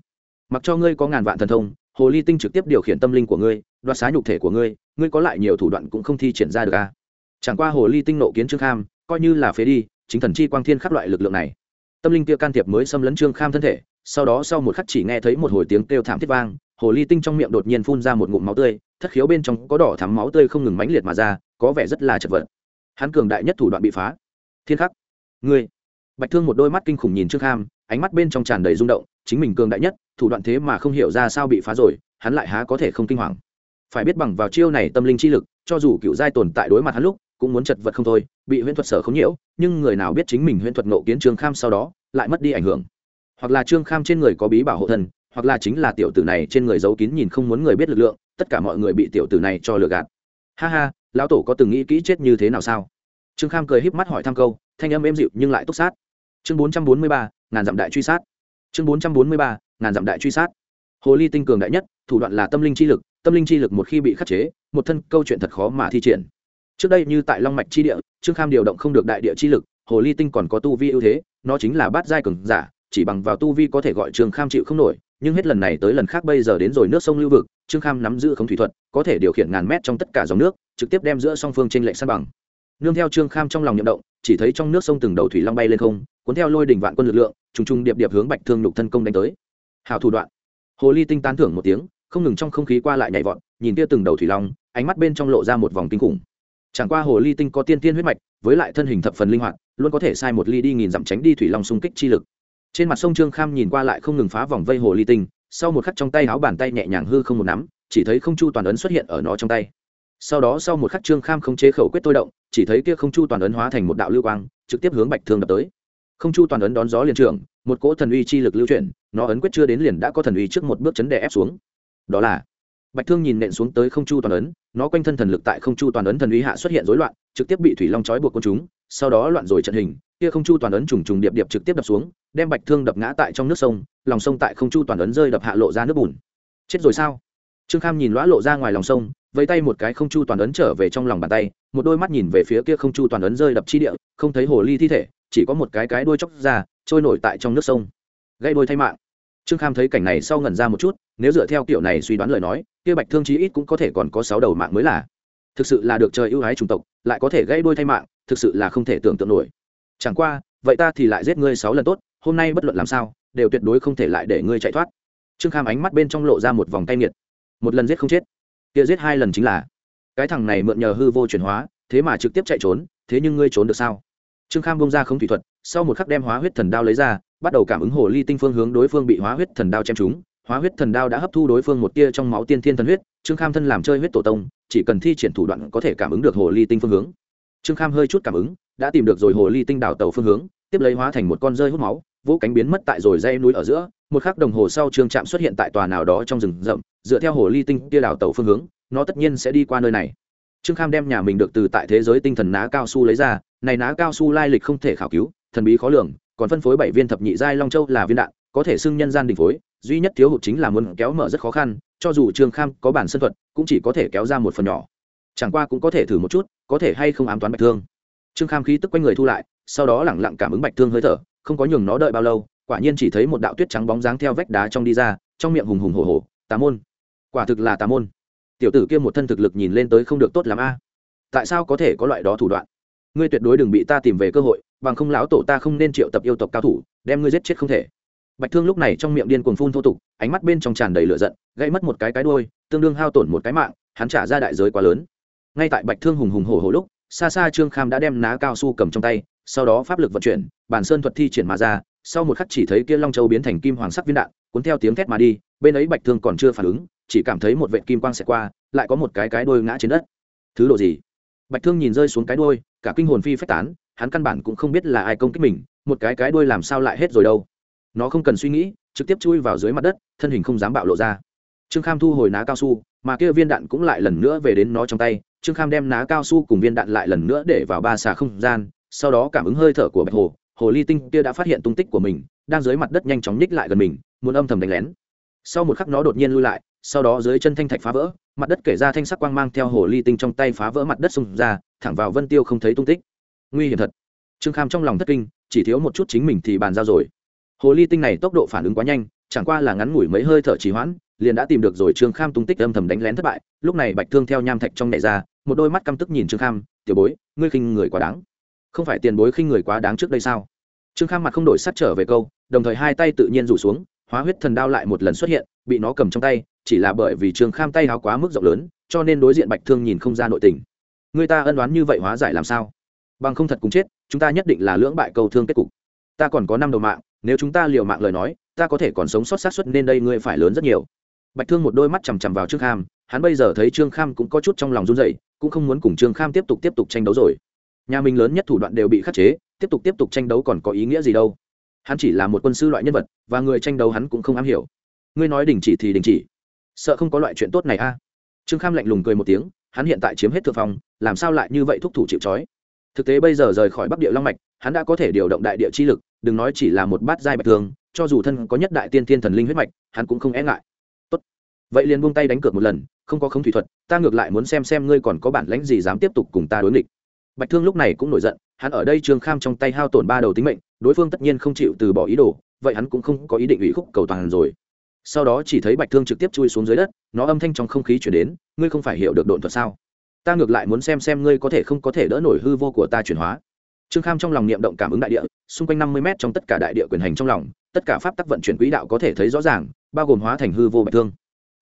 Mặc cho ngươi có ngàn vạn thần thông, hồ ly tinh trực tiếp điều khiển tâm linh của ngươi, đoạt xá nhục thể của ngươi ngươi có lại nhiều thủ đoạn cũng không thi triển ra được a à. chẳng qua hồ ly tinh nộ kiến trương kham, coi như là phế đi chính thần chi quang thiên khắc loại lực lượng này. Tâm linh kia can thiệp mới xâm lấn trương kham thân thể, sau đó sau một khắc chỉ nghe thấy một hồi tiếng kêu thảm thiết vang, hồ ly tinh trong miệng đột nhiên phun ra một ngụm máu tươi, thất khiếu bên trong có đỏ thắm máu tươi không ngừng mãnh liệt mà ra, có vẻ rất là chật vật. Hắn cường đại nhất thủ đoạn bị phá. Thiên khắc. Ngươi. Bạch thương một đôi mắt kinh khủng nhìn trương kham, ánh mắt bên trong tràn đầy rung động, chính mình cường đại nhất, thủ đoạn thế mà không hiểu ra sao bị phá rồi, hắn lại há có thể không kinh hoàng. Phải biết bằng vào chiêu này tâm linh chi lực, cho dù cựu giai tồn tại đối mặt hắn lúc cũng muốn chật vật không thôi, bị huyễn thuật sở không nhiễu, nhưng người nào biết chính mình huyễn thuật nộ kiến trương kham sau đó lại mất đi ảnh hưởng. Hoặc là trương kham trên người có bí bảo hộ thần, hoặc là chính là tiểu tử này trên người giấu kín nhìn không muốn người biết lực lượng, tất cả mọi người bị tiểu tử này cho lừa gạt. Ha ha, lão tổ có từng nghĩ kỹ chết như thế nào sao? Trương kham cười híp mắt hỏi thăm câu, thanh âm êm dịu nhưng lại túc sát. Chương bốn trăm bốn mươi ba, ngàn dặm đại truy sát. Chương bốn trăm bốn mươi ba, ngàn dặm đại truy sát. Hồ ly tinh cường đại nhất, thủ đoạn là tâm linh chi lực, tâm linh chi lực một khi bị khắc chế, một thân câu chuyện thật khó mà thi triển trước đây như tại long mạch chi địa, trương kham điều động không được đại địa chi lực, hồ ly tinh còn có tu vi ưu thế, nó chính là bát giai cường giả, chỉ bằng vào tu vi có thể gọi trương kham chịu không nổi, nhưng hết lần này tới lần khác bây giờ đến rồi nước sông lưu vực, trương kham nắm giữ không thủy thuật, có thể điều khiển ngàn mét trong tất cả dòng nước, trực tiếp đem giữa song phương trên lệnh san bằng. Nương theo trương kham trong lòng nhậm động, chỉ thấy trong nước sông từng đầu thủy long bay lên không, cuốn theo lôi đỉnh vạn quân lực lượng, trùng trùng điệp điệp hướng bạch thương lục thân công đánh tới. Hào thủ đoạn. Hồ ly tinh tán thưởng một tiếng, không ngừng trong không khí qua lại nhảy vọt, nhìn kia từng đầu thủy long, ánh mắt bên trong lộ ra một vòng kinh khủng chẳng qua hồ ly tinh có tiên tiên huyết mạch, với lại thân hình thập phần linh hoạt, luôn có thể sai một ly đi nghìn dặm tránh đi thủy long xung kích chi lực. Trên mặt sông trương kham nhìn qua lại không ngừng phá vòng vây hồ ly tinh, sau một khắc trong tay áo bàn tay nhẹ nhàng hư không một nắm, chỉ thấy không chu toàn ấn xuất hiện ở nó trong tay. Sau đó sau một khắc trương kham không chế khẩu quyết tôi động, chỉ thấy kia không chu toàn ấn hóa thành một đạo lưu quang, trực tiếp hướng bạch thương đập tới. Không chu toàn ấn đón gió liền trưởng, một cỗ thần uy chi lực lưu chuyển, nó ấn quyết chưa đến liền đã có thần uy trước một bước chấn đè ép xuống. Đó là bạch thương nhìn nện xuống tới không chu toàn ấn, nó quanh thân thần lực tại không chu toàn ấn thần uy hạ xuất hiện rối loạn, trực tiếp bị thủy long trói buộc con chúng, sau đó loạn rồi trận hình, kia không chu toàn ấn trùng trùng điệp điệp trực tiếp đập xuống, đem bạch thương đập ngã tại trong nước sông, lòng sông tại không chu toàn ấn rơi đập hạ lộ ra nước bùn. Chết rồi sao? Trương kham nhìn lõa lộ ra ngoài lòng sông, vẫy tay một cái không chu toàn ấn trở về trong lòng bàn tay, một đôi mắt nhìn về phía kia không chu toàn ấn rơi đập chi địa, không thấy hồ ly thi thể, chỉ có một cái cái đuôi chóc ra, trôi nổi tại trong nước sông. Gây đôi thay mạng. Trương kham thấy cảnh này sau ngẩn ra một chút, nếu dựa theo kiểu này suy đoán lời nói kia bạch thương chí ít cũng có thể còn có sáu đầu mạng mới là. Thực sự là được trời ưu ái chủng tộc, lại có thể gây đôi thay mạng, thực sự là không thể tưởng tượng nổi. Chẳng qua, vậy ta thì lại giết ngươi sáu lần tốt, hôm nay bất luận làm sao, đều tuyệt đối không thể lại để ngươi chạy thoát. Trương kham ánh mắt bên trong lộ ra một vòng tay nghiệt. Một lần giết không chết, kia giết hai lần chính là. Cái thằng này mượn nhờ hư vô chuyển hóa, thế mà trực tiếp chạy trốn, thế nhưng ngươi trốn được sao? Trương kham bông ra không thủy thuật, sau một khắc đem hóa huyết thần đao lấy ra, bắt đầu cảm ứng hồ ly tinh phương hướng đối phương bị hóa huyết thần đao chém trúng hóa huyết thần đao đã hấp thu đối phương một tia trong máu tiên thiên thần huyết, trương kham thân làm chơi huyết tổ tông, chỉ cần thi triển thủ đoạn có thể cảm ứng được hồ ly tinh phương hướng. Trương kham hơi chút cảm ứng, đã tìm được rồi hồ ly tinh đảo tàu phương hướng, tiếp lấy hóa thành một con rơi hút máu vỗ cánh biến mất tại rồi dây núi ở giữa, một khắc đồng hồ sau trương trạm xuất hiện tại tòa nào đó trong rừng rậm, dựa theo hồ ly tinh tia đảo tàu phương hướng, nó tất nhiên sẽ đi qua nơi này. Trương kham đem nhà mình được từ tại thế giới tinh thần ná cao su lấy ra, này ná cao su lai lịch không thể khảo cứu, thần bí khó lường, còn phân phối bảy viên thập nhị giai long châu là viên đạn, có thể xưng nhân gian đình phối duy nhất thiếu hụt chính là muốn kéo mở rất khó khăn, cho dù trương kham có bản sân thuật, cũng chỉ có thể kéo ra một phần nhỏ. Chẳng qua cũng có thể thử một chút, có thể hay không ám toán bạch thương. Trương kham khí tức quanh người thu lại, sau đó lẳng lặng cảm ứng bạch thương hơi thở, không có nhường nó đợi bao lâu, quả nhiên chỉ thấy một đạo tuyết trắng bóng dáng theo vách đá trong đi ra, trong miệng hùng hùng hổ hổ, tà môn. Quả thực là tà môn. Tiểu tử kia một thân thực lực nhìn lên tới không được tốt lắm a. Tại sao có thể có loại đó thủ đoạn? Ngươi tuyệt đối đừng bị ta tìm về cơ hội, bằng không lão tổ ta không nên triệu tập yêu tộc cao thủ, đem ngươi giết chết không thể bạch thương lúc này trong miệng điên cuồng phun thô tục, ánh mắt bên trong tràn đầy lửa giận gây mất một cái cái đuôi, tương đương hao tổn một cái mạng, hắn trả ra đại giới quá lớn. Ngay tại bạch thương hùng hùng hổ hổ lúc, xa xa trương kham đã đem ná cao su cầm trong tay, sau đó pháp lực vận chuyển, bản sơn thuật thi triển mà ra, sau một khắc chỉ thấy kia long châu biến thành kim hoàng sắc viên đạn, cuốn theo tiếng thét mà đi, bên ấy bạch thương còn chưa phản ứng, chỉ cảm thấy một vệ kim quang xẹt qua, lại có một cái cái đuôi ngã trên đất. Thứ độ gì? Bạch thương nhìn rơi xuống cái đuôi, cả kinh hồn phi phách tán, hắn căn bản cũng không biết là ai công kích mình, một cái cái đuôi làm sao lại hết rồi đâu nó không cần suy nghĩ, trực tiếp chui vào dưới mặt đất, thân hình không dám bạo lộ ra. Trương kham thu hồi ná cao su, mà kia viên đạn cũng lại lần nữa về đến nó trong tay. Trương kham đem ná cao su cùng viên đạn lại lần nữa để vào ba xà không gian, sau đó cảm ứng hơi thở của bạch hồ. Hồ ly tinh kia đã phát hiện tung tích của mình, đang dưới mặt đất nhanh chóng ních lại gần mình, muốn âm thầm đánh lén. Sau một khắc nó đột nhiên lui lại, sau đó dưới chân thanh thạch phá vỡ, mặt đất kể ra thanh sắc quang mang theo hồ ly tinh trong tay phá vỡ mặt đất xung ra, thẳng vào vân tiêu không thấy tung tích. Nguy hiểm thật. Trương kham trong lòng thất kinh, chỉ thiếu một chút chính mình thì bàn giao rồi hồ ly tinh này tốc độ phản ứng quá nhanh, chẳng qua là ngắn ngủi mấy hơi thở trì hoãn, liền đã tìm được rồi trương kham tung tích âm thầm đánh lén thất bại, lúc này bạch thương theo nham thạch trong nhảy ra, một đôi mắt căm tức nhìn trương kham, tiểu bối, ngươi khinh người quá đáng. Không phải tiền bối khinh người quá đáng trước đây sao? Trương kham mặt không đổi sắc trở về câu, đồng thời hai tay tự nhiên rủ xuống, hóa huyết thần đao lại một lần xuất hiện, bị nó cầm trong tay, chỉ là bởi vì trương kham tay háo quá mức rộng lớn, cho nên đối diện bạch thương nhìn không ra nội tình. Người ta ân đoán như vậy hóa giải làm sao? Bằng không thật cùng chết, chúng ta nhất định là lưỡng bại cầu thương kết cục. Ta còn có năm đầu mạng nếu chúng ta liều mạng lời nói, ta có thể còn sống sót sát xuất nên đây ngươi phải lớn rất nhiều. Bạch thương một đôi mắt chằm chằm vào trương kham, hắn bây giờ thấy trương kham cũng có chút trong lòng run dậy cũng không muốn cùng trương kham tiếp tục tiếp tục tranh đấu rồi. Nhà mình lớn nhất thủ đoạn đều bị khắc chế, tiếp tục tiếp tục tranh đấu còn có ý nghĩa gì đâu? Hắn chỉ là một quân sư loại nhân vật, và người tranh đấu hắn cũng không am hiểu. Ngươi nói đình chỉ thì đình chỉ. Sợ không có loại chuyện tốt này a. Trương kham lạnh lùng cười một tiếng, hắn hiện tại chiếm hết thượng phong, làm sao lại như vậy thúc thủ chịu trói? Thực tế bây giờ rời khỏi bắc địa long mạch hắn đã có thể điều động đại địa chi lực, đừng nói chỉ là một bát giai bạch thường, cho dù thân có nhất đại tiên thiên thần linh huyết mạch, hắn cũng không e ngại. Tốt. vậy liền buông tay đánh cược một lần, không có không thủy thuật, ta ngược lại muốn xem xem ngươi còn có bản lãnh gì dám tiếp tục cùng ta đối nghịch. Bạch thương lúc này cũng nổi giận, hắn ở đây trương kham trong tay hao tổn ba đầu tính mệnh, đối phương tất nhiên không chịu từ bỏ ý đồ, vậy hắn cũng không có ý định ủy khúc cầu toàn rồi. Sau đó chỉ thấy bạch thương trực tiếp chui xuống dưới đất, nó âm thanh trong không khí chuyển đến, ngươi không phải hiểu được độn thuật sao? Ta ngược lại muốn xem xem ngươi có thể không có thể đỡ nổi hư vô của ta chuyển hóa trương kham trong lòng niệm động cảm ứng đại địa, xung quanh năm mươi m trong tất cả đại địa quyền hành trong lòng, tất cả pháp tắc vận chuyển quỹ đạo có thể thấy rõ ràng, bao gồm hóa thành hư vô bạch thương.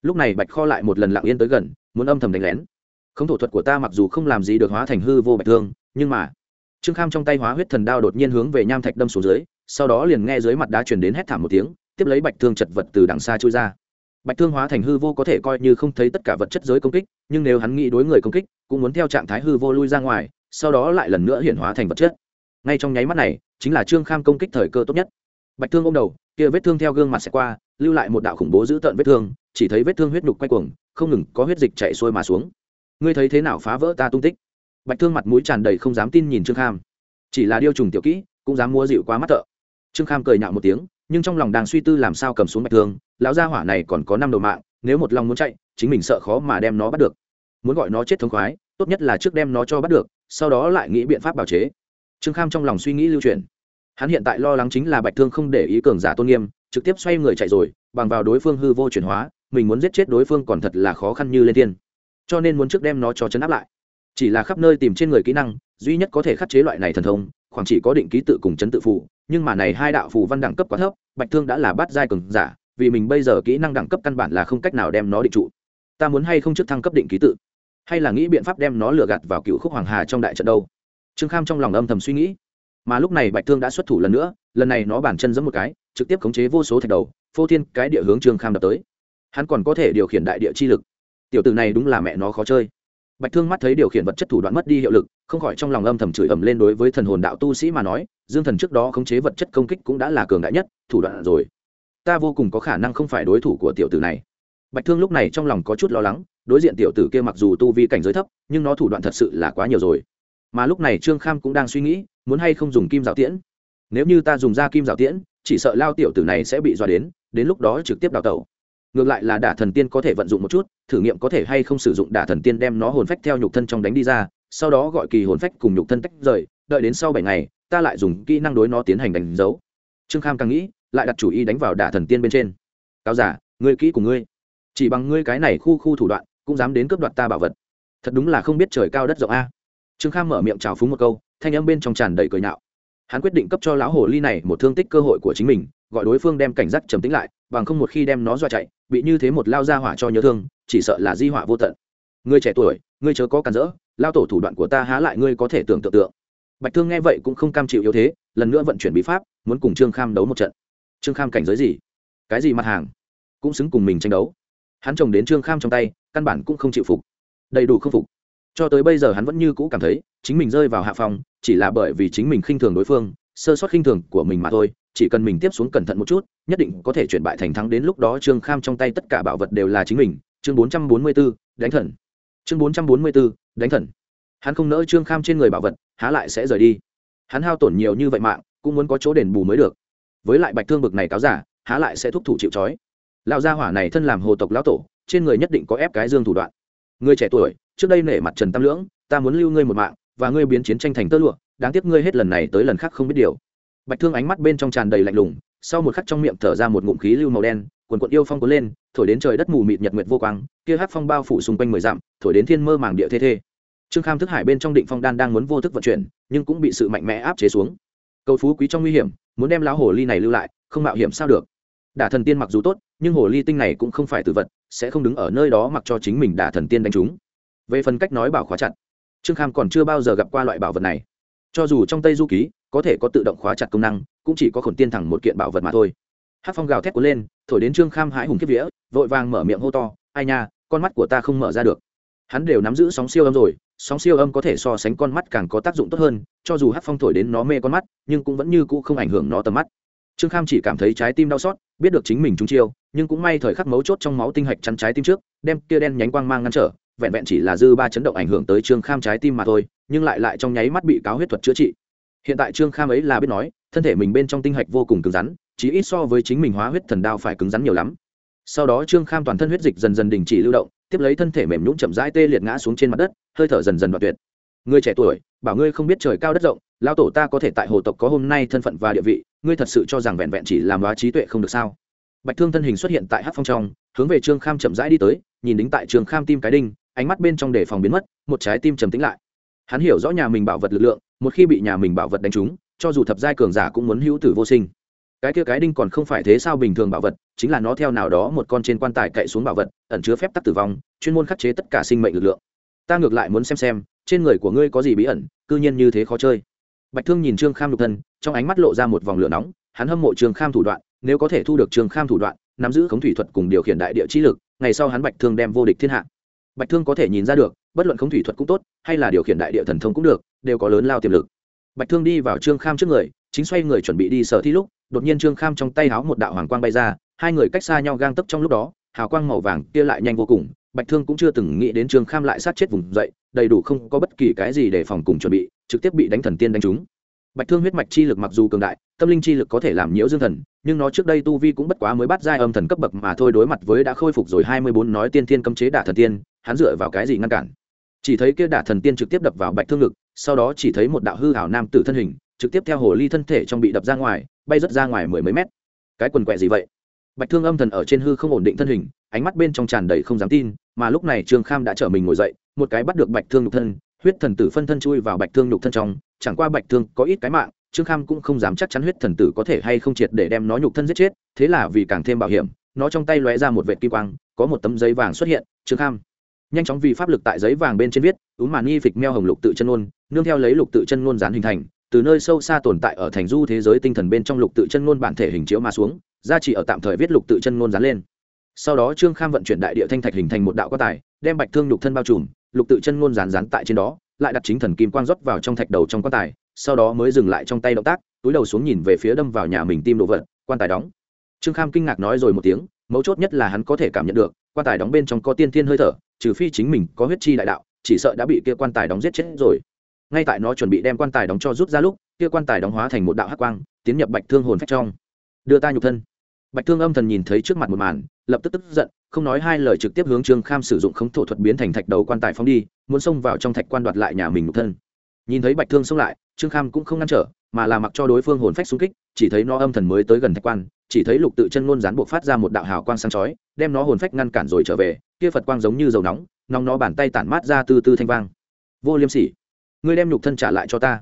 Lúc này bạch kho lại một lần lặng yên tới gần, muốn âm thầm đánh lén. Không thổ thuật của ta mặc dù không làm gì được hóa thành hư vô bạch thương, nhưng mà trương kham trong tay hóa huyết thần đao đột nhiên hướng về nham thạch đâm xuống dưới, sau đó liền nghe dưới mặt đá truyền đến hét thảm một tiếng, tiếp lấy bạch thương chật vật từ đằng xa trôi ra. Bạch thương hóa thành hư vô có thể coi như không thấy tất cả vật chất giới công kích, nhưng nếu hắn nghĩ đối người công kích, cũng muốn theo trạng thái hư vô lui ra ngoài sau đó lại lần nữa hiện hóa thành vật chất. Ngay trong nháy mắt này, chính là trương kham công kích thời cơ tốt nhất. Bạch thương ô m đầu, kia vết thương theo gương mặt sẽ qua, lưu lại một đạo khủng bố dữ tợn vết thương, chỉ thấy vết thương huyết nhục quay cuồng, không ngừng có huyết dịch chạy xuôi mà xuống. Ngươi thấy thế nào phá vỡ ta tung tích? Bạch thương mặt mũi tràn đầy không dám tin nhìn trương kham. Chỉ là điêu trùng tiểu kỹ, cũng dám mua dịu quá mắt thợ. Trương kham cười nhạo một tiếng, nhưng trong lòng đang suy tư làm sao cầm xuống bạch thương, lão gia hỏa này còn có năm đầu mạng, nếu một lòng muốn chạy, chính mình sợ khó mà đem nó bắt được. Muốn gọi nó chết thống khoái, tốt nhất là trước đem nó cho bắt được sau đó lại nghĩ biện pháp bào chế. Trương kham trong lòng suy nghĩ lưu truyền hắn hiện tại lo lắng chính là bạch thương không để ý cường giả tôn nghiêm, trực tiếp xoay người chạy rồi, bằng vào đối phương hư vô chuyển hóa, mình muốn giết chết đối phương còn thật là khó khăn như lên tiên cho nên muốn trước đem nó cho chấn áp lại. Chỉ là khắp nơi tìm trên người kỹ năng, duy nhất có thể khắc chế loại này thần thông, khoảng chỉ có định ký tự cùng chấn tự phụ nhưng mà này hai đạo phù văn đẳng cấp quá thấp, bạch thương đã là bát giai cường giả, vì mình bây giờ kỹ năng đẳng cấp căn bản là không cách nào đem nó định trụ. Ta muốn hay không trước thăng cấp định ký tự? Hay là nghĩ biện pháp đem nó lừa gạt vào cựu khúc hoàng hà trong đại trận đâu? Trương kham trong lòng âm thầm suy nghĩ. Mà lúc này bạch thương đã xuất thủ lần nữa, lần này nó bản chân giẫm một cái, trực tiếp khống chế vô số thạch đầu, phô thiên cái địa hướng trương kham đập tới. Hắn còn có thể điều khiển đại địa chi lực. Tiểu tử này đúng là mẹ nó khó chơi. Bạch thương mắt thấy điều khiển vật chất thủ đoạn mất đi hiệu lực, không khỏi trong lòng âm thầm chửi ầm lên đối với thần hồn đạo tu sĩ mà nói, dương thần trước đó khống chế vật chất công kích cũng đã là cường đại nhất, thủ đoạn rồi. Ta vô cùng có khả năng không phải đối thủ của tiểu tử này bạch thương lúc này trong lòng có chút lo lắng, đối diện tiểu tử kia mặc dù tu vi cảnh giới thấp, nhưng nó thủ đoạn thật sự là quá nhiều rồi. Mà lúc này trương kham cũng đang suy nghĩ, muốn hay không dùng kim giáo tiễn. Nếu như ta dùng ra kim giáo tiễn, chỉ sợ lao tiểu tử này sẽ bị dọa đến đến lúc đó trực tiếp đào tẩu. Ngược lại là đả thần tiên có thể vận dụng một chút, thử nghiệm có thể hay không sử dụng đả thần tiên đem nó hồn phách theo nhục thân trong đánh đi ra, sau đó gọi kỳ hồn phách cùng nhục thân tách rời, đợi đến sau bảy ngày, ta lại dùng kỹ năng đối nó tiến hành đánh dấu. Trương kham càng nghĩ, lại đặt chủ ý đánh vào đả thần tiên bên trên. Cáo giả, ngươi kỹ của ngươi chỉ bằng ngươi cái này khu khu thủ đoạn, cũng dám đến cướp đoạt ta bảo vật. Thật đúng là không biết trời cao đất rộng a. Trương kham mở miệng chào phúng một câu, thanh âm bên trong tràn đầy cười nhạo. Hắn quyết định cấp cho lão hồ ly này một thương tích cơ hội của chính mình, gọi đối phương đem cảnh giác trầm tính lại, bằng không một khi đem nó dọa chạy, bị như thế một lao ra hỏa cho nhớ thương, chỉ sợ là di họa vô tận. Ngươi trẻ tuổi, ngươi chớ có cản rỡ, lao tổ thủ đoạn của ta há lại ngươi có thể tưởng tượng tượng. Bạch thương nghe vậy cũng không cam chịu yếu thế, lần nữa vận chuyển bí pháp, muốn cùng trương kham đấu một trận. Trương kham cảnh giới gì? Cái gì mặt hàng? Cũng xứng cùng mình tranh đấu hắn trồng đến trương kham trong tay, căn bản cũng không chịu phục. Đầy đủ không phục. Cho tới bây giờ hắn vẫn như cũ cảm thấy, chính mình rơi vào hạ phòng chỉ là bởi vì chính mình khinh thường đối phương, sơ sót khinh thường của mình mà thôi, chỉ cần mình tiếp xuống cẩn thận một chút, nhất định có thể chuyển bại thành thắng đến lúc đó trương kham trong tay tất cả bảo vật đều là chính mình. Chương bốn trăm bốn mươi b ố đánh thần. Chương bốn trăm bốn mươi b ố đánh thần. Hắn không nỡ trương kham trên người bảo vật, há lại sẽ rời đi. Hắn hao tổn nhiều như vậy mạng, cũng muốn có chỗ đền bù mới được. Với lại bạch thương bực này cáo giả, há lại sẽ thúc thủ chịu trói lão gia hỏa này thân làm hồ tộc lão tổ, trên người nhất định có ép cái dương thủ đoạn. Người trẻ tuổi, trước đây nể mặt trần tam lưỡng, ta muốn lưu ngươi một mạng, và ngươi biến chiến tranh thành tơ lụa, đáng tiếc ngươi hết lần này tới lần khác không biết điều. Bạch thương ánh mắt bên trong tràn đầy lạnh lùng, sau một khắc trong miệng thở ra một ngụm khí lưu màu đen, quần quận yêu phong cuốn lên, thổi đến trời đất mù mịt nhật nguyệt vô quang, kia hát phong bao phủ xung quanh mười dặm, thổi đến thiên mơ màng địa thê thê. Trương kham thức hải bên trong định phong đan đang muốn vô thức vận chuyển, nhưng cũng bị sự mạnh mẽ áp chế xuống. Cầu phú quý trong nguy hiểm, muốn đem lão hồ ly này lưu lại, không mạo hiểm sao được. Đả thần tiên mặc dù tốt nhưng hồ ly tinh này cũng không phải tự vật, sẽ không đứng ở nơi đó mặc cho chính mình đả thần tiên đánh chúng. Về phần cách nói bảo khóa chặt, trương kham còn chưa bao giờ gặp qua loại bảo vật này. Cho dù trong tây du ký, có thể có tự động khóa chặt công năng, cũng chỉ có khổn tiên thẳng một kiện bảo vật mà thôi. Hát phong gào thét cuốn lên, thổi đến trương kham hãi hùng kiếp vía, vội vàng mở miệng hô to, ai nha, con mắt của ta không mở ra được. Hắn đều nắm giữ sóng siêu âm rồi, sóng siêu âm có thể so sánh con mắt càng có tác dụng tốt hơn, cho dù hát phong thổi đến nó mê con mắt, nhưng cũng vẫn như cũ không ảnh hưởng nó tầm mắt trương kham chỉ cảm thấy trái tim đau xót, biết được chính mình trúng chiêu, nhưng cũng may thời khắc mấu chốt trong máu tinh hạch chắn trái tim trước, đem kia đen nhánh quang mang ngăn trở, vẹn vẹn chỉ là dư ba chấn động ảnh hưởng tới trương kham trái tim mà thôi, nhưng lại lại trong nháy mắt bị cáo huyết thuật chữa trị. Hiện tại trương kham ấy là biết nói, thân thể mình bên trong tinh hạch vô cùng cứng rắn chỉ ít so với chính mình hóa huyết thần đao phải cứng rắn nhiều lắm. Sau đó trương kham toàn thân huyết dịch dần dần đình chỉ lưu động, tiếp lấy thân thể mềm nhũng chậm rãi tê liệt ngã xuống trên mặt đất, hơi thở dần dần đoạt tuyệt. Người trẻ tuổi, bảo ngươi không biết trời cao đất rộng Lão tổ ta có thể tại hồ tộc có hôm nay thân phận và địa vị, ngươi thật sự cho rằng vẹn vẹn chỉ làm hóa trí tuệ không được sao? Bạch thương thân hình xuất hiện tại hát phong trong, hướng về trương kham chậm rãi đi tới, nhìn đính tại trương kham tim cái đinh, ánh mắt bên trong đề phòng biến mất, một trái tim trầm tính lại. Hắn hiểu rõ nhà mình bảo vật lực lượng, một khi bị nhà mình bảo vật đánh trúng, cho dù thập giai cường giả cũng muốn hữu tử vô sinh. Cái kia cái đinh còn không phải thế sao bình thường bảo vật, chính là nó theo nào đó một con trên quan tài cậy xuống bảo vật, ẩn chứa phép tắc tử vong, chuyên môn khắc chế tất cả sinh mệnh lực lượng. Ta ngược lại muốn xem xem, trên người của ngươi có gì bí ẩn, cư nhiên như thế khó chơi bạch thương nhìn trương kham lục thân, trong ánh mắt lộ ra một vòng lửa nóng, hắn hâm mộ trương kham thủ đoạn, nếu có thể thu được trương kham thủ đoạn, nắm giữ khống thủy thuật cùng điều khiển đại địa trí lực, ngày sau hắn bạch thương đem vô địch thiên hạ. Bạch thương có thể nhìn ra được, bất luận khống thủy thuật cũng tốt, hay là điều khiển đại địa thần thông cũng được, đều có lớn lao tiềm lực. Bạch thương đi vào trương kham trước người, chính xoay người chuẩn bị đi sở thi lúc, đột nhiên trương kham trong tay háo một đạo hoàng quang bay ra, hai người cách xa nhau gang tấp trong lúc đó, hào quang màu vàng kia lại nhanh vô cùng bạch thương cũng chưa từng nghĩ đến trương kham lại sát chết vùng dậy, đầy đủ không có bất kỳ cái gì để phòng cùng chuẩn bị, trực tiếp bị đánh thần tiên đánh trúng. Bạch thương huyết mạch chi lực mặc dù cường đại, tâm linh chi lực có thể làm nhiễu dương thần, nhưng nó trước đây tu vi cũng bất quá mới bắt giai âm thần cấp bậc mà thôi, đối mặt với đã khôi phục rồi hai mươi bốn nói tiên thiên cấm chế đả thần tiên, hắn dựa vào cái gì ngăn cản? Chỉ thấy kia đả thần tiên trực tiếp đập vào bạch thương ngực, sau đó chỉ thấy một đạo hư hảo nam tử thân hình, trực tiếp theo hồ ly thân thể trong bị đập ra ngoài, bay rất ra ngoài mười mấy mét. Cái quần quẹ gì vậy? Bạch thương âm thần ở trên hư không ổn định thân hình ánh mắt bên trong tràn đầy không dám tin, mà lúc này trương kham đã trở mình ngồi dậy, một cái bắt được bạch thương nhục thân, huyết thần tử phân thân chui vào bạch thương nhục thân trong, chẳng qua bạch thương có ít cái mạng, trương kham cũng không dám chắc chắn huyết thần tử có thể hay không triệt để đem nó nhục thân giết chết, thế là vì càng thêm bảo hiểm, nó trong tay lóe ra một vệt kim quang, có một tấm giấy vàng xuất hiện, trương kham. Nhanh chóng vì pháp lực tại giấy vàng bên trên viết úm màn nghi phịch meo hồng lục tự chân ngôn, nương theo lấy lục tự chân ngôn dán hình thành, từ nơi sâu xa tồn tại ở thành du thế giới tinh thần bên trong lục tự chân ngôn bản thể hình chiếu mà xuống ra chỉ ở tạm thời viết lục tự chân ngôn dán lên sau đó trương kham vận chuyển đại địa thanh thạch hình thành một đạo quan tài, đem bạch thương nhục thân bao trùm, lục tự chân ngôn rán dán tại trên đó, lại đặt chính thần kim quang rót vào trong thạch đầu trong quan tài, sau đó mới dừng lại trong tay động tác, túi đầu xuống nhìn về phía đâm vào nhà mình tim đồ vật, quan tài đóng. Trương kham kinh ngạc nói rồi một tiếng, mấu chốt nhất là hắn có thể cảm nhận được, quan tài đóng bên trong có tiên thiên hơi thở, trừ phi chính mình có huyết chi đại đạo, chỉ sợ đã bị kia quan tài đóng giết chết rồi. Ngay tại nó chuẩn bị đem quan tài đóng cho rút ra lúc, kia quan tài đóng hóa thành một đạo hắc quang, tiến nhập bạch thương hồn phách trong. Đưa ta nhục thân. Bạch thương âm thần nhìn thấy trước mặt một màn lập tức tức giận, không nói hai lời trực tiếp hướng trương kham sử dụng khống thổ thuật biến thành thạch đầu quan tài phóng đi, muốn xông vào trong thạch quan đoạt lại nhà mình một thân. Nhìn thấy bạch thương xông lại, trương kham cũng không ngăn trở, mà là mặc cho đối phương hồn phách xung kích, chỉ thấy nó âm thần mới tới gần thạch quan, chỉ thấy lục tự chân ngôn rán buộc phát ra một đạo hào quang sáng chói, đem nó hồn phách ngăn cản rồi trở về, kia phật quang giống như dầu nóng nóng nó bàn tay tản mát ra từ từ thanh vang. Vô liêm sỉ, ngươi đem nhục thân trả lại cho ta.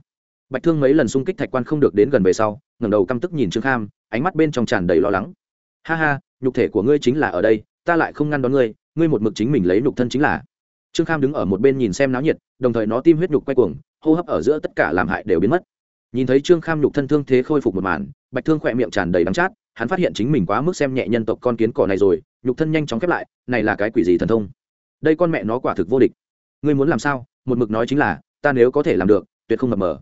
Bạch thương mấy lần xung kích thạch quan không được đến gần về sau, ngẩng đầu căm tức nhìn trương kham, ánh mắt bên trong tràn đầy lo lắng ha ha, nhục thể của ngươi chính là ở đây, ta lại không ngăn đón ngươi ngươi một mực chính mình lấy nhục thân chính là. Trương kham đứng ở một bên nhìn xem náo nhiệt, đồng thời nó tim huyết nhục quay cuồng, hô hấp ở giữa tất cả làm hại đều biến mất. Nhìn thấy trương kham nhục thân thương thế khôi phục một màn, bạch thương khỏe miệng tràn đầy đắng chát, hắn phát hiện chính mình quá mức xem nhẹ nhân tộc con kiến cỏ này rồi, nhục thân nhanh chóng khép lại, này là cái quỷ gì thần thông? Đây con mẹ nó quả thực vô địch. Ngươi muốn làm sao? Một mực nói chính là, ta nếu có thể làm được, tuyệt không mập mờ.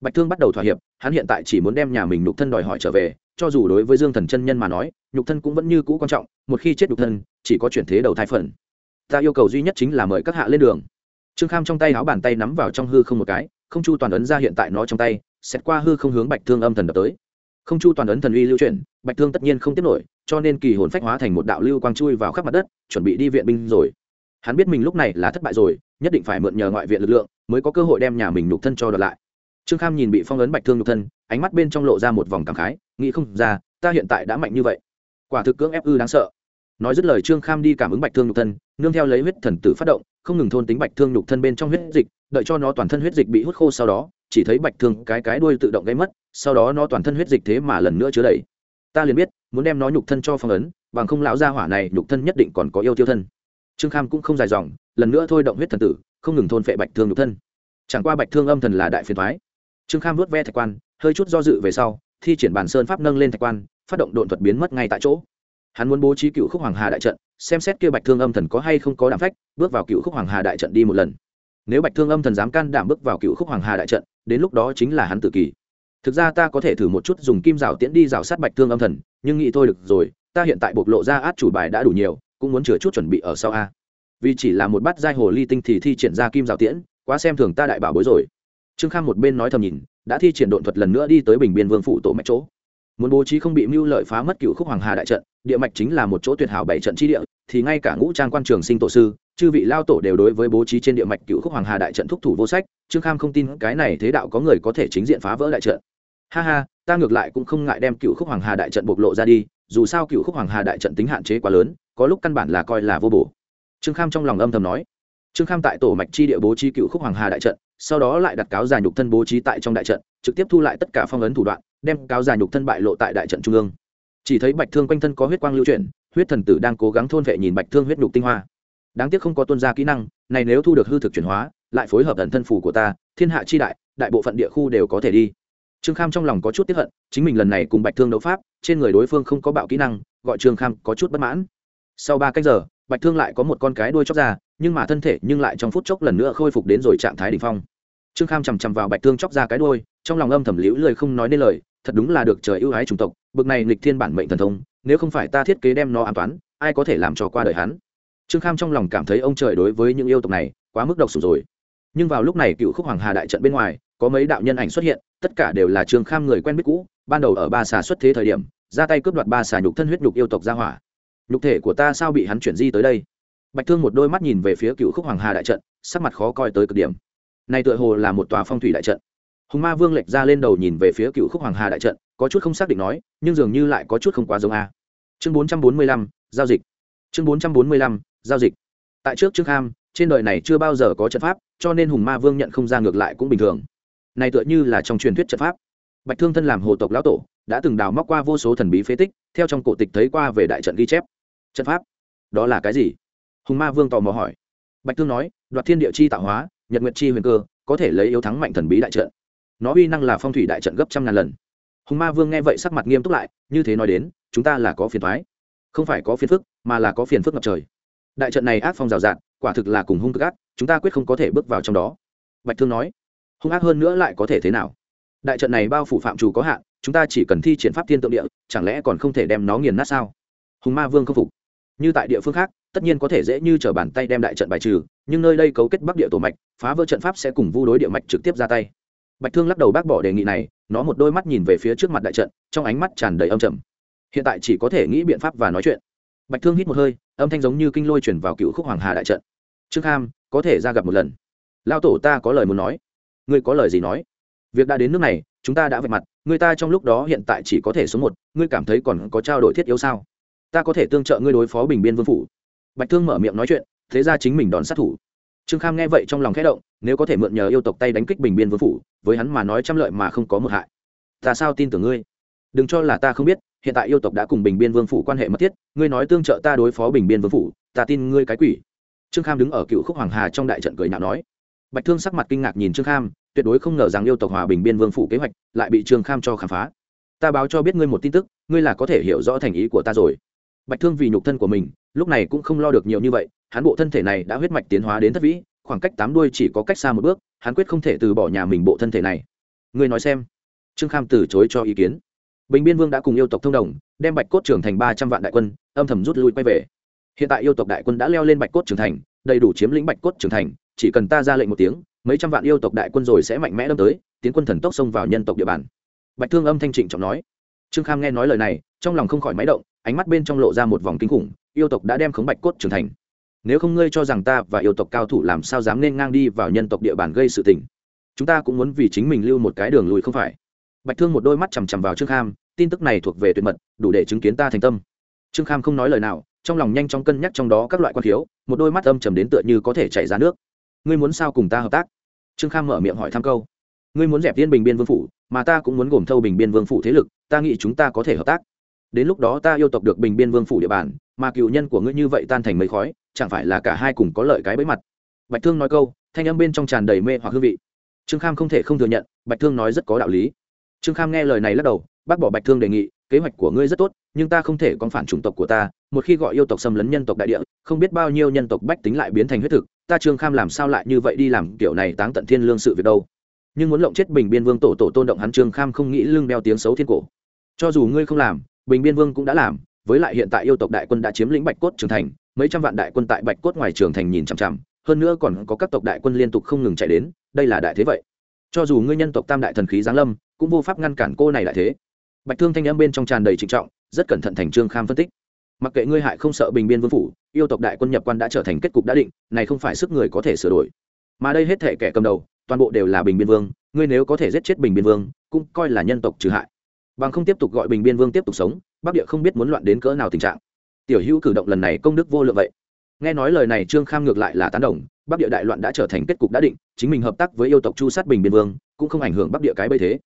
Bạch thương bắt đầu thỏa hiệp, hắn hiện tại chỉ muốn đem nhà mình nhục thân đòi hỏi trở về cho dù đối với dương thần chân nhân mà nói, nhục thân cũng vẫn như cũ quan trọng, một khi chết nhục thân, chỉ có chuyển thế đầu thai phần. Ta yêu cầu duy nhất chính là mời các hạ lên đường. Trương kham trong tay áo bàn tay nắm vào trong hư không một cái, không chu toàn ấn ra hiện tại nó trong tay xét qua hư không hướng bạch thương âm thần đập tới. Không chu toàn ấn thần uy lưu chuyển, bạch thương tất nhiên không tiếp nổi, cho nên kỳ hồn phách hóa thành một đạo lưu quang chui vào khắp mặt đất, chuẩn bị đi viện binh rồi. Hắn biết mình lúc này là thất bại rồi, nhất định phải mượn nhờ ngoại viện lực lượng, mới có cơ hội đem nhà mình nhục thân cho đợt lại trương kham nhìn bị phong ấn bạch thương nhục thân, ánh mắt bên trong lộ ra một vòng cảm khái, nghĩ không ra, ta hiện tại đã mạnh như vậy. Quả thực cưỡng ép ư đáng sợ. Nói dứt lời trương kham đi cảm ứng bạch thương nhục thân, nương theo lấy huyết thần tử phát động, không ngừng thôn tính bạch thương nhục thân bên trong huyết dịch, đợi cho nó toàn thân huyết dịch bị hút khô sau đó, chỉ thấy bạch thương cái cái đuôi tự động gây mất, sau đó nó toàn thân huyết dịch thế mà lần nữa chứa đầy. Ta liền biết, muốn đem nó nhục thân cho phong ấn, bằng không lão gia hỏa này nhục thân nhất định còn có yêu tiêu thân. Trương kham cũng không dài dòng, lần nữa thôi động huyết thần tử, không ngừng thôn phệ bạch thương nhục thân. Chẳng qua bạch thương âm thần là đại phiền thoái trương kham vớt ve thạch quan, hơi chút do dự về sau, thi triển bản sơn pháp nâng lên thạch quan, phát động độn thuật biến mất ngay tại chỗ. Hắn muốn bố trí cựu khúc hoàng hà đại trận, xem xét kia bạch thương âm thần có hay không có đảm phách, bước vào cựu khúc hoàng hà đại trận đi một lần. Nếu bạch thương âm thần dám can đảm bước vào cựu khúc hoàng hà đại trận, đến lúc đó chính là hắn tự kỷ. Thực ra ta có thể thử một chút dùng kim rào tiễn đi rào sát bạch thương âm thần, nhưng nghĩ thôi được rồi, ta hiện tại bộc lộ ra át chủ bài đã đủ nhiều, cũng muốn chừa chút chuẩn bị ở sau a. Vì chỉ là một bát giai hồ ly tinh thì thi triển ra kim rào tiễn, quá xem thường ta đại bảo bối rồi trương kham một bên nói thầm nhìn, đã thi triển độn thuật lần nữa đi tới bình biên vương phủ tổ mạch chỗ. Muốn bố trí không bị mưu lợi phá mất cựu khúc hoàng hà đại trận, địa mạch chính là một chỗ tuyệt hảo bảy trận chi địa, thì ngay cả ngũ trang quan trường sinh tổ sư, chư vị lao tổ đều đối với bố trí trên địa mạch cựu khúc hoàng hà đại trận thúc thủ vô sách, trương kham không tin cái này thế đạo có người có thể chính diện phá vỡ đại trận. Ha ha, ta ngược lại cũng không ngại đem cựu khúc hoàng hà đại trận bộc lộ ra đi, dù sao cựu khúc hoàng hà đại trận tính hạn chế quá lớn, có lúc căn bản là coi là vô bổ. Trương kham trong lòng âm thầm nói. Trương kham tại tổ mạch chi địa bố trí cựu khúc hoàng hà đại trận sau đó lại đặt cáo già nhục thân bố trí tại trong đại trận, trực tiếp thu lại tất cả phong ấn thủ đoạn, đem cáo già nhục thân bại lộ tại đại trận trung ương. Chỉ thấy bạch thương quanh thân có huyết quang lưu chuyển, huyết thần tử đang cố gắng thôn vệ nhìn bạch thương huyết nhục tinh hoa. Đáng tiếc không có tuân gia kỹ năng, này nếu thu được hư thực chuyển hóa, lại phối hợp thần thân phủ của ta, thiên hạ chi đại đại bộ phận địa khu đều có thể đi. Trương kham trong lòng có chút tiếp hận, chính mình lần này cùng bạch thương đấu pháp, trên người đối phương không có bạo kỹ năng, gọi trương kham có chút bất mãn. Sau ba cách giờ bạch thương lại có một con cái đuôi chóc ra, nhưng mà thân thể nhưng lại trong phút chốc lần nữa khôi phục đến rồi trạng thái đ ỉ n h phong. Trương kham chằm chằm vào bạch thương chóc ra cái đuôi, trong lòng âm thầm liễu lười không nói nên lời, thật đúng là được trời ưu ái chủng tộc, bực này nghịch thiên bản mệnh thần thông, nếu không phải ta thiết kế đem nó an toán ai có thể làm cho qua đời hắn? Trương kham trong lòng cảm thấy ông trời đối với những yêu tộc này quá mức độc sủ rồi. Nhưng vào lúc này cựu khúc hoàng hà đại trận bên ngoài, có mấy đạo nhân ảnh xuất hiện, tất cả đều là trương kham người quen biết cũ, ban đầu ở ba xà xuất thế thời điểm, ra tay cướp đoạt ba xà nhục thân huyết nhục yêu tộc ra hỏa nhục thể của ta sao bị hắn chuyển di tới đây? Bạch thương một đôi mắt nhìn về phía cựu khúc hoàng hà đại trận, sắc mặt khó coi tới cực điểm. Này tựa hồ là một tòa phong thủy đại trận. Hùng ma vương lệch ra lên đầu nhìn về phía cựu khúc hoàng hà đại trận, có chút không xác định nói, nhưng dường như lại có chút không quá giống a. Chương bốn trăm bốn mươi lăm, giao dịch. Chương bốn trăm bốn mươi lăm, giao dịch. Tại trước trước ham, trên đời này chưa bao giờ có trận pháp, cho nên hùng ma vương nhận không ra ngược lại cũng bình thường. Này tựa như là trong truyền thuyết trận pháp. Bạch thương thân làm hồ tộc lão tổ, đã từng đào móc qua vô số thần bí phế tích, theo trong cổ tịch thấy qua về đại trận ghi chép trận pháp? Đó là cái gì? Hùng ma vương tò mò hỏi. Bạch thương nói, đoạt thiên địa chi tạo hóa, nhật nguyệt chi huyền cơ, có thể lấy yếu thắng mạnh thần bí đại trận. Nó uy năng là phong thủy đại trận gấp trăm ngàn lần. Hùng ma vương nghe vậy sắc mặt nghiêm túc lại, như thế nói đến, chúng ta là có phiền thoái không phải có phiền phức, mà là có phiền phức ngập trời. Đại trận này ác phong rào rạt, quả thực là cùng hung cực ác, chúng ta quyết không có thể bước vào trong đó. Bạch thương nói, hung ác hơn nữa lại có thể thế nào? Đại trận này bao phủ phạm chủ có hạn, chúng ta chỉ cần thi triển pháp thiên tượng địa, chẳng lẽ còn không thể đem nó nghiền nát sao? Hùng ma vương khâm phục như tại địa phương khác, tất nhiên có thể dễ như t bàn tay đem đại trận bài trừ, nhưng nơi đây cấu kết bắc địa tổ mạch, phá vỡ trận pháp sẽ cùng vu đối địa mạch trực tiếp ra tay. Bạch thương lắc đầu bác bỏ đề nghị này, nó một đôi mắt nhìn về phía trước mặt đại trận, trong ánh mắt tràn đầy âm trầm. Hiện tại chỉ có thể nghĩ biện pháp và nói chuyện. Bạch thương hít một hơi, âm thanh giống như kinh lôi chuyển vào cựu khúc hoàng hà đại trận. Trương kham, có thể ra gặp một lần. Lao tổ ta có lời muốn nói. Ngươi có lời gì nói? Việc đã đến nước này, chúng ta đã vạch mặt, người ta trong lúc đó hiện tại chỉ có thể số một, ngươi cảm thấy còn có trao đổi thiết yếu sao? Ta có thể tương trợ ngươi đối phó bình biên vương phủ. Bạch thương mở miệng nói chuyện, thế ra chính mình đón sát thủ. Trương kham nghe vậy trong lòng khẽ động, nếu có thể mượn nhờ yêu tộc tay đánh kích bình biên vương phủ, với hắn mà nói trăm lợi mà không có một hại. Ta sao tin tưởng ngươi? Đừng cho là ta không biết, hiện tại yêu tộc đã cùng bình biên vương phủ quan hệ mất thiết, ngươi nói tương trợ ta đối phó bình biên vương phủ, ta tin ngươi cái quỷ. Trương kham đứng ở cựu khúc hoàng hà trong đại trận cười nhạo nói. Bạch thương sắc mặt kinh ngạc nhìn trương kham, tuyệt đối không ngờ rằng yêu tộc hòa bình biên vương phủ kế hoạch lại bị trương kham cho khám phá. Ta báo cho biết ngươi một tin tức, ngươi là có thể hiểu rõ thành ý của ta rồi bạch thương vì nhục thân của mình, lúc này cũng không lo được nhiều như vậy, hắn bộ thân thể này đã huyết mạch tiến hóa đến thất vĩ, khoảng cách tám đuôi chỉ có cách xa một bước, hắn quyết không thể từ bỏ nhà mình bộ thân thể này. Ngươi nói xem. Trương kham từ chối cho ý kiến. Bình biên vương đã cùng yêu tộc thông đồng, đem bạch cốt trưởng thành ba trăm vạn đại quân, âm thầm rút lui quay về. Hiện tại yêu tộc đại quân đã leo lên bạch cốt trưởng thành, đầy đủ chiếm lĩnh bạch cốt trưởng thành, chỉ cần ta ra lệnh một tiếng, mấy trăm vạn yêu tộc đại quân rồi sẽ mạnh mẽ đâm tới, tiến quân thần tốc xông vào nhân tộc địa bàn. Bạch thương âm thanh trịnh trọng nói. Trương kham nghe nói lời này, trong lòng không khỏi máy động ánh mắt bên trong lộ ra một vòng kinh khủng, yêu tộc đã đem khống bạch cốt trưởng thành. Nếu không ngươi cho rằng ta và yêu tộc cao thủ làm sao dám nên ngang đi vào nhân tộc địa bàn gây sự tình, chúng ta cũng muốn vì chính mình lưu một cái đường lùi không phải. Bạch thương một đôi mắt chằm chằm vào trương kham, tin tức này thuộc về tuyệt mật, đủ để chứng kiến ta thành tâm. Trương kham không nói lời nào, trong lòng nhanh chóng cân nhắc trong đó các loại quan thiếu một đôi mắt âm trầm đến tựa như có thể chảy ra nước. Ngươi muốn sao cùng ta hợp tác? Trương kham mở miệng hỏi thăm câu. Ngươi muốn dẹp viên bình biên vương phủ, mà ta cũng muốn gồm thâu bình biên vương phủ thế lực, ta nghĩ chúng ta có thể hợp tác đến lúc đó ta yêu tộc được bình biên vương phủ địa bàn, mà cựu nhân của ngươi như vậy tan thành mấy khói, chẳng phải là cả hai cùng có lợi cái bấy mặt. Bạch thương nói câu, thanh âm bên trong tràn đầy mê hoặc hương vị. Trương kham không thể không thừa nhận, bạch thương nói rất có đạo lý. Trương kham nghe lời này lắc đầu, bác bỏ bạch thương đề nghị, kế hoạch của ngươi rất tốt, nhưng ta không thể còn phản chủng tộc của ta, một khi gọi yêu tộc xâm lấn nhân tộc đại địa, không biết bao nhiêu nhân tộc bách tính lại biến thành huyết thực, ta trương kham làm sao lại như vậy đi làm kiểu này táng tận thiên lương sự việc đâu. Nhưng muốn lộng chết bình biên vương tổ tổ tôn động hắn, trương kham không nghĩ lưng đeo tiếng xấu thiên cổ. Cho dù ngươi không làm bình biên vương cũng đã làm, với lại hiện tại yêu tộc đại quân đã chiếm lĩnh bạch cốt trường thành, mấy trăm vạn đại quân tại bạch cốt ngoài trường thành nhìn chằm chằm, hơn nữa còn có các tộc đại quân liên tục không ngừng chạy đến, đây là đại thế vậy. Cho dù ngươi nhân tộc tam đại thần khí giáng lâm, cũng vô pháp ngăn cản cô này đại thế. Bạch thương thanh âm bên trong tràn đầy trịnh trọng, rất cẩn thận thành trương kham phân tích. Mặc kệ ngươi hại không sợ bình biên vương phủ, yêu tộc đại quân nhập quan đã trở thành kết cục đã định, này không phải sức người có thể sửa đổi. Mà đây hết thể kẻ cầm đầu, toàn bộ đều là bình biên vương, ngươi nếu có thể giết chết bình biên vương, cũng coi là nhân tộc trừ hại bằng không tiếp tục gọi bình biên vương tiếp tục sống, bắc địa không biết muốn loạn đến cỡ nào tình trạng. Tiểu hữu cử động lần này công đức vô lượng vậy. Nghe nói lời này trương kham ngược lại là tán đồng, bắc địa đại loạn đã trở thành kết cục đã định, chính mình hợp tác với yêu tộc chu sát bình biên vương, cũng không ảnh hưởng bắc địa cái bây thế.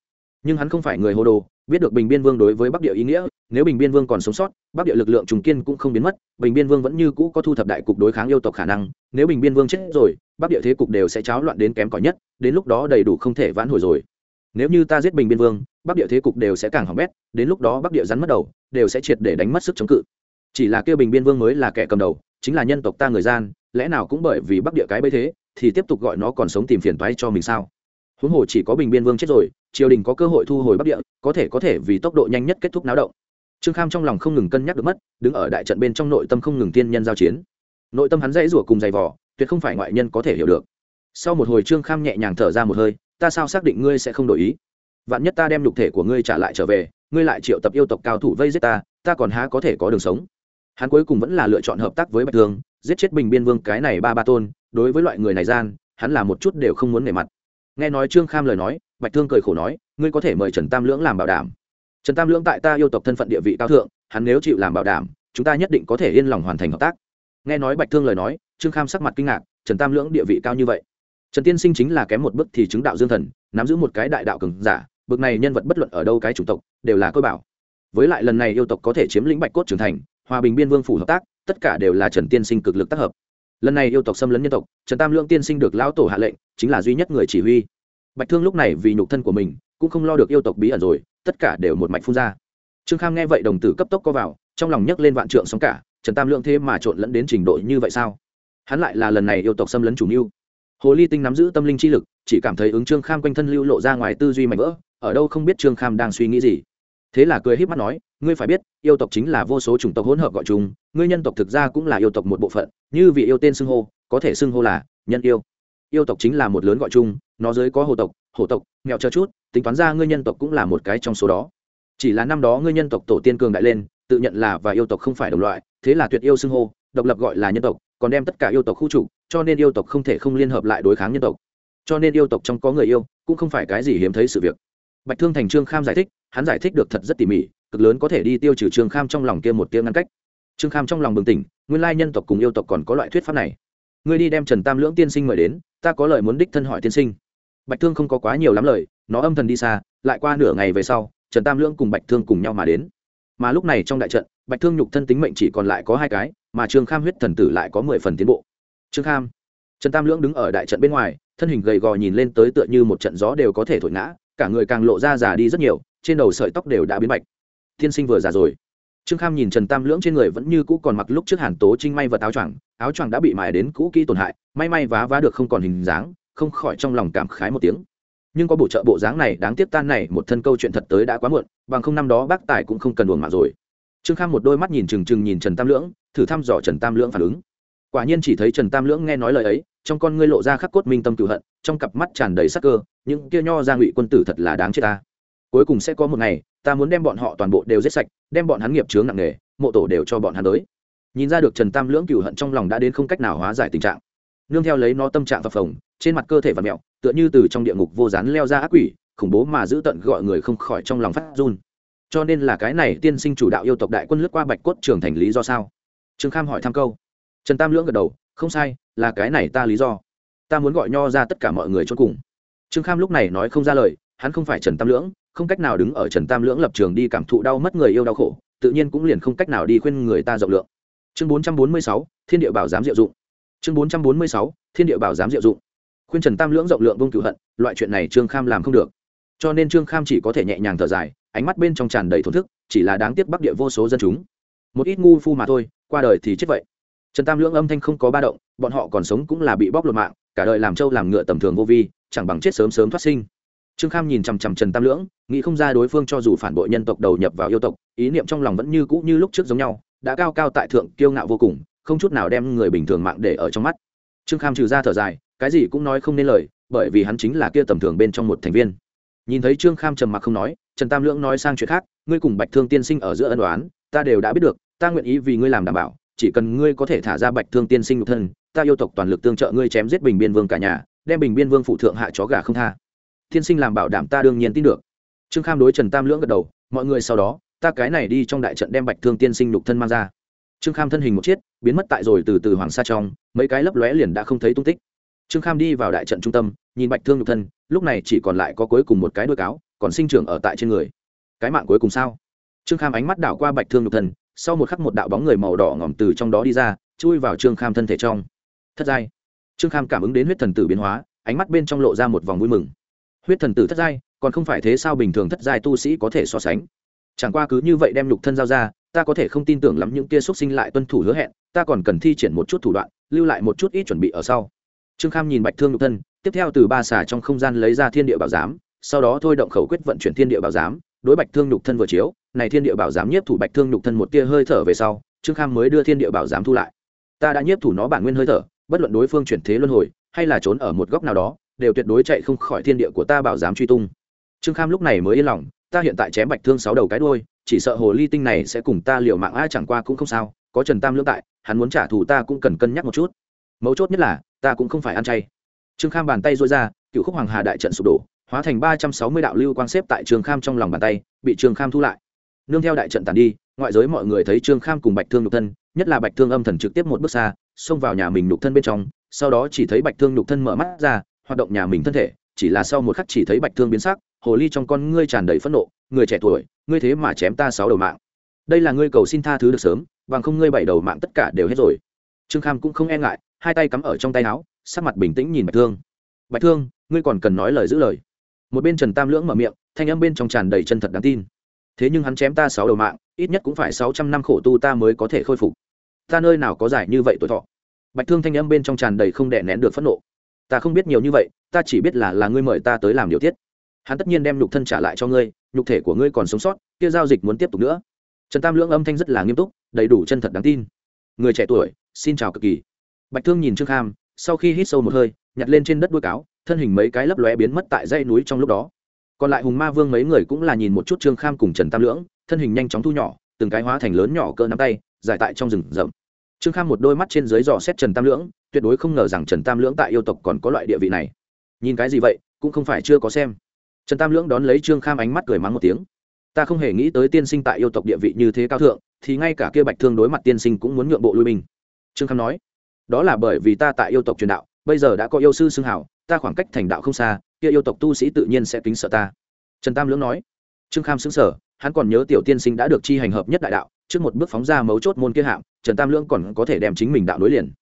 Nhưng hắn không phải người hồ đồ, biết được bình biên vương đối với bắc địa ý nghĩa, nếu bình biên vương còn sống sót, bắc địa lực lượng trùng kiên cũng không biến mất, bình biên vương vẫn như cũ có thu thập đại cục đối kháng yêu tộc khả năng, nếu bình biên vương chết rồi, bắc địa thế cục đều sẽ cháo loạn đến kém cỏi nhất, đến lúc đó đầy đủ không thể vãn hồi rồi. Nếu như ta giết bình biên vương bắc địa thế cục đều sẽ càng hỏng bét, đến lúc đó bắc địa rắn mất đầu, đều sẽ triệt để đánh mất sức chống cự. Chỉ là kêu bình biên vương mới là kẻ cầm đầu, chính là nhân tộc ta người gian, lẽ nào cũng bởi vì bắc địa cái bấy thế, thì tiếp tục gọi nó còn sống tìm phiền toái cho mình sao? Huống hồ chỉ có bình biên vương chết rồi, triều đình có cơ hội thu hồi bắc địa, có thể có thể vì tốc độ nhanh nhất kết thúc náo động. Trương kham trong lòng không ngừng cân nhắc được mất, đứng ở đại trận bên trong nội tâm không ngừng tiên nhân giao chiến. Nội tâm hắn dãy rủa cùng giày vỏ tuyệt không phải ngoại nhân có thể hiểu được. Sau một hồi trương kham nhẹ nhàng thở ra một hơi, ta sao xác định ngươi sẽ không đổi ý? Vạn nhất ta đem lục thể của ngươi trả lại trở về, ngươi lại triệu tập yêu tộc cao thủ vây giết ta ta còn há có thể có đường sống? Hắn cuối cùng vẫn là lựa chọn hợp tác với bạch thương giết chết bình biên vương cái này ba ba tôn, đối với loại người này gian, hắn là một chút đều không muốn nể mặt. Nghe nói trương kham lời nói, bạch thương cười khổ nói, ngươi có thể mời trần tam lưỡng làm bảo đảm. Trần tam lưỡng tại ta yêu tộc thân phận địa vị cao thượng, hắn nếu chịu làm bảo đảm, chúng ta nhất định có thể yên lòng hoàn thành hợp tác. Nghe nói bạch thương lời nói, trương kham sắc mặt kinh ngạc, trần tam lưỡng địa vị cao như vậy. Trần tiên sinh chính là kém một bước thì chứng đạo dương thần, nắm giữ một cái đại đạo cường giả bực này nhân vật bất luận ở đâu cái chủng tộc, đều là cơ bảo. Với lại lần này yêu tộc có thể chiếm lĩnh bạch cốt trưởng thành, hòa bình biên vương phủ hợp tác, tất cả đều là trần tiên sinh cực lực tác hợp. Lần này yêu tộc xâm lấn nhân tộc, trần tam lương tiên sinh được lão tổ hạ lệnh, chính là duy nhất người chỉ huy. Bạch thương lúc này vì nhục thân của mình, cũng không lo được yêu tộc bí ẩn rồi, tất cả đều một mạch phun ra. Trương kham nghe vậy đồng tử cấp tốc co vào, trong lòng nhấc lên vạn trượng sóng cả, trần tam lượng thế mà trộn lẫn đến trình độ như vậy sao? Hắn lại là lần này yêu tộc xâm lấn chủ mưu. Hồ ly tinh nắm giữ tâm linh chi lực, chỉ cảm thấy ứng trương kham quanh thân lưu lộ ra ngoài tư duy mạnh vỡ ở đâu không biết trương kham đang suy nghĩ gì. Thế là cười híp mắt nói, ngươi phải biết, yêu tộc chính là vô số chủng tộc hỗn hợp gọi chung, ngươi nhân tộc thực ra cũng là yêu tộc một bộ phận, như vị yêu tên xưng hô, có thể xưng hô là nhân yêu. Yêu tộc chính là một lớn gọi chung, nó dưới có hồ tộc hổ tộc, nghèo chờ chút, tính toán ra ngươi nhân tộc cũng là một cái trong số đó. Chỉ là năm đó ngươi nhân tộc tổ tiên cường đại lên, tự nhận là và yêu tộc không phải đồng loại, thế là tuyệt yêu xưng hô, độc lập gọi là nhân tộc, còn đem tất cả yêu tộc khu trục, cho nên yêu tộc không thể không liên hợp lại đối kháng nhân tộc. Cho nên yêu tộc trong có người yêu, cũng không phải cái gì hiếm thấy sự việc bạch thương thành trương kham giải thích, hắn giải thích được thật rất tỉ mỉ, cực lớn có thể đi tiêu trừ trương kham trong lòng kia một tiếng ngăn cách. Trương kham trong lòng bừng tỉnh, nguyên lai nhân tộc cùng yêu tộc còn có loại thuyết pháp này. Ngươi đi đem trần tam lưỡng tiên sinh mời đến, ta có lời muốn đích thân hỏi tiên sinh. Bạch thương không có quá nhiều lắm lời, nó âm thần đi xa, lại qua nửa ngày về sau, trần tam lưỡng cùng bạch thương cùng nhau mà đến. Mà lúc này trong đại trận, bạch thương nhục thân tính mệnh chỉ còn lại có hai cái, mà trương kham huyết thần tử lại có mười phần tiến bộ. Trương kham, trần tam lưỡng đứng ở đại trận bên ngoài, thân hình gầy gò nhìn lên tới tựa như một trận gió đều có thể thổi ngã cả người càng lộ ra già đi rất nhiều, trên đầu sợi tóc đều đã biến bạch. Tiên sinh vừa già rồi. Trương kham nhìn trần tam lưỡng trên người vẫn như cũ còn mặc lúc trước hàn tố trinh may vật áo choàng áo choàng đã bị mài đến cũ kỹ tổn hại, may may vá vá được không còn hình dáng, không khỏi trong lòng cảm khái một tiếng. Nhưng có bổ trợ bộ dáng này, đáng tiếc tan này, một thân câu chuyện thật tới đã quá muộn, bằng không năm đó bác tài cũng không cần buồn mạng rồi. Trương kham một đôi mắt nhìn trừng trừng nhìn trần tam lưỡng, thử thăm dò trần tam lưỡng phản ứng. Quả nhiên chỉ thấy trần tam lưỡng nghe nói lời ấy, trong con ngươi lộ ra khắc cốt minh tâm cựu hận, trong cặp mắt tràn đầy sắc cơ những kia nho ra ngụy quân tử thật là đáng chết ta. Cuối cùng sẽ có một ngày, ta muốn đem bọn họ toàn bộ đều giết sạch, đem bọn hắn nghiệp chướng nặng nề, mộ tổ đều cho bọn hắn tới. Nhìn ra được trần tam lưỡng cựu hận trong lòng đã đến không cách nào hóa giải tình trạng. Nương theo lấy nó tâm trạng phập phồng, trên mặt cơ thể và mẹo tựa như từ trong địa ngục vô rán leo ra ác quỷ, khủng bố mà giữ tận gọi người không khỏi trong lòng phát run. Cho nên là cái này tiên sinh chủ đạo yêu tộc đại quân lướt qua bạch cốt trường thành lý do sao? Trương kham hỏi thăm câu. Trần tam lưỡng gật đầu, không sai, là cái này ta lý do. Ta muốn gọi nho ra tất cả mọi người cho cùng trương kham lúc này nói không ra lời, hắn không phải trần tam lưỡng, không cách nào đứng ở trần tam lưỡng lập trường đi cảm thụ đau mất người yêu đau khổ, tự nhiên cũng liền không cách nào đi khuyên người ta rộng lượng. Chương bốn trăm bốn mươi sáu, thiên địa bảo giám diệu dụng. Chương bốn trăm bốn mươi sáu, thiên địa bảo giám diệu dụng. Khuyên trần tam lưỡng rộng lượng vung cựu hận, loại chuyện này trương kham làm không được. Cho nên trương kham chỉ có thể nhẹ nhàng thở dài, ánh mắt bên trong tràn đầy thổn thức, chỉ là đáng tiếc bắc địa vô số dân chúng. Một ít ngu phu mà thôi, qua đời thì chết vậy. Trần tam lưỡng âm thanh không có ba động, bọn họ còn sống cũng là bị bóc lột mạng cả đời làm trâu làm ngựa tầm thường vô vi, chẳng bằng chết sớm sớm thoát sinh. Trương kham nhìn chằm chằm trần tam lưỡng, nghĩ không ra đối phương cho dù phản bội nhân tộc đầu nhập vào yêu tộc, ý niệm trong lòng vẫn như cũ như lúc trước giống nhau, đã cao cao tại thượng, kiêu ngạo vô cùng, không chút nào đem người bình thường mạng để ở trong mắt. Trương kham trừ ra thở dài, cái gì cũng nói không nên lời, bởi vì hắn chính là kia tầm thường bên trong một thành viên. Nhìn thấy trương kham trầm mặc không nói, trần tam lưỡng nói sang chuyện khác, ngươi cùng bạch thương tiên sinh ở giữa ân đoán ta đều đã biết được, ta nguyện ý vì ngươi làm đảm bảo, chỉ cần ngươi có thể thả ra bạch thương tiên sinh nhục thân ta yêu tộc toàn lực tương trợ ngươi chém giết bình biên vương cả nhà, đem bình biên vương phụ thượng hạ chó gà không tha. Tiên sinh làm bảo đảm ta đương nhiên tin được. Trương kham đối trần tam lưỡng gật đầu, mọi người sau đó, ta cái này đi trong đại trận đem bạch thương tiên sinh lục thân mang ra. Trương kham thân hình một chiếc, biến mất tại rồi từ từ hoàng sa trong, mấy cái lấp lóe liền đã không thấy tung tích. Trương kham đi vào đại trận trung tâm, nhìn bạch thương lục thân, lúc này chỉ còn lại có cuối cùng một cái đuôi cáo, còn sinh trưởng ở tại trên người. Cái mạng cuối cùng sao? Trương kham ánh mắt đảo qua bạch thương lục thân, sau một khắc một đạo bóng người màu đỏ ngỏm từ trong đó đi ra, chui vào trương kham thân thể trong thất giai. Trương kham cảm ứng đến huyết thần tử biến hóa, ánh mắt bên trong lộ ra một vòng vui mừng. Huyết thần tử thất giai, còn không phải thế sao bình thường thất giai tu sĩ có thể so sánh? Chẳng qua cứ như vậy đem lục thân giao ra, ta có thể không tin tưởng lắm những kia xuất sinh lại tuân thủ hứa hẹn, ta còn cần thi triển một chút thủ đoạn, lưu lại một chút ít chuẩn bị ở sau. Trương kham nhìn bạch thương lục thân, tiếp theo từ ba xà trong không gian lấy ra thiên địa bảo giám, sau đó thôi động khẩu quyết vận chuyển thiên địa bảo giám, đối bạch thương nhục thân vừa chiếu, này thiên địa bảo giám nhiếp thủ bạch thương nhục thân một tia hơi thở về sau, trương kham mới đưa thiên địa bảo giám thu lại. Ta đã nhiếp thủ nó bản nguyên hơi thở bất luận đối phương chuyển thế luân hồi, hay là trốn ở một góc nào đó, đều tuyệt đối chạy không khỏi thiên địa của ta bảo dám truy tung. Trương kham lúc này mới yên lòng, ta hiện tại chém bạch thương sáu đầu cái đôi chỉ sợ hồ ly tinh này sẽ cùng ta liều mạng ai chẳng qua cũng không sao, có trần tam lưỡng tại, hắn muốn trả thù ta cũng cần cân nhắc một chút. Mấu chốt nhất là, ta cũng không phải ăn chay. Trương kham bàn tay dôi ra, cựu khúc hoàng hà đại trận sụp đổ, hóa thành ba trăm sáu mươi đạo lưu quang xếp tại trương kham trong lòng bàn tay, bị trương kham thu lại. Nương theo đại trận tàn đi, ngoại giới mọi người thấy trương kham cùng bạch thương nhục thân, nhất là bạch thương âm thần trực tiếp một bước xa xông vào nhà mình nhục thân bên trong, sau đó chỉ thấy bạch thương nhục thân mở mắt ra, hoạt động nhà mình thân thể, chỉ là sau một khắc chỉ thấy bạch thương biến sắc, hồ ly trong con ngươi tràn đầy phẫn nộ, người trẻ tuổi, ngươi thế mà chém ta sáu đầu mạng. Đây là ngươi cầu xin tha thứ được sớm, bằng không ngươi bảy đầu mạng tất cả đều hết rồi. Trương kham cũng không e ngại, hai tay cắm ở trong tay áo, sắc mặt bình tĩnh nhìn bạch thương. Bạch thương, ngươi còn cần nói lời giữ lời. Một bên trần tam lưỡng mở miệng, thanh âm bên trong tràn đầy chân thật đáng tin. Thế nhưng hắn chém ta sáu đầu mạng, ít nhất cũng phải sáu trăm năm khổ tu ta mới có thể khôi phục ta nơi nào có giải như vậy tuổi thọ? Bạch thương thanh âm bên trong tràn đầy không đè nén được phẫn nộ. Ta không biết nhiều như vậy, ta chỉ biết là là ngươi mời ta tới làm điều tiết. Hắn tất nhiên đem nhục thân trả lại cho ngươi, nhục thể của ngươi còn sống sót, kia giao dịch muốn tiếp tục nữa. Trần tam lưỡng âm thanh rất là nghiêm túc, đầy đủ chân thật đáng tin. Người trẻ tuổi, xin chào cực kỳ. Bạch thương nhìn trương kham, sau khi hít sâu một hơi, nhặt lên trên đất đuôi cáo, thân hình mấy cái lấp lóe biến mất tại dãy núi trong lúc đó. Còn lại hùng ma vương mấy người cũng là nhìn một chút trương kham cùng trần tam lưỡng, thân hình nhanh chóng thu nhỏ, từng cái hóa thành lớn nhỏ cỡ nắm tay giải tại trong rừng rậm. Trương kham một đôi mắt trên dưới dò xét trần tam lưỡng, tuyệt đối không ngờ rằng trần tam lưỡng tại yêu tộc còn có loại địa vị này. Nhìn cái gì vậy, cũng không phải chưa có xem. Trần tam lưỡng đón lấy trương kham ánh mắt cười mắng một tiếng. Ta không hề nghĩ tới tiên sinh tại yêu tộc địa vị như thế cao thượng, thì ngay cả kia bạch thương đối mặt tiên sinh cũng muốn nhượng bộ lui mình trương kham nói, đó là bởi vì ta tại yêu tộc truyền đạo, bây giờ đã có yêu sư xưng hảo ta khoảng cách thành đạo không xa, kia yêu tộc tu sĩ tự nhiên sẽ kính sợ ta. Trần tam lưỡng nói. Trương kham xứng sở hắn còn nhớ tiểu tiên sinh đã được chi hành hợp nhất đại đạo trước một bước phóng ra mấu chốt môn kia hạng trần tam lưỡng còn có thể đem chính mình đạo nối liền.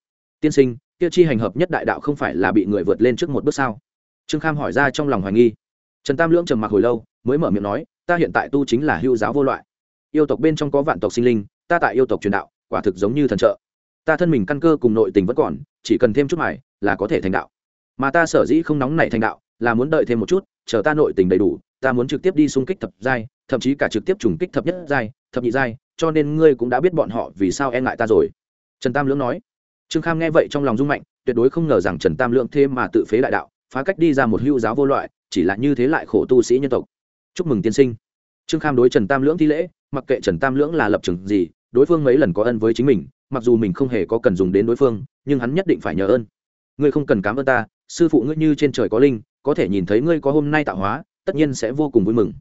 Tiên sinh, kia chi hành hợp nhất đại đạo không phải là bị người vượt lên trước một bước sao? Trương kham hỏi ra trong lòng hoài nghi. Trần tam lưỡng trầm mặc hồi lâu, mới mở miệng nói, ta hiện tại tu chính là hưu giáo vô loại. Yêu tộc bên trong có vạn tộc sinh linh, ta tại yêu tộc truyền đạo, quả thực giống như thần trợ. Ta thân mình căn cơ cùng nội tình vẫn còn, chỉ cần thêm chút mải là có thể thành đạo. Mà ta sở dĩ không nóng nảy thành đạo, là muốn đợi thêm một chút, chờ ta nội tình đầy đủ, ta muốn trực tiếp đi xung kích thập giai, thậm chí cả trực tiếp trùng kích thập nhất giai, thập nhị giai cho nên ngươi cũng đã biết bọn họ vì sao e ngại ta rồi. Trần tam lưỡng nói. Trương kham nghe vậy trong lòng rung mạnh, tuyệt đối không ngờ rằng trần tam lưỡng thêm mà tự phế đại đạo, phá cách đi ra một hưu giáo vô loại, chỉ là như thế lại khổ tu sĩ nhân tộc. Chúc mừng tiên sinh. Trương kham đối trần tam lưỡng thi lễ, mặc kệ trần tam lưỡng là lập trường gì, đối phương mấy lần có ân với chính mình, mặc dù mình không hề có cần dùng đến đối phương, nhưng hắn nhất định phải nhờ ơn. Ngươi không cần cảm ơn ta, sư phụ ngươi như trên trời có linh, có thể nhìn thấy ngươi có hôm nay tạo hóa, tất nhiên sẽ vô cùng vui mừng.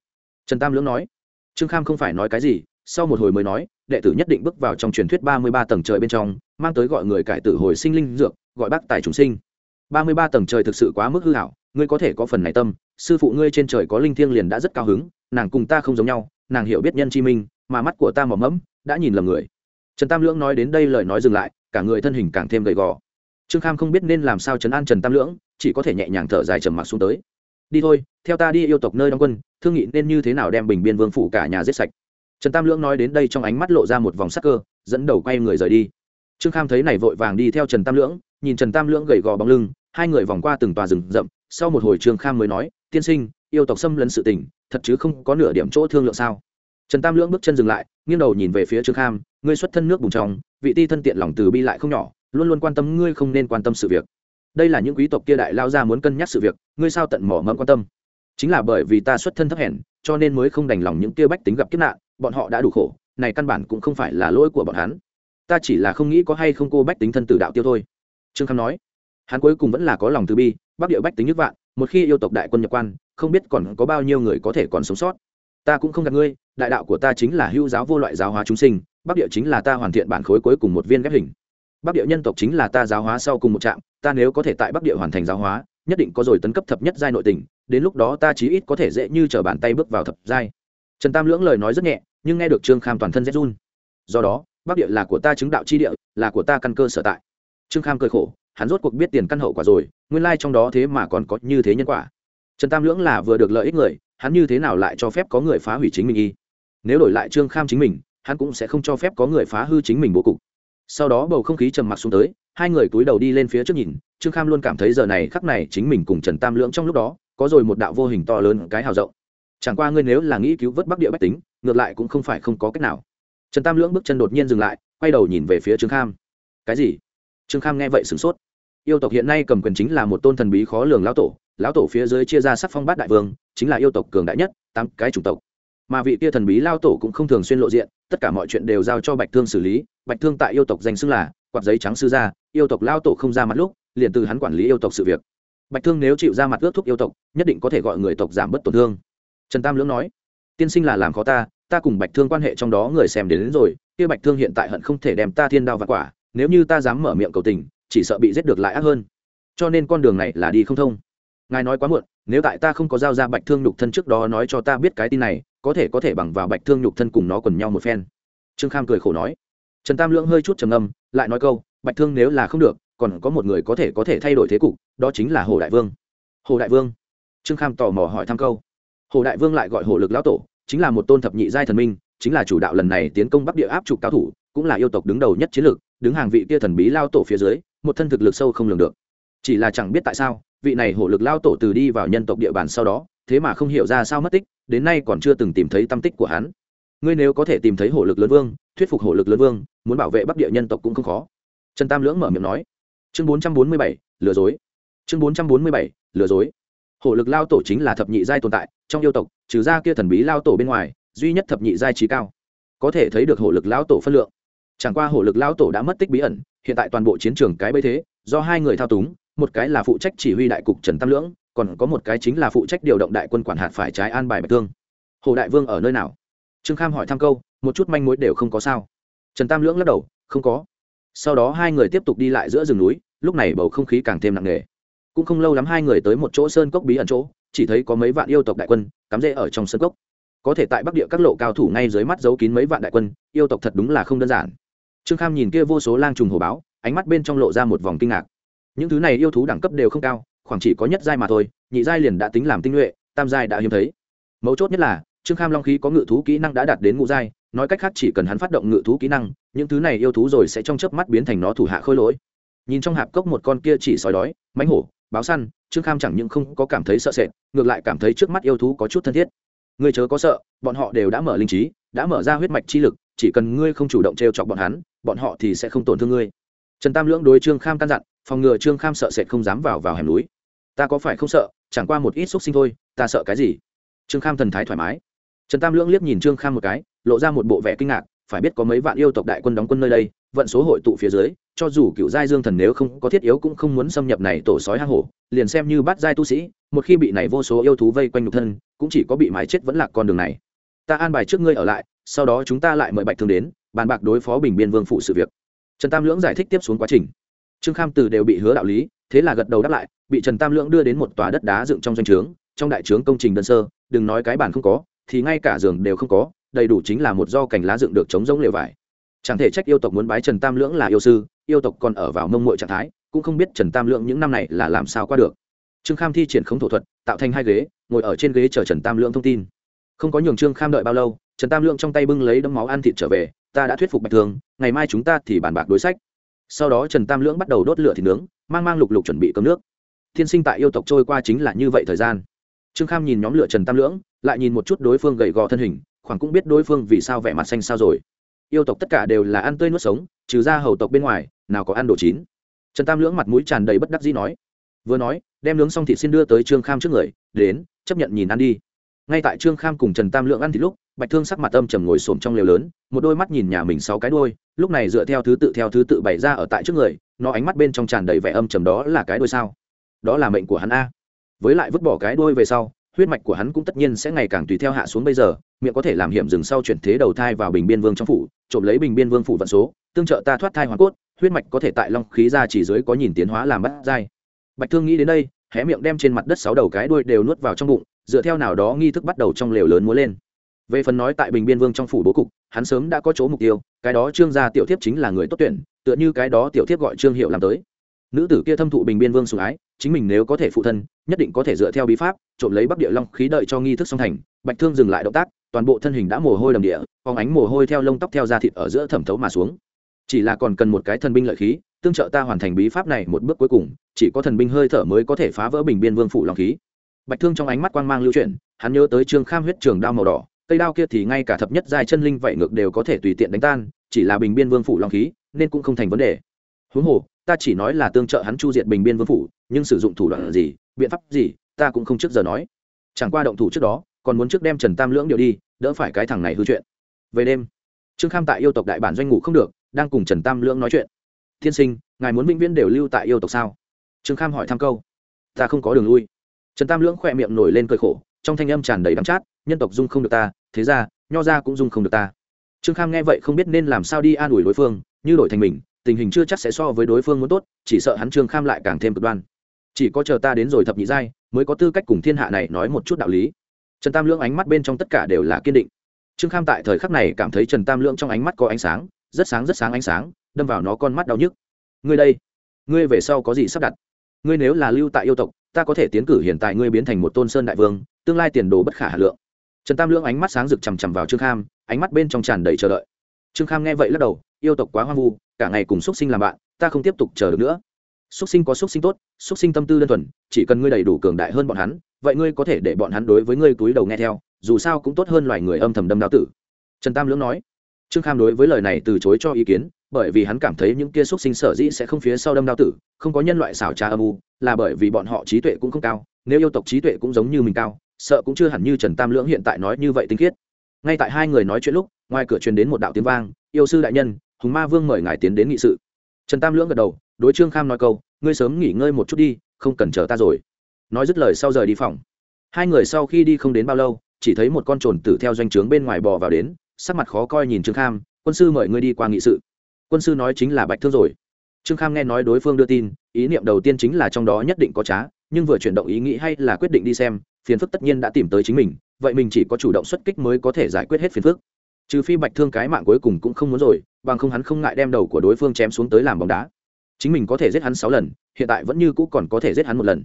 Trần tam lưỡng nói. Trương kham không phải nói cái gì sau một hồi mới nói, đệ tử nhất định bước vào trong truyền thuyết ba mươi ba tầng trời bên trong, mang tới gọi người cải tử hồi sinh linh dược, gọi bác tài chúng sinh. ba mươi ba tầng trời thực sự quá mức hư hảo, ngươi có thể có phần này tâm, sư phụ ngươi trên trời có linh thiêng liền đã rất cao hứng, nàng cùng ta không giống nhau, nàng hiểu biết nhân chi minh, mà mắt của ta mỏm mẫm, đã nhìn lầm người. Trần tam lưỡng nói đến đây lời nói dừng lại, cả người thân hình càng thêm gầy gò. Trương kham không biết nên làm sao trấn an trần tam lưỡng, chỉ có thể nhẹ nhàng thở dài trầm mặc xuống tới. Đi thôi, theo ta đi yêu tộc nơi đóng quân, thương nghị nên như thế nào đem bình biên vương phủ cả nhà giết sạch trần tam lưỡng nói đến đây trong ánh mắt lộ ra một vòng sắc cơ, dẫn đầu quay người rời đi. Trương kham thấy này vội vàng đi theo trần tam lưỡng, nhìn trần tam lưỡng gầy gò bóng lưng, hai người vòng qua từng tòa rừng rậm, sau một hồi trương kham mới nói, tiên sinh, yêu tộc xâm lấn sự tình, thật chứ không có nửa điểm chỗ thương lượng sao? Trần tam lưỡng bước chân dừng lại, nghiêng đầu nhìn về phía trương kham, ngươi xuất thân nước bùng trong, vị ti thân tiện lòng từ bi lại không nhỏ, luôn luôn quan tâm ngươi không nên quan tâm sự việc. Đây là những quý tộc kia đại lao ra muốn cân nhắc sự việc, ngươi sao tận mỏ mẫm quan tâm? Chính là bởi vì ta xuất thân thấp hèn, cho nên mới không đành lòng những kia bách tính gặp kiếp nạn bọn họ đã đủ khổ, này căn bản cũng không phải là lỗi của bọn hắn. Ta chỉ là không nghĩ có hay không cô bách tính thân tử đạo tiêu thôi. Trương kham nói. Hắn cuối cùng vẫn là có lòng từ bi, bắc địa bách tính nước vạn, một khi yêu tộc đại quân nhập quan, không biết còn có bao nhiêu người có thể còn sống sót. Ta cũng không gặp ngươi, đại đạo của ta chính là hữu giáo vô loại giáo hóa chúng sinh, bắc địa chính là ta hoàn thiện bản khối cuối cùng một viên ghép hình. Bắc địa nhân tộc chính là ta giáo hóa sau cùng một trạm, ta nếu có thể tại bắc địa hoàn thành giáo hóa, nhất định có rồi tấn cấp thập nhất giai nội tình, đến lúc đó ta chí ít có thể dễ như t bàn tay bước vào thập giai trần tam lưỡng lời nói rất nhẹ, nhưng nghe được trương kham toàn thân rét run. Do đó, bắc địa là của ta chứng đạo chi địa, là của ta căn cơ sở tại. Trương kham cười khổ, hắn rốt cuộc biết tiền căn hậu quả rồi, nguyên lai trong đó thế mà còn có như thế nhân quả. Trần tam lưỡng là vừa được lợi ích người, hắn như thế nào lại cho phép có người phá hủy chính mình y? Nếu đổi lại trương kham chính mình, hắn cũng sẽ không cho phép có người phá hư chính mình bố cục. Sau đó bầu không khí trầm mặc xuống tới, hai người túi đầu đi lên phía trước nhìn, trương kham luôn cảm thấy giờ này khắc này chính mình cùng trần tam lưỡng trong lúc đó, có rồi một đạo vô hình to lớn cái hào rộng chẳng qua ngươi nếu là nghĩ cứu vớt bắc địa bách tính, ngược lại cũng không phải không có cách nào. Trần tam lưỡng bước chân đột nhiên dừng lại, quay đầu nhìn về phía trương kham. Cái gì? Trương kham nghe vậy sửng sốt. Yêu tộc hiện nay cầm quyền chính là một tôn thần bí khó lường lão tổ lão tổ phía dưới chia ra sắc phong bát đại vương, chính là yêu tộc cường đại nhất, tám cái chủng tộc. Mà vị kia thần bí lao tổ cũng không thường xuyên lộ diện, tất cả mọi chuyện đều giao cho bạch thương xử lý, bạch thương tại yêu tộc danh xưng là quạt giấy trắng sư gia, yêu tộc lao tổ không ra mặt lúc, liền từ hắn quản lý yêu tộc sự việc. Bạch thương nếu chịu ra mặt ước thúc yêu tộc, nhất định có thể gọi người tộc giảm bớt tổn thương trần tam lưỡng nói tiên sinh là làm khó ta ta cùng bạch thương quan hệ trong đó người xem đến, đến rồi kia bạch thương hiện tại hận không thể đem ta thiên đao và quả nếu như ta dám mở miệng cầu tình chỉ sợ bị giết được lại ác hơn. Cho nên con đường này là đi không thông. Ngài nói quá muộn nếu tại ta không có giao ra bạch thương nhục thân trước đó nói cho ta biết cái tin này có thể có thể bằng vào bạch thương nhục thân cùng nó quần nhau một phen. Trương kham cười khổ nói. Trần tam lưỡng hơi chút trầm âm lại nói câu bạch thương nếu là không được còn có một người có thể có thể thay đổi thế cục đó chính là hồ đại vương. Hồ đại vương? Trương kham tò mò hỏi thăm câu hồ đại vương lại gọi hồ lực lão tổ, chính là một tôn thập nhị giai thần minh, chính là chủ đạo lần này tiến công bắc địa áp trục cao thủ, cũng là yêu tộc đứng đầu nhất chiến lược, đứng hàng vị kia thần bí lao tổ phía dưới, một thân thực lực sâu không lường được. Chỉ là chẳng biết tại sao, vị này hổ lực lao tổ từ đi vào nhân tộc địa bàn sau đó, thế mà không hiểu ra sao mất tích, đến nay còn chưa từng tìm thấy tâm tích của hắn. Ngươi nếu có thể tìm thấy hổ lực lớn vương, thuyết phục hổ lực lớn vương, muốn bảo vệ bắc địa nhân tộc cũng không khó. Trần tam lưỡng mở miệng nói. Chương bốn trăm bốn mươi bảy, lừa dối. Chương bốn trăm bốn mươi bảy, lừa dối hổ lực lao tổ chính là thập nhị giai tồn tại, trong yêu tộc, trừ ra kia thần bí lao tổ bên ngoài, duy nhất thập nhị giai trí cao. Có thể thấy được hổ lực lao tổ phân lượng. Chẳng qua hổ lực lao tổ đã mất tích bí ẩn, hiện tại toàn bộ chiến trường cái bây thế, do hai người thao túng, một cái là phụ trách chỉ huy đại cục trần tam lưỡng, còn có một cái chính là phụ trách điều động đại quân quản hạt phải trái an bài bạch thương. Hồ đại vương ở nơi nào? Trương kham hỏi thăm câu, một chút manh mối đều không có sao. Trần tam lưỡng lắc đầu, không có. Sau đó hai người tiếp tục đi lại giữa rừng núi, lúc này bầu không khí càng thêm nặng nề cũng không lâu lắm hai người tới một chỗ sơn cốc bí ẩn chỗ, chỉ thấy có mấy vạn yêu tộc đại quân, cắm rễ ở trong sơn cốc. Có thể tại bắc địa các lộ cao thủ ngay dưới mắt giấu kín mấy vạn đại quân, yêu tộc thật đúng là không đơn giản. Trương kham nhìn kia vô số lang trùng hồ báo, ánh mắt bên trong lộ ra một vòng kinh ngạc. Những thứ này yêu thú đẳng cấp đều không cao, khoảng chỉ có nhất giai mà thôi, nhị giai liền đã tính làm tinh nhuệ, tam giai đã hiếm thấy. Mấu chốt nhất là, trương kham long khí có ngự thú kỹ năng đã đạt đến ngũ giai, nói cách khác chỉ cần hắn phát động ngự thú kỹ năng, những thứ này yêu thú rồi sẽ trong chớp mắt biến thành nó thủ hạ khôi lỗi. Nhìn trong hạp cốc một con kia chỉ sói đói mánh hổ báo săn, trương kham chẳng những không có cảm thấy sợ sệt, ngược lại cảm thấy trước mắt yêu thú có chút thân thiết. Ngươi chớ có sợ, bọn họ đều đã mở linh trí, đã mở ra huyết mạch chi lực, chỉ cần ngươi không chủ động t r e o chọc bọn hắn, bọn họ thì sẽ không tổn thương ngươi. Trần tam lưỡng đối trương kham căn dặn, phòng ngừa trương kham sợ sệt không dám vào vào hẻm núi. Ta có phải không sợ, chẳng qua một ít xúc sinh thôi, ta sợ cái gì? Trương kham thần thái thoải mái. Trần tam lưỡng liếc nhìn trương kham một cái, lộ ra một bộ vẻ kinh ngạc, phải biết có mấy vạn yêu tộc đại quân đóng quân nơi đây vận số hội tụ phía dưới, cho dù cựu giai dương thần nếu không có thiết yếu cũng không muốn xâm nhập này tổ sói hang hổ, liền xem như bắt giai tu sĩ, một khi bị này vô số yêu thú vây quanh nhục thân, cũng chỉ có bị mái chết vẫn là con đường này. Ta an bài trước ngươi ở lại, sau đó chúng ta lại mời bạch thương đến, bàn bạc đối phó bình biên vương phụ sự việc. Trần tam lưỡng giải thích tiếp xuống quá trình. Trương kham từ đều bị hứa đạo lý, thế là gật đầu đáp lại, bị trần tam lưỡng đưa đến một tòa đất đá dựng trong doanh trướng, trong đại trướng công trình đơn sơ, đừng nói cái bản không có, thì ngay cả giường đều không có, đầy đủ chính là một do cành lá dựng được chống giống lều vải chẳng thể trách yêu tộc muốn bái trần tam lưỡng là yêu sư, yêu tộc còn ở vào mông mội trạng thái, cũng không biết trần tam lưỡng những năm này là làm sao qua được. Trương kham thi triển khống thổ thuật, tạo thành hai ghế, ngồi ở trên ghế chờ trần tam lưỡng thông tin. Không có nhường trương kham đợi bao lâu, trần tam lưỡng trong tay bưng lấy đấm máu ăn thịt trở về, ta đã thuyết phục bạch thường, ngày mai chúng ta thì bàn bạc đối sách. Sau đó trần tam lưỡng bắt đầu đốt lửa thịt nướng, mang mang lục lục chuẩn bị cơm nước. Thiên sinh tại yêu tộc trôi qua chính là như vậy thời gian. Trương kham nhìn nhóm lửa trần tam lưỡng, lại nhìn một chút đối phương gầy gò thân hình, khoảng cũng biết đối phương vì sao vẻ mặt xanh sao rồi yêu tộc tất cả đều là ăn tươi nuốt sống, trừ ra hầu tộc bên ngoài, nào có ăn đồ chín. Trần tam lưỡng mặt mũi tràn đầy bất đắc dĩ nói. Vừa nói, đem nướng xong thịt xin đưa tới trương kham trước người, đến, chấp nhận nhìn ăn đi. Ngay tại trương kham cùng trần tam lượng ăn thịt lúc, bạch thương sắc mặt âm trầm ngồi xổm trong lều lớn, một đôi mắt nhìn nhà mình sáu cái đôi lúc này dựa theo thứ tự theo thứ tự bày ra ở tại trước người, nó ánh mắt bên trong tràn đầy vẻ âm trầm đó là cái đôi sao? Đó là mệnh của hắn a. Với lại vứt bỏ cái đôi về sau huyết mạch của hắn cũng tất nhiên sẽ ngày càng tùy theo hạ xuống bây giờ, miệng có thể làm hiểm dừng sau chuyển thế đầu thai vào bình biên vương trong phủ, trộm lấy bình biên vương phủ vận số, tương trợ ta thoát thai hoàn cốt, huyết mạch có thể tại long khí ra chỉ dưới có nhìn tiến hóa làm bắt dai. Bạch thương nghĩ đến đây, hé miệng đem trên mặt đất sáu đầu cái đuôi đều nuốt vào trong bụng, dựa theo nào đó nghi thức bắt đầu trong lều lớn múa lên. Về phần nói tại bình biên vương trong phủ bố cục, hắn sớm đã có chỗ mục tiêu, cái đó trương gia tiểu thiếp chính là người tốt tuyển, tựa như cái đó tiểu thiếp gọi trương hiệu làm tới. Nữ tử kia thâm thụ bình biên vương sủng ái chính mình nếu có thể phụ thân, nhất định có thể dựa theo bí pháp, trộm lấy bắc địa long khí đợi cho nghi thức song thành, bạch thương dừng lại động tác, toàn bộ thân hình đã mồ hôi đầm địa, phóng ánh mồ hôi theo lông tóc theo da thịt ở giữa thẩm thấu mà xuống. Chỉ là còn cần một cái thần binh lợi khí, tương trợ ta hoàn thành bí pháp này một bước cuối cùng, chỉ có thần binh hơi thở mới có thể phá vỡ bình biên vương phủ long khí. Bạch thương trong ánh mắt quang mang lưu chuyển, hắn nhớ tới trương kham huyết trường đao màu đỏ, cây đao kia thì ngay cả thập nhất dài chân linh vậy ngược đều có thể tùy tiện đánh tan, chỉ là bình biên vương phủ long khí, nên cũng không thành vấn đề huống hồ, ta chỉ nói là tương trợ hắn chu diệt bình biên vương phủ, nhưng sử dụng thủ đoạn gì, biện pháp gì, ta cũng không trước giờ nói. Chẳng qua động thủ trước đó, còn muốn trước đem trần tam lưỡng điệu đi, đỡ phải cái thằng này hư chuyện. Về đêm, trương kham tại yêu tộc đại bản doanh ngủ không được, đang cùng trần tam lưỡng nói chuyện. Tiên sinh, ngài muốn vĩnh viễn đều lưu tại yêu tộc sao? Trương kham hỏi thăm câu. Ta không có đường lui. Trần tam lưỡng khỏe miệng nổi lên cơi khổ, trong thanh âm tràn đầy đắm chát, nhân tộc dung không được ta, thế ra, nho ra cũng dung không được ta. Trương kham nghe vậy không biết nên làm sao đi an ủi đối phương, như đổi thành mình tình hình chưa chắc sẽ so với đối phương muốn tốt, chỉ sợ hắn trương kham lại càng thêm cực đoan. Chỉ có chờ ta đến rồi thập nhị giai, mới có tư cách cùng thiên hạ này nói một chút đạo lý. Trần tam lưỡng ánh mắt bên trong tất cả đều là kiên định. Trương kham tại thời khắc này cảm thấy trần tam lưỡng trong ánh mắt có ánh sáng, rất sáng rất sáng ánh sáng, đâm vào nó con mắt đau nhức. Ngươi đây, ngươi về sau có gì sắp đặt? Ngươi nếu là lưu tại yêu tộc, ta có thể tiến cử hiện tại ngươi biến thành một tôn sơn đại vương, tương lai tiền đồ bất khả hà lượng. Trần tam lưỡng ánh mắt sáng rực chằm chằm vào trương kham, ánh mắt bên trong tràn đầy chờ đợi. Trương kham nghe vậy lắc đầu yêu tộc quá hoang vu, cả ngày cùng x sinh làm bạn, ta không tiếp tục chờ được nữa. X sinh có x sinh tốt x sinh tâm tư đơn thuần, chỉ cần ngươi đầy đủ cường đại hơn bọn hắn, vậy ngươi có thể để bọn hắn đối với ngươi túi đầu nghe theo, dù sao cũng tốt hơn loài người âm thầm đâm đao tử. Trần tam lưỡng nói. Trương kham đối với lời này từ chối cho ý kiến, bởi vì hắn cảm thấy những kia xúc sinh sở dĩ sẽ không phía sau đâm đao tử, không có nhân loại xảo trá âm u, là bởi vì bọn họ trí tuệ cũng không cao, nếu yêu tộc trí tuệ cũng giống như mình cao, sợ cũng chưa hẳn như trần tam lưỡng hiện tại nói như vậy tinh khiết. Ngay tại hai người nói chuyện lúc, ngoài cửa truyền đến một đạo tiếng vang, yêu sư đại nhân hùng ma vương mời ngài tiến đến nghị sự. Trần tam lưỡng gật đầu, đối trương kham nói câu, ngươi sớm nghỉ ngơi một chút đi, không cần chờ ta rồi. Nói dứt lời sau rời đi phòng. Hai người sau khi đi không đến bao lâu, chỉ thấy một con trồn tử theo doanh trướng bên ngoài bò vào đến, sắc mặt khó coi nhìn trương kham, quân sư mời ngươi đi qua nghị sự. Quân sư nói chính là bạch thương rồi. Trương kham nghe nói đối phương đưa tin, ý niệm đầu tiên chính là trong đó nhất định có trá, nhưng vừa chuyển động ý nghĩ hay là quyết định đi xem, phiền phức tất nhiên đã tìm tới chính mình, vậy mình chỉ có chủ động xuất kích mới có thể giải quyết hết phiền phức trừ phi bạch thương cái mạng cuối cùng cũng không muốn rồi, bằng không hắn không ngại đem đầu của đối phương chém xuống tới làm bóng đá. Chính mình có thể giết hắn sáu lần, hiện tại vẫn như cũ còn có thể giết hắn một lần.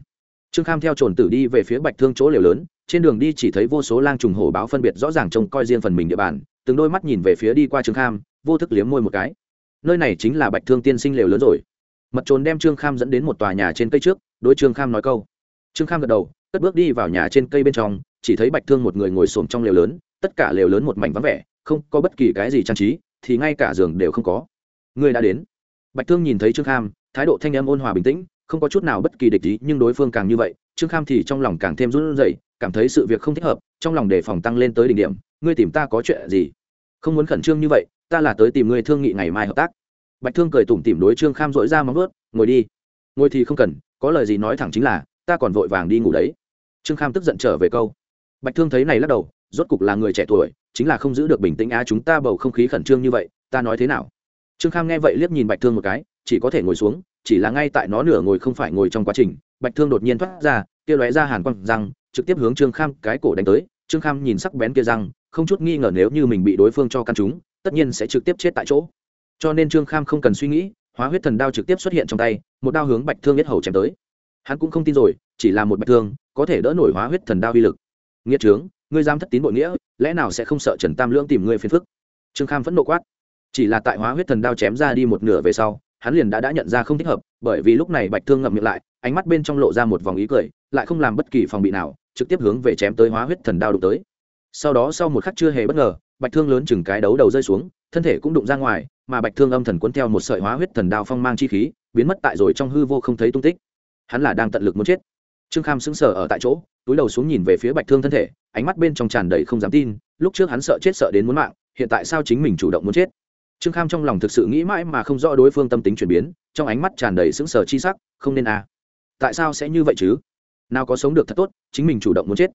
Trương kham theo trồn tử đi về phía bạch thương chỗ liều lớn, trên đường đi chỉ thấy vô số lang trùng hổ báo phân biệt rõ ràng trông coi riêng phần mình địa bàn, từng đôi mắt nhìn về phía đi qua trương kham, vô thức liếm môi một cái. Nơi này chính là bạch thương tiên sinh lều lớn rồi. Mật trồn đem trương kham dẫn đến một tòa nhà trên cây trước đôi trương kham nói câu. Trương kham gật đầu, cất bước đi vào nhà trên cây bên trong, chỉ thấy bạch thương một người ngồi xổm trong lều lớn, tất cả lều lớn một mảnh vắng vẻ không có bất kỳ cái gì trang trí, thì ngay cả giường đều không có. Người đã đến. Bạch thương nhìn thấy trương kham, thái độ thanh âm ôn hòa bình tĩnh, không có chút nào bất kỳ địch ý, nhưng đối phương càng như vậy, trương kham thì trong lòng càng thêm run rẩy, cảm thấy sự việc không thích hợp, trong lòng đề phòng tăng lên tới đỉnh điểm, ngươi tìm ta có chuyện gì? Không muốn khẩn trương như vậy, ta là tới tìm ngươi thương nghị ngày mai hợp tác. Bạch thương cười tủm tỉm đối trương kham dội ra móng ướt ngồi đi. Ngồi thì không cần, có lời gì nói thẳng chính là, ta còn vội vàng đi ngủ đấy. Trương kham tức giận trở về câu. Bạch thương thấy này lắc đầu, rốt cục là người trẻ tuổi chính là không giữ được bình tĩnh á, chúng ta bầu không khí khẩn trương như vậy, ta nói thế nào? Trương kham nghe vậy liếc nhìn bạch thương một cái, chỉ có thể ngồi xuống, chỉ là ngay tại nó nửa ngồi không phải ngồi trong quá trình, bạch thương đột nhiên thoát ra, kia lóe ra hàn quăng răng, trực tiếp hướng trương kham cái cổ đánh tới, trương kham nhìn sắc bén kia răng, không chút nghi ngờ nếu như mình bị đối phương cho căn chúng, tất nhiên sẽ trực tiếp chết tại chỗ. Cho nên trương kham không cần suy nghĩ, hóa huyết thần đao trực tiếp xuất hiện trong tay, một đao hướng bạch thương nhất hầu chém tới. Hắn cũng không tin rồi, chỉ là một bạch thương, có thể đỡ nổi hóa huyết thần đao uy lực. Nghĩa trướng ngươi dám thất tín bội nghĩa, lẽ nào sẽ không sợ trần tam lưỡng tìm ngươi phiền phức? Trương kham vẫn nộ quát. Chỉ là tại hóa huyết thần đao chém ra đi một nửa về sau, hắn liền đã đã nhận ra không thích hợp, bởi vì lúc này bạch thương ngậm miệng lại, ánh mắt bên trong lộ ra một vòng ý cười, lại không làm bất kỳ phòng bị nào, trực tiếp hướng về chém tới hóa huyết thần đao đụng tới. Sau đó sau một khắc chưa hề bất ngờ, bạch thương lớn chừng cái đấu đầu rơi xuống, thân thể cũng đụng ra ngoài, mà bạch thương âm thần cuốn theo một sợi hóa huyết thần đao phong mang chi khí, biến mất tại rồi trong hư vô không thấy tung tích. Hắn là đang tận lực muốn chết trương kham sững sờ ở tại chỗ, túi đầu xuống nhìn về phía bạch thương thân thể, ánh mắt bên trong tràn đầy không dám tin, lúc trước hắn sợ chết sợ đến muốn mạng, hiện tại sao chính mình chủ động muốn chết? Trương kham trong lòng thực sự nghĩ mãi mà không rõ đối phương tâm tính chuyển biến, trong ánh mắt tràn đầy sững sờ chi sắc, không nên à. Tại sao sẽ như vậy chứ? Nào có sống được thật tốt, chính mình chủ động muốn chết.